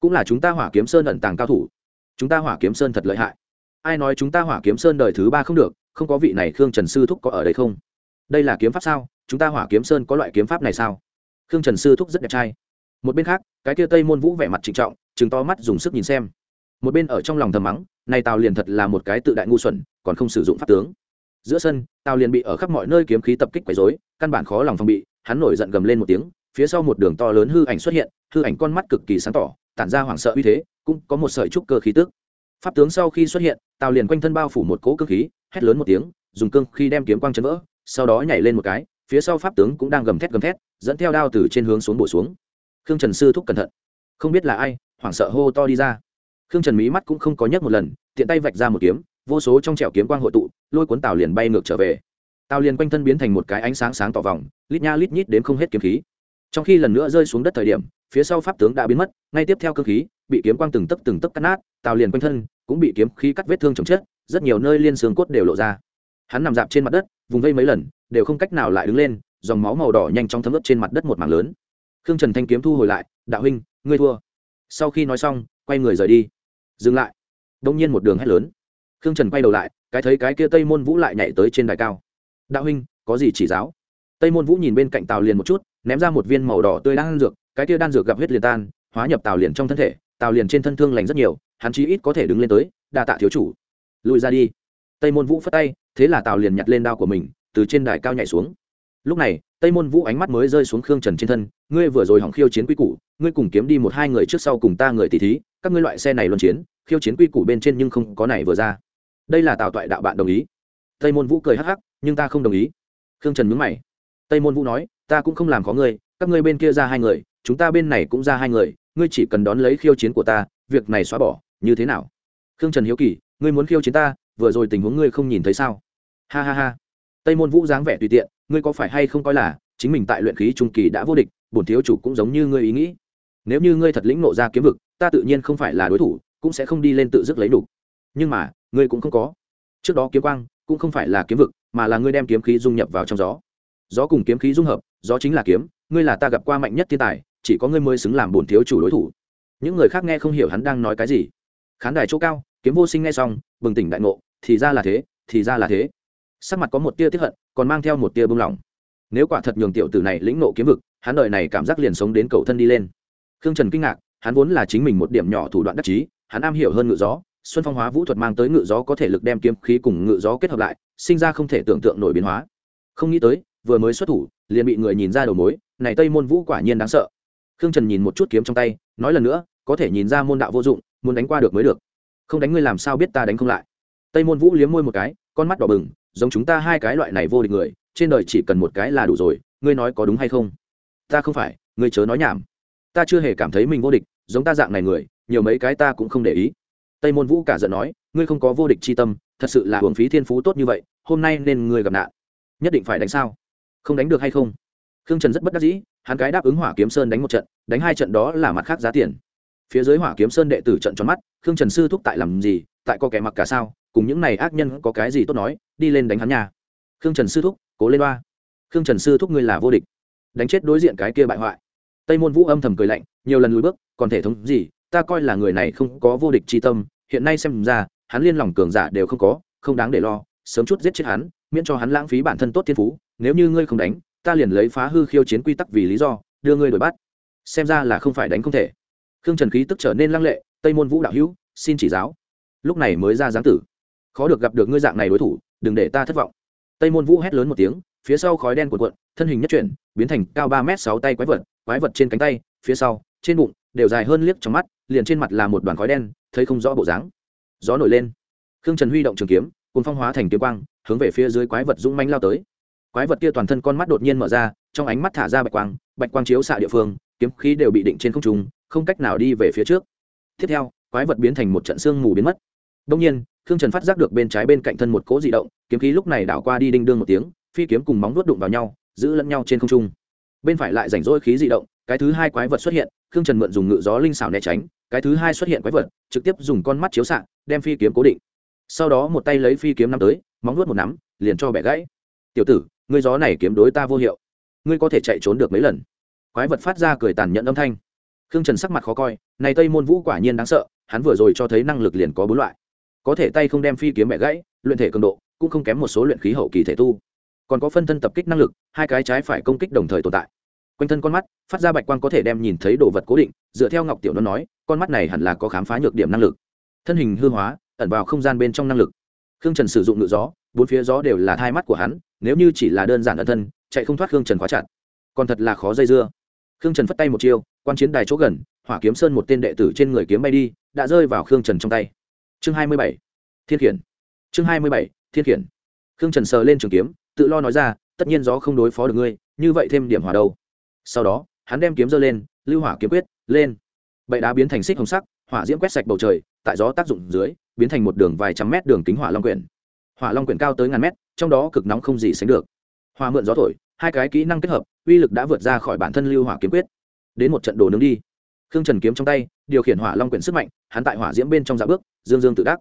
Cũng là chúng ta hỏa kiếm sơn ẩn tàng cao thủ. Chúng ta hỏa kiếm sơn thật lợi hại. Ai nói chúng ta hỏa kiếm sơn đời thứ ba không được, không có vị này khương trần sư thúc có ở đây không? Đây là kiếm pháp sao? Chúng ta hỏa kiếm sơn có loại kiếm pháp này sao? Khương trần sư thúc rất đẹp trai. Một bên khác, cái kia tây môn vũ vẻ mặt trịnh trọng chừng to mắt dùng sức nhìn xem. Một bên ở trong lòng thầm mắng, này tào liền thật là một cái tự đại ngu xuẩn còn không sử dụng pháp tướng. Giữa sân, tào liền bị ở khắp mọi nơi kiếm khí tập kích quấy dối căn bản khó lòng phòng bị, hắn nổi giận gầm lên một tiếng, phía sau một đường to lớn hư ảnh xuất hiện, hư ảnh con mắt cực kỳ sáng tỏ, tản ra hoảng sợ uy thế, cũng có một sợi trúc cơ khí tức. Pháp tướng sau khi xuất hiện, tào liền quanh thân bao phủ một cỗ cơ khí, hét lớn một tiếng, dùng cương khi đem kiếm quang chấn vỡ, sau đó nhảy lên một cái, phía sau pháp tướng cũng đang gầm thét gầm thét, dẫn theo đao từ trên hướng xuống bổ xuống. Khương trần sư thúc cẩn thận. Không biết là ai, hoảng sợ hô to đi ra. Khương trần mí mắt cũng không có nhấc một lần, tiện tay vạch ra một kiếm vô số trong trẹo kiếm quang hội tụ, lôi cuốn tàu liền bay ngược trở về. Tàu liền quanh thân biến thành một cái ánh sáng sáng tỏ vòng, lít nha lít nhít đến không hết kiếm khí. Trong khi lần nữa rơi xuống đất thời điểm, phía sau pháp tướng đã biến mất, ngay tiếp theo cơ khí, bị kiếm quang từng tấc từng tấc cắt nát tàu liền quanh thân cũng bị kiếm khí cắt vết thương chồng chết, rất nhiều nơi liên xương cốt đều lộ ra. Hắn nằm dạp trên mặt đất, vùng vây mấy lần, đều không cách nào lại đứng lên, dòng máu màu đỏ nhanh chóng thấm ướt trên mặt đất một mảng lớn. Khương trần thanh kiếm thu hồi lại, đạo huynh, ngươi thua. Sau khi nói xong, quay người rời đi. Dừng lại. Đông nhiên một đường hét lớn khương trần quay đầu lại, cái thấy cái kia tây môn vũ lại nhảy tới trên đài cao. Đạo huynh, có gì chỉ giáo? Tây môn vũ nhìn bên cạnh tàu liền một chút, ném ra một viên màu đỏ tươi đan dược, cái kia đan dược gặp huyết liền tan, hóa nhập tàu liền trong thân thể tàu liền trên thân thương lành rất nhiều, hắn chí ít có thể đứng lên tới, đa tạ thiếu chủ. Lùi ra đi. Tây môn vũ phất tay, thế là tàu liền nhặt lên đao của mình, từ trên đài cao nhảy xuống. Lúc này, tây môn vũ ánh mắt mới rơi xuống khương trần trên thân, ngươi vừa rồi hỏng khiêu chiến quy củ, ngươi cùng kiếm đi một hai người trước sau cùng ta người tỷ thí, các ngươi loại xe này luân chiến, khiêu chiến quy củ bên trên nhưng không có này vừa ra đây là tào toại đạo bạn đồng ý. Tây môn vũ cười hắc hắc, nhưng ta không đồng ý. Khương trần mướn mày. Tây môn vũ nói, ta cũng không làm có ngươi, các ngươi bên kia ra hai người, chúng ta bên này cũng ra hai người, ngươi chỉ cần đón lấy khiêu chiến của ta, việc này xóa bỏ, như thế nào? Khương trần hiếu kỳ, ngươi muốn khiêu chiến ta, vừa rồi tình huống ngươi không nhìn thấy sao? Ha ha ha. Tây môn vũ dáng vẻ tùy tiện, ngươi có phải hay không coi là, chính mình tại luyện khí trung kỳ đã vô địch, bổn thiếu chủ cũng giống như ngươi ý nghĩ. Nếu như ngươi thật lĩnh nộ ra kiếm vực, ta tự nhiên không phải là đối thủ, cũng sẽ không đi lên tự dứt lấy đủ. Nhưng mà ngươi cũng không có. Trước đó kiếm quang cũng không phải là kiếm vực, mà là ngươi đem kiếm khí dung nhập vào trong gió. Gió cùng kiếm khí dung hợp, gió chính là kiếm, ngươi là ta gặp qua mạnh nhất thiên tài, chỉ có ngươi mới xứng làm bổn thiếu chủ đối thủ. Những người khác nghe không hiểu hắn đang nói cái gì. Khán đài chỗ cao, kiếm vô sinh nghe xong, bừng tỉnh đại ngộ, thì ra là thế, thì ra là thế. Sắc mặt có một tia tiếp hận, còn mang theo một tia bông lỏng nếu quả thật nhường tiểu tử này lĩnh nộ kiếm vực, hắn đời này cảm giác liền sống đến cầu thân đi lên. Khương trần kinh ngạc, hắn vốn là chính mình một điểm nhỏ thủ đoạn đắc chí, hắn am hiểu hơn ngự gió xuân phong hóa vũ thuật mang tới ngự gió có thể lực đem kiếm khí cùng ngự gió kết hợp lại, sinh ra không thể tưởng tượng nổi biến hóa. Không nghĩ tới, vừa mới xuất thủ, liền bị người nhìn ra đầu mối, này tây môn vũ quả nhiên đáng sợ. Khương trần nhìn một chút kiếm trong tay, nói lần nữa, có thể nhìn ra môn đạo vô dụng, muốn đánh qua được mới được. Không đánh ngươi làm sao biết ta đánh không lại. Tây môn vũ liếm môi một cái, con mắt đỏ bừng, giống chúng ta hai cái loại này vô địch người, trên đời chỉ cần một cái là đủ rồi, ngươi nói có đúng hay không? Ta không phải, ngươi chớ nói nhảm. Ta chưa hề cảm thấy mình vô địch, giống ta dạng này người, nhiều mấy cái ta cũng không để ý tây môn vũ cả giận nói, ngươi không có vô địch c h i tâm, thật sự là hưởng phí thiên phú tốt như vậy, hôm nay nên ngươi gặp nạn. Nhất định phải đánh sao? Không đánh được hay không? Khương trần rất bất đắc dĩ, hắn cái đáp ứng hỏa kiếm sơn đánh một trận, đánh hai trận đó là mặt khác giá tiền. Phía dưới hỏa kiếm sơn đệ tử trận tròn mắt, khương trần sư thúc tại làm gì, tại có kẻ mặc cả sao, cùng những này ác nhân có cái gì tốt nói, đi lên đánh hắn nhà khương trần sư thúc, cố lên ba khương trần sư thúc ngươi là vô địch. Đánh chết đối diện cái kia bại hoại. Tây môn vũ âm thầm cười lạnh, nhiều lần lùi bước, còn thể thống gì ta coi là người này không có vô địch chi tâm, hiện nay xem ra, hắn liên lòng cường giả đều không có, không đáng để lo, sớm chút giết chết hắn, miễn cho hắn lãng phí bản thân tốt thiên phú, nếu như ngươi không đánh, ta liền lấy phá hư khiêu chiến quy tắc vì lý do, đưa ngươi đổi bắt. Xem ra là không phải đánh không thể. Khương trần khí tức trở nên lăng lệ, tây môn vũ đạo hữu, xin chỉ giáo. Lúc này mới ra giáng tử. Khó được gặp được ngươi dạng này đối thủ, đừng để ta thất vọng. Tây môn vũ hét lớn một tiếng, phía sau khói đen cuộn cuộn, thân hình nhất chuyển, biến thành cao ba m sáu tay quái vật quái vật trên cánh tay, phía sau trên bụng, đều dài hơn liếc trong mắt, liền trên mặt là một đoàn khói đen, thấy không rõ bộ dáng. Gió nổi lên. Khương trần huy động trường kiếm cùng phong hóa thành kiếm quang, hướng về phía dưới quái vật dũng manh lao tới. Quái vật kia toàn thân con mắt đột nhiên mở ra, trong ánh mắt thả ra bạch quang bạch quang chiếu xạ địa phương, kiếm khí đều bị định trên không trung, không cách nào đi về phía trước. Tiếp theo, quái vật biến thành một trận xương mù biến mất. Đông nhiên, khương trần phát giác được bên trái bên cạnh thân một cỗ dị động, kiếm khí lúc này đảo qua đi đinh đương một tiếng, phi kiếm cùng móng vuốt đụng vào nhau, giữ lẫn nhau trên không trung. Bên phải lại rảnh rỗi khí dị động cái thứ hai quái vật xuất hiện, khương trần mượn dùng ngự gió linh xảo né tránh, cái thứ hai xuất hiện quái vật, trực tiếp dùng con mắt chiếu xạ, đem phi kiếm cố định. Sau đó một tay lấy phi kiếm nắm tới, móng nuốt một nắm, liền cho bẻ gãy. Tiểu tử, ngươi gió này kiếm đối ta vô hiệu. Ngươi có thể chạy trốn được mấy lần? Quái vật phát ra cười tàn nhẫn âm thanh. Khương trần sắc mặt khó coi, này tây môn vũ quả nhiên đáng sợ, hắn vừa rồi cho thấy năng lực liền có bốn loại. Có thể tay không đem phi kiếm bẻ gãy, luyện thể cường độ, cũng không kém một số luyện khí hậu kỳ thể tu. Còn có phân thân tập kích năng lực, hai cái trái phải công kích đồng thời tồn tại quanh thân con mắt, phát ra bạch quang có thể đem nhìn thấy đồ vật cố định, dựa theo ngọc tiểu nó nói, con mắt này hẳn là có khám phá nhược điểm năng lực. Thân hình hư hóa, ẩn vào không gian bên trong năng lực. Khương trần sử dụng ngự gió, bốn phía gió đều là thai mắt của hắn, nếu như chỉ là đơn giản ẩn thân, chạy không thoát khương trần khóa chặt. Còn thật là khó dây dưa. Khương trần phất tay một chiêu, quan chiến đài chỗ gần, hỏa kiếm sơn một tên đệ tử trên người kiếm bay đi, đã rơi vào khương trần trong tay. Chương hai mươi bảy, thiên khiển. Chương hai mươi bảy, thiên khiển. Khương trần sờ lên trường kiếm, tự lo nói ra, tất nhiên gió không đối phó được ngươi, như vậy thêm điểm hỏa đâu sau đó, hắn đem kiếm giơ lên, lưu hỏa kiếm quyết, lên. Bậy đá biến thành xích hồng sắc, hỏa diễm quét sạch bầu trời, tại gió tác dụng dưới, biến thành một đường vài trăm mét đường kính hỏa long quyển. Hỏa long quyển cao tới ngàn mét, trong đó cực nóng không gì sánh được. Hỏa mượn gió thổi, hai cái kỹ năng kết hợp, uy lực đã vượt ra khỏi bản thân lưu hỏa kiếm quyết. Đến một trận đồ nướng đi. Khương trần kiếm trong tay, điều khiển hỏa long quyển sức mạnh, hắn tại hỏa diễm bên trong dạ bước, dương dương tự đắc.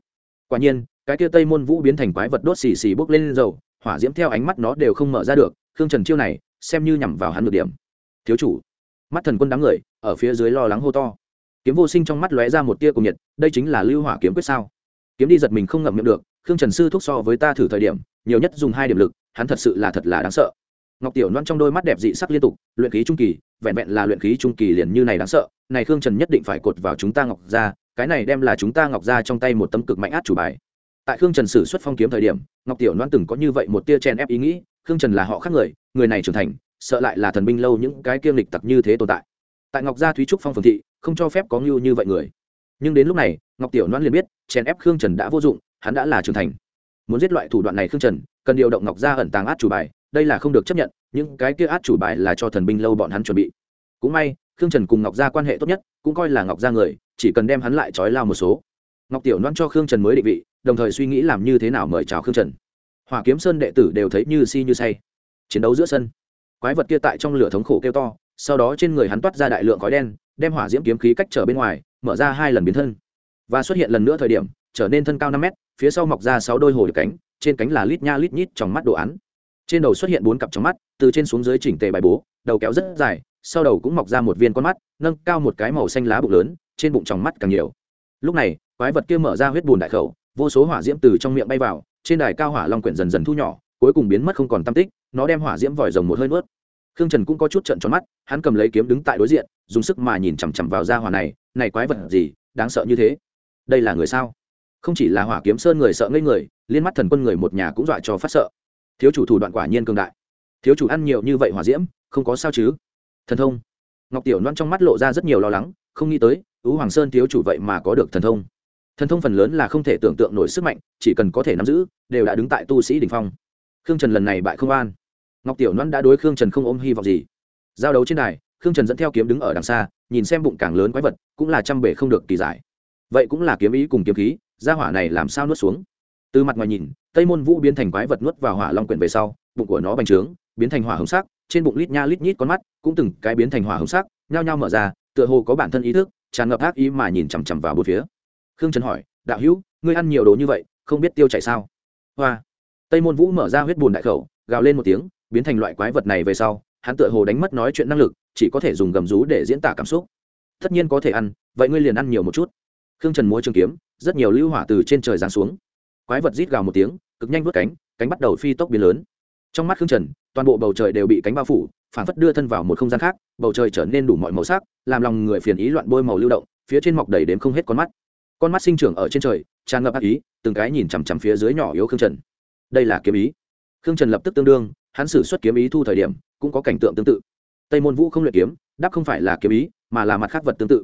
Quả nhiên, cái kia tây môn vũ biến thành quái vật đốt xì xì bốc lên dầu, hỏa diễm theo ánh mắt nó đều không mở ra được. Khương trần chiêu này, xem như nhằm vào hắn được điểm thiếu chủ. Mắt thần quân đám người, ở phía dưới lo lắng hô to. Kiếm vô sinh trong mắt lóe ra một tia cùng nhiệt, đây chính là lưu hỏa kiếm quyết sao? Kiếm đi giật mình không ngậm miệng được, khương trần sư thúc so với ta thử thời điểm, nhiều nhất dùng hai điểm lực, hắn thật sự là thật là đáng sợ. Ngọc tiểu loan trong đôi mắt đẹp dị sắc liên tục, luyện khí trung kỳ, vẹn vẹn là luyện khí trung kỳ liền như này đáng sợ, này khương trần nhất định phải cột vào chúng ta ngọc ra cái này đem là chúng ta ngọc ra trong tay một tấm cực mạnh át chủ bài. Tại khương trần sử xuất phong kiếm thời điểm, ngọc tiểu loan từng có như vậy một tia chen ép ý nghĩ, khương trần là họ khác người người này trưởng thành sợ lại là thần binh lâu những cái kiêm lịch tặc như thế tồn tại. Tại ngọc gia thúy trúc phong phường thị, không cho phép có ngưu như vậy người. Nhưng đến lúc này, ngọc tiểu noan liền biết, chèn ép khương trần đã vô dụng, hắn đã là trưởng thành. Muốn giết loại thủ đoạn này khương trần, cần điều động ngọc gia ẩn tàng át chủ bài, đây là không được chấp nhận, những cái kia át chủ bài là cho thần binh lâu bọn hắn chuẩn bị. Cũng may, khương trần cùng ngọc gia quan hệ tốt nhất, cũng coi là ngọc gia người, chỉ cần đem hắn lại trói lao một số. Ngọc tiểu noan cho khương trần mới định vị, đồng thời suy nghĩ làm như thế nào mời chào khương trần. Hòa kiếm sơn đệ tử đều thấy như si như say. Chiến đấu giữa sân quái vật kia tại trong lửa thống khổ kêu to, sau đó trên người hắn toát ra đại lượng khói đen, đem hỏa diễm kiếm khí cách trở bên ngoài, mở ra hai lần biến thân. Và xuất hiện lần nữa thời điểm, trở nên thân cao năm mét, phía sau mọc ra sáu đôi hồ được cánh, trên cánh là lít nha lít nhít trong mắt đồ án. Trên đầu xuất hiện bốn cặp trong mắt, từ trên xuống dưới chỉnh tề bài bố, đầu kéo rất dài, sau đầu cũng mọc ra một viên con mắt, nâng cao một cái màu xanh lá bụng lớn, trên bụng trong mắt càng nhiều. Lúc này, quái vật kia mở ra huyết bùn đại khẩu, vô số hỏa diễm từ trong miệng bay vào, trên đài cao hỏa long quyển dần dần thu nhỏ cuối cùng biến mất không còn tam tích, nó đem hỏa diễm vòi rồng một hơi nuốt. Khương trần cũng có chút trận tròn mắt, hắn cầm lấy kiếm đứng tại đối diện, dùng sức mà nhìn chằm chằm vào ra hỏa này này quái vật gì, đáng sợ như thế. Đây là người sao? Không chỉ là hỏa kiếm sơn người sợ ngây người, liên mắt thần quân người một nhà cũng dọa cho phát sợ. Thiếu chủ thủ đoạn quả nhiên cường đại. Thiếu chủ ăn nhiều như vậy hỏa diễm, không có sao chứ? Thần thông. Ngọc tiểu loan trong mắt lộ ra rất nhiều lo lắng, không nghĩ tới ứ hoàng sơn thiếu chủ vậy mà có được thần thông. Thần thông phần lớn là không thể tưởng tượng nổi sức mạnh, chỉ cần có thể nắm giữ, đều đã đứng tại tu sĩ đình phong khương trần lần này bại không an. Ngọc tiểu noan đã đối khương trần không ôm hy vọng gì. Giao đấu trên đài, khương trần dẫn theo kiếm đứng ở đằng xa, nhìn xem bụng càng lớn quái vật, cũng là trăm bể không được kỳ giải. Vậy cũng là kiếm ý cùng kiếm khí ra hỏa này làm sao nuốt xuống? Từ mặt ngoài nhìn, tây môn vũ biến thành quái vật nuốt vào hỏa long quyển về sau, bụng của nó bành trướng, biến thành hỏa hồng sắc, trên bụng lít nha lít nhít con mắt, cũng từng cái biến thành hỏa hồng sắc, nhao nhao mở ra, tựa hồ có bản thân ý thức, tràn ngập ác ý mà nhìn chằm chằm vào bốn phía. Khương trần hỏi, đạo hữu, ngươi ăn nhiều đồ như vậy, không biết tiêu chảy sao? Hoa tây môn vũ mở ra huyết bùn đại khẩu, gào lên một tiếng, biến thành loại quái vật này về sau, hắn tựa hồ đánh mất nói chuyện năng lực, chỉ có thể dùng gầm rú để diễn tả cảm xúc. Tất nhiên có thể ăn, vậy ngươi liền ăn nhiều một chút. Khương trần múa trường kiếm, rất nhiều lưu hỏa từ trên trời giáng xuống. Quái vật rít gào một tiếng, cực nhanh vớt cánh cánh bắt đầu phi tốc biến lớn. Trong mắt khương trần, toàn bộ bầu trời đều bị cánh bao phủ, phản phất đưa thân vào một không gian khác, bầu trời trở nên đủ mọi màu sắc, làm lòng người phiền ý loạn bôi màu lưu động, phía trên mọc đầy đến không hết con mắt. Con mắt sinh trưởng ở trên trời, tràn ngập ác ý, từng cái nhìn chằm chằm phía dưới nhỏ yếu khương trần đây là kiếm ý. Khương trần lập tức tương đương, hắn xử suất kiếm ý thu thời điểm, cũng có cảnh tượng tương tự. Tây môn vũ không luyện kiếm, đáp không phải là kiếm ý, mà là mặt khác vật tương tự.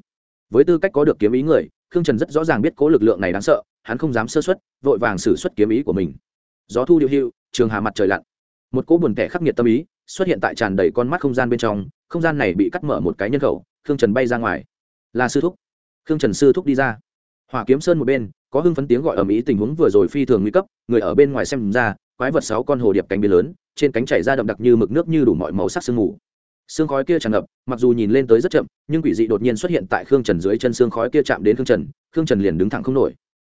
Với tư cách có được kiếm ý người, khương trần rất rõ ràng biết cố lực lượng này đáng sợ, hắn không dám sơ xuất vội vàng xử suất kiếm ý của mình. Gió thu điệu hưu trường hà mặt trời lặn. Một cỗ buồn tẻ khắc nghiệt tâm ý xuất hiện tại tràn đầy con mắt không gian bên trong, không gian này bị cắt mở một cái nhân khẩu, khương trần bay ra ngoài. Là sư thúc. Khương trần sư thúc đi ra. Hỏa kiếm sơn một bên có hưng phấn tiếng gọi ở mỹ tình huống vừa rồi phi thường nguy cấp, người ở bên ngoài xem ra, quái vật sáu con hồ điệp cánh biến lớn, trên cánh chảy ra đậm đặc như mực nước như đủ mọi màu sắc sương mù. Sương khói kia tràn ngập, mặc dù nhìn lên tới rất chậm, nhưng quỷ dị đột nhiên xuất hiện tại khương trần dưới chân sương khói kia chạm đến khương trần khương trần liền đứng thẳng không nổi.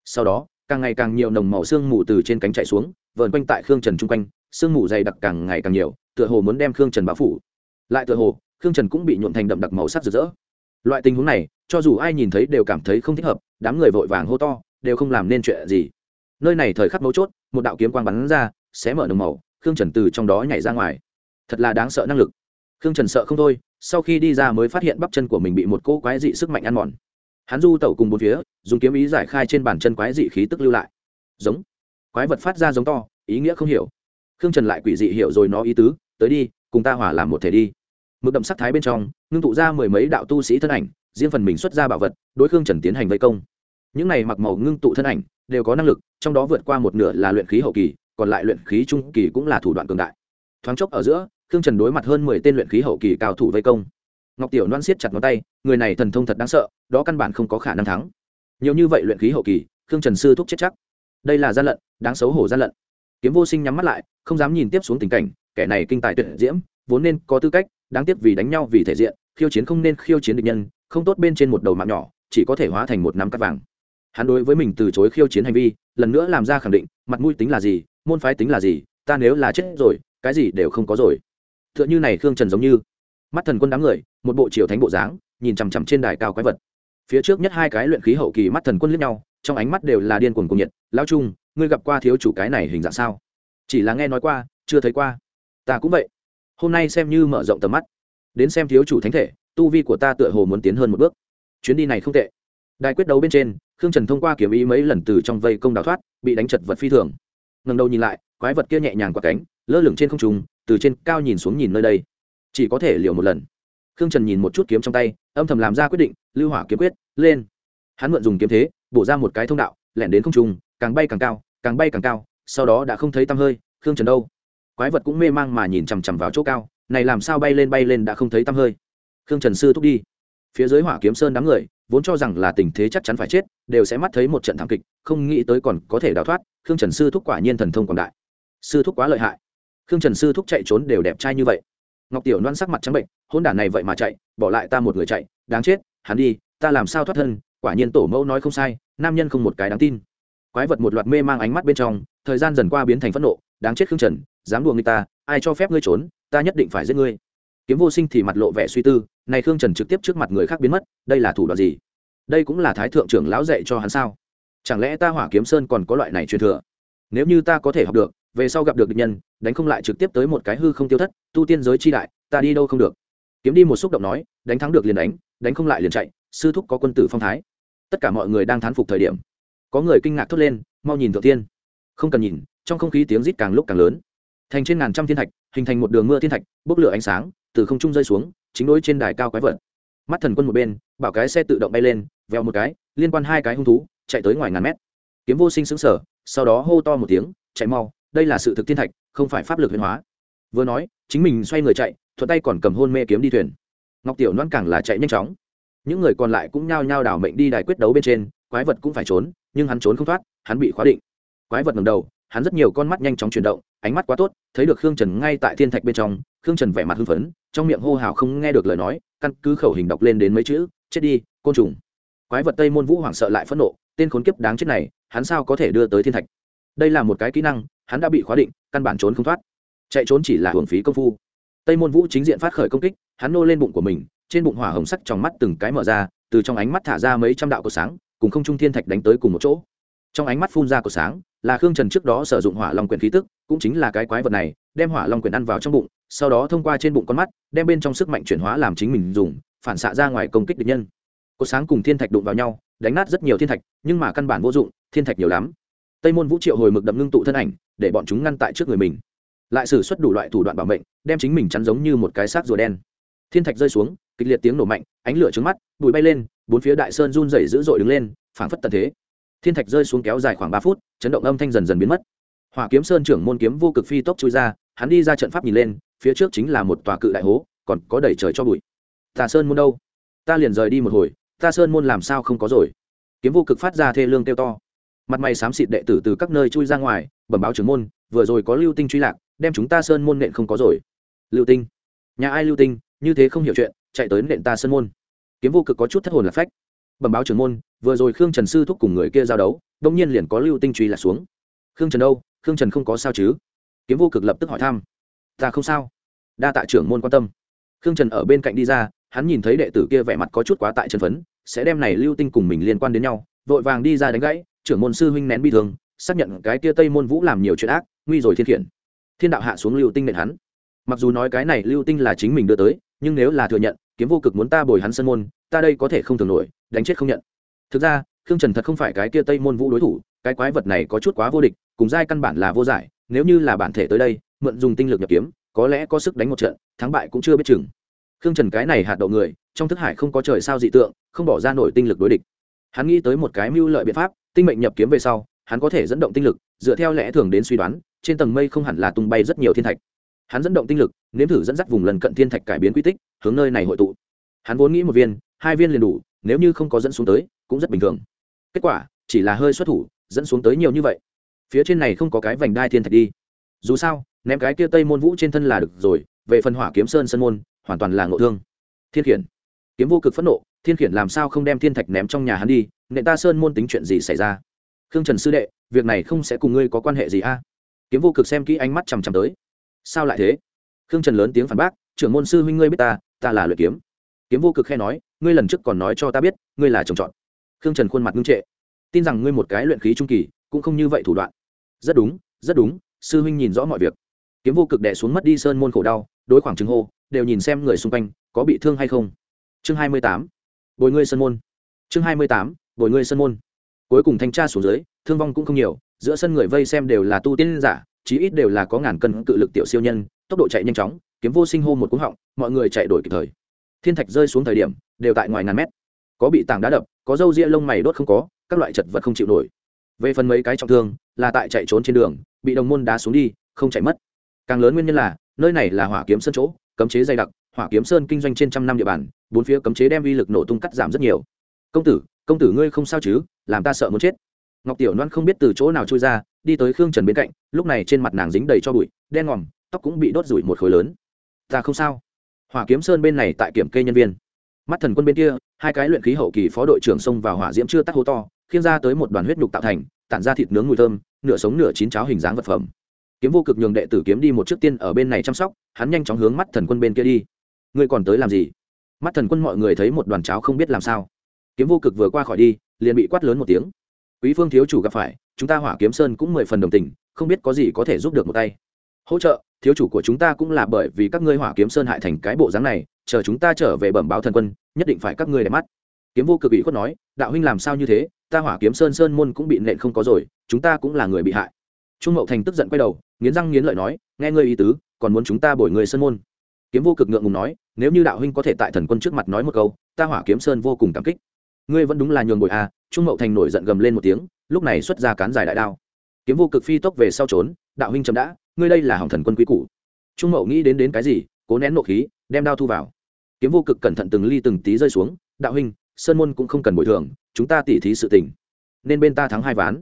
Sau đó, càng ngày càng nhiều nồng màu sương mù từ trên cánh chạy xuống, vờn quanh tại khương trần chung quanh, sương mù dày đặc càng ngày càng nhiều, tựa hồ muốn đem khương trần bao phủ. Lại tựa hồ, khương trần cũng bị nhuộn thành đậm đặc màu sắc rực rỡ. Loại tình huống này, cho dù ai nhìn thấy đều cảm thấy không thích hợp, đám người vội vàng hô to đều không làm nên chuyện gì. Nơi này thời khắc mấu chốt, một đạo kiếm quang bắn ra, xé mở nồng màu, khương trần từ trong đó nhảy ra ngoài. Thật là đáng sợ năng lực. Khương trần sợ không thôi, sau khi đi ra mới phát hiện bắp chân của mình bị một cô quái dị sức mạnh ăn mòn. Hắn du tẩu cùng bốn phía, dùng kiếm ý giải khai trên bàn chân quái dị khí tức lưu lại. Giống. Quái vật phát ra giống to, ý nghĩa không hiểu. Khương trần lại quỷ dị hiểu rồi nó ý tứ, tới đi, cùng ta hỏa làm một thể đi. Mực đậm sắc thái bên trong, ngưng tụ ra mười mấy đạo tu sĩ thân ảnh, riêng phần mình xuất ra bảo vật, đối khương trần tiến hành vây công những này mặc màu ngưng tụ thân ảnh, đều có năng lực, trong đó vượt qua một nửa là luyện khí hậu kỳ, còn lại luyện khí trung kỳ cũng là thủ đoạn cường đại. Thoáng chốc ở giữa, khương trần đối mặt hơn mười tên luyện khí hậu kỳ cao thủ vây công. Ngọc tiểu loan siết chặt ngón tay, người này thần thông thật đáng sợ, đó căn bản không có khả năng thắng. Nhiều như vậy luyện khí hậu kỳ, khương trần sư thúc chết chắc. Đây là gian lận, đáng xấu hổ gian lận. Kiếm vô sinh nhắm mắt lại, không dám nhìn tiếp xuống tình cảnh, kẻ này kinh tài tuyệt diễm, vốn nên có tư cách, đáng tiếc vì đánh nhau vì thể diện, khiêu chiến không nên khiêu chiến địch nhân, không tốt bên trên một đầu mạng nhỏ, chỉ có thể hóa thành một nắm cắt vàng hắn đối với mình từ chối khiêu chiến hành vi, lần nữa làm ra khẳng định, mặt mũi tính là gì, môn phái tính là gì, ta nếu là chết rồi, cái gì đều không có rồi. T h ư ợ n h ư này khương trần giống như, mắt thần quân đám người, một bộ triều thánh bộ dáng, nhìn chằm chằm trên đài cao quái vật. Phía trước nhất hai cái luyện khí hậu kỳ mắt thần quân lướt nhau, trong ánh mắt đều là điên cuồng cuồng nhiệt lao trung, ngươi gặp qua thiếu chủ cái này hình dạng sao? Chỉ là nghe nói qua, chưa thấy qua. Ta cũng vậy. Hôm nay xem như mở rộng tầm mắt. Đến xem thiếu chủ thánh thể, tu vi của ta tựa hồ muốn tiến hơn một bước. Chuyến đi này không tệ. Đài quyết đấu bên trên khương trần thông qua kiếm ý mấy lần từ trong vây công đào thoát, bị đánh chật vật phi thường. Ngần đầu nhìn lại, quái vật kia nhẹ nhàng qua cánh, lơ lửng trên không trùng từ trên cao nhìn xuống nhìn nơi đây. Chỉ có thể liều một lần. Khương trần nhìn một chút kiếm trong tay, âm thầm làm ra quyết định, lưu hỏa kiếm quyết, lên. Hắn mượn dùng kiếm thế, bổ ra một cái thông đạo, lẻn đến không trùng càng bay càng cao, càng bay càng cao, sau đó đã không thấy tăm hơi, khương trần đâu? Quái vật cũng mê mang mà nhìn chằm chằm vào chỗ cao, này làm sao bay lên bay lên đã không thấy tăm hơi. Khương trần sư thúc đi. Phía dưới hỏa kiếm sơn đám người vốn cho rằng là tình thế chắc chắn phải chết, đều sẽ mắt thấy một trận thảm kịch, không nghĩ tới còn có thể đào thoát, khương trần sư thúc quả nhiên thần thông quảng đại. Sư thúc quá lợi hại. Khương trần sư thúc chạy trốn đều đẹp trai như vậy. Ngọc tiểu loan sắc mặt trắng bệnh hôn đản này vậy mà chạy, bỏ lại ta một người chạy, đáng chết, hắn đi, ta làm sao thoát thân, quả nhiên tổ mẫu nói không sai, nam nhân không một cái đáng tin. Quái vật một loạt mê mang ánh mắt bên trong, thời gian dần qua biến thành phẫn nộ, đáng chết khương trần, dám đùa người ta, ai cho phép ngươi trốn, ta nhất định phải giết ngươi kiếm vô sinh thì mặt lộ vẻ suy tư này khương trần trực tiếp trước mặt người khác biến mất, đây là thủ đoạn gì? Đây cũng là thái thượng trưởng lão dạy cho hắn sao? Chẳng lẽ ta hỏa kiếm sơn còn có loại này truyền thừa? Nếu như ta có thể học được, về sau gặp được địch nhân, đánh không lại trực tiếp tới một cái hư không tiêu thất, tu tiên giới chi đại, ta đi đâu không được? Kiếm đi một xúc động nói, đánh thắng được liền đánh đánh không lại liền chạy, sư thúc có quân tử phong thái. Tất cả mọi người đang thán phục thời điểm, có người kinh ngạc thốt lên, mau nhìn thượng tiên không cần nhìn, trong không khí tiếng rít càng lúc càng lớn. Thành trên ngàn trăm thiên thạch, hình thành một đường mưa thiên thạch, bốc lửa ánh sáng từ không trung rơi xuống, chính đối trên đài cao quái vật. Mắt thần quân một bên, bảo cái xe tự động bay lên, vèo một cái, liên quan hai cái hung thú, chạy tới ngoài ngàn mét. Kiếm vô sinh xứng sở sau đó hô to một tiếng, chạy mau, đây là sự thực thiên thạch, không phải pháp lực huyền hóa. Vừa nói, chính mình xoay người chạy, thuận tay còn cầm hôn mê kiếm đi thuyền. Ngọc tiểu noan càng là chạy nhanh chóng. Những người còn lại cũng nhao nhao đảo mệnh đi đài quyết đấu bên trên, quái vật cũng phải trốn, nhưng hắn trốn không thoát, hắn bị khóa định. Quái vật ngầm đầu, hắn rất nhiều con mắt nhanh chóng chuyển động, ánh mắt quá tốt, thấy được khương trần ngay tại thiên thạch bên trong khương trần vẻ mặt hưng phấn, trong miệng hô hào không nghe được lời nói, căn cứ khẩu hình đọc lên đến mấy chữ, chết đi, côn trùng. Quái vật tây môn vũ hoảng sợ lại phẫn nộ, tên khốn kiếp đáng chết này, hắn sao có thể đưa tới thiên thạch? Đây là một cái kỹ năng, hắn đã bị khóa định, căn bản trốn không thoát. Chạy trốn chỉ là hưởng phí công phu. Tây môn vũ chính diện phát khởi công kích, hắn nô lên bụng của mình, trên bụng hỏa hồng sắc trong mắt từng cái mở ra, từ trong ánh mắt thả ra mấy trăm đạo cầu sáng, cùng không trung thiên thạch đánh tới cùng một chỗ. Trong ánh mắt phun ra cầu sáng, là khương trần trước đó sử dụng hỏa long quyền khí tức, cũng chính là cái quái vật này đem hỏa long quyền ăn vào trong bụng, sau đó thông qua trên bụng con mắt, đem bên trong sức mạnh chuyển hóa làm chính mình dùng, phản xạ ra ngoài công kích địch nhân. Có sáng cùng thiên thạch đụng vào nhau, đánh nát rất nhiều thiên thạch, nhưng mà căn bản vô dụng, thiên thạch nhiều lắm. Tây môn vũ triệu hồi mực đậm ngưng tụ thân ảnh, để bọn chúng ngăn tại trước người mình. Lại xử suất đủ loại thủ đoạn bảo mệnh, đem chính mình chắn giống như một cái xác rùa đen. Thiên thạch rơi xuống, kịch liệt tiếng nổ mạnh, ánh lửa trứng mắt, bụi bay lên, bốn phía đại sơn run rẩy dữ dội đứng lên, phảng phất tận thế. Thiên thạch rơi xuống kéo dài khoảng ba phút, chấn động âm thanh dần dần biến mất. Hỏa kiếm sơn trưởng môn kiếm vô cực phi tốc chui ra hắn đi ra trận pháp nhìn lên, phía trước chính là một tòa cự đại hố, còn có đầy trời cho bụi. Tà sơn môn đâu? Ta liền rời đi một hồi ta sơn môn làm sao không có rồi? Kiếm vô cực phát ra thê lương kêu to. Mặt mày xám xịt đệ tử từ các nơi chui ra ngoài, bẩm báo trưởng môn, vừa rồi có lưu tinh truy lạc, đem chúng ta sơn môn nện không có rồi. Lưu tinh? Nhà ai lưu tinh? Như thế không hiểu chuyện, chạy tới nện ta sơn môn. Kiếm vô cực có chút thất hồn là phách. Bẩm báo trưởng môn, vừa rồi khương trần sư thúc cùng người kia giao đấu đông nhiên liền có lưu tinh truy lạc xuống. Khương trần đâu? Khương trần không có sao chứ? Kiếm vô cực lập tức hỏi thăm. Ta không sao. Đa tạ trưởng môn quan tâm. Khương trần ở bên cạnh đi ra, hắn nhìn thấy đệ tử kia vẻ mặt có chút quá tại chân phấn, sẽ đem này lưu tinh cùng mình liên quan đến nhau, vội vàng đi ra đánh gãy, trưởng môn sư huynh nén bi thương, xác nhận cái kia tây môn vũ làm nhiều chuyện ác, nguy rồi thiên khiển. Thiên đạo hạ xuống lưu tinh nện hắn. Mặc dù nói cái này lưu tinh là chính mình đưa tới, nhưng nếu là thừa nhận, kiếm vô cực muốn ta bồi hắn sân môn, ta đây có thể không thường nổi, đánh chết không nhận. Thực ra, khương trần thật không phải cái kia tây môn vũ đối thủ, cái quái vật này có chút quá vô địch, cùng giai căn bản là vô giải nếu như là bản thể tới đây, mượn dùng tinh lực nhập kiếm, có lẽ có sức đánh một trận, thắng bại cũng chưa biết chừng. Khương trần cái này hạt đậu người, trong thức hải không có trời sao dị tượng, không bỏ ra nổi tinh lực đối địch. Hắn nghĩ tới một cái mưu lợi biện pháp, tinh mệnh nhập kiếm về sau, hắn có thể dẫn động tinh lực, dựa theo lẽ thường đến suy đoán, trên tầng mây không hẳn là tung bay rất nhiều thiên thạch. Hắn dẫn động tinh lực, nếm thử dẫn dắt vùng lần cận thiên thạch cải biến quy tích, hướng nơi này hội tụ. Hắn vốn nghĩ một viên, hai viên liền đủ, nếu như không có dẫn xuống tới, cũng rất bình thường. Kết quả, chỉ là hơi xuất thủ, dẫn xuống tới nhiều như vậy phía trên này không có cái vành đai thiên thạch đi. Dù sao, ném cái kia tây môn vũ trên thân là được rồi, về phần hỏa kiếm sơn sân môn, hoàn toàn là ngộ thương. Thiên khiển. Kiếm vô cực phẫn nộ, thiên khiển làm sao không đem thiên thạch ném trong nhà hắn đi, nệ ta sơn môn tính chuyện gì xảy ra? Khương trần sư đệ, việc này không sẽ cùng ngươi có quan hệ gì a? Kiếm vô cực xem kỹ ánh mắt chằm chằm tới. Sao lại thế? Khương trần lớn tiếng phản bác, trưởng môn sư huynh ngươi biết ta ta là luyện kiếm. Kiếm vô cực khe nói, ngươi lần trước còn nói cho ta biết, ngươi là trồng trọt khương trần khuôn mặt ngưng trệ. Tin rằng ngươi một cái luyện khí trung kỳ cũng không như vậy thủ đoạn. Rất đúng rất đúng, sư huynh nhìn rõ mọi việc. Kiếm vô cực đẻ xuống mất đi sơn môn khổ đau, đối khoảng trừng hô, đều nhìn xem người xung quanh, có bị thương hay không? Chương hai mươi tám, bồi ngươi sơn môn. Chương hai mươi tám, bồi ngươi sơn môn. Cuối cùng thanh tra xuống dưới, thương vong cũng không nhiều, giữa sân người vây xem đều là tu tiên giả, chí ít đều là có ngàn cân cự lực tiểu siêu nhân, tốc độ chạy nhanh chóng, kiếm vô sinh hô một cú họng, mọi người chạy đổi kịp thời. Thiên thạch rơi xuống thời điểm, đều tại ngoài ngàn mét. Có bị tảng đá đập, có dâu ria lông mày đốt không có, các loại chật vật không chịu nổi về phần mấy cái trọng thương, là tại chạy trốn trên đường, bị đồng môn đá xuống đi, không chạy mất. Càng lớn nguyên nhân là, nơi này là hỏa kiếm sơn chỗ, cấm chế dày đặc, hỏa kiếm sơn kinh doanh trên trăm năm địa bàn, bốn phía cấm chế đem vi lực nổ tung cắt giảm rất nhiều. Công tử công tử ngươi không sao chứ, làm ta sợ muốn chết. Ngọc tiểu loan không biết từ chỗ nào trôi ra, đi tới khương trần bên cạnh, lúc này trên mặt nàng dính đầy cho bụi, đen ngòm, tóc cũng bị đốt rủi một khối lớn. Ta không sao. Hỏa kiếm sơn bên này tại kiểm kê nhân viên. Mắt thần quân bên kia, hai cái luyện khí hậu kỳ phó đội trưởng xông vào hỏa diễm chưa tắt hố to khiêng ra tới một đoàn huyết nhục tạo thành, tản ra thịt nướng mùi thơm, nửa sống nửa chín cháo hình dáng vật phẩm. Kiếm vô cực nhường đệ tử kiếm đi một trước tiên ở bên này chăm sóc, hắn nhanh chóng hướng mắt thần quân bên kia đi. Ngươi còn tới làm gì? Mắt thần quân mọi người thấy một đoàn cháo không biết làm sao. Kiếm vô cực vừa qua khỏi đi, liền bị quát lớn một tiếng. Quý phương thiếu chủ gặp phải, chúng ta hỏa kiếm sơn cũng mười phần đồng tình, không biết có gì có thể giúp được một tay. Hỗ trợ, thiếu chủ của chúng ta cũng là bởi vì các ngươi hỏa kiếm sơn hại thành cái bộ dáng này, chờ chúng ta trở về bẩm báo thần quân, nhất định phải các ngươi để mắt kiếm vô cực ủy khuất nói, đạo huynh làm sao như thế? Ta hỏa kiếm sơn sơn môn cũng bị nện không có rồi, chúng ta cũng là người bị hại. Trung mậu thành tức giận quay đầu, nghiến răng nghiến lợi nói, nghe ngươi ý tứ, còn muốn chúng ta bồi người sơn môn? Kiếm vô cực ngượng ngùng nói, nếu như đạo huynh có thể tại thần quân trước mặt nói một câu, ta hỏa kiếm sơn vô cùng cảm kích. Ngươi vẫn đúng là nhường bội à? Trung mậu thành nổi giận gầm lên một tiếng, lúc này xuất ra cán dài đại đao. Kiếm vô cực phi tốc về sau trốn, đạo huynh chậm đã, ngươi đây là hỏng thần quân quý cũ trung mậu nghĩ đến đến cái gì, cố nén nộ khí, đem đao thu vào. Kiếm vô cực cẩn thận từng ly từng tí rơi xuống, đạo huynh sơn môn cũng không cần bồi thường, chúng ta tỉ thí sự tình. Nên bên ta thắng hai ván.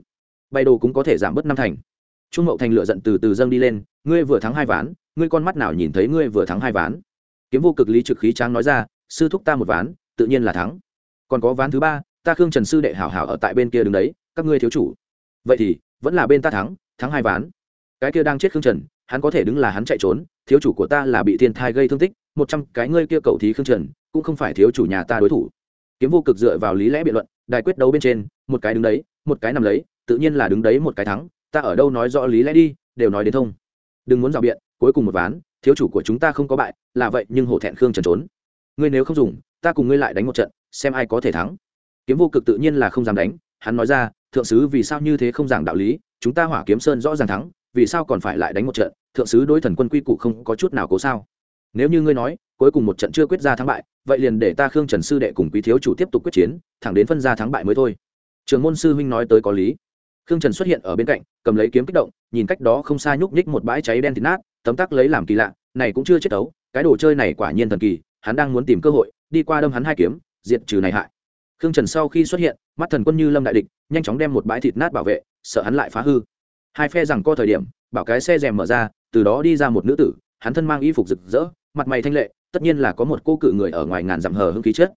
Bay đồ cũng có thể giảm bớt năm thành. Trung mậu thành lựa giận từ từ dâng đi lên, ngươi vừa thắng hai ván, ngươi con mắt nào nhìn thấy ngươi vừa thắng hai ván? Kiếm vô cực lý trực khí tráng nói ra, sư thúc ta một ván, tự nhiên là thắng. Còn có ván thứ ba, ta khương trần sư đệ hảo hảo ở tại bên kia đứng đấy, các ngươi thiếu chủ. Vậy thì, vẫn là bên ta thắng thắng hai ván. Cái kia đang chết khương trần, hắn có thể đứng là hắn chạy trốn, thiếu chủ của ta là bị thiên thai gây thương tích, một trăm cái ngươi kia cầu thí khương trần, cũng không phải thiếu chủ nhà ta đối thủ kiếm vô cực dựa vào lý lẽ biện luận, đài quyết đấu bên trên, một cái đứng đấy, một cái nằm lấy, tự nhiên là đứng đấy một cái thắng, ta ở đâu nói rõ lý lẽ đi, đều nói đến thông. Đừng muốn rào biện, cuối cùng một ván, thiếu chủ của chúng ta không có bại, là vậy, nhưng hổ thẹn khương trần trốn. Ngươi nếu không dùng, ta cùng ngươi lại đánh một trận, xem ai có thể thắng. Kiếm vô cực tự nhiên là không dám đánh, hắn nói ra, thượng sứ vì sao như thế không giảng đạo lý, chúng ta hỏa kiếm sơn rõ ràng thắng, vì sao còn phải lại đánh một trận, thượng sứ đối thần quân quy củ không có chút nào cố sao. Nếu như ngươi nói cuối cùng một trận chưa quyết ra thắng bại, vậy liền để ta khương trần sư đệ cùng quý thiếu chủ tiếp tục quyết chiến, thẳng đến phân ra thắng bại mới thôi. Trường môn sư huynh nói tới có lý. Khương trần xuất hiện ở bên cạnh, cầm lấy kiếm kích động, nhìn cách đó không xa nhúc nhích một bãi cháy đen thịt nát, tấm tắc lấy làm kỳ lạ, này cũng chưa chết đấu, cái đồ chơi này quả nhiên thần kỳ, hắn đang muốn tìm cơ hội, đi qua đâm hắn hai kiếm, diệt trừ này hại. Khương trần sau khi xuất hiện, mắt thần quân như lâm đại địch, nhanh chóng đem một bãi thịt nát bảo vệ, sợ hắn lại phá hư. Hai phe rằng co thời điểm, bảo cái xe rèm mở ra, từ đó đi ra một nữ tử, hắn thân mang y phục rực rỡ, mặt mày thanh lệ tất nhiên là có một cô cự người ở ngoài ngàn dặm hờ hưng khí chết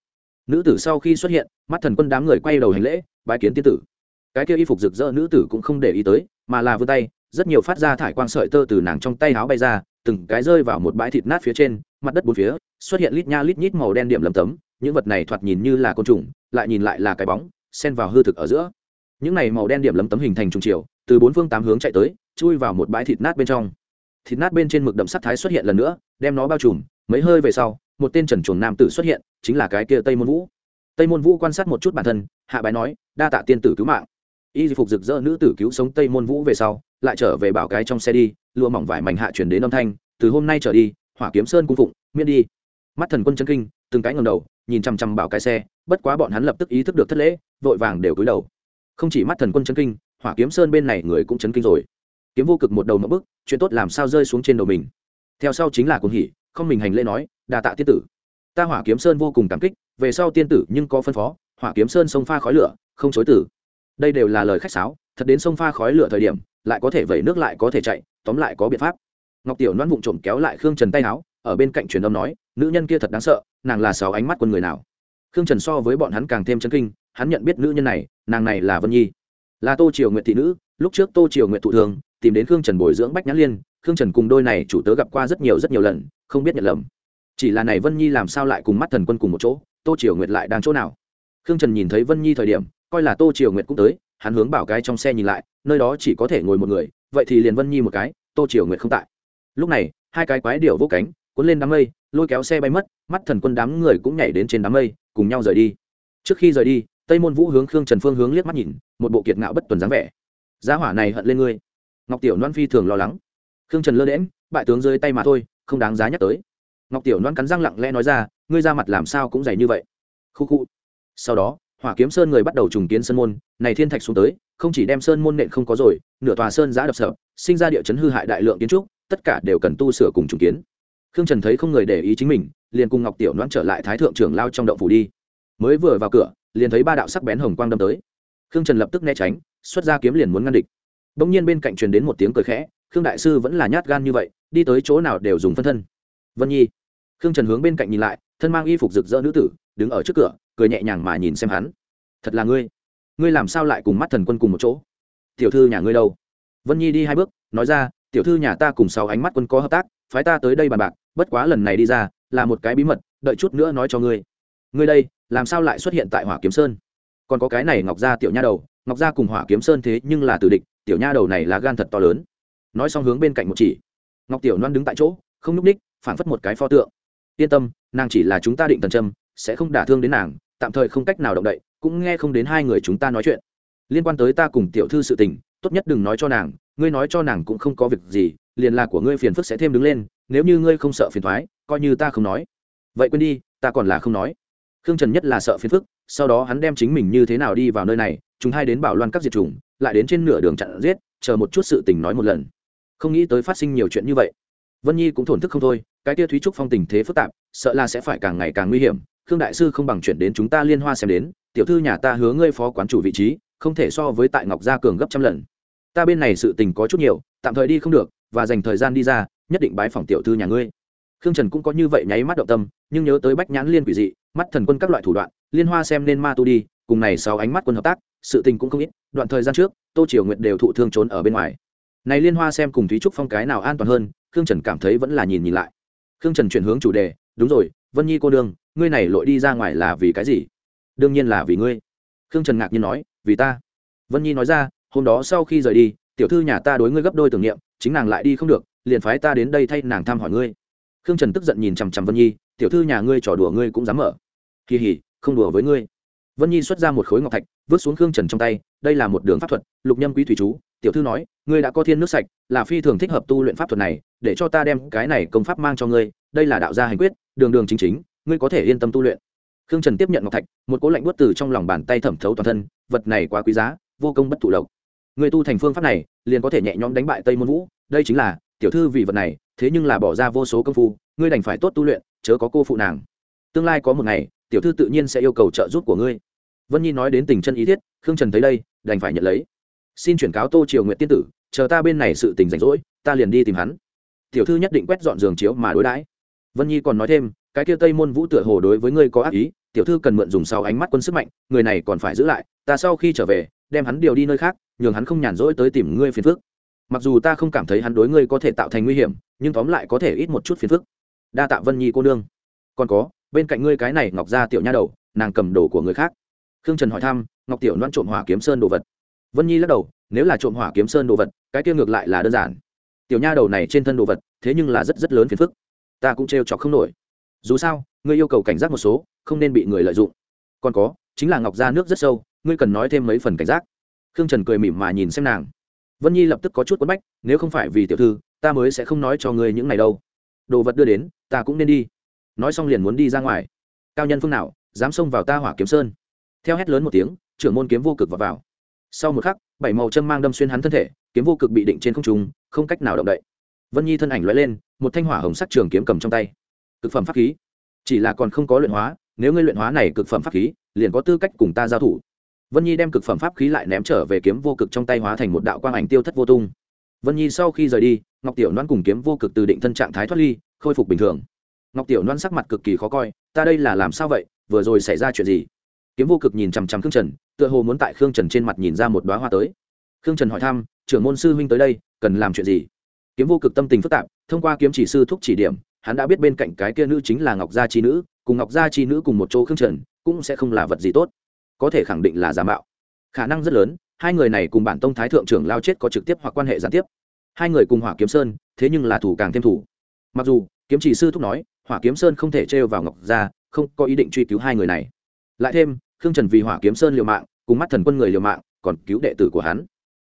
nữ tử sau khi xuất hiện, mắt thần quân đám người quay đầu hành lễ, bái kiến tiên tử. Cái kia y phục rực rỡ nữ tử cũng không để ý tới, mà là vươn tay, rất nhiều phát ra thải quang sợi tơ từ nàng trong tay áo bay ra, từng cái rơi vào một bãi thịt nát phía trên, mặt đất bốn phía, xuất hiện lít nha lít nhít màu đen điểm lấm tấm, những vật này thoạt nhìn như là côn trùng, lại nhìn lại là cái bóng, xen vào hư thực ở giữa. Những này màu đen điểm lấm tấm hình thành trùng chiều, từ bốn phương tám hướng chạy tới, chui vào một bãi thịt nát bên trong. Thịt nát bên trên mực đậm sắc thái xuất hiện lần nữa, đem nó bao trùm mấy hơi về sau, một tên trần chuồng nam tử xuất hiện, chính là cái kia tây môn vũ. Tây môn vũ quan sát một chút bản thân, hạ bái nói, đa tạ tiên tử cứu mạng. Y phục rực rỡ nữ tử cứu sống tây môn vũ về sau, lại trở về bảo cái trong xe đi, lụa mỏng vải mảnh hạ chuyển đến âm thanh, từ hôm nay trở đi, hỏa kiếm sơn cung phụng, miễn đi. Mắt thần quân chân kinh, từng cái ngầm đầu, nhìn chằm chằm bảo cái xe, bất quá bọn hắn lập tức ý thức được thất lễ, vội vàng đều cúi đầu. Không chỉ mắt thần quân chân kinh, hỏa kiếm sơn bên này người cũng chấn kinh rồi. Kiếm vô cực một đầu mẫu bức, chuyện tốt làm sao rơi xuống trên đầu mình. Theo sau chính là cuồng hỉ không mình hành lễ nói đà tạ tiên tử. Ta hỏa kiếm sơn vô cùng cảm kích, về sau tiên tử nhưng có phân phó, hỏa kiếm sơn sông pha khói lửa, không chối tử đây đều là lời khách sáo, thật đến sông pha khói lửa thời điểm, lại có thể vẩy nước lại có thể chạy, tóm lại có biện pháp. Ngọc tiểu loan vụng trộm kéo lại khương trần tay áo, ở bên cạnh truyền âm nói, nữ nhân kia thật đáng sợ, nàng là sáu ánh mắt quân người nào? Khương trần so với bọn hắn càng thêm chân kinh, hắn nhận biết nữ nhân này, nàng này là vân nhi. Là tô triều nguyện thị nữ, lúc trước tô triều nguyện thụ thường, tìm đến khương trần bồi dưỡng bách nhã liên, khương trần cùng đôi này chủ tớ gặp qua rất nhiều rất nhiều lần không biết nhận lầm. Chỉ là này vân nhi làm sao lại cùng mắt thần quân cùng một chỗ, tô triều nguyệt lại đang chỗ nào? Khương trần nhìn thấy vân nhi thời điểm, coi là tô triều nguyệt cũng tới, hắn hướng bảo cái trong xe nhìn lại, nơi đó chỉ có thể ngồi một người, vậy thì liền vân nhi một cái, tô triều nguyệt không tại. Lúc này, hai cái quái điệu vỗ cánh, cuốn lên đám mây, lôi kéo xe bay mất, mắt thần quân đám người cũng nhảy đến trên đám mây, cùng nhau rời đi. Trước khi rời đi, tây môn vũ hướng khương trần phương hướng liếc mắt nhìn, một bộ kiệt ngạo bất tuần dáng vẻ. Giá hỏa này hận lên ngươi. Ngọc tiểu loan phi thường lo lắng. Khương trần lơ đễm bại tướng dưới tay mà thôi không đáng giá nhắc tới. Ngọc tiểu loan cắn răng lặng lẽ nói ra, ngươi ra mặt làm sao cũng dày như vậy. Khu khu. Sau đó, hỏa kiếm sơn người bắt đầu trùng kiến sơn môn, này thiên thạch xuống tới, không chỉ đem sơn môn nện không có rồi, nửa tòa sơn giã đập sợ, sinh ra địa chấn hư hại đại lượng kiến trúc, tất cả đều cần tu sửa cùng trùng kiến. Khương trần thấy không người để ý chính mình, liền cùng ngọc tiểu đoán trở lại thái thượng trưởng lao trong động phủ đi. Mới vừa vào cửa, liền thấy ba đạo sắc bén hồng quang đâm tới. Khương trần lập tức né tránh, xuất ra kiếm liền muốn ngăn địch. Đ ỗ n g nhiên bên cạnh truyền đến một tiếng cười khẽ, khương đại sư vẫn là nhát gan như vậy đi tới chỗ nào đều dùng phân thân. Vân nhi, khương trần hướng bên cạnh nhìn lại, thân mang y phục rực rỡ nữ tử, đứng ở trước cửa, cười nhẹ nhàng mà nhìn xem hắn. Thật là ngươi. Ngươi làm sao lại cùng mắt thần quân cùng một chỗ? Tiểu thư nhà ngươi đâu? Vân nhi đi hai bước, nói ra, tiểu thư nhà ta cùng sáu ánh mắt quân có hợp tác, phái ta tới đây bàn bạc, bất quá lần này đi ra, là một cái bí mật, đợi chút nữa nói cho ngươi. Ngươi đây, làm sao lại xuất hiện tại hỏa kiếm sơn? Còn có cái này ngọc gia tiểu nha đầu, ngọc gia cùng hỏa kiếm sơn thế nhưng là tử địch, tiểu nha đầu này là gan thật to lớn. Nói xong hướng bên cạnh một chỉ ngọc tiểu loan đứng tại chỗ, không nhúc ních phản phất một cái pho tượng. Yên tâm, nàng chỉ là chúng ta định tần trâm sẽ không đả thương đến nàng, tạm thời không cách nào động đậy, cũng nghe không đến hai người chúng ta nói chuyện. Liên quan tới ta cùng tiểu thư sự tình, tốt nhất đừng nói cho nàng, ngươi nói cho nàng cũng không có việc gì, liền là của ngươi phiền phức sẽ thêm đứng lên, nếu như ngươi không sợ phiền thoái, coi như ta không nói. Vậy quên đi, ta còn là không nói. Khương trần nhất là sợ phiền phức, sau đó hắn đem chính mình như thế nào đi vào nơi này chúng hai đến bảo loan các diệt chủng, lại đến trên nửa đường chặn giết, chờ một chút sự tình nói một lần không nghĩ tới phát sinh nhiều chuyện như vậy. Vân nhi cũng thổn thức không thôi, cái tia thúy trúc phong tình thế phức tạp, sợ là sẽ phải càng ngày càng nguy hiểm, khương đại sư không bằng chuyển đến chúng ta liên hoa xem đến, tiểu thư nhà ta hứa ngươi phó quán chủ vị trí, không thể so với tại ngọc gia cường gấp trăm lần. Ta bên này sự tình có chút nhiều, tạm thời đi không được, và dành thời gian đi ra, nhất định bái phòng tiểu thư nhà ngươi. Khương trần cũng có như vậy nháy mắt động tâm, nhưng nhớ tới bách nhãn liên quỷ dị, mắt thần quân các loại thủ đoạn, liên hoa xem nên ma tu đi, cùng này sau ánh mắt quân hợp tác, sự tình cũng không ít, đoạn thời gian trước, tô triều nguyện đều thụ thương trốn ở bên ngoài này liên hoa xem cùng thúy trúc phong cái nào an toàn hơn, khương trần cảm thấy vẫn là nhìn nhìn lại. Khương trần chuyển hướng chủ đề, đúng rồi, vân nhi cô đương ngươi này lội đi ra ngoài là vì cái gì? Đương nhiên là vì ngươi. Khương trần ngạc nhiên nói, vì ta. Vân nhi nói ra, hôm đó sau khi rời đi, tiểu thư nhà ta đối ngươi gấp đôi tưởng niệm, chính nàng lại đi không được, liền phái ta đến đây thay nàng thăm hỏi ngươi. Khương trần tức giận nhìn chằm chằm vân nhi, tiểu thư nhà ngươi trò đùa ngươi cũng dám mở. Kỳ hỉ không đùa với ngươi. Vân nhi xuất ra một khối ngọc thạch, vứt xuống khương trần trong tay, đây là một đường pháp thuật, lục nhâm quý thủy chú tiểu thư nói, ngươi đã có thiên nước sạch, là phi thường thích hợp tu luyện pháp thuật này, để cho ta đem cái này công pháp mang cho ngươi, đây là đạo gia hành quyết, đường đường chính chính, ngươi có thể yên tâm tu luyện. Khương trần tiếp nhận ngọc thạch, một cỗ lạnh bút từ trong lòng bàn tay thẩm thấu toàn thân, vật này quá quý giá, vô công bất thụ lộc. Người tu thành phương pháp này, liền có thể nhẹ nhõm đánh bại tây môn vũ, đây chính là, tiểu thư vì vật này, thế nhưng là bỏ ra vô số công phu, ngươi đành phải tốt tu luyện, chớ có cô phụ nàng. Tương lai có một ngày, tiểu thư tự nhiên sẽ yêu cầu trợ giúp của ngươi. Vân nhi nói đến tình chân ý thiết, khương trần thấy đây, đành phải nhận lấy xin chuyển cáo tô triều nguyện tiên tử, chờ ta bên này sự tình rảnh rỗi, ta liền đi tìm hắn. Tiểu thư nhất định quét dọn giường chiếu mà đối đãi. Vân nhi còn nói thêm, cái kia tây môn vũ tựa hồ đối với ngươi có ác ý, tiểu thư cần mượn dùng sau ánh mắt quân sức mạnh, người này còn phải giữ lại, ta sau khi trở về, đem hắn điều đi nơi khác, nhường hắn không nhàn rỗi tới tìm ngươi phiền phức. Mặc dù ta không cảm thấy hắn đối ngươi có thể tạo thành nguy hiểm, nhưng tóm lại có thể ít một chút phiền phức. Đa tạ vân nhi cô nương. Còn có, bên cạnh ngươi cái này ngọc gia tiểu nha đầu, nàng cầm đồ của người khác. Khương trần hỏi thăm, ngọc tiểu loan trộm hỏa kiếm sơn đồ vật vân nhi lắc đầu nếu là trộm hỏa kiếm sơn đồ vật cái kia ngược lại là đơn giản. Tiểu nha đầu này trên thân đồ vật thế nhưng là rất rất lớn phiền phức. Ta cũng trêu chọc không nổi. Dù sao ngươi yêu cầu cảnh giác một số không nên bị người lợi dụng. Còn có chính là ngọc gia nước rất sâu ngươi cần nói thêm mấy phần cảnh giác. Khương trần cười mỉm mà nhìn xem nàng. Vân nhi lập tức có chút quất bách nếu không phải vì tiểu thư ta mới sẽ không nói cho ngươi những này đâu. Đồ vật đưa đến ta cũng nên đi. Nói xong liền muốn đi ra ngoài. Cao nhân phương nào dám xông vào ta hỏa kiếm sơn. Theo hét lớn một tiếng trưởng môn kiếm vô cực vào, vào sau một khắc, bảy màu châm mang đâm xuyên hắn thân thể, kiếm vô cực bị định trên không trung, không cách nào động đậy. Vân nhi thân ảnh lóe lên, một thanh hỏa hồng sắc trường kiếm cầm trong tay. Cực phẩm pháp khí. Chỉ là còn không có luyện hóa, nếu ngươi luyện hóa này cực phẩm pháp khí, liền có tư cách cùng ta giao thủ. Vân nhi đem cực phẩm pháp khí lại ném trở về kiếm vô cực trong tay hóa thành một đạo quang ảnh tiêu thất vô tung. Vân nhi sau khi rời đi, ngọc tiểu loan cùng kiếm vô cực từ định thân trạng thái thoát ly, khôi phục bình thường. Ngọc tiểu loan sắc mặt cực kỳ khó coi, ta đây là làm sao vậy, vừa rồi xảy ra chuyện gì? Kiếm vô cực nhìn chằm chằm khương trần tựa hồ muốn tại khương trần trên mặt nhìn ra một đoá hoa tới. Khương trần hỏi thăm, trưởng môn sư huynh tới đây, cần làm chuyện gì? Kiếm vô cực tâm tình phức tạp, thông qua kiếm chỉ sư thúc chỉ điểm, hắn đã biết bên cạnh cái kia nữ chính là ngọc gia chi nữ, cùng ngọc gia chi nữ cùng một chỗ khương trần, cũng sẽ không là vật gì tốt. Có thể khẳng định là giả mạo. Khả năng rất lớn, hai người này cùng bản tông thái thượng trưởng lao chết có trực tiếp hoặc quan hệ gián tiếp. Hai người cùng hỏa kiếm sơn, thế nhưng là thủ càng thêm thủ. Mặc dù, kiếm chỉ sư thúc nói, hỏa kiếm sơn không thể trêu vào ngọc gia, không có ý định truy cứu hai người này. Lại thêm, khương trần vì hỏa kiếm sơn liều mạng cùng mắt thần quân người liều mạng, còn cứu đệ tử của hắn.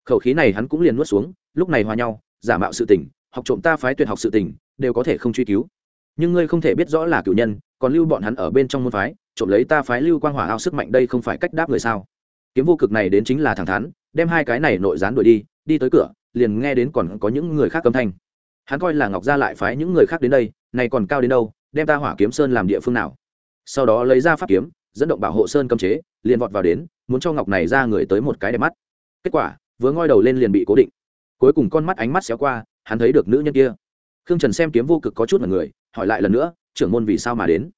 Khẩu khí này hắn cũng liền nuốt xuống, lúc này hòa nhau, giả mạo sự tình, học trộm ta phái tuyệt học sự tình, đều có thể không truy cứu. Nhưng ngươi không thể biết rõ là cựu nhân, còn lưu bọn hắn ở bên trong môn phái, trộm lấy ta phái lưu quang hỏa ao sức mạnh đây không phải cách đáp người sao? Kiếm vô cực này đến chính là thẳng thắn, đem hai cái này nội gián đuổi đi đi tới cửa, liền nghe đến còn có những người khác âm thanh. Hắn coi là ngọc gia lại phái những người khác đến đây, này còn cao đến đâu, đem ta hỏa kiếm sơn làm địa phương nào? Sau đó lấy ra pháp kiếm, dẫn động bảo hộ sơn cấm chế liền vọt vào đến, muốn cho ngọc này ra người tới một cái đẹp mắt. Kết quả, vừa ngoi đầu lên liền bị cố định. Cuối cùng con mắt ánh mắt xéo qua, hắn thấy được nữ nhân kia. Khương trần xem kiếm vô cực có chút mọi người, hỏi lại lần nữa, trưởng môn vì sao mà đến?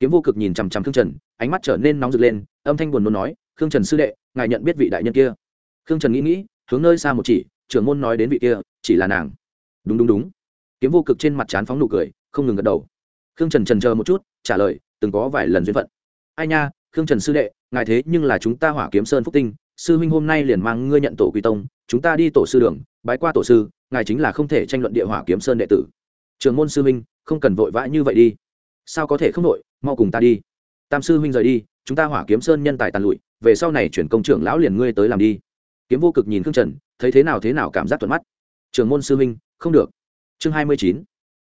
Kiếm vô cực nhìn chằm chằm khương trần, ánh mắt trở nên nóng rực lên, âm thanh buồn nôn nói, khương trần sư đệ, ngài nhận biết vị đại nhân kia. Khương trần nghĩ nghĩ, hướng nơi xa một chỉ, trưởng môn nói đến vị kia, chỉ là nàng. Đúng đúng đúng. Kiếm vô cực trên mặt chán phóng nụ cười, không ngừng gật đầu. Khương trần trần chờ một chút, trả lời, từng có vài lần duyên phận. Ai nha khương trần sư đệ, ngài thế nhưng là chúng ta hỏa kiếm sơn phúc tinh, sư huynh hôm nay liền mang ngươi nhận tổ quy tông, chúng ta đi tổ sư đường, bái qua tổ sư, ngài chính là không thể tranh luận địa hỏa kiếm sơn đệ tử. Trường môn sư huynh, không cần vội vã như vậy đi. Sao có thể không vội, mau cùng ta đi. Tam sư huynh rời đi, chúng ta hỏa kiếm sơn nhân tài tàn lụi, về sau này chuyển công trưởng lão liền ngươi tới làm đi. Kiếm vô cực nhìn khương trần, thấy thế nào thế nào cảm giác thuận mắt. Trường môn sư huynh, không được. Chương hai mươi chín,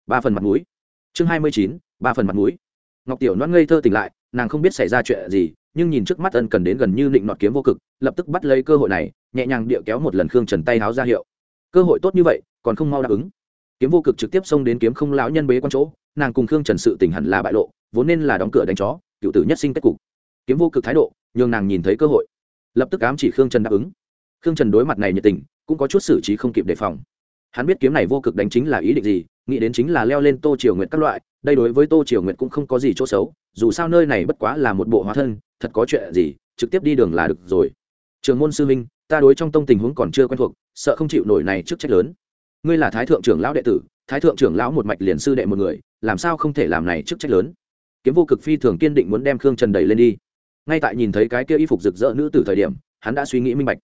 ba phần mặt mũi. Chương hai mươi chín, ba phần mặt mũi. Ngọc tiểu loan ngây thơ tỉnh lại nàng không biết xảy ra chuyện gì, nhưng nhìn trước mắt ân cần đến gần như định nọt kiếm vô cực, lập tức bắt lấy cơ hội này, nhẹ nhàng địa kéo một lần khương trần tay háo ra hiệu. Cơ hội tốt như vậy, còn không mau đáp ứng. Kiếm vô cực trực tiếp xông đến kiếm không lão nhân bế quan chỗ, nàng cùng khương trần sự tình hẳn là bại lộ, vốn nên là đóng cửa đánh chó, cựu tử nhất sinh kết cục. Kiếm vô cực thái độ, nhường nàng nhìn thấy cơ hội. Lập tức ám chỉ khương trần đáp ứng. Khương trần đối mặt này nhiệt tình, cũng có chút xử trí không kịp đề phòng. Hắn biết kiếm này vô cực đánh chính là ý định gì, nghĩ đến chính là leo lên tô triều nguyện các loại đây đối với tô triều nguyện cũng không có gì chỗ xấu, dù sao nơi này bất quá là một bộ hóa thân, thật có chuyện gì, trực tiếp đi đường là được rồi. Trường môn sư minh ta đối trong tông tình huống còn chưa quen thuộc, sợ không chịu nổi này trước trách lớn. Ngươi là thái thượng trưởng lão đệ tử, thái thượng trưởng lão một mạch liền sư đệ một người, làm sao không thể làm này trước trách lớn? Kiếm vô cực phi thường kiên định muốn đem khương trần đẩy lên đi. Ngay tại nhìn thấy cái kia y phục rực rỡ nữ từ thời điểm, hắn đã suy nghĩ minh bạch.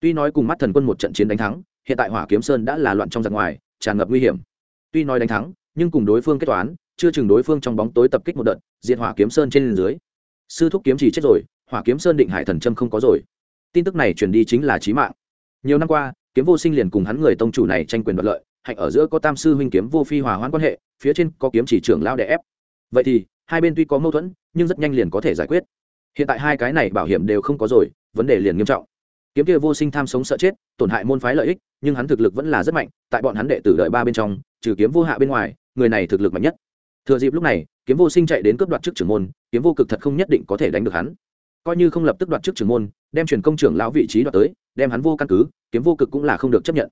Tuy nói cùng mắt thần quân một trận chiến đánh thắng, hiện tại hỏa kiếm sơn đã là loạn trong giặc ngoài, tràn ngập nguy hiểm. Tuy nói đánh thắng, nhưng cùng đối phương kết toán chưa chừng đối phương trong bóng tối tập kích một đợt, diệt hỏa kiếm sơn trên dưới. Sư thúc kiếm chỉ chết rồi, hỏa kiếm sơn định hải thần trâm không có rồi. Tin tức này truyền đi chính là trí mạng. Nhiều năm qua, kiếm vô sinh liền cùng hắn người tông chủ này tranh quyền đoạt lợi, hạnh ở giữa có tam sư huynh kiếm vô phi hòa hoãn quan hệ, phía trên có kiếm chỉ trưởng lao đè ép. Vậy thì, hai bên tuy có mâu thuẫn, nhưng rất nhanh liền có thể giải quyết. Hiện tại hai cái này bảo hiểm đều không có rồi, vấn đề liền nghiêm trọng. Kiếm kia vô sinh tham sống sợ chết, tổn hại môn phái lợi ích, nhưng hắn thực lực vẫn là rất mạnh, tại bọn hắn đệ tử đợi ba bên trong, trừ kiếm vô hạ bên ngoài, người này thực lực mạnh nhất thừa dịp lúc này, kiếm vô sinh chạy đến cướp đoạt trước trưởng môn, kiếm vô cực thật không nhất định có thể đánh được hắn. Coi như không lập tức đoạt trước trưởng môn, đem truyền công trưởng lão vị trí đoạt tới, đem hắn vô căn cứ, kiếm vô cực cũng là không được chấp nhận.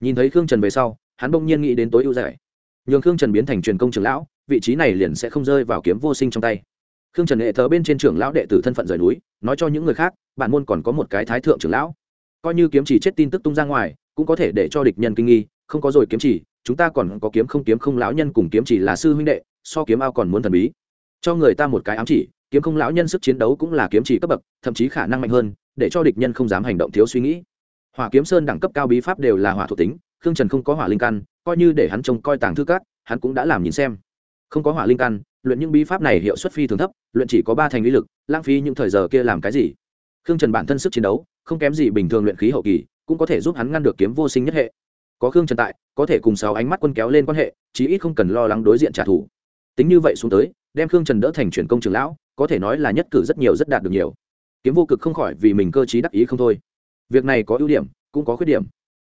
Nhìn thấy khương trần về sau, hắn bỗng nhiên nghĩ đến tối ưu giải. Nhường khương trần biến thành truyền công trưởng lão, vị trí này liền sẽ không rơi vào kiếm vô sinh trong tay. Khương trần hệ thờ bên trên trưởng lão đệ tử thân phận rời núi, nói cho những người khác, bản môn còn có một cái thái thượng trưởng lão. Coi như kiếm chỉ chết tin tức tung ra ngoài, cũng có thể để cho địch nhân kinh nghi, không có rồi kiếm chỉ chúng ta còn có kiếm không kiếm không lão nhân cùng kiếm chỉ là sư huynh đệ, so kiếm ao còn muốn thần bí. Cho người ta một cái ám chỉ, kiếm không lão nhân sức chiến đấu cũng là kiếm chỉ cấp bậc, thậm chí khả năng mạnh hơn, để cho địch nhân không dám hành động thiếu suy nghĩ. Hỏa kiếm sơn đẳng cấp cao bí pháp đều là hỏa thuộc tính, khương trần không có hỏa linh căn, coi như để hắn trông coi tàng thư cát hắn cũng đã làm nhìn xem. Không có hỏa linh căn, luyện những bí pháp này hiệu suất phi thường thấp, luyện chỉ có ba thành lý lực, lãng phí những thời giờ kia làm cái gì? Khương trần bản thân sức chiến đấu, không kém gì bình thường luyện khí hậu kỳ, cũng có thể giúp hắn ngăn được kiếm vô sinh nhất hệ có khương trần tại, có thể cùng sáu ánh mắt quân kéo lên quan hệ, chí ít không cần lo lắng đối diện trả thù. Tính như vậy xuống tới, đem khương trần đỡ thành chuyển công trường lão, có thể nói là nhất cử rất nhiều rất đạt được nhiều. Kiếm vô cực không khỏi vì mình cơ t đắc ý không thôi. Việc này có ưu điểm, cũng có khuyết điểm.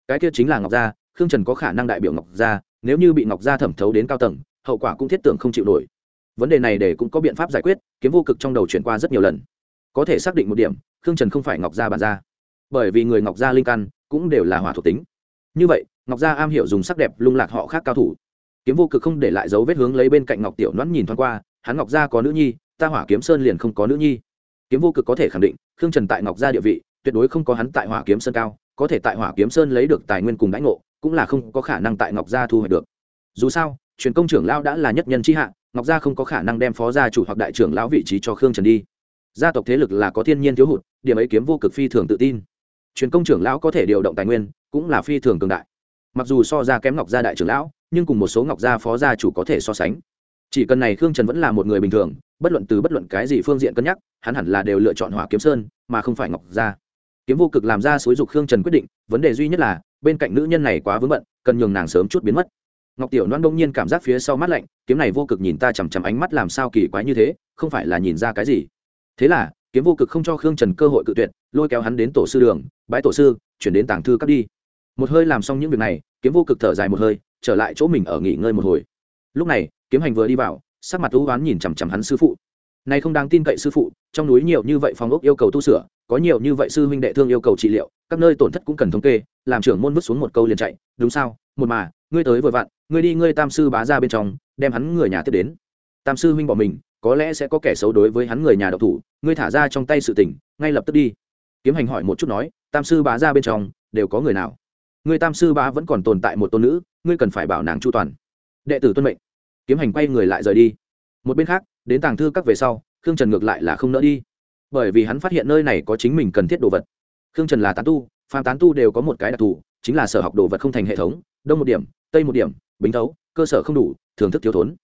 Cái kia chính là ngọc gia, khương trần có khả năng đại biểu ngọc gia, nếu như bị ngọc gia thẩm thấu đến cao tầng, hậu quả cũng thiết tưởng không chịu nổi. Vấn đề này để cũng có biện pháp giải quyết, kiếm vô cực trong đầu chuyển qua rất nhiều lần. Có thể xác định một điểm, khương trần không phải ngọc gia bàn gia. Bởi vì người ngọc gia linh căn cũng đều là hỏa thuộc tính. Như vậy ngọc gia am hiểu dùng sắc đẹp lung lạc họ khác cao thủ. Kiếm vô cực không để lại dấu vết hướng lấy bên cạnh ngọc tiểu noãn nhìn thoáng qua, hắn ngọc gia có nữ nhi, ta hỏa kiếm sơn liền không có nữ nhi. Kiếm vô cực có thể khẳng định, khương trần tại ngọc gia địa vị, tuyệt đối không có hắn tại hỏa kiếm sơn cao, có thể tại hỏa kiếm sơn lấy được tài nguyên cùng đãi ngộ, cũng là không có khả năng tại ngọc gia thu hoạch được. Dù sao, truyền công trưởng lão đã là nhất nhân chi hạ, ngọc gia không có khả năng đem phó gia chủ hoặc đại trưởng lão vị trí cho khương trần đi. Gia tộc thế lực là có thiên nhiên thiếu hụt, điểm ấy kiếm vô cực phi thường tự tin. Truyền công trưởng lão có thể điều động tài nguyên, cũng là phi thường cường đại mặc dù so ra kém ngọc gia đại trưởng lão, nhưng cùng một số ngọc gia phó gia chủ có thể so sánh. Chỉ cần này khương trần vẫn là một người bình thường, bất luận từ bất luận cái gì phương diện cân nhắc, hắn hẳn là đều lựa chọn hỏa kiếm sơn, mà không phải ngọc gia. Kiếm vô cực làm ra xúi dục khương trần quyết định, vấn đề duy nhất là, bên cạnh nữ nhân này quá vướng bận, cần nhường nàng sớm chút biến mất. Ngọc tiểu loan đông nhiên cảm giác phía sau mắt lạnh, kiếm này vô cực nhìn ta chằm chằm ánh mắt làm sao kỳ quái như thế, không phải là nhìn ra cái gì. Thế là, kiếm vô cực không cho khương trần cơ hội cự tuyệt, lôi kéo hắn đến tổ sư đường bãi tổ sư, chuyển đến tàng thư cắt đi một hơi làm xong những việc này, kiếm vô cực thở dài một hơi, trở lại chỗ mình ở nghỉ ngơi một hồi. Lúc này, kiếm hành vừa đi vào, sắc mặt thú oán nhìn chằm chằm hắn sư phụ. Này không đáng tin cậy sư phụ, trong núi nhiều như vậy phòng ốc yêu cầu tu sửa, có nhiều như vậy sư huynh đệ thương yêu cầu trị liệu, các nơi tổn thất cũng cần thống kê, làm trưởng môn vứt xuống một câu liền chạy. Đúng sao? Một mà, ngươi tới vội vặn, ngươi đi ngươi tam sư bá ra bên trong, đem hắn người nhà tiếp đến. Tam sư huynh bỏ mình, có lẽ sẽ có kẻ xấu đối với hắn người nhà độc thủ, ngươi thả ra trong tay sự tình, ngay lập tức đi. Kiếm hành hỏi một chút nói, tam sư bá ra bên trong, đều có người nào? Người tam sư bá vẫn còn tồn tại một tôn nữ, ngươi cần phải bảo nàng chu toàn. Đệ tử tuân mệnh. Kiếm hành quay người lại rời đi. Một bên khác, đến tàng thư các về sau, khương trần ngược lại là không nỡ đi. Bởi vì hắn phát hiện nơi này có chính mình cần thiết đồ vật. Khương trần là tán tu, phàm tán tu đều có một cái đặc thù, chính là sở học đồ vật không thành hệ thống, đông một điểm, tây một điểm, bính thấu, cơ sở không đủ, thưởng thức thiếu thốn.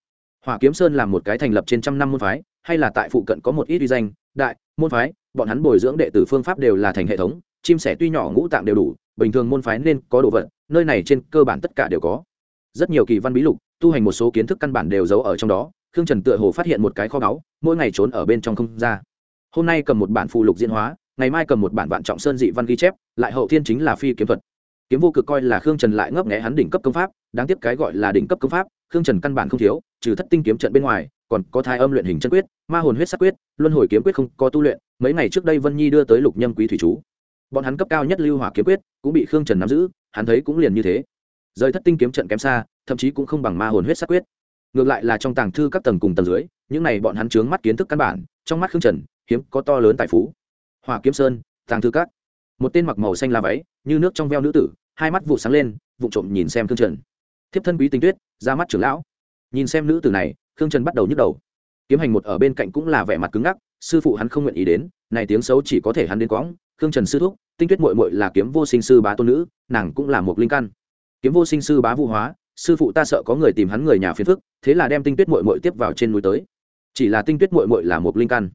Hỏa kiếm sơn là một cái thành lập trên trăm năm môn phái, hay là tại phụ cận có một ít uy danh, đại, môn phái, bọn hắn bồi dưỡng đệ tử phương pháp đều là thành hệ thống, chim sẻ tuy nhỏ ngũ tạng đều đủ bình thường môn phái nên có đồ vật, nơi này trên cơ bản tất cả đều có. Rất nhiều kỳ văn bí lục, tu hành một số kiến thức căn bản đều giấu ở trong đó, khương trần tựa hồ phát hiện một cái kho báu, mỗi ngày trốn ở bên trong không ra. Hôm nay cầm một bản phụ lục diễn hóa, ngày mai cầm một bản vạn trọng sơn dị văn ghi chép, lại hậu thiên chính là phi kiếm thuật. Kiếm vô cực coi là khương trần lại ngấp nghẽ hắn đỉnh cấp công pháp, đáng tiếc cái gọi là đỉnh cấp công pháp, khương trần căn bản không thiếu, trừ thất tinh kiếm trận bên ngoài, còn có thai âm luyện hình chân quyết, ma hồn huyết sắc quyết, luân hồi kiếm quyết không có tu luyện, mấy ngày trước đây vân nhi đưa tới lục nhâm quý thủy chú bọn hắn cấp cao nhất lưu hỏa kiếm quyết cũng bị khương trần nắm giữ, hắn thấy cũng liền như thế. Rời thất tinh kiếm trận kém xa, thậm chí cũng không bằng ma hồn huyết sát quyết. Ngược lại là trong tàng thư các tầng cùng tầng dưới, những này bọn hắn chướng mắt kiến thức căn bản, trong mắt khương trần, hiếm có to lớn tài phú. Hỏa kiếm sơn, tàng thư các. Một tên mặc màu xanh la váy, như nước trong veo nữ tử, hai mắt vụ sáng lên vụ trộm nhìn xem khương trần. Thiếp thân quý tinh tuyết, ra mắt trưởng lão. Nhìn xem nữ tử này, khương trần bắt đầu nhức đầu. Kiếm hành một ở bên cạnh cũng là vẻ mặt cứng ngắc, sư phụ hắn không nguyện ý đến, này tiếng xấu chỉ có thể hắn đến quõng khương trần sư thúc, tinh tuyết mội mội là kiếm vô sinh sư bá tôn nữ, nàng cũng là một linh căn. Kiếm vô sinh sư bá vũ hóa, sư phụ ta sợ có người tìm hắn người nhà phiền phức, thế là đem tinh tuyết mội mội tiếp vào trên núi tới. Chỉ là tinh tuyết mội mội là một linh căn.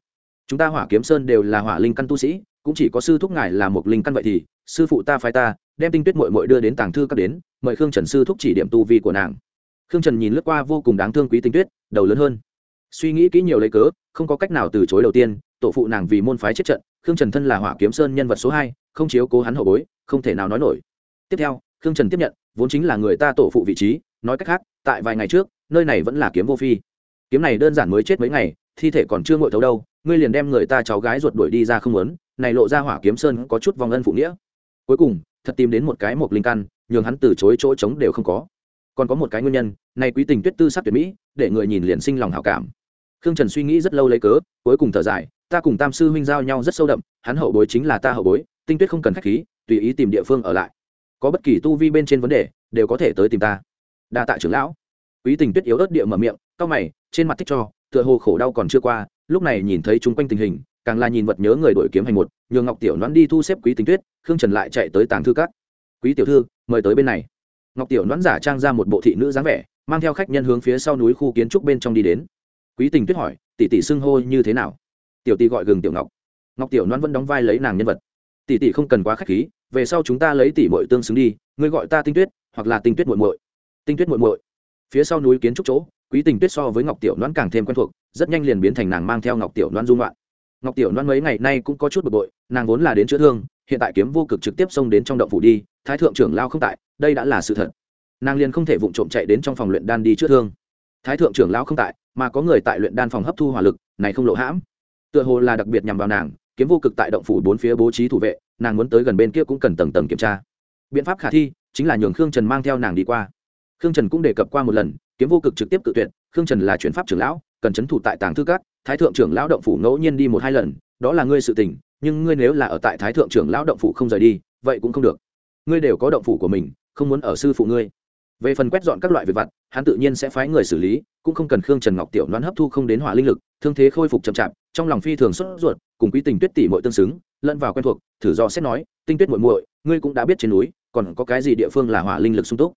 Chúng ta hỏa kiếm sơn đều là hỏa linh căn tu sĩ, cũng chỉ có sư thúc ngài là một linh căn vậy thì, sư phụ ta phái ta, đem tinh tuyết mội mội đưa đến tàng thư các đến, mời khương trần sư thúc chỉ điểm tu vi của nàng. Khương trần nhìn lướt qua vô cùng đáng thương quý tinh tuyết, đầu lớn hơn. Suy nghĩ kỹ nhiều lấy cớ, không có cách nào từ chối đầu tiên tổ phụ nàng vì môn phái chết trận, khương trần thân là hỏa kiếm sơn nhân vật số hai, không chiếu cố hắn hậu bối, không thể nào nói nổi. Tiếp theo, khương trần tiếp nhận, vốn chính là người ta tổ phụ vị trí, nói cách khác, tại vài ngày trước, nơi này vẫn là kiếm vô phi. Kiếm này đơn giản mới chết mấy ngày, thi thể còn chưa ngội thấu đâu, ngươi liền đem người ta cháu gái ruột đuổi đi ra không muốn, này lộ ra hỏa kiếm sơn có chút vòng ân phụ nghĩa. Cuối cùng, thật tìm đến một cái một linh căn, nhường hắn từ chối chỗ trống đều không có. Còn có một cái nguyên nhân, này quý tình tuyết tư sắc tuyệt mỹ, để người nhìn liền sinh lòng hảo cảm. Khương trần suy nghĩ rất lâu lấy cớ, cuối cùng thở dài ta cùng tam sư huynh giao nhau rất sâu đậm, hắn hậu bối chính là ta hậu bối, tinh tuyết không cần khách khí, tùy ý tìm địa phương ở lại. Có bất kỳ tu vi bên trên vấn đề, đều có thể tới tìm ta. Đa tạ trưởng lão. Quý tình tuyết yếu ớt địa mở miệng, cau mày, trên mặt thích cho, tựa hồ khổ đau còn chưa qua, lúc này nhìn thấy chung quanh tình hình, càng là nhìn vật nhớ người đổi kiếm hành một, nhường ngọc tiểu noãn đi thu xếp quý tình tuyết, khương trần lại chạy tới tàng thư các. Quý tiểu thư, mời tới bên này. Ngọc tiểu noãn giả trang ra một bộ thị nữ dáng vẻ, mang theo khách nhân hướng phía sau núi khu kiến trúc bên trong đi đến. Quý tình tuyết hỏi, tỷ tỷ xưng hô như thế nào? Tiểu tỷ gọi gừng tiểu ngọc. Ngọc tiểu noan vẫn đóng vai lấy nàng nhân vật. Tỷ tỷ không cần quá khách khí, về sau chúng ta lấy tỷ muội tương xứng đi, ngươi gọi ta tinh tuyết, hoặc là tinh tuyết muội muội. Tinh tuyết muội muội. Phía sau núi kiến trúc chỗ, quý tình tuyết so với ngọc tiểu noan càng thêm quen thuộc, rất nhanh liền biến thành nàng mang theo ngọc tiểu noan dung loạn. Ngọc tiểu noan mấy ngày nay cũng có chút bực bội, nàng vốn là đến chữa thương, hiện tại kiếm vô cực trực tiếp xông đến trong động phủ đi, thái thượng trưởng lao không tại, đây đã là sự thật. Nàng liền không thể vụng trộm chạy đến trong phòng luyện đan đi chữa thương. Thái thượng trưởng lao không tại, mà có người tại luyện đan phòng hấp thu hỏa lực, này không lộ hãm tựa hồ là đặc biệt nhằm vào nàng kiếm vô cực tại động phủ bốn phía bố trí thủ vệ nàng muốn tới gần bên kia cũng cần tầng tầng kiểm tra. Biện pháp khả thi chính là nhường khương trần mang theo nàng đi qua. Khương trần cũng đề cập qua một lần kiếm vô cực trực tiếp tự tuyệt khương trần là chuyển pháp trưởng lão cần c h ấ n thủ tại tàng thư cát, thái thượng trưởng lão động phủ ngẫu nhiên đi một hai lần đó là ngươi sự tình nhưng ngươi nếu là ở tại thái thượng trưởng lão động phủ không rời đi vậy cũng không được. Ngươi đều có động phủ của mình không muốn ở sư phụ ngươi về phần quét dọn các loại việc vặt, hắn tự nhiên sẽ phái người xử lý, cũng không cần khương trần ngọc tiểu đoán hấp thu không đến hỏa linh lực, thương thế khôi phục chậm chạp, trong lòng phi thường xuất ruột, cùng quý tình tuyết tỷ mội tương xứng, lẫn vào quen thuộc, thử do xét nói, tinh tuyết muội muội, ngươi cũng đã biết trên núi, còn có cái gì địa phương là hỏa linh lực sung túc?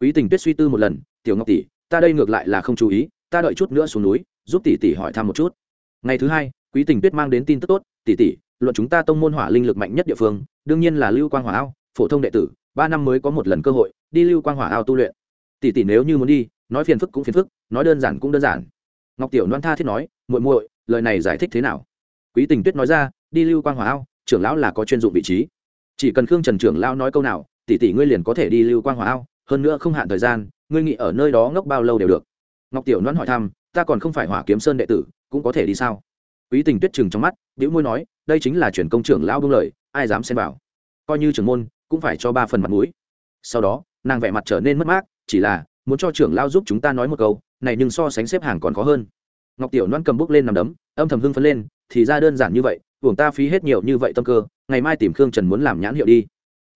Quý tình tuyết suy tư một lần, tiểu ngọc tỷ ta đây ngược lại là không chú ý, ta đợi chút nữa xuống núi, giúp tỷ tỷ hỏi thăm một chút. Ngày thứ hai, quý tình tuyết mang đến tin tức tốt tỷ tỷ luận chúng ta tông môn hỏa linh lực mạnh nhất địa phương, đương nhiên là lưu quang hỏa ao, phổ thông đệ tử ba năm mới có một lần cơ hội, đi lưu quang hỏa ao tu luyện. Tỷ tỷ nếu như muốn đi, nói phiền phức cũng phiền phức, nói đơn giản cũng đơn giản. Ngọc tiểu loan tha thiết nói, muội muội, lời này giải thích thế nào? Quý tình tuyết nói ra, đi lưu quang hỏa ao, trưởng lão là có chuyên dụng vị trí. Chỉ cần khương trần trưởng lão nói câu nào, tỷ tỷ ngươi liền có thể đi lưu quang hỏa ao, hơn nữa không hạn thời gian, ngươi nghĩ ở nơi đó ngốc bao lâu đều được. Ngọc tiểu loan hỏi thăm, ta còn không phải hỏa kiếm sơn đệ tử, cũng có thể đi sao? Quý tình tuyết chừng trong mắt đĩu môi nói, đây chính là chuyển công trưởng lão buông lời, ai dám xem vào? Coi như trưởng môn cũng phải cho ba phần mặt mũi. Sau đó, nàng vẻ mặt trở nên mất mát, chỉ là, muốn cho trưởng lao giúp chúng ta nói một câu, này nhưng so sánh xếp hàng còn khó hơn. Ngọc tiểu loan cầm bút lên nằm đấm, âm thầm hưng phấn lên, thì ra đơn giản như vậy uổng ta phí hết nhiều như vậy tâm cơ, ngày mai tìm khương trần muốn làm nhãn hiệu đi.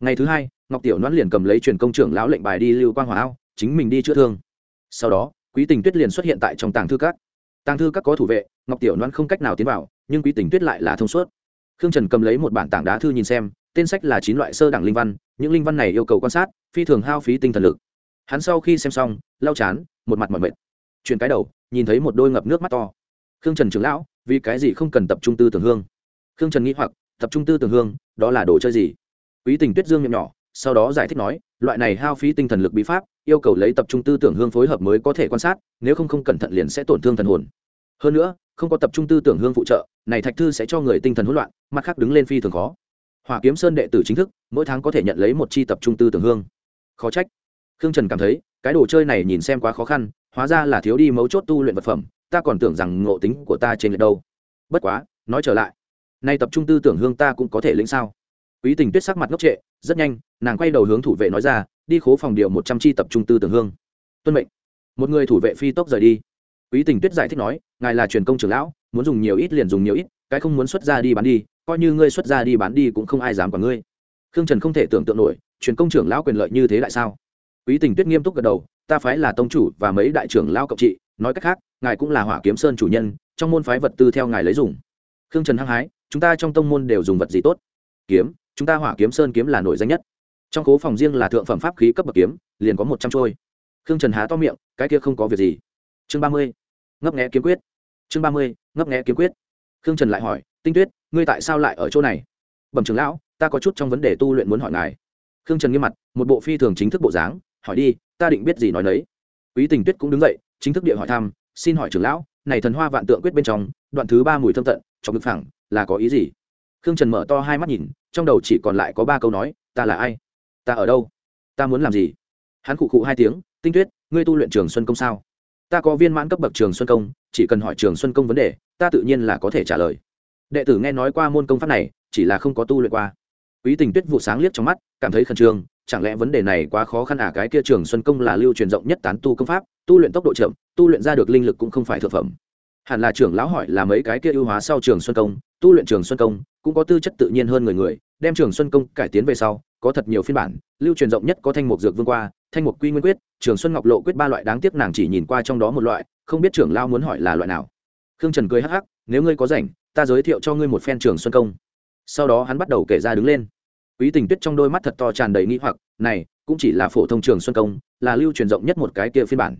Ngày thứ hai, ngọc tiểu loan liền cầm lấy truyền công trưởng lão lệnh bài đi lưu quang hòa ao, chính mình đi chữa thương. Sau đó, quý tình tuyết liền xuất hiện tại trong tàng thư các. Tàng thư các có thủ vệ, ngọc tiểu loan không cách nào tiến vào, nhưng quý tình tuyết lại là thông suốt. Khương trần cầm lấy một bản tảng đá thư nhìn xem tên sách là chín loại sơ đẳng linh văn, những linh văn này yêu cầu quan sát, phi thường hao phí tinh thần lực. Hắn sau khi xem xong, lau chán, một mặt mỏi mệt. Chuyển cái đầu, nhìn thấy một đôi ngập nước mắt to. Khương trần trưởng lão, vì cái gì không cần tập trung tư tưởng hương? Khương trần nghĩ hoặc, tập trung tư tưởng hương, đó là đồ chơi gì? Quý tình tuyết dương miệng nhỏ, sau đó giải thích nói, loại này hao phí tinh thần lực bí pháp, yêu cầu lấy tập trung tư tưởng hương phối hợp mới có thể quan sát, nếu không không cẩn thận liền sẽ tổn thương thần hồn. Hơn nữa, không có tập trung tư tưởng hương phụ trợ, này thạch thư sẽ cho người tinh thần hỗn loạn, mặt khác đứng lên phi thường khó hỏa kiếm sơn đệ tử chính thức, mỗi tháng có thể nhận lấy một chi tập trung tư tưởng hương. Khó trách. Khương trần cảm thấy, cái đồ chơi này nhìn xem quá khó khăn, hóa ra là thiếu đi mấu chốt tu luyện vật phẩm, ta còn tưởng rằng ngộ tính của ta trên lệch đâu. Bất quá, nói trở lại. Nay tập trung tư tưởng hương ta cũng có thể lĩnh sao? Quý tình tuyết sắc mặt ngốc trệ, rất nhanh, nàng quay đầu hướng thủ vệ nói ra, đi khố phòng điều một trăm chi tập trung tư tưởng hương. Tuân mệnh. Một người thủ vệ phi tốc rời đi. Quý tình tuyết giải thích nói, ngài là truyền công trưởng lão, muốn dùng nhiều ít liền dùng nhiều ít, cái không muốn xuất ra đi bán đi coi như ngươi xuất ra đi bán đi cũng không ai dám quản ngươi. Khương trần không thể tưởng tượng nổi, truyền công trưởng lão quyền lợi như thế lại sao? Quý tình tuyết nghiêm túc gật đầu, ta phái là tông chủ và mấy đại trưởng lão cộng trị, nói cách khác, ngài cũng là hỏa kiếm sơn chủ nhân, trong môn phái vật tư theo ngài lấy dùng. Khương trần hăng hái, chúng ta trong tông môn đều dùng vật gì tốt? Kiếm, chúng ta hỏa kiếm sơn kiếm là nổi danh nhất. Trong cố phòng riêng là thượng phẩm pháp khí cấp bậc kiếm, liền có một trăm trôi. Khương trần há to miệng, cái kia không có việc gì. Chương ba mươi, ngấp nghẽ kiếm quyết. Chương ba mươi, ngấp nghẽ kiếm quyết. Khương trần lại hỏi tinh tuyết, ngươi tại sao lại ở chỗ này? Bẩm trưởng lão, ta có chút trong vấn đề tu luyện muốn hỏi ngài. Khương trần nghiêm mặt, một bộ phi thường chính thức bộ dáng, hỏi đi, ta định biết gì nói nấy. Quý tình tuyết cũng đứng dậy, chính thức địa hỏi thăm, xin hỏi trưởng lão, này thần hoa vạn tượng quyết bên trong, đoạn thứ ba mùi thâm tận trong ngực phẳng, là có ý gì? Khương trần mở to hai mắt nhìn, trong đầu chỉ còn lại có ba câu nói, ta là ai? Ta ở đâu? Ta muốn làm gì? Hắn cụ cụ hai tiếng, tinh tuyết, ngươi tu luyện trường xuân công sao? Ta có viên mãn cấp bậc trường xuân công, chỉ cần hỏi trường xuân công vấn đề, ta tự nhiên là có thể trả lời đệ tử nghe nói qua môn công pháp này, chỉ là không có tu luyện qua. Quý tình tuyết vụ sáng liếc trong mắt, cảm thấy khẩn trương, chẳng lẽ vấn đề này quá khó khăn à? Cái kia trường xuân công là lưu truyền rộng nhất tán tu công pháp, tu luyện tốc độ chậm, tu luyện ra được linh lực cũng không phải thực phẩm. Hẳn là trưởng lão hỏi là mấy cái kia ưu hóa sau trường xuân công, tu luyện trường xuân công, cũng có tư chất tự nhiên hơn người người, đem trường xuân công cải tiến về sau, có thật nhiều phiên bản, lưu truyền rộng nhất có thanh mục dược vương qua, thanh mục quy nguyên quyết, trường xuân ngọc lộ quyết ba loại đáng tiếc nàng chỉ nhìn qua trong đó một loại, không biết trưởng lao muốn hỏi là loại nào. Khương trần cười hắc hắc, nếu ngươi có rảnh ta giới thiệu cho ngươi một phen trường xuân công. Sau đó hắn bắt đầu kể ra đứng lên. Quý tình tuyết trong đôi mắt thật to tràn đầy nghĩ hoặc, này, cũng chỉ là phổ thông trường xuân công, là lưu truyền rộng nhất một cái kia phiên bản.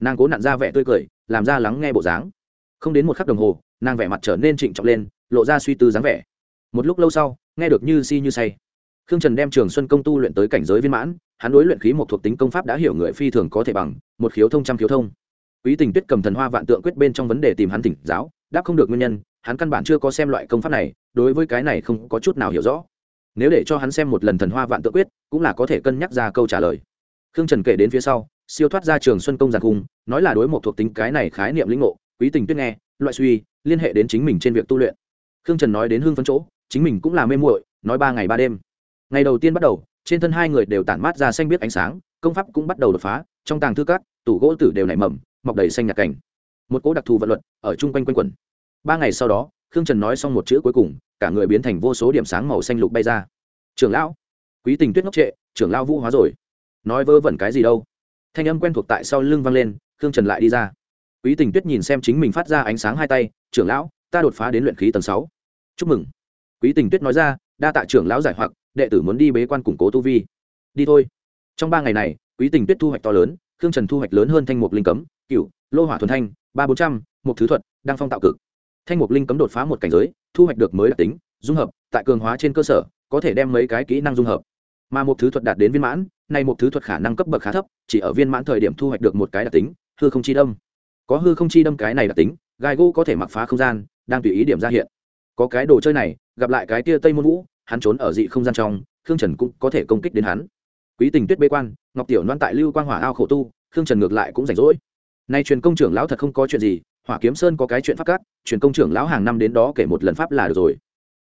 Nàng cố nặn ra vẻ tươi cười, làm ra lắng nghe bộ dáng. Không đến một khắc đồng hồ, nàng vẻ mặt trở nên trịnh trọng lên, lộ ra suy tư dáng vẻ. Một lúc lâu sau, nghe được như si như say. Khương trần đem trường xuân công tu luyện tới cảnh giới viên mãn, hắn đối luyện khí một thuộc tính công pháp đã hiểu người phi thường có thể bằng, một khiếu thông trăm khiếu thông. Quý tình tuyết cầm thần hoa vạn tượng quyết bên trong vấn đề tìm hắn tỉnh giáo, đáp không được nguyên nhân hắn căn bản chưa có xem loại công pháp này đối với cái này không có chút nào hiểu rõ. Nếu để cho hắn xem một lần thần hoa vạn tự quyết cũng là có thể cân nhắc ra câu trả lời. Khương trần kể đến phía sau siêu thoát ra trường xuân công giàn cung nói là đối một thuộc tính cái này khái niệm lĩnh ngộ quý tình tuyết nghe loại suy liên hệ đến chính mình trên việc tu luyện. Khương trần nói đến hương phấn chỗ chính mình cũng là mê muội nói ba ngày ba đêm. Ngày đầu tiên bắt đầu trên thân hai người đều tản mát ra xanh biết ánh sáng công pháp cũng bắt đầu đột phá trong tàng thư cát, tủ gỗ tử đều nảy mầm mọc đầy xanh nhạc cảnh. Một cỗ đặc thù vận luật ở chung quanh quanh quẩn ba ngày sau đó, khương trần nói xong một chữ cuối cùng, cả người biến thành vô số điểm sáng màu xanh lục bay ra. Trưởng lão, quý tình tuyết ngốc trệ, trưởng lão vũ hóa rồi. Nói vơ vẩn cái gì đâu. Thanh âm quen thuộc tại sau lưng vang lên, khương trần lại đi ra. Quý tình tuyết nhìn xem chính mình phát ra ánh sáng hai tay, trưởng lão, ta đột phá đến luyện khí tầng sáu. Chúc mừng. Quý tình tuyết nói ra, đa tạ trưởng lão giải hoặc, đệ tử muốn đi bế quan củng cố tu vi. Đi thôi. Trong ba ngày này, quý tình tuyết thu hoạch to lớn, khương trần thu hoạch lớn hơn thanh mục linh cấm cựu lô hỏa thuần thanh, ba bốn trăm một thứ thuật đang phong tạo cực thanh mục linh cấm đột phá một cảnh giới, thu hoạch được mới đặc tính, dung hợp, tại cường hóa trên cơ sở, có thể đem mấy cái kỹ năng dung hợp. Mà một thứ thuật đạt đến viên mãn nay một thứ thuật khả năng cấp bậc khá thấp, chỉ ở viên mãn thời điểm thu hoạch được một cái đặc tính, hư không chi đâm. Có hư không chi đâm cái này đặc tính, gai gỗ có thể mặc phá không gian, đang tùy ý điểm ra hiện. Có cái đồ chơi này, gặp lại cái tia tây môn vũ, hắn trốn ở dị không gian trong, khương trần cũng có thể công kích đến hắn. Quý tình tuyết bê quan, ngọc tiểu loan tại lưu quang hỏa ao khổ tu, khương trần ngược lại cũng rảnh rỗi. Nay truyền công trưởng lão thật không có chuyện gì hỏa kiếm sơn có cái chuyện pháp cắt truyền công trưởng lão hàng năm đến đó kể một lần pháp là được rồi.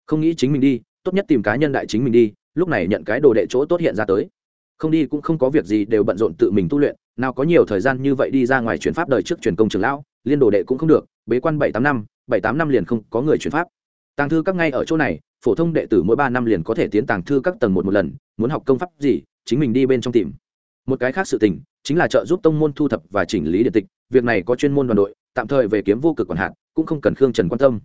Không nghĩ chính mình đi, tốt nhất tìm cá nhân đại chính mình đi, lúc này nhận cái đồ đệ chỗ tốt hiện ra tới. Không đi cũng không có việc gì, đều bận rộn tự mình tu luyện, nào có nhiều thời gian như vậy đi ra ngoài chuyển pháp đời trước truyền công trưởng lão, liên đồ đệ cũng không được, bế quan bảy tám năm, bảy tám năm liền không có người chuyển pháp. Tàng thư các ngay ở chỗ này, phổ thông đệ tử mỗi ba năm liền có thể tiến tàng thư các tầng một một lần, muốn học công pháp gì, chính mình đi bên trong tìm. Một cái khác sự tình, chính là trợ giúp tông môn thu thập và chỉnh lý điện tịch, việc này có chuyên môn đoàn đội tạm thời về kiếm vô cực còn hạn, cũng không cần khương trần quan tâm.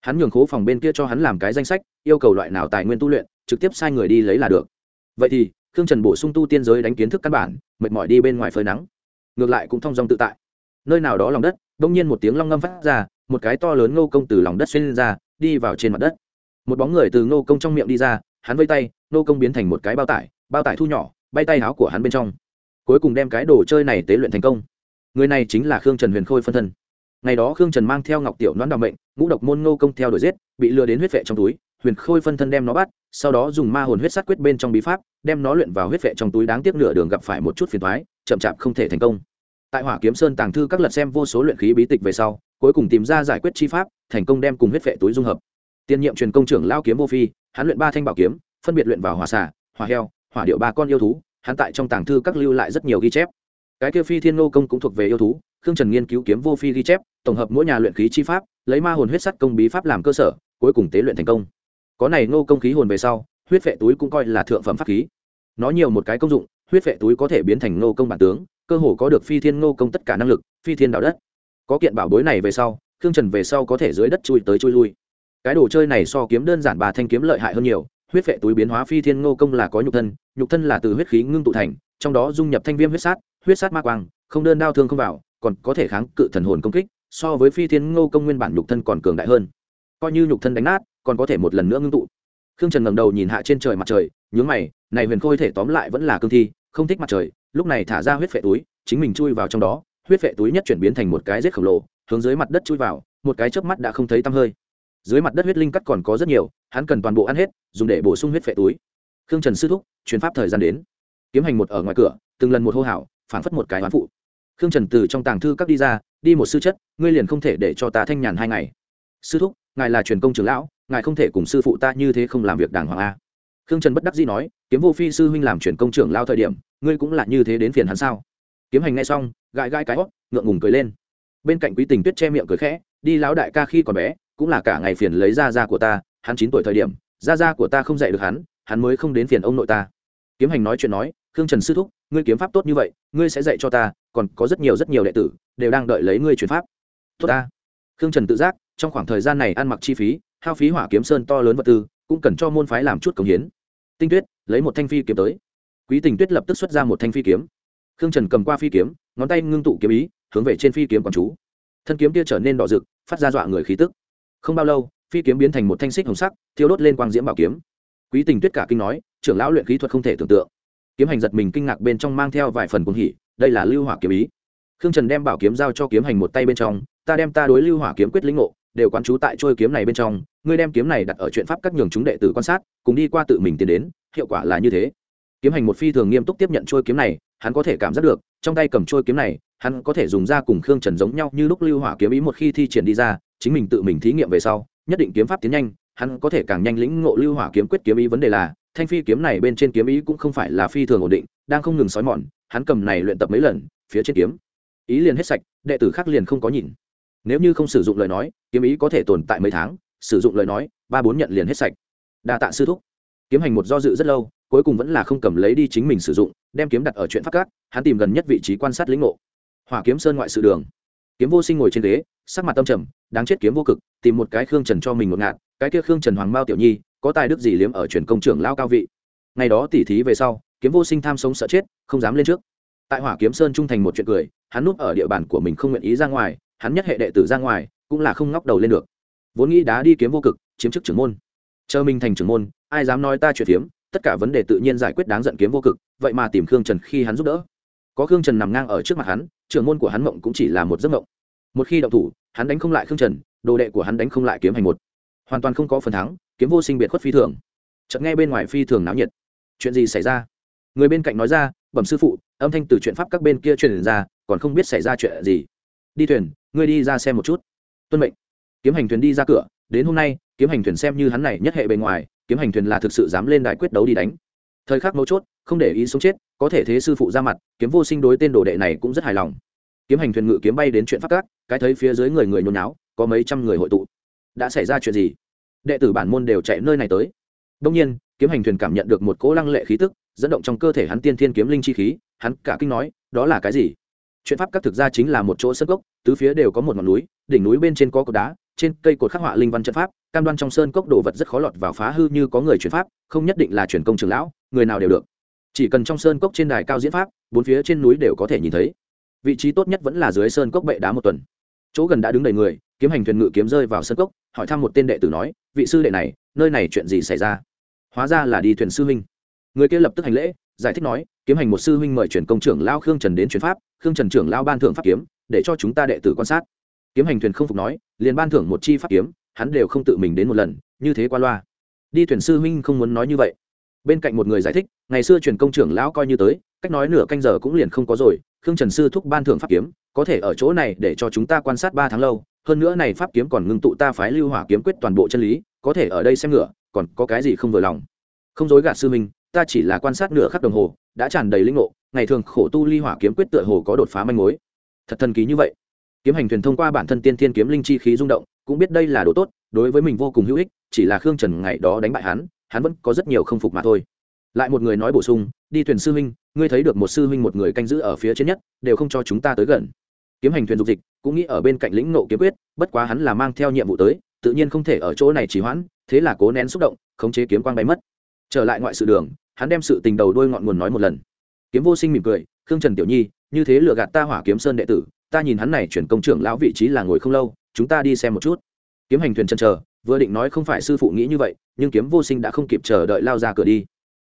Hắn nhường khố phòng bên kia cho hắn làm cái danh sách, yêu cầu loại nào tài nguyên tu luyện, trực tiếp sai người đi lấy là được. Vậy thì, khương trần bổ sung tu tiên giới đánh kiến thức căn bản, mệt mỏi đi bên ngoài phơi nắng. Ngược lại cũng thong dong tự tại. Nơi nào đó lòng đất, đông nhiên một tiếng long ngâm phát ra, một cái to lớn ngô công từ lòng đất xuyên ra, đi vào trên mặt đất. Một bóng người từ ngô công trong miệng đi ra, hắn vây tay, ngô công biến thành một cái bao tải bao tải thu nhỏ, bay tay áo của hắn bên trong. Cuối cùng đem cái đồ chơi này tế luyện thành công. Người này chính là khương trần huyền khôi phân thân ngày đó khương trần mang theo ngọc tiểu đoán đ bệnh ngũ độc môn ngô công theo đuổi giết, bị lừa đến huyết vệ trong túi, huyền khôi phân thân đem nó bắt, sau đó dùng ma hồn huyết sát quyết bên trong bí pháp, đem nó luyện vào huyết vệ trong túi đáng tiếc nửa đường gặp phải một chút phiền thoái chậm chạp không thể thành công. Tại hỏa kiếm sơn tàng thư các lật xem vô số luyện khí bí tịch về sau, cuối cùng tìm ra giải quyết chi pháp, thành công đem cùng huyết vệ túi dung hợp. Tiên nhiệm truyền công trưởng lao kiếm vô phi, hắn luyện ba thanh bảo kiếm, phân biệt luyện vào hỏa xả hỏa heo, hỏa điệu ba con yêu thú, hắn tại trong tàng thư các lưu lại rất nhiều ghi chép. Cái kia phi thiên nô công cũng thuộc về yêu thú khương trần nghiên cứu kiếm vô phi ghi chép, tổng hợp mỗi nhà luyện khí chi pháp, lấy ma hồn huyết sắt công bí pháp làm cơ sở, cuối cùng tế luyện thành công. Có này Ngô công khí hồn về sau, huyết vệ túi cũng coi là thượng phẩm pháp khí. Nó nhiều một cái công dụng, huyết vệ túi có thể biến thành Ngô công bản tướng, cơ hồ có được phi thiên Ngô công tất cả năng lực, phi thiên đạo đất. Có kiện bảo bối này về sau, khương trần về sau có thể dưới đất chui tới chui lui. Cái đồ chơi này so kiếm đơn giản bà thanh kiếm lợi hại hơn nhiều, huyết vệ túi biến hóa phi thiên ngô công là có nhục thân nhục thân là từ huyết khí ngưng tụ thành, trong đó dung nhập thanh viêm huyết sát huyết sát ma quang, không đơn đao thương không vào còn có thể kháng cự thần hồn công kích, so với phi thiên ngô công nguyên bản nhục thân còn cường đại hơn. Coi như nhục thân đánh nát, còn có thể một lần nữa ngưng tụ. Khương trần ngẩng đầu nhìn hạ trên trời mặt trời, nhướng mày, này huyền khôi thể tóm lại vẫn là cương thi, không thích mặt trời, lúc này thả ra huyết vệ túi, chính mình chui vào trong đó, huyết vệ túi nhất chuyển biến thành một cái rết khổng lồ, hướng dưới mặt đất chui vào, một cái chớp mắt đã không thấy tăm hơi. Dưới mặt đất huyết linh cắt còn có rất nhiều, hắn cần toàn bộ ăn hết, dùng để bổ sung huyết vệ túi. Khương trần sư thúc chuyến pháp thời gian đến. Kiếm hành một ở ngoài cửa, từng lần một hô hào, phảng phất một cái hoán phụ khương trần từ trong tàng thư các đi ra, đi một sư chất, ngươi liền không thể để cho ta thanh nhàn hai ngày. Sư thúc, ngài là truyền công trưởng lão, ngài không thể cùng sư phụ ta như thế không làm việc đàng hoàng a. Khương trần bất đắc dĩ nói, kiếm vô phi sư huynh làm truyền công trưởng lao thời điểm, ngươi cũng là như thế đến phiền hắn sao? Kiếm hành nghe xong, gãi gãi cái hót, ngượng ngùng cười lên. Bên cạnh quý tình tuyết che miệng cười khẽ, đi lão đại ca khi còn bé, cũng là cả ngày phiền lấy ra ra của ta, hắn chín tuổi thời điểm ra ra của ta không dạy được hắn hắn mới không đến phiền ông nội ta. Kiếm hành nói chuyện nói, khương trần sư thúc, ngươi kiếm pháp tốt như vậy, ngươi sẽ dạy cho ta còn có rất nhiều rất nhiều đệ tử đều đang đợi lấy ngươi truyền pháp. Tốt ta. Khương trần tự giác, trong khoảng thời gian này ăn mặc chi phí, hao phí hỏa kiếm sơn to lớn vật tư, cũng cần cho môn phái làm chút công hiến. Tinh tuyết, lấy một thanh phi kiếm tới. Quý tình tuyết lập tức xuất ra một thanh phi kiếm. Khương trần cầm qua phi kiếm, ngón tay ngưng tụ kiếm ý, hướng về trên phi kiếm quan chú. Thân kiếm kia trở nên đỏ rực, phát ra dọa người khí tức. Không bao lâu, phi kiếm biến thành một thanh xích hồng sắc, thiêu đốt lên quang diễm bảo kiếm. Quý tình tuyết cả kinh nói, trưởng lão luyện khí thuật không thể tưởng tượng. Kiếm hành giật mình kinh ngạc bên trong mang theo vài phần cuồng hỉ đây là lưu hỏa kiếm ý. Khương trần đem bảo kiếm giao cho kiếm hành một tay bên trong, ta đem ta đối lưu hỏa kiếm quyết lĩnh ngộ, đều quán trú tại trôi kiếm này bên trong, ngươi đem kiếm này đặt ở chuyện pháp các nhường chúng đệ tử quan sát, cùng đi qua tự mình tiến đến, hiệu quả là như thế. Kiếm hành một phi thường nghiêm túc tiếp nhận trôi kiếm này, hắn có thể cảm giác được, trong tay cầm trôi kiếm này, hắn có thể dùng ra cùng khương trần giống nhau như lúc lưu hỏa kiếm ý một khi thi triển đi ra, chính mình tự mình thí nghiệm về sau, nhất định kiếm pháp tiến nhanh, hắn có thể càng nhanh lĩnh ngộ lưu hỏa kiếm quyết kiếm ý vấn đề là thanh phi kiếm này bên trên kiếm ý cũng không phải là phi thường ổn định, đang không ngừng sói mòn, hắn cầm này luyện tập mấy lần, phía trên kiếm, ý liền hết sạch, đệ tử khác liền không có nhìn. Nếu như không sử dụng lời nói, kiếm ý có thể tồn tại mấy tháng, sử dụng lời nói, ba bốn nhận liền hết sạch. Đa tạ sư thúc. Kiếm hành một do dự rất lâu, cuối cùng vẫn là không cầm lấy đi chính mình sử dụng, đem kiếm đặt ở chuyện phát cát, hắn tìm gần nhất vị trí quan sát lĩnh ngộ. Hỏa kiếm sơn ngoại sự đường. Kiếm vô sinh ngồi trên ghế, sắc mặt tâm trầm, đáng chết kiếm vô cực, tìm một cái khương trần cho mình một ngạn cái kia khương trần hoàng mao tiểu nhi có tài đức gì liếm ở truyền công trưởng lao cao vị? Ngày đó tỉ thí về sau, kiếm vô sinh tham sống sợ chết, không dám lên trước. Tại hỏa kiếm sơn trung thành một chuyện cười, hắn núp ở địa bàn của mình không nguyện ý ra ngoài, hắn nhất hệ đệ tử ra ngoài, cũng là không ngóc đầu lên được. Vốn nghĩ đá đi kiếm vô cực, chiếm chức trưởng môn. Chờ mình thành trưởng môn, ai dám nói ta chuyện phiếm, tất cả vấn đề tự nhiên giải quyết đáng giận kiếm vô cực, vậy mà tìm khương trần khi hắn giúp đỡ. Có khương trần nằm ngang ở trước mặt hắn, trưởng môn của hắn mộng cũng chỉ là một giấc mộng. Một khi động thủ, hắn đánh không lại khương trần, đồ đệ của hắn đánh không lại kiếm hành một. Hoàn toàn không có phần thắng kiếm vô sinh biệt khuất phi thường. Chợt nghe bên ngoài phi thường náo nhiệt. Chuyện gì xảy ra? Người bên cạnh nói ra bẩm sư phụ âm thanh từ chuyện pháp các bên kia truyền ra còn không biết xảy ra chuyện gì. Đi thuyền ngươi đi ra xem một chút. Tuân mệnh. Kiếm hành thuyền đi ra cửa đến hôm nay kiếm hành thuyền xem như hắn này nhất hệ bề ngoài kiếm hành thuyền là thực sự dám lên đại quyết đấu đi đánh. Thời khắc mấu chốt không để ý sống chết có thể thế sư phụ ra mặt kiếm vô sinh đối tên đồ đệ này cũng rất hài lòng. Kiếm hành thuyền ngự kiếm bay đến chuyện pháp các, cái thấy phía dưới người người nhôn náo có mấy trăm người hội tụ. Đã xảy ra chuyện gì? Đệ tử bản môn đều chạy nơi này tới. Đông nhiên kiếm hành thuyền cảm nhận được một cỗ lăng lệ khí tức dẫn động trong cơ thể hắn tiên thiên kiếm linh chi khí hắn cả kinh nói đó là cái gì? Chuyện pháp các thực ra chính là một chỗ sân cốc, tứ phía đều có một ngọn núi đỉnh núi bên trên có cột đá trên cây cột khắc họa linh văn trận pháp cam đoan trong sơn cốc đồ vật rất khó lọt vào phá hư như có người chuyển pháp không nhất định là chuyển công trường lão người nào đều được. Chỉ cần trong sơn cốc trên đài cao diễn pháp bốn phía trên núi đều có thể nhìn thấy. Vị trí tốt nhất vẫn là dưới sơn cốc bệ đá một tuần. Chỗ gần đã đứng đầy người kiếm hành thuyền ngự kiếm rơi vào sân cốc, hỏi thăm một tên đệ tử nói, vị sư đệ này, nơi này chuyện gì xảy ra? Hóa ra là đi thuyền sư huynh. Người kia lập tức hành lễ, giải thích nói, kiếm hành một sư huynh mời chuyển công trưởng lao khương trần đến chuyển pháp, khương trần trưởng lao ban thưởng pháp kiếm, để cho chúng ta đệ tử quan sát. Kiếm hành thuyền không phục nói, liền ban thưởng một chi pháp kiếm, hắn đều không tự mình đến một lần, như thế qua loa. Đi thuyền sư huynh không muốn nói như vậy. Bên cạnh một người giải thích, ngày xưa truyền công trưởng lão coi như tới, cách nói nửa canh giờ cũng liền không có rồi, khương trần sư thúc ban thưởng pháp kiếm, có thể ở chỗ này để cho chúng ta quan sát ba tháng lâu hơn nữa này pháp kiếm còn ngưng tụ ta phái lưu hỏa kiếm quyết toàn bộ chân lý, có thể ở đây xem ngựa, còn có cái gì không vừa lòng. Không dối gạt sư minh, ta chỉ là quan sát nửa khắc đồng hồ, đã tràn đầy linh ngộ, ngày thường khổ tu ly hỏa kiếm quyết tựa hồ có đột phá manh mối. Thật thần kỳ như vậy. Kiếm hành thuyền thông qua bản thân tiên thiên kiếm linh chi khí rung động, cũng biết đây là đồ tốt, đối với mình vô cùng hữu ích, chỉ là khương trần ngày đó đánh bại hắn hắn vẫn có rất nhiều không phục mà thôi. Lại một người nói bổ sung, đi thuyền sư huynh, ngươi thấy được một sư huynh một người canh giữ ở phía trên nhất, đều không cho chúng ta tới gần kiếm hành thuyền dục dịch, cũng nghĩ ở bên cạnh lĩnh nộ kiếm quyết, bất quá hắn là mang theo nhiệm vụ tới, tự nhiên không thể ở chỗ này trì hoãn, thế là cố nén xúc động, khống chế kiếm quang bay mất. Trở lại ngoại sự đường, hắn đem sự tình đầu đôi ngọn nguồn nói một lần. Kiếm vô sinh mỉm cười, khương trần tiểu nhi, như thế lừa gạt ta hỏa kiếm sơn đệ tử, ta nhìn hắn này chuyển công trưởng lão vị trí là ngồi không lâu, chúng ta đi xem một chút. Kiếm hành thuyền chân chờ, vừa định nói không phải sư phụ nghĩ như vậy, nhưng kiếm vô sinh đã không kịp chờ đợi lao ra cửa đi.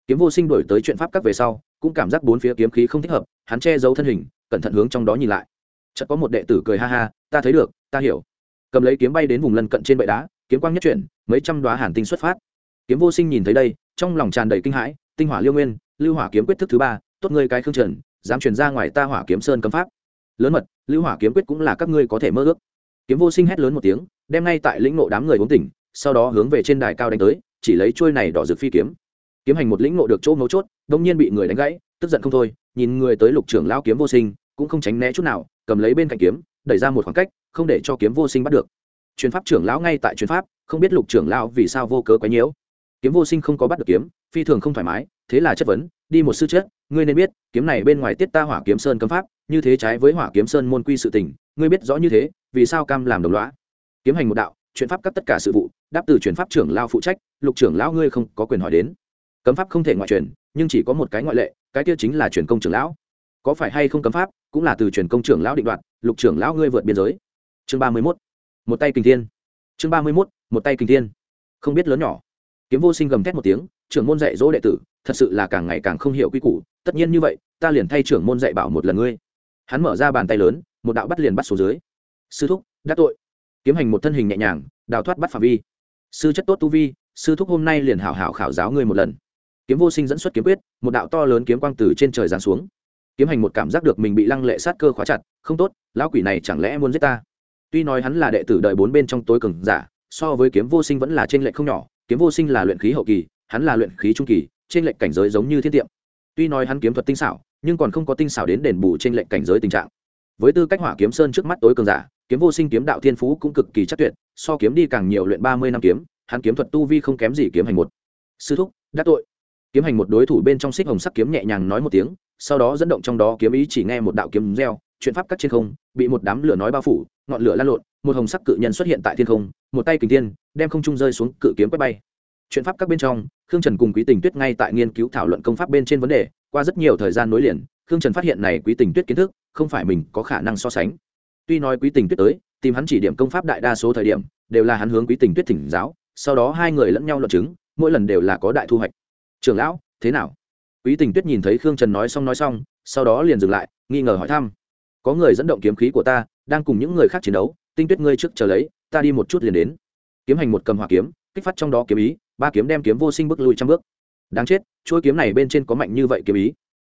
Kiếm vô sinh đổi tới chuyện pháp các về sau, cũng cảm giác bốn phía kiếm khí không thích hợp, hắn che giấu thân hình, cẩn thận hướng trong đó nhìn lại chợt có một đệ tử cười ha ha, ta thấy được, ta hiểu. Cầm lấy kiếm bay đến vùng lân cận trên bệ đá, kiếm quang nhất chuyển, mấy trăm đoá hàn tinh xuất phát. Kiếm vô sinh nhìn thấy đây, trong lòng tràn đầy kinh hãi, tinh hỏa liêu nguyên, lưu hỏa kiếm quyết thức thứ ba, tốt ngươi cái khương trần, dám truyền ra ngoài ta hỏa kiếm sơn cấm pháp. Lớn mật, lưu hỏa kiếm quyết cũng là các ngươi có thể mơ ước. Kiếm vô sinh hét lớn một tiếng, đem ngay tại lĩnh nộ đám người uống tỉnh, sau đó hướng về trên đài cao đánh tới, chỉ lấy trôi này đỏ rực phi kiếm. Kiếm hành một lĩnh nộ được chỗ mấu chốt, đông nhiên bị người đánh gãy, tức giận không thôi, nhìn người tới lục trưởng lao kiếm vô sinh, cũng không tránh né chút nào cầm lấy bên cạnh kiếm, đẩy ra một khoảng cách, không để cho kiếm vô sinh bắt được. Truyền pháp trưởng lão ngay tại truyền pháp, không biết lục trưởng lão vì sao vô cớ quấy nhiễu. Kiếm vô sinh không có bắt được kiếm, phi thường không thoải mái, thế là chất vấn, đi một sư chết, ngươi nên biết, kiếm này bên ngoài tiết ta hỏa kiếm sơn cấm pháp, như thế trái với hỏa kiếm sơn môn quy sự tình, ngươi biết rõ như thế, vì sao cam làm đồng lõa? Kiếm hành một đạo chuyển pháp cắt tất cả sự vụ, đáp từ chuyển pháp trưởng lao phụ trách, lục trưởng lão ngươi không có quyền hỏi đến. Cấm pháp không thể ngoại truyền, nhưng chỉ có một cái ngoại lệ, cái kia chính là truyền công trưởng lão. Có phải hay không cấm pháp cũng là từ truyền công trưởng lão định đoạt, lục trưởng lão ngươi vượt biên giới. Chương ba mươi mốt, một tay kình thiên. Chương ba mươi mốt, một tay kình thiên. Không biết lớn nhỏ. Kiếm vô sinh gầm thét một tiếng, trưởng môn dạy dỗ đệ tử, thật sự là càng ngày càng không hiểu quy củ, tất nhiên như vậy, ta liền thay trưởng môn dạy bảo một lần ngươi. Hắn mở ra bàn tay lớn, một đạo bắt liền bắt xuống dưới. Sư thúc, đắc tội. Kiếm hành một thân hình nhẹ nhàng, đào thoát bắt phạm vi. Sư chất tốt tu vi, sư thúc hôm nay liền hảo hảo khảo giáo ngươi một lần. Kiếm vô sinh dẫn xuất kiếm quyết, một đạo to lớn kiếm quang từ trên trời giáng xuống kiếm hành một cảm giác được mình bị lăng lệ sát cơ khóa chặt, không tốt, lão quỷ này chẳng lẽ muốn giết ta? Tuy nói hắn là đệ tử đợi bốn bên trong tối cường giả, so với kiếm vô sinh vẫn là trên lệnh không nhỏ, kiếm vô sinh là luyện khí hậu kỳ, hắn là luyện khí trung kỳ trên lệnh cảnh giới giống như thiên tiệm. Tuy nói hắn kiếm thuật tinh xảo, nhưng còn không có tinh xảo đến đền bù trên lệnh cảnh giới tình trạng. Với tư cách hỏa kiếm sơn trước mắt tối cường giả, kiếm vô sinh kiếm đạo thiên phú cũng cực kỳ chắc tuyệt, so kiếm đi càng nhiều luyện ba mươi năm kiếm, hắn kiếm thuật tu vi không kém gì kiếm hành một. Sư thúc, đắc tội kiếm hành một đối thủ bên trong xích hồng sắc kiếm nhẹ nhàng nói một tiếng, sau đó dẫn động trong đó kiếm ý chỉ nghe một đạo kiếm reo, chuyện pháp cắt trên không, bị một đám lửa nói bao phủ, ngọn lửa lan lộn, một hồng sắc cự nhân xuất hiện tại thiên không, một tay kình thiên, đem không trung rơi xuống cự kiếm quét bay. Chuyện pháp các bên trong, khương trần cùng quý tình tuyết ngay tại nghiên cứu thảo luận công pháp bên trên vấn đề, qua rất nhiều thời gian nối liền, khương trần phát hiện này quý tình tuyết kiến thức, không phải mình có khả năng so sánh. Tuy nói quý tình tuyết tới, tìm hắn chỉ điểm công pháp đại đa số thời điểm, đều là hắn hướng quý tình tuyết thỉnh giáo, sau đó hai người lẫn nhau luận chứng, mỗi lần đều là có đại thu hoạch trưởng lão, thế nào? Quý tình tuyết nhìn thấy khương trần nói xong nói xong, sau đó liền dừng lại, nghi ngờ hỏi thăm. Có người dẫn động kiếm khí của ta, đang cùng những người khác chiến đấu, tinh tuyết ngươi trước chờ lấy, ta đi một chút liền đến. Kiếm hành một cầm hỏa kiếm, kích phát trong đó kiếm ý, ba kiếm đem kiếm vô sinh bước lui trăm bước. Đáng chết, chuôi kiếm này bên trên có mạnh như vậy kiếm ý.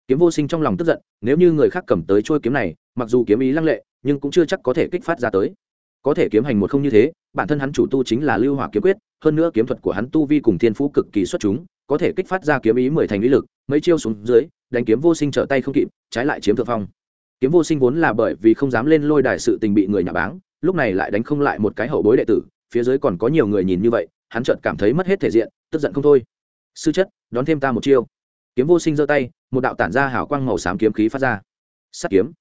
Kiếm vô sinh trong lòng tức giận, nếu như người khác cầm tới chuôi kiếm này, mặc dù kiếm ý lăng lệ, nhưng cũng chưa chắc có thể kích phát ra tới. Có thể kiếm hành một không như thế, bản thân hắn chủ tu chính là lưu hỏa kiếm quyết, hơn nữa kiếm thuật của hắn tu vi cùng thiên phú cực kỳ xuất chúng có thể kích phát ra kiếm ý mười thành lý lực, mấy chiêu xuống dưới, đánh kiếm vô sinh trở tay không kịp, trái lại chiếm thượng phong. Kiếm vô sinh vốn là bởi vì không dám lên lôi đài sự tình bị người nhà báng, lúc này lại đánh không lại một cái hậu bối đệ tử, phía dưới còn có nhiều người nhìn như vậy, hắn chợt cảm thấy mất hết thể diện, tức giận không thôi. Sư chất, đón thêm ta một chiêu. Kiếm vô sinh giơ tay, một đạo tản ra hào quang màu xám kiếm khí phát ra. Sắt kiếm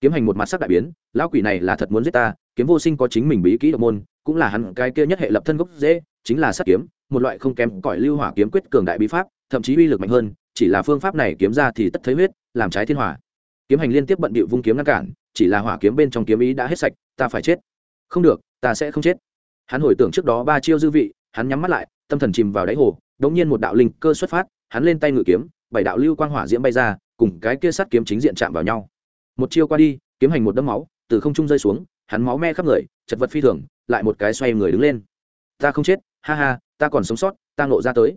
kiếm hành một mặt sắc đại biến, lão quỷ này là thật muốn giết ta, kiếm vô sinh có chính mình bí kỹ độc môn, cũng là hắn cái kia nhất hệ lập thân gốc dễ chính là sắt kiếm, một loại không kém cõi lưu hỏa kiếm quyết cường đại bí pháp, thậm chí uy lực mạnh hơn, chỉ là phương pháp này kiếm ra thì tất thấy huyết, làm trái thiên hỏa. Kiếm hành liên tiếp bận bịu vung kiếm ngăn cản, chỉ là hỏa kiếm bên trong kiếm ý đã hết sạch, ta phải chết. Không được, ta sẽ không chết. Hắn hồi tưởng trước đó ba chiêu dư vị, hắn nhắm mắt lại, tâm thần chìm vào đáy hồ, đống nhiên một đạo linh cơ xuất phát, hắn lên tay ngự kiếm, bảy đạo lưu quang hỏa diễm bay ra, cùng cái kia sắt kiếm chính diện chạm vào nhau một chiêu qua đi, kiếm hành một đấm máu, từ không trung rơi xuống, hắn máu me khắp người, chật vật phi thường, lại một cái xoay người đứng lên. Ta không chết, ha ha, ta còn sống sót, ta ngộ ra tới.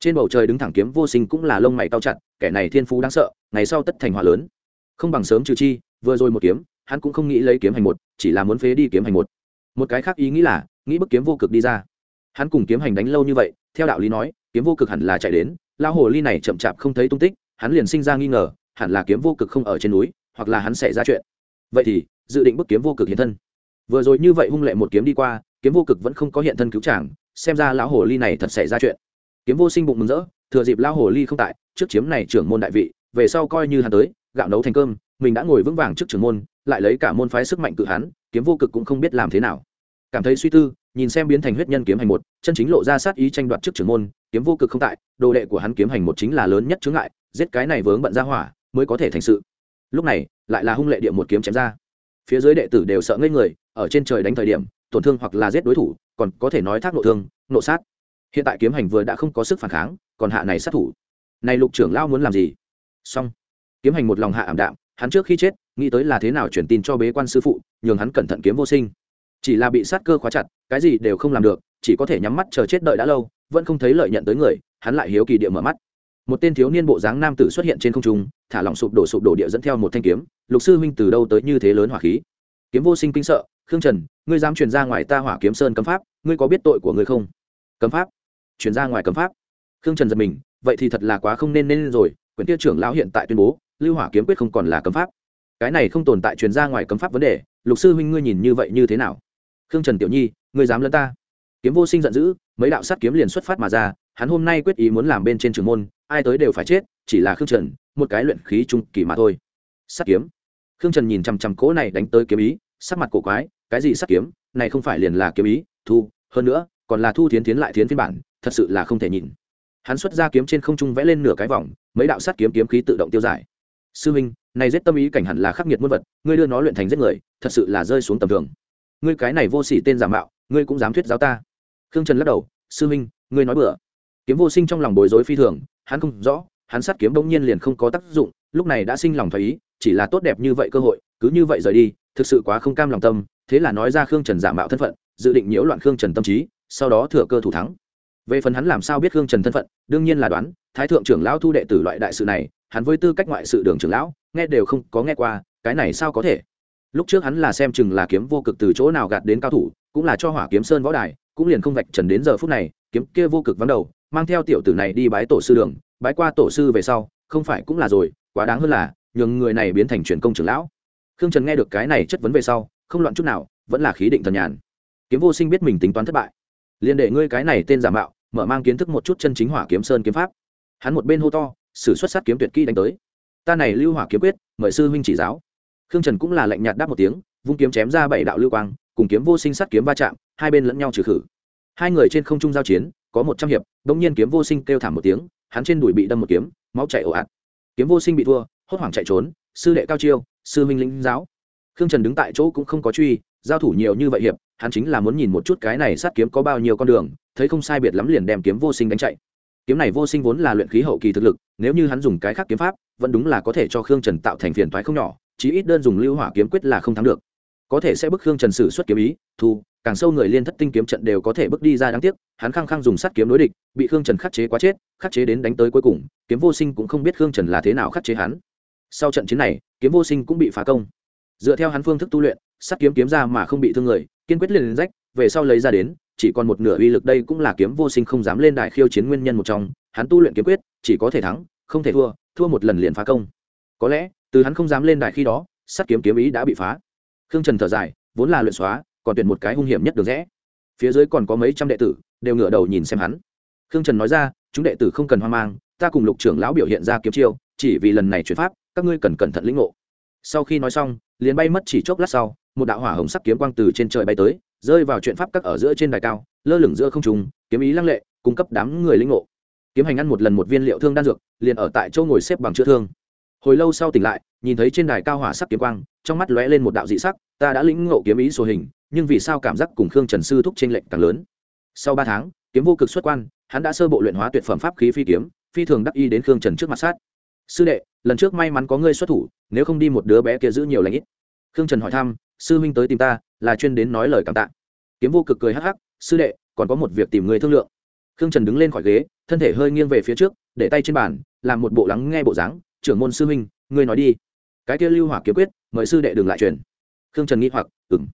Trên bầu trời đứng thẳng kiếm vô sinh cũng là lông mày cao chặt, kẻ này thiên phú đáng sợ, ngày sau tất thành hỏa lớn. Không bằng sớm trừ chi, vừa rồi một kiếm, hắn cũng không nghĩ lấy kiếm hành một, chỉ là muốn phế đi kiếm hành một. Một cái khác ý nghĩ là, nghĩ bức kiếm vô cực đi ra. Hắn cùng kiếm hành đánh lâu như vậy, theo đạo lý nói, kiếm vô cực hẳn là chạy đến lao hồ ly này chậm chạp không thấy tung tích, hắn liền sinh ra nghi ngờ, hẳn là kiếm vô cực không ở trên núi hoặc là hắn xảy ra chuyện. Vậy thì, dự định bức kiếm vô cực hiện thân. Vừa rồi như vậy hung lệ một kiếm đi qua, kiếm vô cực vẫn không có hiện thân cứu chàng, xem ra lão hồ ly này thật xảy ra chuyện. Kiếm vô sinh bụng mừng rỡ, thừa dịp lão hồ ly không tại, trước chiếm này trưởng môn đại vị, về sau coi như hắn tới, gạo nấu thành cơm, mình đã ngồi vững vàng trước trưởng môn, lại lấy cả môn phái sức mạnh cự hắn, kiếm vô cực cũng không biết làm thế nào. Cảm thấy suy tư, nhìn xem biến thành huyết nhân kiếm hành một, chân chính lộ ra sát ý tranh đoạt trước trưởng môn, kiếm vô cực không tại, đồ đệ của hắn kiếm hành một chính là lớn nhất chướng ngại, giết cái này vướng bận ra hỏa, mới có thể thành sự lúc này, lại là hung lệ địa một kiếm chém ra. Phía dưới đệ tử đều sợ ngây người, ở trên trời đánh thời điểm, tổn thương hoặc là giết đối thủ, còn có thể nói thác nộ thương, nộ sát. Hiện tại kiếm hành vừa đã không có sức phản kháng, còn hạ này sát thủ. Này lục trưởng lao muốn làm gì? Xong. Kiếm hành một lòng hạ ảm đạm, hắn trước khi chết, nghĩ tới là thế nào truyền tin cho bế quan sư phụ, nhường hắn cẩn thận kiếm vô sinh. Chỉ là bị sát cơ khóa chặt, cái gì đều không làm được, chỉ có thể nhắm mắt chờ chết đợi đã lâu, vẫn không thấy lợi nhận tới người, hắn lại hiếu kỳ địa mở mắt một tên thiếu niên bộ dáng nam tử xuất hiện trên không trung, thả lỏng sụp đổ sụp đổ địa dẫn theo một thanh kiếm. Lục sư huynh từ đâu tới như thế lớn hỏa khí? Kiếm vô sinh kinh sợ, khương trần, ngươi dám truyền ra ngoài ta hỏa kiếm sơn cấm pháp, ngươi có biết tội của ngươi không? Cấm pháp? Truyền ra ngoài cấm pháp? Khương trần giật mình, vậy thì thật là quá không nên nên rồi, quyển tiêu trưởng lão hiện tại tuyên bố, lưu hỏa kiếm quyết không còn là cấm pháp. Cái này không tồn tại truyền ra ngoài cấm pháp vấn đề, lục sư huynh ngươi nhìn như vậy như thế nào? Khương trần tiểu nhi, ngươi dám lẫn ta? Kiếm vô sinh giận dữ, mấy đạo sát kiếm liền xuất phát mà ra, hắn hôm nay quyết ý muốn làm bên trên trường môn ai tới đều phải chết, chỉ là khương trần, một cái luyện khí trung kỳ mà thôi. Sắt kiếm. Khương trần nhìn chằm chằm cỗ này đánh tới kiếm ý, sắc mặt cổ quái, cái gì sắt kiếm? Này không phải liền là kiếm ý, thu, hơn nữa, còn là thu tiến tiến lại tiến phiên bản, thật sự là không thể nhìn. Hắn xuất ra kiếm trên không trung vẽ lên nửa cái vòng, mấy đạo sắt kiếm kiếm khí tự động tiêu giải. Sư minh, này giết tâm ý cảnh hẳn là khắc nghiệt muôn vật, ngươi đưa nó luyện thành giết người, thật sự là rơi xuống tầm thường. Ngươi cái này vô sỉ tên giả mạo, ngươi cũng dám thuyết giáo ta. Khương trần lắc đầu, sư minh, ngươi nói bừa kiếm vô sinh trong lòng bối rối phi thường, hắn không rõ, hắn sát kiếm bỗng nhiên liền không có tác dụng, lúc này đã sinh lòng thoái ý, chỉ là tốt đẹp như vậy cơ hội, cứ như vậy rời đi, thực sự quá không cam lòng tâm, thế là nói ra khương trần giả mạo thân phận, dự định nhiễu loạn khương trần tâm trí, sau đó thừa cơ thủ thắng. Về phần hắn làm sao biết khương trần thân phận, đương nhiên là đoán, thái thượng trưởng lão thu đệ tử loại đại sự này, hắn với tư cách ngoại sự đường trưởng lão, nghe đều không có nghe qua, cái này sao có thể? Lúc trước hắn là xem chừng là kiếm vô cực từ chỗ nào gạt đến cao thủ, cũng là cho hỏa kiếm sơn võ đài, cũng liền không vạch trần đến giờ phút này, kiếm kia vô cực vắng đầu mang theo tiểu tử này đi bái tổ sư đường, bái qua tổ sư về sau, không phải cũng là rồi, quá đáng hơn là, nhường người này biến thành truyền công trưởng lão. Khương trần nghe được cái này chất vấn về sau, không loạn chút nào, vẫn là khí định thần nhàn. Kiếm vô sinh biết mình tính toán thất bại. Liền để ngươi cái này tên giả mạo, mở mang kiến thức một chút chân chính hỏa kiếm sơn kiếm pháp. Hắn một bên hô to, sử xuất sát kiếm tuyệt kỹ đánh tới. Ta này lưu hỏa kiếm quyết, mời sư huynh chỉ giáo. Khương trần cũng là lạnh nhạt đáp một tiếng, vung kiếm chém ra bảy đạo lưu quang, cùng kiếm vô sinh sát kiếm va chạm, hai bên lẫn nhau trừ khử. Hai người trên không trung giao chiến có một trăm hiệp bỗng nhiên kiếm vô sinh kêu thảm một tiếng, hắn trên đùi bị đâm một kiếm, máu chảy ồ ạt. Kiếm vô sinh bị thua, hốt hoảng chạy trốn, sư đệ cao chiêu, sư minh lĩnh giáo. Khương trần đứng tại chỗ cũng không có truy, giao thủ nhiều như vậy hiệp, hắn chính là muốn nhìn một chút cái này sát kiếm có bao nhiêu con đường, thấy không sai biệt lắm liền đem kiếm vô sinh đánh chạy. Kiếm này vô sinh vốn là luyện khí hậu kỳ thực lực, nếu như hắn dùng cái khác kiếm pháp, vẫn đúng là có thể cho khương trần tạo thành phiền thoái không nhỏ, chí ít đơn dùng lưu hỏa kiếm quyết là không thắng được có thể sẽ bức khương trần sử xuất kiếm ý, thu, càng sâu người liên thất tinh kiếm trận đều có thể bước đi ra đáng tiếc, hắn khăng khăng dùng sắt kiếm đối địch, bị khương trần khắc chế quá chết, khắc chế đến đánh tới cuối cùng, kiếm vô sinh cũng không biết khương trần là thế nào khắc chế hắn. Sau trận chiến này, kiếm vô sinh cũng bị phá công. Dựa theo hắn phương thức tu luyện, sắt kiếm kiếm ra mà không bị thương người, kiên quyết liền rách, về sau lấy ra đến, chỉ còn một nửa uy lực đây cũng là kiếm vô sinh không dám lên đài khiêu chiến nguyên nhân một trong, hắn tu luyện kiếm quyết, chỉ có thể thắng, không thể thua thua một lần liền phá công. Có lẽ, từ hắn không dám lên đài khi đó, sắt kiếm kiếm ý đã bị phá khương trần thở dài, vốn là luyện xóa, còn tuyển một cái hung hiểm nhất được rẽ. Phía dưới còn có mấy trăm đệ tử, đều ngửa đầu nhìn xem hắn. Khương trần nói ra, chúng đệ tử không cần hoang mang, ta cùng lục trưởng lão biểu hiện ra kiếm chiêu, chỉ vì lần này chuyển pháp, các ngươi cần cẩn thận lĩnh ngộ. Sau khi nói xong, liền bay mất chỉ chốc lát sau, một đạo hỏa hồng sắc kiếm quang từ trên trời bay tới, rơi vào chuyện pháp các ở giữa trên đài cao, lơ lửng giữa không trùng kiếm ý lăng lệ, cung cấp đám người lĩnh ngộ. Kiếm hành ăn một lần một viên liệu thương đan dược, liền ở tại châu ngồi xếp bằng chữa thương hồi lâu sau tỉnh lại, nhìn thấy trên đài cao hỏa sắc kiếm quang, trong mắt lóe lên một đạo dị sắc, ta đã lĩnh ngộ kiếm ý sổ hình, nhưng vì sao cảm giác cùng khương trần sư thúc t r ê n lệch càng lớn? Sau ba tháng, kiếm vô cực xuất quan, hắn đã sơ bộ luyện hóa tuyệt phẩm pháp khí phi kiếm, phi thường đắc y đến khương trần trước mặt sát. Sư đệ, lần trước may mắn có ngươi xuất thủ, nếu không đi một đứa bé kia giữ nhiều lãnh ít. Khương trần hỏi thăm, sư huynh tới tìm ta, là chuyên đến nói lời cảm tạ. Kiếm vô cực cười hắc hắc, sư đệ, còn có một việc tìm người thương lượng. Khương trần đứng lên khỏi ghế, thân thể hơi nghiêng về phía trước, để tay trên bàn, làm một bộ lắng nghe bộ dáng trưởng môn sư huynh, ngươi nói đi. Cái kia lưu hỏa kiếm quyết, mời sư đệ đừng lại truyền. Khương trần nghĩ hoặc ừng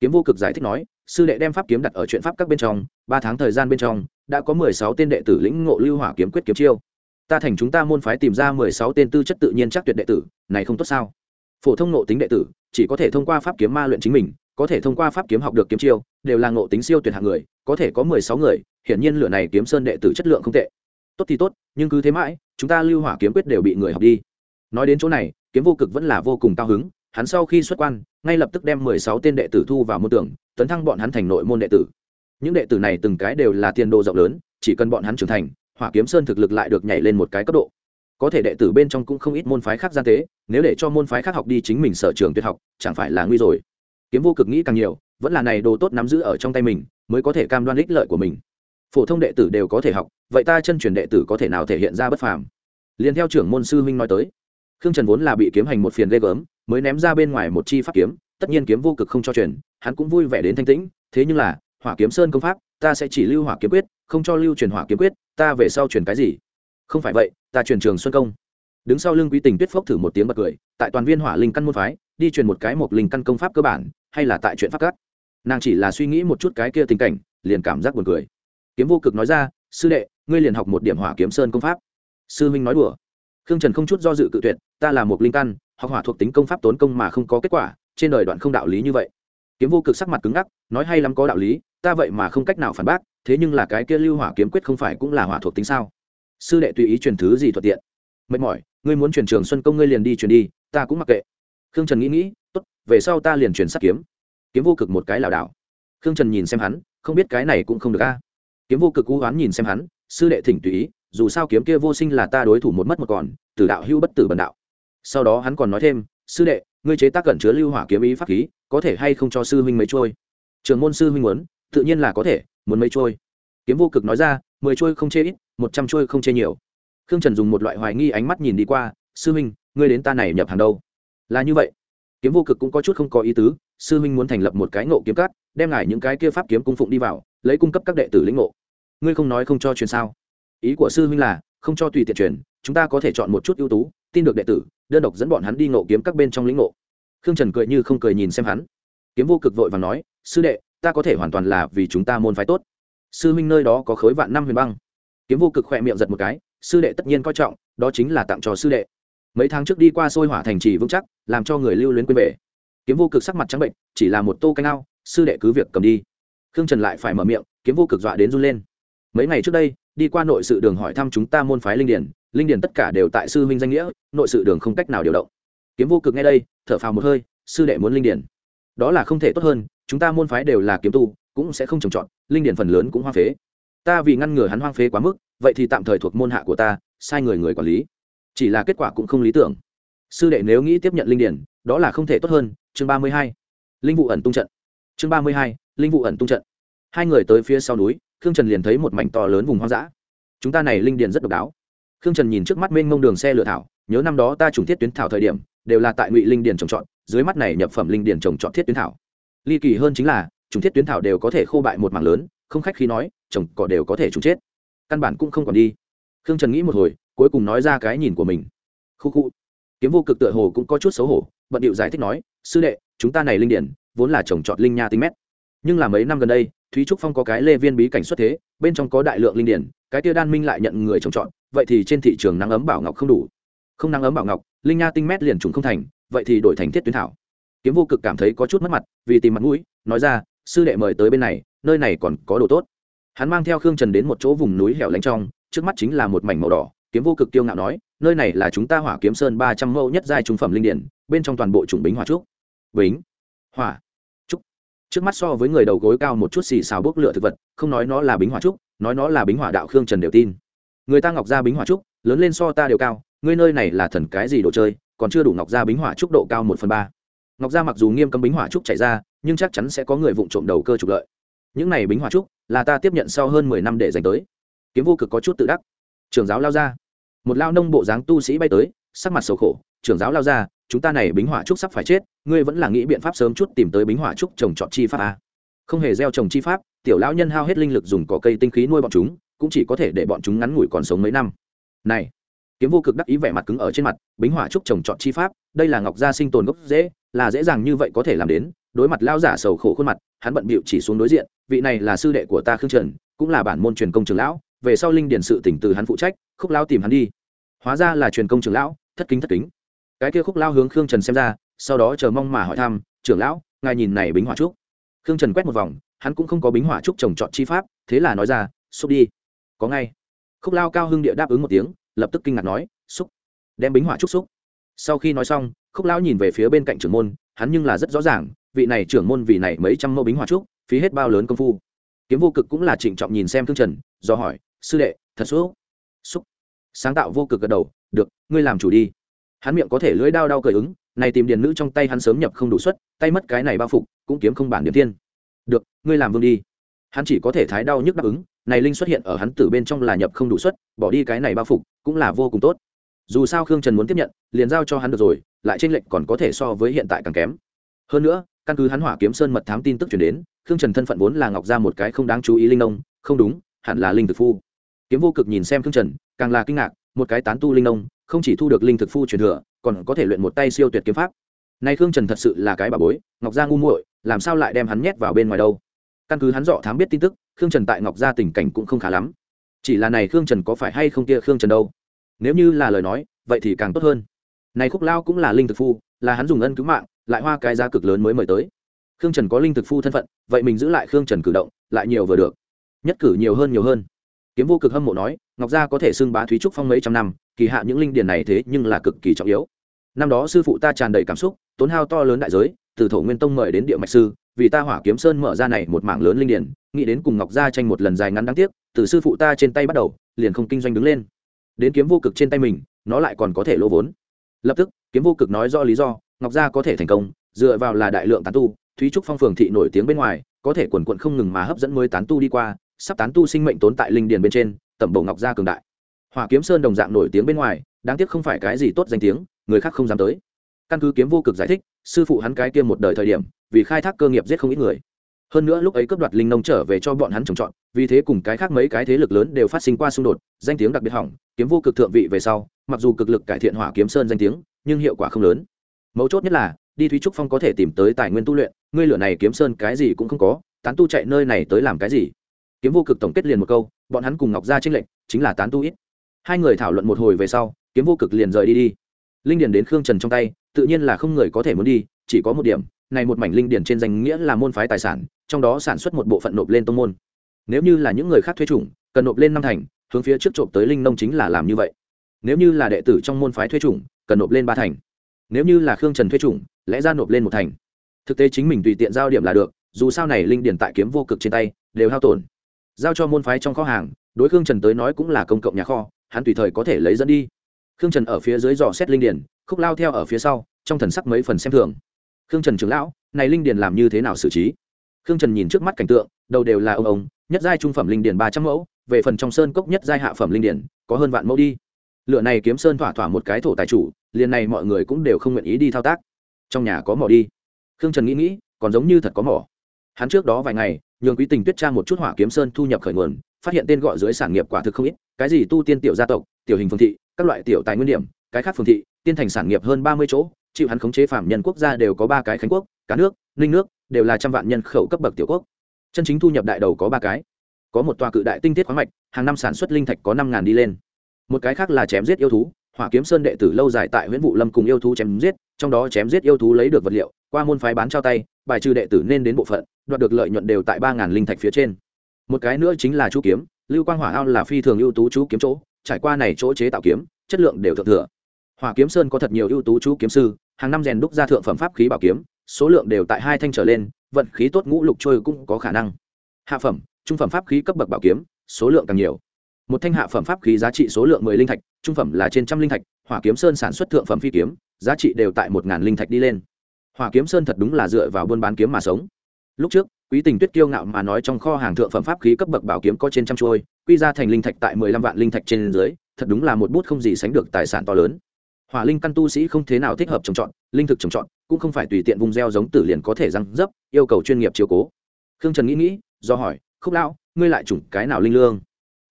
kiếm vô cực giải thích nói, sư đệ đem pháp kiếm đặt ở chuyện pháp các bên trong, ba tháng thời gian bên trong, đã có mười sáu tên đệ tử lĩnh ngộ lưu hỏa kiếm quyết kiếm chiêu. Ta thành chúng ta môn phái tìm ra mười sáu tên tư chất tự nhiên chắc tuyệt đệ tử, này không tốt sao? Phổ thông nộ tính đệ tử, chỉ có thể thông qua pháp kiếm ma luyện chính mình, có thể thông qua pháp kiếm học được kiếm chiêu, đều là ngộ tính siêu tuyệt hạng người, có thể có mười sáu người, hiển nhiên lửa này kiếm sơn đệ tử chất lượng không tệ. Tốt thì tốt, nhưng cứ thế mãi chúng ta lưu hỏa kiếm quyết đều bị người học đi. Nói đến chỗ này, kiếm vô cực vẫn là vô cùng cao hứng, hắn sau khi xuất quan, ngay lập tức đem mười sáu tên đệ tử thu vào môn tưởng tấn thăng bọn hắn thành nội môn đệ tử. Những đệ tử này từng cái đều là tiền đồ rộng lớn, chỉ cần bọn hắn trưởng thành, hỏa kiếm sơn thực lực lại được nhảy lên một cái cấp độ. Có thể đệ tử bên trong cũng không ít môn phái khác gian tế, nếu để cho môn phái khác học đi chính mình sở trường tuyệt học, chẳng phải là nguy rồi. Kiếm vô cực nghĩ càng nhiều, vẫn là này đồ tốt nắm giữ ở trong tay mình, mới có thể cam đoan ích lợi của mình phổ thông đệ tử đều có thể học, vậy ta chân truyền đệ tử có thể nào thể hiện ra bất phàm? Liền theo trưởng môn sư huynh nói tới, khương trần vốn là bị kiếm hành một phiền ghê gớm, mới ném ra bên ngoài một chi pháp kiếm, tất nhiên kiếm vô cực không cho truyền, hắn cũng vui vẻ đến thanh tĩnh, thế nhưng là, hỏa kiếm sơn công pháp, ta sẽ chỉ lưu hỏa kiếm quyết, không cho lưu truyền hỏa kiếm quyết, ta về sau truyền cái gì? Không phải vậy, ta truyền trường xuân công. Đứng sau lưng quý tình tuyết phốc thử một tiếng bật cười, tại toàn viên hỏa linh căn môn phái, đi truyền một cái một linh căn công pháp cơ bản, hay là tại chuyện pháp cát nàng chỉ là suy nghĩ một chút cái kia tình cảnh, liền cảm giác buồn cười kiếm vô cực nói ra, sư đệ, ngươi liền học một điểm hỏa kiếm sơn công pháp. Sư minh nói đùa. Khương trần không chút do dự cự tuyệt, ta là một linh căn, học hỏa thuộc tính công pháp tốn công mà không có kết quả, trên đời đoạn không đạo lý như vậy. Kiếm vô cực sắc mặt cứng ngắc, nói hay lắm có đạo lý, ta vậy mà không cách nào phản bác, thế nhưng là cái kia lưu hỏa kiếm quyết không phải cũng là hỏa thuộc tính sao? Sư đệ tùy ý truyền thứ gì thuận tiện. Mệt mỏi, ngươi muốn truyền trường xuân công ngươi liền đi truyền đi, ta cũng mặc kệ. Khương trần nghĩ nghĩ, tốt, về sau ta liền truyền sát kiếm. Kiếm vô cực một cái lảo đảo. Khương trần nhìn xem hắn, không biết cái này cũng không được a kiếm vô cực cú oán nhìn xem hắn, sư đệ thỉnh tùy ý, dù sao kiếm kia vô sinh là ta đối thủ một mất một còn, tử đạo hưu bất tử bần đạo. Sau đó hắn còn nói thêm, sư đệ, ngươi chế tác cẩn chứa lưu hỏa kiếm ý pháp khí, có thể hay không cho sư huynh mấy trôi? Trường môn sư huynh muốn, tự nhiên là có thể, muốn mấy trôi. Kiếm vô cực nói ra, mười trôi không chê ít, một trăm trôi không chê nhiều. Khương trần dùng một loại hoài nghi ánh mắt nhìn đi qua, sư huynh, ngươi đến ta này nhập hàng đâu? Là như vậy. Kiếm vô cực cũng có chút không có ý tứ, sư huynh muốn thành lập một cái ngộ kiếm cát, đem ngài những cái kia pháp kiếm cung phụng đi vào, lấy cung cấp các đệ tử lĩnh ngộ ngươi không nói không cho truyền sao? Ý của sư huynh là, không cho tùy tiện truyền, chúng ta có thể chọn một chút ưu tú, tin được đệ tử, đơn độc dẫn bọn hắn đi ngộ kiếm các bên trong lĩnh ngộ. Khương trần cười như không cười nhìn xem hắn. Kiếm vô cực vội và nói, sư đệ, ta có thể hoàn toàn là vì chúng ta môn phái tốt. Sư huynh nơi đó có khối vạn năm huyền băng. Kiếm vô cực khỏe miệng giật một cái, sư đệ tất nhiên coi trọng, đó chính là tặng cho sư đệ. Mấy tháng trước đi qua sôi hỏa thành trì vững chắc, làm cho người lưu luyến quên về. Kiếm vô cực sắc mặt trắng bệnh, chỉ là một tô canh ao, sư đệ cứ việc cầm đi. Khương trần lại phải mở miệng, kiếm vô cực dọa đến run lên mấy ngày trước đây, đi qua nội sự đường hỏi thăm chúng ta môn phái linh điển linh điển tất cả đều tại sư huynh danh nghĩa, nội sự đường không cách nào điều động. Kiếm vô cực nghe đây, thở phào một hơi, sư đệ muốn linh điển đó là không thể tốt hơn, chúng ta môn phái đều là kiếm tu, cũng sẽ không trồng trọt, linh điển phần lớn cũng hoang phế. Ta vì ngăn ngừa hắn hoang phế quá mức, vậy thì tạm thời thuộc môn hạ của ta, sai người người quản lý. Chỉ là kết quả cũng không lý tưởng. Sư đệ nếu nghĩ tiếp nhận linh điển đó là không thể tốt hơn, chương ba mươi hai. Linh vụ ẩn tung trận. Chương ba mươi hai, linh vụ ẩn tung trận. Hai người tới phía sau núi khương trần liền thấy một mảnh to lớn vùng hoang dã. Chúng ta này linh điền rất độc đáo. Khương trần nhìn trước mắt mênh mông đường xe lửa thảo, nhớ năm đó ta trùng thiết tuyến thảo thời điểm, đều là tại ngụy linh điền trồng trọt, dưới mắt này nhập phẩm linh điền trồng trọt thiết tuyến thảo. Ly kỳ hơn chính là, trùng thiết tuyến thảo đều có thể khô bại một mảng lớn, không khách khi nói, trồng cỏ đều có thể trùng chết. Căn bản cũng không còn đi. Khương trần nghĩ một hồi, cuối cùng nói ra cái nhìn của mình. Khu khu. Kiếm vô cực tựa hồ cũng có chút xấu hổ, bận điệu giải thích nói, sư đệ, chúng ta này linh điển vốn là trồng trọt linh nha tính mét. Nhưng là mấy năm gần đây thúy trúc phong có cái lê viên bí cảnh xuất thế, bên trong có đại lượng linh điển, cái tia đan minh lại nhận người trồng trọt, vậy thì trên thị trường nắng ấm bảo ngọc không đủ. Không nắng ấm bảo ngọc, linh nha tinh mét liền trùng không thành, vậy thì đổi thành thiết tuyến thảo. Kiếm vô cực cảm thấy có chút mất mặt, vì tìm mặt mũi, nói ra, sư đệ mời tới bên này, nơi này còn có đồ tốt. Hắn mang theo khương trần đến một chỗ vùng núi hẻo lánh trong, trước mắt chính là một mảnh màu đỏ, kiếm vô cực kiêu ngạo nói, nơi này là chúng ta hỏa kiếm sơn ba trăm mẫu nhất giai trung phẩm linh điển, bên trong toàn bộ chủng bính hỏa trúc. Bính? Hỏa? Trước mắt so với người đầu gối cao một chút xì xào bốc lửa thực vật, không nói nó là bính hỏa trúc, nói nó là bính hỏa đạo khương trần đều tin. Người ta ngọc ra bính hỏa trúc, lớn lên so ta đều cao, ngươi nơi này là thần cái gì đồ chơi, còn chưa đủ ngọc ra bính hỏa trúc độ cao một phần ba. Ngọc ra mặc dù nghiêm cấm bính hỏa trúc chạy ra, nhưng chắc chắn sẽ có người vụng trộm đầu cơ trục lợi. Những này bính hỏa trúc là ta tiếp nhận sau hơn mười năm để dành tới. Kiếm vô cực có chút tự đắc. Trường giáo lao ra. Một lao nông bộ dáng tu sĩ bay tới, sắc mặt sầu khổ, trưởng giáo lao ra chúng ta này bính hỏa trúc sắp phải chết, ngươi vẫn là nghĩ biện pháp sớm chút tìm tới bính hỏa trúc trồng trọt chi pháp à. không hề gieo trồng chi pháp, tiểu lão nhân hao hết linh lực dùng cỏ cây tinh khí nuôi bọn chúng, cũng chỉ có thể để bọn chúng ngắn ngủi còn sống mấy năm. Này, kiếm vô cực đắc ý vẻ mặt cứng ở trên mặt, bính hỏa trúc trồng trọt chi pháp, đây là ngọc gia sinh tồn gốc dễ, là dễ dàng như vậy có thể làm đến, đối mặt lao giả sầu khổ khuôn mặt, hắn bận bịu chỉ xuống đối diện, vị này là sư đệ của ta khương trần, cũng là bản môn truyền công trường lão, về sau linh điển sự tỉnh từ hắn phụ trách, khúc lao tìm hắn đi. Hóa ra là truyền công trường lão, thất kính thất kính cái kia khúc lao hướng khương trần xem ra, sau đó chờ mong mà hỏi thăm, trưởng lão, ngài nhìn này bính hỏa trúc? Khương trần quét một vòng, hắn cũng không có bính hỏa trúc trồng trọt chi pháp, thế là nói ra, xúc đi. Có ngay. Khúc lao cao hưng địa đáp ứng một tiếng, lập tức kinh ngạc nói, xúc, đem bính hỏa trúc xúc. Sau khi nói xong, khúc lão nhìn về phía bên cạnh trưởng môn, hắn nhưng là rất rõ ràng, vị này trưởng môn vì này mấy trăm mẫu bính hỏa trúc, phí hết bao lớn công phu. Kiếm vô cực cũng là trịnh trọng nhìn xem thương trần, do hỏi, sư đệ, thật xúc? Xúc. Sáng tạo vô cực gật đầu, được, ngươi làm chủ đi hắn miệng có thể lưỡi đao đau cởi ứng, này tìm điền nữ trong tay hắn sớm nhập không đủ suất, tay mất cái này bao phục, cũng kiếm không bản điểm thiên. được, ngươi làm vương đi. Hắn chỉ có thể thái đau nhức đáp ứng, này linh xuất hiện ở hắn tử bên trong là nhập không đủ suất, bỏ đi cái này bao phục, cũng là vô cùng tốt. Dù sao khương trần muốn tiếp nhận, liền giao cho hắn được rồi, lại tranh lệch còn có thể so với hiện tại càng kém. Hơn nữa, căn cứ hắn hỏa kiếm sơn mật thám tin tức chuyển đến, khương trần thân phận vốn là ngọc ra một cái không đáng chú ý linh nông, không đúng, hẳn là linh thực phu. Kiếm vô cực nhìn xem khương trần, càng là kinh ngạc, một cái tán tu linh nông không chỉ thu được linh thực phu truyền thừa, còn có thể luyện một tay siêu tuyệt kiếm pháp. Nay khương trần thật sự là cái bà bối, ngọc gia ngu muội, làm sao lại đem hắn nhét vào bên ngoài đâu? Căn cứ hắn dọ thám biết tin tức, khương trần tại ngọc gia tình cảnh cũng không khá lắm. Chỉ là này khương trần có phải hay không kia khương trần đâu? Nếu như là lời nói, vậy thì càng tốt hơn. Này khúc lao cũng là linh thực phu, là hắn dùng ân cứu mạng, lại hoa cái giá cực lớn mới mời tới. Khương trần có linh thực phu thân phận, vậy mình giữ lại khương trần cử động, lại nhiều vừa được. Nhất cử nhiều hơn nhiều hơn. Kiếm vô cực hâm mộ nói, ngọc gia có thể xưng bá thúy trúc phong mấy trăm năm kỳ hạ những linh điển này thế nhưng là cực kỳ trọng yếu. Năm đó sư phụ ta tràn đầy cảm xúc, tốn hao to lớn đại giới, từ thổ nguyên tông mời đến địa mạch sư, vì ta hỏa kiếm sơn mở ra này một mảng lớn linh điển nghĩ đến cùng ngọc gia tranh một lần dài ngắn đáng tiếc, từ sư phụ ta trên tay bắt đầu, liền không kinh doanh đứng lên. Đến kiếm vô cực trên tay mình, nó lại còn có thể lỗ vốn. Lập tức, kiếm vô cực nói rõ lý do, ngọc gia có thể thành công, dựa vào là đại lượng tán tu, thúy trúc phong phường thị nổi tiếng bên ngoài, có thể quần quận không ngừng mà hấp dẫn mới tán tu đi qua, sắp tán tu sinh mệnh tốn tại linh điền bên trên, tẩm bổ ngọc gia cường đại hỏa kiếm sơn đồng dạng nổi tiếng bên ngoài, đáng tiếc không phải cái gì tốt danh tiếng, người khác không dám tới. Căn cứ kiếm vô cực giải thích, sư phụ hắn cái kia một đời thời điểm, vì khai thác cơ nghiệp giết không ít người. Hơn nữa lúc ấy cướp đoạt linh nông trở về cho bọn hắn trồng trọt, vì thế cùng cái khác mấy cái thế lực lớn đều phát sinh qua xung đột, danh tiếng đặc biệt hỏng, kiếm vô cực thượng vị về sau, mặc dù cực lực cải thiện hỏa kiếm sơn danh tiếng, nhưng hiệu quả không lớn. Mấu chốt nhất là, đi thúy trúc phong có thể tìm tới tài nguyên tu luyện, ngươi lửa này kiếm sơn cái gì cũng không có, tán tu chạy nơi này tới làm cái gì? Kiếm vô cực tổng kết liền một câu, bọn hắn cùng ngọc gia trinh lệnh chính là tán tu ít hai người thảo luận một hồi về sau, kiếm vô cực liền rời đi đi. Linh điền đến khương trần trong tay, tự nhiên là không người có thể muốn đi, chỉ có một điểm, này một mảnh linh điền trên danh nghĩa là môn phái tài sản, trong đó sản xuất một bộ phận nộp lên tông môn. Nếu như là những người khác thuê chủng, cần nộp lên năm thành, hướng phía trước trộm tới linh nông chính là làm như vậy. Nếu như là đệ tử trong môn phái thuê chủng, cần nộp lên ba thành. Nếu như là khương trần thuê chủng, lẽ ra nộp lên một thành. Thực tế chính mình tùy tiện giao điểm là được, dù sao này linh điển tại kiếm vô cực trên tay, đều hao tổn. Giao cho môn phái trong kho hàng, đối khương trần tới nói cũng là công cộng nhà kho hắn tùy thời có thể lấy dẫn đi. Khương trần ở phía dưới dò xét linh điển khúc lao theo ở phía sau, trong thần sắc mấy phần xem thường. Khương trần trưởng lão, này linh điển làm như thế nào xử trí? Khương trần nhìn trước mắt cảnh tượng, đầu đều là ông ông, nhất giai trung phẩm linh điển ba trăm mẫu, về phần trong sơn cốc nhất giai hạ phẩm linh điển có hơn vạn mẫu đi. Lựa này kiếm sơn thỏa thỏa một cái thổ tài chủ, liền này mọi người cũng đều không nguyện ý đi thao tác. Trong nhà có mỏ đi. Khương trần nghĩ nghĩ, còn giống như thật có mỏ. Hắn trước đó vài ngày, nhường quý tình tuyết tra một chút hỏa kiếm sơn thu nhập khởi nguồn phát hiện tên gọi dưới sản nghiệp quả thực không ít, cái gì tu tiên tiểu gia tộc, tiểu hình phương thị, các loại tiểu tài nguyên điểm, cái khác phương thị, tiên thành sản nghiệp hơn ba mươi chỗ, chịu hắn khống chế phạm nhân quốc gia đều có ba cái khánh quốc, cả nước, ninh nước, đều là trăm vạn nhân khẩu cấp bậc tiểu quốc. Chân chính thu nhập đại đầu có ba cái. Có một tòa cự đại tinh tiết khoáng mạch, hàng năm sản xuất linh thạch có năm ngàn đi lên. Một cái khác là chém giết yêu thú, hỏa kiếm sơn đệ tử lâu dài tại huyện vụ lâm cùng yêu thú chém giết, trong đó chém giết yêu thú lấy được vật liệu, qua môn phái bán trao tay, bài trừ đệ tử nên đến bộ phận, đoạt được lợi nhuận đều tại ba ngàn linh thạch phía trên một cái nữa chính là chú kiếm, lưu quang hỏa ao là phi thường ưu tú chú kiếm chỗ, trải qua này chỗ chế tạo kiếm, chất lượng đều thượng thừa. Hỏa kiếm sơn có thật nhiều ưu tú chú kiếm sư, hàng năm rèn đúc ra thượng phẩm pháp khí bảo kiếm, số lượng đều tại hai thanh trở lên, vận khí tốt ngũ lục trôi cũng có khả năng. Hạ phẩm, trung phẩm pháp khí cấp bậc bảo kiếm, số lượng càng nhiều. Một thanh hạ phẩm pháp khí giá trị số lượng mười linh thạch, trung phẩm là trên trăm linh thạch, hỏa kiếm sơn sản xuất thượng phẩm phi kiếm, giá trị đều tại một ngàn linh thạch đi lên. Hỏa kiếm sơn thật đúng là dựa vào buôn bán kiếm mà sống. Lúc trước quý tình tuyết kiêu ngạo mà nói trong kho hàng thượng phẩm pháp khí cấp bậc bảo kiếm có trên trăm trôi quy ra thành linh thạch tại mười lăm vạn linh thạch trên dưới, thật đúng là một bút không gì sánh được tài sản to lớn. Hỏa linh căn tu sĩ không thế nào thích hợp trồng trọt, linh thực trồng trọt, cũng không phải tùy tiện vùng gieo giống tử liền có thể răng dấp, yêu cầu chuyên nghiệp chiếu cố. Khương trần nghĩ nghĩ, do hỏi, khúc lão, ngươi lại chủng cái nào linh lương?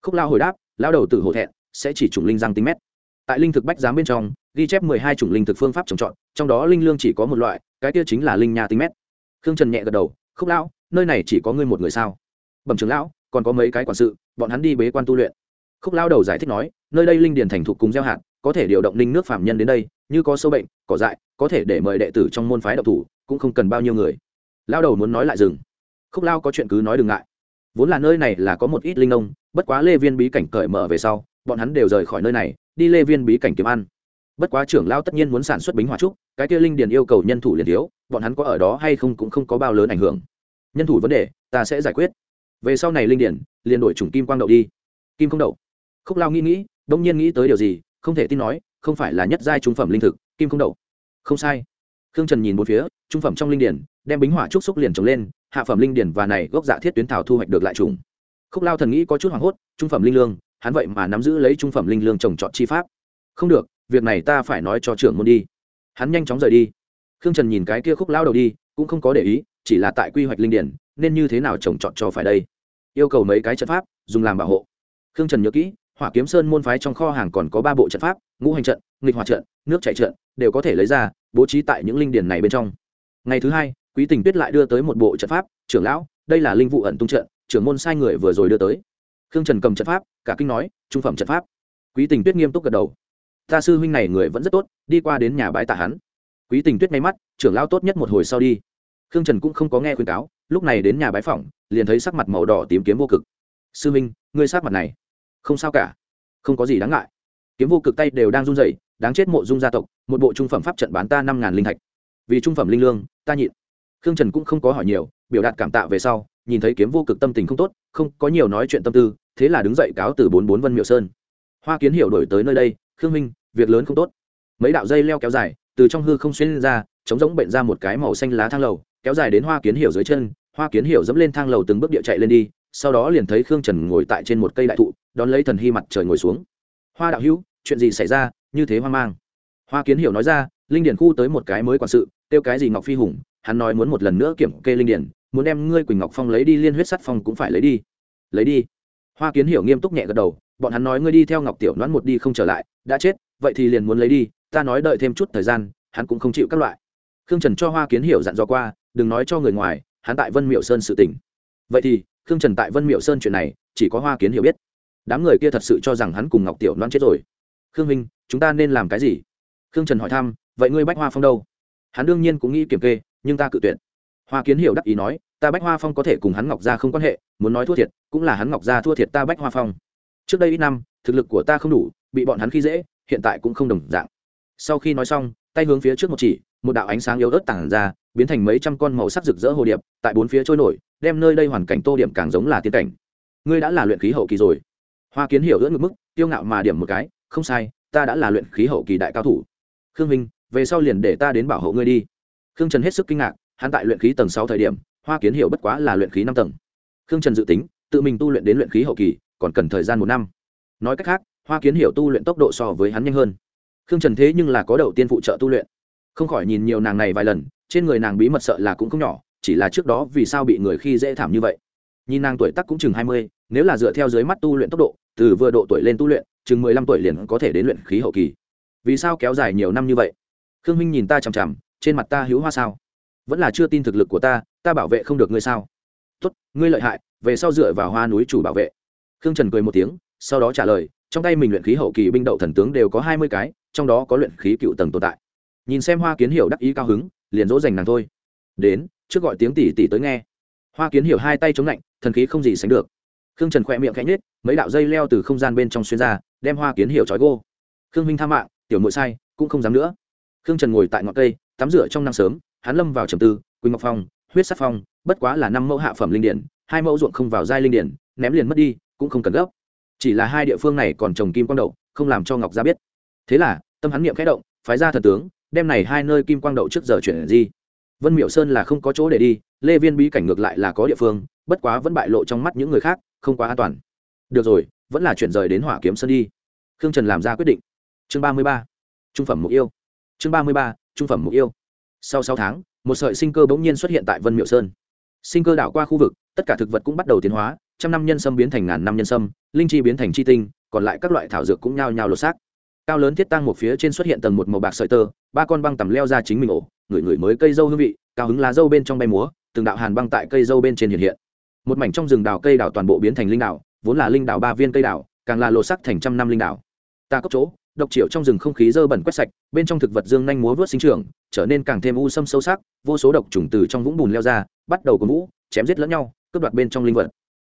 Khúc lão hồi đáp, lão đầu tử hổ thẹn, sẽ chỉ chủng linh răng tính mét. Tại linh thực bách giám bên trong, ghi chép mười hai chủng linh thực phương pháp trồng trọt, trong đó linh lương chỉ có một loại, cái kia chính là linh nha tính mét. Khương trần nhẹ gật đầu, khúc lão nơi này chỉ có ngươi một người sao? Bẩm trưởng lão, còn có mấy cái quản sự, bọn hắn đi bế quan tu luyện. Khúc lao đầu giải thích nói, nơi đây linh điền thành thục cùng gieo hạt, có thể điều động linh nước phạm nhân đến đây, như có sâu bệnh, cỏ dại, có thể để mời đệ tử trong môn phái độc thủ, cũng không cần bao nhiêu người. Lao đầu muốn nói lại dừng. Khúc lao có chuyện cứ nói đừng ngại. Vốn là nơi này là có một ít linh nông, bất quá lê viên bí cảnh cởi mở về sau, bọn hắn đều rời khỏi nơi này, đi lê viên bí cảnh kiếm ăn. Bất quá trưởng lao tất nhiên muốn sản xuất bính hỏa trúc, cái kia linh điền yêu cầu nhân thủ liền thiếu, bọn hắn có ở đó hay không cũng không có bao lớn ảnh hưởng nhân thủ vấn đề, ta sẽ giải quyết. Về sau này linh điển, liền đổi chủng kim quang đậu đi. Kim không đậu. Khúc lao nghĩ nghĩ, đông nhiên nghĩ tới điều gì, không thể tin nói, không phải là nhất giai trung phẩm linh thực, kim không đậu. Không sai. Khương trần nhìn một phía, trung phẩm trong linh điển, đem bính hỏa trúc xúc liền trồng lên, hạ phẩm linh điển và này gốc dạ thiết tuyến thảo thu hoạch được lại trùng khúc lao thần nghĩ có chút hoảng hốt, trung phẩm linh lương, hắn vậy mà nắm giữ lấy trung phẩm linh lương trồng trọt chi pháp. Không được, việc này ta phải nói cho trưởng môn đi. Hắn nhanh chóng rời đi. Khương trần nhìn cái kia khúc lao đầu đi cũng không có để ý, chỉ là tại quy hoạch linh điển, nên như thế nào trồng trọt cho phải đây. Yêu cầu mấy cái trận pháp, dùng làm bảo hộ. Khương trần nhớ kỹ, hỏa kiếm sơn môn phái trong kho hàng còn có ba bộ trận pháp, ngũ hành trận, nghịch hòa trận, nước chạy trận, đều có thể lấy ra, bố trí tại những linh điển này bên trong. Ngày thứ hai, quý tình tuyết lại đưa tới một bộ trận pháp, trưởng lão, đây là linh vụ ẩn tung trận, trưởng môn sai người vừa rồi đưa tới. Khương trần cầm trận pháp, cả kinh nói, trung phẩm trận pháp. Quý tình tuyết nghiêm túc gật đầu. Ta sư huynh này người vẫn rất tốt, đi qua đến nhà bãi tạ hắn quý tình tuyết may mắt trưởng lao tốt nhất một hồi sau đi. Khương trần cũng không có nghe khuyên cáo lúc này đến nhà bái phỏng liền thấy sắc mặt màu đỏ tím kiếm vô cực. Sư Minh, ngươi sát mặt này? Không sao cả không có gì đáng ngại. Kiếm vô cực tay đều đang run rẩy đáng chết mộ dung gia tộc một bộ trung phẩm pháp trận bán ta năm ngàn linh thạch. Vì trung phẩm linh lương ta nhịn. Khương trần cũng không có hỏi nhiều biểu đạt cảm tạ về sau nhìn thấy kiếm vô cực tâm tình không tốt không có nhiều nói chuyện tâm tư thế là đứng dậy cáo từ bốn bốn vân miệu sơn. Hoa kiến hiểu đổi tới nơi đây khương minh việc lớn không tốt. Mấy đạo dây leo kéo dài từ trong hư không xuyên ra, chống giống bệnh ra một cái màu xanh lá thang lầu, kéo dài đến hoa kiến hiểu dưới chân, hoa kiến hiểu dẫm lên thang lầu từng bước địa chạy lên đi, sau đó liền thấy khương trần ngồi tại trên một cây đại thụ, đón lấy thần hy mặt trời ngồi xuống. Hoa đạo hữu, chuyện gì xảy ra? Như thế hoang mang. Hoa kiến hiểu nói ra, linh điển khu tới một cái mới quản sự tiêu cái gì ngọc phi hùng, hắn nói muốn một lần nữa kiểm kê linh điển muốn đem ngươi quỳnh ngọc phong lấy đi, liên huyết sắt phong cũng phải lấy đi. Lấy đi? Hoa kiến hiểu nghiêm túc nhẹ gật đầu, bọn hắn nói ngươi đi theo ngọc tiểu đoán một đi không trở lại, đã chết vậy thì liền muốn lấy đi, ta nói đợi thêm chút thời gian, hắn cũng không chịu các loại. Khương trần cho hoa kiến hiểu dặn dò qua, đừng nói cho người ngoài, hắn tại vân miệu sơn sự tỉnh. Vậy thì, khương trần tại vân miệu sơn chuyện này, chỉ có hoa kiến hiểu biết. Đám người kia thật sự cho rằng hắn cùng ngọc tiểu loan chết rồi. Khương minh, chúng ta nên làm cái gì? Khương trần hỏi thăm, vậy ngươi bách hoa phong đâu? Hắn đương nhiên cũng nghĩ kiểm kê, nhưng ta cự tuyệt. Hoa kiến hiểu đắc ý nói, ta bách hoa phong có thể cùng hắn ngọc gia không quan hệ, muốn nói thua thiệt, cũng là hắn ngọc gia thua thiệt ta bách hoa phong. Trước đây ít năm, thực lực của ta không đủ, bị bọn hắn khi dễ hiện tại cũng không đồng dạng. Sau khi nói xong, tay hướng phía trước một chỉ, một đạo ánh sáng yếu ớt tản ra, biến thành mấy trăm con màu sắc rực rỡ hồ điệp, tại bốn phía trôi nổi, đem nơi đây hoàn cảnh tô điểm càng giống là tiên cảnh. Ngươi đã là luyện khí hậu kỳ rồi. Hoa kiến hiểu ưỡn ngực mức tiêu ngạo mà điểm một cái, không sai, ta đã là luyện khí hậu kỳ đại cao thủ. Khương minh, về sau liền để ta đến bảo hộ ngươi đi. Khương trần hết sức kinh ngạc, hắn tại luyện khí tầng sáu thời điểm, hoa kiến hiểu bất quá là luyện khí năm tầng. Khương trần dự tính, tự mình tu luyện đến luyện khí hậu kỳ, còn cần thời gian một năm. Nói cách khác hoa kiến hiểu tu luyện tốc độ so với hắn nhanh hơn. Khương trần thế nhưng là có đầu tiên phụ trợ tu luyện. Không khỏi nhìn nhiều nàng này vài lần, trên người nàng bí mật sợ là cũng không nhỏ, chỉ là trước đó vì sao bị người khi dễ thảm như vậy. Nhìn nàng tuổi tắc cũng chừng hai mươi, nếu là dựa theo dưới mắt tu luyện tốc độ, từ vừa độ tuổi lên tu luyện, chừng mười lăm tuổi liền có thể đến luyện khí hậu kỳ. Vì sao kéo dài nhiều năm như vậy? Khương minh nhìn ta chằm chằm, trên mặt ta hữu hoa sao? Vẫn là chưa tin thực lực của ta ta bảo vệ không được ngươi sao? Tốt, ngươi lợi hại, về sau dựa vào hoa núi chủ bảo vệ. Khương trần cười một tiếng, sau đó trả lời trong tay mình luyện khí hậu kỳ binh đậu thần tướng đều có hai mươi cái, trong đó có luyện khí cựu tầng tồn tại. Nhìn xem hoa kiến hiểu đắc ý cao hứng, liền dỗ dành nàng thôi. Đến, trước gọi tiếng tỷ tỷ tới nghe. Hoa kiến hiểu hai tay chống lạnh, thần khí không gì sánh được. Khương trần khỏe miệng khẽ nhết mấy đạo dây leo từ không gian bên trong xuyên ra, đem hoa kiến hiểu trói gô. Khương minh tha mạng, tiểu nội sai, cũng không dám nữa. Khương trần ngồi tại ngọn cây, tắm rửa trong năm sớm, hắn lâm vào trầm tư, quỳnh ngọc phong, huyết sắc phong, bất quá là năm mẫu hạ phẩm linh điển, hai mẫu ruộng không vào giai linh điển, ném liền mất đi, cũng không cần gấp chỉ là hai địa phương này còn trồng kim quang đậu, không làm cho ngọc gia biết. Thế là, tâm hắn niệm khẽ động, phái ra thần tướng, đem này hai nơi kim quang đậu trước giờ chuyển di. Vân miệu sơn là không có chỗ để đi, lê viên bí cảnh ngược lại là có địa phương, bất quá vẫn bại lộ trong mắt những người khác, không quá an toàn. Được rồi, vẫn là chuyển rời đến hỏa kiếm sơn đi. Khương trần làm ra quyết định. Chương ba mươi ba. Trung phẩm mục yêu. Chương ba mươi ba, trung phẩm mục yêu. Sau sáu tháng, một sợi sinh cơ bỗng nhiên xuất hiện tại vân miệu sơn. Sinh cơ đảo qua khu vực, tất cả thực vật cũng bắt đầu tiến hóa trăm năm nhân sâm biến thành ngàn năm nhân sâm, linh chi biến thành chi tinh, còn lại các loại thảo dược cũng nhao nhao lột xác. Cao lớn thiết tăng một phía trên xuất hiện tầng một màu bạc sợi tơ, ba con băng tầm leo ra chính mình ổ, ngửi ngửi mới cây dâu hương vị, cao hứng lá dâu bên trong bay múa, từng đạo hàn băng tại cây dâu bên trên hiện hiện. Một mảnh trong rừng đào cây đào toàn bộ biến thành linh đào vốn là linh đào ba viên cây đào càng là lột sắc thành trăm năm linh đào ta cốc chỗ, độc triệu trong rừng không khí dơ bẩn quét sạch, bên trong thực vật dương nhanh múa vớt sinh trưởng, trở nên càng thêm u sâm sâu sắc, vô số độc trùng từ trong vũng bùn leo ra, bắt đầu có vũ, chém giết lẫn nhau, cướp đoạt bên trong linh vật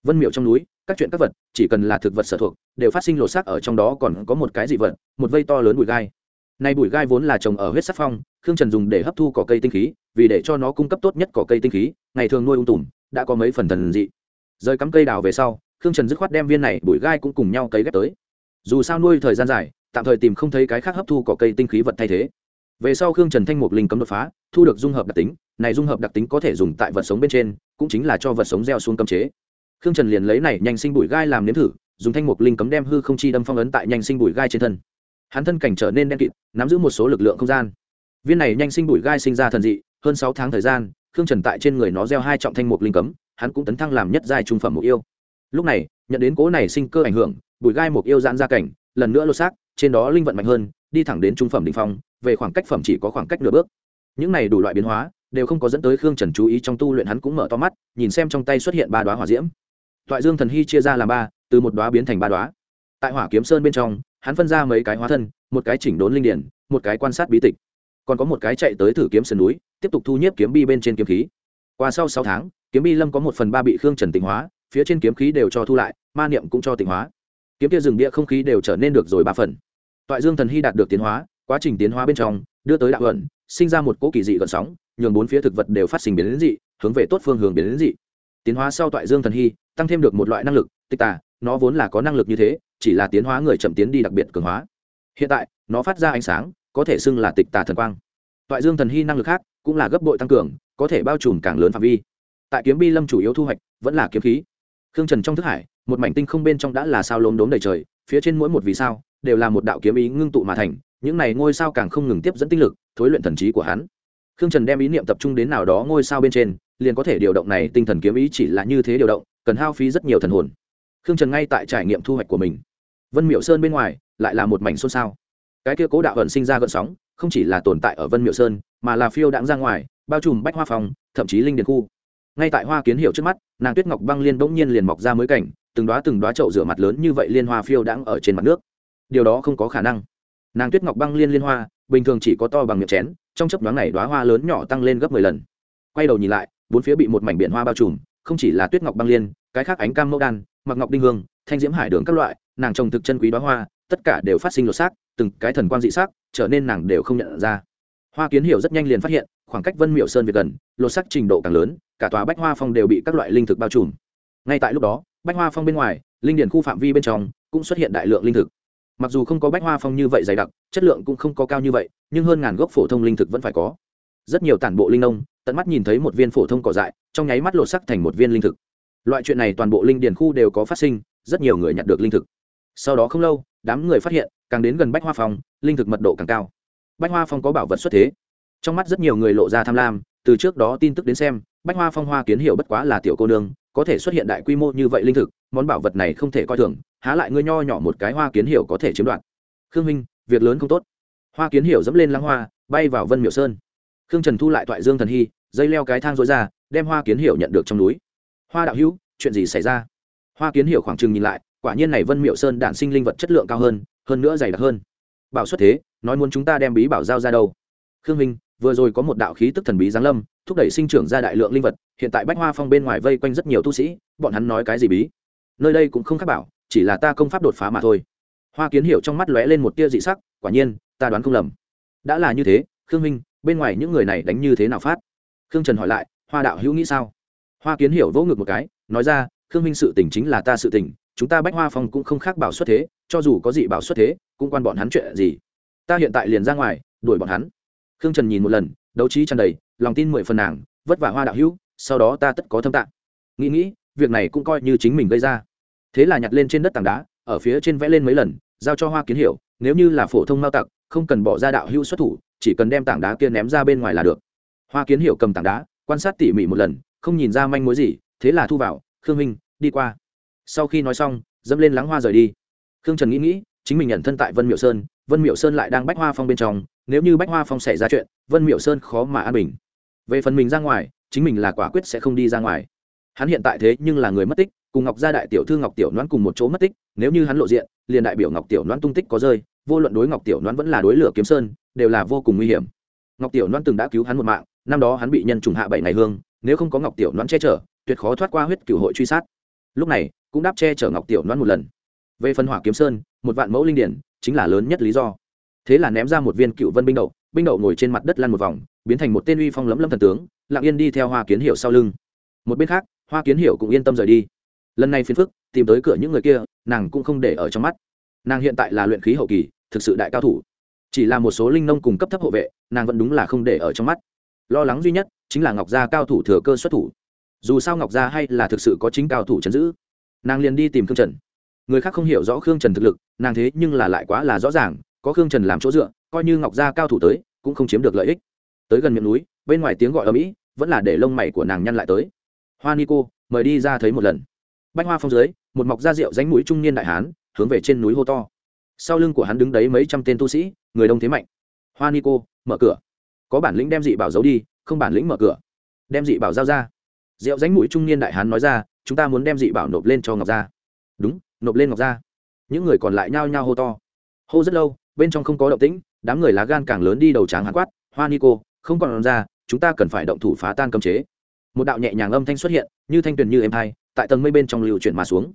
vân miệu trong núi, các chuyện các vật, chỉ cần là thực vật sở thuộc, đều phát sinh lột xác ở trong đó còn có một cái dị vật, một vây to lớn bụi gai. Nay bụi gai vốn là trồng ở huyết sắc phong, khương trần dùng để hấp thu cỏ cây tinh khí, vì để cho nó cung cấp tốt nhất cỏ cây tinh khí, ngày thường nuôi ung tùm, đã có mấy phần thần dị. Rơi cắm cây đào về sau, khương trần dứt khoát đem viên này bụi gai cũng cùng nhau cấy ghép tới. Dù sao nuôi thời gian dài, tạm thời tìm không thấy cái khác hấp thu cỏ cây tinh khí vật thay thế. Về sau khương trần thanh mục linh cấm đột phá, thu được dung hợp đặc tính, này dung hợp đặc tính có thể dùng tại vật sống bên trên, cũng chính là cho vật sống gieo xuống cấm chế khương trần liền lấy này nhanh sinh bụi gai làm nếm thử, dùng thanh mục linh cấm đem hư không chi đâm phong ấn tại nhanh sinh bụi gai trên thân. Hắn thân cảnh trở nên đen kịt, nắm giữ một số lực lượng không gian. Viên này nhanh sinh bụi gai sinh ra thần dị, hơn sáu tháng thời gian, khương trần tại trên người nó gieo hai trọng thanh mục linh cấm, hắn cũng tấn thăng làm nhất giai trung phẩm mục yêu. Lúc này, nhận đến cố này sinh cơ ảnh hưởng, bụi gai mục yêu giãn ra cảnh, lần nữa lột xác, trên đó linh vận mạnh hơn, đi thẳng đến trung phẩm đình phong, về khoảng cách phẩm chỉ có khoảng cách nửa bước. Những này đủ loại biến hóa, đều không có dẫn tới khương trần chú ý trong tu luyện hắn cũng mở to mắt, nhìn xem trong tay xuất hiện ba đoá hỏa diễm toại dương thần hy chia ra làm ba, từ một đoá biến thành ba đoá tại hỏa kiếm sơn bên trong, hắn phân ra mấy cái hóa thân, một cái chỉnh đốn linh điển, một cái quan sát bí tịch. Còn có một cái chạy tới thử kiếm sườn núi, tiếp tục thu nhếp kiếm bi bên trên kiếm khí. Qua sau sáu tháng, kiếm bi lâm có một phần ba bị khương trần tịnh hóa, phía trên kiếm khí đều cho thu lại, ma niệm cũng cho tịnh hóa. Kiếm kia rừng địa không khí đều trở nên được rồi ba phần. Toại dương thần hy đạt được tiến hóa, quá trình tiến hóa bên trong, đưa tới đạo ẩn, sinh ra một cỗ kỳ dị gợn sóng, nhường bốn phía thực vật đều phát sinh biến đến dị, hướng về tốt phương hướng biến đến dị tiến hóa sau toại dương thần hy, tăng thêm được một loại năng lực, tịch tà, nó vốn là có năng lực như thế, chỉ là tiến hóa người chậm tiến đi đặc biệt cường hóa. Hiện tại, nó phát ra ánh sáng, có thể xưng là tịch tà thần quang. Toại dương thần hy năng lực khác, cũng là gấp bội tăng cường, có thể bao trùm càng lớn phạm vi. Tại kiếm bi lâm chủ yếu thu hoạch, vẫn là kiếm khí. Khương trần trong thức hải, một mảnh tinh không bên trong đã là sao lốm đốm đầy trời, phía trên mỗi một vì sao, đều là một đạo kiếm ý ngưng tụ mà thành, những này ngôi sao càng không ngừng tiếp dẫn tinh lực, thối luyện thần trí của hắn. Khương trần đem ý niệm tập trung đến nào đó ngôi sao bên trên liền có thể điều động này tinh thần kiếm ý chỉ là như thế điều động, cần hao phí rất nhiều thần hồn. Khương trần ngay tại trải nghiệm thu hoạch của mình. Vân miệu sơn bên ngoài, lại là một mảnh xôn xao. Cái kia cố đạo ẩn sinh ra gợn sóng, không chỉ là tồn tại ở vân miệu sơn, mà là phiêu đãng ra ngoài, bao trùm bách hoa phòng, thậm chí linh điền khu. Ngay tại hoa kiến hiệu trước mắt, nàng tuyết ngọc băng liên bỗng nhiên liền mọc ra mới cảnh, từng đoá từng đoá chậu rửa mặt lớn như vậy liên hoa phiêu đãng ở trên mặt nước. Điều đó không có khả năng. Nàng tuyết ngọc băng liên liên hoa, bình thường chỉ có to bằng miệng chén, trong chấp nhoáng này đoá hoa lớn nhỏ tăng lên gấp mười lần. Quay đầu nhìn lại bốn phía bị một mảnh biển hoa bao trùm, không chỉ là tuyết ngọc băng liên, cái khác ánh cam mẫu đan, mặc ngọc đinh hương, thanh diễm hải đường các loại, nàng trồng thực chân quý đoá hoa, tất cả đều phát sinh lột xác, từng cái thần quan dị sắc, trở nên nàng đều không nhận ra. Hoa kiến hiểu rất nhanh liền phát hiện, khoảng cách vân miệu sơn việt gần, lột xác trình độ càng lớn, cả tòa bách hoa phong đều bị các loại linh thực bao trùm. Ngay tại lúc đó, bách hoa phong bên ngoài, linh điển khu phạm vi bên trong cũng xuất hiện đại lượng linh thực. Mặc dù không có bách hoa phong như vậy dày đặc, chất lượng cũng không có cao như vậy, nhưng hơn ngàn gốc phổ thông linh thực vẫn phải có rất nhiều tản bộ linh nông, tận mắt nhìn thấy một viên phổ thông cỏ dại, trong nháy mắt lột sắc thành một viên linh thực. Loại chuyện này toàn bộ linh điền khu đều có phát sinh, rất nhiều người nhặt được linh thực. Sau đó không lâu, đám người phát hiện, càng đến gần bách hoa phong, linh thực mật độ càng cao. Bách hoa phong có bảo vật xuất thế. Trong mắt rất nhiều người lộ ra tham lam, từ trước đó tin tức đến xem, bách hoa phong hoa kiến hiệu bất quá là tiểu cô nương, có thể xuất hiện đại quy mô như vậy linh thực, món bảo vật này không thể coi thường, há lại ngươi nho nhỏ một cái hoa kiến hiệu có thể chiếm đoạt. Khương minh, việc lớn không tốt. Hoa kiến hiệu dẫm lên lăng hoa, bay vào vân miểu sơn khương trần thu lại thoại dương thần hy, dây leo cái thang dối ra, đem hoa kiến hiệu nhận được trong núi. Hoa đạo hữu, chuyện gì xảy ra? Hoa kiến hiệu khoảng chừng nhìn lại, quả nhiên này vân miệu sơn đản sinh linh vật chất lượng cao hơn hơn nữa dày đặc hơn. Bảo xuất thế, nói muốn chúng ta đem bí bảo giao ra đâu? Khương minh vừa rồi có một đạo khí tức thần bí giáng lâm, thúc đẩy sinh trưởng ra đại lượng linh vật, hiện tại bách hoa phong bên ngoài vây quanh rất nhiều tu sĩ, bọn hắn nói cái gì bí? Nơi đây cũng không khác bảo, chỉ là ta công pháp đột phá mà thôi. Hoa kiến hiểu trong mắt lóe lên một tia dị sắc, quả nhiên, ta đoán không lầm. Đã là như thế, khương minh bên ngoài những người này đánh như thế nào phát? Khương trần hỏi lại, hoa đạo hữu nghĩ sao? Hoa kiến hiểu vỗ ngực một cái, nói ra, khương minh sự tình chính là ta sự tình, chúng ta bách hoa phong cũng không khác bảo xuất thế, cho dù có gì bảo xuất thế, cũng quan bọn hắn chuyện gì. Ta hiện tại liền ra ngoài, đuổi bọn hắn. Khương trần nhìn một lần, đấu trí tràn đầy, lòng tin mười phần nàng, vất vả hoa đạo hữu, sau đó ta tất có thâm tạng. Nghĩ nghĩ, việc này cũng coi như chính mình gây ra. Thế là nhặt lên trên đất tảng đá, ở phía trên vẽ lên mấy lần, giao cho hoa kiến hiểu, nếu như là phổ thông mao tặc, không cần bỏ ra đạo hữu xuất thủ chỉ cần đem tảng đá kia ném ra bên ngoài là được. Hoa kiến hiểu cầm tảng đá, quan sát tỉ mỉ một lần, không nhìn ra manh mối gì, thế là thu vào, khương minh, đi qua. Sau khi nói xong, dẫm lên lắng hoa rời đi. Khương trần nghĩ nghĩ, chính mình nhận thân tại vân miệu sơn, vân miệu sơn lại đang bách hoa phong bên trong, nếu như bách hoa phong xảy ra chuyện, vân miệu sơn khó mà an bình. Về phần mình ra ngoài, chính mình là quả quyết sẽ không đi ra ngoài. Hắn hiện tại thế nhưng là người mất tích, cùng ngọc gia đại tiểu thư ngọc tiểu noãn cùng một chỗ mất tích, nếu như hắn lộ diện, liền đại biểu ngọc tiểu noãn tung tích có rơi, vô luận đối ngọc tiểu noãn vẫn là đối lửa kiếm sơn đều là vô cùng nguy hiểm. Ngọc tiểu loan từng đã cứu hắn một mạng, năm đó hắn bị nhân trùng hạ bảy ngày hương, nếu không có ngọc tiểu loan che chở, tuyệt khó thoát qua huyết cửu hội truy sát. Lúc này, cũng đáp che chở ngọc tiểu loan một lần. Về phân hỏa kiếm sơn, một vạn mẫu linh điển, chính là lớn nhất lý do. Thế là ném ra một viên cựu vân binh đậu binh đậu ngồi trên mặt đất lăn một vòng, biến thành một tên uy phong lấm lấm thần tướng, lặng yên đi theo hoa kiến hiệu sau lưng. Một bên khác, hoa kiến hiệu cũng yên tâm rời đi. Lần này phiền phức, tìm tới cửa những người kia, nàng cũng không để ở trong mắt. Nàng hiện tại là luyện khí hậu kỳ, thực sự đại cao thủ chỉ là một số linh nông cùng cấp thấp hộ vệ, nàng vẫn đúng là không để ở trong mắt. Lo lắng duy nhất chính là ngọc gia cao thủ thừa cơ xuất thủ. Dù sao ngọc gia hay là thực sự có chính cao thủ chấn giữ. Nàng liền đi tìm khương trần. Người khác không hiểu rõ khương trần thực lực, nàng thế nhưng là lại quá là rõ ràng, có khương trần làm chỗ dựa, coi như ngọc gia cao thủ tới, cũng không chiếm được lợi ích. Tới gần miệng núi, bên ngoài tiếng gọi ở mỹ, vẫn là để lông mày của nàng nhăn lại tới. Hoa ni cô, mời đi ra thấy một lần. Bách hoa phong dưới, một mọc da rượu ránh mũi trung niên đại hán, hướng về trên núi hô to sau lưng của hắn đứng đấy mấy trăm tên tu sĩ, người đông thế mạnh. Hoa ni cô, mở cửa. Có bản lĩnh đem dị bảo giấu đi, không bản lĩnh mở cửa. Đem dị bảo giao ra. Rượu ránh mũi trung niên đại hán nói ra, chúng ta muốn đem dị bảo nộp lên cho ngọc gia. Đúng, nộp lên ngọc gia. Những người còn lại nhao nhao hô to. Hô rất lâu, bên trong không có động tĩnh, đám người lá gan càng lớn đi đầu tráng hán quát, hoa ni cô, không còn ra, chúng ta cần phải động thủ phá tan cấm chế. Một đạo nhẹ nhàng âm thanh xuất hiện, như thanh tuyền như êm hai, tại tầng mây bên trong lưu chuyển mà xuống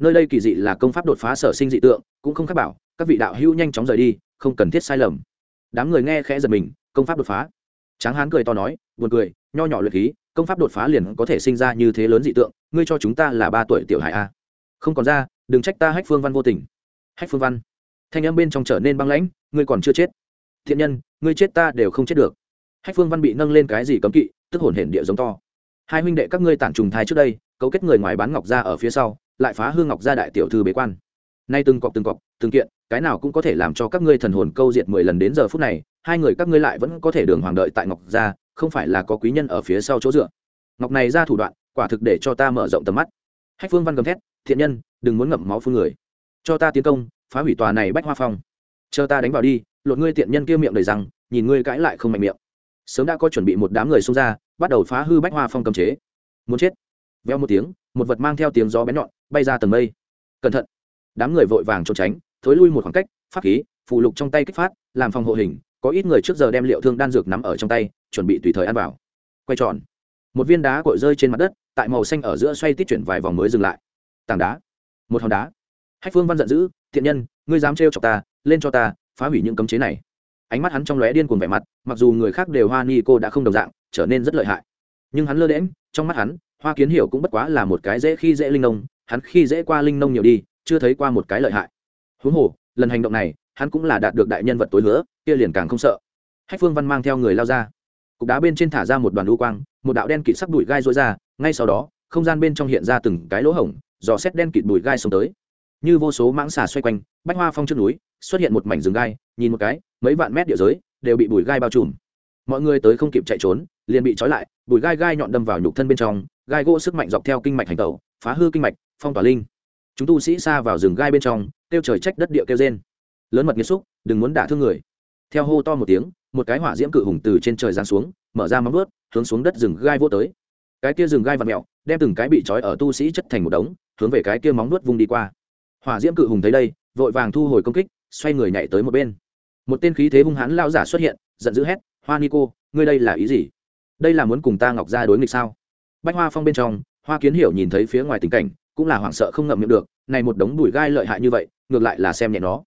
nơi đây kỳ dị là công pháp đột phá sở sinh dị tượng, cũng không khác bảo, các vị đạo hữu nhanh chóng rời đi, không cần thiết sai lầm. Đám người nghe khẽ giật mình, công pháp đột phá. Tráng hán cười to nói, buồn cười, nho nhỏ luyện khí, công pháp đột phá liền có thể sinh ra như thế lớn dị tượng, ngươi cho chúng ta là ba tuổi tiểu hải a. Không còn ra, đừng trách ta hách phương văn vô tình. Hách phương văn. Thanh âm bên trong trở nên băng lãnh, ngươi còn chưa chết. Thiện nhân, ngươi chết ta đều không chết được. Hách phương văn bị nâng lên cái gì cấm kỵ, tức hồn hển địa giống to. Hai huynh đệ các ngươi tản trùng thai trước đây, cấu kết người ngoài bán ngọc ra ở phía sau lại phá hương ngọc gia đại tiểu thư bế quan. Nay từng cọc từng cọc, từng kiện, cái nào cũng có thể làm cho các ngươi thần hồn câu diệt mười lần đến giờ phút này, hai người các ngươi lại vẫn có thể đường hoàng đợi tại ngọc gia, không phải là có quý nhân ở phía sau chỗ dựa. Ngọc này ra thủ đoạn, quả thực để cho ta mở rộng tầm mắt. Hách phương văn gầm thét, thiện nhân, đừng muốn ngậm máu phương người. Cho ta tiến công, phá hủy tòa này bách hoa phong. Chờ ta đánh vào đi, lột ngươi tiện nhân kia miệng đầy rằng nhìn ngươi cãi lại không mạnh miệng. Sớm đã có chuẩn bị một đám người xông ra, bắt đầu phá hư bách hoa phong cầm chế. Muốn chết veo một tiếng, một vật mang theo tiếng gió bén nhọn, bay ra tầng mây. Cẩn thận. Đám người vội vàng trốn tránh, thối lui một khoảng cách, pháp khí phụ lục trong tay kích phát, làm phòng hộ hình, có ít người trước giờ đem liệu thương đan dược nắm ở trong tay, chuẩn bị tùy thời ăn vào. Quay tròn. Một viên đá cội rơi trên mặt đất, tại màu xanh ở giữa xoay tít chuyển vài vòng mới dừng lại. Tảng đá. Một hòn đá. Hách phương văn giận dữ, thiện nhân, ngươi dám trêu chọc ta, lên cho ta, phá hủy những cấm chế này. Ánh mắt hắn trong lóe điên cuồng vẻ mặt, mặc dù người khác đều hoa ni cô đã không đồng dạng, trở nên rất lợi hại. Nhưng hắn lơ đễm trong mắt hắn hoa kiến hiểu cũng bất quá là một cái dễ khi dễ linh nông, hắn khi dễ qua linh nông nhiều đi, chưa thấy qua một cái lợi hại. Huống hồ, lần hành động này, hắn cũng là đạt được đại nhân vật tối lửa kia liền càng không sợ. Hách phương văn mang theo người lao ra. Cục đá bên trên thả ra một đoàn đu quang, một đạo đen kịt sắc đùi gai rối ra, ngay sau đó, không gian bên trong hiện ra từng cái lỗ hổng, dò xét đen kịt đùi gai xuống tới. Như vô số mãng xà xoay quanh, bách hoa phong trước núi, xuất hiện một mảnh rừng gai, nhìn một cái, mấy vạn mét địa giới, đều bị bùi gai bao trùm. Mọi người tới không kịp chạy trốn, liền bị trói lại bùi gai gai nhọn đâm vào nhục thân bên trong gai gỗ sức mạnh dọc theo kinh mạch hành tẩu, phá hư kinh mạch, phong tỏa linh. Chúng tu sĩ xa vào rừng gai bên trong, kêu trời trách đất địa kêu trên lớn mật nghiêm xúc, đừng muốn đả thương người. Theo hô to một tiếng, một cái hỏa diễm cự hùng từ trên trời giáng xuống, mở ra móng vuốt, hướng xuống đất rừng gai vô tới. Cái kia rừng gai vặt mẹo đem từng cái bị trói ở tu sĩ chất thành một đống, hướng về cái kia móng vuốt vung đi qua. Hỏa diễm cự hùng thấy đây, vội vàng thu hồi công kích, xoay người nhảy tới một bên. Một tên khí thế hung hãn lao giả xuất hiện, giận dữ hét, hoa ni cô, ngươi đây là ý gì? Đây là muốn cùng ta ngọc ra đối nghịch sao? Bách hoa phong bên trong, hoa kiến hiểu nhìn thấy phía ngoài tình cảnh, cũng là hoảng sợ không ngậm miệng được, này một đống bụi gai lợi hại như vậy, ngược lại là xem nhẹ nó.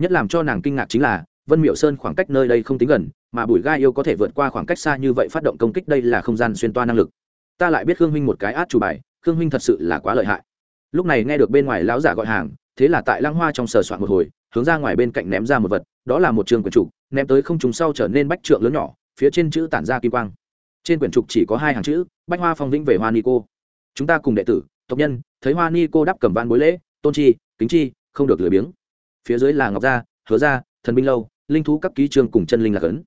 Nhất làm cho nàng kinh ngạc chính là, vân miệu sơn khoảng cách nơi đây không tính gần, mà bụi gai yêu có thể vượt qua khoảng cách xa như vậy phát động công kích đây là không gian xuyên toa năng lực. Ta lại biết khương huynh một cái át chủ bài, khương huynh thật sự là quá lợi hại. Lúc này nghe được bên ngoài lão giả gọi hàng, thế là tại lăng hoa trong sờ soạn một hồi, hướng ra ngoài bên cạnh ném ra một vật, đó là một trường quyển trục ném tới không trùng sau trở nên bách trượng lớn nhỏ, phía trên chữ tản ra kim quang trên quyển trục chỉ có hai hàng chữ, bách hoa phong vĩnh về hoa ni cô. Chúng ta cùng đệ tử, tộc nhân, thấy hoa ni cô đắp cầm van bối lễ, tôn chi, kính chi, không được lười biếng. Phía dưới là ngọc gia, hứa gia, thần binh lâu, linh thú các ký trương cùng chân linh lạc ấn.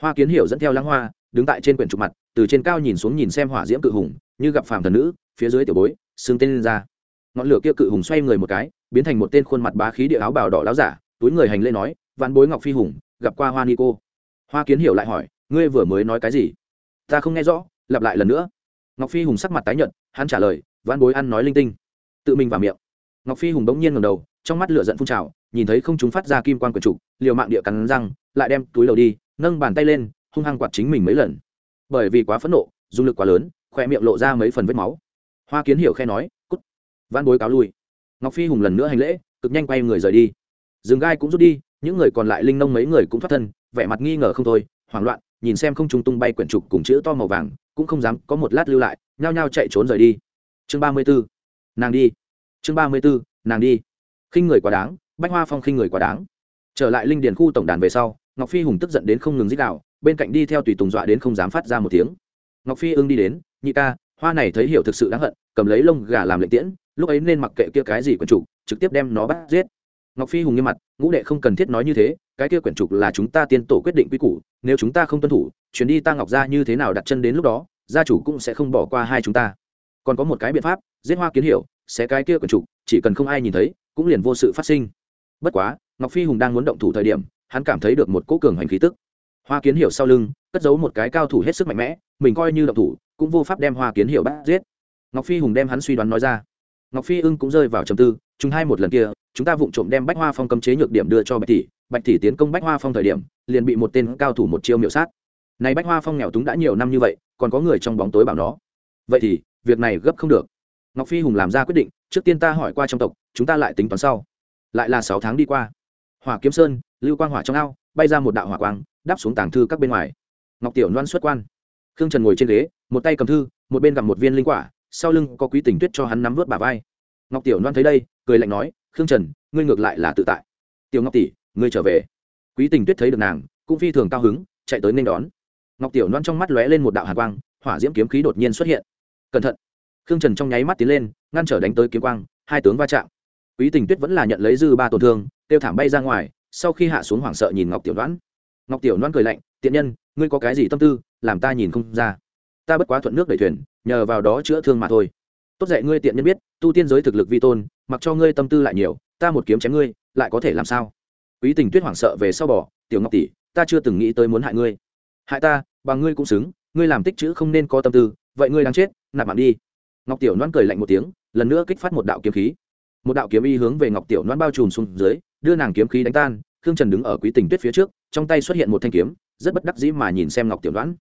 Hoa kiến hiểu dẫn theo lãng hoa, đứng tại trên quyển trục mặt, từ trên cao nhìn xuống nhìn xem hỏa diễm cự hùng, như gặp phàm thần nữ, phía dưới tiểu bối, xương tên lên ra ngọn lửa kia cự hùng xoay người một cái, biến thành một tên khuôn mặt bá khí địa áo bào đỏ láo giả, túi người hành lễ nói văn bối ngọc phi hùng, gặp qua hoa ni cô. Hoa kiến hiểu lại hỏi, ngươi vừa mới nói cái gì? Ta không nghe rõ, lặp lại lần nữa. Ngọc phi hùng sắc mặt tái nhợt, hắn trả lời văn bối ăn nói linh tinh. Tự mình vào miệng. Ngọc phi hùng bỗng nhiên ngầm đầu, trong mắt lửa giận phun trào, nhìn thấy không chúng phát ra kim quan quần trục, liều mạng địa cắn răng, lại đem túi đầu đi, nâng bàn tay lên, hung hăng quạt chính mình mấy lần. Bởi vì quá phẫn nộ dung lực quá lớn khoe miệng lộ ra mấy phần vết máu. Hoa kiến hiểu khe nói, cút. Văn bối cáo lui. Ngọc phi hùng lần nữa hành lễ, cực nhanh quay người rời đi. Rừng gai cũng rút đi, những người còn lại linh nông mấy người cũng thoát thân, vẻ mặt nghi ngờ không thôi, hoảng loạn nhìn xem không trung tung bay quyển trục cùng chữ to màu vàng, cũng không dám có một lát lưu lại, nhao nhao chạy trốn rời đi. Chương ba mươi b ố nàng đi. Chương ba mươi b ố nàng đi. Khinh người quá đáng, bách hoa phong khinh người quá đáng. Trở lại linh điền khu tổng đàn về sau, ngọc phi hùng tức giận đến không ngừng dích đạo bên cạnh đi theo tùy tùng dọa đến không dám phát ra một tiếng. Ngọc phi ưng đi đến, nhị ca, hoa này thấy hiểu thực sự đáng hận, cầm lấy lông gà làm lệnh tiễn, lúc ấy nên mặc kệ kia cái gì quyển trục, trực tiếp đem nó bắt giết ngọc phi hùng nghiêm mặt, ngũ đệ không cần thiết nói như thế, cái kia quyển trục là chúng ta tiên tổ quyết định quy củ, nếu chúng ta không tuân thủ chuyến đi ta ngọc ra như thế nào đặt chân đến lúc đó, gia chủ cũng sẽ không bỏ qua hai chúng ta. Còn có một cái biện pháp, giết hoa kiến hiểu, sẽ cái kia quyển trục, chỉ cần không ai nhìn thấy, cũng liền vô sự phát sinh. Bất quá, ngọc phi hùng đang muốn động thủ thời điểm, hắn cảm thấy được một cỗ cường hành khí tức. Hoa kiến hiểu sau lưng, cất giấu một cái cao thủ hết sức mạnh mẽ, mình coi như động thủ, cũng vô pháp đem hoa kiến hiểu bắt giết. Ngọc phi hùng đem hắn suy đoán nói ra ngọc phi ưng cũng rơi vào trầm tư, chúng hai một lần kia, chúng ta vụng trộm đem bách hoa phong cấm chế nhược điểm đưa cho bạch tỷ bạch tỷ tiến công bách hoa phong thời điểm, liền bị một tên cao thủ một chiêu miểu sát. Này bách hoa phong nghèo túng đã nhiều năm như vậy, còn có người trong bóng tối bảo nó. Vậy thì, việc này gấp không được. Ngọc phi hùng làm ra quyết định, trước tiên ta hỏi qua trong tộc, chúng ta lại tính toán sau. Lại là sáu tháng đi qua. Hỏa kiếm sơn, lưu quang hỏa trong ao, bay ra một đạo hỏa quang, đáp xuống tàng thư các bên ngoài. Ngọc tiểu loan xuất quan. Khương trần ngồi trên ghế, một tay cầm thư, một bên gặp một viên linh quả sau lưng có quý tình tuyết cho hắn nắm vớt bà vai. Ngọc tiểu loan thấy đây, cười lạnh nói, khương trần, ngươi ngược lại là tự tại. Tiểu ngọc tỷ, ngươi trở về. Quý tình tuyết thấy được nàng, cũng phi thường cao hứng, chạy tới nên đón. Ngọc tiểu loan trong mắt lóe lên một đạo hàn quang, hỏa diễm kiếm khí đột nhiên xuất hiện. Cẩn thận. Khương trần trong nháy mắt tiến lên, ngăn trở đánh tới kiếm quang, hai tướng va chạm. Quý tình tuyết vẫn là nhận lấy dư ba tổn thương, tiêu thảm bay ra ngoài, sau khi hạ xuống hoảng sợ nhìn ngọc tiểu đoán ngọc tiểu đoán cười lạnh, tiện nhân, ngươi có cái gì tâm tư, làm ta nhìn không ra ta bất quá thuận nước đẩy thuyền, nhờ vào đó chữa thương mà thôi. Tốt dạy ngươi tiện nhân biết, tu tiên giới thực lực vi tôn, mặc cho ngươi tâm tư lại nhiều, ta một kiếm chém ngươi, lại có thể làm sao? Quý tình tuyết hoảng sợ về sau bỏ tiểu ngọc tỷ, ta chưa từng nghĩ tới muốn hại ngươi. Hại ta? Bằng ngươi cũng xứng, ngươi làm tích chữ không nên có tâm tư, vậy ngươi đang chết, nạp mạng đi. Ngọc tiểu loan cười lạnh một tiếng, lần nữa kích phát một đạo kiếm khí. Một đạo kiếm y hướng về ngọc tiểu loan bao trùm xuống dưới, đưa nàng kiếm khí đánh tan, khương trần đứng ở quý tình tuyết phía trước, trong tay xuất hiện một thanh kiếm, rất bất đắc dĩ mà nhìn xem ngọc tiểu loan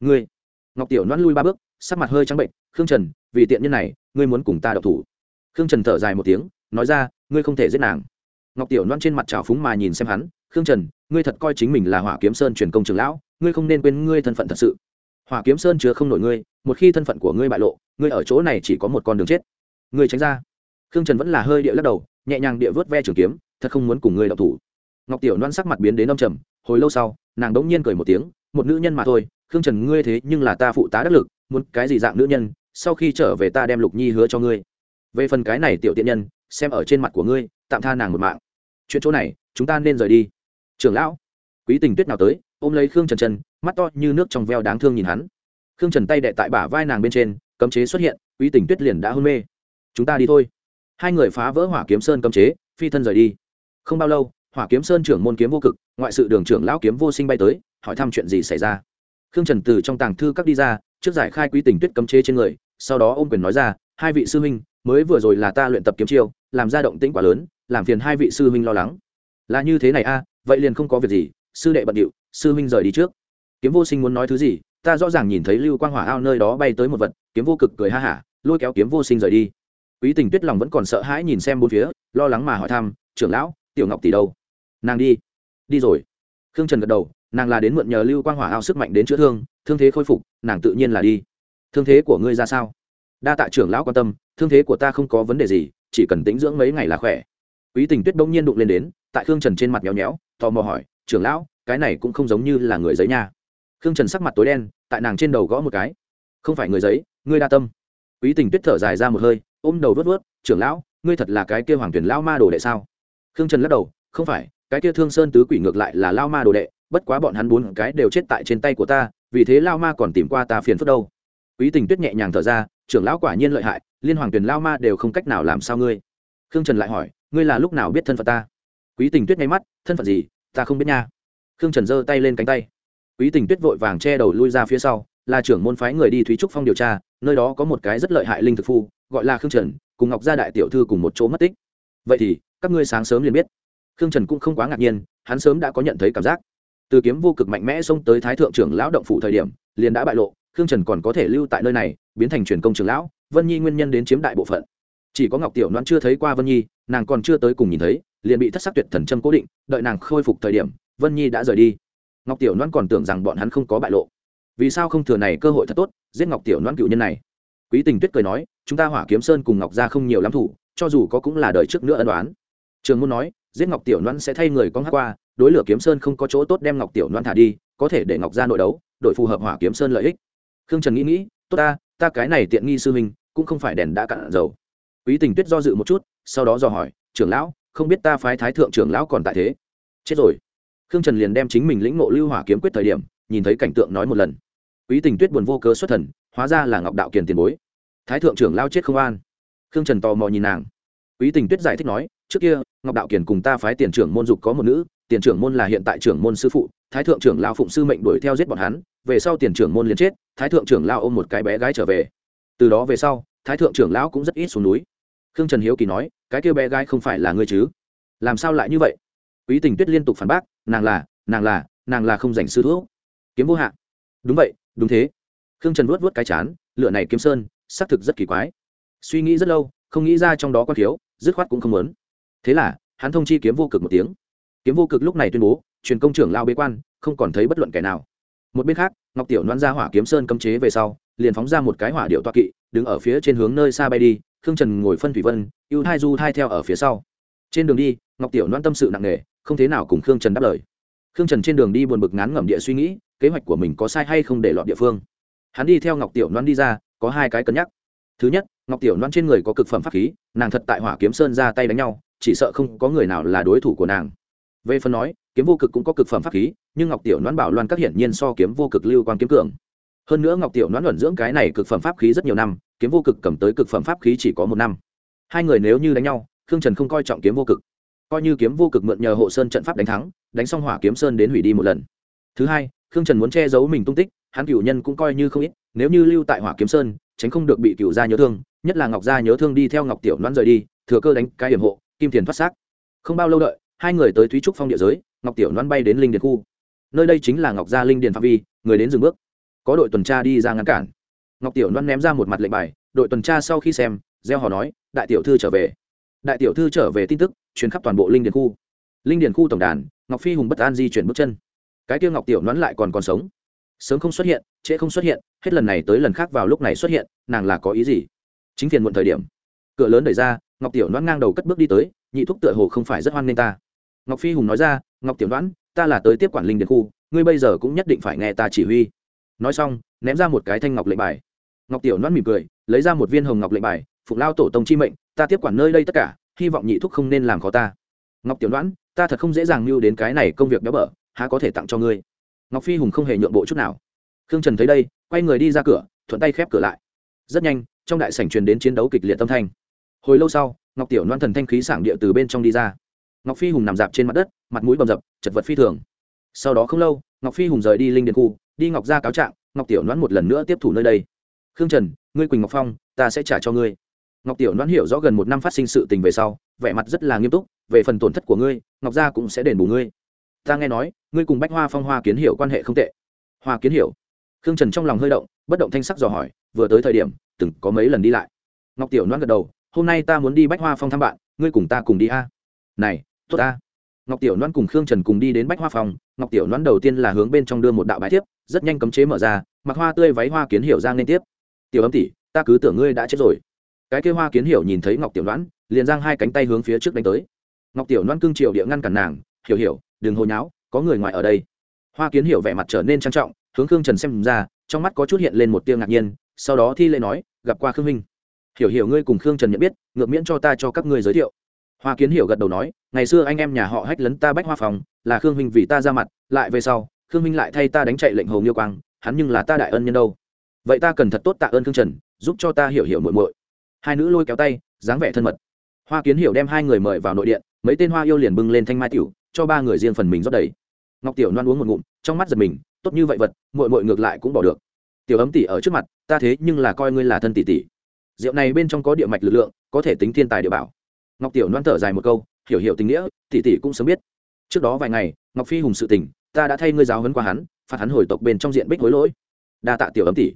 ngươi ngọc tiểu loan lui ba bước, sắc mặt hơi trắng bệnh, khương trần, vì tiện nhân này, ngươi muốn cùng ta đậu thủ. Khương trần thở dài một tiếng, nói ra, ngươi không thể giết nàng. Ngọc tiểu loan trên mặt trào phúng mà nhìn xem hắn, khương trần, ngươi thật coi chính mình là hỏa kiếm sơn truyền công trường lão, ngươi không nên quên ngươi thân phận thật sự. Hỏa kiếm sơn chứa không nổi ngươi, một khi thân phận của ngươi bại lộ, ngươi ở chỗ này chỉ có một con đường chết. Ngươi tránh ra. Khương trần vẫn là hơi địa lắc đầu, nhẹ nhàng địa vớt ve trường kiếm, thật không muốn cùng ngươi đậu thủ. Ngọc tiểu loan sắc mặt biến đến âm trầm, hồi lâu sau, nàng đ ỗ n g nhiên cười một tiếng, một nữ nhân mà thôi khương trần, ngươi thế nhưng là ta phụ tá đắc lực, muốn cái gì dạng nữ nhân, sau khi trở về ta đem lục nhi hứa cho ngươi. Về phần cái này tiểu tiện nhân, xem ở trên mặt của ngươi, tạm tha nàng một mạng. Chuyện chỗ này, chúng ta nên rời đi. Trưởng lão, quý tình tuyết nào tới, ôm lấy khương trần chân, mắt to như nước trong veo đáng thương nhìn hắn. Khương trần tay đệ tại bả vai nàng bên trên, cấm chế xuất hiện, quý tình tuyết liền đã hôn mê. Chúng ta đi thôi. Hai người phá vỡ hỏa kiếm sơn cấm chế, phi thân rời đi. Không bao lâu, hỏa kiếm sơn trưởng môn kiếm vô cực, ngoại sự đường trưởng lão kiếm vô sinh bay tới, hỏi thăm chuyện gì xảy ra khương trần từ trong tàng thư các đi ra, trước giải khai quý tình tuyết cấm chế trên người, sau đó ôm quyền nói ra, hai vị sư huynh, mới vừa rồi là ta luyện tập kiếm chiêu, làm ra động tĩnh quá lớn, làm phiền hai vị sư huynh lo lắng. Là như thế này a, vậy liền không có việc gì, sư đệ bận điệu, sư huynh rời đi trước. Kiếm vô sinh muốn nói thứ gì, ta rõ ràng nhìn thấy lưu quang hỏa ao nơi đó bay tới một vật, kiếm vô cực cười ha hả, lôi kéo kiếm vô sinh rời đi. Quý tình tuyết lòng vẫn còn sợ hãi nhìn xem bốn phía, lo lắng mà hỏi thăm, trưởng lão, tiểu ngọc tỷ đâu? Nàng đi. Đi rồi. Khương trần gật đầu nàng là đến mượn nhờ lưu quang hỏa ao sức mạnh đến chữa thương thương thế khôi phục, nàng tự nhiên là đi. Thương thế của ngươi ra sao? Đa tạ trưởng lão quan tâm, thương thế của ta không có vấn đề gì, chỉ cần tĩnh dưỡng mấy ngày là khỏe. Quý tình tuyết bỗng nhiên đụng lên đến, tại khương trần trên mặt nhéo nhéo tò mò hỏi, trưởng lão, cái này cũng không giống như là người giấy nha. Khương trần sắc mặt tối đen, tại nàng trên đầu gõ một cái. Không phải người giấy, ngươi đa tâm. Quý tình tuyết thở dài ra một hơi, ôm đầu vớt vớt trưởng lão, ngươi thật là cái kêu hoàng tuyển lão ma đồ đệ sao? Khương trần lắc đầu, không phải, cái kia thương sơn tứ quỷ ngược lại là lao ma đồ đệ bất quá bọn hắn bốn cái đều chết tại trên tay của ta, vì thế lao ma còn tìm qua ta phiền phức đâu. Quý tình tuyết nhẹ nhàng thở ra, trưởng lão quả nhiên lợi hại, liên hoàng tuyển lao ma đều không cách nào làm sao ngươi. Khương trần lại hỏi, ngươi là lúc nào biết thân phận ta? Quý tình tuyết ngay mắt, thân phận gì? Ta không biết nha. Khương trần giơ tay lên cánh tay. Quý tình tuyết vội vàng che đầu lui ra phía sau, là trưởng môn phái người đi thúy trúc phong điều tra, nơi đó có một cái rất lợi hại linh thực phu, gọi là khương trần, cùng ngọc gia đại tiểu thư cùng một chỗ mất tích. Vậy thì, các ngươi sáng sớm liền biết. Khương trần cũng không quá ngạc nhiên, hắn sớm đã có nhận thấy cảm giác từ kiếm vô cực mạnh mẽ xông tới thái thượng trưởng lão động phủ thời điểm, liền đã bại lộ, khương trần còn có thể lưu tại nơi này, biến thành truyền công trưởng lão, vân nhi nguyên nhân đến chiếm đại bộ phận. Chỉ có ngọc tiểu loan chưa thấy qua vân nhi, nàng còn chưa tới cùng nhìn thấy, liền bị thất sắc tuyệt thần châm cố định, đợi nàng khôi phục thời điểm, vân nhi đã rời đi. Ngọc tiểu loan còn tưởng rằng bọn hắn không có bại lộ. Vì sao không thừa này cơ hội thật tốt, giết ngọc tiểu loan cựu nhân này? Quý tình tuyết cười nói, chúng ta hỏa kiếm sơn cùng ngọc gia không nhiều lắm thủ, cho dù có cũng là đời trước nữa ân đoán trường môn nói, giết ngọc tiểu loan sẽ thay người con hát qua đối lửa kiếm sơn không có chỗ tốt đem ngọc tiểu loan thả đi, có thể để ngọc ra nội đấu, đội phù hợp hỏa kiếm sơn lợi ích. Khương trần nghĩ nghĩ, tốt ta ta cái này tiện nghi sư huynh, cũng không phải đèn đã cạn dầu. Quý tình tuyết do dự một chút, sau đó dò hỏi, trưởng lão, không biết ta phái thái thượng trưởng lão còn tại thế? Chết rồi. Khương trần liền đem chính mình lĩnh ngộ lưu hỏa kiếm quyết thời điểm, nhìn thấy cảnh tượng nói một lần. Quý tình tuyết buồn vô cớ xuất thần, hóa ra là ngọc đạo kiền tiền bối. Thái thượng trưởng lao chết không an. Khương trần tò mò nhìn nàng. Quý tình tuyết giải thích nói, trước kia, ngọc đạo kiền cùng ta phái tiền trưởng môn dục có một nữ tiền trưởng môn là hiện tại trưởng môn sư phụ, thái thượng trưởng lao phụng sư mệnh đuổi theo giết bọn hắn, về sau tiền trưởng môn liền chết, thái thượng trưởng lao ôm một cái bé gái trở về. Từ đó về sau, thái thượng trưởng lão cũng rất ít xuống núi. Khương trần hiếu kỳ nói, cái kêu bé gái không phải là ngươi chứ? Làm sao lại như vậy? Quý tình tuyết liên tục phản bác, nàng là nàng là nàng là không dành sư thuốc kiếm vô hạn đúng vậy, đúng thế. Khương trần vuốt vuốt cái chán, lựa này kiếm sơn, xác thực rất kỳ quái. Suy nghĩ rất lâu, không nghĩ ra trong đó có thiếu dứt khoát cũng không muốn. Thế là, hắn thông chi kiếm vô cực một tiếng kiếm vô cực lúc này tuyên bố, truyền công trưởng lao bế quan, không còn thấy bất luận kẻ nào. Một bên khác, ngọc tiểu đoán ra hỏa kiếm sơn cấm chế về sau, liền phóng ra một cái hỏa điệu toa kỵ, đứng ở phía trên hướng nơi xa bay đi, khương trần ngồi phân thủy vân, ưu hai du hai theo ở phía sau. Trên đường đi, ngọc tiểu đoán tâm sự nặng nề, không thế nào cùng khương trần đáp lời. Khương trần trên đường đi buồn bực ngán ngẩm địa suy nghĩ, kế hoạch của mình có sai hay không để lọt địa phương. Hắn đi theo ngọc tiểu đoán đi ra, có hai cái cân nhắc. Thứ nhất, ngọc tiểu đoán trên người có cực phẩm pháp khí, nàng thật tại hỏa kiếm sơn ra tay đánh nhau, chỉ sợ không có người nào là đối thủ của nàng về phần nói, kiếm vô cực cũng có cực phẩm pháp khí, nhưng ngọc tiểu loan bảo loan các hiển nhiên so kiếm vô cực lưu quan kiếm cường. Hơn nữa ngọc tiểu loan luận dưỡng cái này cực phẩm pháp khí rất nhiều năm, kiếm vô cực cầm tới cực phẩm pháp khí chỉ có một năm. Hai người nếu như đánh nhau, khương trần không coi trọng kiếm vô cực. Coi như kiếm vô cực mượn nhờ hộ sơn trận pháp đánh thắng, đánh xong hỏa kiếm sơn đến hủy đi một lần. Thứ hai, khương trần muốn che giấu mình tung tích, hắn cựu nhân cũng coi như không ít, nếu như lưu tại hỏa kiếm sơn, tránh không được bị cựu gia nhớ thương, nhất là ngọc gia nhớ thương đi theo ngọc tiểu loan rời đi, thừa cơ đánh cái hiểm hộ, kim tiền phát xác. Không bao lâu đợi hai người tới thúy trúc phong địa giới ngọc tiểu loan bay đến linh điền khu nơi đây chính là ngọc gia linh điền phạm vi người đến dừng bước có đội tuần tra đi ra ngăn cản ngọc tiểu loan ném ra một mặt lệnh bài đội tuần tra sau khi xem gieo họ nói đại tiểu thư trở về đại tiểu thư trở về tin tức chuyến khắp toàn bộ linh điền khu linh điền khu tổng đàn ngọc phi hùng bất an di chuyển bước chân cái kia ngọc tiểu loan lại còn còn sống sớm không xuất hiện trễ không xuất hiện hết lần này tới lần khác vào lúc này xuất hiện nàng là có ý gì chính phiền muộn thời điểm cửa lớn đẩy ra ngọc tiểu nhoãn ngang đầu cất bước đi tới nhị thúc tựa hồ không phải rất hoan nghênh ta ngọc phi hùng nói ra ngọc tiểu Đoán, ta là tới tiếp quản linh điện khu ngươi bây giờ cũng nhất định phải nghe ta chỉ huy. Nói xong ném ra một cái thanh ngọc lệnh bài. Ngọc tiểu Đoán mỉm cười lấy ra một viên hồng ngọc lệnh bài phục lao tổ tông chi mệnh ta tiếp quản nơi đây tất cả hy vọng nhị thúc không nên làm khó ta. Ngọc tiểu Đoán, ta thật không dễ dàng mưu đến cái này công việc béo bở há có thể tặng cho ngươi? Ngọc phi hùng không hề nhượng bộ chút nào. Khương trần thấy đây quay người đi ra cửa thuận tay khép cửa lại. Rất nhanh trong đại sảnh truyền đến chiến đấu kịch liệt tâm thanh. Hồi lâu sau ngọc tiểu loan thần thanh khí sảng địa từ bên trong đi ra ngọc phi hùng nằm dạp trên mặt đất, mặt mũi bầm dập, chật vật phi thường. Sau đó không lâu, ngọc phi hùng rời đi linh điện khu, đi ngọc ra cáo trạng, ngọc tiểu đoán một lần nữa tiếp thủ nơi đây. Khương trần, ngươi quỳnh ngọc phong, ta sẽ trả cho ngươi. Ngọc tiểu đoán hiểu rõ gần một năm phát sinh sự tình về sau, vẻ mặt rất là nghiêm túc, về phần tổn thất của ngươi, ngọc gia cũng sẽ đền bù ngươi. Ta nghe nói, ngươi cùng bách hoa phong hoa kiến hiểu quan hệ không tệ. Hoa kiến hiểu? Khương trần trong lòng hơi động, bất động thanh sắc dò hỏi, vừa tới thời điểm, từng có mấy lần đi lại? Ngọc tiểu đoán gật đầu, hôm nay ta muốn đi bách hoa phong thăm bạn, ngươi cùng ta cùng đi a. Này tốt ta. Ngọc tiểu loan cùng khương trần cùng đi đến bách hoa phòng. ngọc tiểu loan đầu tiên là hướng bên trong đưa một đạo bài thiếp, rất nhanh cấm chế mở ra, mặc hoa tươi váy hoa kiến hiểu giang liên tiếp. Tiểu âm tỷ, ta cứ tưởng ngươi đã chết rồi. Cái kêu hoa kiến hiểu nhìn thấy ngọc tiểu loan liền giang hai cánh tay hướng phía trước đánh tới. Ngọc tiểu loan cưng triều địa ngăn cản nàng, hiểu hiểu, đừng hồi nháo, có người ngoài ở đây. Hoa kiến hiểu vẻ mặt trở nên trang trọng, hướng khương trần xem ra, trong mắt có chút hiện lên một tiêu ngạc nhiên, sau đó thi lễ nói, gặp qua khương minh hiểu hiểu, ngươi cùng khương trần nhận biết, ngược miễn cho ta cho các ngươi giới thiệu hoa kiến hiểu gật đầu nói, ngày xưa anh em nhà họ hách lấn ta bách hoa phòng, là khương huynh vì ta ra mặt, lại về sau, khương huynh lại thay ta đánh chạy lệnh hồ nghiêu quang, hắn nhưng là ta đại ân nhân đâu. Vậy ta cần thật tốt tạ ơn khương trần, giúp cho ta hiểu hiểu muội muội. Hai nữ lôi kéo tay, dáng vẻ thân mật. Hoa kiến hiểu đem hai người mời vào nội điện, mấy tên hoa yêu liền bưng lên thanh mai tiểu, cho ba người riêng phần mình rót đầy. Ngọc tiểu loan uống một ngụm, trong mắt giật mình, tốt như vậy vật, muội muội ngược lại cũng bỏ được. Tiểu ấm tỷ ở trước mặt, ta thế nhưng là coi ngươi là thân tỷ tỷ. Rượu này bên trong có địa mạch lực lượng, có thể tính thiên tài địa bảo ngọc tiểu loan thở dài một câu, hiểu hiểu tình nghĩa, tỷ tỷ cũng sớm biết. Trước đó vài ngày, ngọc phi hùng sự tình, ta đã thay ngươi giáo hấn qua hắn, phạt hắn hồi tộc bên trong diện bích hối lỗi. Đa tạ tiểu ấm tỷ.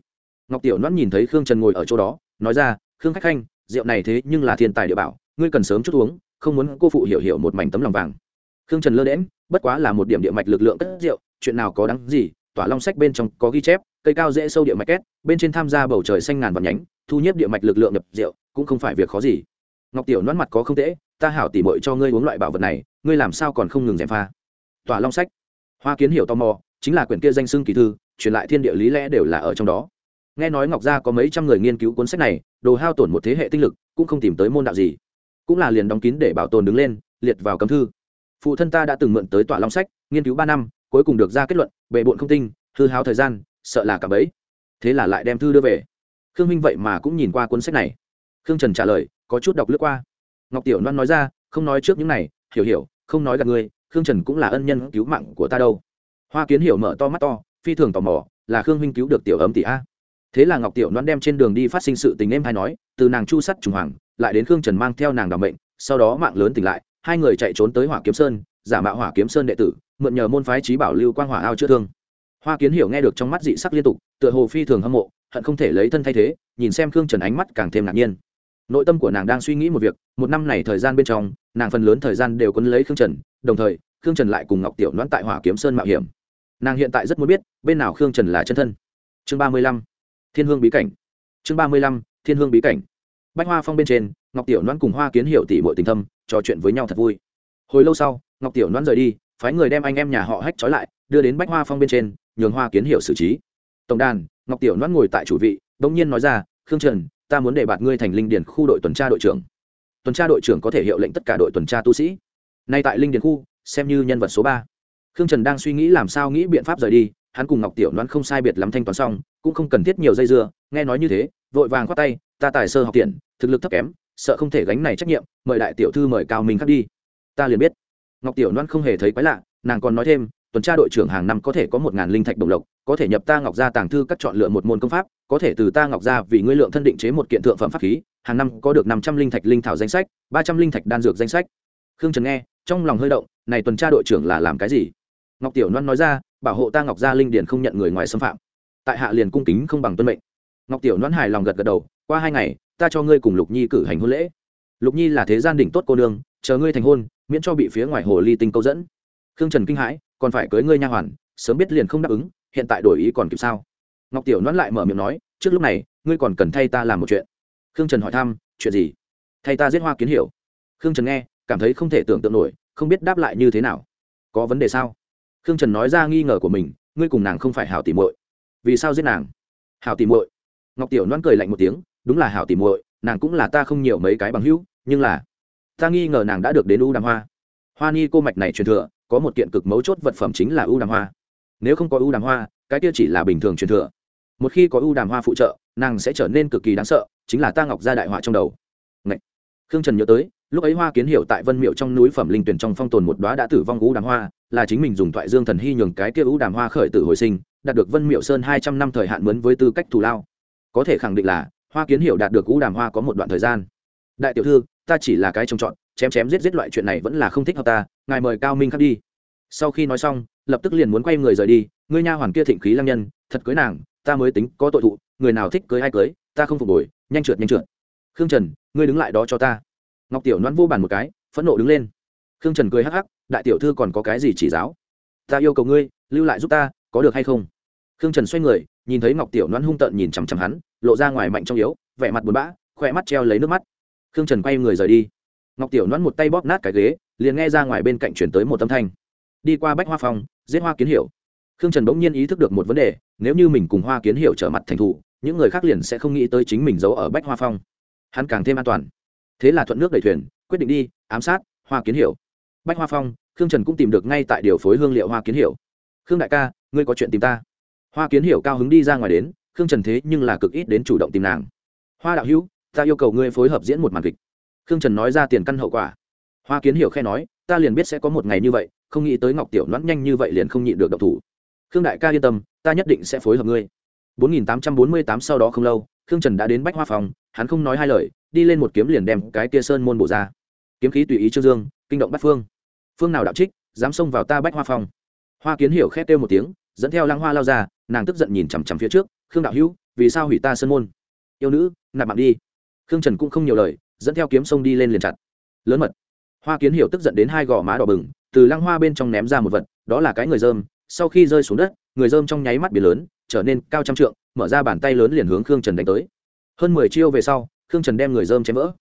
Ngọc tiểu loan nhìn thấy khương trần ngồi ở chỗ đó, nói ra, khương khách khanh, rượu này thế nhưng là thiên tài địa bảo, ngươi cần sớm chút uống, không muốn cô phụ hiểu hiểu một mảnh tấm lòng vàng. Khương trần lơ đễm bất quá là một điểm địa mạch lực lượng cất rượu, chuyện nào có đáng gì, tỏa long sách bên trong có ghi chép, cây cao dễ sâu địa mạch két, bên trên tham gia bầu trời xanh ngàn và nhánh, thu nhếp địa mạch lực lượng nhập rượu, cũng không phải việc khó gì ngọc tiểu nón mặt có không tễ ta hảo tỉ mội cho ngươi uống loại bảo vật này, ngươi làm sao còn không ngừng gièm pha? Tòa long sách. Hoa kiến hiểu tò mò, chính là quyển kia danh xưng kỳ thư, truyền lại thiên địa lý lẽ đều là ở trong đó. Nghe nói ngọc gia có mấy trăm người nghiên cứu cuốn sách này, đồ hao tổn một thế hệ tinh lực, cũng không tìm tới môn đạo gì. Cũng là liền đóng kín để bảo tồn đứng lên, liệt vào cấm thư. Phụ thân ta đã từng mượn tới tòa long sách, nghiên cứu ba năm, cuối cùng được ra kết luận bệ bộn không tinh, hư hao thời gian, sợ là cả bấy. Thế là lại đem thư đưa về. Khương minh vậy mà cũng nhìn qua cuốn sách này. Khương trần trả lời có chút đọc lướt qua. Ngọc tiểu loan nói ra, không nói trước những này, hiểu hiểu, không nói gặp ngươi, khương trần cũng là ân nhân cứu mạng của ta đâu. Hoa kiến hiểu mở to mắt to, phi thường tò mò, là khương minh cứu được tiểu ấm tỷ a. Thế là ngọc tiểu loan đem trên đường đi phát sinh sự tình em hay nói, từ nàng chu sắt trùng hoàng, lại đến khương trần mang theo nàng đảm bệnh sau đó mạng lớn tỉnh lại, hai người chạy trốn tới hỏa kiếm sơn, giả mạo hỏa kiếm sơn đệ tử, mượn nhờ môn phái trí bảo lưu quang hỏa ao chữa thương. Hoa kiến hiểu nghe được trong mắt dị sắc liên tục, tựa hồ phi thường hâm mộ, hận không thể lấy thân thay thế, nhìn xem khương trần ánh mắt càng thêm ngạc nhiên nội tâm của nàng đang suy nghĩ một việc, một năm này thời gian bên trong, nàng phần lớn thời gian đều quấn lấy khương trần, đồng thời, khương trần lại cùng ngọc tiểu đoán tại hỏa kiếm sơn mạo hiểm. Nàng hiện tại rất muốn biết, bên nào khương trần là chân thân. Chương ba mươi lăm, thiên hương bí cảnh. Chương ba mươi lăm, thiên hương bí cảnh. Bách hoa phong bên trên, ngọc tiểu đoán cùng hoa kiến hiểu tỷ bội tình thâm, trò chuyện với nhau thật vui. Hồi lâu sau, ngọc tiểu đoán rời đi, phái người đem anh em nhà họ hách trói lại, đưa đến bách hoa phong bên trên, nhường hoa kiến hiểu xử trí. Tổng đàn, ngọc tiểu đoán ngồi tại chủ vị, bỗng nhiên nói ra, khương trần ta muốn để bạt ngươi thành linh điền khu đội tuần tra đội trưởng. Tuần tra đội trưởng có thể hiệu lệnh tất cả đội tuần tra tu sĩ. Nay tại linh điền khu, xem như nhân vật số ba. Khương trần đang suy nghĩ làm sao nghĩ biện pháp rời đi, hắn cùng ngọc tiểu đoán không sai biệt lắm thanh toán xong, cũng không cần thiết nhiều dây dưa, nghe nói như thế, vội vàng khoát tay, ta tài sơ học tiện, thực lực thấp kém, sợ không thể gánh này trách nhiệm, mời đại tiểu thư mời cao mình khác đi. Ta liền biết. Ngọc tiểu loan không hề thấy quái lạ, nàng còn nói thêm tuần tra đội trưởng hàng năm có thể có một ngàn linh thạch đồng lộc, có thể nhập ta ngọc gia tàng thư các chọn lựa một môn công pháp, có thể từ ta ngọc gia vì ngươi lượng thân định chế một kiện thượng phẩm pháp khí, hàng năm có được năm trăm linh thạch linh thảo danh sách, ba trăm linh thạch đan dược danh sách. Khương trần nghe, trong lòng hơi động, này tuần tra đội trưởng là làm cái gì? Ngọc tiểu loan nói ra, bảo hộ ta ngọc gia linh điển không nhận người ngoài xâm phạm. Tại hạ liền cung kính không bằng tuân mệnh. Ngọc tiểu loan hài lòng gật gật đầu, qua hai ngày, ta cho ngươi cùng lục nhi cử hành hôn lễ. Lục nhi là thế gian đỉnh tốt cô nương, chờ ngươi thành hôn, miễn cho bị phía ngoài hồ ly tinh câu dẫn khương trần kinh hãi, còn phải cưới ngươi nha hoàn, sớm biết liền không đáp ứng, hiện tại đổi ý còn kịp sao? Ngọc tiểu nón lại mở miệng nói, trước lúc này, ngươi còn cần thay ta làm một chuyện. Khương trần hỏi thăm, chuyện gì? Thay ta giết hoa kiến hiểu. Khương trần nghe, cảm thấy không thể tưởng tượng nổi, không biết đáp lại như thế nào. Có vấn đề sao? Khương trần nói ra nghi ngờ của mình, ngươi cùng nàng không phải hảo tỉ muội. Vì sao giết nàng? Hảo tỉ muội. Ngọc tiểu noãn cười lạnh một tiếng, đúng là hảo tỉ muội, nàng cũng là ta không nhiều mấy cái bằng hữu, nhưng là ta nghi ngờ nàng đã được đến u đàm hoa. Hoa ni cô mạch này truyền thừa có một kiện cực mấu chốt vật phẩm chính là ưu đàm hoa. Nếu không có ưu đàm hoa, cái kia chỉ là bình thường truyền thừa. Một khi có ưu đàm hoa phụ trợ, nàng sẽ trở nên cực kỳ đáng sợ, chính là ta ngọc gia đại họa trong đầu. Ngậy. khương trần nhớ tới, lúc ấy hoa kiến hiểu tại vân miệu trong núi phẩm linh tuyển trong phong tồn một đoá đã tử vong ưu đàm hoa, là chính mình dùng thoại dương thần hy nhường cái kia ưu đàm hoa khởi tử hồi sinh, đạt được vân miệu sơn hai trăm năm thời hạn mướn với tư cách thù lao. Có thể khẳng định là, hoa kiến hiểu đạt được ưu đàm hoa có một đoạn thời gian. Đại tiểu thư, ta chỉ là cái trồng trọt chém chém giết giết loại chuyện này vẫn là không thích hợp ta, ngài mời cao minh khắc đi. Sau khi nói xong, lập tức liền muốn quay người rời đi, ngươi nha hoàn kia thịnh khí lăng nhân, thật cưới nàng, ta mới tính có tội thụ, người nào thích cưới ai cưới, ta không phục hồi, nhanh trượt nhanh trượt. Khương trần, ngươi đứng lại đó cho ta. Ngọc tiểu noan vô bàn một cái, phẫn nộ đứng lên. Khương trần cười hắc hắc, đại tiểu thư còn có cái gì chỉ giáo? Ta yêu cầu ngươi, lưu lại giúp ta, có được hay không? Khương trần xoay người, nhìn thấy ngọc tiểu noan hung tợn nhìn chằm chằm hắn, lộ ra ngoài mạnh trong yếu, vẻ mặt buồn bã, khỏe mắt treo lấy nước mắt. Khương trần quay người rời đi ngọc tiểu nón một tay bóp nát cái ghế, liền nghe ra ngoài bên cạnh chuyển tới một âm thanh. Đi qua bách hoa phòng giết hoa kiến hiểu. Khương trần bỗng nhiên ý thức được một vấn đề, nếu như mình cùng hoa kiến hiểu trở mặt thành thủ, những người khác liền sẽ không nghĩ tới chính mình giấu ở bách hoa phong. Hắn càng thêm an toàn. Thế là thuận nước đẩy thuyền, quyết định đi, ám sát hoa kiến hiểu. Bách hoa phong, khương trần cũng tìm được ngay tại điều phối hương liệu hoa kiến hiểu. Khương đại ca, ngươi có chuyện tìm ta. Hoa kiến hiểu cao hứng đi ra ngoài đến, khương trần thế nhưng là cực ít đến chủ động tìm nàng. Hoa đạo hữu, ta yêu cầu ngươi phối hợp diễn một màn kịch khương trần nói ra tiền căn hậu quả. Hoa kiến hiểu khe nói, ta liền biết sẽ có một ngày như vậy, không nghĩ tới ngọc tiểu Nhoãn nhanh như vậy liền không nhịn được độc thủ. Khương đại ca yên tâm, ta nhất định sẽ phối hợp ngươi. 4848 sau đó không lâu, khương trần đã đến bách hoa phòng, hắn không nói hai lời, đi lên một kiếm liền đem cái tia sơn môn bổ ra. Kiếm khí tùy ý trương dương, kinh động bắt phương. Phương nào đạo trích, dám xông vào ta bách hoa phòng. Hoa kiến hiểu khét kêu một tiếng, dẫn theo lăng hoa lao ra, nàng tức giận nhìn chằm chằm phía trước, khương đạo hữu, vì sao hủy ta sơn môn? Yêu nữ, nạp mạng đi. Khương trần cũng không nhiều lời dẫn theo kiếm sông đi lên liền chặt. Lớn mật. Hoa kiến hiểu tức giận đến hai gò má đỏ bừng, từ lăng hoa bên trong ném ra một vật, đó là cái người dơm, sau khi rơi xuống đất, người dơm trong nháy mắt biển lớn, trở nên cao trăm trượng, mở ra bàn tay lớn liền hướng khương trần đánh tới. Hơn mười chiêu về sau, khương trần đem người dơm chém vỡ.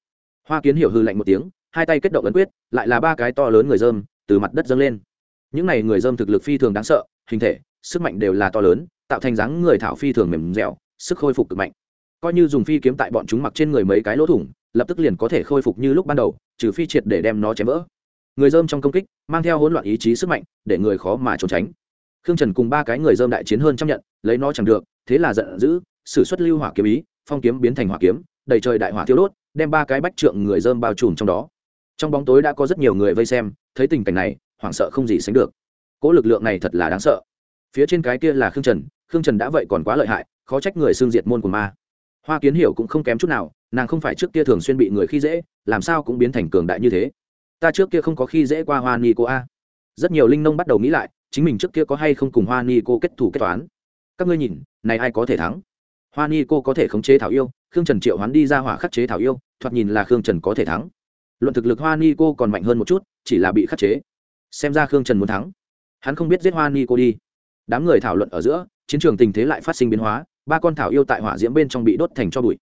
Hoa kiến hiểu hư lạnh một tiếng, hai tay kết động ấn quyết, lại là ba cái to lớn người dơm, từ mặt đất dâng lên. Những này người dơm thực lực phi thường đáng sợ, hình thể, sức mạnh đều là to lớn, tạo thành dáng người thảo phi thường mềm dẻo, sức khôi phục cực mạnh. Coi như dùng phi kiếm tại bọn chúng mặc trên người mấy cái lỗ thủng lập tức liền có thể khôi phục như lúc ban đầu, trừ phi triệt để đem nó chém vỡ. Người dơm trong công kích, mang theo hỗn loạn ý chí sức mạnh, để người khó mà trốn tránh. Khương trần cùng ba cái người dơm đại chiến hơn trăm nhận, lấy nó chẳng được, thế là giận dữ, sử xuất lưu hỏa kiếm ý, phong kiếm biến thành hỏa kiếm, đầy trời đại hỏa thiêu đốt, đem ba cái bách trượng người dơm bao trùm trong đó. Trong bóng tối đã có rất nhiều người vây xem, thấy tình cảnh này, hoảng sợ không gì sánh được. Cỗ lực lượng này thật là đáng sợ. Phía trên cái kia là khương trần khương trần đã vậy còn quá lợi hại, khó trách người xương diệt môn của ma. Hoa kiến hiểu cũng không kém chút nào nàng không phải trước kia thường xuyên bị người khi dễ, làm sao cũng biến thành cường đại như thế. Ta trước kia không có khi dễ qua hoa ni cô a. Rất nhiều linh nông bắt đầu nghĩ lại, chính mình trước kia có hay không cùng hoa ni cô kết thủ kết toán. Các ngươi nhìn, này ai có thể thắng? Hoa ni cô có thể khống chế thảo yêu, khương trần triệu hoán đi ra hỏa khắc chế thảo yêu, thoạt nhìn là khương trần có thể thắng. Luận thực lực hoa ni cô còn mạnh hơn một chút, chỉ là bị khắc chế. Xem ra khương trần muốn thắng. Hắn không biết giết hoa ni cô đi. Đám người thảo luận ở giữa, chiến trường tình thế lại phát sinh biến hóa, ba con thảo yêu tại hỏa diễm bên trong bị đốt thành cho bụi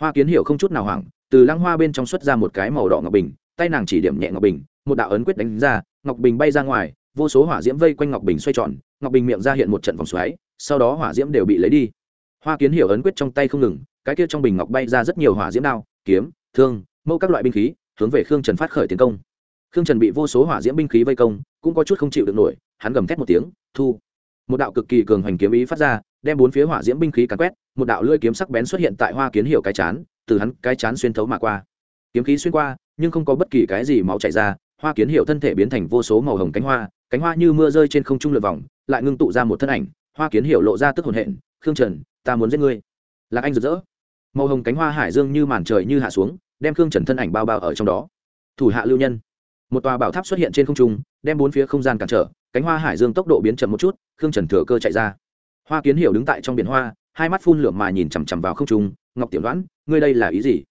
hoa kiến hiểu không chút nào hoảng, từ lăng hoa bên trong xuất ra một cái màu đỏ ngọc bình, tay nàng chỉ điểm nhẹ ngọc bình, một đạo ấn quyết đánh ra, ngọc bình bay ra ngoài, vô số hỏa diễm vây quanh ngọc bình xoay tròn, ngọc bình miệng ra hiện một trận vòng xoáy, sau đó hỏa diễm đều bị lấy đi. Hoa kiến hiểu ấn quyết trong tay không ngừng, cái kia trong bình ngọc bay ra rất nhiều hỏa diễm đao, kiếm, thương, mâu các loại binh khí, hướng về khương trần phát khởi tiến công. Khương trần bị vô số hỏa diễm binh khí vây công, cũng có chút không chịu được nổi, hắn gầm thét một tiếng, thu một đạo cực kỳ cường hoành kiếm ý phát ra, đem bốn phía hỏa diễm binh khí cắn quét, một đạo lưỡi kiếm sắc bén xuất hiện tại hoa kiến hiểu cái chán, từ hắn cái chán xuyên thấu mà qua. Kiếm khí xuyên qua, nhưng không có bất kỳ cái gì máu chảy ra, hoa kiến hiểu thân thể biến thành vô số màu hồng cánh hoa cánh hoa như mưa rơi trên không trung lượt vòng, lại ngưng tụ ra một thân ảnh, hoa kiến hiểu lộ ra tức hồn hện, khương trần, ta muốn giết ngươi. Lạc anh rực rỡ. Màu hồng cánh hoa hải dương như màn trời như hạ xuống, đem khương trần thân ảnh bao bao ở trong đó. Thủ hạ lưu nhân một tòa bảo tháp xuất hiện trên không trung, đem bốn phía không gian cản trở, cánh hoa hải dương tốc độ biến chậm một chút, khương trần thừa cơ chạy ra. Hoa kiến hiểu đứng tại trong biển hoa, hai mắt phun lửa mà nhìn chằm chằm vào không trung, ngọc tiểu đoán ngươi đây là ý gì?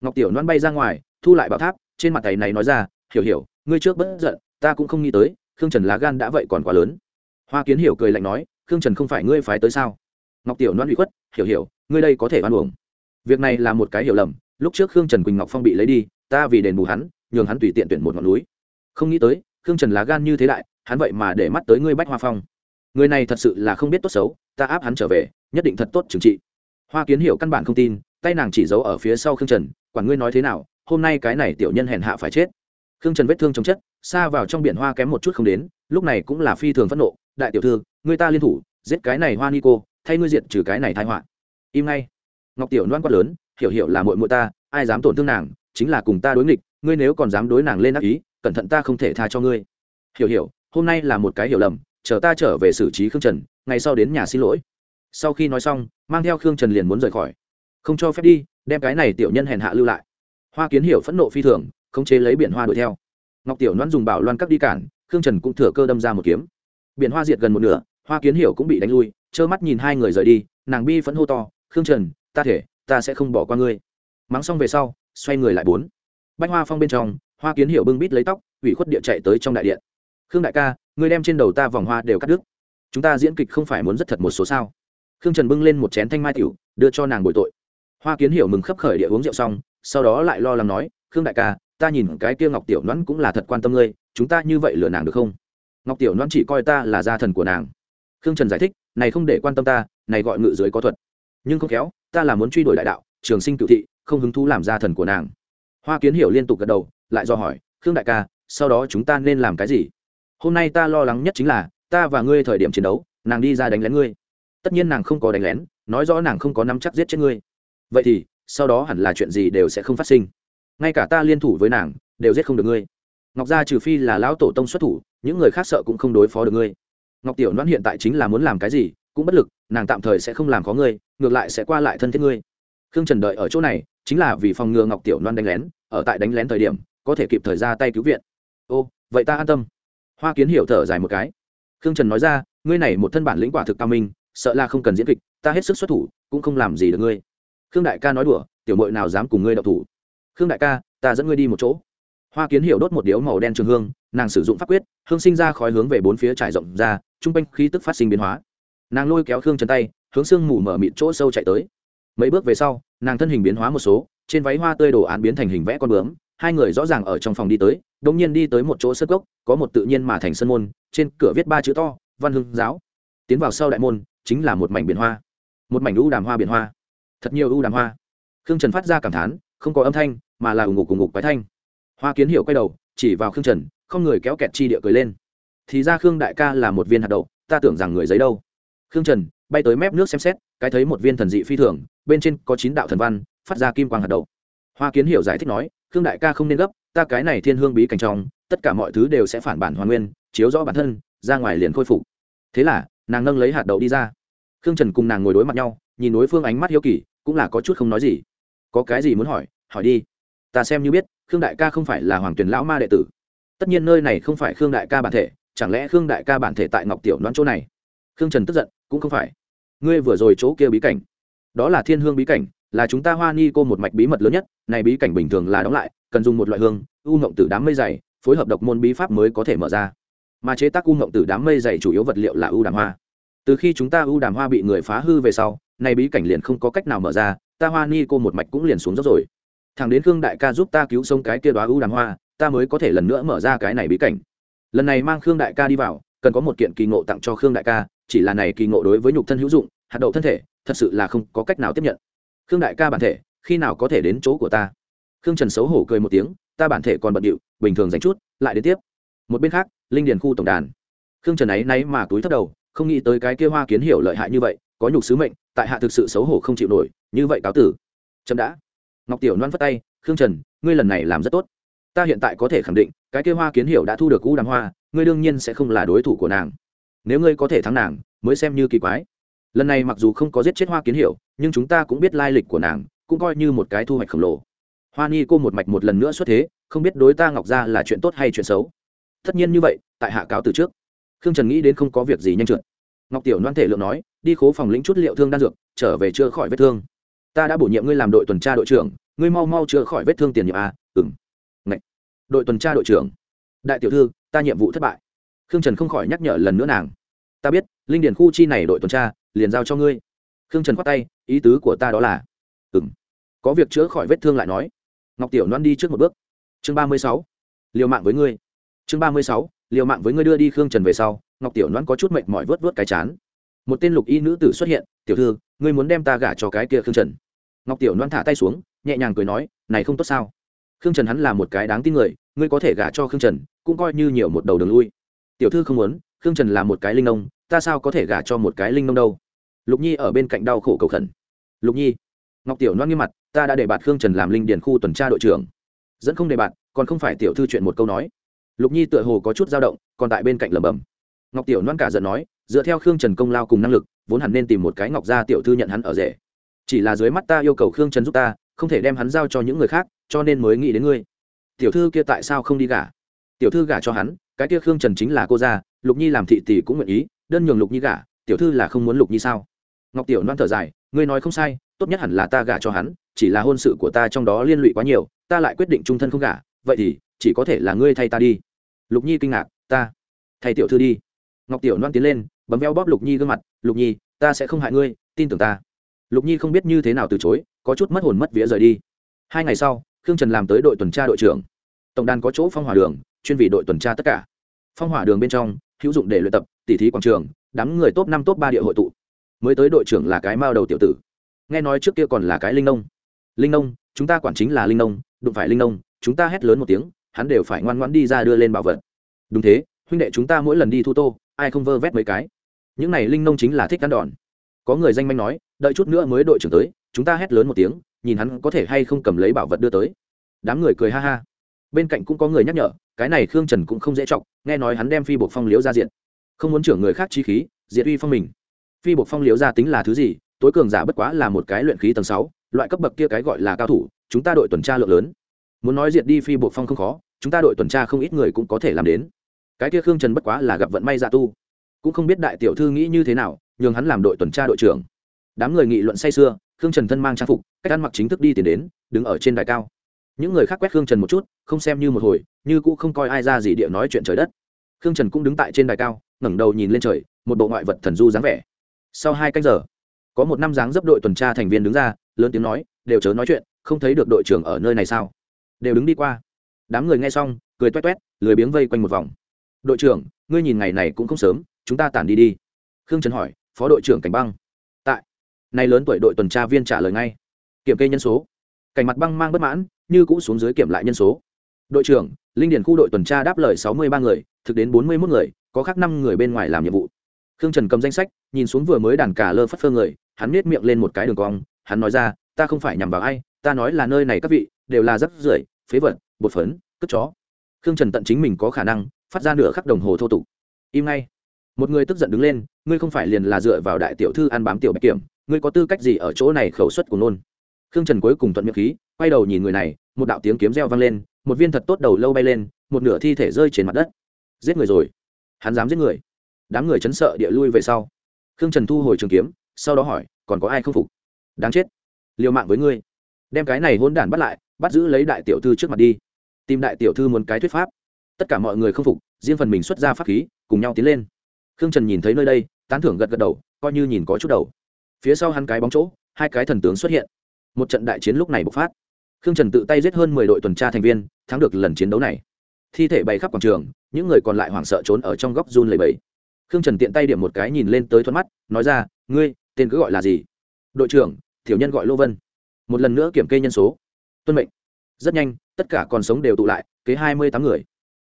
Ngọc tiểu đoán bay ra ngoài, thu lại bảo tháp, trên mặt thầy này nói ra, hiểu hiểu, ngươi trước bất giận, ta cũng không nghĩ tới, khương trần lá gan đã vậy còn quá lớn. Hoa kiến hiểu cười lạnh nói, khương trần không phải ngươi phái tới sao? Ngọc tiểu đoán bị khuất, hiểu hiểu, ngươi đây có thể oan uổng. Việc này là một cái hiểu lầm, lúc trước khương trần quỳnh ngọc phong bị lấy đi, ta vì đền bù hắn nhường hắn tùy tiện tuyển một ngọn núi. Không nghĩ tới, khương trần lá gan như thế đại, hắn vậy mà để mắt tới ngươi bách hoa phong. Người này thật sự là không biết tốt xấu, ta áp hắn trở về, nhất định thật tốt trừng trị. Hoa kiến hiểu căn bản không tin, tay nàng chỉ giấu ở phía sau khương trần, quản ngươi nói thế nào, hôm nay cái này tiểu nhân hèn hạ phải chết. Khương trần vết thương chống chất, xa vào trong biển hoa kém một chút không đến, lúc này cũng là phi thường phẫn nộ, đại tiểu thư, người ta liên thủ, giết cái này hoa ni cô, thay ngươi diện trừ cái này thai họa. Im ngay. Ngọc tiểu loan quát lớn, hiểu hiểu là mội mội ta, ai dám tổn thương nàng, chính là cùng ta đối nghịch ngươi nếu còn dám đối nàng lên ác ý, cẩn thận ta không thể tha cho ngươi. Hiểu hiểu, hôm nay là một cái hiểu lầm, chờ ta trở về xử trí khương trần, ngày sau đến nhà xin lỗi. Sau khi nói xong, mang theo khương trần liền muốn rời khỏi. Không cho phép đi, đem cái này tiểu nhân hèn hạ lưu lại. Hoa kiến hiểu phẫn nộ phi thường, khống chế lấy biển hoa đuổi theo. Ngọc tiểu noan dùng bảo loan cắt đi cản, khương trần cũng thừa cơ đâm ra một kiếm. Biển hoa diệt gần một nửa, hoa kiến hiểu cũng bị đánh lui, trơ mắt nhìn hai người rời đi, nàng bi phẫn hô to, khương trần, ta thể, ta sẽ không bỏ qua ngươi. Mắng xong về sau, xoay người lại bốn bách hoa phong bên trong, hoa kiến hiểu bưng bít lấy tóc, ủy khuất địa chạy tới trong đại điện. Khương đại ca ngươi đem trên đầu ta vòng hoa đều cắt đứt. Chúng ta diễn kịch không phải muốn rất thật một số sao? Khương trần bưng lên một chén thanh mai tiểu, đưa cho nàng bồi tội. Hoa kiến hiểu mừng khấp khởi địa uống rượu xong, sau đó lại lo lắng nói, khương đại ca, ta nhìn cái kia ngọc tiểu noãn cũng là thật quan tâm ngươi, chúng ta như vậy lừa nàng được không? Ngọc tiểu noãn chỉ coi ta là gia thần của nàng. Khương trần giải thích, này không để quan tâm ta, này gọi ngự dưới có thuật. Nhưng không khéo, ta là muốn truy đuổi đại đạo, trường sinh cựu thị, không hứng thú làm gia thần của nàng hoa kiến hiểu liên tục gật đầu, lại do hỏi, khương đại ca, sau đó chúng ta nên làm cái gì? Hôm nay ta lo lắng nhất chính là, ta và ngươi thời điểm chiến đấu, nàng đi ra đánh lén ngươi. Tất nhiên nàng không có đánh lén, nói rõ nàng không có nắm chắc giết chết ngươi. Vậy thì, sau đó hẳn là chuyện gì đều sẽ không phát sinh. Ngay cả ta liên thủ với nàng, đều giết không được ngươi. Ngọc gia trừ phi là lão tổ tông xuất thủ, những người khác sợ cũng không đối phó được ngươi. Ngọc tiểu đoán hiện tại chính là muốn làm cái gì, cũng bất lực, nàng tạm thời sẽ không làm có ngươi, ngược lại sẽ qua lại thân thiết ngươi. Khương trần đợi ở chỗ này chính là vì phòng ngừa ngọc tiểu loan đánh lén, ở tại đánh lén thời điểm, có thể kịp thời ra tay cứu viện. Ô, vậy ta an tâm. Hoa kiến hiểu thở dài một cái. Khương trần nói ra, ngươi này một thân bản lĩnh quả thực cao minh, sợ là không cần diễn kịch, ta hết sức xuất thủ, cũng không làm gì được ngươi. Khương đại ca nói đùa, tiểu mội nào dám cùng ngươi đậu thủ? Khương đại ca, ta dẫn ngươi đi một chỗ. Hoa kiến hiểu đốt một điếu màu đen trường hương, nàng sử dụng pháp quyết, hương sinh ra khói hướng về bốn phía trải rộng ra t r u n g quanh khí tức phát sinh biến hóa. Nàng lôi kéo khương trần tay, hướng sương mù mở mịt chỗ sâu chạy tới. Mấy bước về sau nàng thân hình biến hóa một số, trên váy hoa tươi đồ án biến thành hình vẽ con bướm, hai người rõ ràng ở trong phòng đi tới đ ỗ n g nhiên đi tới một chỗ sơ gốc có một tự nhiên mà thành sân môn, trên cửa viết ba chữ to, văn hưng giáo. Tiến vào sau đại môn, chính là một mảnh biển hoa. Một mảnh u đàm hoa biển hoa. Thật nhiều u đàm hoa. Khương trần phát ra cảm thán, không có âm thanh, mà là ủng ngục cùng ngục quái thanh. Hoa kiến hiểu quay đầu, chỉ vào khương trần, không người kéo kẹt chi địa cười lên. Thì ra khương đại ca là một viên hạt đậu, ta tưởng rằng người giấy đâu. Khương trần bay tới mép nước xem xét, cái thấy một viên thần dị phi thường bên trên có chín đạo thần văn, phát ra kim quang hạt đầu hoa kiến hiểu giải thích nói, khương đại ca không nên gấp, ta cái này thiên hương bí cảnh trong, tất cả mọi thứ đều sẽ phản bản hoàn nguyên, chiếu rõ bản thân, ra ngoài liền khôi phục. Thế là, nàng nâng lấy hạt đậu đi ra. Khương trần cùng nàng ngồi đối mặt nhau, nhìn đối phương ánh mắt hiếu kỳ, cũng là có chút không nói gì. Có cái gì muốn hỏi hỏi đi. Ta xem như biết, khương đại ca không phải là hoàng tuyển lão ma đệ tử. Tất nhiên nơi này không phải khương đại ca bản thể, chẳng lẽ khương đại ca bản thể tại ngọc tiểu đoán chỗ này? Khương trần tức giận, cũng không phải. Ngươi vừa rồi chỗ kia bí cảnh đó là thiên hương bí cảnh, là chúng ta hoa ni cô một mạch bí mật lớn nhất, này bí cảnh bình thường là đóng lại, cần dùng một loại hương, u ngộng tử đám mây dày, phối hợp độc môn bí pháp mới có thể mở ra. Mà chế tác u ngộng tử đám mây dày chủ yếu vật liệu là u đàm hoa. Từ khi chúng ta u đàm hoa bị người phá hư về sau, này bí cảnh liền không có cách nào mở ra, ta hoa ni cô một mạch cũng liền xuống dốc rồi. Thằng đến khương đại ca giúp ta cứu sống cái kia đoá u đàm hoa, ta mới có thể lần nữa mở ra cái này bí cảnh. Lần này mang khương đại ca đi vào, cần có một kiện kỳ ngộ tặng cho khương đại ca, chỉ là này kỳ ngộ đối với nhục thân hữu dụng hạt đậu thân thể thật sự là không có cách nào tiếp nhận. Khương đại ca bản thể, khi nào có thể đến chỗ của ta? Khương trần xấu hổ cười một tiếng, ta bản thể còn bận điệu, bình thường dành chút, lại đến tiếp. Một bên khác, linh điền khu tổng đàn. Khương trần ấy náy mà túi thấp đầu, không nghĩ tới cái kia hoa kiến hiểu lợi hại như vậy, có nhục sứ mệnh, tại hạ thực sự xấu hổ không chịu nổi, như vậy cáo tử. Chậm đã. Ngọc tiểu loan phất tay, khương trần, ngươi lần này làm rất tốt. Ta hiện tại có thể khẳng định, cái kia hoa kiến hiểu đã thu được u đàm hoa, ngươi đương nhiên sẽ không là đối thủ của nàng. Nếu ngươi có thể thắng nàng, mới xem như kỳ quái lần này mặc dù không có giết chết hoa kiến hiểu, nhưng chúng ta cũng biết lai lịch của nàng, cũng coi như một cái thu hoạch khổng lồ. Hoa ni cô một mạch một lần nữa xuất thế, không biết đối ta ngọc ra là chuyện tốt hay chuyện xấu. Tất nhiên như vậy, tại hạ cáo từ trước. Khương trần nghĩ đến không có việc gì nhanh trượt ngọc tiểu loan thể lượng nói, đi khố phòng lĩnh chút liệu thương đan dược, trở về chữa khỏi vết thương. Ta đã bổ nhiệm ngươi làm đội tuần tra đội trưởng, ngươi mau mau chữa khỏi vết thương tiền nhiệm à, a ừng Ngậy. đội tuần tra đội trưởng. Đại tiểu thư, ta nhiệm vụ thất bại. Khương trần không khỏi nhắc nhở lần nữa nàng. Ta biết, linh điền khu chi này đội tuần tra liền giao cho ngươi. Khương trần khoát tay, ý tứ của ta đó là ừng có việc chữa khỏi vết thương lại nói. Ngọc tiểu loan đi trước một bước. Chương ba mươi sáu, liều mạng với ngươi. Chương ba mươi sáu, liều mạng với ngươi đưa đi khương trần về sau, ngọc tiểu loan có chút mệt mỏi vớt vớt cái chán. Một tên lục y nữ tử xuất hiện, tiểu thư, ngươi muốn đem ta gả cho cái kia khương trần? Ngọc tiểu loan thả tay xuống, nhẹ nhàng cười nói, này không tốt sao? Khương trần hắn là một cái đáng tin người, ngươi có thể gả cho khương trần, cũng coi như nhiều một đầu đường lui. Tiểu thư không muốn, khương trần là một cái linh nông, ta sao có thể gả cho một cái linh nông đâu? Lục nhi ở bên cạnh đau khổ cầu khẩn. Lục nhi, ngọc tiểu loan nghiêm mặt, ta đã để bạt khương trần làm linh điền khu tuần tra đội trưởng. Dẫn không để bạt, còn không phải tiểu thư chuyện một câu nói. Lục nhi tựa hồ có chút dao động, còn tại bên cạnh lẩm bẩm. Ngọc tiểu loan cả giận nói, dựa theo khương trần công lao cùng năng lực, vốn hẳn nên tìm một cái ngọc gia tiểu thư nhận hắn ở rể. Chỉ là dưới mắt ta yêu cầu khương trần giúp ta, không thể đem hắn giao cho những người khác, cho nên mới nghĩ đến ngươi. Tiểu thư kia tại sao không đi gả? Tiểu thư gả cho hắn, cái kia khương trần chính là cô gia, lục nhi làm thị tỷ cũng nguyện ý, đơn nhường lục nhi gả, tiểu thư là không muốn lục nhi sao? Ngọc tiểu loan thở dài, ngươi nói không sai, tốt nhất hẳn là ta gả cho hắn, chỉ là hôn sự của ta trong đó liên lụy quá nhiều, ta lại quyết định trung thân không gả, vậy thì chỉ có thể là ngươi thay ta đi. Lục nhi kinh ngạc, ta, thay tiểu thư đi. Ngọc tiểu loan tiến lên, bấm veo bóp lục nhi gương mặt, lục nhi, ta sẽ không hại ngươi, tin tưởng ta. Lục nhi không biết như thế nào từ chối, có chút mất hồn mất vía rời đi. Hai ngày sau, khương trần làm tới đội tuần tra đội trưởng. Tổng đàn có chỗ phong hỏa đường, chuyên vị đội tuần tra tất cả. Phong hỏa đường bên trong, hữu dụng để luyện tập, tỉ thí quảng trường, đám người top năm, top ba địa hội tụ mới tới đội trưởng là cái mao đầu tiểu tử. Nghe nói trước kia còn là cái linh nông. Linh nông, chúng ta quản chính là linh nông, đụng phải linh nông, chúng ta hét lớn một tiếng, hắn đều phải ngoan ngoãn đi ra đưa lên bảo vật. Đúng thế, huynh đệ chúng ta mỗi lần đi thu tô, ai không vơ vét mấy cái? Những này linh nông chính là thích cắn đòn. Có người danh manh nói, đợi chút nữa mới đội trưởng tới, chúng ta hét lớn một tiếng, nhìn hắn có thể hay không cầm lấy bảo vật đưa tới. Đám người cười ha ha. Bên cạnh cũng có người nhắc nhở, cái này khương trần cũng không dễ trọng nghe nói hắn đem phi buộc phong liếu ra diện. Không muốn trưởng người khác chi khí, diệt uy phong mình phi bộ phong liếu ra tính là thứ gì? Tối cường giả bất quá là một cái luyện khí tầng sáu, loại cấp bậc kia cái gọi là cao thủ, chúng ta đội tuần tra lượng lớn. Muốn nói diệt đi phi bộ phong không khó, chúng ta đội tuần tra không ít người cũng có thể làm đến. Cái kia khương trần bất quá là gặp vận may dạ tu. Cũng không biết đại tiểu thư nghĩ như thế nào, nhường hắn làm đội tuần tra đội trưởng. Đám người nghị luận say sưa, khương trần thân mang trang phục, cách ăn mặc chính thức đi tiền đến, đứng ở trên đài cao. Những người khác quét khương trần một chút, không xem như một hồi, như cũng không coi ai ra gì địa nói chuyện trời đất. Khương trần cũng đứng tại trên đài cao, ngẩng đầu nhìn lên trời, một bộ ngoại vật thần du dáng vẻ sau hai canh giờ, có một năm dáng dấp đội tuần tra thành viên đứng ra, lớn tiếng nói, đều chớ nói chuyện, không thấy được đội trưởng ở nơi này sao? Đều đứng đi qua. Đám người nghe xong, cười toét toét, lười biếng vây quanh một vòng. Đội trưởng, ngươi nhìn ngày này cũng không sớm, chúng ta tản đi đi. Khương trần hỏi, phó đội trưởng cảnh băng? Tại. Nay lớn tuổi đội tuần tra viên trả lời ngay, kiểm kê nhân số. Cảnh mặt băng mang bất mãn, như cũ xuống dưới kiểm lại nhân số. Đội trưởng, linh điển khu đội tuần tra đáp lời sáu mươi ba người, thực đến bốn mươi một người, có khác năm người bên ngoài làm nhiệm vụ khương trần cầm danh sách, nhìn xuống vừa mới đàn cả lơ phất phơ người, hắn nết miệng lên một cái đường cong, hắn nói ra, ta không phải nhằm vào ai, ta nói là nơi này các vị, đều là rắc rưởi, phế vật, bột phấn, cất chó. Khương trần tận chính mình có khả năng phát ra nửa khắc đồng hồ thô tục. Im ngay. Một người tức giận đứng lên, ngươi không phải liền là dựa vào đại tiểu thư ăn bám tiểu bạch kiểm, ngươi có tư cách gì ở chỗ này khẩu suất của nôn? Khương trần cuối cùng thuận miệng khí, quay đầu nhìn người này, một đạo tiếng kiếm reo vang lên, một viên thật tốt đầu lâu bay lên, một nửa thi thể rơi trên mặt đất. Giết người rồi. Hắn dám giết người đám người chấn sợ địa lui về sau. Khương trần thu hồi trường kiếm, sau đó hỏi, còn có ai không phục? Đáng chết. Liều mạng với ngươi. Đem cái này hôn đản bắt lại, bắt giữ lấy đại tiểu thư trước mặt đi. Tìm đại tiểu thư muốn cái thuyết pháp. Tất cả mọi người không phục, riêng phần mình xuất ra pháp khí, cùng nhau tiến lên. Khương trần nhìn thấy nơi đây, tán thưởng gật gật đầu, coi như nhìn có chút đầu. Phía sau hắn cái bóng chỗ, hai cái thần tướng xuất hiện. Một trận đại chiến lúc này bộc phát. Khương trần tự tay giết hơn mười đội tuần tra thành viên, thắng được lần chiến đấu này. Thi thể bày khắp quảng trường, những người còn lại hoảng sợ trốn ở trong góc run lầy bẫy khương trần tiện tay điểm một cái nhìn lên tới thuận mắt, nói ra, ngươi, tên cứ gọi là gì? Đội trưởng thiểu nhân gọi lô vân. Một lần nữa kiểm kê nhân số. Tuân mệnh. Rất nhanh, tất cả còn sống đều tụ lại, kế hai mươi tám người.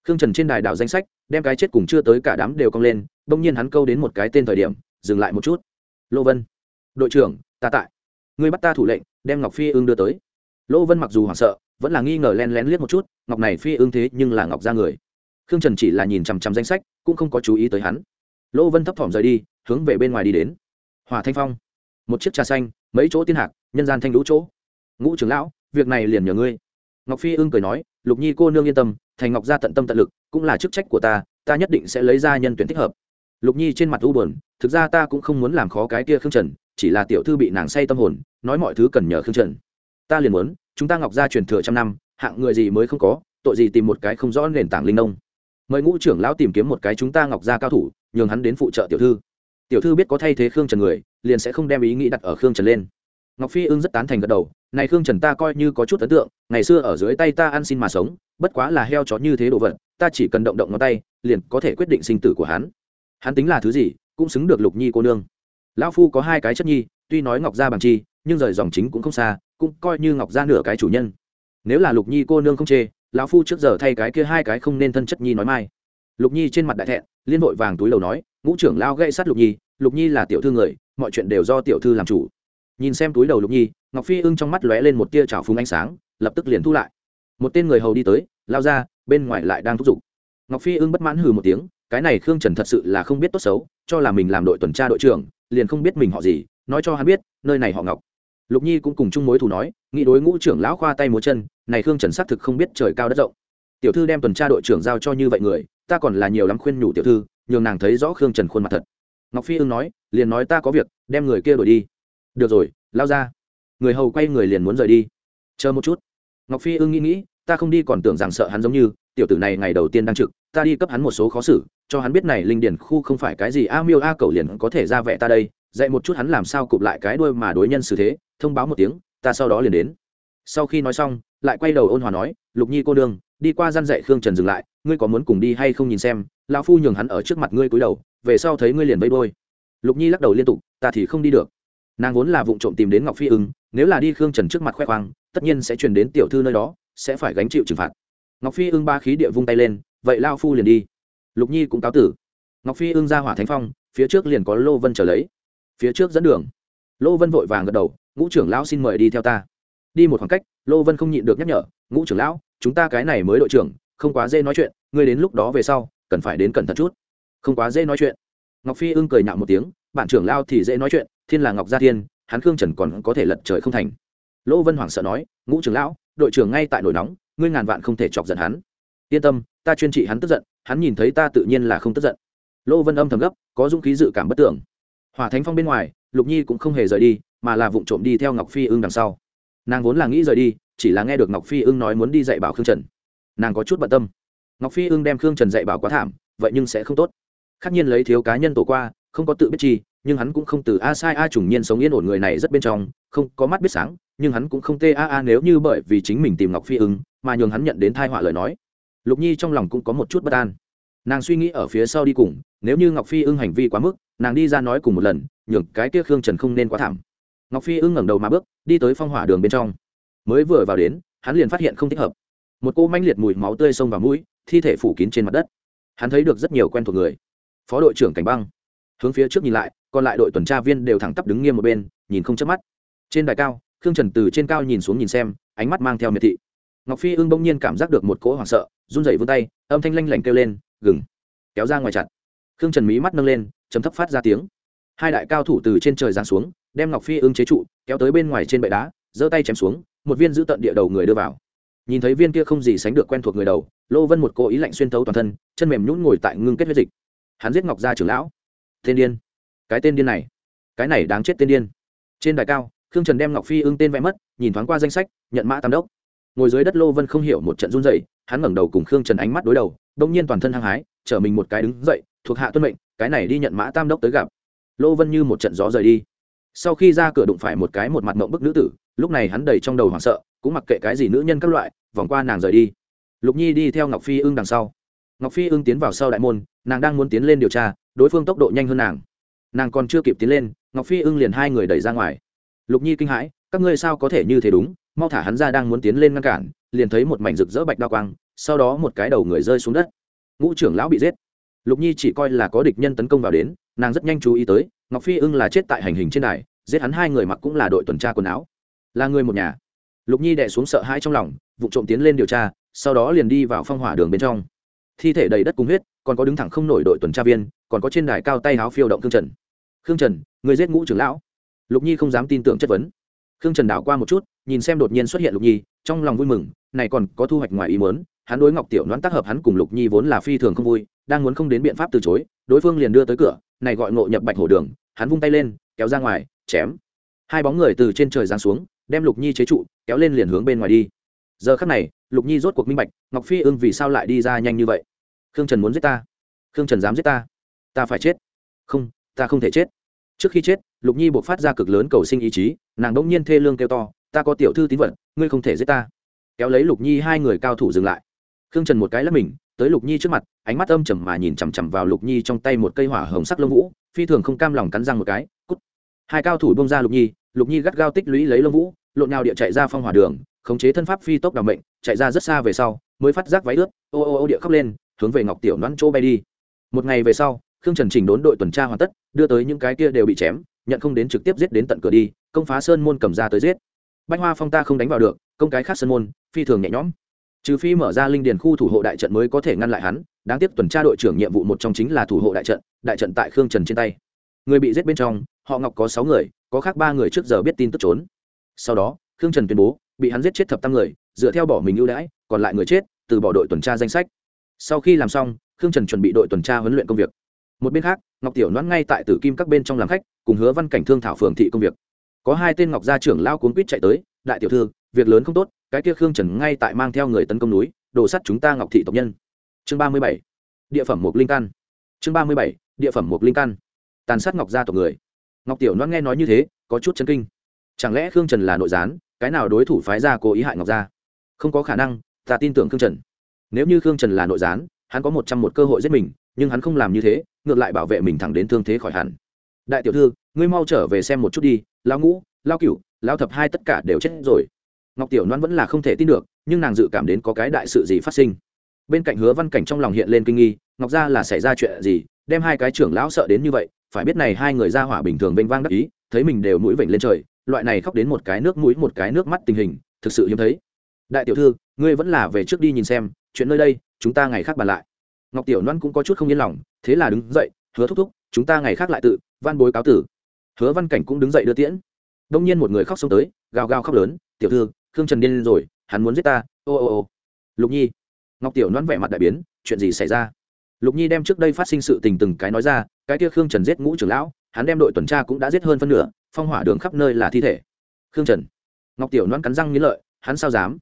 Khương trần trên đài đảo danh sách, đem cái chết cùng chưa tới cả đám đều cong lên, bỗng nhiên hắn câu đến một cái tên thời điểm, dừng lại một chút. Lô vân. Đội trưởng, ta tại. Ngươi bắt ta thủ lệnh, đem ngọc phi ương đưa tới. Lô vân mặc dù hoảng sợ, vẫn là nghi ngờ len lén liếc một chút, ngọc này phi ương thế nhưng là ngọc ra người. Khương trần chỉ là nhìn chằm chằm danh sách, cũng không có chú ý tới hắn lô vân thấp thỏm rời đi, hướng về bên ngoài đi đến. Hòa thanh phong, một chiếc trà xanh, mấy chỗ tiên hạc, nhân gian thanh lũ chỗ. Ngũ trưởng lão, việc này liền nhờ ngươi. Ngọc phi ưng cười nói, lục nhi cô nương yên tâm thành ngọc gia tận tâm tận lực, cũng là chức trách của ta ta nhất định sẽ lấy ra nhân tuyển thích hợp. Lục nhi trên mặt u buồn, thực ra ta cũng không muốn làm khó cái kia khương trần, chỉ là tiểu thư bị nàng say tâm hồn, nói mọi thứ cần nhờ khương trần. Ta liền muốn, chúng ta ngọc gia truyền thừa trăm năm, hạng người gì mới không có, tội gì tìm một cái không rõ nền tảng linh nông mời ngũ trưởng lão tìm kiếm một cái chúng ta ngọc gia cao thủ, nhường hắn đến phụ trợ tiểu thư. Tiểu thư biết có thay thế khương trần người, liền sẽ không đem ý nghĩ đặt ở khương trần lên. Ngọc phi ưng rất tán thành gật đầu, này khương trần ta coi như có chút ấn tượng, ngày xưa ở dưới tay ta ăn xin mà sống, bất quá là heo chó như thế đồ vật, ta chỉ cần động động ngón tay, liền có thể quyết định sinh tử của hắn. Hắn tính là thứ gì, cũng xứng được lục nhi cô nương. Lão phu có hai cái chất nhi, tuy nói ngọc gia bằng chi, nhưng rời dòng chính cũng không xa, cũng coi như ngọc gia nửa cái chủ nhân. Nếu là lục nhi cô nương không chê lão phu trước giờ thay cái kia hai cái không nên thân chất nhi nói mai. Lục nhi trên mặt đại thẹn, liên vội vàng túi đầu nói, ngũ trưởng lao gây sát lục nhi lục nhi là tiểu thư người, mọi chuyện đều do tiểu thư làm chủ. Nhìn xem túi đầu lục nhi, ngọc phi ưng trong mắt lóe lên một tia trào phúng ánh sáng, lập tức liền thu lại. Một tên người hầu đi tới lao ra bên ngoài lại đang thúc giục. Ngọc phi ưng bất mãn hừ một tiếng, cái này khương trần thật sự là không biết tốt xấu, cho là mình làm đội tuần tra đội trưởng, liền không biết mình họ gì, nói cho hắn biết, nơi này họ ngọc lục nhi cũng cùng chung mối thù nói, nghĩ đối ngũ trưởng lão khoa tay múa chân, này khương trần xác thực không biết trời cao đất rộng. Tiểu thư đem tuần tra đội trưởng giao cho như vậy người, ta còn là nhiều lắm khuyên nhủ tiểu thư, nhường nàng thấy rõ khương trần khuôn mặt thật. Ngọc phi ưng nói, liền nói ta có việc, đem người kia đổi đi. Được rồi, lao ra. Người hầu quay người liền muốn rời đi. Chờ một chút. Ngọc phi ưng nghĩ nghĩ, ta không đi còn tưởng rằng sợ hắn giống như, tiểu tử này ngày đầu tiên đang trực, ta đi cấp hắn một số khó xử, cho hắn biết này linh điển khu không phải cái gì, a miêu a cầu liền có thể ra vẻ ta đây, dạy một chút hắn làm sao cụp lại cái đuôi mà đối nhân xử thế thông báo một tiếng, ta sau đó liền đến. Sau khi nói xong, lại quay đầu ôn hòa nói, lục nhi cô đương đi qua gian dạy khương trần dừng lại, ngươi có muốn cùng đi hay không nhìn xem? Lão phu nhường hắn ở trước mặt ngươi cúi đầu, về sau thấy ngươi liền vây đôi lục nhi lắc đầu liên tục, ta thì không đi được. Nàng vốn là vụ trộm tìm đến ngọc phi ưng, nếu là đi khương trần trước mặt khoe khoang, tất nhiên sẽ truyền đến tiểu thư nơi đó, sẽ phải gánh chịu trừng phạt. Ngọc phi ưng ba khí địa vung tay lên, vậy lao phu liền đi. Lục nhi cũng cáo tử. Ngọc phi ưng ra hỏa thánh phong, phía trước liền có lô vân trở lấy. Phía trước dẫn đường. Lô vân vội vàng gật đầu ngũ trưởng lão xin mời đi theo ta. Đi một khoảng cách, lô vân không nhịn được nhắc nhở, ngũ trưởng lão, chúng ta cái này mới đội trưởng, không quá dễ nói chuyện, ngươi đến lúc đó về sau, cần phải đến cẩn thận chút. Không quá dễ nói chuyện. Ngọc phi ưng cười nhạo một tiếng bạn trưởng lao thì dễ nói chuyện, thiên là ngọc gia thiên, hắn khương trần còn có thể lật trời không thành. Lỗ vân hoảng sợ nói, ngũ trưởng lão, đội trưởng ngay tại nổi nóng, ngươi ngàn vạn không thể chọc giận hắn. Yên tâm, ta chuyên trị hắn tức giận, hắn nhìn thấy ta tự nhiên là không tức giận. Lỗ vân âm thầm gấp, có dũng khí dự cảm bất tưởng. Hòa thánh phong bên ngoài, lục nhi cũng không hề rời đi mà là vụng trộm đi theo ngọc phi ưng đằng sau. Nàng vốn là nghĩ rời đi, chỉ là nghe được ngọc phi ưng nói muốn đi dạy bảo khương trần. Nàng có chút bận tâm. Ngọc phi ưng đem khương trần dạy bảo quá thảm, vậy nhưng sẽ không tốt. Khắc nhiên lấy thiếu cá nhân tổ qua, không có tự biết chi, nhưng hắn cũng không từ a sai a trùng nhiên sống yên ổn người này rất bên trong, không có mắt biết sáng, nhưng hắn cũng không tê a a nếu như bởi vì chính mình tìm ngọc phi ưng, mà nhường hắn nhận đến thai họa lời nói. Lục nhi trong lòng cũng có một chút bất an. Nàng suy nghĩ ở phía sau đi cùng, nếu như ngọc phi ưng hành vi quá mức, nàng đi ra nói cùng một lần, nhường cái kia khương trần không nên quá thảm ngọc phi ưng ngẩng đầu mà bước, đi tới phong hỏa đường bên trong. Mới vừa vào đến, hắn liền phát hiện không thích hợp. Một cô manh liệt mùi máu tươi xông vào mũi, thi thể phủ kín trên mặt đất. Hắn thấy được rất nhiều quen thuộc người. Phó đội trưởng cảnh băng. Hướng phía trước nhìn lại, còn lại đội tuần tra viên đều thẳng tắp đứng nghiêm một bên, nhìn không chớp mắt. Trên đài cao, khương trần từ trên cao nhìn xuống nhìn xem, ánh mắt mang theo miệt thị. Ngọc phi ưng bỗng nhiên cảm giác được một cỗ hoảng sợ, run rẩy vươn tay, âm thanh lanh lảnh kêu lên, gừng. Kéo ra ngoài chặt. Khương trần mí mắt nâng lên chấm thấp phát ra tiếng. Hai đại cao thủ từ trên trời giáng xuống đem ngọc phi ưng chế trụ, kéo tới bên ngoài trên bệ đá, giơ tay chém xuống, một viên giữ tận địa đầu người đưa vào. Nhìn thấy viên kia không gì sánh được quen thuộc người đầu, lô vân một cô ý lạnh xuyên thấu toàn thân, chân mềm nhún ngồi tại ngưng kết huyết dịch. Hắn giết ngọc gia trưởng lão. Tên điên. Cái tên điên này. Cái này đáng chết tên điên. Trên đài cao, khương trần đem ngọc phi ưng tên vẽ mất, nhìn thoáng qua danh sách, nhận mã tam đốc. Ngồi dưới đất lô vân không hiểu một trận run dậy hắn ngẩng đầu cùng khương trần ánh mắt đối đầu đông nhiên toàn thân hăng hái chở mình một cái đứng dậy, thuộc hạ tuân mệnh, cái này đi nhận mã tam đốc tới gặp. Lô vân như một trận gió rời đi sau khi ra cửa đụng phải một cái một mặt mộng bức nữ tử, lúc này hắn đầy trong đầu hoảng sợ, cũng mặc kệ cái gì nữ nhân các loại, vòng qua nàng rời đi. Lục nhi đi theo ngọc phi ưng đằng sau. Ngọc phi ưng tiến vào sau đại môn, nàng đang muốn tiến lên điều tra, đối phương tốc độ nhanh hơn nàng. Nàng còn chưa kịp tiến lên, ngọc phi ưng liền hai người đẩy ra ngoài. Lục nhi kinh hãi, các ngươi sao có thể như thế đúng, mau thả hắn ra đang muốn tiến lên ngăn cản, liền thấy một mảnh rực rỡ bạch đa quang, sau đó một cái đầu người rơi xuống đất. Ngũ trưởng lão bị giết. Lục nhi chỉ coi là có địch nhân tấn công vào đến nàng rất nhanh chú ý tới, ngọc phi ưng là chết tại hành hình trên đài, giết hắn hai người mặc cũng là đội tuần tra quần áo. Là người một nhà. Lục nhi đẻ xuống sợ hãi trong lòng, vụ trộm tiến lên điều tra, sau đó liền đi vào phong hỏa đường bên trong. Thi thể đầy đất cung huyết, còn có đứng thẳng không nổi đội tuần tra viên, còn có trên đài cao tay áo phiêu động khương trần. Khương trần, người giết ngũ trưởng lão. Lục nhi không dám tin tưởng chất vấn. Khương trần đảo qua một chút, nhìn xem đột nhiên xuất hiện lục nhi, trong lòng vui mừng, này còn có thu hoạch ngoài ý muốn, hắn đối ngọc tiểu đoán tác hợp hắn cùng lục nhi vốn là phi thường không vui, đang muốn không đến biện pháp từ chối, đối phương liền đưa tới cửa này gọi ngộ nhập bạch hổ đường, hắn vung tay lên, kéo ra ngoài, chém. Hai bóng người từ trên trời giáng xuống, đem lục nhi chế trụ, kéo lên liền hướng bên ngoài đi. Giờ khắc này, lục nhi rốt cuộc minh bạch, ngọc phi ưng vì sao lại đi ra nhanh như vậy? Khương trần muốn giết ta. Khương trần dám giết ta. Ta phải chết. Không, ta không thể chết. Trước khi chết, lục nhi buộc phát ra cực lớn cầu sinh ý chí, nàng đông nhiên thê lương kêu to, ta có tiểu thư tín vật, ngươi không thể giết ta. Kéo lấy lục nhi hai người cao thủ dừng lại. Khương trần một cái lắp mình tới lục nhi trước mặt, ánh mắt âm trầm mà nhìn chằm chằm vào lục nhi trong tay một cây hỏa hồng sắc lông vũ, phi thường không cam lòng cắn răng một cái, cút. Hai cao thủ bông ra lục nhi lục nhi gắt gao tích lũy lấy lông vũ, lộn nhào địa chạy ra phong hỏa đường, khống chế thân pháp phi tốc đ mệnh, chạy ra rất xa về sau, mới phát giác váy ướt, ô ô ô địa khóc lên, hướng về ngọc tiểu đoán chỗ bay đi. Một ngày về sau, khương trần chỉnh đốn đội tuần tra hoàn tất, đưa tới những cái kia đều bị chém, nhận không đến trực tiếp giết đến tận cửa đi, công phá sơn môn cầm ra tới giết. Bách hoa phong ta không đánh vào được, công cái khác sơn môn, phi thường nhẹ nhõm trừ phi mở ra linh điền khu thủ hộ đại trận mới có thể ngăn lại hắn, đáng tiếc tuần tra đội trưởng nhiệm vụ một trong chính là thủ hộ đại trận đại trận tại khương trần trên tay. Người bị giết bên trong, họ ngọc có sáu người, có khác ba người trước giờ biết tin tức trốn. Sau đó, khương trần tuyên bố, bị hắn giết chết thập tam người, dựa theo bỏ mình ưu đãi, còn lại người chết, từ bỏ đội tuần tra danh sách. Sau khi làm xong, khương trần chuẩn bị đội tuần tra huấn luyện công việc. Một bên khác, ngọc tiểu noãn ngay tại tử kim các bên trong làm khách, cùng hứa văn cảnh thương thảo phường thị công việc. Có hai tên ngọc gia trưởng lao cuốn quýt chạy tới, đại tiểu thư, việc lớn không tốt cái kia khương trần ngay tại mang theo người tấn công núi đổ sắt chúng ta ngọc thị tộc nhân. Chương ba mươi bảy, địa phẩm một linh căn. Chương ba mươi bảy, địa phẩm một linh căn. Tàn sát ngọc gia tộc người. Ngọc tiểu noãn nghe nói như thế, có chút chấn kinh. Chẳng lẽ khương trần là nội gián, cái nào đối thủ phái ra cố ý hại ngọc gia? Không có khả năng, ta tin tưởng khương trần. Nếu như khương trần là nội gián, hắn có một trăm một cơ hội giết mình, nhưng hắn không làm như thế, ngược lại bảo vệ mình thẳng đến thương thế khỏi hẳn. Đại tiểu thư, ngươi mau trở về xem một chút đi lao ngũ lao cửu lao thập hai tất cả đều chết rồi ngọc tiểu loan vẫn là không thể tin được, nhưng nàng dự cảm đến có cái đại sự gì phát sinh. Bên cạnh hứa văn cảnh trong lòng hiện lên kinh nghi, ngọc ra là xảy ra chuyện gì, đem hai cái trưởng lão sợ đến như vậy, phải biết này hai người ra hỏa bình thường vênh vang đắc ý, thấy mình đều mũi vểnh lên trời, loại này khóc đến một cái nước mũi một cái nước mắt tình hình, thực sự hiếm thấy. Đại tiểu thư, ngươi vẫn là về trước đi nhìn xem, chuyện nơi đây, chúng ta ngày khác bàn lại. Ngọc tiểu loan cũng có chút không yên lòng, thế là đứng dậy, hứa thúc thúc, chúng ta ngày khác lại tự, van bối cáo tử. Hứa văn cảnh cũng đứng dậy đưa tiễn. Đông nhiên một người khóc xông tới, gào gào khóc lớn, tiểu thư khương trần điên rồi, hắn muốn giết ta, ô ô ô. Lục nhi. Ngọc tiểu nón vẻ mặt đại biến, chuyện gì xảy ra? Lục nhi đem trước đây phát sinh sự tình từng cái nói ra, cái kia khương trần giết ngũ trưởng lão, hắn đem đội tuần tra cũng đã giết hơn phân nửa, phong hỏa đường khắp nơi là thi thể. Khương trần. Ngọc tiểu nón cắn răng nghĩ lợi, hắn sao dám?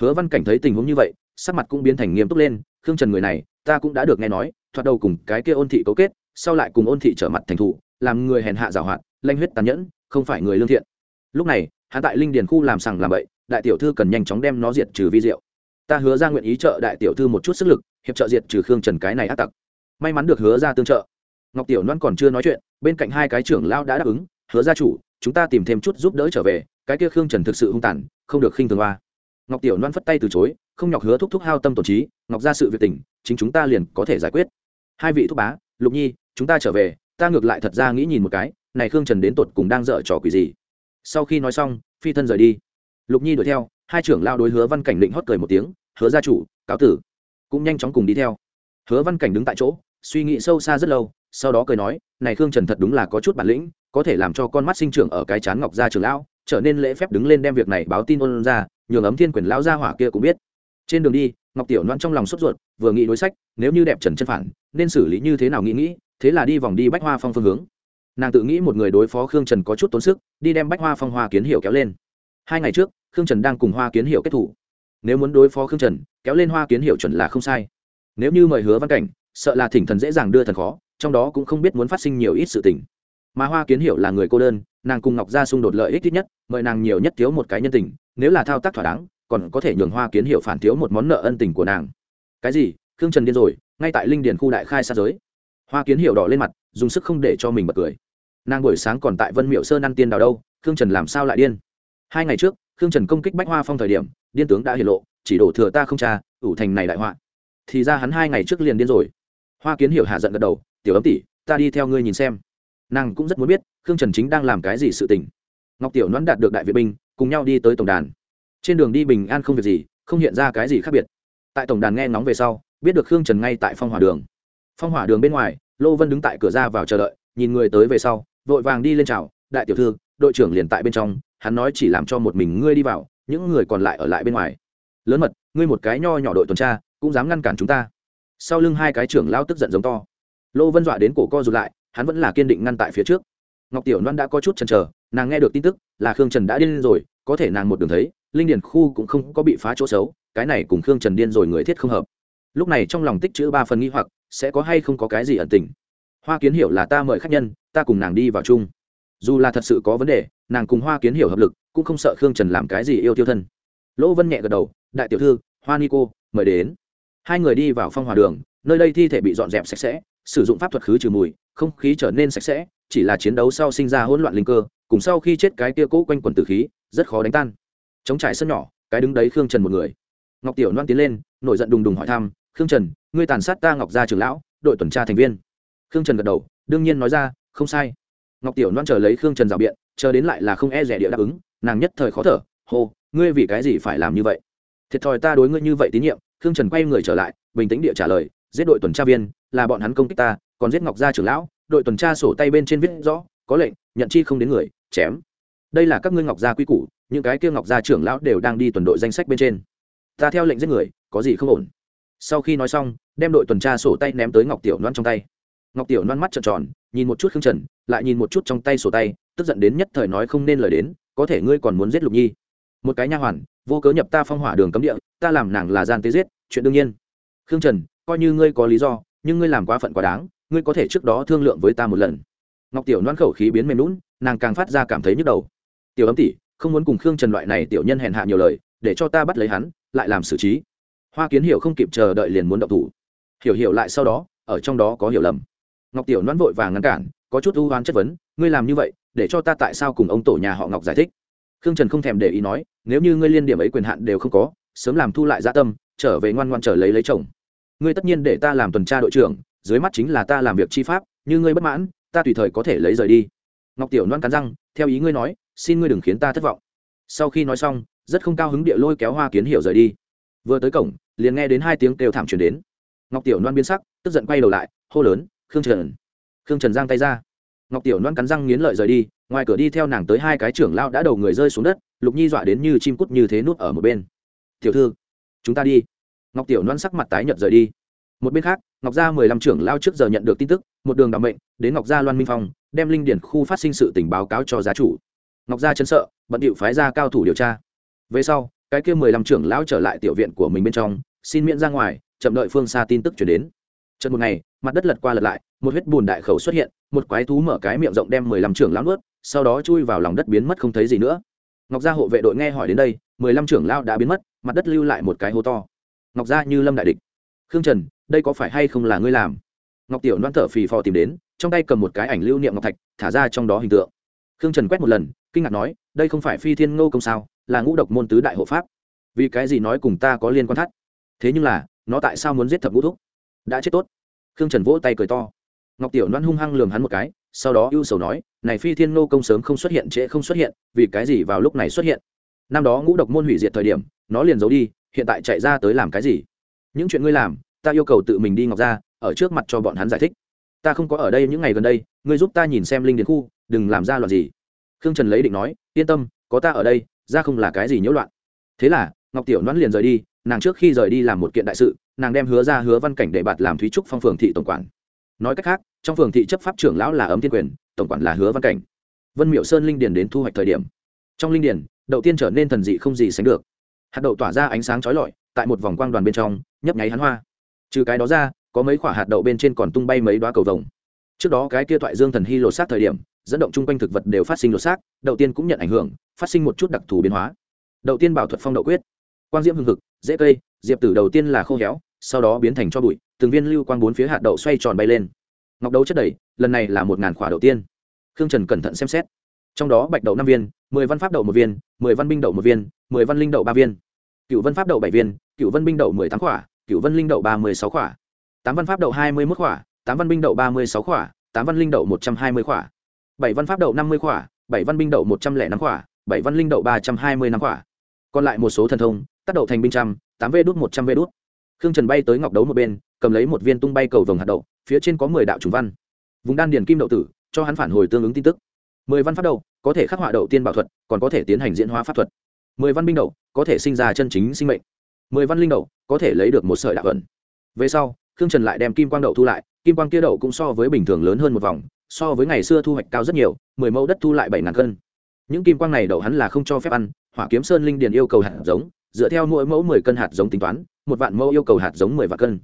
Hứa văn cảnh thấy tình huống như vậy, sắc mặt cũng biến thành nghiêm túc lên, khương trần người này, ta cũng đã được nghe nói, thoạt đầu cùng cái kia ôn thị cấu kết, sau lại cùng ôn thị trở mặt thành thụ làm người hèn hạ giảo hoạt, lanh huyết tàn nhẫn, không phải người lương thiện. Lúc này hắn tại linh điền khu làm sằng làm bậy, đại tiểu thư cần nhanh chóng đem nó diệt trừ vi diệu. Ta hứa ra nguyện ý trợ đại tiểu thư một chút sức lực, hiệp trợ diệt trừ khương trần cái này ác tặc. May mắn được hứa ra tương trợ. Ngọc tiểu loan còn chưa nói chuyện, bên cạnh hai cái trưởng lao đã đáp ứng, hứa gia chủ, chúng ta tìm thêm chút giúp đỡ trở về, cái kia khương trần thực sự hung tàn, không được khinh thường hoa ngọc tiểu loan phất tay từ chối, không nhọc hứa thúc thúc hao tâm tổn trí, ngọc ra sự việc tình, chính chúng ta liền có thể giải quyết. Hai vị thúc bá, lục nhi, chúng ta trở về, ta ngược lại thật ra nghĩ nhìn một cái, này khương trần đến tột cùng đang dở trò quỷ gì? Sau khi nói xong, phi thân rời đi. Lục nhi đuổi theo, hai trưởng lao đối hứa văn cảnh định hót cười một tiếng, hứa gia chủ, cáo tử. Cũng nhanh chóng cùng đi theo. Hứa văn cảnh đứng tại chỗ, suy nghĩ sâu xa rất lâu, sau đó cười nói, này khương trần thật đúng là có chút bản lĩnh, có thể làm cho con mắt sinh trưởng ở cái chán ngọc gia trưởng lão, trở nên lễ phép đứng lên đem việc này báo tin ôn ra, nhường ấm thiên quyền lão gia hỏa kia cũng biết. Trên đường đi, ngọc tiểu loan trong lòng sốt ruột, vừa nghĩ đối sách, nếu như đẹp trần chân phản, nên xử lý như thế nào nghĩ nghĩ, thế là đi vòng đi bách hoa phong phương hướng nàng tự nghĩ một người đối phó khương trần có chút tốn sức, đi đem bách hoa phong hoa kiến hiệu kéo lên. Hai ngày trước, khương trần đang cùng hoa kiến hiệu kết thủ. Nếu muốn đối phó khương trần, kéo lên hoa kiến hiệu chuẩn là không sai. Nếu như mời hứa văn cảnh, sợ là thỉnh thần dễ dàng đưa thần khó, trong đó cũng không biết muốn phát sinh nhiều ít sự tình. Mà hoa kiến hiệu là người cô đơn, nàng cùng ngọc gia xung đột lợi ích ít nhất, mời nàng nhiều nhất thiếu một cái nhân tình, nếu là thao tác thỏa đáng, còn có thể nhường hoa kiến hiệu phản thiếu một món nợ ân tình của nàng. Cái gì? Khương trần điên rồi, ngay tại linh điền khu đại khai xa giới. Hoa kiến hiệu đỏ lên mặt, dùng sức không để cho mình bật cười nàng buổi sáng còn tại vân miệu sơn ăn tiên đào đâu, khương trần làm sao lại điên? Hai ngày trước, khương trần công kích bách hoa phong thời điểm, điên tướng đã hiện lộ, chỉ đổ thừa ta không cha, ủ thành này đại họa. Thì ra hắn hai ngày trước liền điên rồi. Hoa kiến hiểu hạ giận gật đầu, tiểu ấm tỷ, ta đi theo ngươi nhìn xem. Nàng cũng rất muốn biết, khương trần chính đang làm cái gì sự tình. Ngọc tiểu nón đạt được đại vệ binh, cùng nhau đi tới tổng đàn. Trên đường đi bình an không việc gì, không hiện ra cái gì khác biệt. Tại tổng đàn nghe ngóng về sau, biết được khương trần ngay tại phong hỏa đường. Phong hỏa đường bên ngoài, lô vân đứng tại cửa ra vào chờ đợi, nhìn người tới về sau vội vàng đi lên chào, đại tiểu thư, đội trưởng liền tại bên trong, hắn nói chỉ làm cho một mình ngươi đi vào, những người còn lại ở lại bên ngoài. Lớn mật, ngươi một cái nho nhỏ đội tuần tra, cũng dám ngăn cản chúng ta. Sau lưng hai cái trưởng lao tức giận giống to. Lô vân dọa đến cổ co rụt lại, hắn vẫn là kiên định ngăn tại phía trước. Ngọc tiểu loan đã có chút chần chờ, nàng nghe được tin tức, là khương trần đã điên rồi, có thể nàng một đường thấy, linh điền khu cũng không có bị phá chỗ xấu, cái này cùng khương trần điên rồi người thiết không hợp. Lúc này trong lòng tích chữ ba phần nghi hoặc, sẽ có hay không có cái gì ẩn tình hoa kiến hiểu là ta mời khách nhân, ta cùng nàng đi vào chung. Dù là thật sự có vấn đề, nàng cùng hoa kiến hiểu hợp lực, cũng không sợ khương trần làm cái gì yêu tiêu thân. Lỗ vân nhẹ gật đầu, đại tiểu thư, hoa ni cô, mời đến. Hai người đi vào phong hòa đường, nơi đây thi thể bị dọn dẹp sạch sẽ, sử dụng pháp thuật khứ trừ mùi, không khí trở nên sạch sẽ, chỉ là chiến đấu sau sinh ra hỗn loạn linh cơ, cùng sau khi chết cái kia cũ quanh quần tử khí, rất khó đánh tan. Chống trải sân nhỏ, cái đứng đấy khương trần một người. Ngọc tiểu loan tiến lên, nổi giận đùng đùng hỏi thăm, khương trần, ngươi tàn sát ta ngọc gia trưởng lão, đội tuần tra thành viên khương trần gật đầu, đương nhiên nói ra, không sai. Ngọc tiểu loan chờ lấy khương trần rào biện, chờ đến lại là không e rẻ địa đáp ứng, nàng nhất thời khó thở, hô, ngươi vì cái gì phải làm như vậy? Thiệt thòi ta đối ngươi như vậy tín nhiệm. Khương trần quay người trở lại, bình tĩnh địa trả lời, giết đội tuần tra viên, là bọn hắn công kích ta, còn giết ngọc gia trưởng lão, đội tuần tra sổ tay bên trên viết rõ, có lệnh, nhận chi không đến người, chém. Đây là các ngươi ngọc gia quy củ, những cái kia ngọc gia trưởng lão đều đang đi tuần đội danh sách bên trên. Ta theo lệnh giết người, có gì không ổn. Sau khi nói xong, đem đội tuần tra sổ tay ném tới ngọc tiểu loan trong tay ngọc tiểu loan mắt trợn tròn, nhìn một chút khương trần, lại nhìn một chút trong tay sổ tay, tức giận đến nhất thời nói không nên lời đến, có thể ngươi còn muốn giết lục nhi. Một cái nha hoàn, vô cớ nhập ta phong hỏa đường cấm địa, ta làm nàng là gian tế giết, chuyện đương nhiên. Khương trần, coi như ngươi có lý do, nhưng ngươi làm quá phận quá đáng, ngươi có thể trước đó thương lượng với ta một lần. Ngọc tiểu loan khẩu khí biến mềm lún nàng càng phát ra cảm thấy nhức đầu. Tiểu ấm tỷ không muốn cùng khương trần loại này tiểu nhân hèn hạ nhiều lời, để cho ta bắt lấy hắn, lại làm xử trí. Hoa kiến hiểu không kịp chờ đợi liền muốn động thủ. Hiểu hiểu lại sau đó, ở trong đó có hiểu lầm ngọc tiểu loan vội vàng ngăn cản, có chút ưu hoán chất vấn, ngươi làm như vậy, để cho ta tại sao cùng ông tổ nhà họ ngọc giải thích? Khương trần không thèm để ý nói, nếu như ngươi liên điểm ấy quyền hạn đều không có, sớm làm thu lại gia tâm, trở về ngoan ngoan trở lấy lấy chồng. Ngươi tất nhiên để ta làm tuần tra đội trưởng, dưới mắt chính là ta làm việc chi pháp, như ngươi bất mãn, ta tùy thời có thể lấy rời đi. Ngọc tiểu loan cắn răng, theo ý ngươi nói, xin ngươi đừng khiến ta thất vọng. Sau khi nói xong, rất không cao hứng địa lôi kéo hoa kiến hiểu rời đi. Vừa tới cổng, liền nghe đến hai tiếng kêu thảm truyền đến. Ngọc tiểu loan biến sắc, tức giận quay đầu lại, hô lớn khương trần. Khương trần giang tay ra. Ngọc tiểu loan cắn răng nghiến lợi rời đi, ngoài cửa đi theo nàng tới hai cái trưởng lao đã đầu người rơi xuống đất, lục nhi dọa đến như chim cút như thế nuốt ở một bên. Tiểu thư, chúng ta đi. Ngọc tiểu loan sắc mặt tái nhợt rời đi. Một bên khác, ngọc gia mười lăm trưởng lao trước giờ nhận được tin tức, một đường đảm mệnh, đến ngọc gia loan minh phong, đem linh điển khu phát sinh sự tình báo cáo cho giá chủ. Ngọc gia chấn sợ, bận điệu phái ra cao thủ điều tra. Về sau, cái kia mười lăm trưởng lão trở lại tiểu viện của mình bên trong, xin miễn ra ngoài, chậm đợi phương xa tin tức chuyển đến. Chợt một ngày, mặt đất lật qua lật lại, một huyết bùn đại khẩu xuất hiện, một quái thú mở cái miệng rộng đem mười lăm trưởng lão nuốt, sau đó chui vào lòng đất biến mất không thấy gì nữa. Ngọc gia hộ vệ đội nghe hỏi đến đây, mười lăm trưởng lão đã biến mất, mặt đất lưu lại một cái hố to. Ngọc gia như lâm đại địch. Khương trần, đây có phải hay không là ngươi làm? Ngọc tiểu loan thở phì phò tìm đến, trong tay cầm một cái ảnh lưu niệm ngọc thạch, thả ra trong đó hình tượng. Khương trần quét một lần, kinh ngạc nói, đây không phải phi thiên ngô công sao, là ngũ độc môn tứ đại hộ pháp. Vì cái gì nói cùng ta có liên quan thắt? Thế nhưng là, nó tại sao muốn giết thập ngũ thúc? Đã chết tốt. Khương trần vỗ tay cười to. Ngọc tiểu loan hung hăng lường hắn một cái, sau đó ưu sầu nói, này phi thiên nô công sớm không xuất hiện, trễ không xuất hiện, vì cái gì vào lúc này xuất hiện? Năm đó ngũ độc môn hủy diệt thời điểm, nó liền giấu đi, hiện tại chạy ra tới làm cái gì? Những chuyện ngươi làm, ta yêu cầu tự mình đi ngọc ra, ở trước mặt cho bọn hắn giải thích. Ta không có ở đây những ngày gần đây, ngươi giúp ta nhìn xem linh đến khu, đừng làm ra loạn gì. Khương trần lấy định nói, yên tâm, có ta ở đây, ra không là cái gì nhiễu loạn. Thế là, ngọc tiểu đoán liền rời đi, nàng trước khi rời đi làm một kiện đại sự nàng đem hứa ra hứa văn cảnh để bạt làm thúy trúc phong phường thị tổng quản. Nói cách khác, trong phường thị chấp pháp trưởng lão là ấm thiên quyền, tổng quản là hứa văn cảnh. Vân miệu sơn linh điền đến thu hoạch thời điểm. Trong linh điền, đầu tiên trở nên thần dị không gì sánh được. Hạt đậu tỏa ra ánh sáng trói lọi, tại một vòng quang đoàn bên trong, nhấp nháy hắn hoa. Trừ cái đó ra, có mấy quả hạt đậu bên trên còn tung bay mấy đoá cầu vồng. Trước đó cái kia thoại dương thần hy lột xác thời điểm, dẫn động chung quanh thực vật đều phát sinh lột xác, đầu tiên cũng nhận ảnh hưởng, phát sinh một chút đặc thù biến hóa. Đầu tiên bảo thuật phong đậu quyết, quang diễm hương thực dễ cây diệp tử đầu tiên là khô héo, sau đó biến thành cho bụi, từng viên lưu quang bốn phía hạt đậu xoay tròn bay lên. Ngọc đấu chất đầy, lần này là một ngàn khỏa đầu tiên. Khương trần cẩn thận xem xét. Trong đó bạch đậu năm viên, mười văn pháp đậu một viên, mười văn binh đậu một viên, mười văn linh đậu ba viên. Cựu văn pháp đậu bảy viên, cựu văn binh đậu mười tám khỏa, cựu văn linh đậu ba mươi sáu khỏa. Tám văn pháp đậu hai mươi mốt khỏa, tám văn binh đậu ba mươi sáu khỏa, tám văn linh đậu một trăm hai mươi khỏa. Bảy văn pháp đậu năm mươi khỏa, bảy văn binh đậu một trăm lẻ năm khỏa, bảy văn linh đậu ba trăm hai mươi năm khỏa. Còn lại một số thần thông, tác đậu thành binh trăm tám vê đốt một trăm vê đốt khương trần bay tới ngọc đấu một bên, cầm lấy một viên tung bay cầu vồng hạt đậu, phía trên có mười đạo trùng văn. Vùng đan điền kim đậu tử, cho hắn phản hồi tương ứng tin tức. Mười văn pháp đậu có thể khắc họa đậu tiên bảo thuật, còn có thể tiến hành diễn hóa pháp thuật. Mười văn binh đậu có thể sinh ra chân chính sinh mệnh. Mười văn linh đậu có thể lấy được một sợi đạo ẩn. Về sau, khương trần lại đem kim quang đậu thu lại, kim quang kia đậu cũng so với bình thường lớn hơn một vòng, so với ngày xưa thu hoạch cao rất nhiều, mười mẫu đất thu lại bảy ngàn cân. Những kim quang này đậu hắn là không cho phép ăn, hỏa kiếm sơn linh điền yêu cầu hạt giống dựa theo mỗi mẫu mười cân hạt giống tính toán, một vạn mẫu yêu cầu hạt giống mười vạn cân.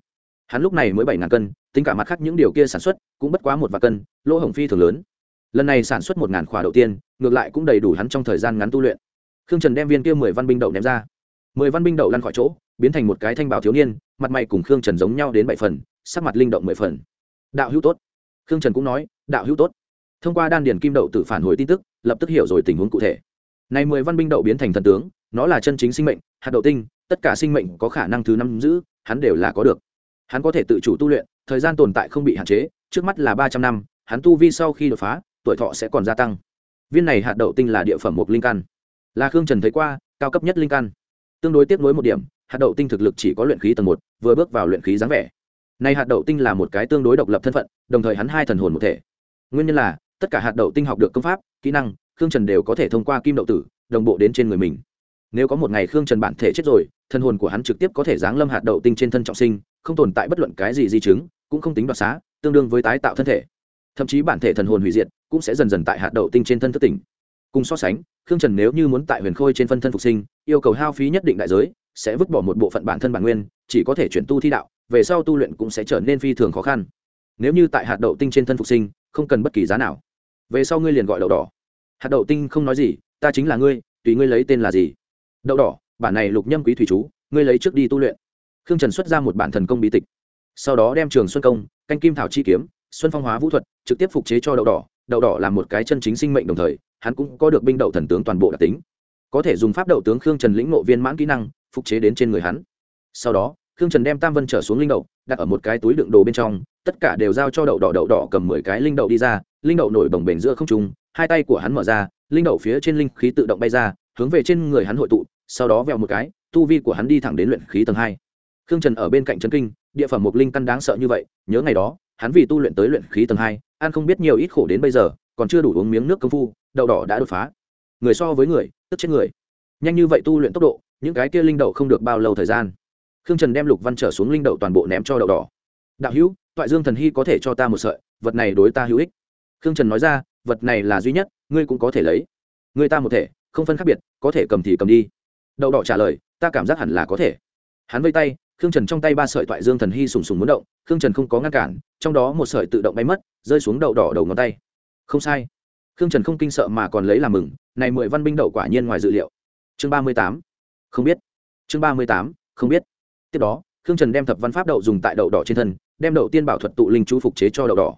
Hắn lúc này mới bảy ngàn cân, tính cả mặt khác những điều kia sản xuất cũng bất quá một vạn cân, lỗ hổng phi thường lớn. Lần này sản xuất một ngàn khỏa đầu tiên, ngược lại cũng đầy đủ hắn trong thời gian ngắn tu luyện. Khương trần đem viên kia mười văn binh đậu ném ra. Mười văn binh đậu lăn khỏi chỗ, biến thành một cái thanh bảo thiếu niên, mặt mày cùng khương trần giống nhau đến bảy phần, sắc mặt linh động mười phần. Đạo hữu tốt. Khương trần cũng nói, đạo hữu tốt. Thông qua đan điền kim đậu tự phản hồi tin tức, lập tức hiểu rồi tình huống cụ thể. Này mười văn binh đậu biến thành thần tướng nó là chân chính sinh mệnh, hạt đậu tinh, tất cả sinh mệnh có khả năng thứ năm giữ, hắn đều là có được. Hắn có thể tự chủ tu luyện, thời gian tồn tại không bị hạn chế, trước mắt là ba trăm năm, hắn tu vi sau khi đột phá, tuổi thọ sẽ còn gia tăng. Viên này hạt đậu tinh là địa phẩm một linh căn. Là khương trần thấy qua, cao cấp nhất linh căn. Tương đối tiếp nối một điểm, hạt đậu tinh thực lực chỉ có luyện khí tầng một, vừa bước vào luyện khí dáng vẻ. Nay hạt đậu tinh là một cái tương đối độc lập thân phận, đồng thời hắn hai thần hồn một thể. Nguyên nhân là, tất cả hạt đậu tinh học được công pháp, kỹ năng, khương trần đều có thể thông qua kim đậu tử, đồng bộ đến trên người mình nếu có một ngày khương trần bản thể chết rồi, thân hồn của hắn trực tiếp có thể giáng lâm hạt đậu tinh trên thân trọng sinh, không tồn tại bất luận cái gì di chứng, cũng không tính đoạt xá, tương đương với tái tạo thân thể. Thậm chí bản thể thần hồn hủy diệt cũng sẽ dần dần tại hạt đậu tinh trên thân thất tỉnh. Cùng so sánh, khương trần nếu như muốn tại huyền khôi trên phân thân phục sinh, yêu cầu hao phí nhất định đại giới, sẽ vứt bỏ một bộ phận bản thân bản nguyên, chỉ có thể chuyển tu thi đạo, về sau tu luyện cũng sẽ trở nên phi thường khó khăn. Nếu như tại hạt đậu tinh trên thân phục sinh, không cần bất kỳ giá nào. Về sau ngươi liền gọi đậu đỏ. Hạt đậu tinh không nói gì, ta chính là ngươi, tùy ngươi lấy tên là gì? Đậu đỏ, bản này lục nhâm quý thủy chú, ngươi lấy trước đi tu luyện. Khương trần xuất ra một bản thần công bí tịch. Sau đó đem trường xuân công, canh kim thảo chi kiếm, xuân phong hóa vũ thuật trực tiếp phục chế cho đậu đỏ. Đậu đỏ là một cái chân chính sinh mệnh đồng thời, hắn cũng có được binh đậu thần tướng toàn bộ đặc tính. Có thể dùng pháp đậu tướng khương trần lĩnh nộ viên mãn kỹ năng, phục chế đến trên người hắn. Sau đó, khương trần đem tam vân trở xuống linh đậu, đặt ở một cái túi đựng đồ bên trong, tất cả đều giao cho đậu đỏ. Đậu đỏ cầm mười cái linh đậu đi ra, linh đậu nổi bồng bềnh giữa không trung, hai tay của hắn mở ra, linh đậu phía trên linh khí tự động bay ra, hướng về trên người hắn hội tụ sau đó vèo một cái, tu vi của hắn đi thẳng đến luyện khí tầng hai. Khương trần ở bên cạnh trấn kinh, địa phẩm mục linh căn đáng sợ như vậy, nhớ ngày đó, hắn vì tu luyện tới luyện khí tầng hai an không biết nhiều ít khổ đến bây giờ, còn chưa đủ uống miếng nước công phu, đậu đỏ đã đột phá. Người so với người, tức chết người. Nhanh như vậy tu luyện tốc độ, những cái kia linh đậu không được bao lâu thời gian. Khương trần đem lục văn trở xuống linh đậu toàn bộ ném cho đậu đỏ. Đạo hữu, toại dương thần hy có thể cho ta một sợi, vật này đối ta hữu ích. Khương trần nói ra, vật này là duy nhất, ngươi cũng có thể lấy. Người ta một thể, không phân khác biệt, có thể cầm thì cầm đi đậu đỏ trả lời, ta cảm giác hẳn là có thể. Hắn vây tay, khương trần trong tay ba sợi toại dương thần hy sùng sùng muốn động, khương trần không có ngăn cản, trong đó một sợi tự động bay mất, rơi xuống đậu đỏ đầu ngón tay. Không sai. Khương trần không kinh sợ mà còn lấy làm mừng, này mười văn binh đậu quả nhiên ngoài dự liệu. Chương ba mươi tám. Không biết. Chương ba mươi tám. Không biết. Tiếp đó, khương trần đem thập văn pháp đậu dùng tại đậu đỏ trên thân, đem đậu tiên bảo thuật tụ linh chú phục chế cho đậu đỏ.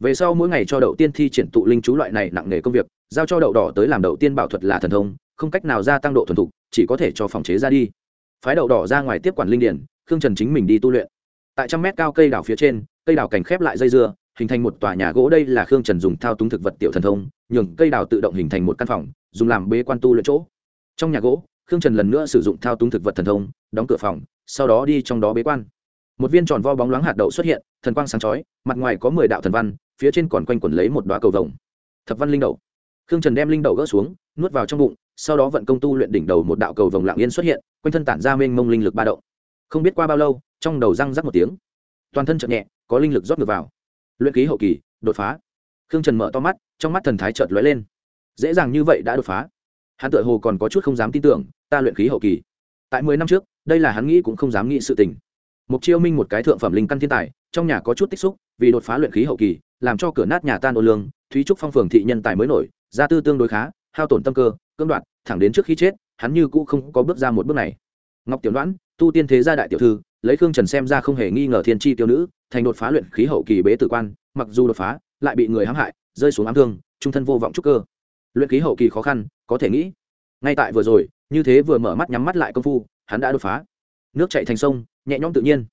Về sau mỗi ngày cho đậu tiên thi triển tụ linh chú loại này nặng nghề công việc, giao cho đậu đỏ tới làm đậu tiên bảo thuật là thần thông, không cách nào gia tăng độ thuần thục chỉ có thể cho phòng chế ra đi. Phái đậu đỏ ra ngoài tiếp quản linh điển, khương trần chính mình đi tu luyện. Tại trăm mét cao cây đảo phía trên, cây đảo cảnh khép lại dây dưa, hình thành một tòa nhà gỗ đây là khương trần dùng thao túng thực vật tiểu thần thông, nhường cây đào tự động hình thành một căn phòng, dùng làm bế quan tu luyện chỗ. Trong nhà gỗ, khương trần lần nữa sử dụng thao túng thực vật thần thông, đóng cửa phòng, sau đó đi trong đó bế quan. Một viên tròn vo bóng loáng hạt đậu xuất hiện, thần quang sáng chói, mặt ngoài có mười đạo thần văn, phía trên còn quanh quẩn lấy một đoá cầu vồng. Thập văn linh đậu. Khương trần đem linh đậu gỡ xuống, nuốt vào trong bụng sau đó vận công tu luyện đỉnh đầu một đạo cầu vồng lạng yên xuất hiện, quanh thân tản ra mênh mông linh lực ba động. Không biết qua bao lâu, trong đầu răng rắc một tiếng. Toàn thân chợt nhẹ, có linh lực rót ngược vào. Luyện ký hậu kỳ, đột phá. Khương trần mở to mắt, trong mắt thần thái chợt lóe lên. Dễ dàng như vậy đã đột phá. Hắn tự hồ còn có chút không dám tin tưởng, ta luyện khí hậu kỳ. Tại mười năm trước, đây là hắn nghĩ cũng không dám nghĩ sự tình. Mục chiêu minh một cái thượng phẩm linh căn thiên tài, trong nhà có chút tích xúc, vì đột phá luyện khí hậu kỳ, làm cho cửa nát nhà tan ô lương, thúy trúc phong phường thị nhân tài mới nổi, gia tư tương đối khá, hao tổn tâm cơ, cưỡng đoạt thẳng đến trước khi chết, hắn như cũ không có bước ra một bước này. Ngọc tiểu đoán tu tiên thế gia đại tiểu thư, lấy khương trần xem ra không hề nghi ngờ thiên tri tiêu nữ, thành đột phá luyện khí hậu kỳ bế tử quan, mặc dù đột phá, lại bị người hãm hại, rơi xuống ám thương, trung thân vô vọng trúc cơ. Luyện khí hậu kỳ khó khăn, có thể nghĩ. Ngay tại vừa rồi, như thế vừa mở mắt nhắm mắt lại công phu, hắn đã đột phá. Nước chạy thành sông, nhẹ nhõm tự nhiên.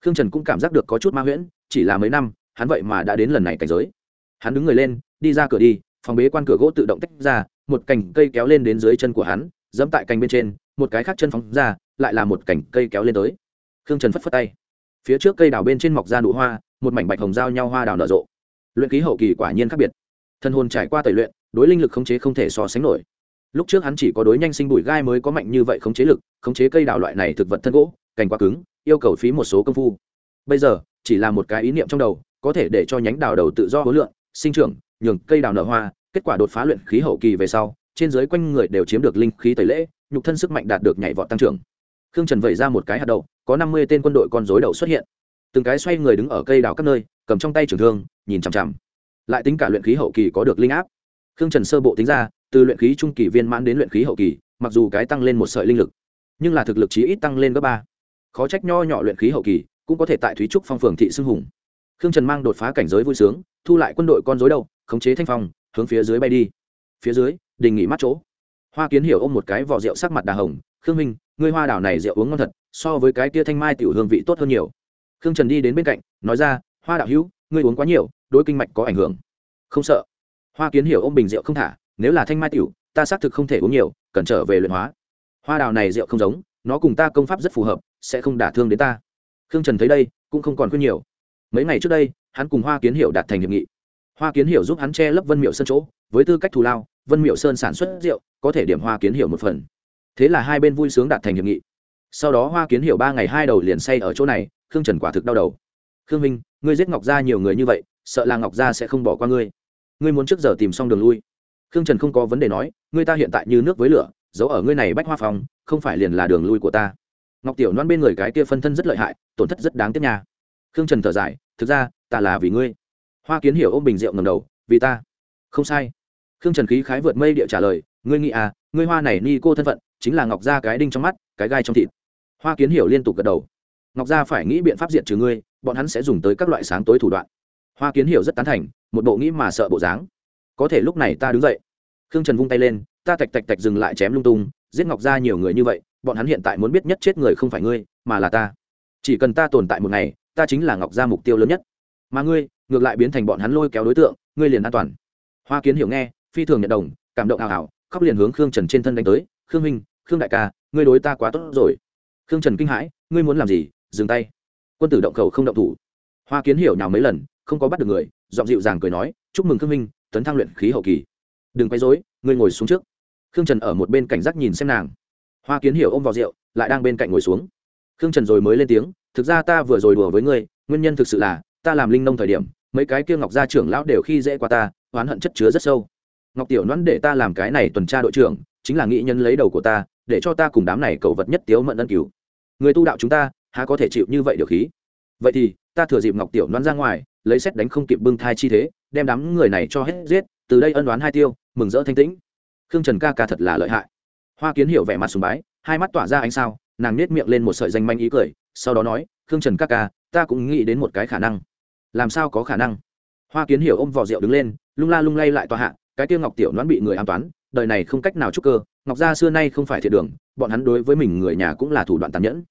Khương trần cũng cảm giác được có chút ma huyễn, chỉ là mấy năm, hắn vậy mà đã đến lần này cảnh giới. Hắn đứng người lên, đi ra cửa đi, phòng bế quan cửa gỗ tự động tách ra một cành cây kéo lên đến dưới chân của hắn, dẫm tại cành bên trên, một cái khác chân phóng ra, lại là một cành cây kéo lên tới. Khương trần phất phất tay. Phía trước cây đào bên trên mọc ra nụ hoa, một mảnh bạch hồng giao nhau hoa đào nở rộ. Luyện khí hậu kỳ quả nhiên khác biệt. Thân hồn trải qua tẩy luyện, đối linh lực khống chế không thể so sánh nổi. Lúc trước hắn chỉ có đối nhanh sinh bụi gai mới có mạnh như vậy khống chế lực, khống chế cây đào loại này thực vật thân gỗ, cành quá cứng, yêu cầu phí một số công phu. Bây giờ, chỉ là một cái ý niệm trong đầu, có thể để cho nhánh đào đầu tự do hối lượng, sinh trưởng, nhường cây đào nở hoa kết quả đột phá luyện khí hậu kỳ về sau, trên dưới quanh người đều chiếm được linh khí tẩy lễ, nhục thân sức mạnh đạt được nhảy vọt tăng trưởng. Khương trần vẩy ra một cái hạt đậu, có năm mươi tên quân đội con dối đậu xuất hiện. Từng cái xoay người đứng ở cây đào các nơi, cầm trong tay trường thương, nhìn chằm chằm. Lại tính cả luyện khí hậu kỳ có được linh áp. Khương trần sơ bộ tính ra, từ luyện khí trung kỳ viên mãn đến luyện khí hậu kỳ, mặc dù cái tăng lên một sợi linh lực, nhưng là thực lực chí ít tăng lên gấp ba. Khó trách nho nhỏ luyện khí hậu kỳ cũng có thể tại thúy trúc phong phường thị xưng hùng. Khương trần mang đột phá cảnh giới vui sướng, thu lại quân đội con dối đầu khống chế thanh phong hướng phía dưới bay đi. Phía dưới, đình nghỉ mắt chỗ. Hoa kiến hiểu ôm một cái vỏ rượu sắc mặt đà hồng, khương minh, ngươi hoa đảo này rượu uống ngon thật, so với cái kia thanh mai tiểu hương vị tốt hơn nhiều. Khương trần đi đến bên cạnh, nói ra, hoa đạo hữu, ngươi uống quá nhiều, đối kinh mạch có ảnh hưởng. Không sợ. Hoa kiến hiểu ôm bình rượu không thả, nếu là thanh mai tiểu, ta xác thực không thể uống nhiều, cần trở về luyện hóa. Hoa đào này rượu không giống, nó cùng ta công pháp rất phù hợp, sẽ không đả thương đến ta. Khương trần thấy đây, cũng không còn khuyên nhiều. Mấy ngày trước đây, hắn cùng hoa kiến hiểu đạt thành hiệp nghị hoa kiến hiểu giúp hắn che lấp vân miệu sơn chỗ, với tư cách thù lao, vân miệu sơn sản xuất rượu, có thể điểm hoa kiến hiểu một phần. Thế là hai bên vui sướng đạt thành hiệp nghị. Sau đó hoa kiến hiểu ba ngày hai đầu liền say ở chỗ này, khương trần quả thực đau đầu. Khương minh, ngươi giết ngọc gia nhiều người như vậy, sợ là ngọc gia sẽ không bỏ qua ngươi. Ngươi muốn trước giờ tìm xong đường lui. Khương trần không có vấn đề nói, ngươi ta hiện tại như nước với lửa, giấu ở ngươi này bách hoa phòng, không phải liền là đường lui của ta. Ngọc tiểu loan bên người cái kia phân thân rất lợi hại, tổn thất rất đáng tiếc nha. Khương trần thở dài, thực ra, ta là vì ngươi hoa kiến hiểu ôm bình rượu ngầm đầu, vì ta. Không sai. Khương trần khí khái vượt mây địa trả lời, ngươi nghĩ à ngươi hoa này ni cô thân phận, chính là ngọc gia cái đinh trong mắt, cái gai trong thịt. Hoa kiến hiểu liên tục gật đầu, ngọc gia phải nghĩ biện pháp diện trừ ngươi, bọn hắn sẽ dùng tới các loại sáng tối thủ đoạn. Hoa kiến hiểu rất tán thành, một bộ nghĩ mà sợ bộ dáng. Có thể lúc này ta đứng dậy. Khương trần vung tay lên, ta tạch tạch tạch dừng lại chém lung tung, giết ngọc ra nhiều người như vậy, bọn hắn hiện tại muốn biết nhất chết người không phải ngươi, mà là ta. Chỉ cần ta tồn tại một ngày, ta chính là ngọc gia mục tiêu lớn nhất. Mà ngươi ngược lại biến thành bọn hắn lôi kéo đối tượng, ngươi liền an toàn. Hoa kiến hiểu nghe, phi thường nhận đồng, cảm động ảo ảo khóc liền hướng khương trần trên thân đánh tới, khương minh khương đại ca, ngươi đối ta quá tốt rồi. Khương trần kinh hãi, ngươi muốn làm gì? Dừng tay. Quân tử động khẩu không động thủ. Hoa kiến hiểu nào mấy lần, không có bắt được người, giọng dịu dàng cười nói, chúc mừng khương minh tấn thăng luyện khí hậu kỳ. Đừng quay dối ngươi ngồi xuống trước. Khương trần ở một bên cảnh giác nhìn xem nàng. Hoa kiến hiểu ôm vào rượu, lại đang bên cạnh ngồi xuống. Khương trần rồi mới lên tiếng, thực ra ta vừa rồi đùa với ngươi, nguyên nhân thực sự là ta làm linh nông thời điểm, mấy cái kia ngọc gia trưởng lão đều khi dễ qua ta, oán hận chất chứa rất sâu. Ngọc tiểu Nhoãn để ta làm cái này tuần tra đội trưởng, chính là nghĩ nhân lấy đầu của ta, để cho ta cùng đám này cầu vật nhất tiếu mận ân cứu. Người tu đạo chúng ta, há có thể chịu như vậy được khí? Vậy thì, ta thừa dịp ngọc tiểu Nhoãn ra ngoài, lấy xét đánh không kịp bưng thai chi thế, đem đám người này cho hết giết, từ đây ân đoán hai tiêu, mừng rỡ thanh tĩnh. Khương trần ca ca thật là lợi hại. Hoa kiến hiểu vẻ mặt sùng bái, hai mắt tỏa ra ánh sao, nàng nết miệng lên một sợi danh manh ý cười, sau đó nói, khương trần ca ca, ta cũng nghĩ đến một cái khả năng làm sao có khả năng? Hoa kiến hiểu ôm vỏ rượu đứng lên, lung la lung lay lại tòa hạ, cái tiêu ngọc tiểu đoán bị người an toán, đời này không cách nào chúc cơ, ngọc gia xưa nay không phải thiệt đường, bọn hắn đối với mình người nhà cũng là thủ đoạn tàn nhẫn.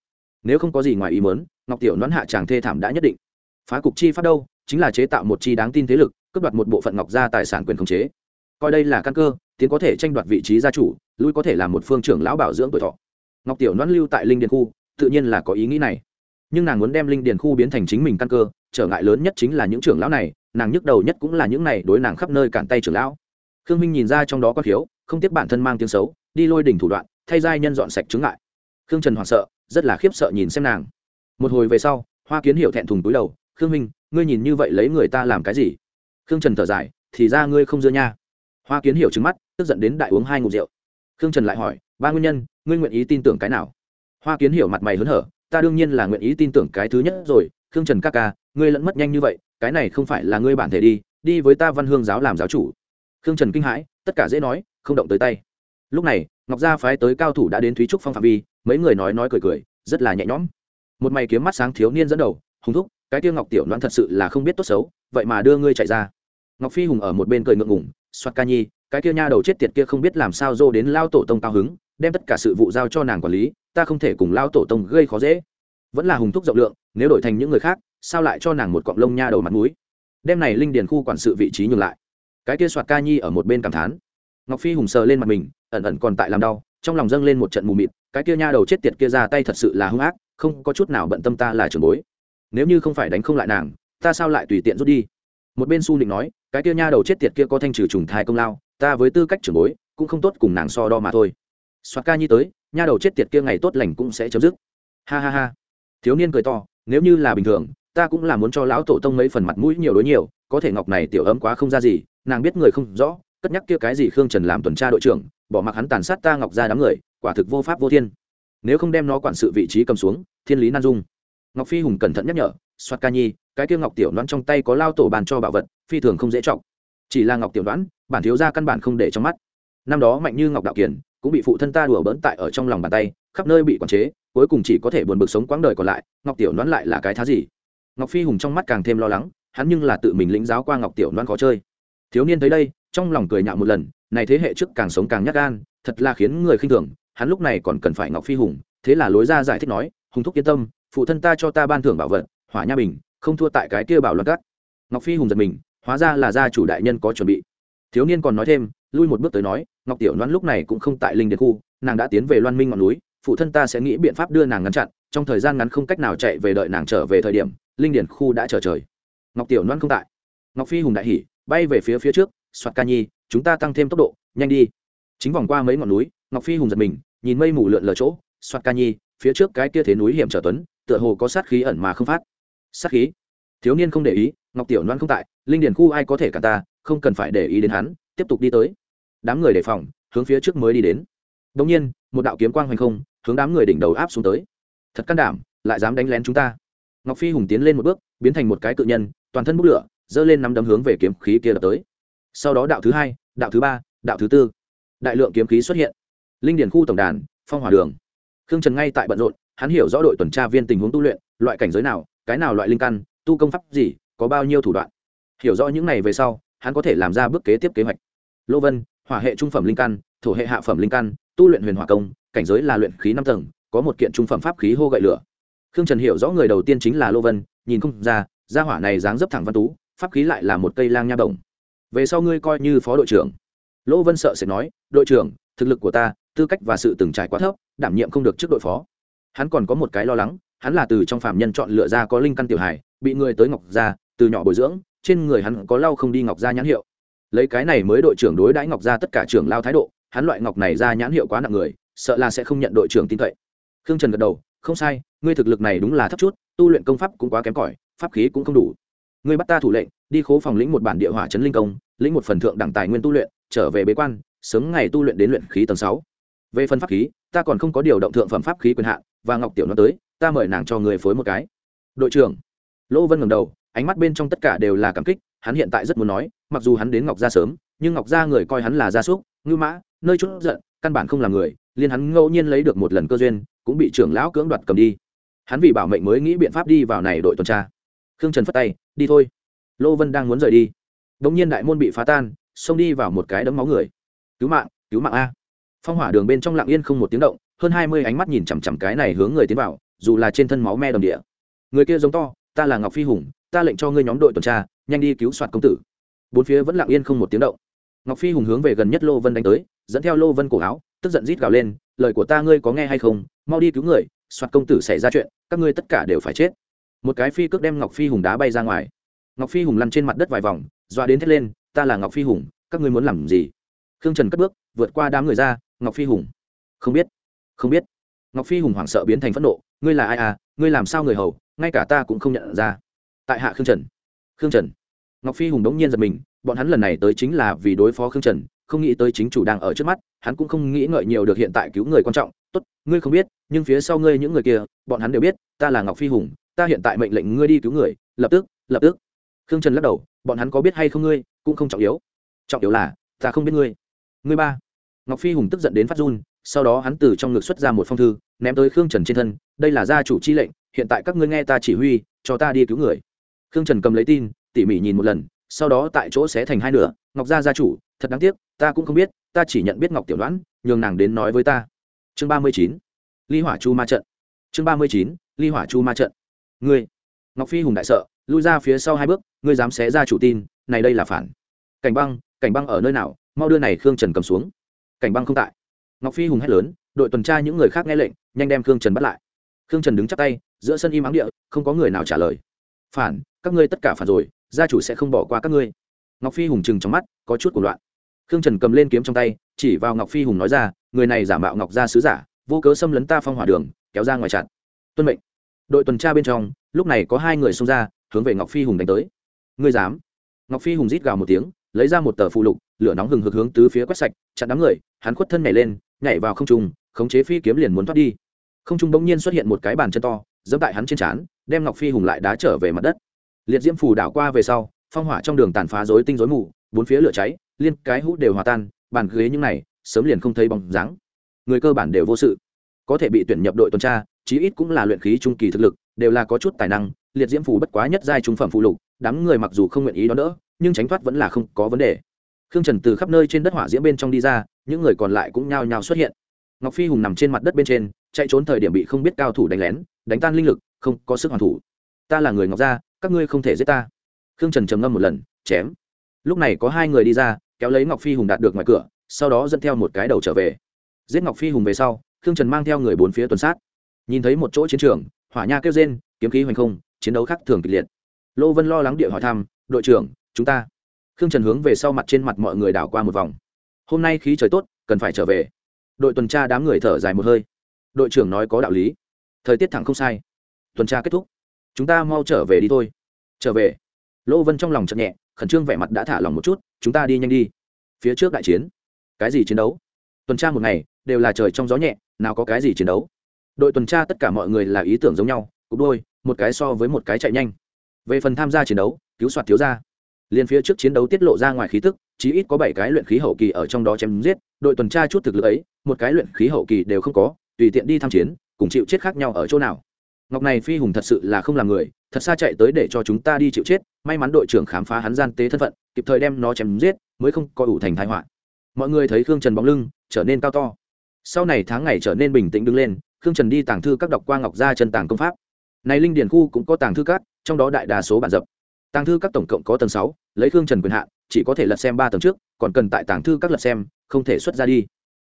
Nếu không có gì ngoài ý mớn ngọc tiểu đoán hạ chàng thê thảm đã nhất định. Phá cục chi phát đâu, chính là chế tạo một chi đáng tin thế lực, cướp đoạt một bộ phận ngọc gia tài sản quyền khống chế. Coi đây là căn cơ, tiến có thể tranh đoạt vị trí gia chủ, lui có thể là một phương trưởng lão bảo dưỡng tuổi thọ. Ngọc tiểu đoán lưu tại linh điền khu, tự nhiên là có ý nghĩ này. Nhưng nàng muốn đem linh điền khu biến thành chính mình căn cơ trở ngại lớn nhất chính là những trưởng lão này, nàng nhức đầu nhất cũng là những này đối nàng khắp nơi cản tay trưởng lão. Khương minh nhìn ra trong đó có thiếu không tiếc bản thân mang tiếng xấu, đi lôi đỉnh thủ đoạn, thay giai nhân dọn sạch chứng ngại. Khương trần hoảng sợ, rất là khiếp sợ nhìn xem nàng. Một hồi về sau, hoa kiến hiệu thẹn thùng túi đầu, khương minh, ngươi nhìn như vậy lấy người ta làm cái gì? Khương trần thở dài, thì ra ngươi không dưa nha. Hoa kiến hiểu trứng mắt, tức giận đến đại uống hai ngụm rượu. Khương trần lại hỏi, ba nguyên nhân, ngươi nguyện ý tin tưởng cái nào? Hoa kiến hiểu mặt mày hớn hở, ta đương nhiên là nguyện ý tin tưởng cái thứ nhất rồi, khương trần ca ca ngươi lẫn mất nhanh như vậy, cái này không phải là ngươi bản thể đi đi với ta văn hương giáo làm giáo chủ. Khương trần kinh hãi, tất cả dễ nói, không động tới tay. Lúc này, ngọc gia phái tới cao thủ đã đến thúy trúc phong phạm vi, mấy người nói nói cười cười, rất là nhẹ nhõm. Một mày kiếm mắt sáng thiếu niên dẫn đầu, hùng thúc, cái tiêu ngọc tiểu đoán thật sự là không biết tốt xấu, vậy mà đưa ngươi chạy ra. Ngọc phi hùng ở một bên cười ngượng ngủng soạt ca nhi, cái kia nha đầu chết tiệt kia không biết làm sao dô đến lao tổ tông cao hứng, đem tất cả sự vụ giao cho nàng quản lý, ta không thể cùng lao tổ tông gây khó dễ. Vẫn là hùng thúc rộng lượng, nếu đổi thành những người khác sao lại cho nàng một cọng lông nha đầu mặt mũi? Đem này linh điền khu quản sự vị trí nhường lại. Cái kia soạt ca nhi ở một bên cảm thán. Ngọc phi hùng sờ lên mặt mình, ẩn ẩn còn tại làm đau, trong lòng dâng lên một trận mù mịt, cái kia nha đầu chết tiệt kia ra tay thật sự là hung ác, không có chút nào bận tâm ta là trưởng bối. Nếu như không phải đánh không lại nàng, ta sao lại tùy tiện rút đi? Một bên su định nói, cái kia nha đầu chết tiệt kia có thanh trừ trùng thai công lao, ta với tư cách trưởng bối, cũng không tốt cùng nàng so đo mà thôi. Soạt ca nhi tới, nha đầu chết tiệt kia ngày tốt lành cũng sẽ chấm dứt. Ha ha ha. Thiếu niên cười to, nếu như là bình thường ta cũng là muốn cho lão tổ tông mấy phần mặt mũi nhiều đối nhiều, có thể ngọc này tiểu ấm quá không ra gì, nàng biết người không rõ, cất nhắc kia cái gì khương trần làm tuần tra đội trưởng, bỏ mặc hắn tàn sát ta ngọc ra đám người, quả thực vô pháp vô thiên. Nếu không đem nó quản sự vị trí cầm xuống, thiên lý nan dung. Ngọc phi hùng cẩn thận nhắc nhở, soạt ca nhi, cái kia ngọc tiểu đoán trong tay có lao tổ bàn cho bảo vật, phi thường không dễ trọng. Chỉ là ngọc tiểu đoán bản thiếu ra căn bản không để trong mắt. Năm đó mạnh như ngọc đạo kiển, cũng bị phụ thân ta đùa bỡn tại ở trong lòng bàn tay, khắp nơi bị quản chế, cuối cùng chỉ có thể buồn bực sống quãng đời còn lại, ngọc tiểu đoán lại là cái thá gì? Ngọc phi hùng trong mắt càng thêm lo lắng, hắn nhưng là tự mình lĩnh giáo qua ngọc tiểu Loan khó chơi. Thiếu niên thấy đây, trong lòng cười nhạo một lần, này thế hệ trước càng sống càng nhát gan, thật là khiến người khinh thường, hắn lúc này còn cần phải ngọc phi hùng, thế là lối ra giải thích nói, hùng thúc yên tâm, phụ thân ta cho ta ban thưởng bảo vật, hỏa nha bình, không thua tại cái kia bảo loạn cắt ngọc phi hùng giật mình, hóa ra là gia chủ đại nhân có chuẩn bị. Thiếu niên còn nói thêm, lui một bước tới nói, ngọc tiểu Loan lúc này cũng không tại linh điện khu, nàng đã tiến về loan minh ngọn núi, phụ thân ta sẽ nghĩ biện pháp đưa nàng ngăn chặn, trong thời gian ngắn không cách nào chạy về đợi nàng trở về thời điểm linh điển khu đã chờ trời. Ngọc tiểu Loan không tại. Ngọc phi hùng đại hỉ, bay về phía phía trước, soạt ca nhi, chúng ta tăng thêm tốc độ, nhanh đi. Chính vòng qua mấy ngọn núi, ngọc phi hùng giật mình, nhìn mây mù lượn lờ chỗ, soạt ca nhi, phía trước cái kia thế núi hiểm trở tuấn, tựa hồ có sát khí ẩn mà không phát. Sát khí? Thiếu niên không để ý, ngọc tiểu loan không tại, linh điền khu ai có thể cả ta, không cần phải để ý đến hắn, tiếp tục đi tới. Đám người đề phòng, hướng phía trước mới đi đến. Đông nhiên, một đạo kiếm quang hoành không, hướng đám người đỉnh đầu áp xuống tới. Thật can đảm, lại dám đánh lén chúng ta ngọc phi hùng tiến lên một bước, biến thành một cái cự nhân, toàn thân bốc lửa, giơ lên nắm đấm hướng về kiếm khí kia đập tới. Sau đó đạo thứ hai, đạo thứ ba, đạo thứ tư. Đại lượng kiếm khí xuất hiện. Linh điền khu tổng đàn, phong hỏa đường. Khương trần ngay tại bận rộn, hắn hiểu rõ đội tuần tra viên tình huống tu luyện, loại cảnh giới nào, cái nào loại linh căn, tu công pháp gì, có bao nhiêu thủ đoạn. Hiểu rõ những này về sau, hắn có thể làm ra bước kế tiếp kế hoạch. Lô vân, hỏa hệ trung phẩm linh căn, thổ hệ hạ phẩm linh căn, tu luyện huyền hỏa công, cảnh giới là luyện khí năm tầng, có một kiện trung phẩm pháp khí hô gậy lửa khương trần hiểu rõ người đầu tiên chính là lô vân, nhìn không ra, gia hỏa này dáng dấp thẳng văn tú, pháp khí lại là một cây lang nha đồng. Về sau ngươi coi như phó đội trưởng. Lô vân sợ sẽ nói, đội trưởng, thực lực của ta, tư cách và sự từng trải quá thấp, đảm nhiệm không được trước đội phó. Hắn còn có một cái lo lắng, hắn là từ trong phạm nhân chọn lựa ra có linh căn tiểu hải bị người tới ngọc gia, từ nhỏ bồi dưỡng, trên người hắn có lau không đi ngọc gia nhãn hiệu. Lấy cái này mới đội trưởng đối đãi ngọc gia tất cả trưởng lao thái độ, hắn loại ngọc này ra nhãn hiệu quá nặng người, sợ là sẽ không nhận đội trưởng tin cậy. Khương trần gật đầu không sai, ngươi thực lực này đúng là thấp chút, tu luyện công pháp cũng quá kém cỏi, pháp khí cũng không đủ. Ngươi bắt ta thủ lệnh, đi khố phòng lĩnh một bản địa hỏa chấn linh công, lĩnh một phần thượng đẳng tài nguyên tu luyện, trở về bế quan, sớm ngày tu luyện đến luyện khí tầng sáu. Về phần pháp khí, ta còn không có điều động thượng phẩm pháp khí quyền hạn, và ngọc tiểu nó tới, ta mời nàng cho người phối một cái. Đội trưởng lỗ vân ngầm đầu, ánh mắt bên trong tất cả đều là cảm kích, hắn hiện tại rất muốn nói, mặc dù hắn đến ngọc gia sớm, nhưng ngọc gia người coi hắn là gia súc, ngưu mã, nơi chút giận, căn bản không là người liên hắn ngẫu nhiên lấy được một lần cơ duyên, cũng bị trưởng lão cưỡng đoạt cầm đi. Hắn vì bảo mệnh mới nghĩ biện pháp đi vào này đội tuần tra. Khương trần phất tay, đi thôi. Lô vân đang muốn rời đi đ ỗ n g nhiên đại môn bị phá tan, xông đi vào một cái đấm máu người. Cứu mạng cứu mạng a. Phong hỏa đường bên trong lặng yên không một tiếng động, hơn hai mươi ánh mắt nhìn chằm chằm cái này hướng người tiến vào, dù là trên thân máu me đầm địa. Người kia giống to, ta là ngọc phi hùng, ta lệnh cho ngươi nhóm đội tuần tra, nhanh đi cứu soạt công tử. Bốn phía vẫn lặng yên không một tiếng động. Ngọc phi hùng hướng về gần nhất lô vân đánh tới, dẫn theo lô vân cổ áo tức giận rít gào lên, lời của ta ngươi có nghe hay không? Mau đi cứu người, soạt công tử xảy ra chuyện, các ngươi tất cả đều phải chết. Một cái phi cước đem ngọc phi hùng đá bay ra ngoài. Ngọc phi hùng lăn trên mặt đất vài vòng dọa đến thét lên, ta là ngọc phi hùng, các ngươi muốn làm gì? Khương trần cất bước, vượt qua đám người ra, ngọc phi hùng. Không biết không biết. Ngọc phi hùng hoảng sợ biến thành phẫn nộ, ngươi là ai à? Ngươi làm sao người hầu? Ngay cả ta cũng không nhận ra. Tại hạ khương trần. Khương trần. Ngọc phi hùng đống nhiên giật mình, bọn hắn lần này tới chính là vì đối phó khương trần, không nghĩ tới chính chủ đang ở trước mắt hắn cũng không nghĩ ngợi nhiều được hiện tại cứu người quan trọng. Tốt, ngươi không biết, nhưng phía sau ngươi những người kia, bọn hắn đều biết, ta là ngọc phi hùng, ta hiện tại mệnh lệnh ngươi đi cứu người, lập tức lập tức. Khương trần lắc đầu, bọn hắn có biết hay không ngươi, cũng không trọng yếu. Trọng yếu là, ta không biết ngươi. Ngươi ba. Ngọc phi hùng tức giận đến phát run, sau đó hắn từ trong ngực xuất ra một phong thư, ném tới khương trần trên thân, đây là gia chủ chi lệnh, hiện tại các ngươi nghe ta chỉ huy, cho ta đi cứu người. Khương trần cầm lấy tin, tỉ mỉ nhìn một lần, sau đó tại chỗ sẽ thành hai nửa, ngọc gia gia chủ thật đáng tiếc, ta cũng không biết, ta chỉ nhận biết ngọc tiểu đoán nhường nàng đến nói với ta. Chương ba mươi chín, ly hỏa chu ma trận. Chương ba mươi chín, ly hỏa chu ma trận. Ngươi, ngọc phi hùng đại sợ, lui ra phía sau hai bước, ngươi dám xé ra chủ tin, này đây là phản. Cảnh băng cảnh băng ở nơi nào? Mau đưa này khương trần cầm xuống. Cảnh băng không tại. Ngọc phi hùng hét lớn, đội tuần tra những người khác nghe lệnh, nhanh đem khương trần bắt lại. Khương trần đứng chắp tay, giữa sân im áng địa, không có người nào trả lời. Phản, các ngươi tất cả phản rồi, gia chủ sẽ không bỏ qua các ngươi. Ngọc phi hùng chừng trong mắt, có chút cuộc loạn khương trần cầm lên kiếm trong tay, chỉ vào ngọc phi hùng nói ra, người này giả mạo ngọc gia sứ giả, vô cớ xâm lấn ta phong hỏa đường, kéo ra ngoài chặn. Tuân mệnh. Đội tuần tra bên trong, lúc này có hai người xông ra, hướng về ngọc phi hùng đánh tới. Ngươi dám? Ngọc phi hùng rít gào một tiếng, lấy ra một tờ phụ lục, lửa nóng hừng hực hướng tứ phía quét sạch, chặn đám người, hắn khuất thân nhảy lên, nhảy vào không trung, khống chế phi kiếm liền muốn thoát đi. Không trung bỗng nhiên xuất hiện một cái bàn chân to dẫm tại hắn trên trán, đem ngọc phi hùng lại đá trở về mặt đất. Liệt diễm phù đảo qua về sau, phong hỏa trong đường tàn phá rối tinh rối mù, bốn phía lửa cháy liên cái hút đều hòa tan, bàn ghế những này, sớm liền không thấy bóng dáng. Người cơ bản đều vô sự. Có thể bị tuyển nhập đội tuần tra, chí ít cũng là luyện khí trung kỳ thực lực, đều là có chút tài năng, liệt diễm phù bất quá nhất giai trung phẩm phụ lục, đám người mặc dù không nguyện ý đón đỡ, nhưng tránh thoát vẫn là không có vấn đề. Khương trần từ khắp nơi trên đất hỏa diễm bên trong đi ra, những người còn lại cũng nhao nhao xuất hiện. Ngọc phi hùng nằm trên mặt đất bên trên, chạy trốn thời điểm bị không biết cao thủ đánh lén, đánh tan linh lực, không có sức hoàn thủ. Ta là người ngọc gia, các ngươi không thể giết ta. Khương trần trầm ngâm một lần, chém lúc này có hai người đi ra, kéo lấy ngọc phi hùng đạt được ngoài cửa, sau đó dẫn theo một cái đầu trở về. Giết ngọc phi hùng về sau, khương trần mang theo người bốn phía tuần sát. Nhìn thấy một chỗ chiến trường, hỏa nha kêu rên, kiếm khí hoành không, chiến đấu khác thường kịch liệt. Lô vân lo lắng địa hỏi thăm, đội trưởng, chúng ta? Khương trần hướng về sau mặt trên mặt mọi người đảo qua một vòng. Hôm nay khí trời tốt, cần phải trở về. Đội tuần tra đám người thở dài một hơi. Đội trưởng nói có đạo lý. Thời tiết thẳng không sai. Tuần tra kết thúc. Chúng ta mau trở về đi thôi. Trở về. Lô vân trong lòng chậm nhẹ khẩn trương vẻ mặt đã thả lòng một chút, chúng ta đi nhanh đi. Phía trước đại chiến. Cái gì chiến đấu? Tuần tra một ngày, đều là trời trong gió nhẹ, nào có cái gì chiến đấu. Đội tuần tra tất cả mọi người là ý tưởng giống nhau, cục đôi, một cái so với một cái chạy nhanh. Về phần tham gia chiến đấu, cứu soạt thiếu ra liền phía trước chiến đấu tiết lộ ra ngoài khí tức, chí ít có bảy cái luyện khí hậu kỳ ở trong đó chém giết, đội tuần tra chút thực lực ấy, một cái luyện khí hậu kỳ đều không có, tùy tiện đi tham chiến, cùng chịu chết khác nhau ở chỗ nào ngọc này phi hùng thật sự là không làm người, thật xa chạy tới để cho chúng ta đi chịu chết, may mắn đội trưởng khám phá hắn gian tế thân phận, kịp thời đem nó chém giết, mới không coi ủ thành thái họa. Mọi người thấy khương trần bóng lưng, trở nên cao to. Sau này tháng ngày trở nên bình tĩnh đứng lên, khương trần đi tàng thư các đọc qua ngọc gia chân tàng công pháp. Này linh điển khu cũng có tàng thư các, trong đó đại đa số bản dập. Tàng thư các tổng cộng có tầng sáu, lấy khương trần quyền hạn, chỉ có thể lật xem ba tầng trước, còn cần tại tàng thư các lật xem, không thể xuất ra đi.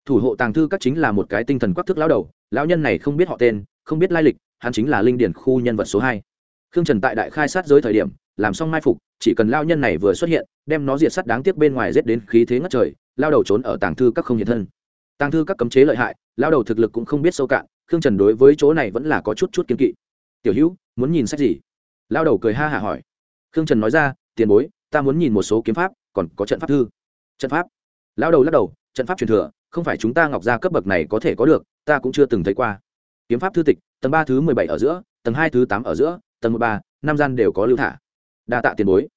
Thủ hộ tàng thư các chính là một cái tinh thần quắc thức lão đầu, lão nhân này không biết họ tên, không biết lai lịch hắn chính là linh điển khu nhân vật số hai. Khương trần tại đại khai sát giới thời điểm, làm xong mai phục, chỉ cần lao nhân này vừa xuất hiện, đem nó diệt sắt đáng tiếc bên ngoài rét đến khí thế ngất trời, lao đầu trốn ở tàng thư các không hiện thân. Tàng thư các cấm chế lợi hại, lao đầu thực lực cũng không biết sâu cạn, khương trần đối với chỗ này vẫn là có chút chút kiên kỵ. Tiểu hữu, muốn nhìn sách gì? Lao đầu cười ha hả hỏi. Khương trần nói ra, tiền bối, ta muốn nhìn một số kiếm pháp, còn có trận pháp thư. Trận pháp? Lao đầu lắc đầu, trận pháp truyền thừa, không phải chúng ta ngọc gia cấp bậc này có thể có được, ta cũng chưa từng thấy qua. Kiếm pháp thư tịch tầng ba thứ mười bảy ở giữa, tầng hai thứ tám ở giữa, tầng một ba, năm gian đều có lưu thả. Đa tạ tiền bối.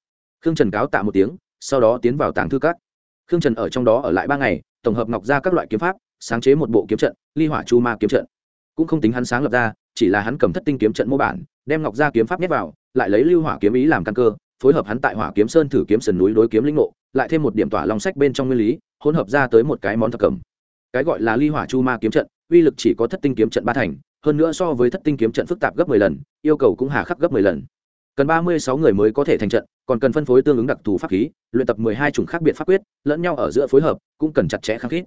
Khương trần cáo tạ một tiếng, sau đó tiến vào tàng thư các. Khương trần ở trong đó ở lại ba ngày, tổng hợp ngọc ra các loại kiếm pháp, sáng chế một bộ kiếm trận, ly hỏa chu ma kiếm trận. Cũng không tính hắn sáng lập ra, chỉ là hắn cầm thất tinh kiếm trận mô bản, đem ngọc ra kiếm pháp nhét vào, lại lấy lưu hỏa kiếm ý làm căn cơ, phối hợp hắn tại hỏa kiếm sơn thử kiếm sườn núi đối kiếm linh ngộ, lại thêm một điểm tỏa long sách bên trong nguyên lý, hỗn hợp ra tới một cái món thập cẩm. Cái gọi là ly hỏa chu ma kiếm trận, uy lực chỉ có thất tinh kiếm trận ba thành hơn nữa so với thất tinh kiếm trận phức tạp gấp mười lần, yêu cầu cũng hà khắc gấp mười lần. Cần ba mươi sáu người mới có thể thành trận, còn cần phân phối tương ứng đặc thù pháp khí, luyện tập mười hai chủng khác biệt pháp quyết, lẫn nhau ở giữa phối hợp, cũng cần chặt chẽ khắc khít.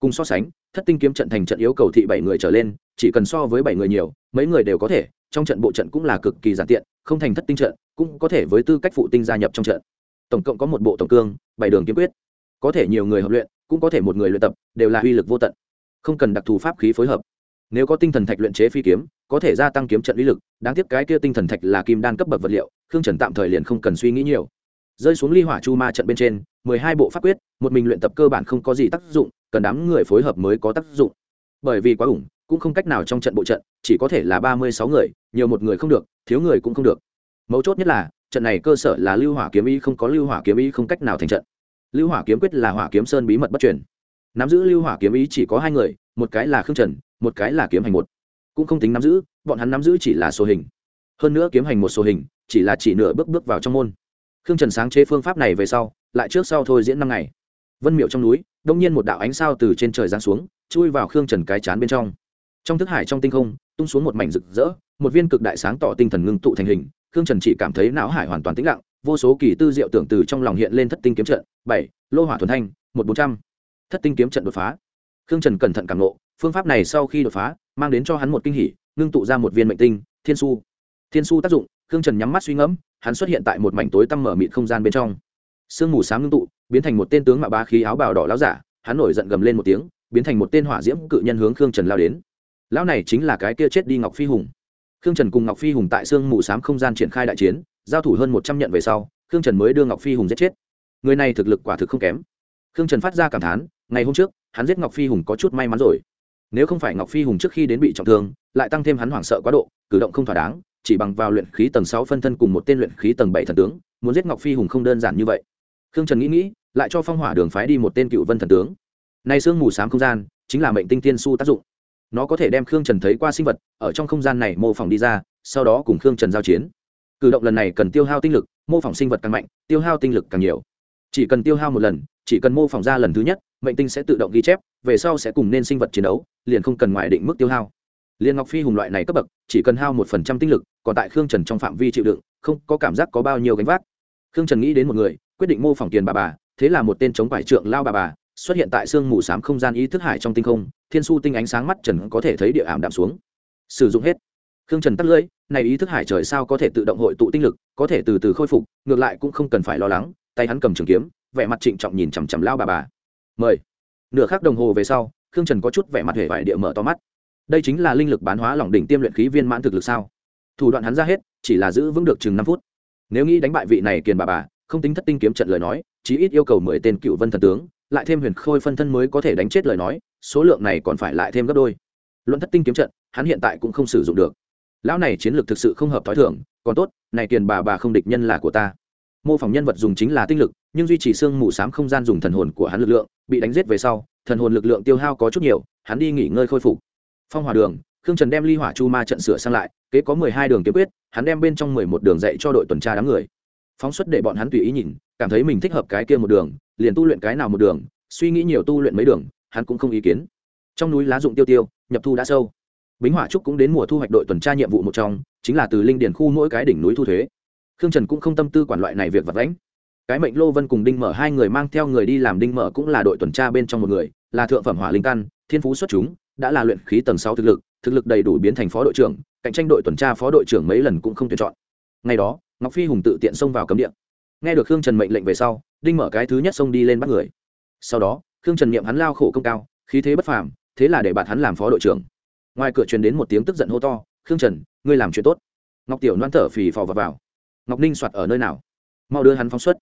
Cùng so sánh, thất tinh kiếm trận thành trận yêu cầu thị bảy người trở lên, chỉ cần so với bảy người nhiều, mấy người đều có thể, trong trận bộ trận cũng là cực kỳ giản tiện, không thành thất tinh trận, cũng có thể với tư cách phụ tinh gia nhập trong trận. Tổng cộng có một bộ tổng cương, bảy đường kiếm quyết. Có thể nhiều người hợp luyện, cũng có thể một người luyện tập, đều là uy lực vô tận. Không cần đặc thù pháp khí phối hợp nếu có tinh thần thạch luyện chế phi kiếm, có thể gia tăng kiếm trận uy lực, đáng tiếc cái kia tinh thần thạch là kim đan cấp bậc vật liệu, khương trần tạm thời liền không cần suy nghĩ nhiều. Rơi xuống ly hỏa chu ma trận bên trên, mười hai bộ pháp quyết, một mình luyện tập cơ bản không có gì tác dụng, cần đám người phối hợp mới có tác dụng. Bởi vì quá ủng, cũng không cách nào trong trận bộ trận, chỉ có thể là ba mươi sáu người, nhiều một người không được, thiếu người cũng không được. Mấu chốt nhất là, trận này cơ sở là lưu hỏa kiếm ý, không có lưu hỏa kiếm ý không cách nào thành trận. Lưu hỏa kiếm quyết là hỏa kiếm sơn bí mật bất truyền. Nắm giữ lưu hỏa kiếm ý chỉ có hai người một cái là khương trần, một cái là kiếm hành một. Cũng không tính nắm giữ, bọn hắn nắm giữ chỉ là số hình. Hơn nữa kiếm hành một số hình, chỉ là chỉ nửa bước bước vào trong môn. Khương trần sáng chế phương pháp này về sau, lại trước sau thôi diễn năm ngày. Vân miệu trong núi, đông nhiên một đạo ánh sao từ trên trời giáng xuống, chui vào khương trần cái chán bên trong. Trong thức hải trong tinh không, tung xuống một mảnh rực rỡ, một viên cực đại sáng tỏ tinh thần ngưng tụ thành hình, khương trần chỉ cảm thấy não hải hoàn toàn tĩnh lặng, vô số kỳ tư diệu tưởng từ trong lòng hiện lên thất tinh kiếm trận. Bảy, lô hỏa thuần thanh, một bốn trăm. Thất tinh kiếm trận đột phá khương trần cẩn thận cảm nộ phương pháp này sau khi đột phá, mang đến cho hắn một kinh hỉ, ngưng tụ ra một viên mệnh tinh, thiên su. Thiên su tác dụng, khương trần nhắm mắt suy ngẫm, hắn xuất hiện tại một mảnh tối tăm mở mịt không gian bên trong. Sương mù sáng ngưng tụ, biến thành một tên tướng mạ ba khí áo bào đỏ láo giả, hắn nổi giận gầm lên một tiếng, biến thành một tên hỏa diễm cự nhân hướng khương trần lao đến. Lão này chính là cái kia chết đi ngọc phi hùng. Khương trần cùng ngọc phi hùng tại sương mù s không gian triển khai đại chiến, giao thủ hơn một trăm nhận về sau, khương trần mới đưa ngọc phi hùng giết chết. Người này thực lực quả thực không kém. Khương trần phát ra cảm thán, ngày hôm trước hắn giết ngọc phi hùng có chút may mắn rồi. Nếu không phải ngọc phi hùng trước khi đến bị trọng thương, lại tăng thêm hắn hoảng sợ quá độ, cử động không thỏa đáng, chỉ bằng vào luyện khí tầng sáu phân thân cùng một tên luyện khí tầng bảy thần tướng, muốn giết ngọc phi hùng không đơn giản như vậy. Khương trần nghĩ nghĩ, lại cho phong hỏa đường phái đi một tên cựu vân thần tướng. Nay sương mù s không gian, chính là mệnh tinh tiên su tác dụng. Nó có thể đem khương trần thấy qua sinh vật, ở trong không gian này mô phỏng đi ra, sau đó cùng khương trần giao chiến. Cử động lần này cần tiêu hao tinh lực, mô phỏng sinh vật càng mạnh, tiêu hao tinh lực càng nhiều. Chỉ cần tiêu hao một lần, chỉ cần mô phỏng ra lần thứ nhất mệnh tinh sẽ tự động ghi chép, về sau sẽ cùng nên sinh vật chiến đấu, liền không cần ngoài định mức tiêu hao. Liên ngọc phi hùng loại này cấp bậc, chỉ cần hao một phần trăm tinh lực, còn tại khương trần trong phạm vi chịu đựng, không có cảm giác có bao nhiêu gánh vác. Khương trần nghĩ đến một người, quyết định mô phỏng tiền bà bà, thế là một tên chống quải trượng lao bà bà, xuất hiện tại sương mù s á m không gian ý thức hải trong tinh không, thiên su tinh ánh sáng mắt trần có thể thấy địa ảm đạm xuống. Sử dụng hết. Khương trần tắt lưỡi này ý thức hải trời sao có thể tự động hội tụ tinh lực, có thể từ từ khôi phục, ngược lại cũng không cần phải lo lắng, tay hắn cầm trường kiếm, vẻ mặt trịnh trọng nhìn chằm chằm lao bà bà mời. Nửa khắc đồng hồ về sau, khương trần có chút vẻ mặt hề vải địa mở to mắt. Đây chính là linh lực bán hóa lỏng đỉnh tiêm luyện khí viên mãn thực lực sao? Thủ đoạn hắn ra hết, chỉ là giữ vững được chừng năm phút. Nếu nghĩ đánh bại vị này kiền bà bà, không tính thất tinh kiếm trận lời nói, chí ít yêu cầu mười tên cựu vân thần tướng, lại thêm huyền khôi phân thân mới có thể đánh chết lời nói, số lượng này còn phải lại thêm gấp đôi. Luận thất tinh kiếm trận, hắn hiện tại cũng không sử dụng được. Lão này chiến lược thực sự không hợp t h ó i thưởng còn tốt, này kiền bà bà không địch nhân là của ta. Mô phỏng nhân vật dùng chính là tinh lực nhưng duy trì xương mù s á m không gian dùng thần hồn của hắn lực lượng, bị đánh giết về sau, thần hồn lực lượng tiêu hao có chút nhiều, hắn đi nghỉ ngơi khôi phục. Phong hòa đường, khương trần đem ly hỏa chu ma trận sửa sang lại, kế có mười hai đường kiếm quyết, hắn đem bên trong mười một đường dạy cho đội tuần tra đám người. Phóng xuất để bọn hắn tùy ý nhìn, cảm thấy mình thích hợp cái kia một đường, liền tu luyện cái nào một đường, suy nghĩ nhiều tu luyện mấy đường, hắn cũng không ý kiến. Trong núi lá dụng tiêu tiêu, nhập thu đã sâu. Bính hỏa trúc cũng đến mùa thu hoạch đội tuần tra nhiệm vụ một trong, chính là từ linh điển khu mỗi cái đỉnh núi thu thuế. Khương trần cũng không tâm tư quản loại này việc vật lãnh cái mệnh lô vân cùng đinh mở hai người mang theo người đi làm đinh mở cũng là đội tuần tra bên trong một người là thượng phẩm hỏa linh căn thiên phú xuất chúng đã là luyện khí tầng sáu thực lực thực lực đầy đủ biến thành phó đội trưởng cạnh tranh đội tuần tra phó đội trưởng mấy lần cũng không tuyển chọn. Ngày đó ngọc phi hùng tự tiện xông vào cấm địa. Nghe được khương trần mệnh lệnh về sau đinh mở cái thứ nhất xông đi lên bắt người. Sau đó khương trần nghiệm hắn lao khổ công cao khí thế bất phàm thế là để bạn hắn làm phó đội trưởng. Ngoài cửa truyền đến một tiếng tức giận hô to khương trần ngươi làm chuyện tốt. Ngọc tiểu loan thở phì phò vào, vào. ngọc ninh soạt ở nơi nào? Mau đưa hắn phóng xuất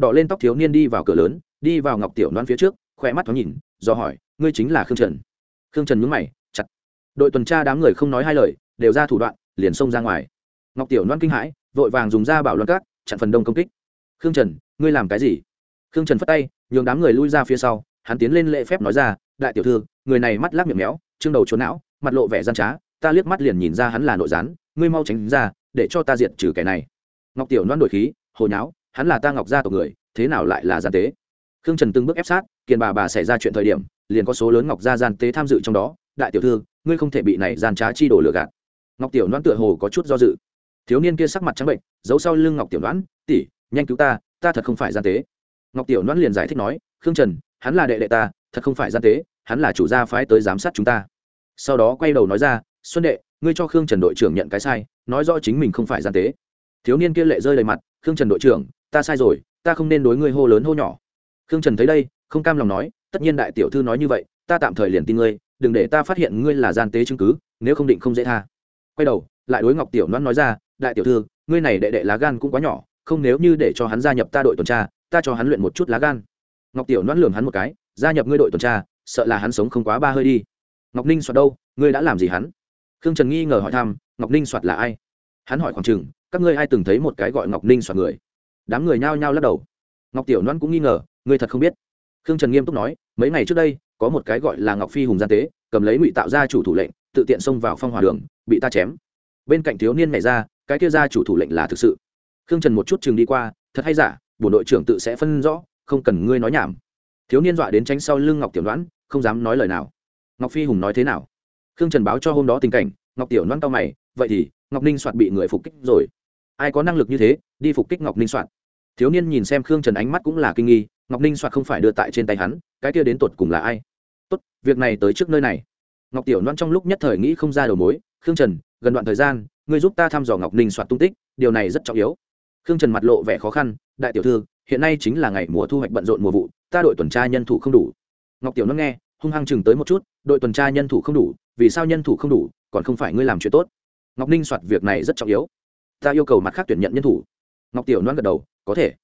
đỏ lên tóc thiếu niên đi vào cửa lớn, đi vào ngọc tiểu loan phía trước khoe mắt thoáng nhìn, do hỏi, ngươi chính là khương trần? Khương trần nhúng mày, chặt. Đội tuần tra đám người không nói hai lời, đều ra thủ đoạn, liền xông ra ngoài. Ngọc tiểu loan kinh hãi, vội vàng dùng da bảo loan cát, chặn phần đông công kích. Khương trần, ngươi làm cái gì? Khương trần phất tay, nhường đám người lui ra phía sau, hắn tiến lên lễ phép nói ra, đại tiểu thư, người này mắt lắc miệng méo, trương đầu trốn não, mặt lộ vẻ gian trá, ta liếc mắt liền nhìn ra hắn là nội gián, ngươi mau tránh ra, để cho ta diệt trừ kẻ này. Ngọc tiểu loan đổi khí hồi nháo hắn là ta ngọc gia tộc người thế nào lại là gian tế? Khương trần từng bước ép sát kiền bà bà xảy ra chuyện thời điểm liền có số lớn ngọc gia gian tế tham dự trong đó. Đại tiểu thư ngươi không thể bị này gian trá chi đổ lừa gạt. Ngọc tiểu đoán tựa hồ có chút do dự. Thiếu niên kia sắc mặt trắng bệnh giấu sau lưng ngọc tiểu đoán, tỷ nhanh cứu ta ta thật không phải gian tế. Ngọc tiểu đoán liền giải thích nói khương trần hắn là đệ đệ ta thật không phải gian tế hắn là chủ gia phái tới giám sát chúng ta. Sau đó quay đầu nói ra xuân đệ ngươi cho khương trần đội trưởng nhận cái sai nói rõ chính mình không phải gian tế. Thiếu niên kia lệ rơi đầy mặt khương trần đội trưởng ta sai rồi, ta không nên đối ngươi hô lớn hô nhỏ. Khương trần thấy đây, không cam lòng nói, tất nhiên đại tiểu thư nói như vậy, ta tạm thời liền tin ngươi, đừng để ta phát hiện ngươi là gian tế chứng cứ, nếu không định không dễ tha. Quay đầu, lại đối ngọc tiểu loan nói ra, đại tiểu thư, ngươi này đệ đệ lá gan cũng quá nhỏ, không nếu như để cho hắn gia nhập ta đội tuần tra, ta cho hắn luyện một chút lá gan. Ngọc tiểu loan lường hắn một cái, gia nhập ngươi đội tuần tra, sợ là hắn sống không quá ba hơi đi. Ngọc ninh soạt đâu, ngươi đã làm gì hắn? Khương trần nghi ngờ hỏi thăm, ngọc ninh soạt là ai? Hắn hỏi khoảng chừng, các ngươi ai từng thấy một cái gọi ngọc ninh soạt người? Đám người nhao nhao lắc đầu. Ngọc tiểu loan cũng nghi ngờ, ngươi thật không biết? Khương trần nghiêm túc nói, mấy ngày trước đây, có một cái gọi là ngọc phi hùng gian tế, cầm lấy ngụy tạo ra chủ thủ lệnh, tự tiện xông vào phong hòa đường, bị ta chém. Bên cạnh thiếu niên này ra, cái kia ra chủ thủ lệnh là thực sự. Khương trần một chút chừng đi qua, thật hay giả bộ đội trưởng tự sẽ phân rõ, không cần ngươi nói nhảm. Thiếu niên dọa đến tránh sau lưng ngọc tiểu đoán không dám nói lời nào. Ngọc phi hùng nói thế nào? Khương trần báo cho hôm đó tình cảnh, ngọc tiểu đoán cao mày, vậy thì, ngọc ninh soạt bị người phục kích rồi. Ai có năng lực như thế, đi phục kích ngọc ninh soạt thiếu niên nhìn xem khương trần ánh mắt cũng là kinh nghi, ngọc ninh soạt không phải đưa tại trên tay hắn, cái kia đến tột cùng là ai? Tốt, việc này tới trước nơi này. Ngọc tiểu loan trong lúc nhất thời nghĩ không ra đầu mối, khương trần, gần đoạn thời gian, ngươi giúp ta thăm dò ngọc ninh soạt tung tích, điều này rất trọng yếu. Khương trần mặt lộ vẻ khó khăn, đại tiểu thư, hiện nay chính là ngày mùa thu hoạch bận rộn mùa vụ, ta đội tuần tra nhân thủ không đủ. Ngọc tiểu nó nghe, hung hăng chừng tới một chút, đội tuần tra nhân thủ không đủ, vì sao nhân thủ không đủ, còn không phải ngươi làm chuyện tốt? Ngọc ninh soạt việc này rất trọng yếu. Ta yêu cầu mặt khác tuyển nhận nhân thủ. Ngọc tiểu loan gật đầu có thể.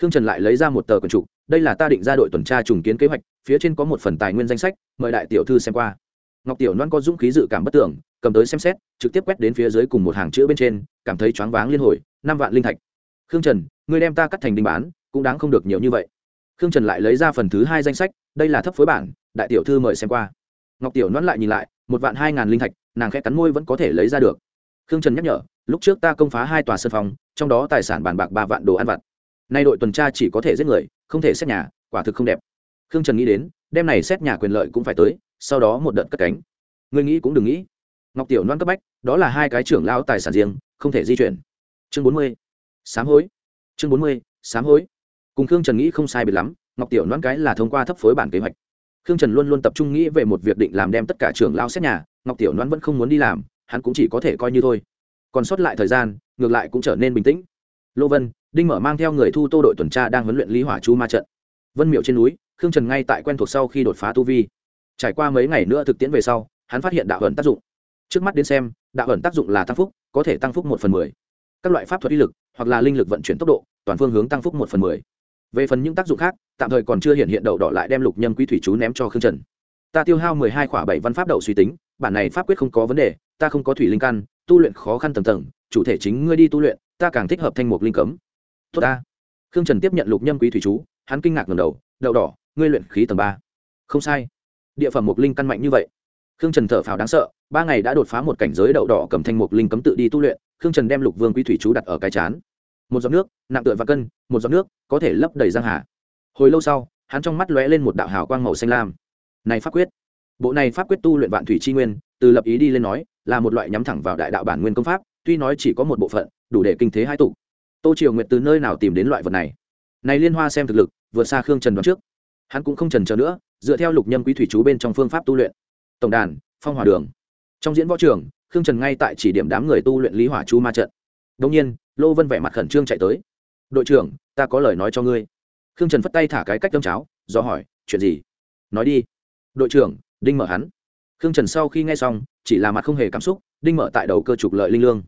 Khương trần lại lấy ra một tờ quần trục, đây là ta định ra đội tuần tra trùng kiến kế hoạch, phía trên có một phần tài nguyên danh sách, mời đại tiểu thư xem qua. Ngọc tiểu loan có dũng khí dự cảm bất tưởng, cầm tới xem xét, trực tiếp quét đến phía dưới cùng một hàng chữ bên trên, cảm thấy choáng váng liên hồi, năm vạn linh thạch. Khương trần, ngươi đem ta cắt thành đinh bán, cũng đáng không được nhiều như vậy. Khương trần lại lấy ra phần thứ hai danh sách, đây là thấp phối bản, đại tiểu thư mời xem qua. Ngọc tiểu noãn lại nhìn lại, một vạn hai ngàn linh thạch, nàng khẽ cắn môi vẫn có thể lấy ra được. Khương trần nhắc nhở, lúc trước ta công phá hai tòa sân phòng, trong đó tài sản bàn bạc ba vạn đồ ăn vặt nay đội tuần tra chỉ có thể giết người, không thể xét nhà, quả thực không đẹp. Khương trần nghĩ đến đem này xét nhà quyền lợi cũng phải tới, sau đó một đợt cất cánh. Người nghĩ cũng đừng nghĩ. Ngọc tiểu loan cấp bách, đó là hai cái trưởng lao tài sản riêng, không thể di chuyển. Chương bốn mươi. Sám hối. Chương bốn mươi, sám hối. Cùng khương trần nghĩ không sai biệt lắm, ngọc tiểu loan cái là thông qua thấp phối bản kế hoạch. Khương trần luôn luôn tập trung nghĩ về một việc định làm đem tất cả trưởng lao xét nhà, ngọc tiểu loan vẫn không muốn đi làm, hắn cũng chỉ có thể coi như thôi. Còn sót lại thời gian, ngược lại cũng trở nên bình tĩnh lô vân, đinh mở mang theo người thu tô đội tuần tra đang huấn luyện lý hỏa chu ma trận. Vân miệu trên núi, khương trần ngay tại quen thuộc sau khi đột phá tu vi. Trải qua mấy ngày nữa thực tiễn về sau, hắn phát hiện đạo hận tác dụng. Trước mắt đến xem, đạo hận tác dụng là tăng phúc, có thể tăng phúc một phần mười. Các loại pháp thuật uy lực, hoặc là linh lực vận chuyển tốc độ, toàn phương hướng tăng phúc một phần mười. Về phần những tác dụng khác, tạm thời còn chưa hiện hiện đậu đỏ lại đem lục nhân quý thủy chú ném cho khương trần. Ta tiêu hao mười hai khỏa bảy văn pháp đậu suy tính, bản này pháp quyết không có vấn đề, ta không có thủy linh căn, tu luyện khó khăn tầng tầng, chủ thể chính ngươi đi tu luyện ta càng thích hợp thanh mục linh cấm. Tốt ta. Khương trần tiếp nhận lục nhâm quý thủy chú, hắn kinh ngạc ngầm đầu, đậu đỏ, ngươi luyện khí tầng ba. Không sai. Địa phẩm mục linh căn mạnh như vậy. Khương trần thở phào đáng sợ, ba ngày đã đột phá một cảnh giới đậu đỏ cầm thanh mục linh cấm tự đi tu luyện, khương trần đem lục vương quý thủy chú đặt ở cái chán. Một giọt nước, nặng tựa và cân, một giọt nước, có thể lấp đầy giang hà. Hồi lâu sau, hắn trong mắt lóe lên một đạo hào quang màu xanh lam. Này pháp quyết. Bộ này pháp quyết tu luyện vạn thủy chi nguyên, từ lập ý đi lên nói, là một loại nhắm thẳng vào đại đạo bản nguyên công pháp, tuy nói chỉ có một bộ phận đủ để kinh thế hai tụ. Tô triều nguyệt từ nơi nào tìm đến loại vật này? Này liên hoa xem thực lực, vượt xa khương trần đoán trước. Hắn cũng không trần chờ nữa, dựa theo lục nhâm quý thủy chú bên trong phương pháp tu luyện. Tổng đàn, phong hòa đường. Trong diễn võ trường, khương trần ngay tại chỉ điểm đám người tu luyện lý hỏa chu ma trận. Đông nhiên, lô vân vẻ mặt khẩn trương chạy tới. Đội trưởng, ta có lời nói cho ngươi. Khương trần phất tay thả cái cách đâm cháo, do hỏi, chuyện gì? Nói đi. Đội trưởng, đinh mở hắn. Khương trần sau khi nghe xong, chỉ là mặt không hề cảm xúc, đinh mở tại đầu cơ trục lợi linh lương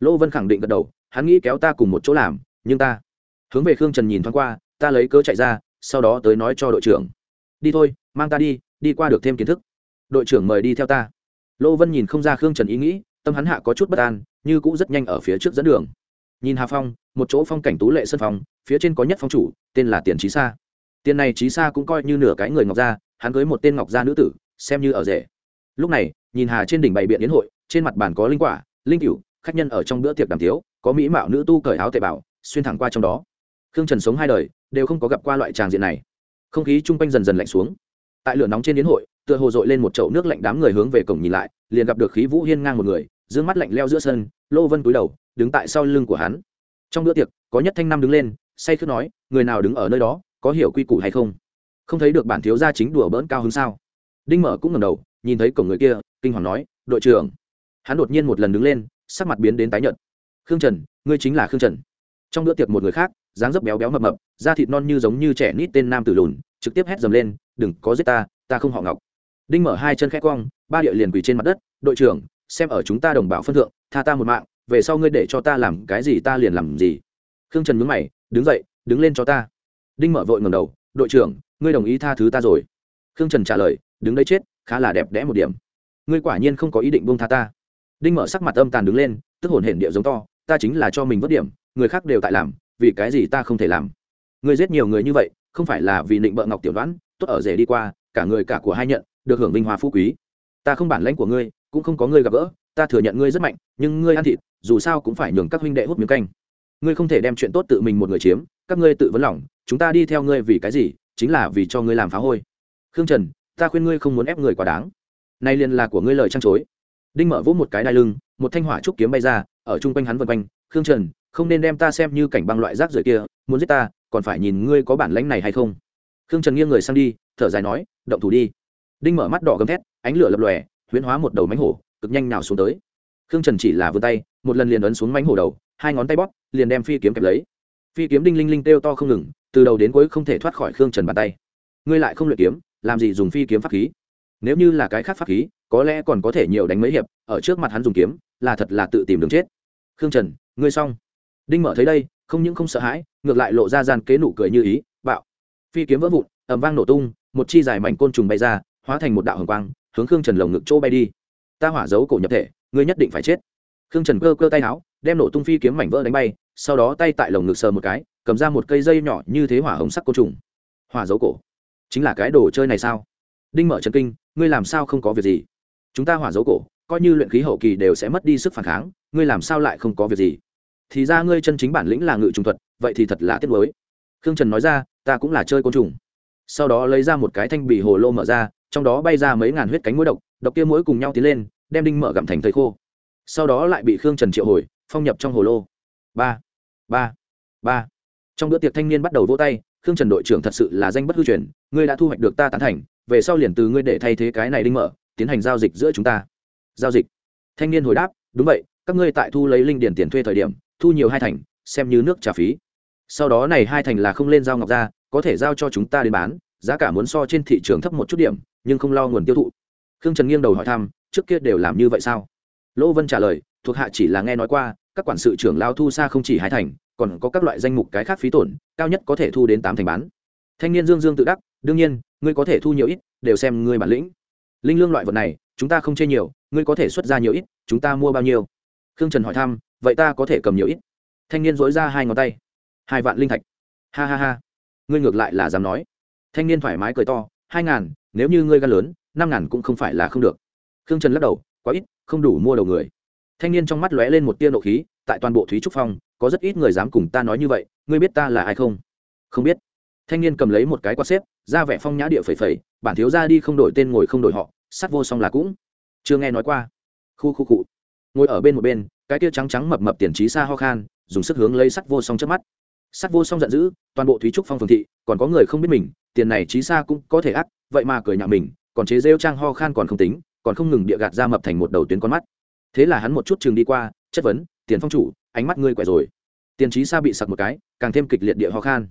lô vân khẳng định gật đầu hắn nghĩ kéo ta cùng một chỗ làm nhưng ta hướng về khương trần nhìn thoáng qua ta lấy cớ chạy ra sau đó tới nói cho đội trưởng. Đi thôi mang ta đi đi qua được thêm kiến thức. Đội trưởng mời đi theo ta. Lô vân nhìn không ra khương trần ý nghĩ tâm hắn hạ có chút bất an như cũng rất nhanh ở phía trước dẫn đường. Nhìn hà phong một chỗ phong cảnh tú lệ sân phòng, phía trên có nhất phong chủ tên là tiền trí sa. Tiền này trí sa cũng coi như nửa cái người ngọc gia hắn cưới một tên ngọc gia nữ tử xem như ở rể. Lúc này nhìn hà trên đỉnh bày biện yến hội trên mặt bàn có linh quả linh cửu khách nhân ở trong bữa tiệc đàm tiếu, có mỹ mạo nữ tu cởi áo tệ bảo, xuyên thẳng qua trong đó. Khương trần sống hai đời, đều không có gặp qua loại tràng diện này. Không khí chung quanh dần dần lạnh xuống. Tại lửa nóng trên đến hội, tựa hồ dội lên một chậu nước lạnh đám người hướng về cổng nhìn lại, liền gặp được khí vũ hiên ngang một người d mắt lạnh leo giữa sân, lô vân túi đầu, đứng tại sau lưng của hắn. Trong bữa tiệc, có nhất thanh nam đứng lên, say khước nói, người nào đứng ở nơi đó, có hiểu quy củ hay không? Không thấy được bản thiếu gia chính đùa bỡn cao hứng sao? Đinh mở cũng ngầm đầu, nhìn thấy cổng người kia, kinh hoàng nói, đội trưởng. Hắn đột nhiên một lần đứng lên sắc mặt biến đến tái nhợt. Khương trần, ngươi chính là khương trần. Trong bữa tiệc một người khác, dáng dấp béo béo mập mập, da thịt non như giống như trẻ nít tên nam tử lùn, trực tiếp hét dầm lên, đừng có giết ta ta không họ ngọc. Đinh mở hai chân khẽ cong ba địa liền quỳ trên mặt đất, đội trưởng, xem ở chúng ta đồng bào phân thượng, tha ta một mạng, về sau ngươi để cho ta làm cái gì ta liền làm gì. Khương trần mướn mày, đứng dậy, đứng lên cho ta. Đinh mở vội ngầm đầu, đội trưởng, ngươi đồng ý tha thứ ta rồi. Khương trần trả lời, đứng đấy chết, khá là đẹp đẽ một điểm. Ngươi quả nhiên không có ý định buông tha ta đinh mở sắc mặt âm tàn đứng lên, tức hồn hển điệu giống to, ta chính là cho mình vất điểm, người khác đều tại làm, vì cái gì ta không thể làm? Người giết nhiều người như vậy, không phải là vì định bợ ngọc tiểu đoán, tốt ở rể đi qua, cả người cả của hai nhận, được hưởng vinh hoa phú quý. Ta không bản lãnh của ngươi, cũng không có ngươi gặp gỡ, ta thừa nhận ngươi rất mạnh, nhưng ngươi ăn thịt, dù sao cũng phải nhường các huynh đệ hút miếng canh. Ngươi không thể đem chuyện tốt tự mình một người chiếm, các ngươi tự vấn lòng, chúng ta đi theo ngươi vì cái gì, chính là vì cho ngươi làm phá hôi. Khương trần, ta khuyên ngươi không muốn ép người quá đáng. Nay liền là của ngươi lời trăng chối đinh mở vỗ một cái đai lưng, một thanh hỏa trúc kiếm bay ra, ở chung quanh hắn vân quanh, khương trần, không nên đem ta xem như cảnh băng loại rác rưởi kia, muốn giết ta, còn phải nhìn ngươi có bản lãnh này hay không? Khương trần nghiêng người sang đi, thở dài nói, động thủ đi. Đinh mở mắt đỏ gầm thét, ánh lửa lập lòe, huyễn hóa một đầu mánh hổ, cực nhanh nào xuống tới. Khương trần chỉ là vươn tay, một lần liền ấn xuống mánh hổ đầu, hai ngón tay bóp, liền đem phi kiếm kẹp lấy. Phi kiếm đinh linh linh kêu to không ngừng, từ đầu đến cuối không thể thoát khỏi khương trần bàn tay. Ngươi lại không luyện kiếm, làm gì dùng phi kiếm pháp khí? Nếu như là cái khác pháp khí, có lẽ còn có thể nhiều đánh mấy hiệp, ở trước mặt hắn dùng kiếm, là thật là tự tìm đường chết. Khương trần, ngươi xong. Đinh mở thấy đây, không những không sợ hãi, ngược lại lộ ra gian kế nụ cười như ý, bạo. Phi kiếm vỡ vụn ẩm vang nổ tung, một chi dài mảnh côn trùng bay ra, hóa thành một đạo hồng quang, hướng khương trần lồng ngực chỗ bay đi. Ta hỏa giấu cổ nhập thể, ngươi nhất định phải chết. Khương trần cơ cơ tay áo đem nổ tung phi kiếm mảnh vỡ đánh bay, sau đó tay tại lồng ngực sờ một cái, cầm ra một cây dây nhỏ như thế hỏa hồng sắc côn trùng. Hỏa giấu cổ? Chính là cái đồ chơi này sao? Đinh mở trần kinh, ngươi làm sao không có việc gì? Chúng ta hỏa dấu cổ, coi như luyện khí hậu kỳ đều sẽ mất đi sức phản kháng, ngươi làm sao lại không có việc gì? Thì ra ngươi chân chính bản lĩnh là ngự trùng thuật, vậy thì thật là tiếc mới khương trần nói ra, ta cũng là chơi côn trùng. Sau đó lấy ra một cái thanh bì hồ lô mở ra, trong đó bay ra mấy ngàn huyết cánh mũi độc độc kia mũi cùng nhau tiến lên, đem đinh mở gặm thành thầy khô. Sau đó lại bị khương trần triệu hồi, phong nhập trong hồ lô. Ba ba ba. Trong bữa tiệc thanh niên bắt đầu vỗ tay, khương trần đội trưởng thật sự là danh bất hư truyền, ngươi đã thu hoạch được ta tán thành về sau liền từ ngươi để thay thế cái này đinh mở, tiến hành giao dịch giữa chúng ta. Giao dịch. Thanh niên hồi đáp, đúng vậy, các ngươi tại thu lấy linh điển tiền thuê thời điểm, thu nhiều hai thành, xem như nước trả phí. Sau đó này hai thành là không lên giao ngọc ra, có thể giao cho chúng ta đến bán, giá cả muốn so trên thị trường thấp một chút điểm, nhưng không lo nguồn tiêu thụ. Khương trần nghiêng đầu hỏi thăm, trước kia đều làm như vậy sao? Lỗ vân trả lời, thuộc hạ chỉ là nghe nói qua, các quản sự trưởng lao thu xa không chỉ hai thành, còn có các loại danh mục cái khác phí tổn, cao nhất có thể thu đến tám thành bán. Thanh niên dương dương tự đắc, đương nhiên ngươi có thể thu nhiều ít, đều xem ngươi bản lĩnh. Linh lương loại vật này, chúng ta không chê nhiều, ngươi có thể xuất ra nhiều ít, chúng ta mua bao nhiêu? Khương trần hỏi thăm, vậy ta có thể cầm nhiều ít. Thanh niên dối ra hai ngón tay. Hai vạn linh thạch. Ha ha ha. Ngươi ngược lại là dám nói. Thanh niên thoải mái cười to, hai ngàn, nếu như ngươi gan lớn, năm ngàn cũng không phải là không được. Khương trần lắc đầu, quá ít, không đủ mua đầu người. Thanh niên trong mắt lóe lên một tia nộ khí, tại toàn bộ thúy trúc phong, có rất ít người dám cùng ta nói như vậy, ngươi biết ta là ai không? Không biết. Thanh niên cầm lấy một cái quạt xếp ra vẻ phong nhã địa phẩy phẩy, bản thiếu ra đi không đổi tên ngồi không đổi họ, sắt vô song là cũng. Chưa nghe nói qua. Khu khu cụ ngồi ở bên một bên, cái kia trắng trắng mập mập tiền trí xa ho khan, dùng sức hướng lấy sắt vô song trước mắt. Sắt vô song giận dữ, toàn bộ thúy trúc phong phường thị, còn có người không biết mình, tiền này trí xa cũng có thể ác, vậy mà cười nhạo mình, còn chế rêu trang ho khan còn không tính, còn không ngừng địa gạt ra mập thành một đầu tuyến con mắt. Thế là hắn một chút trường đi qua, chất vấn, tiền phong chủ, ánh mắt ngươi quẻ rồi. Tiền trí xa bị sặc một cái, càng thêm kịch liệt địa ho khan.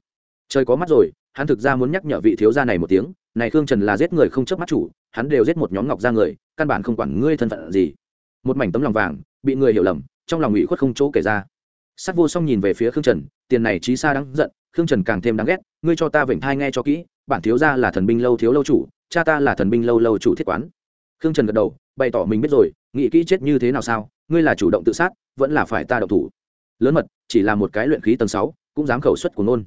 Trời có mắt rồi hắn thực ra muốn nhắc nhở vị thiếu gia này một tiếng, này khương trần là giết người không chớp mắt chủ, hắn đều giết một nhóm ngọc ra người, căn bản không quản ngươi thân phận gì. Một mảnh tấm lòng vàng, bị người hiểu lầm, trong lòng ủy khuất không chỗ kể ra. Sắt vô song nhìn về phía khương trần, tiền này trí xa đáng giận, khương trần càng thêm đáng ghét, ngươi cho ta vểnh thai nghe cho kỹ, bản thiếu gia là thần binh lâu thiếu lâu chủ, cha ta là thần binh lâu lâu chủ thiết quán. Khương trần gật đầu, bày tỏ mình biết rồi, nghĩ kỹ chết như thế nào sao, ngươi là chủ động tự sát, vẫn là phải ta động thủ. Lớn mật, chỉ là một cái luyện khí tầng sáu, cũng dám khẩu xuất của nôn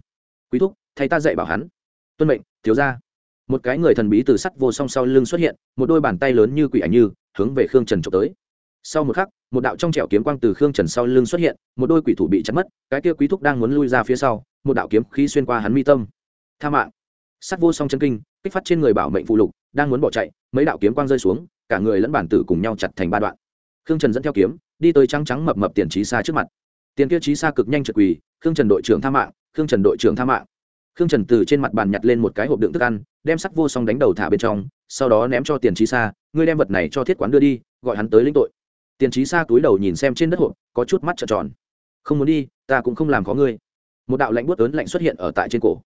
quý thúc thay ta dạy bảo hắn. Tuân mệnh, thiếu ra một cái người thần bí từ sắt vô song sau lưng xuất hiện, một đôi bàn tay lớn như quỷ ảnh như, hướng về khương trần trộm tới. Sau một khắc, một đạo trong trẻo kiếm quang từ khương trần sau lưng xuất hiện, một đôi quỷ thủ bị chặt mất, cái kia quý thúc đang muốn lui ra phía sau, một đạo kiếm khí xuyên qua hắn mi tâm. Tha mạng. Sắt vô song chân kinh, kích phát trên người bảo mệnh phụ lục, đang muốn bỏ chạy, mấy đạo kiếm quang rơi xuống, cả người lẫn bản tử cùng nhau chặt thành ba đoạn. Khương trần dẫn theo kiếm, đi tới trắng trắng mập mập tiền trí xa trước mặt. Tiền kia trí xa cực nhanh trượt quỳ, khương trần đội trưởng tha mạng, khương trần đội trưởng tha mạng khương trần từ trên mặt bàn nhặt lên một cái hộp đựng thức ăn, đem sắc vô song đánh đầu thả bên trong, sau đó ném cho tiền trí xa ngươi đem vật này cho thiết quán đưa đi, gọi hắn tới lĩnh tội. Tiền trí xa túi đầu nhìn xem trên đất hộp, có chút mắt trợn tròn. Không muốn đi, ta cũng không làm có ngươi. Một đạo lạnh buốt ớn lạnh xuất hiện ở tại trên cổ.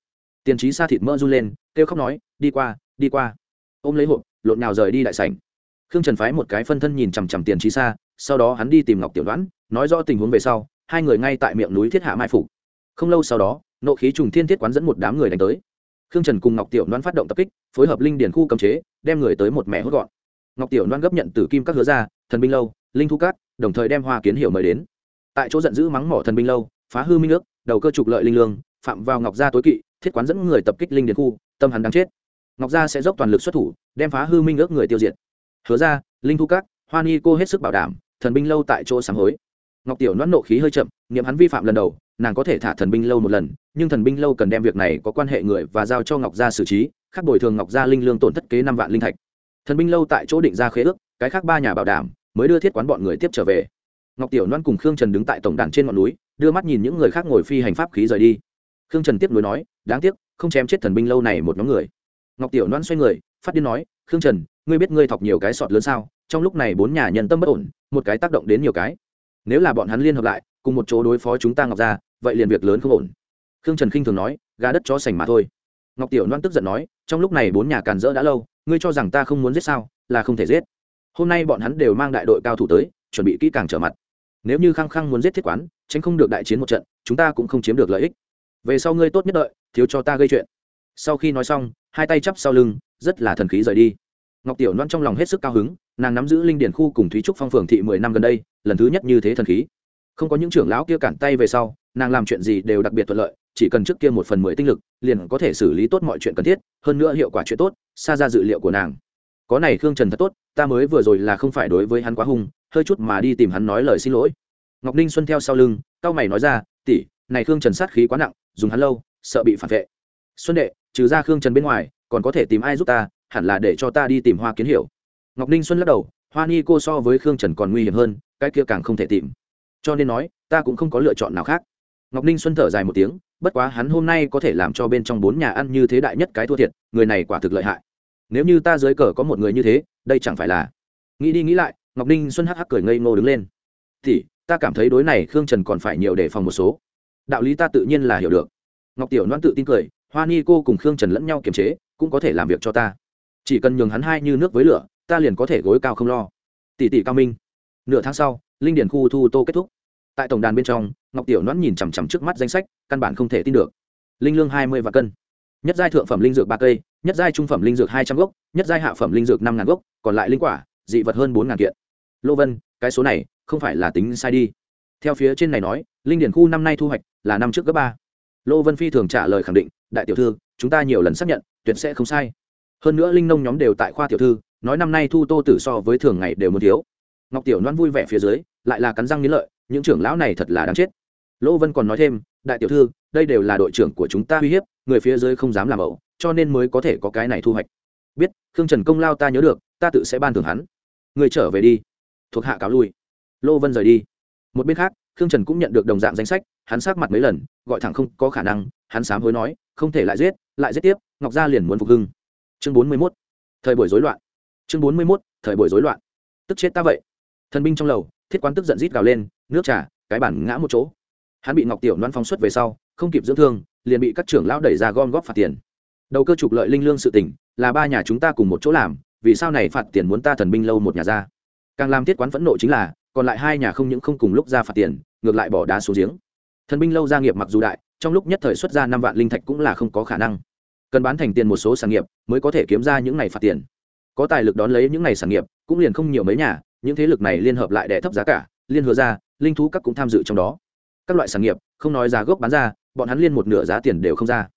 Tiền trí xa thịt mỡ run lên, kêu khóc nói, đi qua đi qua. Ôm lấy hộp, lộn nào rời đi đại sảnh. Khương trần phái một cái phân thân nhìn chằm chằm tiền trí xa sau đó hắn đi tìm ngọc tiểu đoán nói rõ tình huống về sau, hai người ngay tại miệng núi thiết hạ mai phục. Không lâu sau đó nộ khí trùng thiên thiết quán dẫn một đám người đánh tới. Khương trần cùng ngọc tiểu đoán phát động tập kích phối hợp linh điền khu cầm chế đem người tới một mẹ hốt gọn. Ngọc tiểu đoán gấp nhận từ kim các hứa ra thần binh lâu linh thu cát đồng thời đem hoa kiến hiểu mời đến. Tại chỗ giận dữ mắng mỏ thần binh lâu phá hư minh nước, đầu cơ trục lợi linh lương phạm vào ngọc gia tối kỵ thiết quán dẫn người tập kích linh điền khu tâm hắn đáng chết. Ngọc gia sẽ dốc toàn lực xuất thủ đem phá hư minh ước người tiêu diệt. Hứa ra linh thu cát hoa ni cô hết sức bảo đảm thần binh lâu tại chỗ sáng hối. Ngọc tiểu nón nộ khí hơi chậm nghiệm hắn vi phạm lần đầu nàng có thể thả thần binh lâu một lần, nhưng thần binh lâu cần đem việc này có quan hệ người và giao cho ngọc gia xử trí, khác bồi thường ngọc gia linh lương tổn thất kế năm vạn linh thạch. Thần binh lâu tại chỗ định ra khế ước, cái khác ba nhà bảo đảm, mới đưa thiết quán bọn người tiếp trở về. Ngọc tiểu loan cùng khương trần đứng tại tổng đàn trên ngọn núi, đưa mắt nhìn những người khác ngồi phi hành pháp khí rời đi. Khương trần tiếp nối nói, đáng tiếc, không chém chết thần binh lâu này một nhóm người. Ngọc tiểu loan xoay người, phát điên nói, khương trần, ngươi biết ngươi thọc nhiều cái sọt lớn sao? Trong lúc này bốn nhà nhân tâm bất ổn, một cái tác động đến nhiều cái nếu là bọn hắn liên hợp lại, cùng một chỗ đối phó chúng ta ngọc ra vậy liền việc lớn không ổn. Khương trần khinh thường nói, gà đất chó sành mà thôi. Ngọc tiểu loan tức giận nói, trong lúc này bốn nhà càn rỡ đã lâu, ngươi cho rằng ta không muốn giết sao, là không thể giết. Hôm nay bọn hắn đều mang đại đội cao thủ tới, chuẩn bị kỹ càng trở mặt. Nếu như khăng khăng muốn giết thiết quán, tránh không được đại chiến một trận, chúng ta cũng không chiếm được lợi ích. Về sau ngươi tốt nhất đợi, thiếu cho ta gây chuyện. Sau khi nói xong, hai tay chắp sau lưng, rất là thần khí rời đi ngọc tiểu loan trong lòng hết sức cao hứng, nàng nắm giữ linh điển khu cùng thúy trúc phong phường thị mười năm gần đây, lần thứ nhất như thế thần khí. Không có những trưởng lão kia cản tay về sau, nàng làm chuyện gì đều đặc biệt thuận lợi, chỉ cần trước kia một phần mười tinh lực, liền có thể xử lý tốt mọi chuyện cần thiết, hơn nữa hiệu quả chuyện tốt, xa ra dự liệu của nàng. Có này khương trần thật tốt, ta mới vừa rồi là không phải đối với hắn quá hung, hơi chút mà đi tìm hắn nói lời xin lỗi. Ngọc ninh xuân theo sau lưng cao mày nói ra, tỷ, này khương trần sát khí quá nặng, dùng hắn lâu, sợ bị phản vệ. Xuân đệ, trừ ra khương trần bên ngoài, còn có thể tìm ai giúp ta hẳn là để cho ta đi tìm hoa kiến hiểu. Ngọc ninh xuân lắc đầu, hoa ni cô so với khương trần còn nguy hiểm hơn, cái kia càng không thể tìm. Cho nên nói, ta cũng không có lựa chọn nào khác. Ngọc ninh xuân thở dài một tiếng, bất quá hắn hôm nay có thể làm cho bên trong bốn nhà ăn như thế đại nhất cái thua thiệt, người này quả thực lợi hại. Nếu như ta dưới cờ có một người như thế, đây chẳng phải là. Nghĩ đi nghĩ lại, ngọc ninh xuân hắc hắc cười ngây ngô đứng lên. Thì, ta cảm thấy đối này khương trần còn phải nhiều đề phòng một số. Đạo lý ta tự nhiên là hiểu được. Ngọc tiểu noan tự tin cười, hoa ni cô cùng khương trần lẫn nhau kiềm chế, cũng có thể làm việc cho ta chỉ cần nhường hắn hai như nước với lửa, ta liền có thể gối cao không lo. Tỷ tỷ cao minh. Nửa tháng sau, linh điển khu thu tô kết thúc. Tại tổng đàn bên trong, ngọc tiểu nón nhìn chằm chằm trước mắt danh sách, căn bản không thể tin được. Linh lương hai mươi và cân. Nhất giai thượng phẩm linh dược ba cây, nhất giai trung phẩm linh dược hai trăm gốc, nhất giai hạ phẩm linh dược năm ngàn gốc, còn lại linh quả, dị vật hơn bốn ngàn kiện. Lô vân, cái số này không phải là tính sai đi. Theo phía trên này nói, linh điển khu năm nay thu hoạch là năm trước gấp ba. Lô vân phi thường trả lời khẳng định, đại tiểu thư, chúng ta nhiều lần xác nhận, tuyệt sẽ không sai hơn nữa linh nông nhóm đều tại khoa tiểu thư, nói năm nay thu tô tử so với thường ngày đều muốn thiếu. Ngọc tiểu loan vui vẻ phía dưới, lại là cắn răng nghĩ lợi, những trưởng lão này thật là đáng chết. Lỗ vân còn nói thêm, đại tiểu thư, đây đều là đội trưởng của chúng ta uy hiếp, người phía dưới không dám làm ẩu, cho nên mới có thể có cái này thu hoạch. Biết, khương trần công lao ta nhớ được, ta tự sẽ ban thưởng hắn. Người trở về đi. Thuộc hạ cáo lui. Lô vân rời đi. Một bên khác, khương trần cũng nhận được đồng dạng danh sách, hắn sát mặt mấy lần, gọi thẳng không có khả năng, hắn sám hối nói, không thể lại giết lại giết tiếp, ngọc gia liền muốn phục hưng chương bốn mươi mốt, thời buổi rối loạn. Chương bốn mươi mốt, thời buổi rối loạn. Tức chết ta vậy. Thần binh trong lầu, thiết quán tức giận rít gào lên, nước trà, cái bản ngã một chỗ. Hắn bị ngọc tiểu loan phóng xuất về sau, không kịp dưỡng thương, liền bị các trưởng lão đẩy ra gom góp phạt tiền. Đầu cơ trục lợi linh lương sự tỉnh là ba nhà chúng ta cùng một chỗ làm, vì sao này phạt tiền muốn ta thần binh lâu một nhà ra. Càng làm thiết quán phẫn nộ chính là, còn lại hai nhà không những không cùng lúc ra phạt tiền, ngược lại bỏ đá xuống giếng. Thần binh lâu gia nghiệp mặc dù đại, trong lúc nhất thời xuất ra năm vạn linh thạch cũng là không có khả năng cần bán thành tiền một số sản nghiệp mới có thể kiếm ra những này phạt tiền. Có tài lực đón lấy những này sản nghiệp, cũng liền không nhiều mấy nhà, những thế lực này liên hợp lại để thấp giá cả, liên hứa ra, linh thú các cũng tham dự trong đó. Các loại sản nghiệp, không nói giá gốc bán ra, bọn hắn liên một nửa giá tiền đều không ra.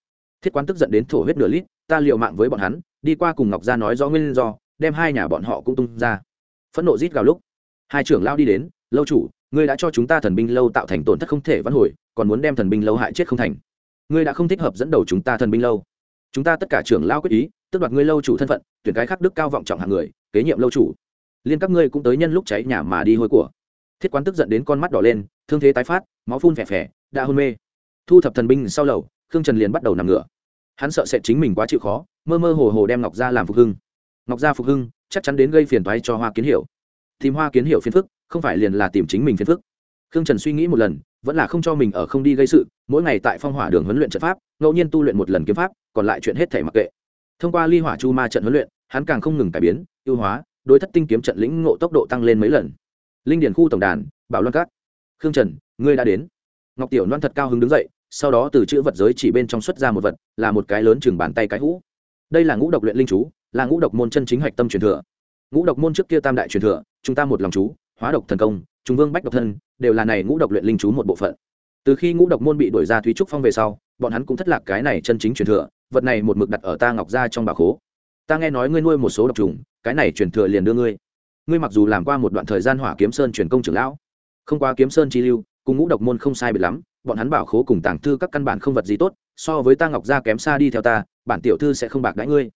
Thiết quán tức giận đến thổ huyết nửa lít, ta liệu mạng với bọn hắn, đi qua cùng ngọc gia nói rõ nguyên do, đem hai nhà bọn họ cũng tung ra. Phẫn nộ rít gào lúc, hai trưởng lao đi đến, lâu chủ, ngươi đã cho chúng ta thần binh lâu tạo thành tổn thất không thể vãn hồi, còn muốn đem thần binh lâu hại chết không thành. Ngươi đã không thích hợp dẫn đầu chúng ta thần binh lâu chúng ta tất cả trưởng lao quyết ý tức đoạt ngươi lâu chủ thân phận, tuyển cái khắc đức cao vọng trọng hạng người, kế nhiệm lâu chủ. Liên các ngươi cũng tới nhân lúc cháy nhà mà đi hôi của. Thiết quán tức giận đến con mắt đỏ lên, thương thế tái phát, máu phun phè phè, đã hôn mê. Thu thập thần binh sau lầu, khương trần liền bắt đầu nằm ngửa. Hắn sợ sẽ chính mình quá chịu khó, mơ mơ hồ hồ đem ngọc ra làm phục hưng. Ngọc gia phục hưng, chắc chắn đến gây phiền toái cho hoa kiến hiểu. Tìm hoa kiến hiểu phiền phức, không phải liền là tìm chính mình phiền phức. Khương trần suy nghĩ một lần, vẫn là không cho mình ở không đi gây sự, mỗi ngày tại phong hỏa đường huấn luyện trận pháp, ngẫu nhiên tu luyện một lần kiếm pháp còn lại chuyện hết thể mặc kệ. Thông qua ly hỏa chu ma trận huấn luyện, hắn càng không ngừng cải biến, ưu hóa, đối thất tinh kiếm trận lĩnh ngộ tốc độ tăng lên mấy lần. Linh điển khu tổng đàn, bảo loan cát. Khương trần, ngươi đã đến. Ngọc tiểu loan thật cao hứng đứng dậy, sau đó từ chữ vật giới chỉ bên trong xuất ra một vật, là một cái lớn chừng bàn tay cái hũ. Đây là ngũ độc luyện linh chú, là ngũ độc môn chân chính hạch tâm truyền thừa. Ngũ độc môn trước kia tam đại truyền thừa, chúng ta một lòng chú, hóa độc thần công trung vương bách độc thân, đều là này ngũ độc luyện linh chú một bộ phận. Từ khi ngũ độc môn bị đổi ra thúy trúc phong về sau, bọn hắn cũng thất lạc cái này chân chính truyền thừa vật này một mực đặt ở ta ngọc gia trong bà khố. Ta nghe nói ngươi nuôi một số độc trùng, cái này truyền thừa liền đưa ngươi. Ngươi mặc dù làm qua một đoạn thời gian hỏa kiếm sơn truyền công trưởng lão, không qua kiếm sơn chi lưu, cùng ngũ độc môn không sai biệt lắm, bọn hắn bảo khố cùng tàng thư các căn bản không vật gì tốt, so với ta ngọc gia kém xa đi theo ta, bản tiểu thư sẽ không bạc đãi ngươi.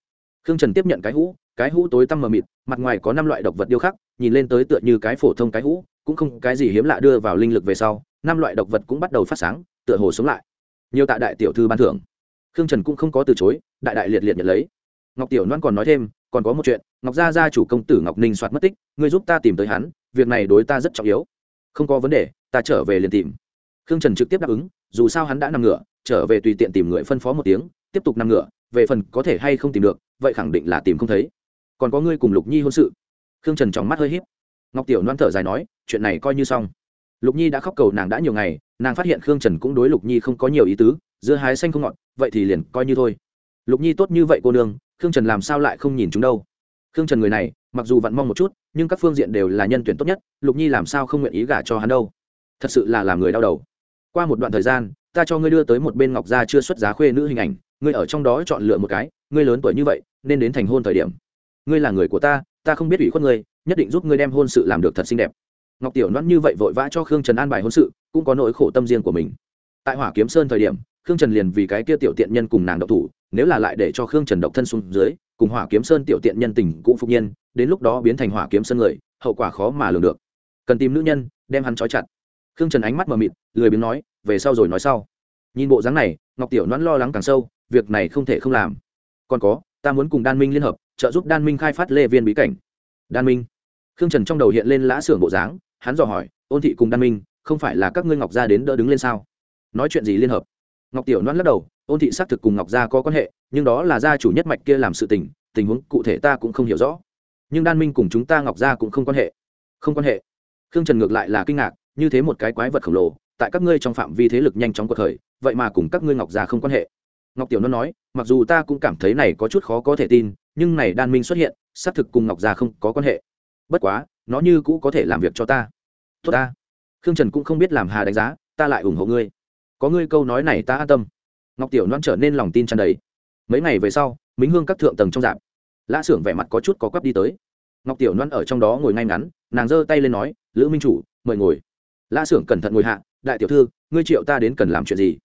Khương trần tiếp nhận cái hũ cái hũ tối tăm mờ mịt, mặt ngoài có năm loại độc vật điêu khắc, nhìn lên tới tựa như cái phổ thông cái hũ, cũng không cái gì hiếm lạ đưa vào linh lực về sau, năm loại độc vật cũng bắt đầu phát sáng, tựa hồ sống lại. Nhiều tạ đại tiểu thư ban thưởng khương trần cũng không có từ chối, đại đại liệt liệt nhận lấy. Ngọc tiểu loan còn nói thêm, còn có một chuyện, ngọc gia gia chủ công tử ngọc ninh soạt mất tích, ngươi giúp ta tìm tới hắn, việc này đối ta rất trọng yếu. Không có vấn đề, ta trở về liền tìm. Khương trần trực tiếp đáp ứng, dù sao hắn đã nằm ngửa, trở về tùy tiện tìm người phân phó một tiếng, tiếp tục nằm ngửa, về phần có thể hay không tìm được, vậy khẳng định là tìm không thấy. Còn có ngươi cùng lục nhi hôn sự. Khương trần tròng mắt hơi híp. ngọc tiểu loan thở dài nói, chuyện này coi như xong. Lục nhi đã khóc cầu nàng đã nhiều ngày, nàng phát hiện khương trần cũng đối lục nhi không có nhiều ý tứ dưa hái xanh không ngọt, vậy thì liền coi như thôi. Lục nhi tốt như vậy cô nương, khương trần làm sao lại không nhìn chúng đâu? Khương trần người này, mặc dù vặn mong một chút, nhưng các phương diện đều là nhân tuyển tốt nhất, lục nhi làm sao không nguyện ý gả cho hắn đâu? Thật sự là làm người đau đầu. Qua một đoạn thời gian, ta cho ngươi đưa tới một bên ngọc gia chưa xuất giá khuê nữ hình ảnh, ngươi ở trong đó chọn lựa một cái, ngươi lớn tuổi như vậy, nên đến thành hôn thời điểm. Ngươi là người của ta ta không biết ủy khuất ngươi, nhất định giúp ngươi đem hôn sự làm được thật xinh đẹp. Ngọc tiểu đoán như vậy vội vã cho khương trần an bài hôn sự, cũng có nỗi khổ tâm riêng của mình. Tại hỏa kiếm sơn thời điểm khương trần liền vì cái kia tiểu tiện nhân cùng nàng độc thủ, nếu là lại để cho khương trần độc thân xuống dưới, cùng hỏa kiếm sơn tiểu tiện nhân tình cũng phục nhiên, đến lúc đó biến thành hỏa kiếm sơn người, hậu quả khó mà lường được. Cần tìm nữ nhân, đem hắn trói chặt. Khương trần ánh mắt mờ mịt, lười biếng nói, về sau rồi nói sau. Nhìn bộ dáng này, ngọc tiểu noãn lo lắng càng sâu, việc này không thể không làm. Còn có, ta muốn cùng đan minh liên hợp, trợ giúp đan minh khai phát lê viên bí cảnh. Đan minh? Khương trần trong đầu hiện lên lã xưởng bộ dáng, hắn dò hỏi, ôn thị cùng đan minh, không phải là các ngươi ngọc gia đến đỡ đứng lên sao? Nói chuyện gì liên hợp? Ngọc tiểu noan lắc đầu, ôn thị xác thực cùng ngọc gia có quan hệ, nhưng đó là gia chủ nhất mạch kia làm sự tình tình huống cụ thể ta cũng không hiểu rõ. Nhưng đan minh cùng chúng ta ngọc gia cũng không quan hệ. Không quan hệ. Khương trần ngược lại là kinh ngạc, như thế một cái quái vật khổng lồ, tại các ngươi trong phạm vi thế lực nhanh chóng cuộc khởi, vậy mà cùng các ngươi ngọc gia không quan hệ. Ngọc tiểu nó nói, mặc dù ta cũng cảm thấy này có chút khó có thể tin, nhưng này đan minh xuất hiện, xác thực cùng ngọc gia không có quan hệ. Bất quá, nó như cũ có thể làm việc cho ta. Tốt ta. Khương trần cũng không biết làm hà đánh giá, ta lại ủng hộ ngươi có ngươi câu nói này ta an tâm. Ngọc tiểu loan trở nên lòng tin tràn đầy. Mấy ngày về sau, minh hương các thượng tầng trong dạp, lã xưởng vẻ mặt có chút có quắp đi tới. Ngọc tiểu loan ở trong đó ngồi ngay ngắn, nàng giơ tay lên nói, lữ minh chủ, mời ngồi. Lã xưởng cẩn thận ngồi hạ, đại tiểu thư, ngươi triệu ta đến cần làm chuyện gì?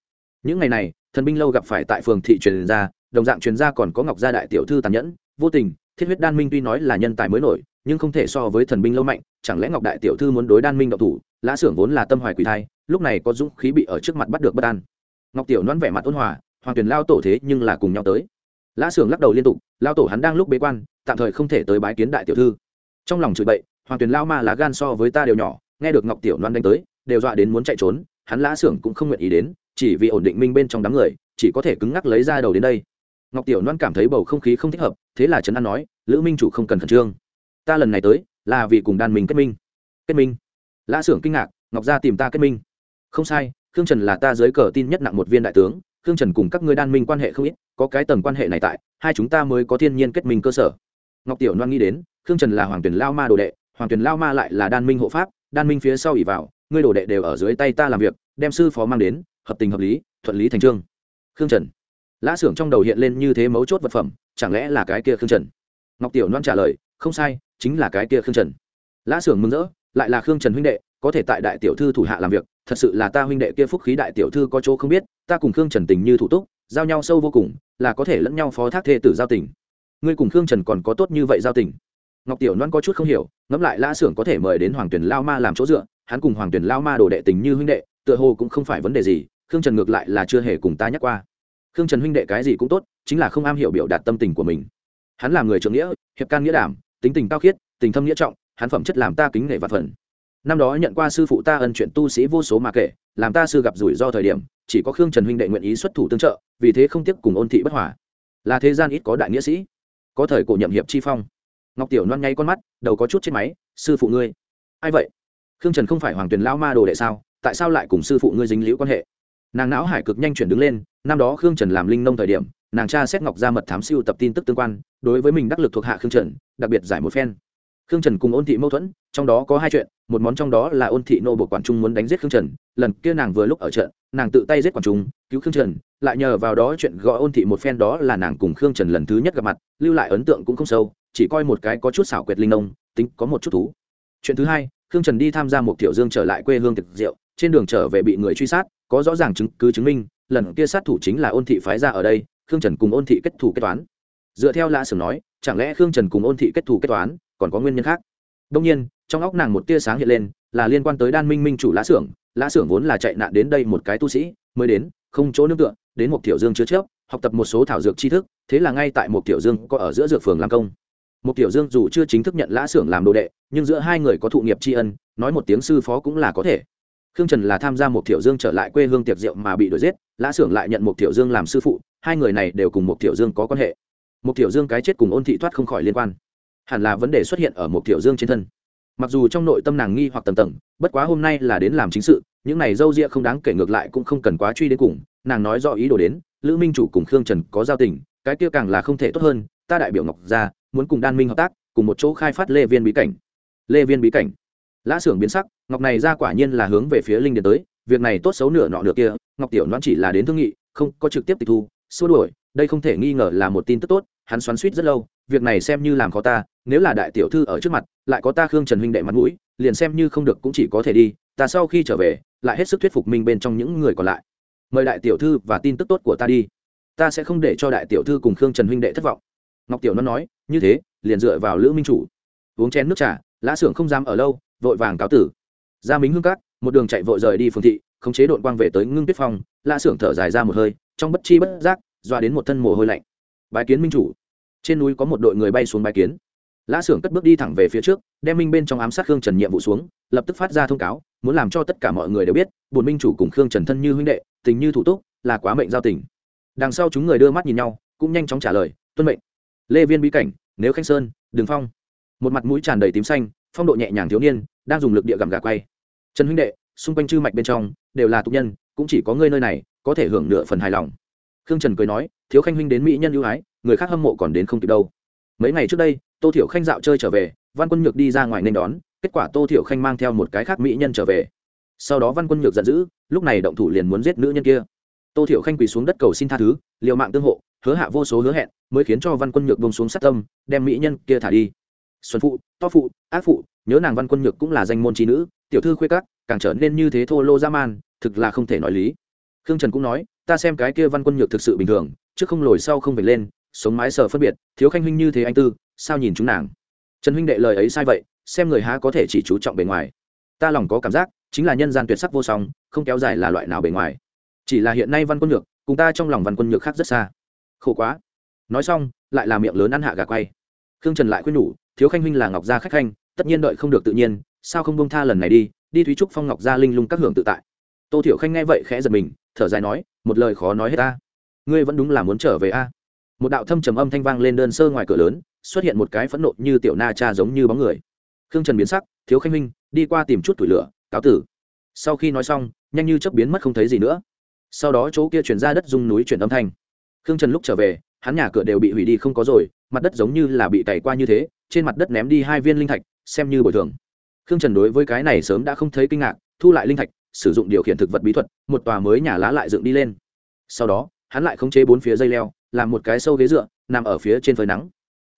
Những ngày này, thần binh lâu gặp phải tại phường thị truyền ra đồng dạng truyền gia còn có ngọc gia đại tiểu thư tàn nhẫn, vô tình, thiết huyết đan minh tuy nói là nhân tài mới nổi nhưng không thể so với thần binh lâu mạnh, chẳng lẽ ngọc đại tiểu thư muốn đối đan minh độc thủ? Lã xưởng vốn là tâm hoài quỷ thai, lúc này có dũng khí bị ở trước mặt bắt được bất an. Ngọc tiểu đoán vẻ mặt ôn hòa, hoàng tuyền lao tổ thế nhưng là cùng nhau tới. Lã xưởng lắc đầu liên tục, lao tổ hắn đang lúc bế quan, tạm thời không thể tới bái kiến đại tiểu thư. Trong lòng chửi bậy, hoàng tuyền lao ma lá gan so với ta đều nhỏ, nghe được ngọc tiểu loan đánh tới, đều dọa đến muốn chạy trốn, hắn lã xưởng cũng không nguyện ý đến, chỉ vì ổn định minh bên trong đám người, chỉ có thể cứng ngắc lấy ra đầu đến đây. Ngọc tiểu loan cảm thấy bầu không khí không thích hợp, thế là trấn an nói, lữ minh chủ không cần khẩn trương ta lần này tới là vì cùng đàn minh kết minh. Kết minh. Lã xưởng kinh ngạc, ngọc gia tìm ta kết minh. Không sai, khương trần là ta dưới cờ tin nhất nặng một viên đại tướng. Khương trần cùng các ngươi đan minh quan hệ không ít, có cái tầng quan hệ này tại, hai chúng ta mới có thiên nhiên kết minh cơ sở. Ngọc tiểu loan nghĩ đến, khương trần là hoàng tuyển lao ma đồ đệ, hoàng tuyển lao ma lại là đan minh hộ pháp, đan minh phía sau ỉ vào, ngươi đồ đệ đều ở dưới tay ta làm việc, đem sư phó mang đến, hợp tình hợp lý, thuận lý thành trương. Khương trần. Lã xưởng trong đầu hiện lên như thế mấu chốt vật phẩm, chẳng lẽ là cái kia khương trần? Ngọc tiểu loan trả lời, không sai chính là cái kia khương trần. Lã xưởng mừng rỡ, lại là khương trần huynh đệ, có thể tại đại tiểu thư thủ hạ làm việc, thật sự là ta huynh đệ kia phúc khí đại tiểu thư có chỗ không biết, ta cùng khương trần tình như thủ túc, giao nhau sâu vô cùng, là có thể lẫn nhau phó thác thê tử giao tình. Ngươi cùng khương trần còn có tốt như vậy giao tình? Ngọc tiểu loan có chút không hiểu, ngẫm lại lã xưởng có thể mời đến hoàng tuyển lao ma làm chỗ dựa, hắn cùng hoàng tuyển lao ma đồ đệ tình như huynh đệ, tựa hồ cũng không phải vấn đề gì, khương trần ngược lại là chưa hề cùng ta nhắc qua. Khương trần huynh đệ cái gì cũng tốt, chính là không am hiểu biểu đạt tâm tình của mình. Hắn là người trưởng nghĩa, hiệp can nghĩa đảm tính tình cao khiết, tình thâm nghĩa trọng, hắn phẩm chất làm ta kính nể và phần. Năm đó nhận qua sư phụ ta ân chuyện tu sĩ vô số mà kể, làm ta sư gặp rủi ro thời điểm, chỉ có khương trần huynh đệ nguyện ý xuất thủ tương trợ, vì thế không tiếp cùng ôn thị bất hòa. Là thế gian ít có đại nghĩa sĩ, có thời cổ nhậm hiệp chi phong. Ngọc tiểu loan ngay con mắt, đầu có chút trên máy, sư phụ ngươi, ai vậy? Khương trần không phải hoàng tuyền lao ma đồ đệ sao? Tại sao lại cùng sư phụ ngươi dính liễu quan hệ? Nàng não hải cực nhanh chuyển đứng lên, năm đó khương trần làm linh nông thời điểm nàng tra xét ngọc ra mật thám siêu tập tin tức tương quan, đối với mình đắc lực thuộc hạ khương trần, đặc biệt giải một phen. Khương trần cùng ôn thị mâu thuẫn, trong đó có hai chuyện, một món trong đó là ôn thị nô bộ quản trung muốn đánh giết khương trần, lần kia nàng vừa lúc ở trận, nàng tự tay giết quản trung, cứu khương trần, lại nhờ vào đó chuyện gọi ôn thị một phen đó là nàng cùng khương trần lần thứ nhất gặp mặt, lưu lại ấn tượng cũng không sâu, chỉ coi một cái có chút xảo quyệt linh nông, tính có một chút thú. Chuyện thứ hai, khương trần đi tham gia một tiểu dương trở lại quê hương thực diệu trên đường trở về bị người truy sát, có rõ ràng chứng cứ chứng minh, lần kia sát thủ chính là ôn thị phái ra ở đây khương trần cùng ôn thị kết thủ kết toán. Dựa theo lã sửng nói, chẳng lẽ khương trần cùng ôn thị kết thủ kết toán, còn có nguyên nhân khác? Đông nhiên, trong óc nàng một tia sáng hiện lên, là liên quan tới đan minh minh chủ lã xưởng lã xưởng vốn là chạy nạn đến đây một cái tu sĩ, mới đến, không chỗ nương tựa, đến một tiểu dương chứa chớp, học tập một số thảo dược tri thức, thế là ngay tại một tiểu dương có ở giữa dược phường làm công. Một tiểu dương dù chưa chính thức nhận lã xưởng làm đồ đệ, nhưng giữa hai người có thụ nghiệp tri ân, nói một tiếng sư phó cũng là có thể. Khương trần là tham gia một tiểu dương trở lại quê hương tiệc rượu mà bị đuổi giết, lã xưởng lại nhận một tiểu dương làm sư phụ hai người này đều cùng một tiểu dương có quan hệ. Một tiểu dương cái chết cùng ôn thị thoát không khỏi liên quan. Hẳn là vấn đề xuất hiện ở một tiểu dương trên thân. Mặc dù trong nội tâm nàng nghi hoặc tầng tầng bất quá hôm nay là đến làm chính sự, những này dâu ria không đáng kể ngược lại cũng không cần quá truy đến cùng, nàng nói do ý đồ đến, lữ minh chủ cùng khương trần có giao tình, cái kia càng là không thể tốt hơn, ta đại biểu ngọc ra muốn cùng đan minh hợp tác, cùng một chỗ khai phát lê viên bí cảnh. Lê viên bí cảnh. Lã xưởng biến sắc, ngọc này ra quả nhiên là hướng về phía linh điện tới, việc này tốt xấu nửa nọ nửa kia, ngọc tiểu đoán chỉ là đến thương nghị, không có trực tiếp tịch thu xua đuổi, đây không thể nghi ngờ là một tin tức tốt, hắn xoắn suýt rất lâu, việc này xem như làm khó ta, nếu là đại tiểu thư ở trước mặt, lại có ta khương trần huynh đệ mặt mũi, liền xem như không được cũng chỉ có thể đi, ta sau khi trở về, lại hết sức thuyết phục minh bên trong những người còn lại. Mời đại tiểu thư và tin tức tốt của ta đi. Ta sẽ không để cho đại tiểu thư cùng khương trần huynh đệ thất vọng. Ngọc tiểu nó nói, như thế, liền dựa vào lữ minh chủ. Uống chén nước trà, lã xưởng không dám ở lâu, vội vàng cáo tử. Ra mính hương cát một đường chạy vội rời đi phương thị, khống chế đội quang về tới ngưng tuyết phong, lã xưởng thở dài ra một hơi trong bất chi bất giác doa đến một thân mồ hôi lạnh. Bái kiến minh chủ. Trên núi có một đội người bay xuống bái kiến. Lã xưởng cất bước đi thẳng về phía trước, đem minh bên trong ám sát khương trần nhiệm vụ xuống, lập tức phát ra thông cáo, muốn làm cho tất cả mọi người đều biết bùn minh chủ cùng khương trần thân như huynh đệ, tình như thủ túc, là quá mệnh giao tình. Đằng sau chúng người đưa mắt nhìn nhau, cũng nhanh chóng trả lời, tuân mệnh. Lê viên bí cảnh, nếu khanh sơn, đường phong. Một mặt mũi tràn đầy tím xanh, phong độ nhẹ nhàng thiếu niên, đang dùng lực địa gặm gà quay. Trần huynh đệ, xung quanh chư mạch bên trong, đều là tục nhân cũng chỉ có ngươi nơi này, có thể hưởng nửa phần hài lòng. Khương trần cười nói, thiếu khanh huynh đến mỹ nhân ưu ái, người khác hâm mộ còn đến không kịp đâu. Mấy ngày trước đây, tô thiểu khanh dạo chơi trở về, văn quân nhược đi ra ngoài nên đón, kết quả tô thiểu khanh mang theo một cái khác mỹ nhân trở về. Sau đó văn quân nhược giận dữ, lúc này động thủ liền muốn giết nữ nhân kia. Tô thiểu khanh quỳ xuống đất cầu xin tha thứ, liều mạng tương hộ, hứa hạ vô số hứa hẹn, mới khiến cho văn quân nhược bông xuống sát tâm, đem mỹ nhân kia thả đi. Xuân phụ, to phụ, ác phụ, nhớ nàng văn quân nhược cũng là danh môn trí nữ, tiểu thư khuê các càng trở nên như thế thô lô dã man, thực là không thể nói lý. Khương trần cũng nói, ta xem cái kia văn quân nhược thực sự bình thường, trước không lồi sau không về lên, sống mái sờ phân biệt, thiếu khanh huynh như thế anh tư, sao nhìn chúng nàng? Trần huynh đệ lời ấy sai vậy, xem người há có thể chỉ chú trọng bề ngoài. Ta lòng có cảm giác, chính là nhân gian tuyệt sắc vô song, không kéo dài là loại nào bề ngoài. Chỉ là hiện nay văn quân nhược, cùng ta trong lòng văn quân nhược khác rất xa. Khổ quá. Nói xong, lại là miệng lớn ăn hạ gà quay. Khương trần lại khuyên nhủ, thiếu khanh huynh là ngọc gia khách khanh, tất nhiên đợi không được tự nhiên sao không bông tha lần này đi đi thúy trúc phong ngọc gia linh lung các hưởng tự tại. Tô thiểu khanh nghe vậy khẽ giật mình thở dài nói một lời khó nói hết ta. Ngươi vẫn đúng là muốn trở về a? Một đạo thâm trầm âm thanh vang lên đơn sơ ngoài cửa lớn xuất hiện một cái phẫn nộ như tiểu na cha giống như bóng người. Khương trần biến sắc thiếu khanh minh, đi qua tìm chút tủi lửa cáo tử. Sau khi nói xong nhanh như chớp biến mất không thấy gì nữa. Sau đó chỗ kia chuyển ra đất dung núi chuyển âm thanh. Khương trần lúc trở về hắn nhà cửa đều bị hủy đi không có rồi mặt đất giống như là bị cày qua như thế trên mặt đất ném đi hai viên linh thạch xem như bồi thường khương trần đối với cái này sớm đã không thấy kinh ngạc, thu lại linh thạch, sử dụng điều khiển thực vật bí thuật, một tòa mới nhà lá lại dựng đi lên. Sau đó, hắn lại khống chế bốn phía dây leo, làm một cái sâu ghế dựa, nằm ở phía trên phơi nắng.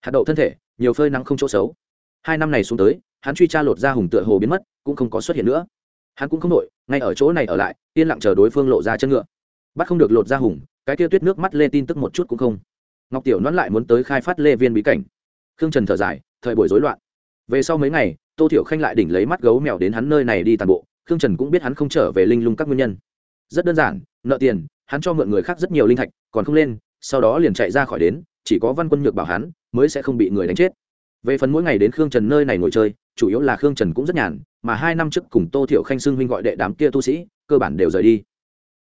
Hạt đậu thân thể, nhiều phơi nắng không chỗ xấu. Hai năm này xuống tới, hắn truy tra lột ra hùng tựa hồ biến mất, cũng không có xuất hiện nữa. Hắn cũng không đội ngay ở chỗ này ở lại, yên lặng chờ đối phương lộ ra chân ngựa. Bắt không được lột ra hùng, cái kia tuyết nước mắt lê tin tức một chút cũng không. Ngọc tiểu nón lại muốn tới khai phát lê viên bí cảnh. Khương trần thở dài, thời buổi rối loạn. Về sau mấy ngày tô thiểu khanh lại đỉnh lấy mắt gấu mèo đến hắn nơi này đi tàn bộ, khương trần cũng biết hắn không trở về linh lung các nguyên nhân. Rất đơn giản, nợ tiền, hắn cho mượn người khác rất nhiều linh thạch, còn không lên, sau đó liền chạy ra khỏi đến, chỉ có văn quân nhược bảo hắn, mới sẽ không bị người đánh chết. Về phần mỗi ngày đến khương trần nơi này ngồi chơi, chủ yếu là khương trần cũng rất nhàn, mà hai năm trước cùng tô thiểu khanh xưng huynh gọi đệ đám kia tu sĩ, cơ bản đều rời đi.